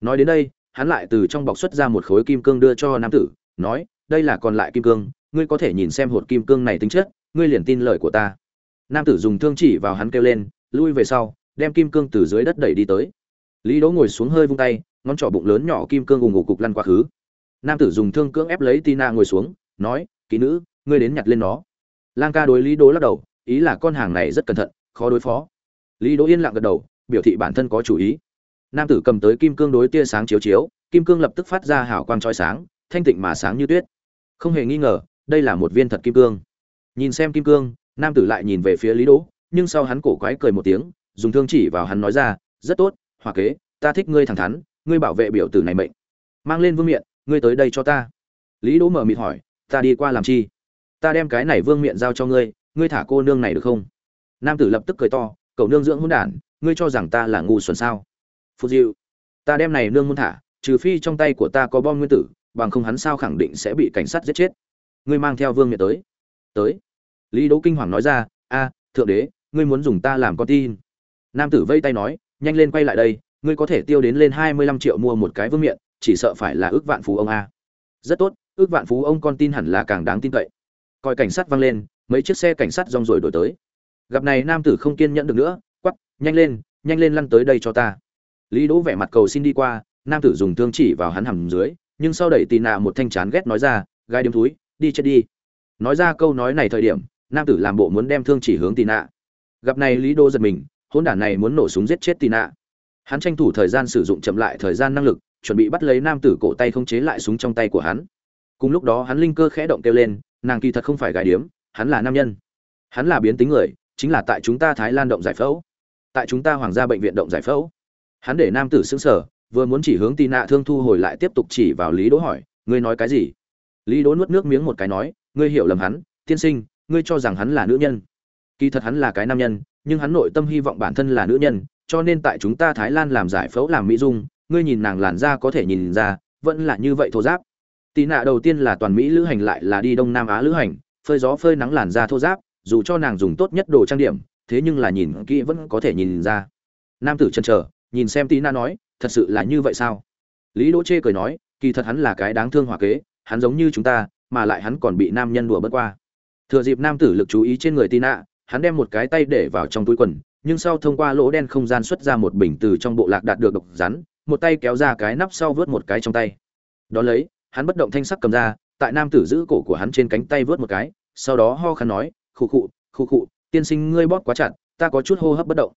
Nói đến đây, hắn lại từ trong bọc xuất ra một khối kim cương đưa cho nam tử, nói, đây là còn lại kim cương, ngươi có thể nhìn xem hột kim cương này tính chất, ngươi liền tin lời của ta. Nam tử dùng thương chỉ vào hắn kêu lên, lui về sau, đem kim cương từ dưới đất đẩy đi tới lý đỗ ngồi xuống hơi vung tay, ngón trỏ bụng lớn nhỏ kim cương ùng ục cục lăn quá khứ. Nam tử dùng thương cưỡng ép lấy tina ngồi xuống, nói, kỹ nữ, ngươi đến nhặt lên nó. Lang ca đối lý đỗ lắc đầu, ý là con hàng này rất cẩn thận, khó đối phó. Lý đỗ yên lặng gật đầu, biểu thị bản thân có chủ ý. Nam tử cầm tới kim cương đối tia sáng chiếu chiếu, kim cương lập tức phát ra hào quang chói sáng, thanh tịnh mà sáng như tuyết. Không hề nghi ngờ, đây là một viên thật kim cương. Nhìn xem kim cương, nam tử lại nhìn về phía lý đỗ, nhưng sau hắn cổ quái cười một tiếng, dùng thương chỉ vào hắn nói ra, rất tốt hòa kế, ta thích ngươi thẳng thắn, ngươi bảo vệ biểu tử này mệnh. Mang lên vương miện, ngươi tới đây cho ta. Lý đỗ mở mịt hỏi, ta đi qua làm chi? Ta đem cái này vương miện giao cho ngươi ngươi thả cô nương này được không? Nam tử lập tức cười to cậu nương dưỡng hôn đản, ngươi cho rằng ta là ngu xuẩn sao? Phù diệu, ta đem này nương muốn thả, trừ phi trong tay của ta có bom nguyên tử, bằng không hắn sao khẳng định sẽ bị cảnh sát giết chết. Ngươi mang theo vương miện tới. Tới? Lý đỗ kinh hoàng nói ra, a, thượng đế, ngươi muốn dùng ta làm con tin. Nam tử vây tay nói nhanh lên quay lại đây, ngươi có thể tiêu đến lên hai mươi lăm triệu mua một cái vương miện, chỉ sợ phải là ước vạn phú ông a. Rất tốt, ước vạn phú ông con tin hẳn là càng đáng tin cậy. Coi cảnh sát văng lên, mấy chiếc xe cảnh sát rong rồi đổi tới. Gặp này nam tử không kiên nhẫn được nữa, quắp, nhanh lên nhanh lên lăn tới đây cho ta. Lý đỗ vẻ mặt cầu xin đi qua, nam tử dùng thương chỉ vào hắn hầm dưới, nhưng sau đẩy tì nạ một thanh chán ghét nói ra gai đêm túi đi chết đi. Nói ra câu nói này thời điểm, nam tử làm bộ muốn đem thương chỉ hướng tì nạ. Gặp này lý đỗ giật mình hôn đản này muốn nổ súng giết chết tì nạ hắn tranh thủ thời gian sử dụng chậm lại thời gian năng lực chuẩn bị bắt lấy nam tử cổ tay không chế lại súng trong tay của hắn cùng lúc đó hắn linh cơ khẽ động kêu lên nàng kỳ thật không phải gái điếm hắn là nam nhân hắn là biến tính người chính là tại chúng ta Thái Lan động giải phẫu. Tại chúng ta Hoàng gia bệnh viện động giải phẫu. Hắn để nam tử sững sờ, vừa muốn chỉ hướng Tina Thương thu hồi lại tiếp tục chỉ vào Lý Đỗ hỏi, ngươi nói cái gì? Lý Đỗ nuốt nước miếng một cái nói, ngươi hiểu lầm hắn, tiên sinh, ngươi cho rằng hắn là nữ nhân. Kỳ thật hắn là cái nam nhân, nhưng hắn nội tâm hy vọng bản thân là nữ nhân, cho nên tại chúng ta Thái Lan làm giải phẫu làm mỹ dung, ngươi nhìn nàng làn da có thể nhìn ra, vẫn là như vậy thô giáp. Tí nạ đầu tiên là toàn Mỹ lữ hành lại là đi Đông Nam Á lữ hành, phơi gió phơi nắng làn da thô giáp, dù cho nàng dùng tốt nhất đồ trang điểm thế nhưng là nhìn kỹ vẫn có thể nhìn ra. Nam tử chần chờ nhìn xem tí na nói thật sự là như vậy sao? Lý đỗ chê cười nói kỳ thật hắn là cái đáng thương hòa kế hắn giống như chúng ta mà lại hắn còn bị nam nhân đùa bất qua. Thừa dịp nam tử lực chú ý trên người tina hắn đem một cái tay để vào trong túi quần, nhưng sau thông qua lỗ đen không gian xuất ra một bình từ trong bộ lạc đạt được độc rắn, một tay kéo ra cái nắp sau vớt một cái trong tay. Đó lấy, hắn bất động thanh sắc cầm ra, tại nam tử giữ cổ của hắn trên cánh tay vớt một cái, sau đó ho khăn nói, khụ khụ khụ khụ, tiên sinh ngươi bóp quá chặt, ta có chút hô hấp bất động.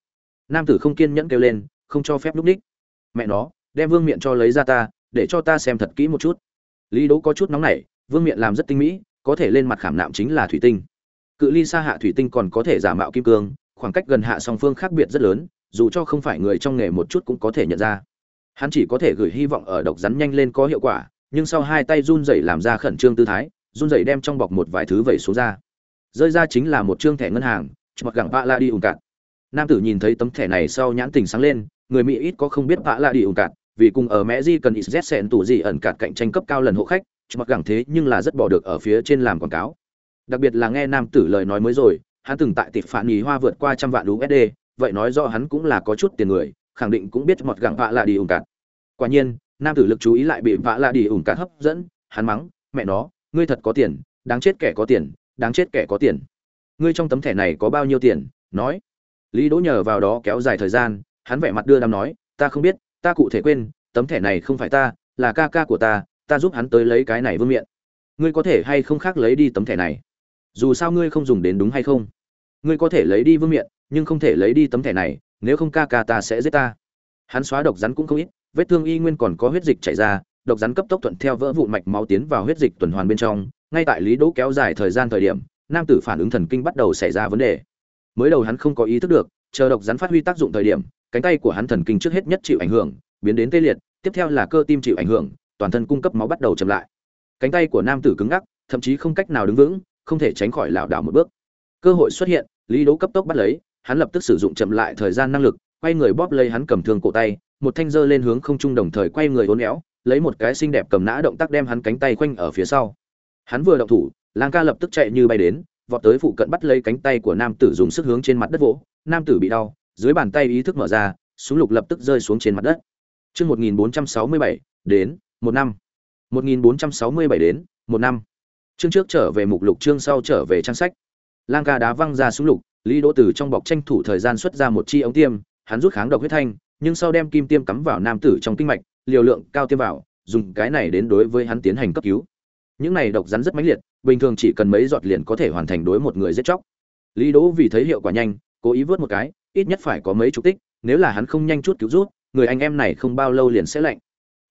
Nam tử không kiên nhẫn kêu lên, không cho phép lúc ních. Mẹ nó, đem vương miện cho lấy ra ta, để cho ta xem thật kỹ một chút. Lý đỗ có chút nóng nảy, vương miện làm rất tinh mỹ, có thể lên mặt khảm nạm chính là thủy tinh cự ly xa hạ thủy tinh còn có thể giả mạo kim cương, khoảng cách gần hạ song phương khác biệt rất lớn, dù cho không phải người trong nghề một chút cũng có thể nhận ra. Hắn chỉ có thể gửi hy vọng ở độc rắn nhanh lên có hiệu quả, nhưng sau hai tay run rẩy làm ra khẩn trương tư thái, run rẩy đem trong bọc một vài thứ vẩy xuống ra. Rơi ra chính là một trương thẻ ngân hàng, mặc gẳng vạ la đi ủng cạn. Nam tử nhìn thấy tấm thẻ này sau nhãn tình sáng lên, người mỹ ít có không biết vạ la đi ủng cạn, vì cùng ở mẹ di cần ít z sẹn tủ gì ẩn cạn cạnh tranh cấp cao lần hộ khách, mặc gẳng thế nhưng là rất bỏ được ở phía trên làm quảng cáo đặc biệt là nghe nam tử lời nói mới rồi, hắn từng tại tịp phản nhì hoa vượt qua trăm vạn usd vậy nói do hắn cũng là có chút tiền người, khẳng định cũng biết mọt gẳng vạ là đi ủng cạn quả nhiên, nam tử lực chú ý lại bị vạ là đi ủng cạn hấp dẫn, hắn mắng, mẹ nó, ngươi thật có tiền, đáng chết kẻ có tiền, đáng chết kẻ có tiền. Ngươi trong tấm thẻ này có bao nhiêu tiền? Nói. Lý đỗ nhờ vào đó kéo dài thời gian, hắn vẻ mặt đưa nam nói, ta không biết, ta cụ thể quên, tấm thẻ này không phải ta, là ca ca của ta ta giúp hắn tới lấy cái này vương miện. Ngươi có thể hay không khác lấy đi tấm thẻ này? Dù sao ngươi không dùng đến đúng hay không? Ngươi có thể lấy đi vương miện, nhưng không thể lấy đi tấm thẻ này, nếu không ca ca ta sẽ giết ta. Hắn xóa độc rắn cũng không ít, vết thương y nguyên còn có huyết dịch chảy ra, độc rắn cấp tốc thuận theo vỡ vụn mạch máu tiến vào huyết dịch tuần hoàn bên trong. Ngay tại lý đỗ kéo dài thời gian thời điểm, nam tử phản ứng thần kinh bắt đầu xảy ra vấn đề. Mới đầu hắn không có ý thức được, chờ độc rắn phát huy tác dụng thời điểm, cánh tay của hắn thần kinh trước hết nhất chịu ảnh hưởng, biến đến tê liệt, tiếp theo là cơ tim chịu ảnh hưởng, toàn thân cung cấp máu bắt đầu chậm lại. Cánh tay của nam tử cứng ngắc, thậm chí không cách nào đứng vững không thể tránh khỏi lảo đảo một bước. Cơ hội xuất hiện, lý đỗ cấp tốc bắt lấy, hắn lập tức sử dụng chậm lại thời gian năng lực, quay người bóp lấy hắn cầm thương cổ tay, một thanh dơ lên hướng không trung đồng thời quay người uốn éo, lấy một cái xinh đẹp cầm nã động tác đem hắn cánh tay quanh ở phía sau. Hắn vừa động thủ, lang ca lập tức chạy như bay đến, vọt tới phụ cận bắt lấy cánh tay của nam tử dùng sức hướng trên mặt đất vỗ, nam tử bị đau, dưới bàn tay ý thức mở ra, súng lục lập tức rơi xuống trên mặt đất. Chương 1467 đến một năm. 1467 đến một năm chương trước trở về mục lục, chương sau trở về trang sách. Lang ca đá văng ra súng lục, lý đỗ từ trong bọc tranh thủ thời gian xuất ra một chi ống tiêm, hắn rút kháng độc huyết thanh, nhưng sau đem kim tiêm cắm vào nam tử trong kinh mạch, liều lượng cao tiêm vào, dùng cái này đến đối với hắn tiến hành cấp cứu. Những này độc rắn rất mãnh liệt, bình thường chỉ cần mấy giọt liền có thể hoàn thành đối một người giết chóc. Lý đỗ vì thấy hiệu quả nhanh, cố ý vớt một cái, ít nhất phải có mấy chục tích, nếu là hắn không nhanh chút cứu rút, người anh em này không bao lâu liền sẽ lạnh.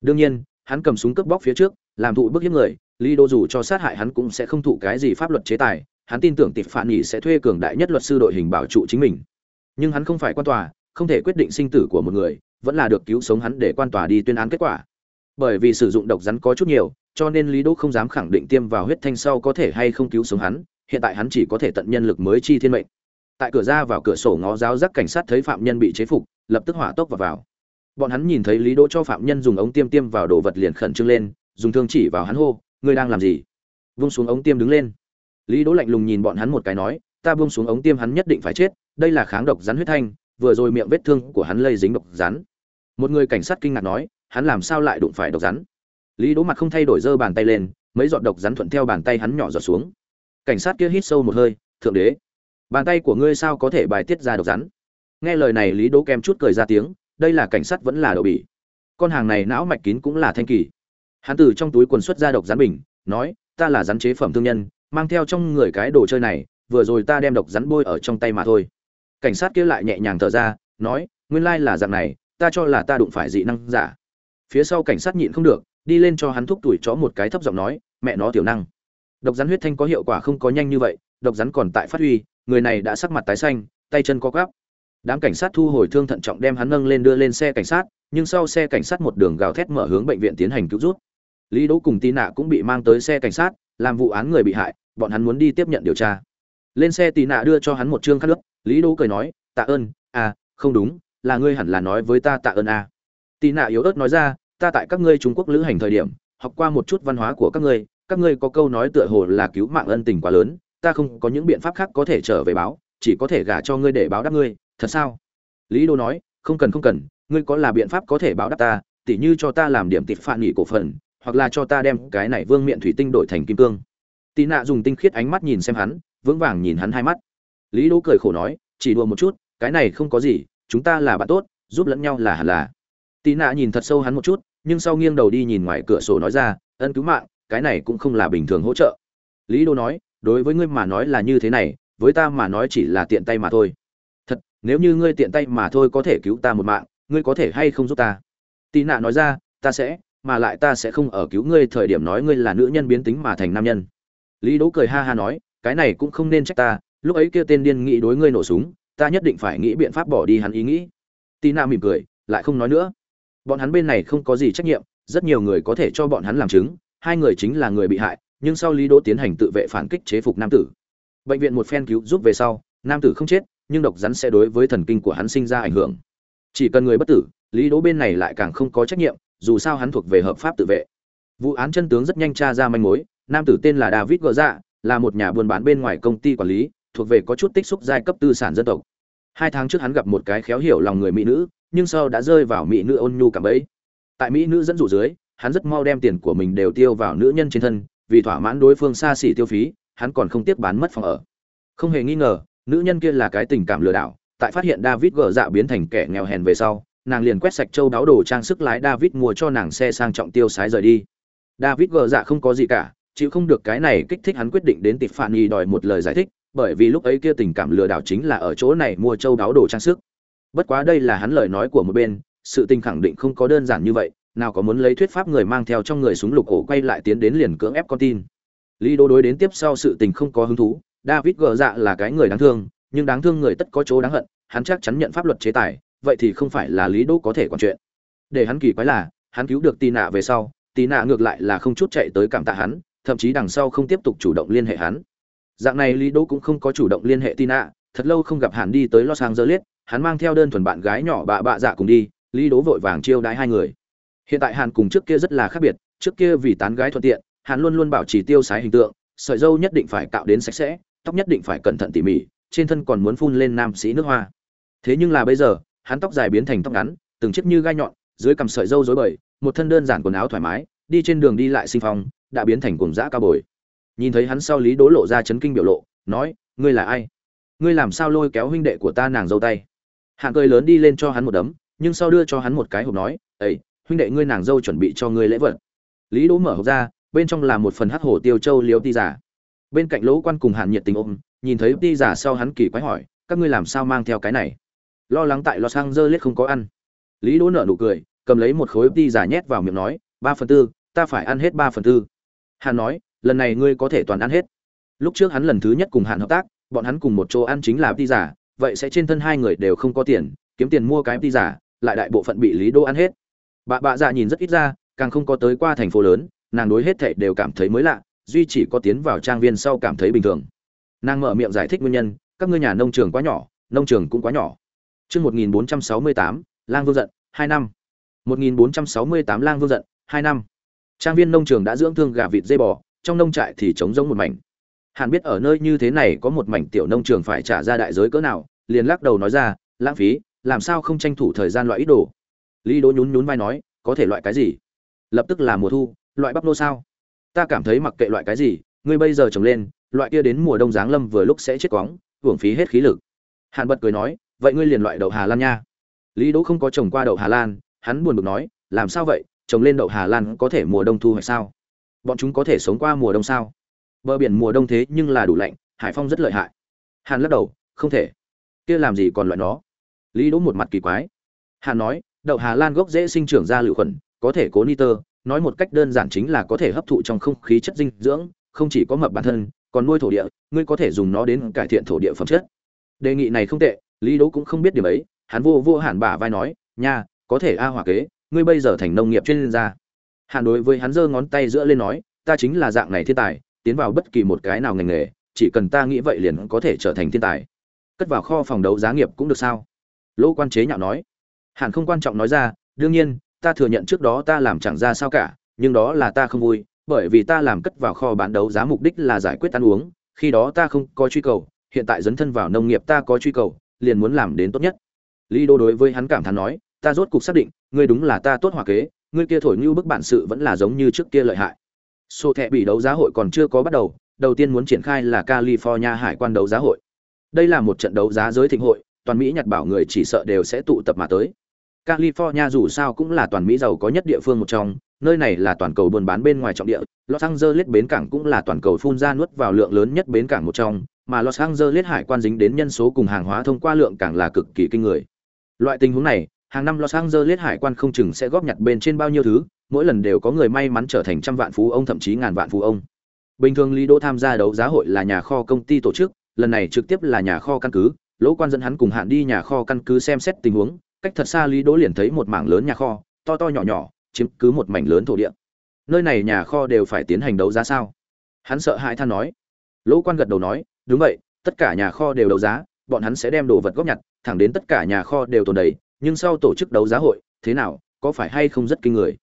Đương nhiên, hắn cầm súng cướp bóc phía trước, làm thụ bức hiếp người lý đỗ dù cho sát hại hắn cũng sẽ không thụ cái gì pháp luật chế tài, hắn tin tưởng Tịch phản Nghị sẽ thuê cường đại nhất luật sư đội hình bảo trụ chính mình. Nhưng hắn không phải quan tòa, không thể quyết định sinh tử của một người, vẫn là được cứu sống hắn để quan tòa đi tuyên án kết quả. Bởi vì sử dụng độc rắn có chút nhiều, cho nên lý đỗ không dám khẳng định tiêm vào huyết thanh sau có thể hay không cứu sống hắn, hiện tại hắn chỉ có thể tận nhân lực mới chi thiên mệnh. Tại cửa ra vào cửa sổ ngó giáo giác cảnh sát thấy phạm nhân bị chế phục, lập tức hỏa tốc vào vào. Bọn hắn nhìn thấy lý đỗ cho phạm nhân dùng ống tiêm tiêm vào đồ vật liền khẩn trương lên, dùng thương chỉ vào hắn hô ngươi đang làm gì? Vung xuống ống tiêm đứng lên. Lý đỗ lạnh lùng nhìn bọn hắn một cái nói, ta buông xuống ống tiêm hắn nhất định phải chết, đây là kháng độc rắn huyết thanh, vừa rồi miệng vết thương của hắn lây dính độc rắn. Một người cảnh sát kinh ngạc nói, hắn làm sao lại đụng phải độc rắn? Lý đỗ mặt không thay đổi giơ bàn tay lên, mấy giọt độc rắn thuận theo bàn tay hắn nhỏ giọt xuống. Cảnh sát kia hít sâu một hơi, thượng đế, bàn tay của ngươi sao có thể bài tiết ra độc rắn? Nghe lời này, lý đỗ kem chút cười ra tiếng, đây là cảnh sát vẫn là đậu bỉ. Con hàng này não mạch kín cũng là thanh kỳ hắn từ trong túi quần xuất ra độc rắn bình, nói, ta là rắn chế phẩm thương nhân, mang theo trong người cái đồ chơi này, vừa rồi ta đem độc rắn bôi ở trong tay mà thôi. Cảnh sát kia lại nhẹ nhàng thở ra, nói, nguyên lai là dạng này, ta cho là ta đụng phải dị năng giả. Phía sau cảnh sát nhịn không được, đi lên cho hắn thúc tuổi chó một cái thấp giọng nói, mẹ nó tiểu năng. Độc rắn huyết thanh có hiệu quả không có nhanh như vậy, độc rắn còn tại phát huy, người này đã sắc mặt tái xanh, tay chân co gắp. đám cảnh sát thu hồi thương thận trọng đem hắn nâng lên đưa lên xe cảnh sát, nhưng sau xe cảnh sát một đường gào thét mở hướng bệnh viện tiến hành cứu rút lý đỗ cùng tì nạ cũng bị mang tới xe cảnh sát, làm vụ án người bị hại, bọn hắn muốn đi tiếp nhận điều tra lên xe tì nạ đưa cho hắn một chương khăn nước lý đỗ cười nói, tạ ơn à không đúng, là ngươi hẳn là nói với ta tạ ơn à. tì nạ yếu ớt nói ra, ta tại các ngươi trung quốc lữ hành thời điểm, học qua một chút văn hóa của các ngươi các ngươi có câu nói tựa hồ là cứu mạng ân tình quá lớn, ta không có những biện pháp khác có thể trở về báo, chỉ có thể gả cho ngươi để báo đáp ngươi, thật sao lý đô nói, không cần không cần, ngươi có là biện pháp có thể báo đáp ta, tỉ như cho ta làm điểm tịt phản nghỉ cổ phần hoặc là cho ta đem cái này vương miện thủy tinh đổi thành kim cương. Tị nạ dùng tinh khiết ánh mắt nhìn xem hắn, vững vàng nhìn hắn hai mắt. Lý đỗ cười khổ nói, chỉ đùa một chút, cái này không có gì, chúng ta là bạn tốt, giúp lẫn nhau là hẳn là. Tị nạ nhìn thật sâu hắn một chút, nhưng sau nghiêng đầu đi nhìn ngoài cửa sổ nói ra, ân cứu mạng, cái này cũng không là bình thường hỗ trợ. Lý đô nói, đối với ngươi mà nói là như thế này, với ta mà nói chỉ là tiện tay mà thôi. Thật, nếu như ngươi tiện tay mà thôi có thể cứu ta một mạng, ngươi có thể hay không giúp ta? Tị nạ nói ra, ta sẽ mà lại ta sẽ không ở cứu ngươi thời điểm nói ngươi là nữ nhân biến tính mà thành nam nhân. Lý đỗ cười ha ha nói, cái này cũng không nên trách ta, lúc ấy kia tên điên nghĩ đối ngươi nổ súng, ta nhất định phải nghĩ biện pháp bỏ đi hắn ý nghĩ. Tina mỉm cười, lại không nói nữa. Bọn hắn bên này không có gì trách nhiệm, rất nhiều người có thể cho bọn hắn làm chứng, hai người chính là người bị hại, nhưng sau lý đỗ tiến hành tự vệ phản kích chế phục nam tử. Bệnh viện một phen cứu giúp về sau, nam tử không chết, nhưng độc rắn sẽ đối với thần kinh của hắn sinh ra ảnh hưởng. Chỉ cần người bất tử, lý đỗ bên này lại càng không có trách nhiệm dù sao hắn thuộc về hợp pháp tự vệ. Vụ án chân tướng rất nhanh tra ra manh mối, nam tử tên là david gỡ dạ là một nhà buôn bán bên ngoài công ty quản lý, thuộc về có chút tích xúc giai cấp tư sản dân tộc. Hai tháng trước hắn gặp một cái khéo hiểu lòng người mỹ nữ, nhưng sau đã rơi vào mỹ nữ ôn nhu cảm ấy tại mỹ nữ dẫn dụ dưới, hắn rất mau đem tiền của mình đều tiêu vào nữ nhân trên thân, vì thỏa mãn đối phương xa xỉ tiêu phí, hắn còn không tiếc bán mất phòng ở. Không hề nghi ngờ, nữ nhân kia là cái tình cảm lừa đảo, tại phát hiện david gỡ dạ biến thành kẻ nghèo hèn về sau nàng liền quét sạch châu đáo đồ trang sức lái david mua cho nàng xe sang trọng tiêu sái rời đi. David gờ dạ không có gì cả, chịu không được cái này kích thích hắn quyết định đến tịp phản y đòi một lời giải thích, bởi vì lúc ấy kia tình cảm lừa đảo chính là ở chỗ này mua châu đáo đồ trang sức. Bất quá đây là hắn lời nói của một bên, sự tình khẳng định không có đơn giản như vậy, nào có muốn lấy thuyết pháp người mang theo trong người súng lục ổ quay lại tiến đến liền cưỡng ép con tin. Lý đô đối đến tiếp sau sự tình không có hứng thú, david gờ dạ là cái người đáng thương, nhưng đáng thương người tất có chỗ đáng hận, hắn chắc chắn nhận pháp luật chế tài vậy thì không phải là lý đỗ có thể quản chuyện. Để hắn kỳ quái là, hắn cứu được tì nạ về sau, tì nạ ngược lại là không chút chạy tới cảm tạ hắn, thậm chí đằng sau không tiếp tục chủ động liên hệ hắn. Dạng này lý đỗ cũng không có chủ động liên hệ tì nạ, thật lâu không gặp hắn đi tới los angeles, hắn mang theo đơn thuần bạn gái nhỏ bà bạ dạ cùng đi, lý đố vội vàng chiêu đãi hai người. Hiện tại hàn cùng trước kia rất là khác biệt, trước kia vì tán gái thuận tiện hắn luôn luôn bảo trì tiêu sái hình tượng, sợi dâu nhất định phải cạo đến sạch sẽ, tóc nhất định phải cẩn thận tỉ mỉ, trên thân còn muốn phun lên nam sĩ nước hoa. Thế nhưng là bây giờ hắn tóc dài biến thành tóc ngắn, từng chiếc như gai nhọn, dưới cằm sợi râu rối bời, một thân đơn giản quần áo thoải mái, đi trên đường đi lại sinh phong, đã biến thành cùng dã cao bồi. Nhìn thấy hắn sau lý đố lộ ra chấn kinh biểu lộ, nói, ngươi là ai? Ngươi làm sao lôi kéo huynh đệ của ta nàng dâu tay? Hạng cười lớn đi lên cho hắn một đấm, nhưng sau đưa cho hắn một cái hộp nói ấy huynh đệ ngươi nàng dâu chuẩn bị cho ngươi lễ vật. Lý đỗ mở hộp ra, bên trong là một phần hắc hổ tiêu châu liếu ti giả. Bên cạnh lỗ quan cùng hàn nhiệt tình ôm, nhìn thấy ti giả sau hắn kỳ quái hỏi, các ngươi làm sao mang theo cái này? Lo lắng tại lò sang dơ liết không có ăn. Lý đỗ nở nụ cười, cầm lấy một khối ti giả nhét vào miệng nói, ba phần tư, ta phải ăn hết ba phần tư. Hàn nói, lần này ngươi có thể toàn ăn hết. Lúc trước hắn lần thứ nhất cùng hàn hợp tác, bọn hắn cùng một chỗ ăn chính là ti giả vậy sẽ trên thân hai người đều không có tiền, kiếm tiền mua cái ti giả lại đại bộ phận bị lý đỗ ăn hết. Bà bạ dạ nhìn rất ít ra, càng không có tới qua thành phố lớn, nàng đối hết thảy đều cảm thấy mới lạ, duy chỉ có tiến vào trang viên sau cảm thấy bình thường. Nàng mở miệng giải thích nguyên nhân, các ngươi nhà nông trường quá nhỏ, nông trường cũng quá nhỏ. Chương 1468, lang vương giận, 2 năm. 1468 lang vương giận, 2 năm. Trang viên nông trường đã dưỡng thương gà vịt dê bò, trong nông trại thì trống rỗng một mảnh. Hàn biết ở nơi như thế này có một mảnh tiểu nông trường phải trả ra đại giới cỡ nào, liền lắc đầu nói ra, lãng phí, làm sao không tranh thủ thời gian loại ít đồ lý đỗ nhún nhún vai nói có thể loại cái gì lập tức là mùa thu loại bắp nô sao ta cảm thấy mặc kệ loại cái gì ngươi bây giờ trồng lên loại kia đến mùa đông giáng lâm vừa lúc sẽ chết quóng hưởng phí hết khí lực hàn bật cười nói vậy ngươi liền loại đậu hà lan nha. Lý đỗ không có trồng qua đậu hà lan, hắn buồn bực nói, làm sao vậy, trồng lên đậu hà lan có thể mùa đông thu hoạch sao? Bọn chúng có thể sống qua mùa đông sao? Bờ biển mùa đông thế nhưng là đủ lạnh, hải phong rất lợi hại. Hàn lắc đầu, không thể. Kia làm gì còn loại nó? Lý đỗ một mặt kỳ quái. Hàn nói, đậu hà lan gốc dễ sinh trưởng ra lựu khuẩn, có thể cố nitơ nói một cách đơn giản chính là có thể hấp thụ trong không khí chất dinh dưỡng, không chỉ có mập bản thân, còn nuôi thổ địa, ngươi có thể dùng nó đến cải thiện thổ địa phẩm chất. Đề nghị này không tệ lý đỗ cũng không biết điểm ấy, hắn vô vô hàn bả vai nói, nha, có thể a hỏa kế, ngươi bây giờ thành nông nghiệp chuyên gia. Hàn đối với hắn giơ ngón tay giữa lên nói, ta chính là dạng này thiên tài, tiến vào bất kỳ một cái nào ngành nghề, chỉ cần ta nghĩ vậy liền có thể trở thành thiên tài. Cất vào kho phòng đấu giá nghiệp cũng được sao? Lỗ quan chế nhạo nói. Hàn không quan trọng nói ra, đương nhiên, ta thừa nhận trước đó ta làm chẳng ra sao cả, nhưng đó là ta không vui, bởi vì ta làm cất vào kho bán đấu giá mục đích là giải quyết ăn uống, khi đó ta không có truy cầu, hiện tại dấn thân vào nông nghiệp ta có truy cầu liền muốn làm đến tốt nhất. Lý đô đối với hắn cảm thán nói, ta rốt cục xác định, ngươi đúng là ta tốt hòa kế, ngươi kia thổi như bức bản sự vẫn là giống như trước kia lợi hại. Sổ thẻ bị đấu giá hội còn chưa có bắt đầu đầu tiên muốn triển khai là california hải quan đấu giá hội. Đây là một trận đấu giá giới thịnh hội, toàn mỹ nhặt bảo người chỉ sợ đều sẽ tụ tập mà tới. California dù sao cũng là toàn mỹ giàu có nhất địa phương một trong, nơi này là toàn cầu buôn bán bên ngoài trọng địa, los angeles bến cảng cũng là toàn cầu phun ra nuốt vào lượng lớn nhất bến cảng một trong mà los angeles hải quan dính đến nhân số cùng hàng hóa thông qua lượng càng là cực kỳ kinh người. Loại tình huống này, hàng năm los angeles hải quan không chừng sẽ góp nhặt bên trên bao nhiêu thứ, mỗi lần đều có người may mắn trở thành trăm vạn phú ông, thậm chí ngàn vạn phú ông. Bình thường lý đỗ tham gia đấu giá hội là nhà kho công ty tổ chức, lần này trực tiếp là nhà kho căn cứ, lỗ quan dẫn hắn cùng hạn đi nhà kho căn cứ xem xét tình huống, cách thật xa lý đỗ liền thấy một mảng lớn nhà kho, to to nhỏ nhỏ, chiếm cứ một mảnh lớn thổ địa. Nơi này nhà kho đều phải tiến hành đấu giá sao? Hắn sợ hãi than nói. Lỗ quan gật đầu nói đúng vậy, tất cả nhà kho đều đấu giá, bọn hắn sẽ đem đồ vật góp nhặt, thẳng đến tất cả nhà kho đều tồn đầy, nhưng sau tổ chức đấu giá hội, thế nào, có phải hay không rất kinh người?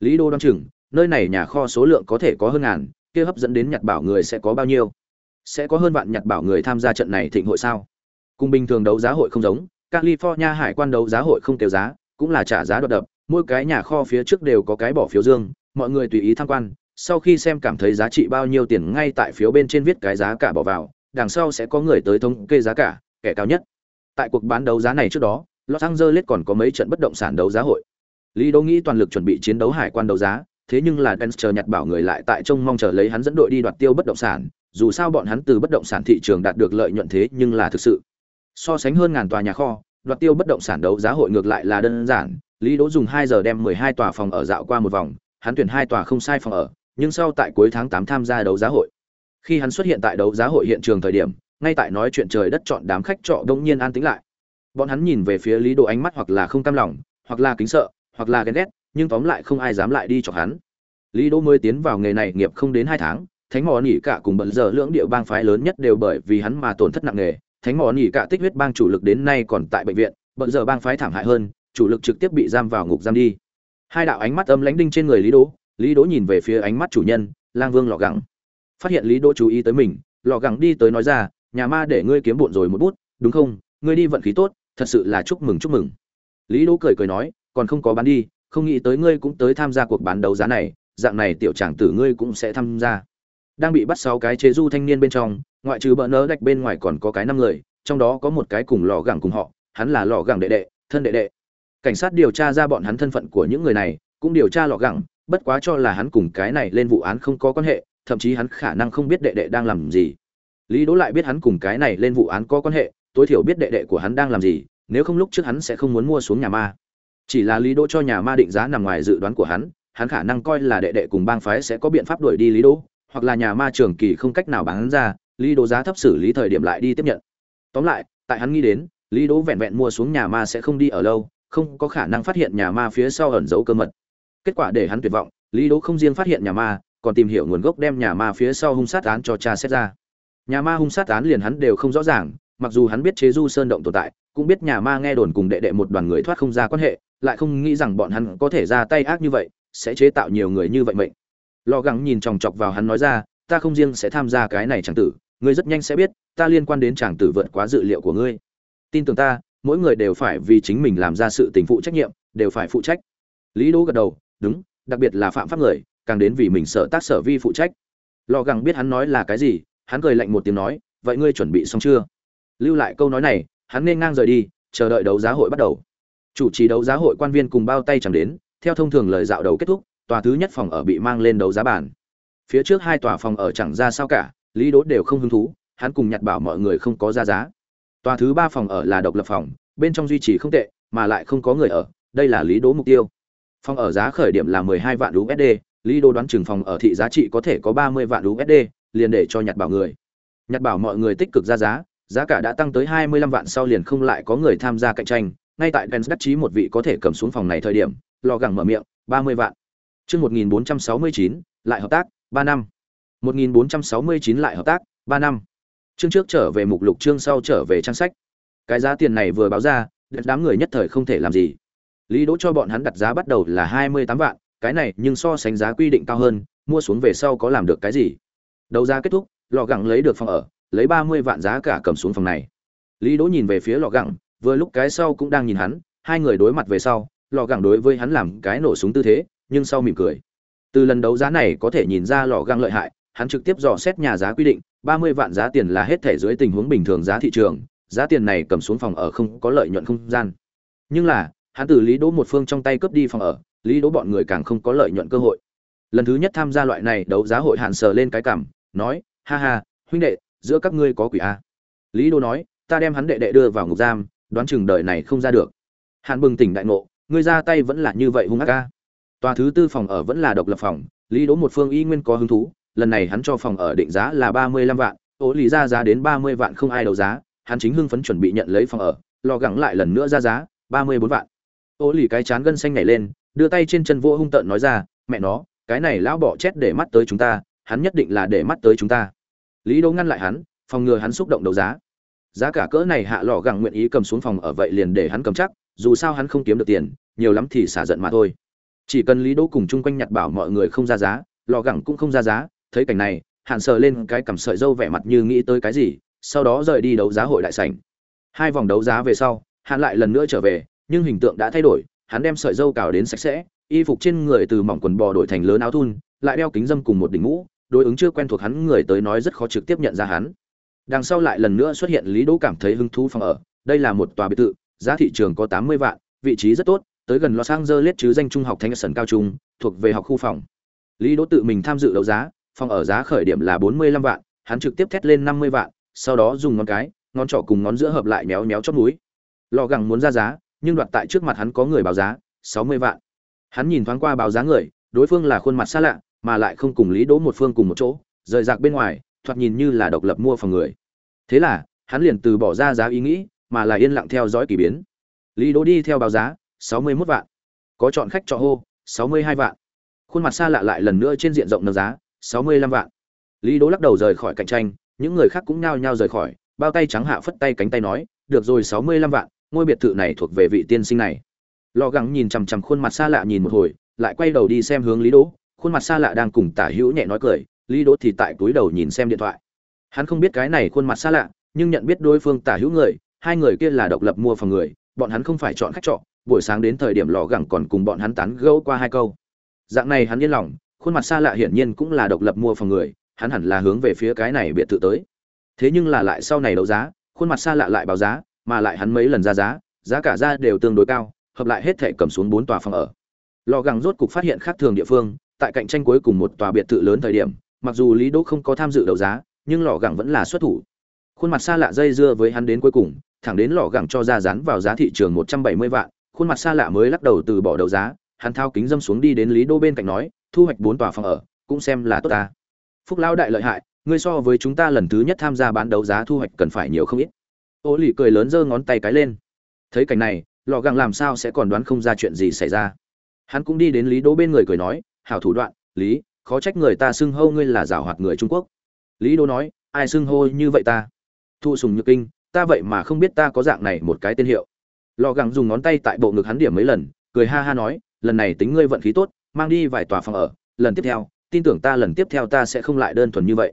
Lý đô đoán chừng, nơi này nhà kho số lượng có thể có hơn ngàn, kia hấp dẫn đến nhặt bảo người sẽ có bao nhiêu? Sẽ có hơn vạn nhặt bảo người tham gia trận này thịnh hội sao? Cùng bình thường đấu giá hội không giống, california hải quan đấu giá hội không tiêu giá, cũng là trả giá đột đập, mỗi cái nhà kho phía trước đều có cái bỏ phiếu dương, mọi người tùy ý tham quan, sau khi xem cảm thấy giá trị bao nhiêu tiền ngay tại phiếu bên trên viết cái giá cả bỏ vào đằng sau sẽ có người tới thống kê giá cả kẻ cao nhất tại cuộc bán đấu giá này trước đó los angeles còn có mấy trận bất động sản đấu giá hội lý Đỗ nghĩ toàn lực chuẩn bị chiến đấu hải quan đấu giá thế nhưng là Dens chờ nhặt bảo người lại tại trông mong chờ lấy hắn dẫn đội đi đoạt tiêu bất động sản, dù sao bọn hắn từ bất động sản thị trường đạt được lợi nhuận thế nhưng là thực sự. So sánh hơn ngàn tòa nhà kho, đoạt tiêu bất động sản đấu giá hội ngược lại là đơn giản, Lý Đỗ dùng 2 giờ đem 12 tòa phòng ở dạo qua một vòng, hắn tuyển hai tòa không sai phòng ở, nhưng sau tại cuối tháng 8 tham gia đấu giá hội. Khi hắn xuất hiện tại đấu giá hội hiện trường thời điểm, ngay tại nói chuyện trời đất chọn đám khách trọ đông nhiên an tĩnh lại. Bọn hắn nhìn về phía Lý Đỗ ánh mắt hoặc là không cam lòng, hoặc là kính sợ, hoặc là ghen ghét, nhưng tóm lại không ai dám lại đi chọc hắn. Lý Đỗ mới tiến vào nghề này nghiệp không đến hai tháng, Thánh Mỏ nỉ cả cùng bận giờ lưỡng địa bang phái lớn nhất đều bởi vì hắn mà tổn thất nặng nề. Thánh Mỏ nỉ cả tích huyết bang chủ lực đến nay còn tại bệnh viện, bận giờ bang phái thảm hại hơn, chủ lực trực tiếp bị giam vào ngục giam đi. Hai đạo ánh mắt âm lãnh đinh trên người Lý Đỗ, Lý Đỗ nhìn về phía ánh mắt chủ nhân, Lang Vương Lọ Gẳng. Phát hiện Lý Đỗ chú ý tới mình, Lọ Gẳng đi tới nói ra, nhà ma để ngươi kiếm bộn rồi một bút, đúng không? Ngươi đi vận khí tốt, thật sự là chúc mừng chúc mừng. Lý Đỗ cười cười nói, còn không có bán đi, không nghĩ tới ngươi cũng tới tham gia cuộc bán đấu giá này, dạng này tiểu tràng tử ngươi cũng sẽ tham gia đang bị bắt sáu cái chế du thanh niên bên trong ngoại trừ bỡ nớ đạch bên ngoài còn có cái năm người trong đó có một cái cùng lò gẳng cùng họ hắn là lò gẳng đệ đệ thân đệ đệ cảnh sát điều tra ra bọn hắn thân phận của những người này cũng điều tra lò gẳng bất quá cho là hắn cùng cái này lên vụ án không có quan hệ thậm chí hắn khả năng không biết đệ đệ đang làm gì. Lý đỗ lại biết hắn cùng cái này lên vụ án có quan hệ, tối thiểu biết đệ đệ của hắn đang làm gì, nếu không lúc trước hắn sẽ không muốn mua xuống nhà ma. Chỉ là lý đỗ cho nhà ma định giá nằm ngoài dự đoán của hắn hắn khả năng coi là đệ đệ cùng bang phái sẽ có biện pháp đuổi đi lý đỗ, hoặc là nhà ma trường kỳ không cách nào bán ra, lý đỗ giá thấp xử lý thời điểm lại đi tiếp nhận. Tóm lại, tại hắn nghĩ đến, lý đỗ vẹn vẹn mua xuống nhà ma sẽ không đi ở lâu, không có khả năng phát hiện nhà ma phía sau ẩn giấu cơ mật. Kết quả để hắn tuyệt vọng, lý đỗ không riêng phát hiện nhà ma còn tìm hiểu nguồn gốc đem nhà ma phía sau hung sát án cho cha xét ra. Nhà ma hung sát án liền hắn đều không rõ ràng, mặc dù hắn biết chế du sơn động tồn tại, cũng biết nhà ma nghe đồn cùng đệ đệ một đoàn người thoát không ra quan hệ, lại không nghĩ rằng bọn hắn có thể ra tay ác như vậy, sẽ chế tạo nhiều người như vậy mệnh. Lo gắng nhìn chòng chọc vào hắn nói ra, ta không riêng sẽ tham gia cái này chàng tử, ngươi rất nhanh sẽ biết, ta liên quan đến chàng tử vượt quá dự liệu của ngươi. Tin tưởng ta, mỗi người đều phải vì chính mình làm ra sự tình phụ trách nhiệm, đều phải phụ trách. Lý đỗ gật đầu, đúng, đặc biệt là phạm pháp người càng đến vì mình sợ tác sở vi phụ trách. Lò gẳng biết hắn nói là cái gì, hắn cười lạnh một tiếng nói, vậy ngươi chuẩn bị xong chưa? Lưu lại câu nói này, hắn nên ngang rời đi, chờ đợi đấu giá hội bắt đầu. Chủ trì đấu giá hội quan viên cùng bao tay chẳng đến, theo thông thường lời dạo đầu kết thúc, tòa thứ nhất phòng ở bị mang lên đấu giá bản phía trước hai tòa phòng ở chẳng ra sao cả, lý đốt đều không hứng thú, hắn cùng nhặt bảo mọi người không có ra giá. Tòa thứ ba phòng ở là độc lập phòng, bên trong duy trì không tệ, mà lại không có người ở, đây là lý đố mục tiêu. Phòng ở giá khởi điểm là mười hai vạn usd lý đô đoán chừng phòng ở thị giá trị có thể có ba mươi vạn usd liền để cho nhặt bảo người nhặt bảo mọi người tích cực ra giá giá cả đã tăng tới hai mươi lăm vạn sau liền không lại có người tham gia cạnh tranh ngay tại Dens đắc chí một vị có thể cầm xuống phòng này thời điểm, lò gẳng mở miệng, ba mươi vạn. Chương một nghìn bốn trăm sáu mươi chín lại hợp tác, ba năm. một nghìn bốn trăm sáu mươi chín lại hợp tác, ba năm. Chương trước trở về mục lục chương sau trở về trang sách. Cái giá tiền này vừa báo ra, đám người nhất thời không thể làm gì. Lý Đỗ cho bọn hắn đặt giá bắt đầu là hai mươi tám vạn, cái này nhưng so sánh giá quy định cao hơn, mua xuống về sau có làm được cái gì? Đấu giá kết thúc, lò gẳng lấy được phòng ở, lấy ba mươi vạn giá cả cầm xuống phòng này. Lý Đỗ nhìn về phía lò gẳng, vừa lúc cái sau cũng đang nhìn hắn hai người đối mặt về sau lò gẳng đối với hắn làm cái nổ súng tư thế nhưng sau mỉm cười từ lần đấu giá này có thể nhìn ra lò găng lợi hại hắn trực tiếp dò xét nhà giá quy định ba mươi vạn giá tiền là hết thể dưới tình huống bình thường giá thị trường giá tiền này cầm xuống phòng ở không có lợi nhuận không gian nhưng là hắn từ lý đỗ một phương trong tay cướp đi phòng ở lý đỗ bọn người càng không có lợi nhuận cơ hội. Lần thứ nhất tham gia loại này đấu giá hội hạn sờ lên cái cảm, nói, ha ha, huynh đệ, giữa các ngươi có quỷ a. Lý đỗ nói, ta đem hắn đệ đệ đưa vào ngục giam, đoán chừng đời này không ra được. Hàn bừng tỉnh đại ngộ, ngươi ra tay vẫn là như vậy hung ác ca tòa thứ tư phòng ở vẫn là độc lập phòng, lý đỗ một phương y nguyên có hứng thú, lần này hắn cho phòng ở định giá là ba mươi lăm vạn, ô lì ra giá đến ba mươi vạn không ai đấu giá, hắn chính hưng phấn chuẩn bị nhận lấy phòng ở, lo gắng lại lần nữa ra giá, ba mươi bốn vạn. Ô lì cái chán gân xanh nhảy lên đưa tay trên chân vô hung tợn nói ra, mẹ nó, cái này lão bỏ chết để mắt tới chúng ta, hắn nhất định là để mắt tới chúng ta. Lý đỗ ngăn lại hắn, phòng ngừa hắn xúc động đấu giá. Giá cả cỡ này hạ lò gẳng nguyện ý cầm xuống phòng ở vậy liền để hắn cầm chắc, dù sao hắn không kiếm được tiền, nhiều lắm thì xả giận mà thôi. Chỉ cần lý đỗ cùng chung quanh nhặt bảo mọi người không ra giá lò gẳng cũng không ra giá, thấy cảnh này hạn sờ lên cái cầm sợi dâu vẻ mặt như nghĩ tới cái gì, sau đó rời đi đấu giá hội đại sảnh. Hai vòng đấu giá về sau hạn lại lần nữa trở về, nhưng hình tượng đã thay đổi hắn đem sợi dâu cào đến sạch sẽ, y phục trên người từ mỏng quần bò đổi thành lớn áo thun, lại đeo kính dâm cùng một đỉnh mũ, đối ứng chưa quen thuộc hắn người tới nói rất khó trực tiếp nhận ra hắn. Đằng sau lại lần nữa xuất hiện lý đỗ cảm thấy hứng thú phòng ở, đây là một tòa biệt thự, giá thị trường có tám mươi vạn, vị trí rất tốt, tới gần los angeles chứ danh trung học thanh Sơn cao trung, thuộc về học khu phòng. Lý đỗ tự mình tham dự đấu giá, phòng ở giá khởi điểm là bốn mươi lăm vạn, hắn trực tiếp thét lên năm mươi vạn, sau đó dùng ngón cái, ngón trỏ cùng ngón giữa hợp lại méo méo chót núi. Lò gẳng muốn ra giá nhưng đoạt tại trước mặt hắn có người báo giá, sáu mươi vạn. Hắn nhìn thoáng qua báo giá người, đối phương là khuôn mặt xa lạ, mà lại không cùng lý đỗ một phương cùng một chỗ, rời rạc bên ngoài, thoạt nhìn như là độc lập mua phòng người. Thế là, hắn liền từ bỏ ra giá ý nghĩ, mà là yên lặng theo dõi kỳ biến. Lý đỗ đi theo báo giá, sáu mươi 61 vạn. Có chọn khách trọ hô, sáu mươi hai vạn. Khuôn mặt xa lạ lại lần nữa trên diện rộng nâng giá, sáu mươi lăm vạn. Lý đỗ lắc đầu rời khỏi cạnh tranh, những người khác cũng nhao nhao rời khỏi, bao tay trắng hạ phất tay cánh tay nói, được rồi, sáu mươi lăm vạn ngôi biệt thự này thuộc về vị tiên sinh này. Lo gắng nhìn chằm chằm khuôn mặt xa lạ nhìn một hồi, lại quay đầu đi xem hướng lý đỗ. Khuôn mặt xa lạ đang cùng tả hữu nhẹ nói cười, lý đỗ thì tại túi đầu nhìn xem điện thoại. Hắn không biết cái này khuôn mặt xa lạ, nhưng nhận biết đối phương tả hữu người, hai người kia là độc lập mua phòng người, bọn hắn không phải chọn khách trọ, buổi sáng đến thời điểm lò gẳng còn cùng bọn hắn tán gẫu qua hai câu. Dạng này hắn yên lòng, khuôn mặt xa lạ hiển nhiên cũng là độc lập mua phòng người, hắn hẳn là hướng về phía cái này biệt thự tới. Thế nhưng là lại sau này đấu giá, khuôn mặt xa lạ lại báo giá mà lại hắn mấy lần ra giá giá cả ra đều tương đối cao, hợp lại hết thể cầm xuống bốn tòa phòng ở. Lò gẳng rốt cục phát hiện khác thường địa phương, tại cạnh tranh cuối cùng một tòa biệt thự lớn thời điểm, mặc dù lý đỗ không có tham dự đấu giá, nhưng lò gẳng vẫn là xuất thủ. Khuôn mặt xa lạ dây dưa với hắn đến cuối cùng, thẳng đến lò gẳng cho ra dán vào giá thị trường một trăm bảy mươi vạn, khuôn mặt xa lạ mới lắc đầu từ bỏ đấu giá, hắn thao kính dâm xuống đi đến lý đô bên cạnh nói, thu hoạch bốn tòa phòng ở, cũng xem là tốt ta. Phúc Lão đại lợi hại, ngươi so với chúng ta lần thứ nhất tham gia bán đấu giá thu hoạch cần phải nhiều không ít ô lì cười lớn giơ ngón tay cái lên. Thấy cảnh này, lò gẳng làm sao sẽ còn đoán không ra chuyện gì xảy ra? Hắn cũng đi đến lý đỗ bên người cười nói, hảo thủ đoạn, lý, khó trách người ta xưng hô ngươi là giảo hoạt người trung quốc. Lý đỗ nói, ai xưng hô như vậy ta? Thu sùng nhược kinh, ta vậy mà không biết ta có dạng này một cái tên hiệu. Lò gẳng dùng ngón tay tại bộ ngực hắn điểm mấy lần, cười ha ha nói, lần này tính ngươi vận khí tốt, mang đi vài tòa phòng ở, lần tiếp theo, tin tưởng ta lần tiếp theo ta sẽ không lại đơn thuần như vậy.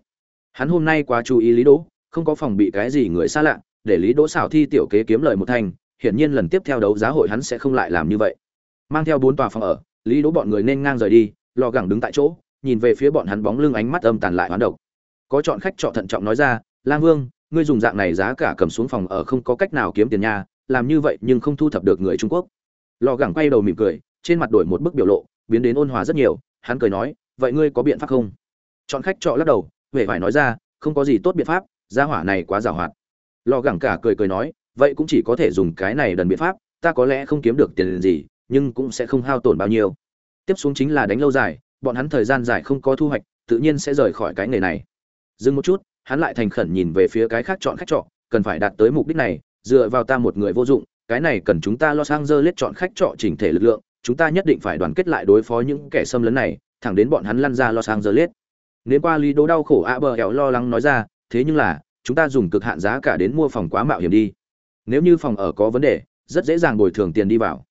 Hắn hôm nay quá chú ý lý đỗ, không có phòng bị cái gì người xa lạ để lý đỗ xảo thi tiểu kế kiếm lời một thành, hiển nhiên lần tiếp theo đấu giá hội hắn sẽ không lại làm như vậy. Mang theo bốn tòa phòng ở, lý đỗ bọn người nên ngang rời đi, lò gẳng đứng tại chỗ, nhìn về phía bọn hắn bóng lưng ánh mắt âm tàn lại hoán độc. Có chọn khách trọ thận trọng nói ra, lang vương, ngươi dùng dạng này giá cả cầm xuống phòng ở không có cách nào kiếm tiền nha, làm như vậy nhưng không thu thập được người trung quốc. Lò gẳng quay đầu mỉm cười, trên mặt đổi một bức biểu lộ, biến đến ôn hòa rất nhiều, hắn cười nói, vậy ngươi có biện pháp không? Chọn khách trọ lắc đầu huệ phải nói ra, không có gì tốt biện pháp, gia hỏa này quá giàu hoạt lò gẳng cả cười cười nói vậy cũng chỉ có thể dùng cái này đần biện pháp ta có lẽ không kiếm được tiền gì nhưng cũng sẽ không hao tổn bao nhiêu tiếp xuống chính là đánh lâu dài bọn hắn thời gian dài không có thu hoạch tự nhiên sẽ rời khỏi cái nghề này dừng một chút hắn lại thành khẩn nhìn về phía cái khác chọn khách trọ cần phải đạt tới mục đích này dựa vào ta một người vô dụng cái này cần chúng ta Los Angeles chọn khách trọ chỉnh thể lực lượng, chúng ta nhất định phải đoàn kết lại đối phó những kẻ xâm lấn này, thẳng đến bọn hắn lăn ra Los Angeles. Nếu qua lý đố đau khổ ạ bờ hẻo lo lắng nói ra, thế nhưng là, chúng ta dùng cực hạn giá cả đến mua phòng quá mạo hiểm đi. Nếu như phòng ở có vấn đề, rất dễ dàng bồi thường tiền đi vào.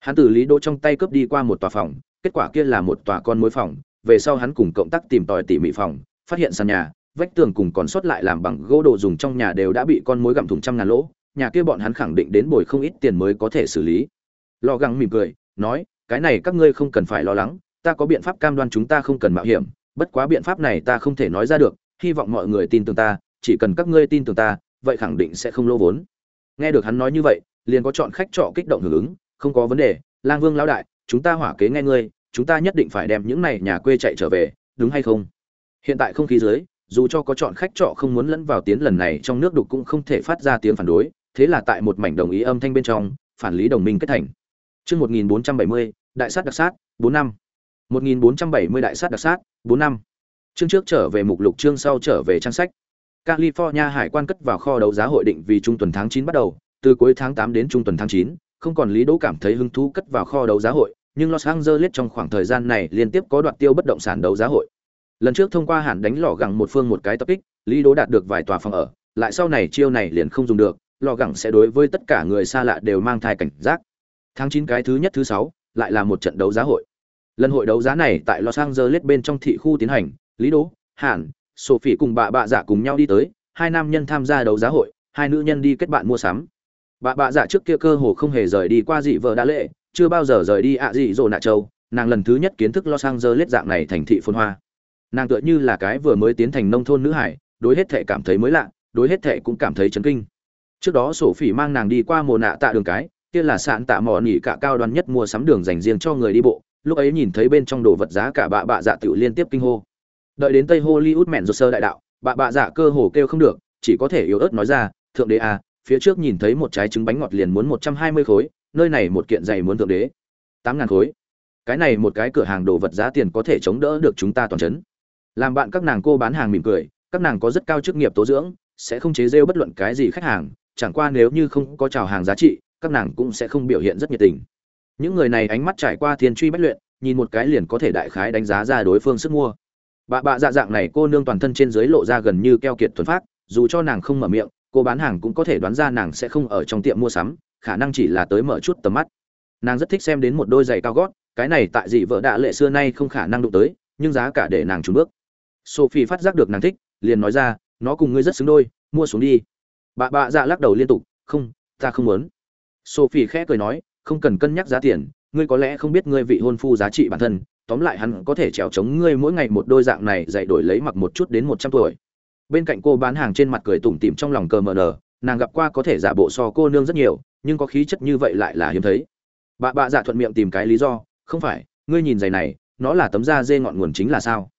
Hắn từ lý Đỗ trong tay cướp đi qua một tòa phòng, kết quả kia là một tòa con mối phòng, về sau hắn cùng cộng tác tìm tòi tỉ mỉ phòng, phát hiện sàn nhà, vách tường cùng còn sót lại làm bằng gỗ đồ dùng trong nhà đều đã bị con mối gặm thủng trăm ngàn lỗ, nhà kia bọn hắn khẳng định đến bồi không ít tiền mới có thể xử lý lò gắng mỉm cười nói cái này các ngươi không cần phải lo lắng ta có biện pháp cam đoan chúng ta không cần mạo hiểm bất quá biện pháp này ta không thể nói ra được hy vọng mọi người tin tưởng ta chỉ cần các ngươi tin tưởng ta vậy khẳng định sẽ không lỗ vốn nghe được hắn nói như vậy liền có chọn khách trọ kích động hưởng ứng không có vấn đề lang vương lão đại chúng ta hỏa kế nghe ngươi chúng ta nhất định phải đem những này nhà quê chạy trở về đúng hay không hiện tại không khí dưới dù cho có chọn khách trọ không muốn lẫn vào tiến lần này trong nước đục cũng không thể phát ra tiếng phản đối thế là tại một mảnh đồng ý âm thanh bên trong, phản lý đồng minh kết thành. Chương 1470, đại sát đặc sát, 4 năm. 1470 đại sát đặc sát, 4 năm. chương trước trở về mục lục chương sau trở về trang sách california hải quan cất vào kho đấu giá hội định vì trung tuần tháng 9 bắt đầu từ cuối tháng 8 đến trung tuần tháng 9, không còn lý đỗ cảm thấy hứng thú cất vào kho đấu giá hội nhưng los angeles trong khoảng thời gian này liên tiếp có đoạt tiêu bất động sản đấu giá hội. Lần trước thông qua hạn đánh lò gẳng một phương một cái tập kích lý đỗ đạt được vài tòa phòng ở lại sau này chiêu này liền không dùng được lò gẳng sẽ đối với tất cả người xa lạ đều mang thai cảnh giác. Tháng 9 cái thứ nhất thứ sáu lại là một trận đấu giá hội. Lần hội đấu giá này tại los angeles bên trong thị khu tiến hành lý đỗ hàn sophie cùng bà bà dạ cùng nhau đi tới, hai nam nhân tham gia đấu giá hội, hai nữ nhân đi kết bạn mua sắm. Bà bà dạ trước kia cơ hồ không hề rời đi qua dị vợ đã lệ, chưa bao giờ rời đi ạ dị rồ nạ châu. Nàng lần thứ nhất kiến thức los angeles dạng này thành thị phồn hoa. Nàng tựa như là cái vừa mới tiến thành nông thôn nữ hải, đối hết thệ cảm thấy mới lạ, đối hết thệ cũng cảm thấy chấn kinh. Trước đó sổ phỉ mang nàng đi qua mồ nạ tạ đường cái, kia là sạn tạ mỏ nỉ cả cao đoan nhất mua sắm đường dành riêng cho người đi bộ. Lúc ấy nhìn thấy bên trong đồ vật giá cả bạ bạ dạ tiểu liên tiếp kinh hô đợi đến tây hollywood mẹn rột sơ đại đạo, bà bạ dạ cơ hồ kêu không được, chỉ có thể yếu ớt nói ra, thượng đế à phía trước nhìn thấy một trái trứng bánh ngọt liền muốn một trăm hai mươi khối, nơi này một kiện giày muốn thượng đế. tám ngàn khối. Cái này một cái cửa hàng đồ vật giá tiền có thể chống đỡ được chúng ta toàn chấn. Làm bạn các nàng cô bán hàng mỉm cười, các nàng có rất cao chức nghiệp tố dưỡng, sẽ không chế rêu bất luận cái gì khách hàng, chẳng qua nếu như không có chào hàng giá trị, các nàng cũng sẽ không biểu hiện rất nhiệt tình. Những người này ánh mắt trải qua thiên truy bất luyện, nhìn một cái liền có thể đại khái đánh giá ra đối phương sức mua bà bạ dạ dạng này cô nương toàn thân trên dưới lộ ra gần như keo kiệt thuần phát dù cho nàng không mở miệng, cô bán hàng cũng có thể đoán ra nàng sẽ không ở trong tiệm mua sắm, khả năng chỉ là tới mở chút tầm mắt. Nàng rất thích xem đến một đôi giày cao gót, cái này tại dị vợ đạ lệ xưa nay không khả năng đụng tới, nhưng giá cả để nàng trùn bước. Sophie phát giác được nàng thích, liền nói ra, nó cùng ngươi rất xứng đôi, mua xuống đi. Bà bạ dạ lắc đầu liên tục, không, ta không muốn. Sophie khẽ cười nói, không cần cân nhắc giá tiền, ngươi có lẽ không biết ngươi vị hôn phu giá trị bản thân tóm lại hắn có thể trèo chống ngươi mỗi ngày một đôi dạng này dạy đổi lấy mặc một chút đến một trăm tuổi. Bên cạnh cô bán hàng trên mặt cười tủm tỉm trong lòng cờ mờ nờ, nàng gặp qua có thể giả bộ so cô nương rất nhiều, nhưng có khí chất như vậy lại là hiếm thấy. Bà bà dạ thuận miệng tìm cái lý do, không phải, ngươi nhìn giày này, nó là tấm da dê ngọn nguồn chính là sao?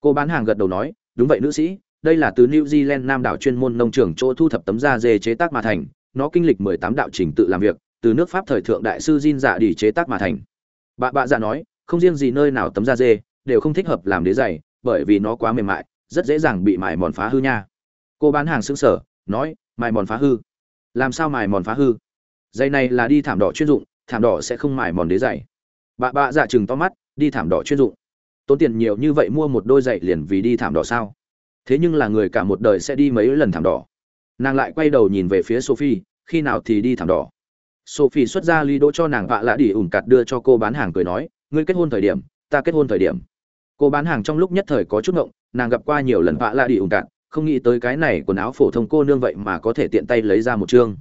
Cô bán hàng gật đầu nói, đúng vậy nữ sĩ, đây là từ new zealand nam đảo chuyên môn nông trường chỗ thu thập tấm da dê chế tác mà thành, nó kinh lịch mười tám đạo trình tự làm việc, từ nước pháp thời thượng đại sư Jin dạ đi chế tác mà thành. Bà bà dạ nói không riêng gì nơi nào tấm da dê đều không thích hợp làm đế giày, bởi vì nó quá mềm mại, rất dễ dàng bị mài mòn phá hư nha. Cô bán hàng xứng sở nói, mài mòn phá hư? Làm sao mài mòn phá hư? Giày này là đi thảm đỏ chuyên dụng, thảm đỏ sẽ không mài mòn đế giày. Bà bạ dạ chừng to mắt, đi thảm đỏ chuyên dụng? Tốn tiền nhiều như vậy mua một đôi giày liền vì đi thảm đỏ sao? Thế nhưng là người cả một đời sẽ đi mấy lần thảm đỏ. Nàng lại quay đầu nhìn về phía sophie, khi nào thì đi thảm đỏ? Sophie xuất ra ly đỗ cho nàng vạ lạ đi ủn cặt đưa cho cô bán hàng cười nói ngươi kết hôn thời điểm ta kết hôn thời điểm. Cô bán hàng trong lúc nhất thời có chút ngộng nàng gặp qua nhiều lần vạ lạ đi ủng cạn, không nghĩ tới cái này quần áo phổ thông cô nương vậy mà có thể tiện tay lấy ra một chương.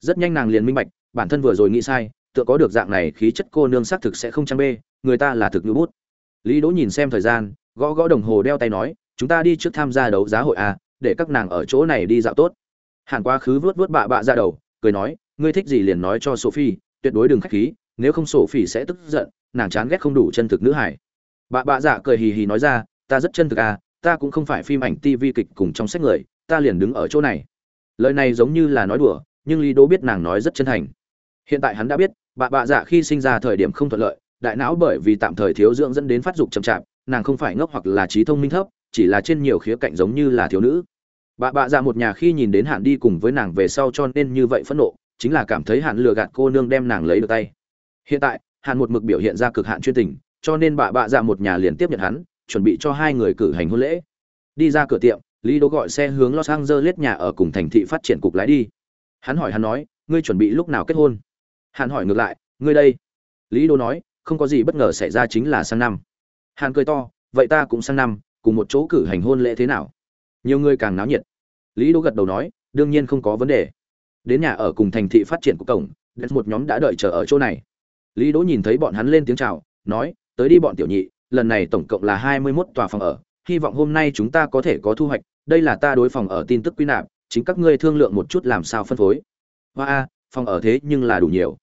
Rất nhanh nàng liền minh bạch bản thân vừa rồi nghĩ sai tựa có được dạng này khí chất cô nương xác thực sẽ không trang bê người ta là thực ngữ bút. Lý đỗ nhìn xem thời gian gõ gõ đồng hồ đeo tay nói chúng ta đi trước tham gia đấu giá hội à để các nàng ở chỗ này đi dạo tốt. Hàn quá khứ vuốt vuốt bạ bạ ra đầu cười nói ngươi thích gì liền nói cho sophie tuyệt đối đừng khách khí nếu không sổ phỉ sẽ tức giận, nàng chán ghét không đủ chân thực nữ hải. Bà bạ dạ cười hì hì nói ra, ta rất chân thực à ta cũng không phải phim ảnh tv kịch cùng trong sách người, ta liền đứng ở chỗ này. Lời này giống như là nói đùa, nhưng lý đỗ biết nàng nói rất chân thành. Hiện tại hắn đã biết, bà bạ dạ khi sinh ra thời điểm không thuận lợi, đại não bởi vì tạm thời thiếu dưỡng dẫn đến phát dục chậm chạp, nàng không phải ngốc hoặc là trí thông minh thấp, chỉ là trên nhiều khía cạnh giống như là thiếu nữ. Bà bạ dạ một nhà khi nhìn đến hạn đi cùng với nàng về sau cho nên như vậy phẫn nộ, chính là cảm thấy hạn lừa gạt cô nương đem nàng lấy được tay hiện tại, Hàn một mực biểu hiện ra cực hạn chuyên tình, cho nên bà bạ dạ một nhà liền tiếp nhận hắn, chuẩn bị cho hai người cử hành hôn lễ. Đi ra cửa tiệm, lý đỗ gọi xe hướng los angeles nhà ở cùng thành thị phát triển cục lái đi. Hắn hỏi hắn nói, ngươi chuẩn bị lúc nào kết hôn? Hắn hỏi ngược lại, ngươi đây. Lý đỗ nói, không có gì bất ngờ xảy ra chính là sang năm. Hàn cười to, vậy ta cũng sang năm, cùng một chỗ cử hành hôn lễ thế nào? Nhiều người càng náo nhiệt. Lý đỗ gật đầu nói, đương nhiên không có vấn đề. Đến nhà ở cùng thành thị phát triển của cổng đến một nhóm đã đợi chờ ở chỗ này lý đỗ nhìn thấy bọn hắn lên tiếng chào, nói, tới đi bọn tiểu nhị, lần này tổng cộng là hai mươi 21 tòa phòng ở, hy vọng hôm nay chúng ta có thể có thu hoạch, đây là ta đối phòng ở tin tức quy nạp, chính các ngươi thương lượng một chút làm sao phân phối. Hoa a, phòng ở thế nhưng là đủ nhiều.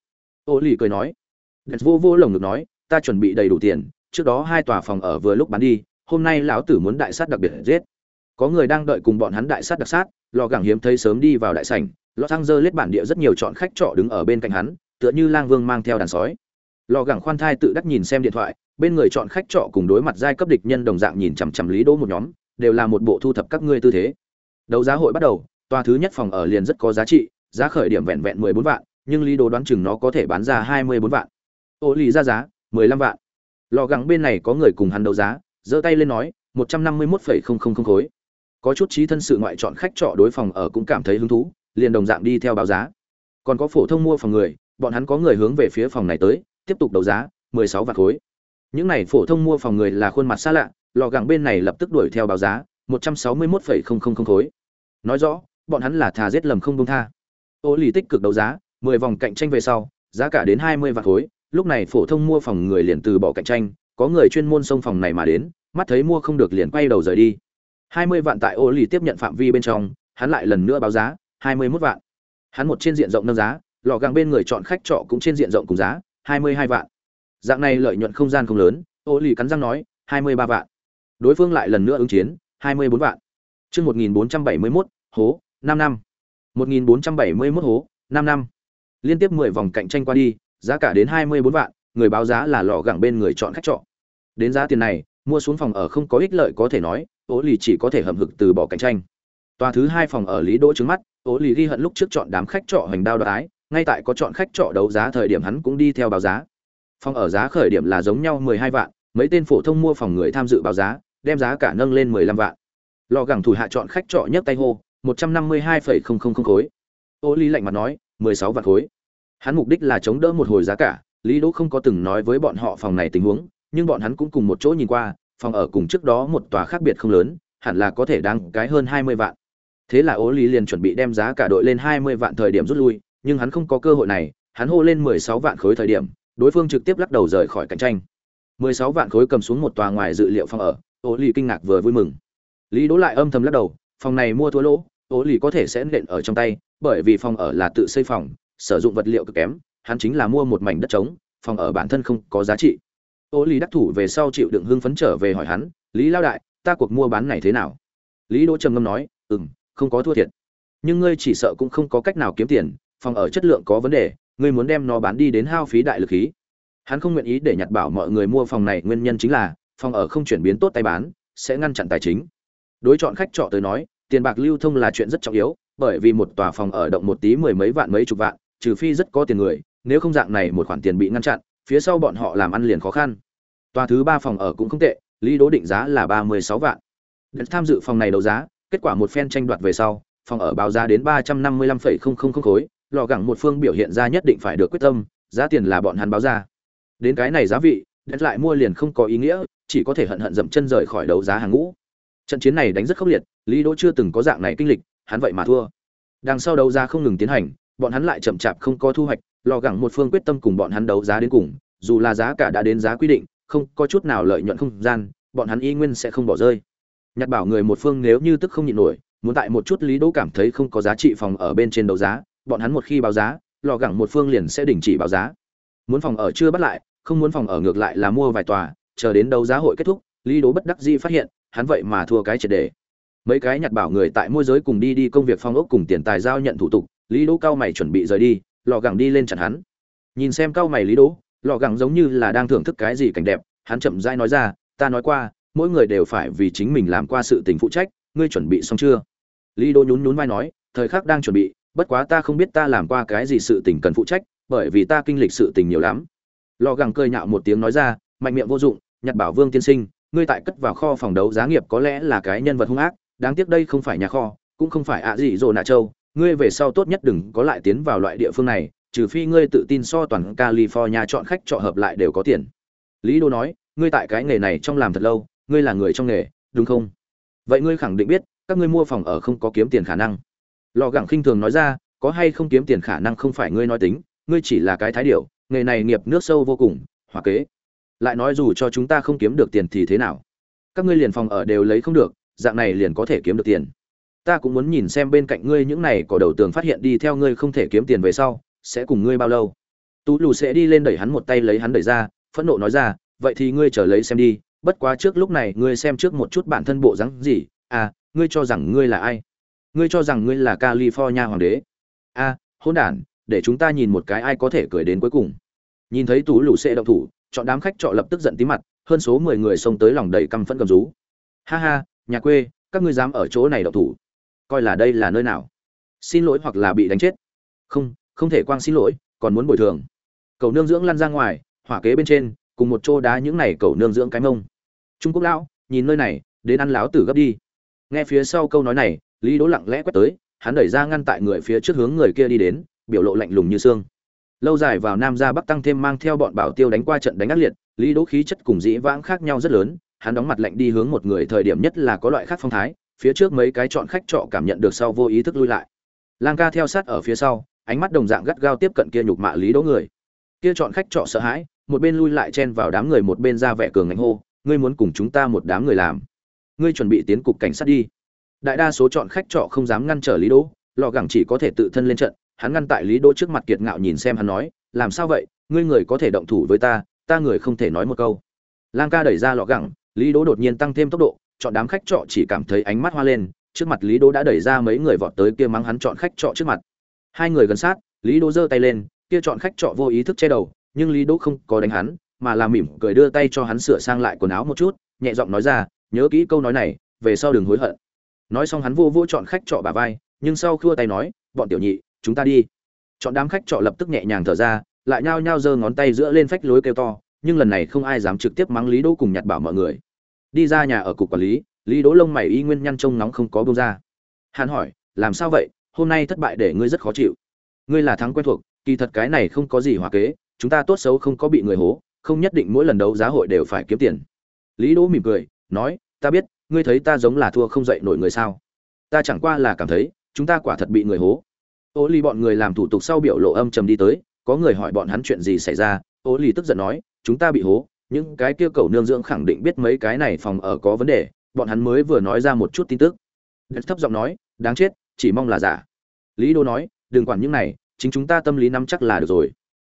Ô Lý cười nói. Đệt vô vô lồng ngực nói, ta chuẩn bị đầy đủ tiền, trước đó hai tòa phòng ở vừa lúc bán đi, hôm nay lão tử muốn đại sát đặc biệt giết. Có người đang đợi cùng bọn hắn đại sát đặc sát, lò gẳng hiếm thấy sớm đi vào đại sảnh, lò thăng giơ lết bản địa rất nhiều chọn khách trọ đứng ở bên cạnh hắn, tựa như lang vương mang theo đàn sói lò gẳng khoan thai tự đắc nhìn xem điện thoại, bên người chọn khách trọ cùng đối mặt giai cấp địch nhân đồng dạng nhìn chằm chằm lý đỗ một nhóm, đều là một bộ thu thập các ngươi tư thế. Đấu giá hội bắt đầu, tòa thứ nhất phòng ở liền rất có giá trị, giá khởi điểm vẹn vẹn mười bốn vạn, nhưng lý đỗ đoán chừng nó có thể bán ra hai mươi bốn vạn. Ô lì ra giá, mười lăm vạn. Lò gắng bên này có người cùng hắn đấu giá, giơ tay lên nói, một trăm năm mươi mốt phẩy không không không khối. Có chút trí thân sự ngoại chọn khách trọ đối phòng ở cũng cảm thấy hứng thú, liền đồng dạng đi theo báo giá. Còn có phổ thông mua phòng người, bọn hắn có người hướng về phía phòng này tới tiếp tục đấu giá, mười sáu vạn khối. Những này phổ thông mua phòng người là khuôn mặt xa lạ, lò gẳng bên này lập tức đuổi theo báo giá, một trăm sáu mươi mốt phẩy không không không khối. Nói rõ, bọn hắn là thà giết lầm không buông tha. Ô lì tích cực đấu giá, mười vòng cạnh tranh về sau, giá cả đến hai mươi vạn khối, lúc này phổ thông mua phòng người liền từ bỏ cạnh tranh, có người chuyên môn xông phòng này mà đến, mắt thấy mua không được liền quay đầu rời đi. hai mươi vạn tại ô lì tiếp nhận phạm vi bên trong, hắn lại lần nữa báo giá 21 vạn. Hắn một trên diện rộng nâng giá, lò gàng bên người chọn khách trọ cũng trên diện rộng cùng giá hai mươi hai vạn. Dạng này lợi nhuận không gian không lớn, ô lì cắn răng nói, hai mươi ba vạn. Đối phương lại lần nữa ứng chiến, hai mươi bốn vạn. Chương một nghìn bốn trăm bảy mươi mốt, hố, năm năm. một nghìn bốn trăm bảy mươi mốt hố, năm năm. Liên tiếp mười vòng cạnh tranh qua đi, giá cả đến hai mươi bốn vạn, người báo giá là lò gẳng bên người chọn khách trọ. Đến giá tiền này, mua xuống phòng ở không có ích lợi có thể nói ố lì chỉ có thể hầm hực từ bỏ cạnh tranh. Tòa thứ hai phòng ở lý đỗ trứng mắt ố lì ghi hận lúc trước chọn đám khách trọ hoành đao đoái ngay tại có chọn khách trọ đấu giá thời điểm hắn cũng đi theo báo giá. Phòng ở giá khởi điểm là giống nhau mười hai vạn, mấy tên phổ thông mua phòng người tham dự báo giá, đem giá cả nâng lên mười lăm vạn. Lò gẳng thủ hạ chọn khách trọ nhấc tay hô, một trăm năm mươi hai phẩy không không không khối. Ô lý lạnh mặt nói, mười sáu vạn khối. Hắn mục đích là chống đỡ một hồi giá cả, lý đỗ không có từng nói với bọn họ phòng này tình huống, nhưng bọn hắn cũng cùng một chỗ nhìn qua, phòng ở cùng trước đó một tòa khác biệt không lớn, hẳn là có thể đáng cái hơn hai mươi vạn. Thế là ố lý liền chuẩn bị đem giá cả đội lên hai mươi vạn thời điểm rút lui nhưng hắn không có cơ hội này hắn hô lên mười sáu vạn khối thời điểm đối phương trực tiếp lắc đầu rời khỏi cạnh tranh. mười sáu vạn khối cầm xuống một tòa ngoài dự liệu phòng ở Ô lý kinh ngạc vừa vui mừng. Lý đỗ lại âm thầm lắc đầu phòng này mua thua lỗ Ô lý có thể sẽ nện ở trong tay bởi vì phòng ở là tự xây phòng sử dụng vật liệu cực kém hắn chính là mua một mảnh đất trống phòng ở bản thân không có giá trị. Ô lý đắc thủ về sau chịu đựng hưng phấn trở về hỏi hắn lý lao đại ta cuộc mua bán này thế nào? Lý đỗ trầm ngâm nói ừm, không có thua thiệt. Nhưng ngươi chỉ sợ cũng không có cách nào kiếm tiền phòng ở chất lượng có vấn đề, ngươi muốn đem nó bán đi đến hao phí đại lực khí. Hắn không nguyện ý để nhặt bảo mọi người mua phòng này, nguyên nhân chính là, phòng ở không chuyển biến tốt tay bán, sẽ ngăn chặn tài chính. Đối chọn khách trọ tới nói, tiền bạc lưu thông là chuyện rất trọng yếu, bởi vì một tòa phòng ở động một tí mười mấy vạn mấy chục vạn, trừ phi rất có tiền người, nếu không dạng này một khoản tiền bị ngăn chặn, phía sau bọn họ làm ăn liền khó khăn. Tòa thứ ba phòng ở cũng không tệ, lý đố định giá là ba mươi sáu vạn. Để tham dự phòng này đấu giá, kết quả một phen tranh đoạt về sau, phòng ở báo giá đến ba trăm năm mươi lăm phẩy không không không khối lò gẳng một phương biểu hiện ra nhất định phải được quyết tâm, giá tiền là bọn hắn báo ra. Đến cái này giá vị đến lại mua liền không có ý nghĩa, chỉ có thể hận hận dậm chân rời khỏi đấu giá hàng ngũ. Trận chiến này đánh rất khốc liệt, lý đỗ chưa từng có dạng này kinh lịch, hắn vậy mà thua. Đằng sau đấu giá không ngừng tiến hành, bọn hắn lại chậm chạp không có thu hoạch, lò gẳng một phương quyết tâm cùng bọn hắn đấu giá đến cùng, dù là giá cả đã đến giá quy định, không có chút nào lợi nhuận không gian, bọn hắn y nguyên sẽ không bỏ rơi. Nhặt bảo người một phương nếu như tức không nhịn nổi, muốn tại một chút lý đỗ cảm thấy không có giá trị phòng ở bên trên đấu giá bọn hắn một khi báo giá, lò gẳng một phương liền sẽ đình chỉ báo giá. Muốn phòng ở chưa bắt lại, không muốn phòng ở ngược lại là mua vài tòa, chờ đến đấu giá hội kết thúc, lý đỗ bất đắc dĩ phát hiện, hắn vậy mà thua cái triệt đề. Mấy cái nhặt bảo người tại môi giới cùng đi đi công việc phong ốc cùng tiền tài giao nhận thủ tục, lý đỗ cao mày chuẩn bị rời đi, lò gẳng đi lên chặn hắn. Nhìn xem cao mày lý đỗ, lò gẳng giống như là đang thưởng thức cái gì cảnh đẹp, hắn chậm rãi nói ra, ta nói qua, mỗi người đều phải vì chính mình làm qua sự tình phụ trách, ngươi chuẩn bị xong chưa? Lý đỗ nhún nhún vai nói, thời khắc đang chuẩn bị bất quá ta không biết ta làm qua cái gì sự tình cần phụ trách, bởi vì ta kinh lịch sự tình nhiều lắm. Lò gẳng cười nhạo một tiếng nói ra, mạnh miệng vô dụng, nhặt bảo vương tiên sinh, ngươi tại cất vào kho phòng đấu giá nghiệp có lẽ là cái nhân vật hung ác, đáng tiếc đây không phải nhà kho, cũng không phải ạ gì rồi nạ châu. Ngươi về sau tốt nhất đừng có lại tiến vào loại địa phương này, trừ phi ngươi tự tin so toàn california chọn khách trọ hợp lại đều có tiền. Lý đô nói, ngươi tại cái nghề này trong làm thật lâu, ngươi là người trong nghề, đúng không? Vậy ngươi khẳng định biết, các ngươi mua phòng ở không có kiếm tiền khả năng lò gẳng khinh thường nói ra, có hay không kiếm tiền khả năng không phải ngươi nói tính, ngươi chỉ là cái thái điệu nghề này nghiệp nước sâu vô cùng, hòa kế. Lại nói dù cho chúng ta không kiếm được tiền thì thế nào? Các ngươi liền phòng ở đều lấy không được, dạng này liền có thể kiếm được tiền. Ta cũng muốn nhìn xem bên cạnh ngươi những này có đầu tường phát hiện đi theo ngươi không thể kiếm tiền về sau, sẽ cùng ngươi bao lâu. Tú lù sẽ đi lên đẩy hắn một tay lấy hắn đẩy ra, phẫn nộ nói ra, vậy thì ngươi chờ lấy xem đi, bất quá trước lúc này ngươi xem trước một chút bản thân bộ dáng gì à ngươi cho rằng ngươi là ai? Ngươi cho rằng ngươi là california hoàng đế? A à, hôn đản để chúng ta nhìn một cái ai có thể cười đến cuối cùng. Nhìn thấy tú lù sẽ động thủ chọn đám khách trọ lập tức giận tí mặt hơn số mười người xông tới lòng đầy căm phẫn cầm rú. Ha ha nhà quê các ngươi dám ở chỗ này động thủ. Coi là đây là nơi nào? Xin lỗi hoặc là bị đánh chết. Không không thể quang xin lỗi còn muốn bồi thường. Cầu nương dưỡng lăn ra ngoài hỏa kế bên trên cùng một chỗ đá những này cầu nương dưỡng cái mông. Trung quốc lão nhìn nơi này đến ăn láo tử gấp đi. Nghe phía sau câu nói này lý đỗ lặng lẽ quét tới, hắn đẩy ra ngăn tại người phía trước hướng người kia đi đến, biểu lộ lạnh lùng như xương. Lâu dài vào nam ra bắc tăng thêm mang theo bọn bảo tiêu đánh qua trận đánh ác liệt, lý đỗ khí chất cùng dĩ vãng khác nhau rất lớn, hắn đóng mặt lạnh đi hướng một người thời điểm nhất là có loại khác phong thái, phía trước mấy cái chọn khách trọ cảm nhận được sau vô ý thức lui lại. Lang ca theo sát ở phía sau, ánh mắt đồng dạng gắt gao tiếp cận kia nhục mạ lý đỗ người. Kia chọn khách trọ sợ hãi, một bên lui lại chen vào đám người một bên ra vẻ cường ngạnh hô, ngươi muốn cùng chúng ta một đám người làm? Ngươi chuẩn bị tiến cục cảnh sát đi đại đa số chọn khách trọ không dám ngăn trở lý đỗ lò gẳng chỉ có thể tự thân lên trận. Hắn ngăn tại lý đỗ trước mặt kiệt ngạo nhìn xem hắn nói, làm sao vậy? Ngươi người có thể động thủ với ta ta người không thể nói một câu. Lang ca đẩy ra lọ gẳng, lý đỗ đột nhiên tăng thêm tốc độ, chọn đám khách trọ chỉ cảm thấy ánh mắt hoa lên, trước mặt lý đỗ đã đẩy ra mấy người vọt tới kia mắng hắn chọn khách trọ trước mặt. Hai người gần sát, lý đỗ giơ tay lên, kia chọn khách trọ vô ý thức che đầu, nhưng lý đỗ không có đánh hắn, mà là mỉm cười đưa tay cho hắn sửa sang lại quần áo một chút, nhẹ giọng nói ra, nhớ kỹ câu nói này, về sau đừng hối hận nói xong hắn vô vô chọn khách trọ bà vai, nhưng sau khua tay nói, bọn tiểu nhị, chúng ta đi. Chọn đám khách trọ lập tức nhẹ nhàng thở ra, lại nhao nhao giơ ngón tay giữa lên phách lối kêu to, nhưng lần này không ai dám trực tiếp mắng lý đỗ cùng nhặt bảo mọi người. Đi ra nhà ở cục quản lý lý đỗ lông mày y nguyên nhăn trông nóng không có bông ra. Hắn hỏi, làm sao vậy? Hôm nay thất bại để ngươi rất khó chịu. Ngươi là thắng quen thuộc, kỳ thật cái này không có gì hòa kế, chúng ta tốt xấu không có bị người hố, không nhất định mỗi lần đấu giá hội đều phải kiếm tiền. Lý đỗ mỉm cười, nói, ta biết ngươi thấy ta giống là thua không dậy nổi người sao? Ta chẳng qua là cảm thấy chúng ta quả thật bị người hố. Ô ly bọn người làm thủ tục sau biểu lộ âm trầm đi tới có người hỏi bọn hắn chuyện gì xảy ra. Ô ly tức giận nói chúng ta bị hố những cái kia cầu nương dưỡng khẳng định biết mấy cái này phòng ở có vấn đề. Bọn hắn mới vừa nói ra một chút tin tức. Đất thấp giọng nói đáng chết chỉ mong là giả. Lý đô nói đừng quản những này chính chúng ta tâm lý nắm chắc là được rồi.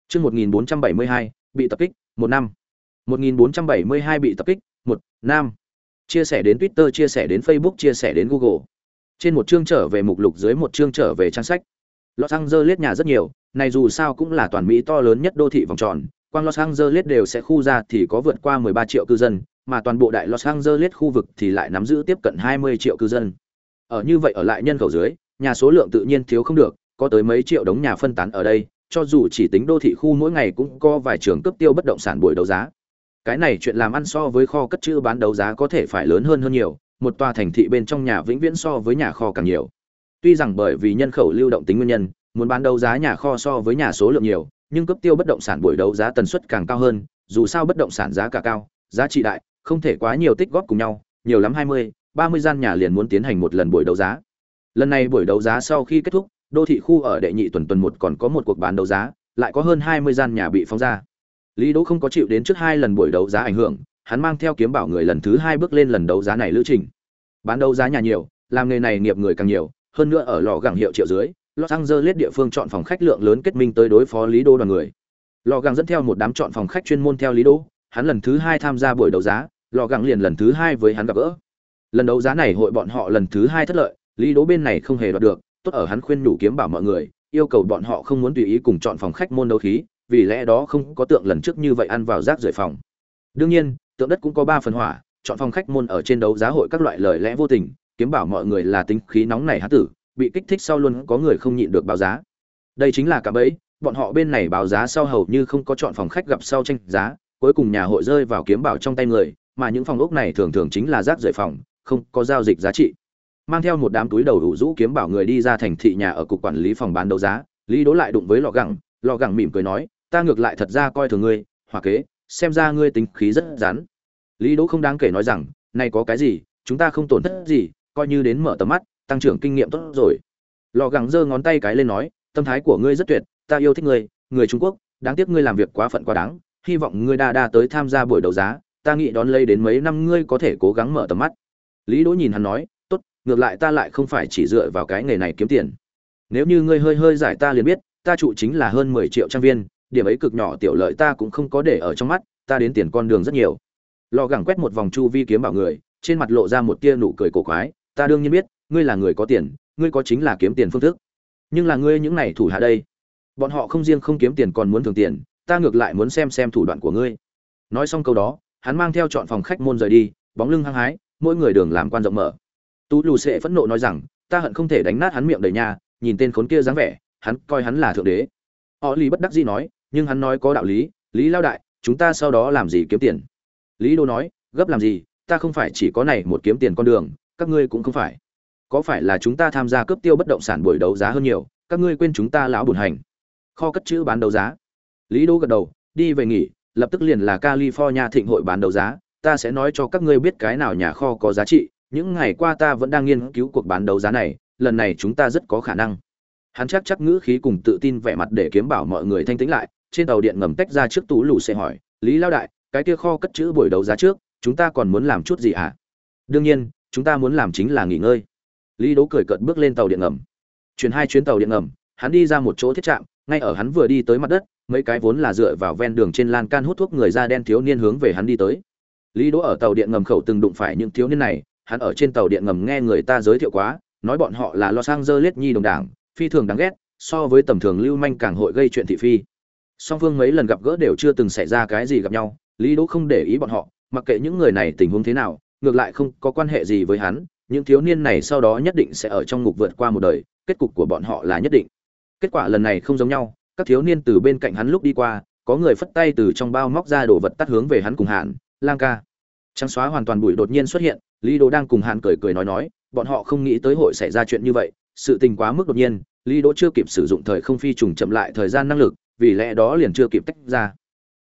Chương 1472, bị tập kích, một năm. 1472 bị tập kích, một năm. Chia sẻ đến Twitter, chia sẻ đến Facebook, chia sẻ đến Google. Trên một chương trở về mục lục dưới một chương trở về trang sách. Los Angeles nhà rất nhiều, này dù sao cũng là toàn Mỹ to lớn nhất đô thị vòng tròn, quang Los Angeles đều sẽ khu ra thì có vượt qua 13 triệu cư dân, mà toàn bộ đại Los Angeles khu vực thì lại nắm giữ tiếp cận 20 triệu cư dân. Ở như vậy ở lại nhân khẩu dưới, nhà số lượng tự nhiên thiếu không được, có tới mấy triệu đống nhà phân tán ở đây, cho dù chỉ tính đô thị khu mỗi ngày cũng có vài trường cấp tiêu bất động sản buổi đấu giá. Cái này chuyện làm ăn so với kho cất chữ bán đấu giá có thể phải lớn hơn hơn nhiều, một tòa thành thị bên trong nhà vĩnh viễn so với nhà kho càng nhiều. Tuy rằng bởi vì nhân khẩu lưu động tính nguyên nhân, muốn bán đấu giá nhà kho so với nhà số lượng nhiều, nhưng cấp tiêu bất động sản buổi đấu giá tần suất càng cao hơn, dù sao bất động sản giá cả cao, giá trị đại, không thể quá nhiều tích góp cùng nhau, nhiều lắm 20, 30 gian nhà liền muốn tiến hành một lần buổi đấu giá. Lần này buổi đấu giá sau khi kết thúc, đô thị khu ở đệ nhị tuần tuần một còn có một cuộc bán đấu giá, lại có hơn 20 gian nhà bị phóng ra. Lý Đỗ không có chịu đến trước hai lần buổi đấu giá ảnh hưởng, hắn mang theo kiếm bảo người lần thứ hai bước lên lần đấu giá này lữ trình. Bán đấu giá nhà nhiều, làm nghề này nghiệp người càng nhiều, hơn nữa ở lò gẳng hiệu triệu dưới, Los Angeles địa phương chọn phòng khách lượng lớn kết minh tới đối phó Lý Đỗ đoàn người. Lò gẳng dẫn theo một đám chọn phòng khách chuyên môn theo Lý Đỗ, hắn lần thứ hai tham gia buổi đấu giá, lò gẳng liền lần thứ hai với hắn gặp gỡ. Lần đấu giá này hội bọn họ lần thứ hai thất lợi, Lý Đỗ bên này không hề đoạt được, tốt ở hắn khuyên nhủ kiếm bảo mọi người, yêu cầu bọn họ không muốn tùy ý cùng chọn phòng khách môn đấu khí, vì lẽ đó không có tượng lần trước như vậy ăn vào rác rưởi phòng. Đương nhiên, tượng đất cũng có ba phần hỏa, chọn phòng khách môn ở trên đấu giá hội các loại lời lẽ vô tình, kiếm bảo mọi người là tính khí nóng này há tử, bị kích thích sau luôn có người không nhịn được báo giá. Đây chính là cả bẫy, bọn họ bên này báo giá sau hầu như không có chọn phòng khách gặp sau tranh giá, cuối cùng nhà hội rơi vào kiếm bảo trong tay người, mà những phòng ốc này thường thường chính là rác rưởi phòng, không có giao dịch giá trị mang theo một đám túi đầu đủ rũ kiếm bảo người đi ra thành thị nhà ở cục quản lý phòng bán đấu giá lý đỗ lại đụng với lọ gẳng lọ gẳng mỉm cười nói ta ngược lại thật ra coi thường ngươi hòa kế xem ra ngươi tính khí rất rắn. Lý đỗ không đáng kể nói rằng này có cái gì chúng ta không tổn thất gì coi như đến mở tầm mắt tăng trưởng kinh nghiệm tốt rồi. Lò gắng giơ ngón tay cái lên nói tâm thái của ngươi rất tuyệt ta yêu thích ngươi người trung quốc đáng tiếc ngươi làm việc quá phận quá đáng hy vọng ngươi đa đa tới tham gia buổi đấu giá ta nghĩ đón lấy đến mấy năm ngươi có thể cố gắng mở tầm mắt. Lý đỗ nhìn hắn nói tốt, ngược lại ta lại không phải chỉ dựa vào cái nghề này kiếm tiền. Nếu như ngươi hơi hơi giải ta liền biết ta trụ chính là hơn mười triệu trang viên điểm ấy cực nhỏ tiểu lợi ta cũng không có để ở trong mắt, ta đến tiền con đường rất nhiều. Lò gẳng quét một vòng chu vi kiếm bảo người, trên mặt lộ ra một tia nụ cười cổ quái, ta đương nhiên biết, ngươi là người có tiền, ngươi có chính là kiếm tiền phương thức. Nhưng là ngươi những này thủ hạ đây, bọn họ không riêng không kiếm tiền còn muốn thường tiền, ta ngược lại muốn xem xem thủ đoạn của ngươi. Nói xong câu đó, hắn mang theo chọn phòng khách môn rời đi, bóng lưng hăng hái, mỗi người đường làm quan rộng mở. Tú lù sệ phẫn nộ nói rằng, ta hận không thể đánh nát hắn miệng đầy nhà, nhìn tên khốn kia dáng vẻ, hắn coi hắn là thượng đế. Họ lý bất đắc dĩ nói nhưng hắn nói có đạo lý lý lao đại, chúng ta sau đó làm gì kiếm tiền? Lý đô nói, gấp làm gì? Ta không phải chỉ có này một kiếm tiền con đường, các ngươi cũng không phải. Có phải là chúng ta tham gia cướp tiêu bất động sản buổi đấu giá hơn nhiều, các ngươi quên chúng ta lão bùn hành? Kho cất chữ bán đấu giá. Lý đô gật đầu, đi về nghỉ, lập tức liền là california thịnh hội bán đấu giá. Ta sẽ nói cho các ngươi biết cái nào nhà kho có giá trị, những ngày qua ta vẫn đang nghiên cứu cuộc bán đấu giá này, lần này chúng ta rất có khả năng. Hắn chắc chắc ngữ khí cùng tự tin vẻ mặt để kiếm bảo mọi người thanh tĩnh lại trên tàu điện ngầm tách ra trước tú lù sẽ hỏi, lý lao đại, cái kia kho cất chữ buổi đấu giá trước, chúng ta còn muốn làm chút gì ạ à? đương nhiên, chúng ta muốn làm chính là nghỉ ngơi. Lý đố cười cợt bước lên tàu điện ngầm. Chuyển hai chuyến tàu điện ngầm, hắn đi ra một chỗ thiết trạm, ngay ở hắn vừa đi tới mặt đất, mấy cái vốn là dựa vào ven đường trên lan can hút thuốc người da đen thiếu niên hướng về hắn đi tới. Lý đỗ ở tàu điện ngầm khẩu từng đụng phải những thiếu niên này, hắn ở trên tàu điện ngầm nghe người ta giới thiệu quá, nói bọn họ là los angeles nhi đồng đảng, phi thường đáng ghét, so với tầm thường lưu manh càng hội gây chuyện thị phi song phương mấy lần gặp gỡ đều chưa từng xảy ra cái gì gặp nhau, lý đỗ không để ý bọn họ, mặc kệ những người này tình huống thế nào, ngược lại không có quan hệ gì với hắn, những thiếu niên này sau đó nhất định sẽ ở trong ngục vượt qua một đời, kết cục của bọn họ là nhất định. Kết quả lần này không giống nhau, các thiếu niên từ bên cạnh hắn lúc đi qua, có người phất tay từ trong bao móc ra đồ vật tắt hướng về hắn cùng hạn lang ca. Trắng xóa hoàn toàn bụi đột nhiên xuất hiện, lý đỗ đang cùng hạn cười cười nói nói, bọn họ không nghĩ tới hội xảy ra chuyện như vậy, sự tình quá mức đột nhiên, lý đỗ chưa kịp sử dụng thời không phi trùng chậm lại thời gian năng lực vì lẽ đó liền chưa kịp tách ra.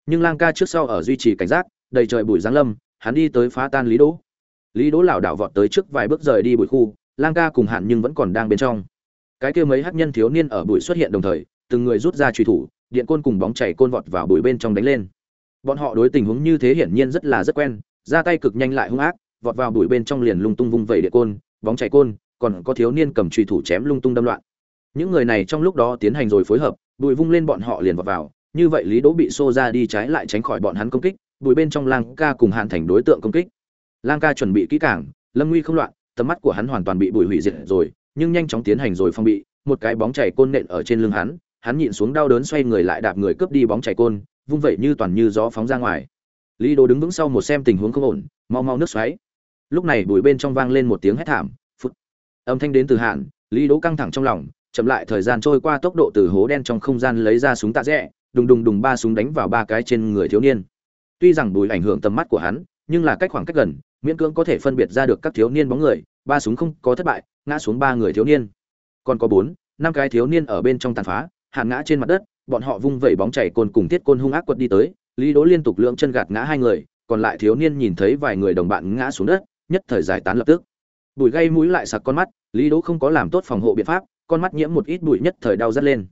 Nhưng lang ca trước sau ở duy trì cảnh giác, đầy trời bụi giáng lâm, hắn đi tới phá tan lý đỗ. Lý đỗ lảo đảo vọt tới trước vài bước rời đi bụi khu, lang ca cùng hạn nhưng vẫn còn đang bên trong. Cái kia mấy hắc nhân thiếu niên ở bụi xuất hiện đồng thời, từng người rút ra truy thủ, điện côn cùng bóng chảy côn vọt vào bụi bên trong đánh lên. Bọn họ đối tình huống như thế hiển nhiên rất là rất quen, ra tay cực nhanh lại hung ác, vọt vào bụi bên trong liền lung tung vung vẩy điện côn, bóng chảy côn, còn có thiếu niên cầm truy thủ chém lung tung đâm loạn. Những người này trong lúc đó tiến hành rồi phối hợp Đùi vung lên bọn họ liền vọt vào, như vậy lý đỗ bị xô ra đi trái lại tránh khỏi bọn hắn công kích Đùi bên trong lang ca cùng hạn thành đối tượng công kích. Lang ca chuẩn bị kỹ càng, lâm nguy không loạn, tầm mắt của hắn hoàn toàn bị bụi hủy diệt rồi, nhưng nhanh chóng tiến hành rồi phong bị, một cái bóng chảy côn nện ở trên lưng hắn hắn nhịn xuống đau đớn xoay người lại đạp người cướp đi bóng chảy côn, vung vậy như toàn như gió phóng ra ngoài. Lý đỗ đứng vững sau một xem tình huống không ổn, mau mau nước xoáy. Lúc này bụi bên trong vang lên một tiếng hét thảm phút âm thanh đến từ hạn, lý đỗ căng thẳng trong lòng chậm lại thời gian trôi qua tốc độ từ hố đen trong không gian lấy ra súng tạ rẽ, đùng đùng đùng ba súng đánh vào ba cái trên người thiếu niên. Tuy rằng bùi ảnh hưởng tầm mắt của hắn, nhưng là cách khoảng cách gần, miễn cưỡng có thể phân biệt ra được các thiếu niên bóng người, ba súng không có thất bại, ngã xuống ba người thiếu niên. Còn có bốn, năm cái thiếu niên ở bên trong tàn phá hạn ngã trên mặt đất, bọn họ vung vẩy bóng chảy côn cùng thiết côn hung ác quật đi tới, lý đố liên tục lưỡng chân gạt ngã hai người, còn lại thiếu niên nhìn thấy vài người đồng bạn ngã xuống đất, nhất thời giải tán lập tức. Bụi gây mũi lại sặc con mắt, lý đố không có làm tốt phòng hộ biện pháp con mắt nhiễm một ít bụi nhất thời đau rát lên.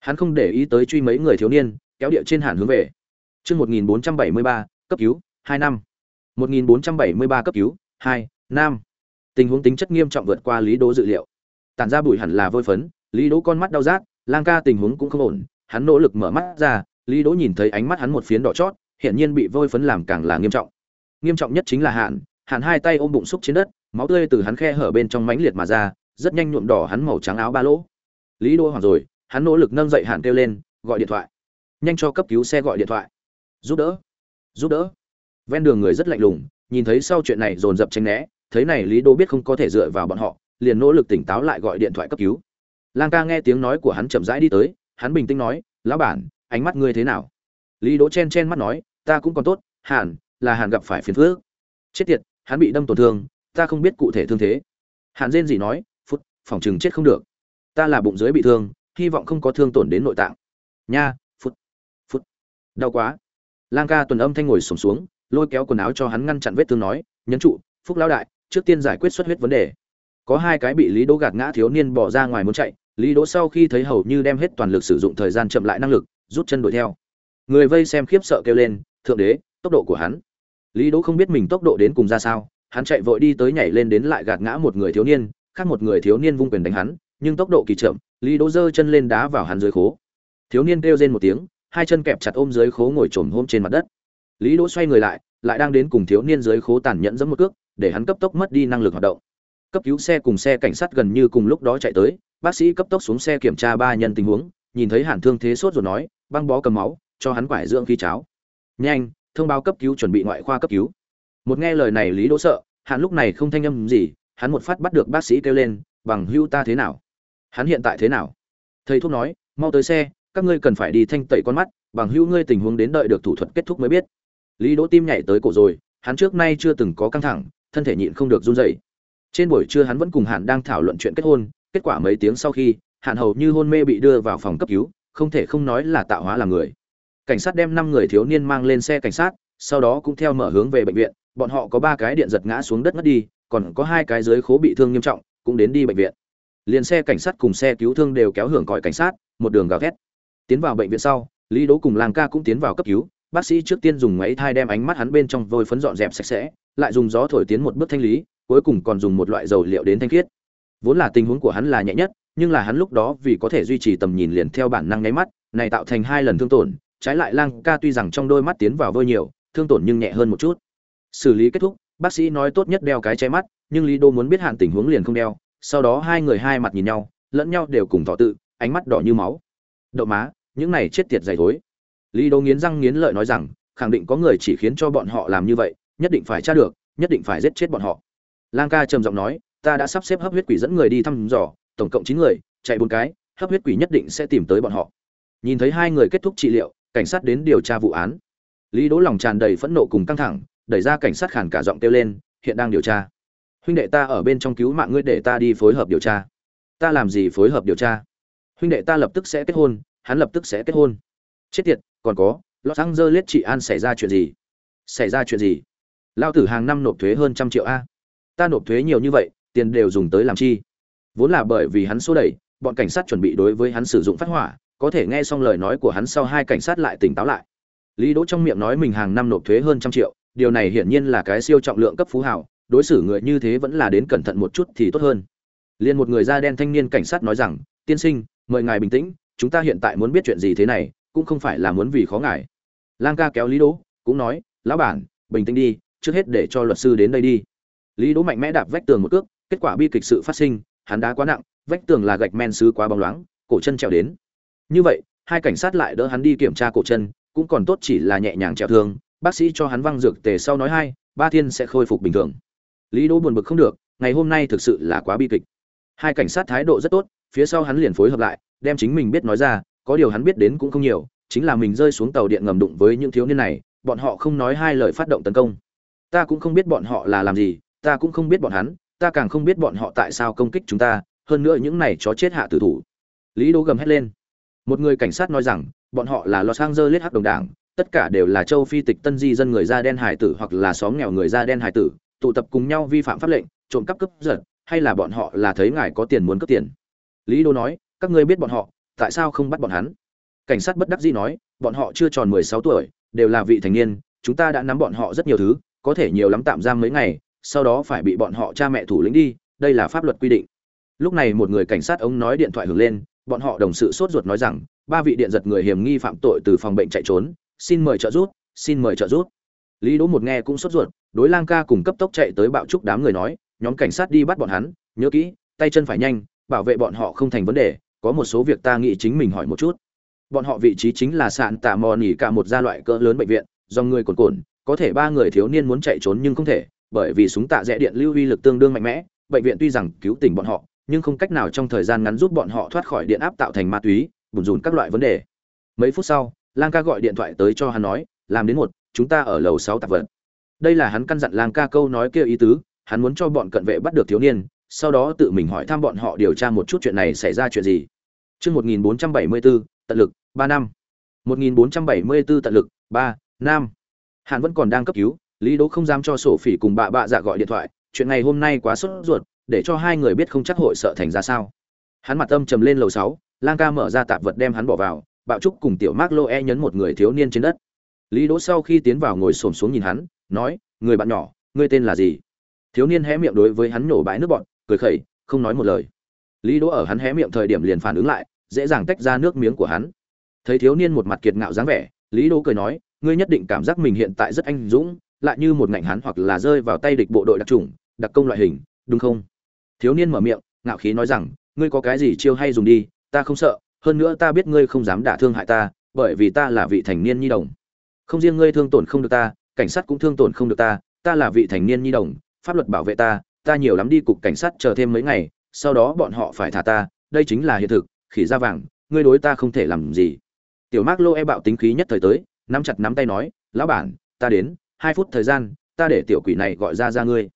Hắn không để ý tới truy mấy người thiếu niên kéo địa trên hàn hướng về. Chương 1473, cấp cứu hai năm. 1473 cấp cứu hai năm. Tình huống tính chất nghiêm trọng vượt qua lý đỗ dự liệu. Tản ra bụi hẳn là vôi phấn lý đỗ con mắt đau rát lang ca tình huống cũng không ổn. Hắn nỗ lực mở mắt ra lý đỗ nhìn thấy ánh mắt hắn một phiến đỏ chót hiện nhiên bị vôi phấn làm càng là nghiêm trọng. Nghiêm trọng nhất chính là hạn hạn hai tay ôm bụng xúc trên đất máu tươi từ hắn khe hở bên trong mãnh liệt mà ra rất nhanh nhuộm đỏ hắn màu trắng áo ba lỗ. Lý Đô hoảng rồi, hắn nỗ lực nâng dậy hạn kêu lên, gọi điện thoại. Nhanh cho cấp cứu xe gọi điện thoại. Giúp đỡ giúp đỡ. Ven đường người rất lạnh lùng, nhìn thấy sau chuyện này dồn dập tranh né, thấy này lý đô biết không có thể dựa vào bọn họ, liền nỗ lực tỉnh táo lại gọi điện thoại cấp cứu. Lang ca nghe tiếng nói của hắn chậm rãi đi tới, hắn bình tĩnh nói, lão bản, ánh mắt ngươi thế nào? Lý đỗ chen chen mắt nói, ta cũng còn tốt, hàn, là hàn gặp phải phiền phước chết tiệt, hắn bị đâm tổn thương, ta không biết cụ thể thương thế. Hàn rên gì nói phòng chừng chết không được. Ta là bụng dưới bị thương, hy vọng không có thương tổn đến nội tạng. Nha, phút phút. Đau quá. Lang ca tuần âm thanh ngồi sổm xuống, lôi kéo quần áo cho hắn ngăn chặn vết thương nói, nhấn trụ, phúc lão đại, trước tiên giải quyết xuất huyết vấn đề. Có hai cái bị lý đỗ gạt ngã thiếu niên bỏ ra ngoài muốn chạy, lý đỗ sau khi thấy hầu như đem hết toàn lực sử dụng thời gian chậm lại năng lực, rút chân đuổi theo. Người vây xem khiếp sợ kêu lên, thượng đế, tốc độ của hắn. Lý đỗ không biết mình tốc độ đến cùng ra sao, hắn chạy vội đi tới nhảy lên đến lại gạt ngã một người thiếu niên khác một người thiếu niên vung quyền đánh hắn, nhưng tốc độ kỳ chậm, lý đỗ giơ chân lên đá vào hắn dưới khố. Thiếu niên kêu rên một tiếng, hai chân kẹp chặt ôm dưới khố ngồi chồm hôm trên mặt đất. Lý đỗ xoay người lại lại đang đến cùng thiếu niên dưới khố tàn nhẫn giẫm một cước, để hắn cấp tốc mất đi năng lực hoạt động. Cấp cứu xe cùng xe cảnh sát gần như cùng lúc đó chạy tới, bác sĩ cấp tốc xuống xe kiểm tra ba nhân tình huống, nhìn thấy hàn thương thế sốt rồi nói, băng bó cầm máu, cho hắn quải dưỡng khí cháo. Nhanh, thông báo cấp cứu chuẩn bị ngoại khoa cấp cứu. Một nghe lời này lý đỗ sợ hắn lúc này không thanh âm gì hắn một phát bắt được bác sĩ kêu lên, bằng hưu ta thế nào? Hắn hiện tại thế nào? Thầy thuốc nói, mau tới xe, các ngươi cần phải đi thanh tẩy con mắt, bằng hưu ngươi tình huống đến đợi được thủ thuật kết thúc mới biết. Lý đỗ tim nhảy tới cổ rồi, hắn trước nay chưa từng có căng thẳng, thân thể nhịn không được run rẩy. Trên buổi trưa hắn vẫn cùng hạn đang thảo luận chuyện kết hôn, kết quả mấy tiếng sau khi hạn hầu như hôn mê bị đưa vào phòng cấp cứu, không thể không nói là tạo hóa làm người. Cảnh sát đem năm người thiếu niên mang lên xe cảnh sát, sau đó cũng theo mở hướng về bệnh viện, bọn họ có ba cái điện giật ngã xuống đất ngất đi còn có hai cái dưới khố bị thương nghiêm trọng, cũng đến đi bệnh viện. Liền xe cảnh sát cùng xe cứu thương đều kéo hưởng còi cảnh sát, một đường gào thét. Tiến vào bệnh viện sau, lý đỗ cùng làng ca cũng tiến vào cấp cứu. Bác sĩ trước tiên dùng máy thai đem ánh mắt hắn bên trong vôi phấn dọn dẹp sạch sẽ, lại dùng gió thổi tiến một bước thanh lý, cuối cùng còn dùng một loại dầu liệu đến thanh khiết. Vốn là tình huống của hắn là nhẹ nhất, nhưng là hắn lúc đó vì có thể duy trì tầm nhìn liền theo bản năng nháy mắt, này tạo thành hai lần thương tổn, trái lại lang ca tuy rằng trong đôi mắt tiến vào vôi nhiều, thương tổn nhưng nhẹ hơn một chút. Xử lý kết thúc bác sĩ nói tốt nhất đeo cái che mắt, nhưng lý đô muốn biết hạn tình huống liền không đeo. Sau đó hai người hai mặt nhìn nhau, lẫn nhau đều cùng tỏ tự, ánh mắt đỏ như máu. Đậu má, những này chết tiệt dày thối. Lý đô nghiến răng nghiến lợi nói rằng, khẳng định có người chỉ khiến cho bọn họ làm như vậy, nhất định phải tra được, nhất định phải giết chết bọn họ. Lang ca trầm giọng nói, ta đã sắp xếp hấp huyết quỷ dẫn người đi thăm dò, tổng cộng chín người, chạy bốn cái, hấp huyết quỷ nhất định sẽ tìm tới bọn họ. Nhìn thấy hai người kết thúc trị liệu, cảnh sát đến điều tra vụ án. Lý đỗ lòng tràn đầy phẫn nộ cùng căng thẳng đẩy ra cảnh sát khản cả giọng kêu lên, hiện đang điều tra. Huynh đệ ta ở bên trong cứu mạng ngươi để ta đi phối hợp điều tra. Ta làm gì phối hợp điều tra? Huynh đệ ta lập tức sẽ kết hôn, hắn lập tức sẽ kết hôn. Chết tiệt, còn có, los angeles chị an xảy ra chuyện gì? Xảy ra chuyện gì? Lao tử hàng năm nộp thuế hơn trăm triệu a. Ta nộp thuế nhiều như vậy, tiền đều dùng tới làm chi? Vốn là bởi vì hắn xô đẩy, bọn cảnh sát chuẩn bị đối với hắn sử dụng phát hỏa, có thể nghe xong lời nói của hắn sau hai cảnh sát lại tỉnh táo lại. Lý đỗ trong miệng nói mình hàng năm nộp thuế hơn trăm triệu điều này hiển nhiên là cái siêu trọng lượng cấp phú hào đối xử người như thế vẫn là đến cẩn thận một chút thì tốt hơn. Liền một người da đen thanh niên cảnh sát nói rằng, tiên sinh, mời ngài bình tĩnh, chúng ta hiện tại muốn biết chuyện gì thế này, cũng không phải là muốn vì khó ngài. Lang ca kéo lý đỗ, cũng nói, lão bản, bình tĩnh đi, trước hết để cho luật sư đến đây đi. Lý đỗ mạnh mẽ đạp vách tường một cước, kết quả bi kịch sự phát sinh, hắn đá quá nặng, vách tường là gạch men sứ quá bóng loáng, cổ chân trèo đến. Như vậy, hai cảnh sát lại đỡ hắn đi kiểm tra cổ chân, cũng còn tốt chỉ là nhẹ nhàng trèo thương bác sĩ cho hắn văng dược tề sau nói hai, ba thiên sẽ khôi phục bình thường. Lý đỗ buồn bực không được, ngày hôm nay thực sự là quá bi kịch. Hai cảnh sát thái độ rất tốt, phía sau hắn liền phối hợp lại, đem chính mình biết nói ra, có điều hắn biết đến cũng không nhiều, chính là mình rơi xuống tàu điện ngầm đụng với những thiếu niên này, bọn họ không nói hai lời phát động tấn công. Ta cũng không biết bọn họ là làm gì, ta cũng không biết bọn hắn, ta càng không biết bọn họ tại sao công kích chúng ta, hơn nữa những này chó chết hạ tử thủ. Lý đỗ gầm hét lên. Một người cảnh sát nói rằng, bọn họ là los angeles hắc đồng đảng tất cả đều là châu phi tịch tân di dân người da đen hải tử hoặc là xóm nghèo người da đen hải tử, tụ tập cùng nhau vi phạm pháp lệnh, trộm cắp cướp giật, hay là bọn họ là thấy ngài có tiền muốn cướp tiền. Lý đô nói, các ngươi biết bọn họ, tại sao không bắt bọn hắn? Cảnh sát bất đắc dĩ nói, bọn họ chưa tròn mười sáu tuổi, đều là vị thành niên, chúng ta đã nắm bọn họ rất nhiều thứ, có thể nhiều lắm tạm giam mấy ngày, sau đó phải bị bọn họ cha mẹ thủ lĩnh đi, đây là pháp luật quy định. Lúc này một người cảnh sát ông nói điện thoại hưởng lên, bọn họ đồng sự sốt ruột nói rằng, ba vị điện giật người hiểm nghi phạm tội từ phòng bệnh chạy trốn xin mời trợ giúp, xin mời trợ giúp. Lý đỗ một nghe cũng sốt ruột, đối lang ca cùng cấp tốc chạy tới bạo trúc đám người nói, nhóm cảnh sát đi bắt bọn hắn, nhớ kỹ, tay chân phải nhanh, bảo vệ bọn họ không thành vấn đề, có một số việc ta nghĩ chính mình hỏi một chút. Bọn họ vị trí chính là sạn tạ mò nỉ cả một gia loại cỡ lớn bệnh viện, do người cồn cồn có thể ba người thiếu niên muốn chạy trốn nhưng không thể, bởi vì súng tạ rẽ điện lưu uy lực tương đương mạnh mẽ, bệnh viện tuy rằng cứu tỉnh bọn họ, nhưng không cách nào trong thời gian ngắn giúp bọn họ thoát khỏi điện áp tạo thành ma túy, bùn rùn các loại vấn đề. Mấy phút sau lang ca gọi điện thoại tới cho hắn nói làm đến một chúng ta ở lầu sáu tạp vật đây là hắn căn dặn lang ca câu nói kia ý tứ hắn muốn cho bọn cận vệ bắt được thiếu niên sau đó tự mình hỏi thăm bọn họ điều tra một chút chuyện này xảy ra chuyện gì Chương 1474, tận lực, 3 năm. 1474 tận lực, 3, năm. Hàn vẫn còn đang cấp cứu, Lý Đỗ không dám cho sổ phỉ cùng bà bạ dạ gọi điện thoại, chuyện ngày hôm nay quá sốt ruột, để cho hai người biết không chắc hội sợ thành ra sao. Hắn mặt âm trầm lên lầu 6, Lang ca mở ra tạp vật đem hắn bỏ vào, Bạo Trúc cùng Tiểu mác lô e nhấn một người thiếu niên trên đất. Lý Đỗ sau khi tiến vào ngồi xổm xuống nhìn hắn, nói: "Người bạn nhỏ, ngươi tên là gì?" Thiếu niên hé miệng đối với hắn nổ bãi nước bọt, cười khẩy, không nói một lời. Lý Đỗ ở hắn hé miệng thời điểm liền phản ứng lại, dễ dàng tách ra nước miếng của hắn. Thấy thiếu niên một mặt kiệt ngạo dáng vẻ, Lý Đỗ cười nói: "Ngươi nhất định cảm giác mình hiện tại rất anh dũng, lại như một ngạnh hắn hoặc là rơi vào tay địch bộ đội đặc chủng, đặc công loại hình, đúng không?" Thiếu niên mở miệng, ngạo khí nói rằng: "Ngươi có cái gì chiêu hay dùng đi, ta không sợ, hơn nữa ta biết ngươi không dám đả thương hại ta, bởi vì ta là vị thành niên nhi đồng." không riêng ngươi thương tổn không được ta cảnh sát cũng thương tổn không được ta ta là vị thành niên nhi đồng pháp luật bảo vệ ta ta nhiều lắm đi cục cảnh sát chờ thêm mấy ngày sau đó bọn họ phải thả ta đây chính là hiện thực khỉ ra vàng ngươi đối ta không thể làm gì tiểu mark lô e bạo tính khí nhất thời tới nắm chặt nắm tay nói lão bản ta đến hai phút thời gian ta để tiểu quỷ này gọi ra ra ngươi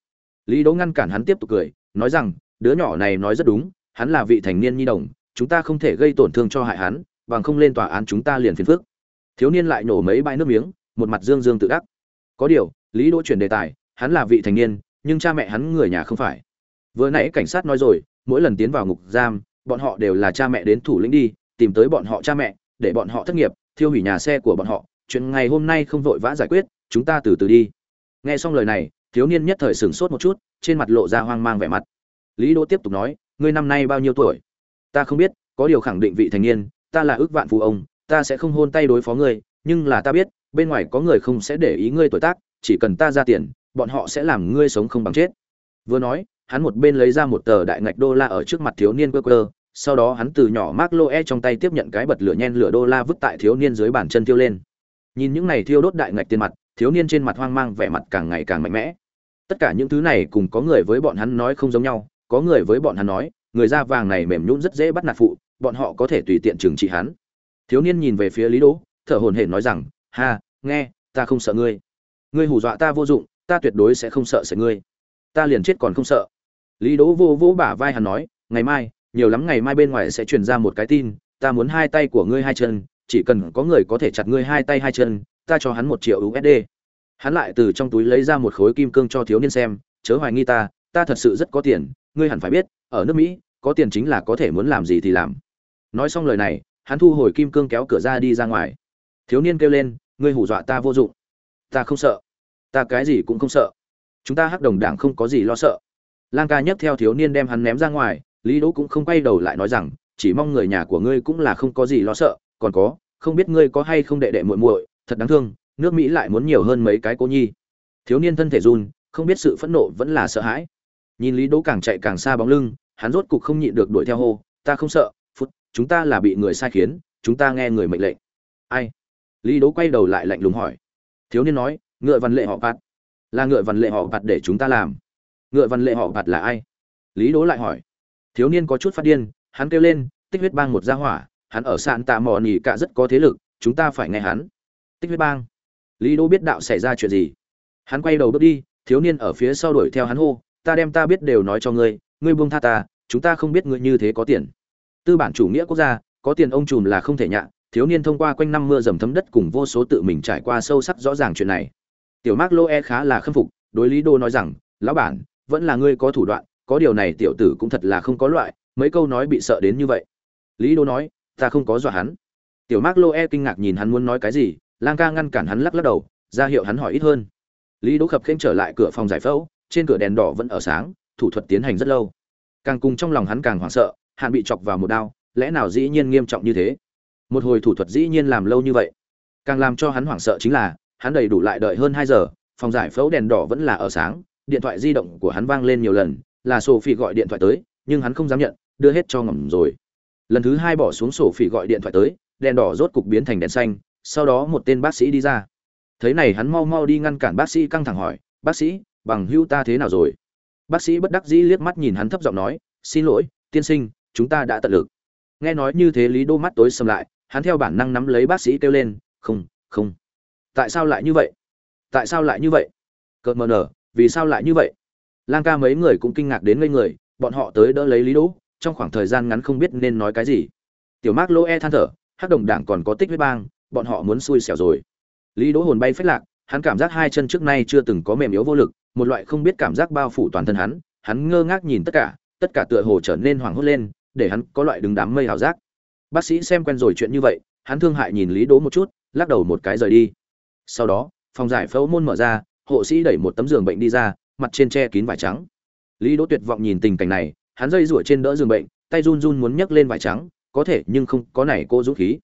lý đỗ ngăn cản hắn tiếp tục cười nói rằng đứa nhỏ này nói rất đúng hắn là vị thành niên nhi đồng chúng ta không thể gây tổn thương cho hại hắn, bằng không lên tòa án chúng ta liền phiền phức. Thiếu niên lại nổ mấy bãi nước miếng, một mặt dương dương tự đắc. Có điều, lý đỗ chuyển đề tài, hắn là vị thành niên, nhưng cha mẹ hắn người nhà không phải. Vừa nãy cảnh sát nói rồi, mỗi lần tiến vào ngục giam, bọn họ đều là cha mẹ đến thủ lĩnh đi, tìm tới bọn họ cha mẹ, để bọn họ thất nghiệp, thiêu hủy nhà xe của bọn họ. Chuyện ngày hôm nay không vội vã giải quyết, chúng ta từ từ đi. Nghe xong lời này, thiếu niên nhất thời sửng sốt một chút, trên mặt lộ ra hoang mang vẻ mặt. Lý đỗ tiếp tục nói, ngươi năm nay bao nhiêu tuổi? Ta không biết, có điều khẳng định vị thành niên, ta là ước vạn phụ ông, ta sẽ không hôn tay đối phó ngươi, nhưng là ta biết, bên ngoài có người không sẽ để ý ngươi tuổi tác, chỉ cần ta ra tiền, bọn họ sẽ làm ngươi sống không bằng chết. Vừa nói, hắn một bên lấy ra một tờ đại ngạch đô la ở trước mặt thiếu niên quơ quơ, sau đó hắn từ nhỏ mark e trong tay tiếp nhận cái bật lửa nhen lửa đô la vứt tại thiếu niên dưới bàn chân thiêu lên. Nhìn những này thiêu đốt đại ngạch tiền mặt, thiếu niên trên mặt hoang mang vẻ mặt càng ngày càng mạnh mẽ. Tất cả những thứ này cùng có người với bọn hắn nói không giống nhau, có người với bọn hắn nói người da vàng này mềm nhũn rất dễ bắt nạt phụ, bọn họ có thể tùy tiện trừng trị hắn. Thiếu niên nhìn về phía lý đỗ, thở hổn hển nói rằng, ha, nghe, ta không sợ ngươi. Ngươi hù dọa ta vô dụng, ta tuyệt đối sẽ không sợ sợ ngươi. Ta liền chết còn không sợ. Lý đỗ vô vô bả vai hắn nói, ngày mai, nhiều lắm ngày mai bên ngoài sẽ truyền ra một cái tin, ta muốn hai tay của ngươi hai chân, chỉ cần có người có thể chặt ngươi hai tay hai chân, ta cho hắn một triệu usd hắn lại từ trong túi lấy ra một khối kim cương cho thiếu niên xem, chớ hoài nghi ta ta thật sự rất có tiền, ngươi hẳn phải biết ở nước mỹ, có tiền chính là có thể muốn làm gì thì làm. Nói xong lời này, hắn thu hồi kim cương kéo cửa ra đi ra ngoài. Thiếu niên kêu lên, ngươi hù dọa ta vô dụng. Ta không sợ. Ta cái gì cũng không sợ. Chúng ta hắc đồng đảng không có gì lo sợ. Lang ca nhấc theo thiếu niên đem hắn ném ra ngoài, lý đỗ cũng không quay đầu lại nói rằng, chỉ mong người nhà của ngươi cũng là không có gì lo sợ, còn có, không biết ngươi có hay không đệ đệ muội muội, thật đáng thương, nước mỹ lại muốn nhiều hơn mấy cái cô nhi. Thiếu niên thân thể run, không biết sự phẫn nộ vẫn là sợ hãi nhìn lý đỗ càng chạy càng xa bóng lưng, hắn rốt cục không nhịn được đuổi theo hô, ta không sợ, phút, chúng ta là bị người sai khiến, chúng ta nghe người mệnh lệnh. Ai? Lý đỗ quay đầu lại lạnh lùng hỏi. Thiếu niên nói, ngựa văn lệ họ bạt. Là ngựa văn lệ họ bạt để chúng ta làm. Ngựa văn lệ họ bạt là ai? Lý đỗ lại hỏi. Thiếu niên có chút phát điên, hắn kêu lên, tích huyết bang một gia hỏa, hắn ở sạn tạ mò nỉ cả rất có thế lực, chúng ta phải nghe hắn. Tích huyết bang? Lý đỗ biết đạo xảy ra chuyện gì. Hắn quay đầu bước đi, thiếu niên ở phía sau đuổi theo hắn hô ta đem ta biết đều nói cho ngươi ngươi buông tha ta, chúng ta không biết ngươi như thế có tiền. Tư bản chủ nghĩa quốc gia, có tiền ông trùm là không thể nhạ, thiếu niên thông qua quanh năm mưa dầm thấm đất cùng vô số tự mình trải qua sâu sắc rõ ràng chuyện này. Tiểu mark loe khá là khâm phục, đối lý đô nói rằng, lão bản, vẫn là ngươi có thủ đoạn, có điều này tiểu tử cũng thật là không có loại, mấy câu nói bị sợ đến như vậy. Lý đô nói, ta không có dọa hắn. Tiểu mark loe kinh ngạc nhìn hắn muốn nói cái gì, lang ca ngăn cản hắn lắc lắc đầu, ra hiệu hắn hỏi ít hơn. Lý đỗ khập khênh trở lại cửa phòng giải phẫu trên cửa đèn đỏ vẫn ở sáng, thủ thuật tiến hành rất lâu. Càng cùng trong lòng hắn càng hoảng sợ, hạn bị chọc vào một đao, lẽ nào dĩ nhiên nghiêm trọng như thế? Một hồi thủ thuật dĩ nhiên làm lâu như vậy. Càng làm cho hắn hoảng sợ chính là, hắn đầy đủ lại đợi hơn hai giờ, phòng giải phẫu đèn đỏ vẫn là ở sáng, điện thoại di động của hắn vang lên nhiều lần, là sổ phi gọi điện thoại tới, nhưng hắn không dám nhận, đưa hết cho ngầm rồi. Lần thứ hai bỏ xuống sổ phi gọi điện thoại tới, đèn đỏ rốt cục biến thành đèn xanh, sau đó một tên bác sĩ đi ra. Thấy này hắn mau mau đi ngăn cản bác sĩ căng thẳng hỏi, bác sĩ bằng hữu ta thế nào rồi? Bác sĩ bất đắc dĩ liếc mắt nhìn hắn thấp giọng nói, xin lỗi, tiên sinh, chúng ta đã tận lực. Nghe nói như thế lý đô mắt tối sầm lại, hắn theo bản năng nắm lấy bác sĩ kêu lên, không không. Tại sao lại như vậy? Tại sao lại như vậy? Cợt mờ nở, vì sao lại như vậy? Lang ca mấy người cũng kinh ngạc đến ngây người, bọn họ tới đỡ lấy lý đỗ trong khoảng thời gian ngắn không biết nên nói cái gì. Tiểu mác lô e than thở, hắc đồng đảng còn có tích huyết bang, bọn họ muốn xui xẻo rồi. Lý đỗ hồn bay phách lạc, hắn cảm giác hai chân trước nay chưa từng có mềm yếu vô lực một loại không biết cảm giác bao phủ toàn thân hắn hắn ngơ ngác nhìn tất cả tất cả tựa hồ trở nên hoảng hốt lên, để hắn có loại đứng đám mây hào giác. Bác sĩ xem quen rồi chuyện như vậy, hắn thương hại nhìn lý đỗ một chút, lắc đầu một cái rời đi. Sau đó, phòng giải phẫu môn mở ra, hộ sĩ đẩy một tấm giường bệnh đi ra, mặt trên che kín vải trắng. Lý đỗ tuyệt vọng nhìn tình cảnh này, hắn dây rủa trên đỡ giường bệnh, tay run run muốn nhấc lên vải trắng, có thể nhưng không có này cô dũng khí.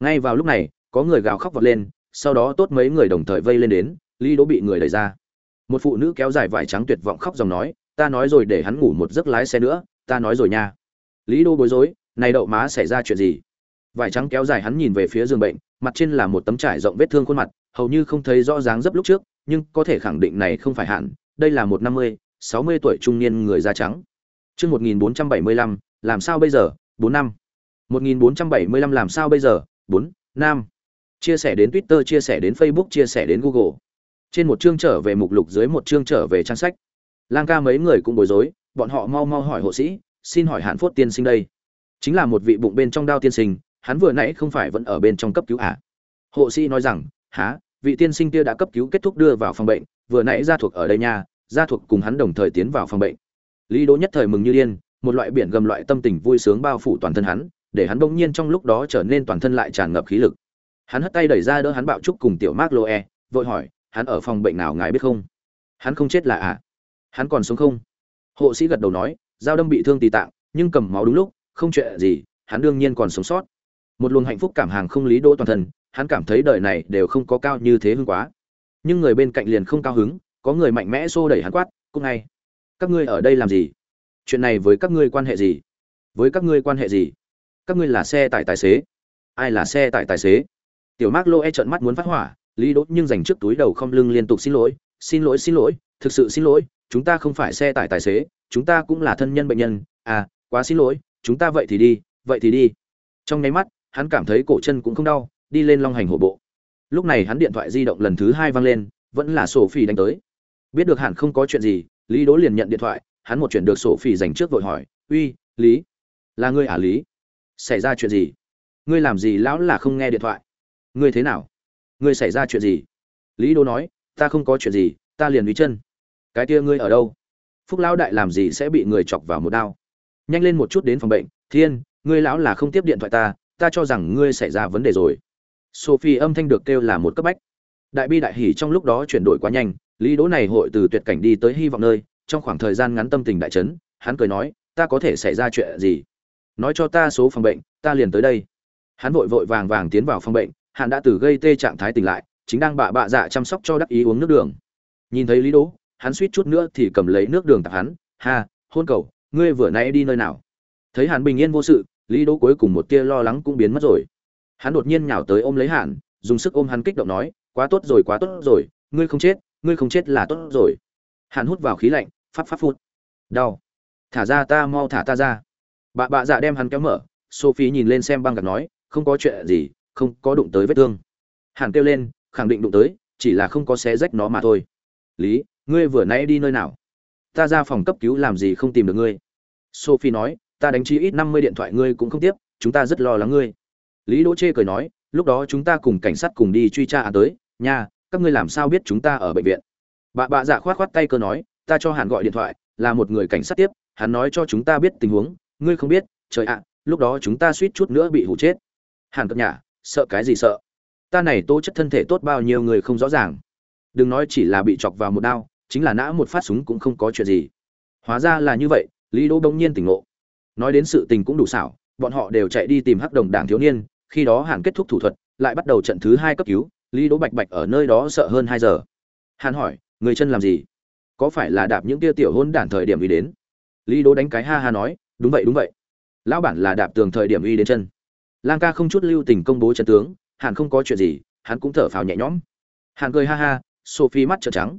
Ngay vào lúc này, có người gào khóc vọt lên, sau đó tốt mấy người đồng thời vây lên đến, lý đỗ bị người đẩy ra một phụ nữ kéo dài vải trắng tuyệt vọng khóc dòng nói ta nói rồi để hắn ngủ một giấc lái xe nữa ta nói rồi nha lý đô bối rối này đậu má xảy ra chuyện gì vải trắng kéo dài hắn nhìn về phía giường bệnh mặt trên là một tấm trải rộng vết thương khuôn mặt hầu như không thấy rõ dáng dấp lúc trước nhưng có thể khẳng định này không phải hạn đây là một năm mươi sáu mươi tuổi trung niên người da trắng Chương 1475, làm sao bây giờ? 4 năm. 1475 làm sao bây giờ? 4 năm. Chia sẻ đến Twitter, chia sẻ đến Facebook, chia sẻ đến Google. Trên một chương trở về mục lục dưới một chương trở về trang sách. Lang ca mấy người cũng bối rối, bọn họ mau mau hỏi hộ sĩ, xin hỏi hạn Phốt tiên sinh đây. Chính là một vị bụng bên trong đao tiên sinh, hắn vừa nãy không phải vẫn ở bên trong cấp cứu à? Hộ sĩ nói rằng, "Hả? Vị tiên sinh kia đã cấp cứu kết thúc đưa vào phòng bệnh, vừa nãy gia thuộc ở đây nha, gia thuộc cùng hắn đồng thời tiến vào phòng bệnh." Lý Đỗ nhất thời mừng như điên, một loại biển gầm loại tâm tình vui sướng bao phủ toàn thân hắn, để hắn bỗng nhiên trong lúc đó trở nên toàn thân lại tràn ngập khí lực. Hắn hất tay đẩy ra đỡ hắn bạo trúc cùng tiểu Mark Loe, vội hỏi, hắn ở phòng bệnh nào ngài biết không? Hắn không chết là à? Hắn còn sống không? Hộ sĩ gật đầu nói, dao đâm bị thương tì tạng, nhưng cầm máu đúng lúc, không chuyện gì, hắn đương nhiên còn sống sót. Một luồng hạnh phúc cảm hàng không lý đỗ toàn thân, hắn cảm thấy đời này đều không có cao như thế hưng quá. Nhưng người bên cạnh liền không cao hứng, có người mạnh mẽ xô đẩy hắn quát, "Cung ngay!" các ngươi ở đây làm gì chuyện này với các ngươi quan hệ gì với các ngươi quan hệ gì các ngươi là xe tải tài xế ai là xe tải tài xế tiểu mark lô e trợn mắt muốn phát hỏa lý Đỗ nhưng dành trước túi đầu không lưng liên tục xin lỗi xin lỗi xin lỗi, thực sự xin lỗi, chúng ta không phải xe tải tài xế, chúng ta cũng là thân nhân bệnh nhân à quá xin lỗi, chúng ta vậy thì đi, vậy thì đi. Trong nháy mắt, hắn cảm thấy cổ chân cũng không đau, đi lên long hành hổ bộ. Lúc này hắn điện thoại di động lần thứ hai vang lên, vẫn là sổ phi đánh tới. Biết được hẳn không có chuyện gì, lý đỗ liền nhận điện thoại, hắn một chuyện được sổ phi dành trước vội hỏi, uy, lý, là ngươi à lý? Xảy ra chuyện gì? Ngươi làm gì lão là không nghe điện thoại? Ngươi thế nào? Ngươi xảy ra chuyện gì? Lý đỗ nói, ta không có chuyện gì, ta liền lý chân. Cái kia ngươi ở đâu? Phúc lão đại làm gì sẽ bị người chọc vào một đao? Nhanh lên một chút đến phòng bệnh. Thiên, ngươi lão là không tiếp điện thoại ta ta cho rằng ngươi xảy ra vấn đề rồi. Sophie âm thanh được kêu là một cấp bách. Đại bi đại hỉ trong lúc đó chuyển đổi quá nhanh, lý đỗ này hội từ tuyệt cảnh đi tới hy vọng nơi, trong khoảng thời gian ngắn tâm tình đại chấn, hắn cười nói, ta có thể xảy ra chuyện gì? Nói cho ta số phòng bệnh, ta liền tới đây. Hắn vội vội vàng vàng tiến vào phòng bệnh hắn đã từ gây tê trạng thái tỉnh lại, chính đang bạ bạ dạ chăm sóc cho đắc ý uống nước đường. Nhìn thấy lý đỗ, hắn suýt chút nữa thì cầm lấy nước đường tặng hắn. Ha, hôn cầu, ngươi vừa nãy đi nơi nào? Thấy hắn bình yên vô sự, lý đỗ cuối cùng một tia lo lắng cũng biến mất rồi. Hắn đột nhiên nhào tới ôm lấy hắn dùng sức ôm hắn kích động nói, quá tốt rồi, quá tốt rồi, ngươi không chết, ngươi không chết là tốt rồi. Hắn hút vào khí lạnh phát phát phút đau. Thả ra ta, mau thả ta ra. Bà bạ dạ đem hắn kéo mở, sophie nhìn lên xem băng gạc nói, không có chuyện gì không có đụng tới vết thương. Hàn kêu lên, khẳng định đụng tới, chỉ là không có xé rách nó mà thôi. Lý, ngươi vừa nãy đi nơi nào? Ta ra phòng cấp cứu làm gì không tìm được ngươi? Sophie nói, ta đánh chi ít năm mươi điện thoại ngươi cũng không tiếp, chúng ta rất lo lắng ngươi. Lý đỗ chê cười nói, lúc đó chúng ta cùng cảnh sát cùng đi truy tra án tới, nha, các ngươi làm sao biết chúng ta ở bệnh viện? Bà bạ dạ khoát khoát tay cơ nói, ta cho hàn gọi điện thoại, là một người cảnh sát tiếp, hắn nói cho chúng ta biết tình huống, ngươi không biết, trời ạ, lúc đó chúng ta suýt chút nữa bị hụ chết. Hàn cập nhà sợ cái gì sợ? Ta này tố chất thân thể tốt bao nhiêu người không rõ ràng. Đừng nói chỉ là bị chọc vào một đao, chính là nã một phát súng cũng không có chuyện gì. Hóa ra là như vậy, lý đỗ bỗng nhiên tỉnh ngộ. Nói đến sự tình cũng đủ xảo, bọn họ đều chạy đi tìm hắc đồng đảng thiếu niên, khi đó hàn kết thúc thủ thuật, lại bắt đầu trận thứ hai cấp cứu, lý đỗ bạch bạch ở nơi đó sợ hơn hai giờ. Hàn hỏi, người chân làm gì? Có phải là đạp những tia tiểu hôn đản thời điểm uy đến? Lý đỗ đánh cái ha ha nói, đúng vậy đúng vậy. Lão bản là đạp tường thời điểm uy đến chân lang ca không chút lưu tình công bố trận tướng hàn không có chuyện gì, hắn cũng thở phào nhẹ nhõm. Hàn cười ha ha, sophie mắt trợn trắng.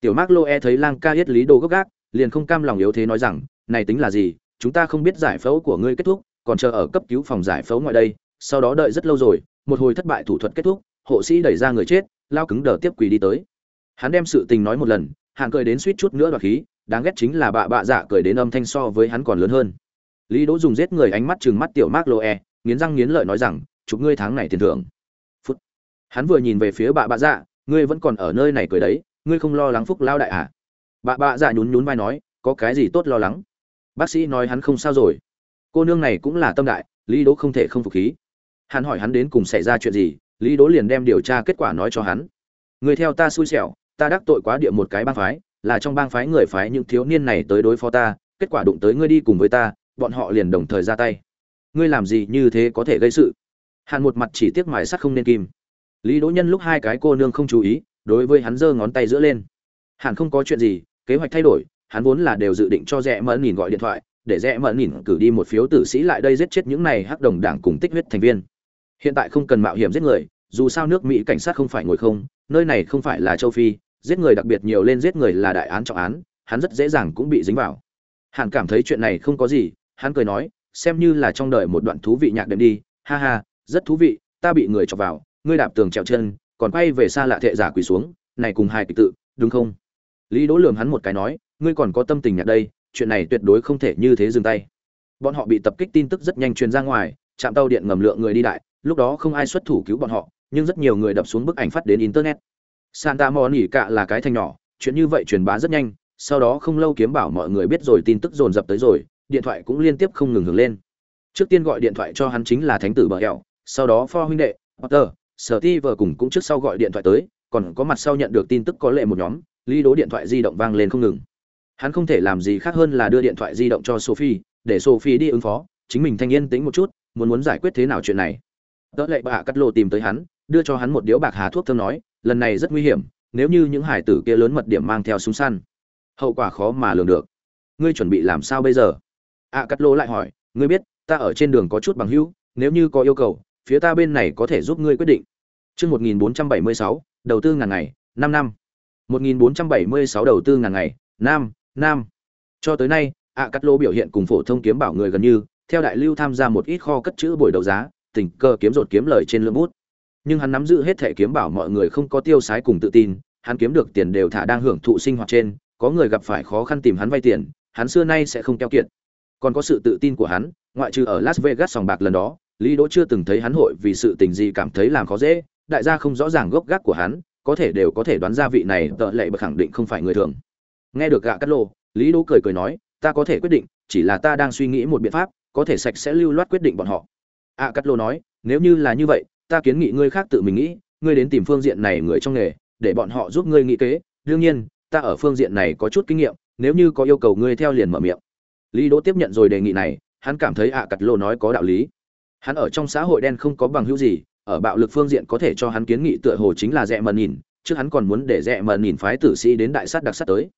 Tiểu mark loe thấy lang ca yết lý đồ gốc gác, liền không cam lòng yếu thế nói rằng, này tính là gì, chúng ta không biết giải phẫu của ngươi kết thúc, còn chờ ở cấp cứu phòng giải phẫu ngoài đây, sau đó đợi rất lâu rồi, một hồi thất bại thủ thuật kết thúc, hộ sĩ đẩy ra người chết, lao cứng đờ tiếp quỳ đi tới. Hắn đem sự tình nói một lần, hạng cười đến suýt chút nữa đoạt khí, đáng ghét chính là bạ bạ dạ cười đến âm thanh so với hắn còn lớn hơn. Lý đỗ dùng giết người ánh mắt chừng mắt tiểu mark loe nghiến răng nghiến lợi nói rằng, chụp ngươi tháng này tiền thưởng. Phút. Hắn vừa nhìn về phía bà bạ dạ ngươi vẫn còn ở nơi này cười đấy, ngươi không lo lắng phúc lao đại à? Bà bạ dạ nhún nhún vai nói, có cái gì tốt lo lắng? Bác sĩ nói hắn không sao rồi. Cô nương này cũng là tâm đại, lý đỗ không thể không phục khí. Hắn hỏi hắn đến cùng xảy ra chuyện gì, lý đỗ liền đem điều tra kết quả nói cho hắn. Người theo ta xui xẻo, ta đắc tội quá địa một cái bang phái, là trong bang phái người phái những thiếu niên này tới đối phó ta, kết quả đụng tới ngươi đi cùng với ta, bọn họ liền đồng thời ra tay ngươi làm gì như thế có thể gây sự? Hàn một mặt chỉ tiếc mài sắt không nên kim. Lý đỗ nhân lúc hai cái cô nương không chú ý, đối với hắn giơ ngón tay giữa lên. Hàn không có chuyện gì, kế hoạch thay đổi, hắn vốn là đều dự định cho rẽ mẫn nhìn gọi điện thoại, để rẽ mẫn nhìn cử đi một phiếu tử sĩ lại đây giết chết những này hắc đồng đảng cùng tích huyết thành viên. Hiện tại không cần mạo hiểm giết người, dù sao nước mỹ cảnh sát không phải ngồi không, nơi này không phải là châu phi, giết người đặc biệt nhiều lên giết người là đại án trọng án, hắn rất dễ dàng cũng bị dính vào. Hàn cảm thấy chuyện này không có gì, hắn cười nói xem như là trong đời một đoạn thú vị nhạc đệm đi. Ha ha, rất thú vị, ta bị người chọc vào, ngươi đạp tường trèo chân, còn quay về xa lạ thệ giả quỳ xuống, này cùng hai kịch tự, đúng không? Lý đỗ lườm hắn một cái nói, ngươi còn có tâm tình nhạc đây, chuyện này tuyệt đối không thể như thế dừng tay. Bọn họ bị tập kích tin tức rất nhanh truyền ra ngoài chạm tàu điện ngầm lượng người đi đại, lúc đó không ai xuất thủ cứu bọn họ, nhưng rất nhiều người đập xuống bức ảnh phát đến internet. Santa monica là cái thành nhỏ, chuyện như vậy truyền bá rất nhanh, sau đó không lâu kiếm bảo mọi người biết rồi tin tức dồn dập tới rồi điện thoại cũng liên tiếp không ngừng hưởng lên. Trước tiên gọi điện thoại cho hắn chính là thánh tử bờ hẹo, sau đó pho huynh đệ, potter, sở ti vờ cùng cũng trước sau gọi điện thoại tới, còn có mặt sau nhận được tin tức có lệ một nhóm ly đố điện thoại di động vang lên không ngừng. Hắn không thể làm gì khác hơn là đưa điện thoại di động cho sophie, để sophie đi ứng phó, chính mình thanh yên tĩnh một chút, muốn muốn giải quyết thế nào chuyện này. Đỡ lệ bà cắt lộ tìm tới hắn, đưa cho hắn một điếu bạc hà thuốc thơm nói, lần này rất nguy hiểm, nếu như những hải tử kia lớn mật điểm mang theo súng săn, hậu quả khó mà lường được. Ngươi chuẩn bị làm sao bây giờ? Ạ cắt lô lại hỏi ngươi biết ta ở trên đường có chút bằng hữu nếu như có yêu cầu phía ta bên này có thể giúp ngươi quyết định Chương 1476, đầu tư ngàn ngày, năm năm. 1476 đầu tư ngàn ngày, nam, nam. Cho tới nay, ạ cắt lô biểu hiện cùng phổ thông kiếm bảo người gần như, theo đại lưu tham gia một ít kho cất chữ buổi đấu giá, tình cơ kiếm rột kiếm lời trên lượng bút. Nhưng hắn nắm giữ hết thể kiếm bảo mọi người không có tiêu sái cùng tự tin, hắn kiếm được tiền đều thả đang hưởng thụ sinh hoạt trên, có người gặp phải khó khăn tìm hắn vay tiền, hắn xưa nay sẽ không keo kiệt. Còn có sự tự tin của hắn, ngoại trừ ở Las Vegas sòng bạc lần đó, Lý Đỗ chưa từng thấy hắn hội vì sự tình gì cảm thấy làm khó dễ, đại gia không rõ ràng gốc gác của hắn, có thể đều có thể đoán ra vị này tợ lệ bậc khẳng định không phải người thường. Nghe được gạ cắt lô, Lý Đỗ cười cười nói, ta có thể quyết định, chỉ là ta đang suy nghĩ một biện pháp, có thể sạch sẽ lưu loát quyết định bọn họ. ạ cắt lô nói, nếu như là như vậy, ta kiến nghị ngươi khác tự mình nghĩ, ngươi đến tìm phương diện này người trong nghề, để bọn họ giúp ngươi nghĩ kế, đương nhiên, ta ở phương diện này có chút kinh nghiệm, nếu như có yêu cầu ngươi theo liền mở miệng. Lý Đỗ tiếp nhận rồi đề nghị này, hắn cảm thấy ạ cật lô nói có đạo lý. Hắn ở trong xã hội đen không có bằng hữu gì, ở bạo lực phương diện có thể cho hắn kiến nghị tựa hồ chính là rẻ mờ nhìn trước hắn còn muốn để rẻ mờ nhìn phái tử sĩ đến đại sát đặc sát tới.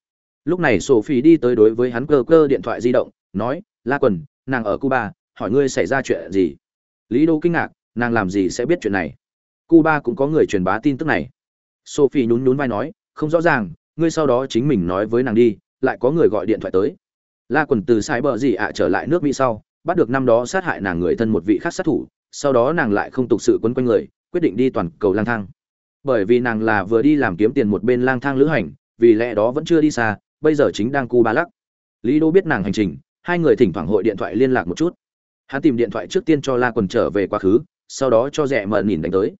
Lúc này sophie đi tới đối với hắn cơ cơ điện thoại di động nói la quần nàng ở cuba hỏi ngươi xảy ra chuyện gì? Lý đô kinh ngạc nàng làm gì sẽ biết chuyện này? Cuba cũng có người truyền bá tin tức này. Sophie nhún nhún vai nói không rõ ràng ngươi sau đó chính mình nói với nàng đi lại có người gọi điện thoại tới la quần từ sai bờ gì ạ trở lại nước mỹ sau, bắt được năm đó sát hại nàng người thân một vị khác sát thủ, sau đó nàng lại không tục sự quấn quanh người, quyết định đi toàn cầu lang thang. Bởi vì nàng là vừa đi làm kiếm tiền một bên lang thang lữ hành, vì lẽ đó vẫn chưa đi xa, bây giờ chính đang cu ba lắc. Lý đô biết nàng hành trình, hai người thỉnh thoảng hội điện thoại liên lạc một chút. Hắn tìm điện thoại trước tiên cho la quần trở về quá khứ, sau đó cho rẽ mờ nhìn đánh tới.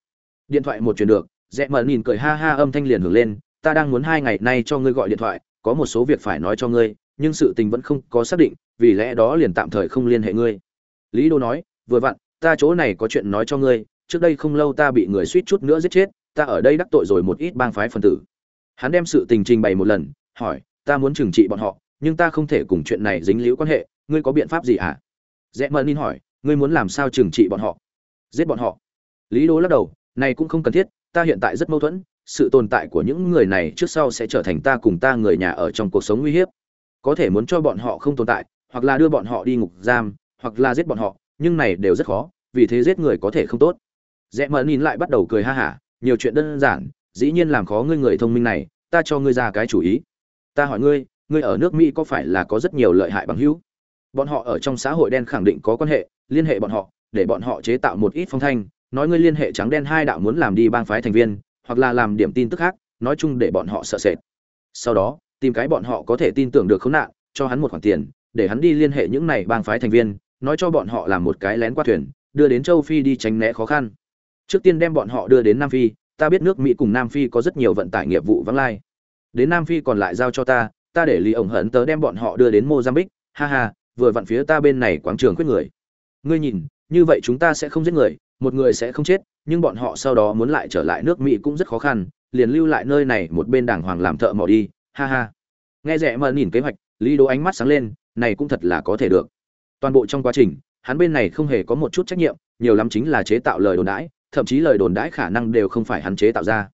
Điện thoại một truyền được, rẽ mờ nhìn cười ha ha âm thanh liền hưởng lên, ta đang muốn hai ngày nay cho ngươi gọi điện thoại, có một số việc phải nói cho ngươi nhưng sự tình vẫn không có xác định, vì lẽ đó liền tạm thời không liên hệ ngươi. Lý đô nói, vừa vặn, ta chỗ này có chuyện nói cho ngươi, trước đây không lâu ta bị người suýt chút nữa giết chết, ta ở đây đắc tội rồi một ít bang phái phân tử. Hắn đem sự tình trình bày một lần, hỏi, ta muốn trừng trị bọn họ, nhưng ta không thể cùng chuyện này dính líu quan hệ, ngươi có biện pháp gì ạ à? rẽ mờ ninh hỏi, ngươi muốn làm sao trừng trị bọn họ? Giết bọn họ? Lý đô lắc đầu, này cũng không cần thiết, ta hiện tại rất mâu thuẫn, sự tồn tại của những người này trước sau sẽ trở thành ta cùng ta người nhà ở trong cuộc sống nguy hiếp có thể muốn cho bọn họ không tồn tại, hoặc là đưa bọn họ đi ngục giam, hoặc là giết bọn họ, nhưng này đều rất khó, vì thế giết người có thể không tốt. Rẽ mờ nhìn lại bắt đầu cười ha hả, nhiều chuyện đơn giản, dĩ nhiên làm khó ngươi người thông minh này, ta cho ngươi ra cái chủ ý. Ta hỏi ngươi ngươi ở nước mỹ có phải là có rất nhiều lợi hại bằng hữu? Bọn họ ở trong xã hội đen khẳng định có quan hệ, liên hệ bọn họ, để bọn họ chế tạo một ít phong thanh, nói ngươi liên hệ trắng đen hai đạo muốn làm đi bang phái thành viên, hoặc là làm điểm tin tức khác, nói chung để bọn họ sợ sệt. Sau đó tìm cái bọn họ có thể tin tưởng được khốn nạn, cho hắn một khoản tiền, để hắn đi liên hệ những này bang phái thành viên, nói cho bọn họ làm một cái lén qua thuyền, đưa đến châu phi đi tránh né khó khăn. Trước tiên đem bọn họ đưa đến nam phi, ta biết nước mỹ cùng nam phi có rất nhiều vận tải nghiệp vụ vắng lai. Đến nam phi còn lại giao cho ta ta để lý ổng hận tớ đem bọn họ đưa đến mozambique, ha ha, vừa vặn phía ta bên này quảng trường quyết người. Ngươi nhìn, như vậy chúng ta sẽ không giết người, một người sẽ không chết, nhưng bọn họ sau đó muốn lại trở lại nước mỹ cũng rất khó khăn, liền lưu lại nơi này một bên đảng hoàng làm thợ mỏ đi ha ha. Nghe rẻ mờ nhìn kế hoạch, lý đố ánh mắt sáng lên, này cũng thật là có thể được. Toàn bộ trong quá trình, hắn bên này không hề có một chút trách nhiệm, nhiều lắm chính là chế tạo lời đồn đãi, thậm chí lời đồn đãi khả năng đều không phải hắn chế tạo ra.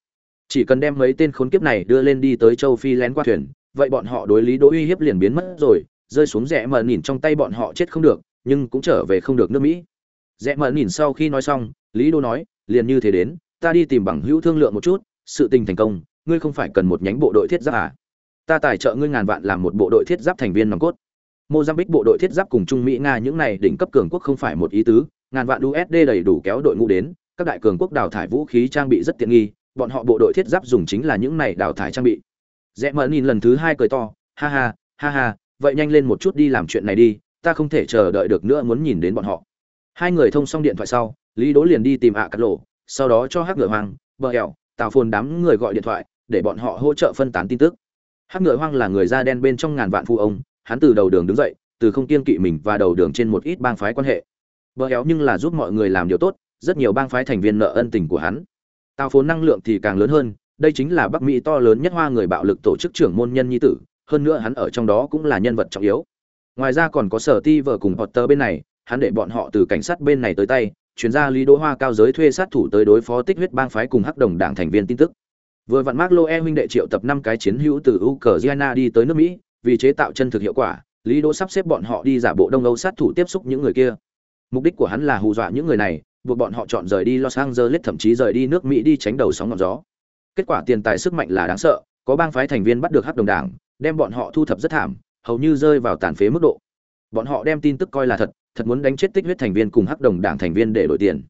Chỉ cần đem mấy tên khốn kiếp này đưa lên đi tới châu phi lén qua thuyền, vậy bọn họ đối lý đỗ uy hiếp liền biến mất rồi, rơi xuống rẽ mờ nhìn trong tay bọn họ chết không được, nhưng cũng trở về không được nước mỹ. Rẽ mờ nhìn sau khi nói xong, lý đỗ nói, liền như thế đến, ta đi tìm bằng hữu thương lượng một chút, sự tình thành công, ngươi không phải cần một nhánh bộ đội thiết giáp à? Ta tài trợ ngươi ngàn vạn làm một bộ đội thiết giáp thành viên nòng cốt. Mozambique bộ đội thiết giáp cùng trung mỹ, nga những này đỉnh cấp cường quốc không phải một ý tứ. Ngàn vạn usd đầy đủ kéo đội ngũ đến, các đại cường quốc đào thải vũ khí trang bị rất tiện nghi, bọn họ bộ đội thiết giáp dùng chính là những này đào thải trang bị. Rẽ mờ nhìn lần thứ hai cười to, ha ha ha ha, vậy nhanh lên một chút đi làm chuyện này đi, ta không thể chờ đợi được nữa muốn nhìn đến bọn họ. Hai người thông xong điện thoại sau, lý đố liền đi tìm ạ cắt lộ sau đó cho hắc ngựa hoang, bờ hẻo tào phồn đám người gọi điện thoại để bọn họ hỗ trợ phân tán tin tức hắc ngựa hoang là người da đen bên trong ngàn vạn phụ ông, hắn từ đầu đường đứng dậy, từ không kiên kỵ mình và đầu đường trên một ít bang phái quan hệ. Bờ héo nhưng là giúp mọi người làm điều tốt, rất nhiều bang phái thành viên nợ ân tình của hắn. Tào phồn năng lượng thì càng lớn hơn, đây chính là bắc mỹ to lớn nhất hoa người bạo lực tổ chức trưởng môn nhân nhi tử, hơn nữa hắn ở trong đó cũng là nhân vật trọng yếu. Ngoài ra còn có sở ti vợ cùng potter bên này, hắn để bọn họ từ cảnh sát bên này tới tay chuyển ra lý đỗ hoa cao giới thuê sát thủ tới đối phó tích huyết bang phái cùng hắc đồng đảng thành viên tin tức vừa vặn mark loe huynh đệ triệu tập năm cái chiến hữu từ ukraine đi tới nước mỹ, vì chế tạo chân thực hiệu quả, lý đỗ sắp xếp bọn họ đi giả bộ đông âu sát thủ tiếp xúc những người kia. Mục đích của hắn là hù dọa những người này, buộc bọn họ chọn rời đi los angeles, thậm chí rời đi nước mỹ đi tránh đầu sóng ngọn gió. Kết quả tiền tài sức mạnh là đáng sợ, có bang phái thành viên bắt được hắc đồng đảng, đem bọn họ thu thập rất thảm, hầu như rơi vào tàn phế mức độ. Bọn họ đem tin tức coi là thật thật muốn đánh chết tích huyết thành viên cùng hắc đồng đảng thành viên để đổi tiền.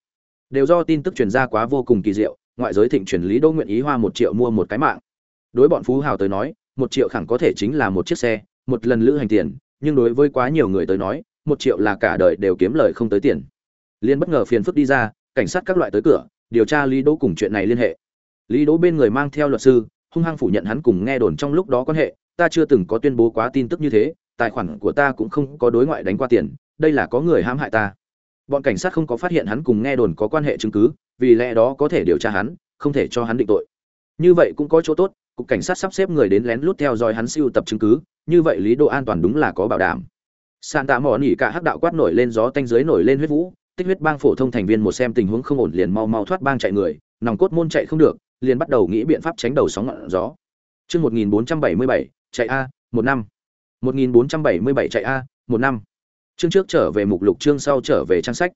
Đều do tin tức truyền ra quá vô cùng kỳ diệu ngoại giới thịnh truyền lý đô nguyện ý hoa một triệu mua một cái mạng. Đối bọn phú hào tới nói, một triệu khẳng có thể chính là một chiếc xe, một lần lữ hành tiền, nhưng đối với quá nhiều người tới nói, một triệu là cả đời đều kiếm lời không tới tiền. Liên bất ngờ phiền phức đi ra, cảnh sát các loại tới cửa, điều tra lý đỗ cùng chuyện này liên hệ. Lý đỗ bên người mang theo luật sư, hung hăng phủ nhận hắn cùng nghe đồn trong lúc đó quan hệ, ta chưa từng có tuyên bố quá tin tức như thế, tài khoản của ta cũng không có đối ngoại đánh qua tiền, đây là có người hãm hại ta. Bọn cảnh sát không có phát hiện hắn cùng nghe đồn có quan hệ chứng cứ vì lẽ đó có thể điều tra hắn không thể cho hắn định tội như vậy cũng có chỗ tốt cục cảnh sát sắp xếp người đến lén lút theo dõi hắn siêu tập chứng cứ như vậy lý độ an toàn đúng là có bảo đảm sàn tạ mỏ nỉ cả hắc đạo quát nổi lên gió tanh dưới nổi lên huyết vũ tích huyết bang phổ thông thành viên một xem tình huống không ổn liền mau mau thoát bang chạy người nòng cốt môn chạy không được liền bắt đầu nghĩ biện pháp tránh đầu sóng ngọn gió Chương 1477, chạy a, một năm. 1477 chạy a, một năm. Chương trước trở về mục lục chương sau trở về trang sách.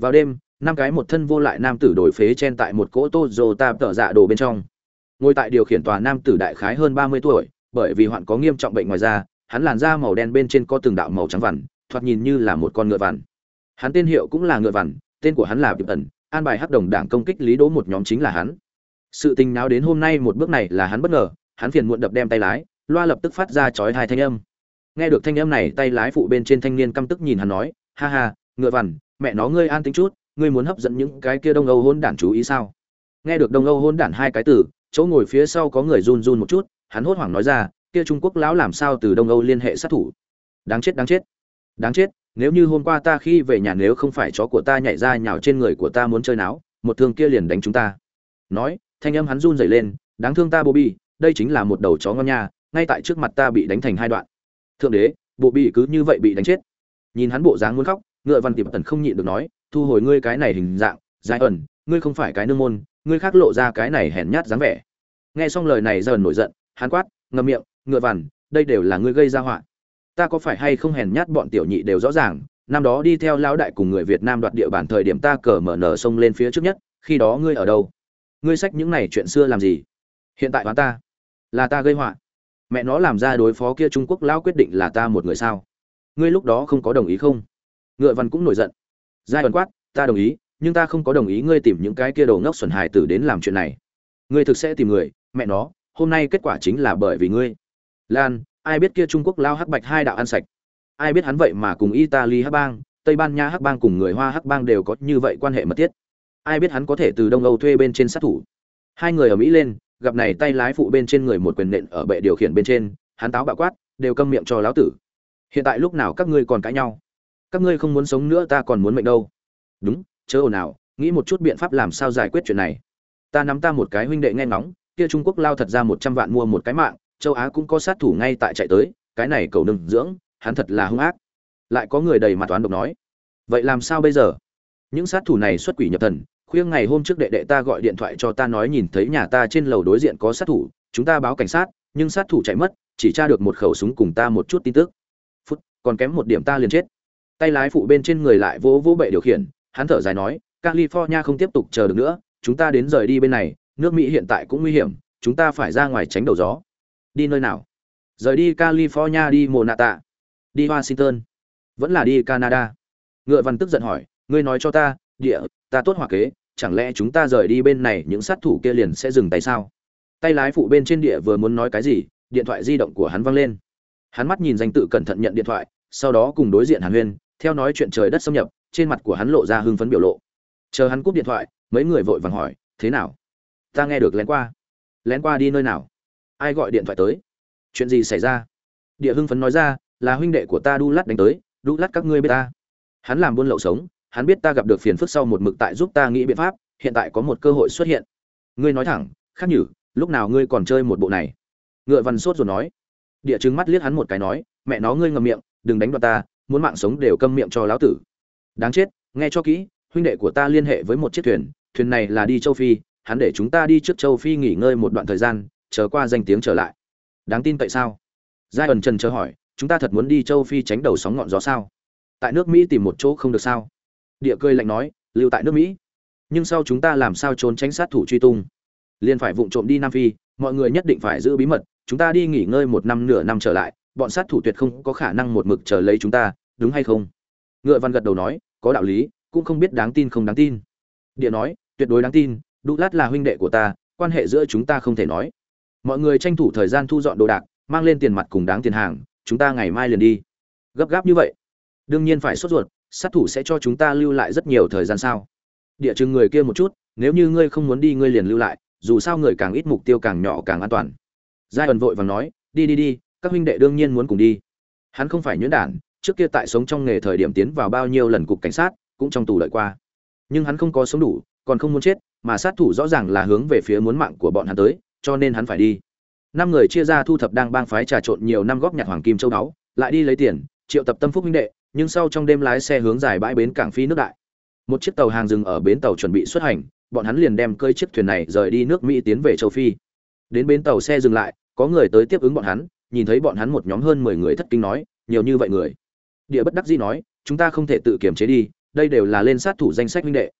Vào đêm, năm cái một thân vô lại nam tử đổi phế chen tại một cỗ tô Toyota tở dạ đồ bên trong. Ngồi tại điều khiển tòa nam tử đại khái hơn 30 tuổi, bởi vì hoạn có nghiêm trọng bệnh ngoài da, hắn làn da màu đen bên trên có từng đạo màu trắng vằn, thoạt nhìn như là một con ngựa vằn. Hắn tên hiệu cũng là ngựa vằn, tên của hắn là Diệp Ẩn, an bài hắc đồng đảng công kích Lý Đỗ một nhóm chính là hắn. Sự tình náo đến hôm nay một bước này là hắn bất ngờ, hắn phiền muộn đập đem tay lái, loa lập tức phát ra chói tai thanh âm. Nghe được thanh âm này, tay lái phụ bên trên thanh niên căm tức nhìn hắn nói, "Ha ha, ngựa vằn, mẹ nó ngươi an tính chút, ngươi muốn hấp dẫn những cái kia Đông Âu hôn đản chú ý sao?" Nghe được Đông Âu hôn đản hai cái từ, chỗ ngồi phía sau có người run run một chút, hắn hốt hoảng nói ra, kia Trung Quốc lão làm sao từ Đông Âu liên hệ sát thủ? Đáng chết đáng chết. Đáng chết, nếu như hôm qua ta khi về nhà nếu không phải chó của ta nhảy ra nhào trên người của ta muốn chơi náo, một thương kia liền đánh chúng ta. Nói, thanh âm hắn run rẩy lên, đáng thương ta Bobby, đây chính là một đầu chó ngon nha, ngay tại trước mặt ta bị đánh thành hai đoạn. Thượng đế, Bobby cứ như vậy bị đánh chết. Nhìn hắn bộ dáng muốn khóc, Ngựa Văn Tiệp Tần không nhịn được nói, thu hồi ngươi cái này hình dạng, dài ẩn, ngươi không phải cái nương môn, ngươi khác lộ ra cái này hèn nhát dáng vẻ. Nghe xong lời này dần nổi giận, hắn quát, ngậm miệng, Ngựa Văn, đây đều là ngươi gây ra họa. Ta có phải hay không hèn nhát bọn tiểu nhị đều rõ ràng, năm đó đi theo lão đại cùng người Việt Nam đoạt địa bàn thời điểm ta cờ mở nở sông lên phía trước nhất, khi đó ngươi ở đâu? Ngươi sách những này chuyện xưa làm gì? hiện tại hoán ta là ta gây họa mẹ nó làm ra đối phó kia trung quốc lao quyết định là ta một người sao ngươi lúc đó không có đồng ý không ngựa văn cũng nổi giận giai ẩn quát, ta đồng ý, nhưng ta không có đồng ý ngươi tìm những cái kia đồ ngốc xuẩn hài tử đến làm chuyện này. Ngươi thực sẽ tìm người, mẹ nó, hôm nay kết quả chính là bởi vì ngươi. Lan, ai biết kia trung quốc lao hắc bạch hai đạo ăn sạch. Ai biết hắn vậy mà cùng italy hắc bang, tây ban nha hắc bang cùng người hoa hắc bang đều có như vậy quan hệ mật thiết. Ai biết hắn có thể từ đông âu thuê bên trên sát thủ. Hai người ở mỹ lên, gặp này tay lái phụ bên trên người một quyền nện ở bệ điều khiển bên trên, hắn táo bạo quát, đều câm miệng cho lão tử. Hiện tại lúc nào các ngươi còn cãi nhau? Các ngươi không muốn sống nữa, ta còn muốn mệnh đâu. Đúng, chớ ồn ào, nghĩ một chút biện pháp làm sao giải quyết chuyện này. Ta nắm ta một cái huynh đệ nghe ngóng, kia trung quốc lao thật ra một trăm vạn mua một cái mạng, châu á cũng có sát thủ ngay tại chạy tới, cái này cầu đừng dưỡng, hắn thật là hung ác. Lại có người đầy mặt toán độc nói. Vậy làm sao bây giờ? Những sát thủ này xuất quỷ nhập thần, khuya ngày hôm trước đệ đệ ta gọi điện thoại cho ta nói nhìn thấy nhà ta trên lầu đối diện có sát thủ, chúng ta báo cảnh sát, nhưng sát thủ chạy mất, chỉ tra được một khẩu súng cùng ta một chút tin tức. Phút, còn kém một điểm ta liền chết tay lái phụ bên trên người lại vỗ vỗ bệ điều khiển, hắn thở dài nói, california không tiếp tục chờ được nữa, chúng ta đến rời đi bên này, nước mỹ hiện tại cũng nguy hiểm, chúng ta phải ra ngoài tránh đầu gió. Đi nơi nào? Rời đi california đi mồ nạ tạ đi washington. Vẫn là đi canada. Ngựa văn tức giận hỏi, ngươi nói cho ta, địa, ta tốt hòa kế, chẳng lẽ chúng ta rời đi bên này những sát thủ kia liền sẽ dừng tay sao? Tay lái phụ bên trên địa vừa muốn nói cái gì, điện thoại di động của hắn văng lên. Hắn mắt nhìn danh tự cẩn thận nhận điện thoại, sau đó cùng đối diện hàn huyên theo nói chuyện trời đất xâm nhập, trên mặt của hắn lộ ra hưng phấn biểu lộ. Chờ hắn cúp điện thoại, mấy người vội vàng hỏi, thế nào? Ta nghe được lén qua. Lén qua đi nơi nào? Ai gọi điện thoại tới? Chuyện gì xảy ra? Địa hưng phấn nói ra, là huynh đệ của ta đu lát đánh tới, đu lát các ngươi biết ta. Hắn làm buôn lậu sống, hắn biết ta gặp được phiền phức sau một mực tại giúp ta nghĩ biện pháp, hiện tại có một cơ hội xuất hiện. Ngươi nói thẳng khắc nhử, lúc nào ngươi còn chơi một bộ này? Ngựa văn sốt rồi nói. Địa chứng mắt liếc hắn một cái nói, mẹ nó ngươi ngậm miệng, đừng đánh đoạt ta muốn mạng sống đều câm miệng cho lão tử. Đáng chết, nghe cho kỹ, huynh đệ của ta liên hệ với một chiếc thuyền thuyền này là đi châu phi, hắn để chúng ta đi trước châu phi nghỉ ngơi một đoạn thời gian, chờ qua danh tiếng trở lại. Đáng tin tại sao? Giai ẩn trần chờ hỏi, chúng ta thật muốn đi châu phi tránh đầu sóng ngọn gió sao? Tại nước mỹ tìm một chỗ không được sao? Địa cười lạnh nói, lưu tại nước mỹ. Nhưng sau chúng ta làm sao trốn tránh sát thủ truy tung? Liền phải vụng trộm đi nam phi, mọi người nhất định phải giữ bí mật, chúng ta đi nghỉ ngơi một năm nửa năm trở lại bọn sát thủ tuyệt không có khả năng một mực chờ lấy chúng ta, đúng hay không? Ngựa văn gật đầu nói, có đạo lý, cũng không biết đáng tin không đáng tin. Địa nói, tuyệt đối đáng tin, đu lát là huynh đệ của ta, quan hệ giữa chúng ta không thể nói. Mọi người tranh thủ thời gian thu dọn đồ đạc, mang lên tiền mặt cùng đáng tiền hàng, chúng ta ngày mai liền đi. Gấp gáp như vậy, đương nhiên phải sốt ruột, sát thủ sẽ cho chúng ta lưu lại rất nhiều thời gian sao? Địa chừng người kia một chút, nếu như ngươi không muốn đi ngươi liền lưu lại, dù sao người càng ít mục tiêu càng nhỏ càng an toàn. Giai ẩn vội vàng nói, đi đi đi các huynh đệ đương nhiên muốn cùng đi. Hắn không phải nhuyễn đản, trước kia tại sống trong nghề thời điểm tiến vào bao nhiêu lần cục cảnh sát, cũng trong tù lợi qua. Nhưng hắn không có sống đủ, còn không muốn chết, mà sát thủ rõ ràng là hướng về phía muốn mạng của bọn hắn tới, cho nên hắn phải đi. Năm người chia ra thu thập đang bang phái trà trộn nhiều năm góp nhặt hoàng kim châu đáo lại đi lấy tiền, triệu tập tâm phúc huynh đệ, nhưng sau trong đêm lái xe hướng dài bãi bến cảng phi nước đại. Một chiếc tàu hàng dừng ở bến tàu chuẩn bị xuất hành, bọn hắn liền đem cơi chiếc thuyền này rời đi nước mỹ tiến về châu phi. Đến bến tàu xe dừng lại, có người tới tiếp ứng bọn hắn nhìn thấy bọn hắn một nhóm hơn mười người thất kinh nói, nhiều như vậy người. Địa bất đắc dĩ nói, chúng ta không thể tự kiểm chế đi, đây đều là lên sát thủ danh sách huynh đệ.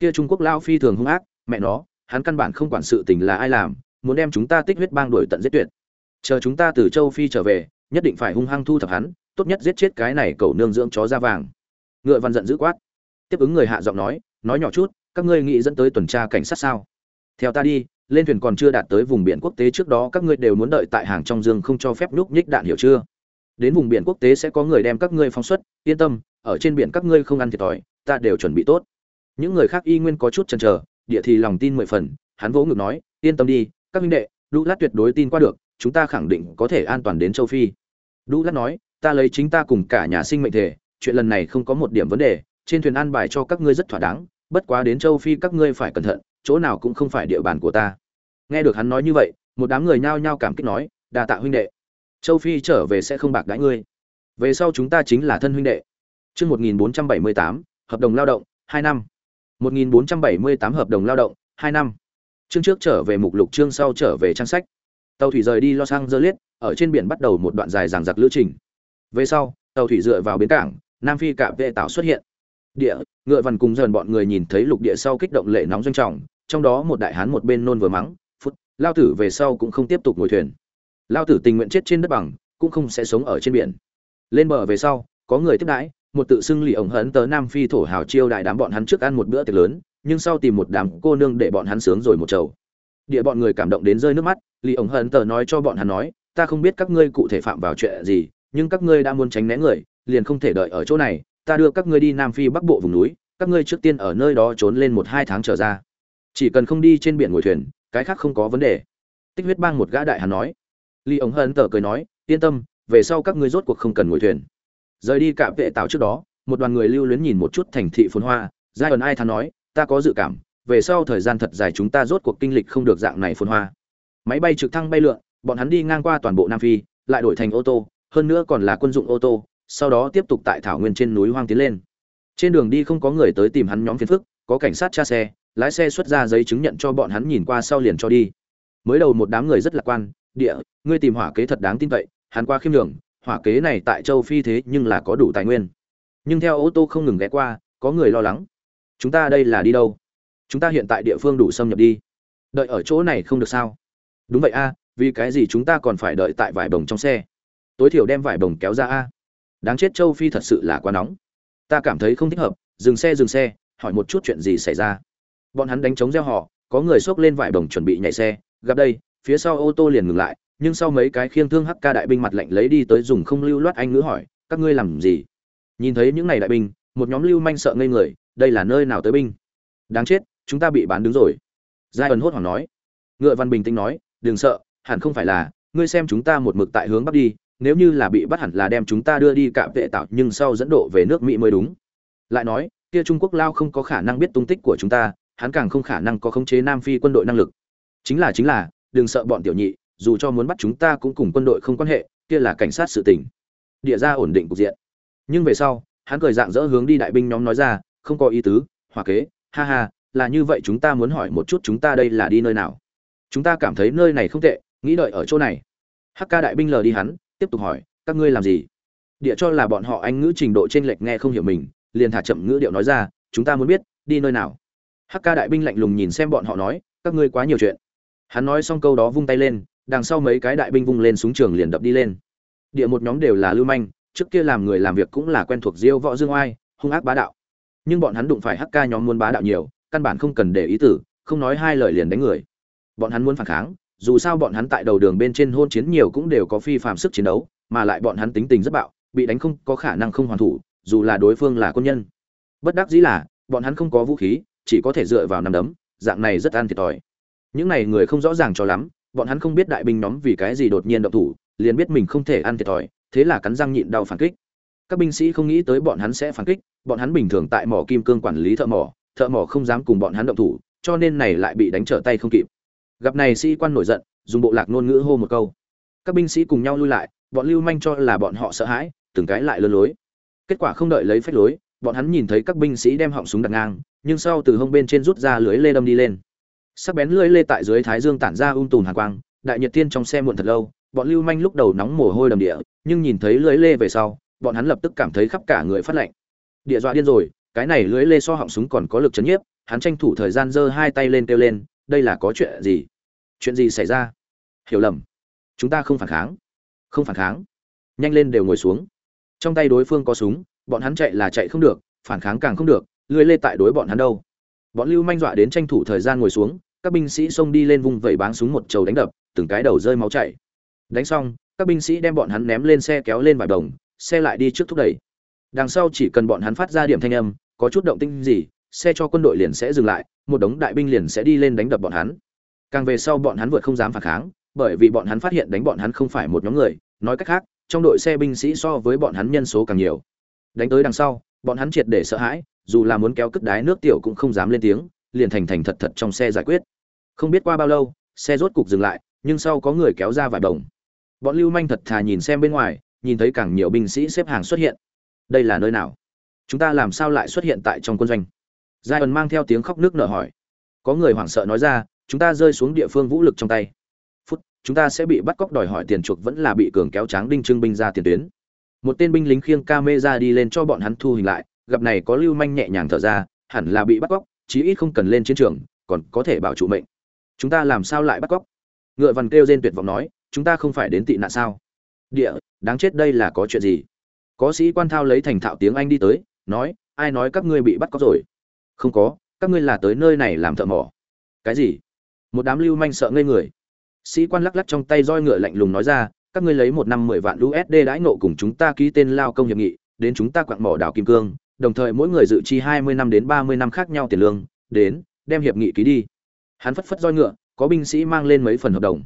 Kia trung quốc lao phi thường hung ác, mẹ nó, hắn căn bản không quản sự tình là ai làm, muốn đem chúng ta tích huyết bang đuổi tận giết tuyệt. Chờ chúng ta từ châu phi trở về, nhất định phải hung hăng thu thập hắn, tốt nhất giết chết cái này cẩu nương dưỡng chó da vàng. Ngựa văn giận dữ quát. Tiếp ứng người hạ giọng nói nói nhỏ chút, các ngươi nghĩ dẫn tới tuần tra cảnh sát sao? Theo ta đi lên thuyền còn chưa đạt tới vùng biển quốc tế trước đó, các ngươi đều muốn đợi tại hàng trong dương không cho phép núp nhích đạn, hiểu chưa? Đến vùng biển quốc tế sẽ có người đem các ngươi phóng xuất, yên tâm, ở trên biển các ngươi không ăn thiệt thòi, ta đều chuẩn bị tốt. Những người khác y nguyên có chút chần chờ, địa thì lòng tin mười phần, hắn vỗ ngực nói, yên tâm đi, các minh đệ, đu lát tuyệt đối tin qua được, chúng ta khẳng định có thể an toàn đến châu phi. Đu lát nói, ta lấy chính ta cùng cả nhà sinh mệnh thể, chuyện lần này không có một điểm vấn đề, trên thuyền an bài cho các ngươi rất thỏa đáng, bất quá đến châu phi các ngươi phải cẩn thận, chỗ nào cũng không phải địa bàn của ta nghe được hắn nói như vậy, một đám người nhao nhao cảm kích nói đà tạ huynh đệ. Châu phi trở về sẽ không bạc đãi ngươi. Về sau chúng ta chính là thân huynh đệ. Chương một nghìn bốn trăm bảy mươi tám, hợp đồng lao động, hai năm. một nghìn bốn trăm bảy mươi tám, hợp đồng lao động, hai năm. Chương trước trở về mục lục, chương sau trở về trang sách. Tàu thủy rời đi los angeles, ở trên biển bắt đầu một đoạn dài dằng dặc lữ trình. Về sau, tàu thủy dựa vào bến cảng, nam phi cạm vệ tảo xuất hiện. Địa, ngựa vằn cùng dần bọn người nhìn thấy lục địa sau kích động lệ nóng doanh trọng, trong đó một đại hán một bên nôn vừa mắng lao tử về sau cũng không tiếp tục ngồi thuyền. Lao tử tình nguyện chết trên đất bằng, cũng không sẽ sống ở trên biển. Lên bờ về sau, có người tiếp đãi, một tự xưng lì ổng hấn tớ nam phi thổ hào chiêu đại đám bọn hắn trước ăn một bữa tiệc lớn, nhưng sau tìm một đám cô nương để bọn hắn sướng rồi một chầu. Địa bọn người cảm động đến rơi nước mắt, lì ổng hấn tớ nói cho bọn hắn nói, ta không biết các ngươi cụ thể phạm vào chuyện gì, nhưng các ngươi đã muốn tránh né người, liền không thể đợi ở chỗ này, ta đưa các ngươi đi nam phi bắc bộ vùng núi, các ngươi trước tiên ở nơi đó trốn lên một hai tháng trở ra. Chỉ cần không đi trên biển ngồi thuyền cái khác không có vấn đề. Tích huyết bang một gã đại hàn nói. Ly ống hân tờ cười nói, yên tâm, về sau các ngươi rốt cuộc không cần ngồi thuyền. Rời đi cạm vệ tạo trước đó, một đoàn người lưu luyến nhìn một chút thành thị phồn hoa. Giai ẩn ai thắn nói, ta có dự cảm, về sau thời gian thật dài chúng ta rốt cuộc kinh lịch không được dạng này phồn hoa. Máy bay trực thăng bay lượn, bọn hắn đi ngang qua toàn bộ nam phi, lại đổi thành ô tô, hơn nữa còn là quân dụng ô tô, sau đó tiếp tục tại thảo nguyên trên núi hoang tiến lên. Trên đường đi không có người tới tìm hắn nhóm phiền phức, có cảnh sát tra xe lái xe xuất ra giấy chứng nhận cho bọn hắn nhìn qua sau liền cho đi. Mới đầu một đám người rất lạc quan, địa, ngươi tìm hỏa kế thật đáng tin cậy, hắn qua khiêm đường hỏa kế này tại châu phi thế nhưng là có đủ tài nguyên. Nhưng theo ô tô không ngừng ghé qua, có người lo lắng, chúng ta đây là đi đâu? Chúng ta hiện tại địa phương đủ xâm nhập đi. Đợi ở chỗ này không được sao? Đúng vậy a, vì cái gì chúng ta còn phải đợi tại vải bồng trong xe? Tối thiểu đem vải bồng kéo ra a. Đáng chết châu phi thật sự là quá nóng. Ta cảm thấy không thích hợp, dừng xe dừng xe, hỏi một chút chuyện gì xảy ra bọn hắn đánh trống gieo họ, có người xốc lên vải đồng chuẩn bị nhảy xe, gặp đây, phía sau ô tô liền ngừng lại, nhưng sau mấy cái khiêng thương hắc ca đại binh mặt lạnh lấy đi tới dùng không lưu loát anh ngữ hỏi, các ngươi làm gì? Nhìn thấy những này đại binh, một nhóm lưu manh sợ ngây người, đây là nơi nào tới binh? Đáng chết, chúng ta bị bán đứng rồi. Giai ẩn hốt hoảng nói. Ngựa văn bình tĩnh nói, đừng sợ, hẳn không phải là, ngươi xem chúng ta một mực tại hướng bắc đi, nếu như là bị bắt hẳn là đem chúng ta đưa đi cạm vệ tạo, nhưng sau dẫn độ về nước mỹ mới đúng. Lại nói, kia trung quốc lao không có khả năng biết tung tích của chúng ta hắn càng không khả năng có khống chế nam phi quân đội năng lực. Chính là chính là, đừng sợ bọn tiểu nhị, dù cho muốn bắt chúng ta cũng cùng quân đội không quan hệ, kia là cảnh sát sự tình. Địa ra ổn định cục diện. Nhưng về sau, hắn cười dạng dỡ hướng đi đại binh nhóm nói ra, không có ý tứ, hòa kế, ha ha, là như vậy chúng ta muốn hỏi một chút chúng ta đây là đi nơi nào? Chúng ta cảm thấy nơi này không tệ, nghĩ đợi ở chỗ này. Hk đại binh lờ đi hắn, tiếp tục hỏi, các ngươi làm gì? Địa cho là bọn họ anh ngữ trình độ trên lệch nghe không hiểu mình, liền thả chậm ngữ điệu nói ra, chúng ta muốn biết, đi nơi nào? Hk đại binh lạnh lùng nhìn xem bọn họ nói, các ngươi quá nhiều chuyện. Hắn nói xong câu đó vung tay lên, đằng sau mấy cái đại binh vung lên súng trường liền đập đi lên. Địa một nhóm đều là lưu manh, trước kia làm người làm việc cũng là quen thuộc diêu võ dương oai, hung ác bá đạo. Nhưng bọn hắn đụng phải hk nhóm muốn bá đạo nhiều, căn bản không cần để ý tử, không nói hai lời liền đánh người. Bọn hắn muốn phản kháng, dù sao bọn hắn tại đầu đường bên trên hôn chiến nhiều cũng đều có phi phạm sức chiến đấu, mà lại bọn hắn tính tình rất bạo, bị đánh không có khả năng không hoàn thủ, dù là đối phương là quân nhân. Bất đắc dĩ là, bọn hắn không có vũ khí chỉ có thể dựa vào nằm đấm, dạng này rất ăn thiệt thòi. Những này người không rõ ràng cho lắm, bọn hắn không biết đại binh nhóm vì cái gì đột nhiên động thủ, liền biết mình không thể ăn thiệt thòi, thế là cắn răng nhịn đau phản kích. Các binh sĩ không nghĩ tới bọn hắn sẽ phản kích, bọn hắn bình thường tại mỏ kim cương quản lý thợ mỏ thợ mỏ không dám cùng bọn hắn động thủ, cho nên này lại bị đánh trở tay không kịp. Gặp này sĩ quan nổi giận, dùng bộ lạc ngôn ngữ hô một câu. Các binh sĩ cùng nhau lui lại, bọn lưu manh cho là bọn họ sợ hãi, từng cái lại lơ lối. Kết quả không đợi lấy phách lối bọn hắn nhìn thấy các binh sĩ đem họng súng đặt ngang, nhưng sau từ hông bên trên rút ra lưới lê đâm đi lên. Sắc bén lưới lê tại dưới thái dương tản ra um tùm hàn quang, đại nhiệt tiên trong xe muộn thật lâu, bọn lưu manh lúc đầu nóng mồ hôi đầm địa, nhưng nhìn thấy lưới lê về sau, bọn hắn lập tức cảm thấy khắp cả người phát lạnh. Địa dọa điên rồi, cái này lưới lê so họng súng còn có lực chấn nhiếp, hắn tranh thủ thời gian giơ hai tay lên kêu lên, đây là có chuyện gì? Chuyện gì xảy ra? Hiểu lầm. Chúng ta không phản kháng. Không phản kháng. Nhanh lên đều ngồi xuống. Trong tay đối phương có súng bọn hắn chạy là chạy không được, phản kháng càng không được, lưới lê tại đối bọn hắn đâu. Bọn lưu manh dọa đến tranh thủ thời gian ngồi xuống, các binh sĩ xông đi lên vùng vẩy báng súng một trầu đánh đập, từng cái đầu rơi máu chảy. Đánh xong, các binh sĩ đem bọn hắn ném lên xe kéo lên vài đồng, xe lại đi trước thúc đẩy. Đằng sau chỉ cần bọn hắn phát ra điểm thanh âm, có chút động tinh gì, xe cho quân đội liền sẽ dừng lại, một đống đại binh liền sẽ đi lên đánh đập bọn hắn. Càng về sau bọn hắn vượt không dám phản kháng, bởi vì bọn hắn phát hiện đánh bọn hắn không phải một nhóm người, nói cách khác, trong đội xe binh sĩ so với bọn hắn nhân số càng nhiều đánh tới đằng sau, bọn hắn triệt để sợ hãi, dù là muốn kéo cất đái nước tiểu cũng không dám lên tiếng, liền thành thành thật thật trong xe giải quyết. Không biết qua bao lâu, xe rốt cục dừng lại, nhưng sau có người kéo ra vài đồng bọn lưu manh thật thà nhìn xem bên ngoài, nhìn thấy càng nhiều binh sĩ xếp hàng xuất hiện. Đây là nơi nào? Chúng ta làm sao lại xuất hiện tại trong quân doanh? Giai ẩn mang theo tiếng khóc nước nở hỏi. Có người hoảng sợ nói ra, chúng ta rơi xuống địa phương vũ lực trong tay. Phút, chúng ta sẽ bị bắt cóc đòi hỏi tiền chuộc vẫn là bị cường kéo tráng đinh trưng binh ra tiền tuyến một tên binh lính khiêng ca mê ra đi lên cho bọn hắn thu hình lại, gặp này có lưu manh nhẹ nhàng thở ra, hẳn là bị bắt cóc, chí ít không cần lên chiến trường, còn có thể bảo trụ mệnh. Chúng ta làm sao lại bắt cóc? Ngựa văn kêu rên tuyệt vọng nói, chúng ta không phải đến tị nạn sao? Địa, đáng chết đây là có chuyện gì? Có sĩ quan thao lấy thành thạo tiếng anh đi tới, nói, ai nói các ngươi bị bắt cóc rồi? Không có, các ngươi là tới nơi này làm thợ mỏ. Cái gì? Một đám lưu manh sợ ngây người. Sĩ quan lắc lắc trong tay roi ngựa lạnh lùng nói ra các ngươi lấy một năm mười vạn usd đãi nộ cùng chúng ta ký tên lao công hiệp nghị, đến chúng ta quặng mỏ đảo kim cương, đồng thời mỗi người dự chi hai mươi năm đến ba mươi năm khác nhau tiền lương, đến, đem hiệp nghị ký đi. Hắn phất phất roi ngựa, có binh sĩ mang lên mấy phần hợp đồng.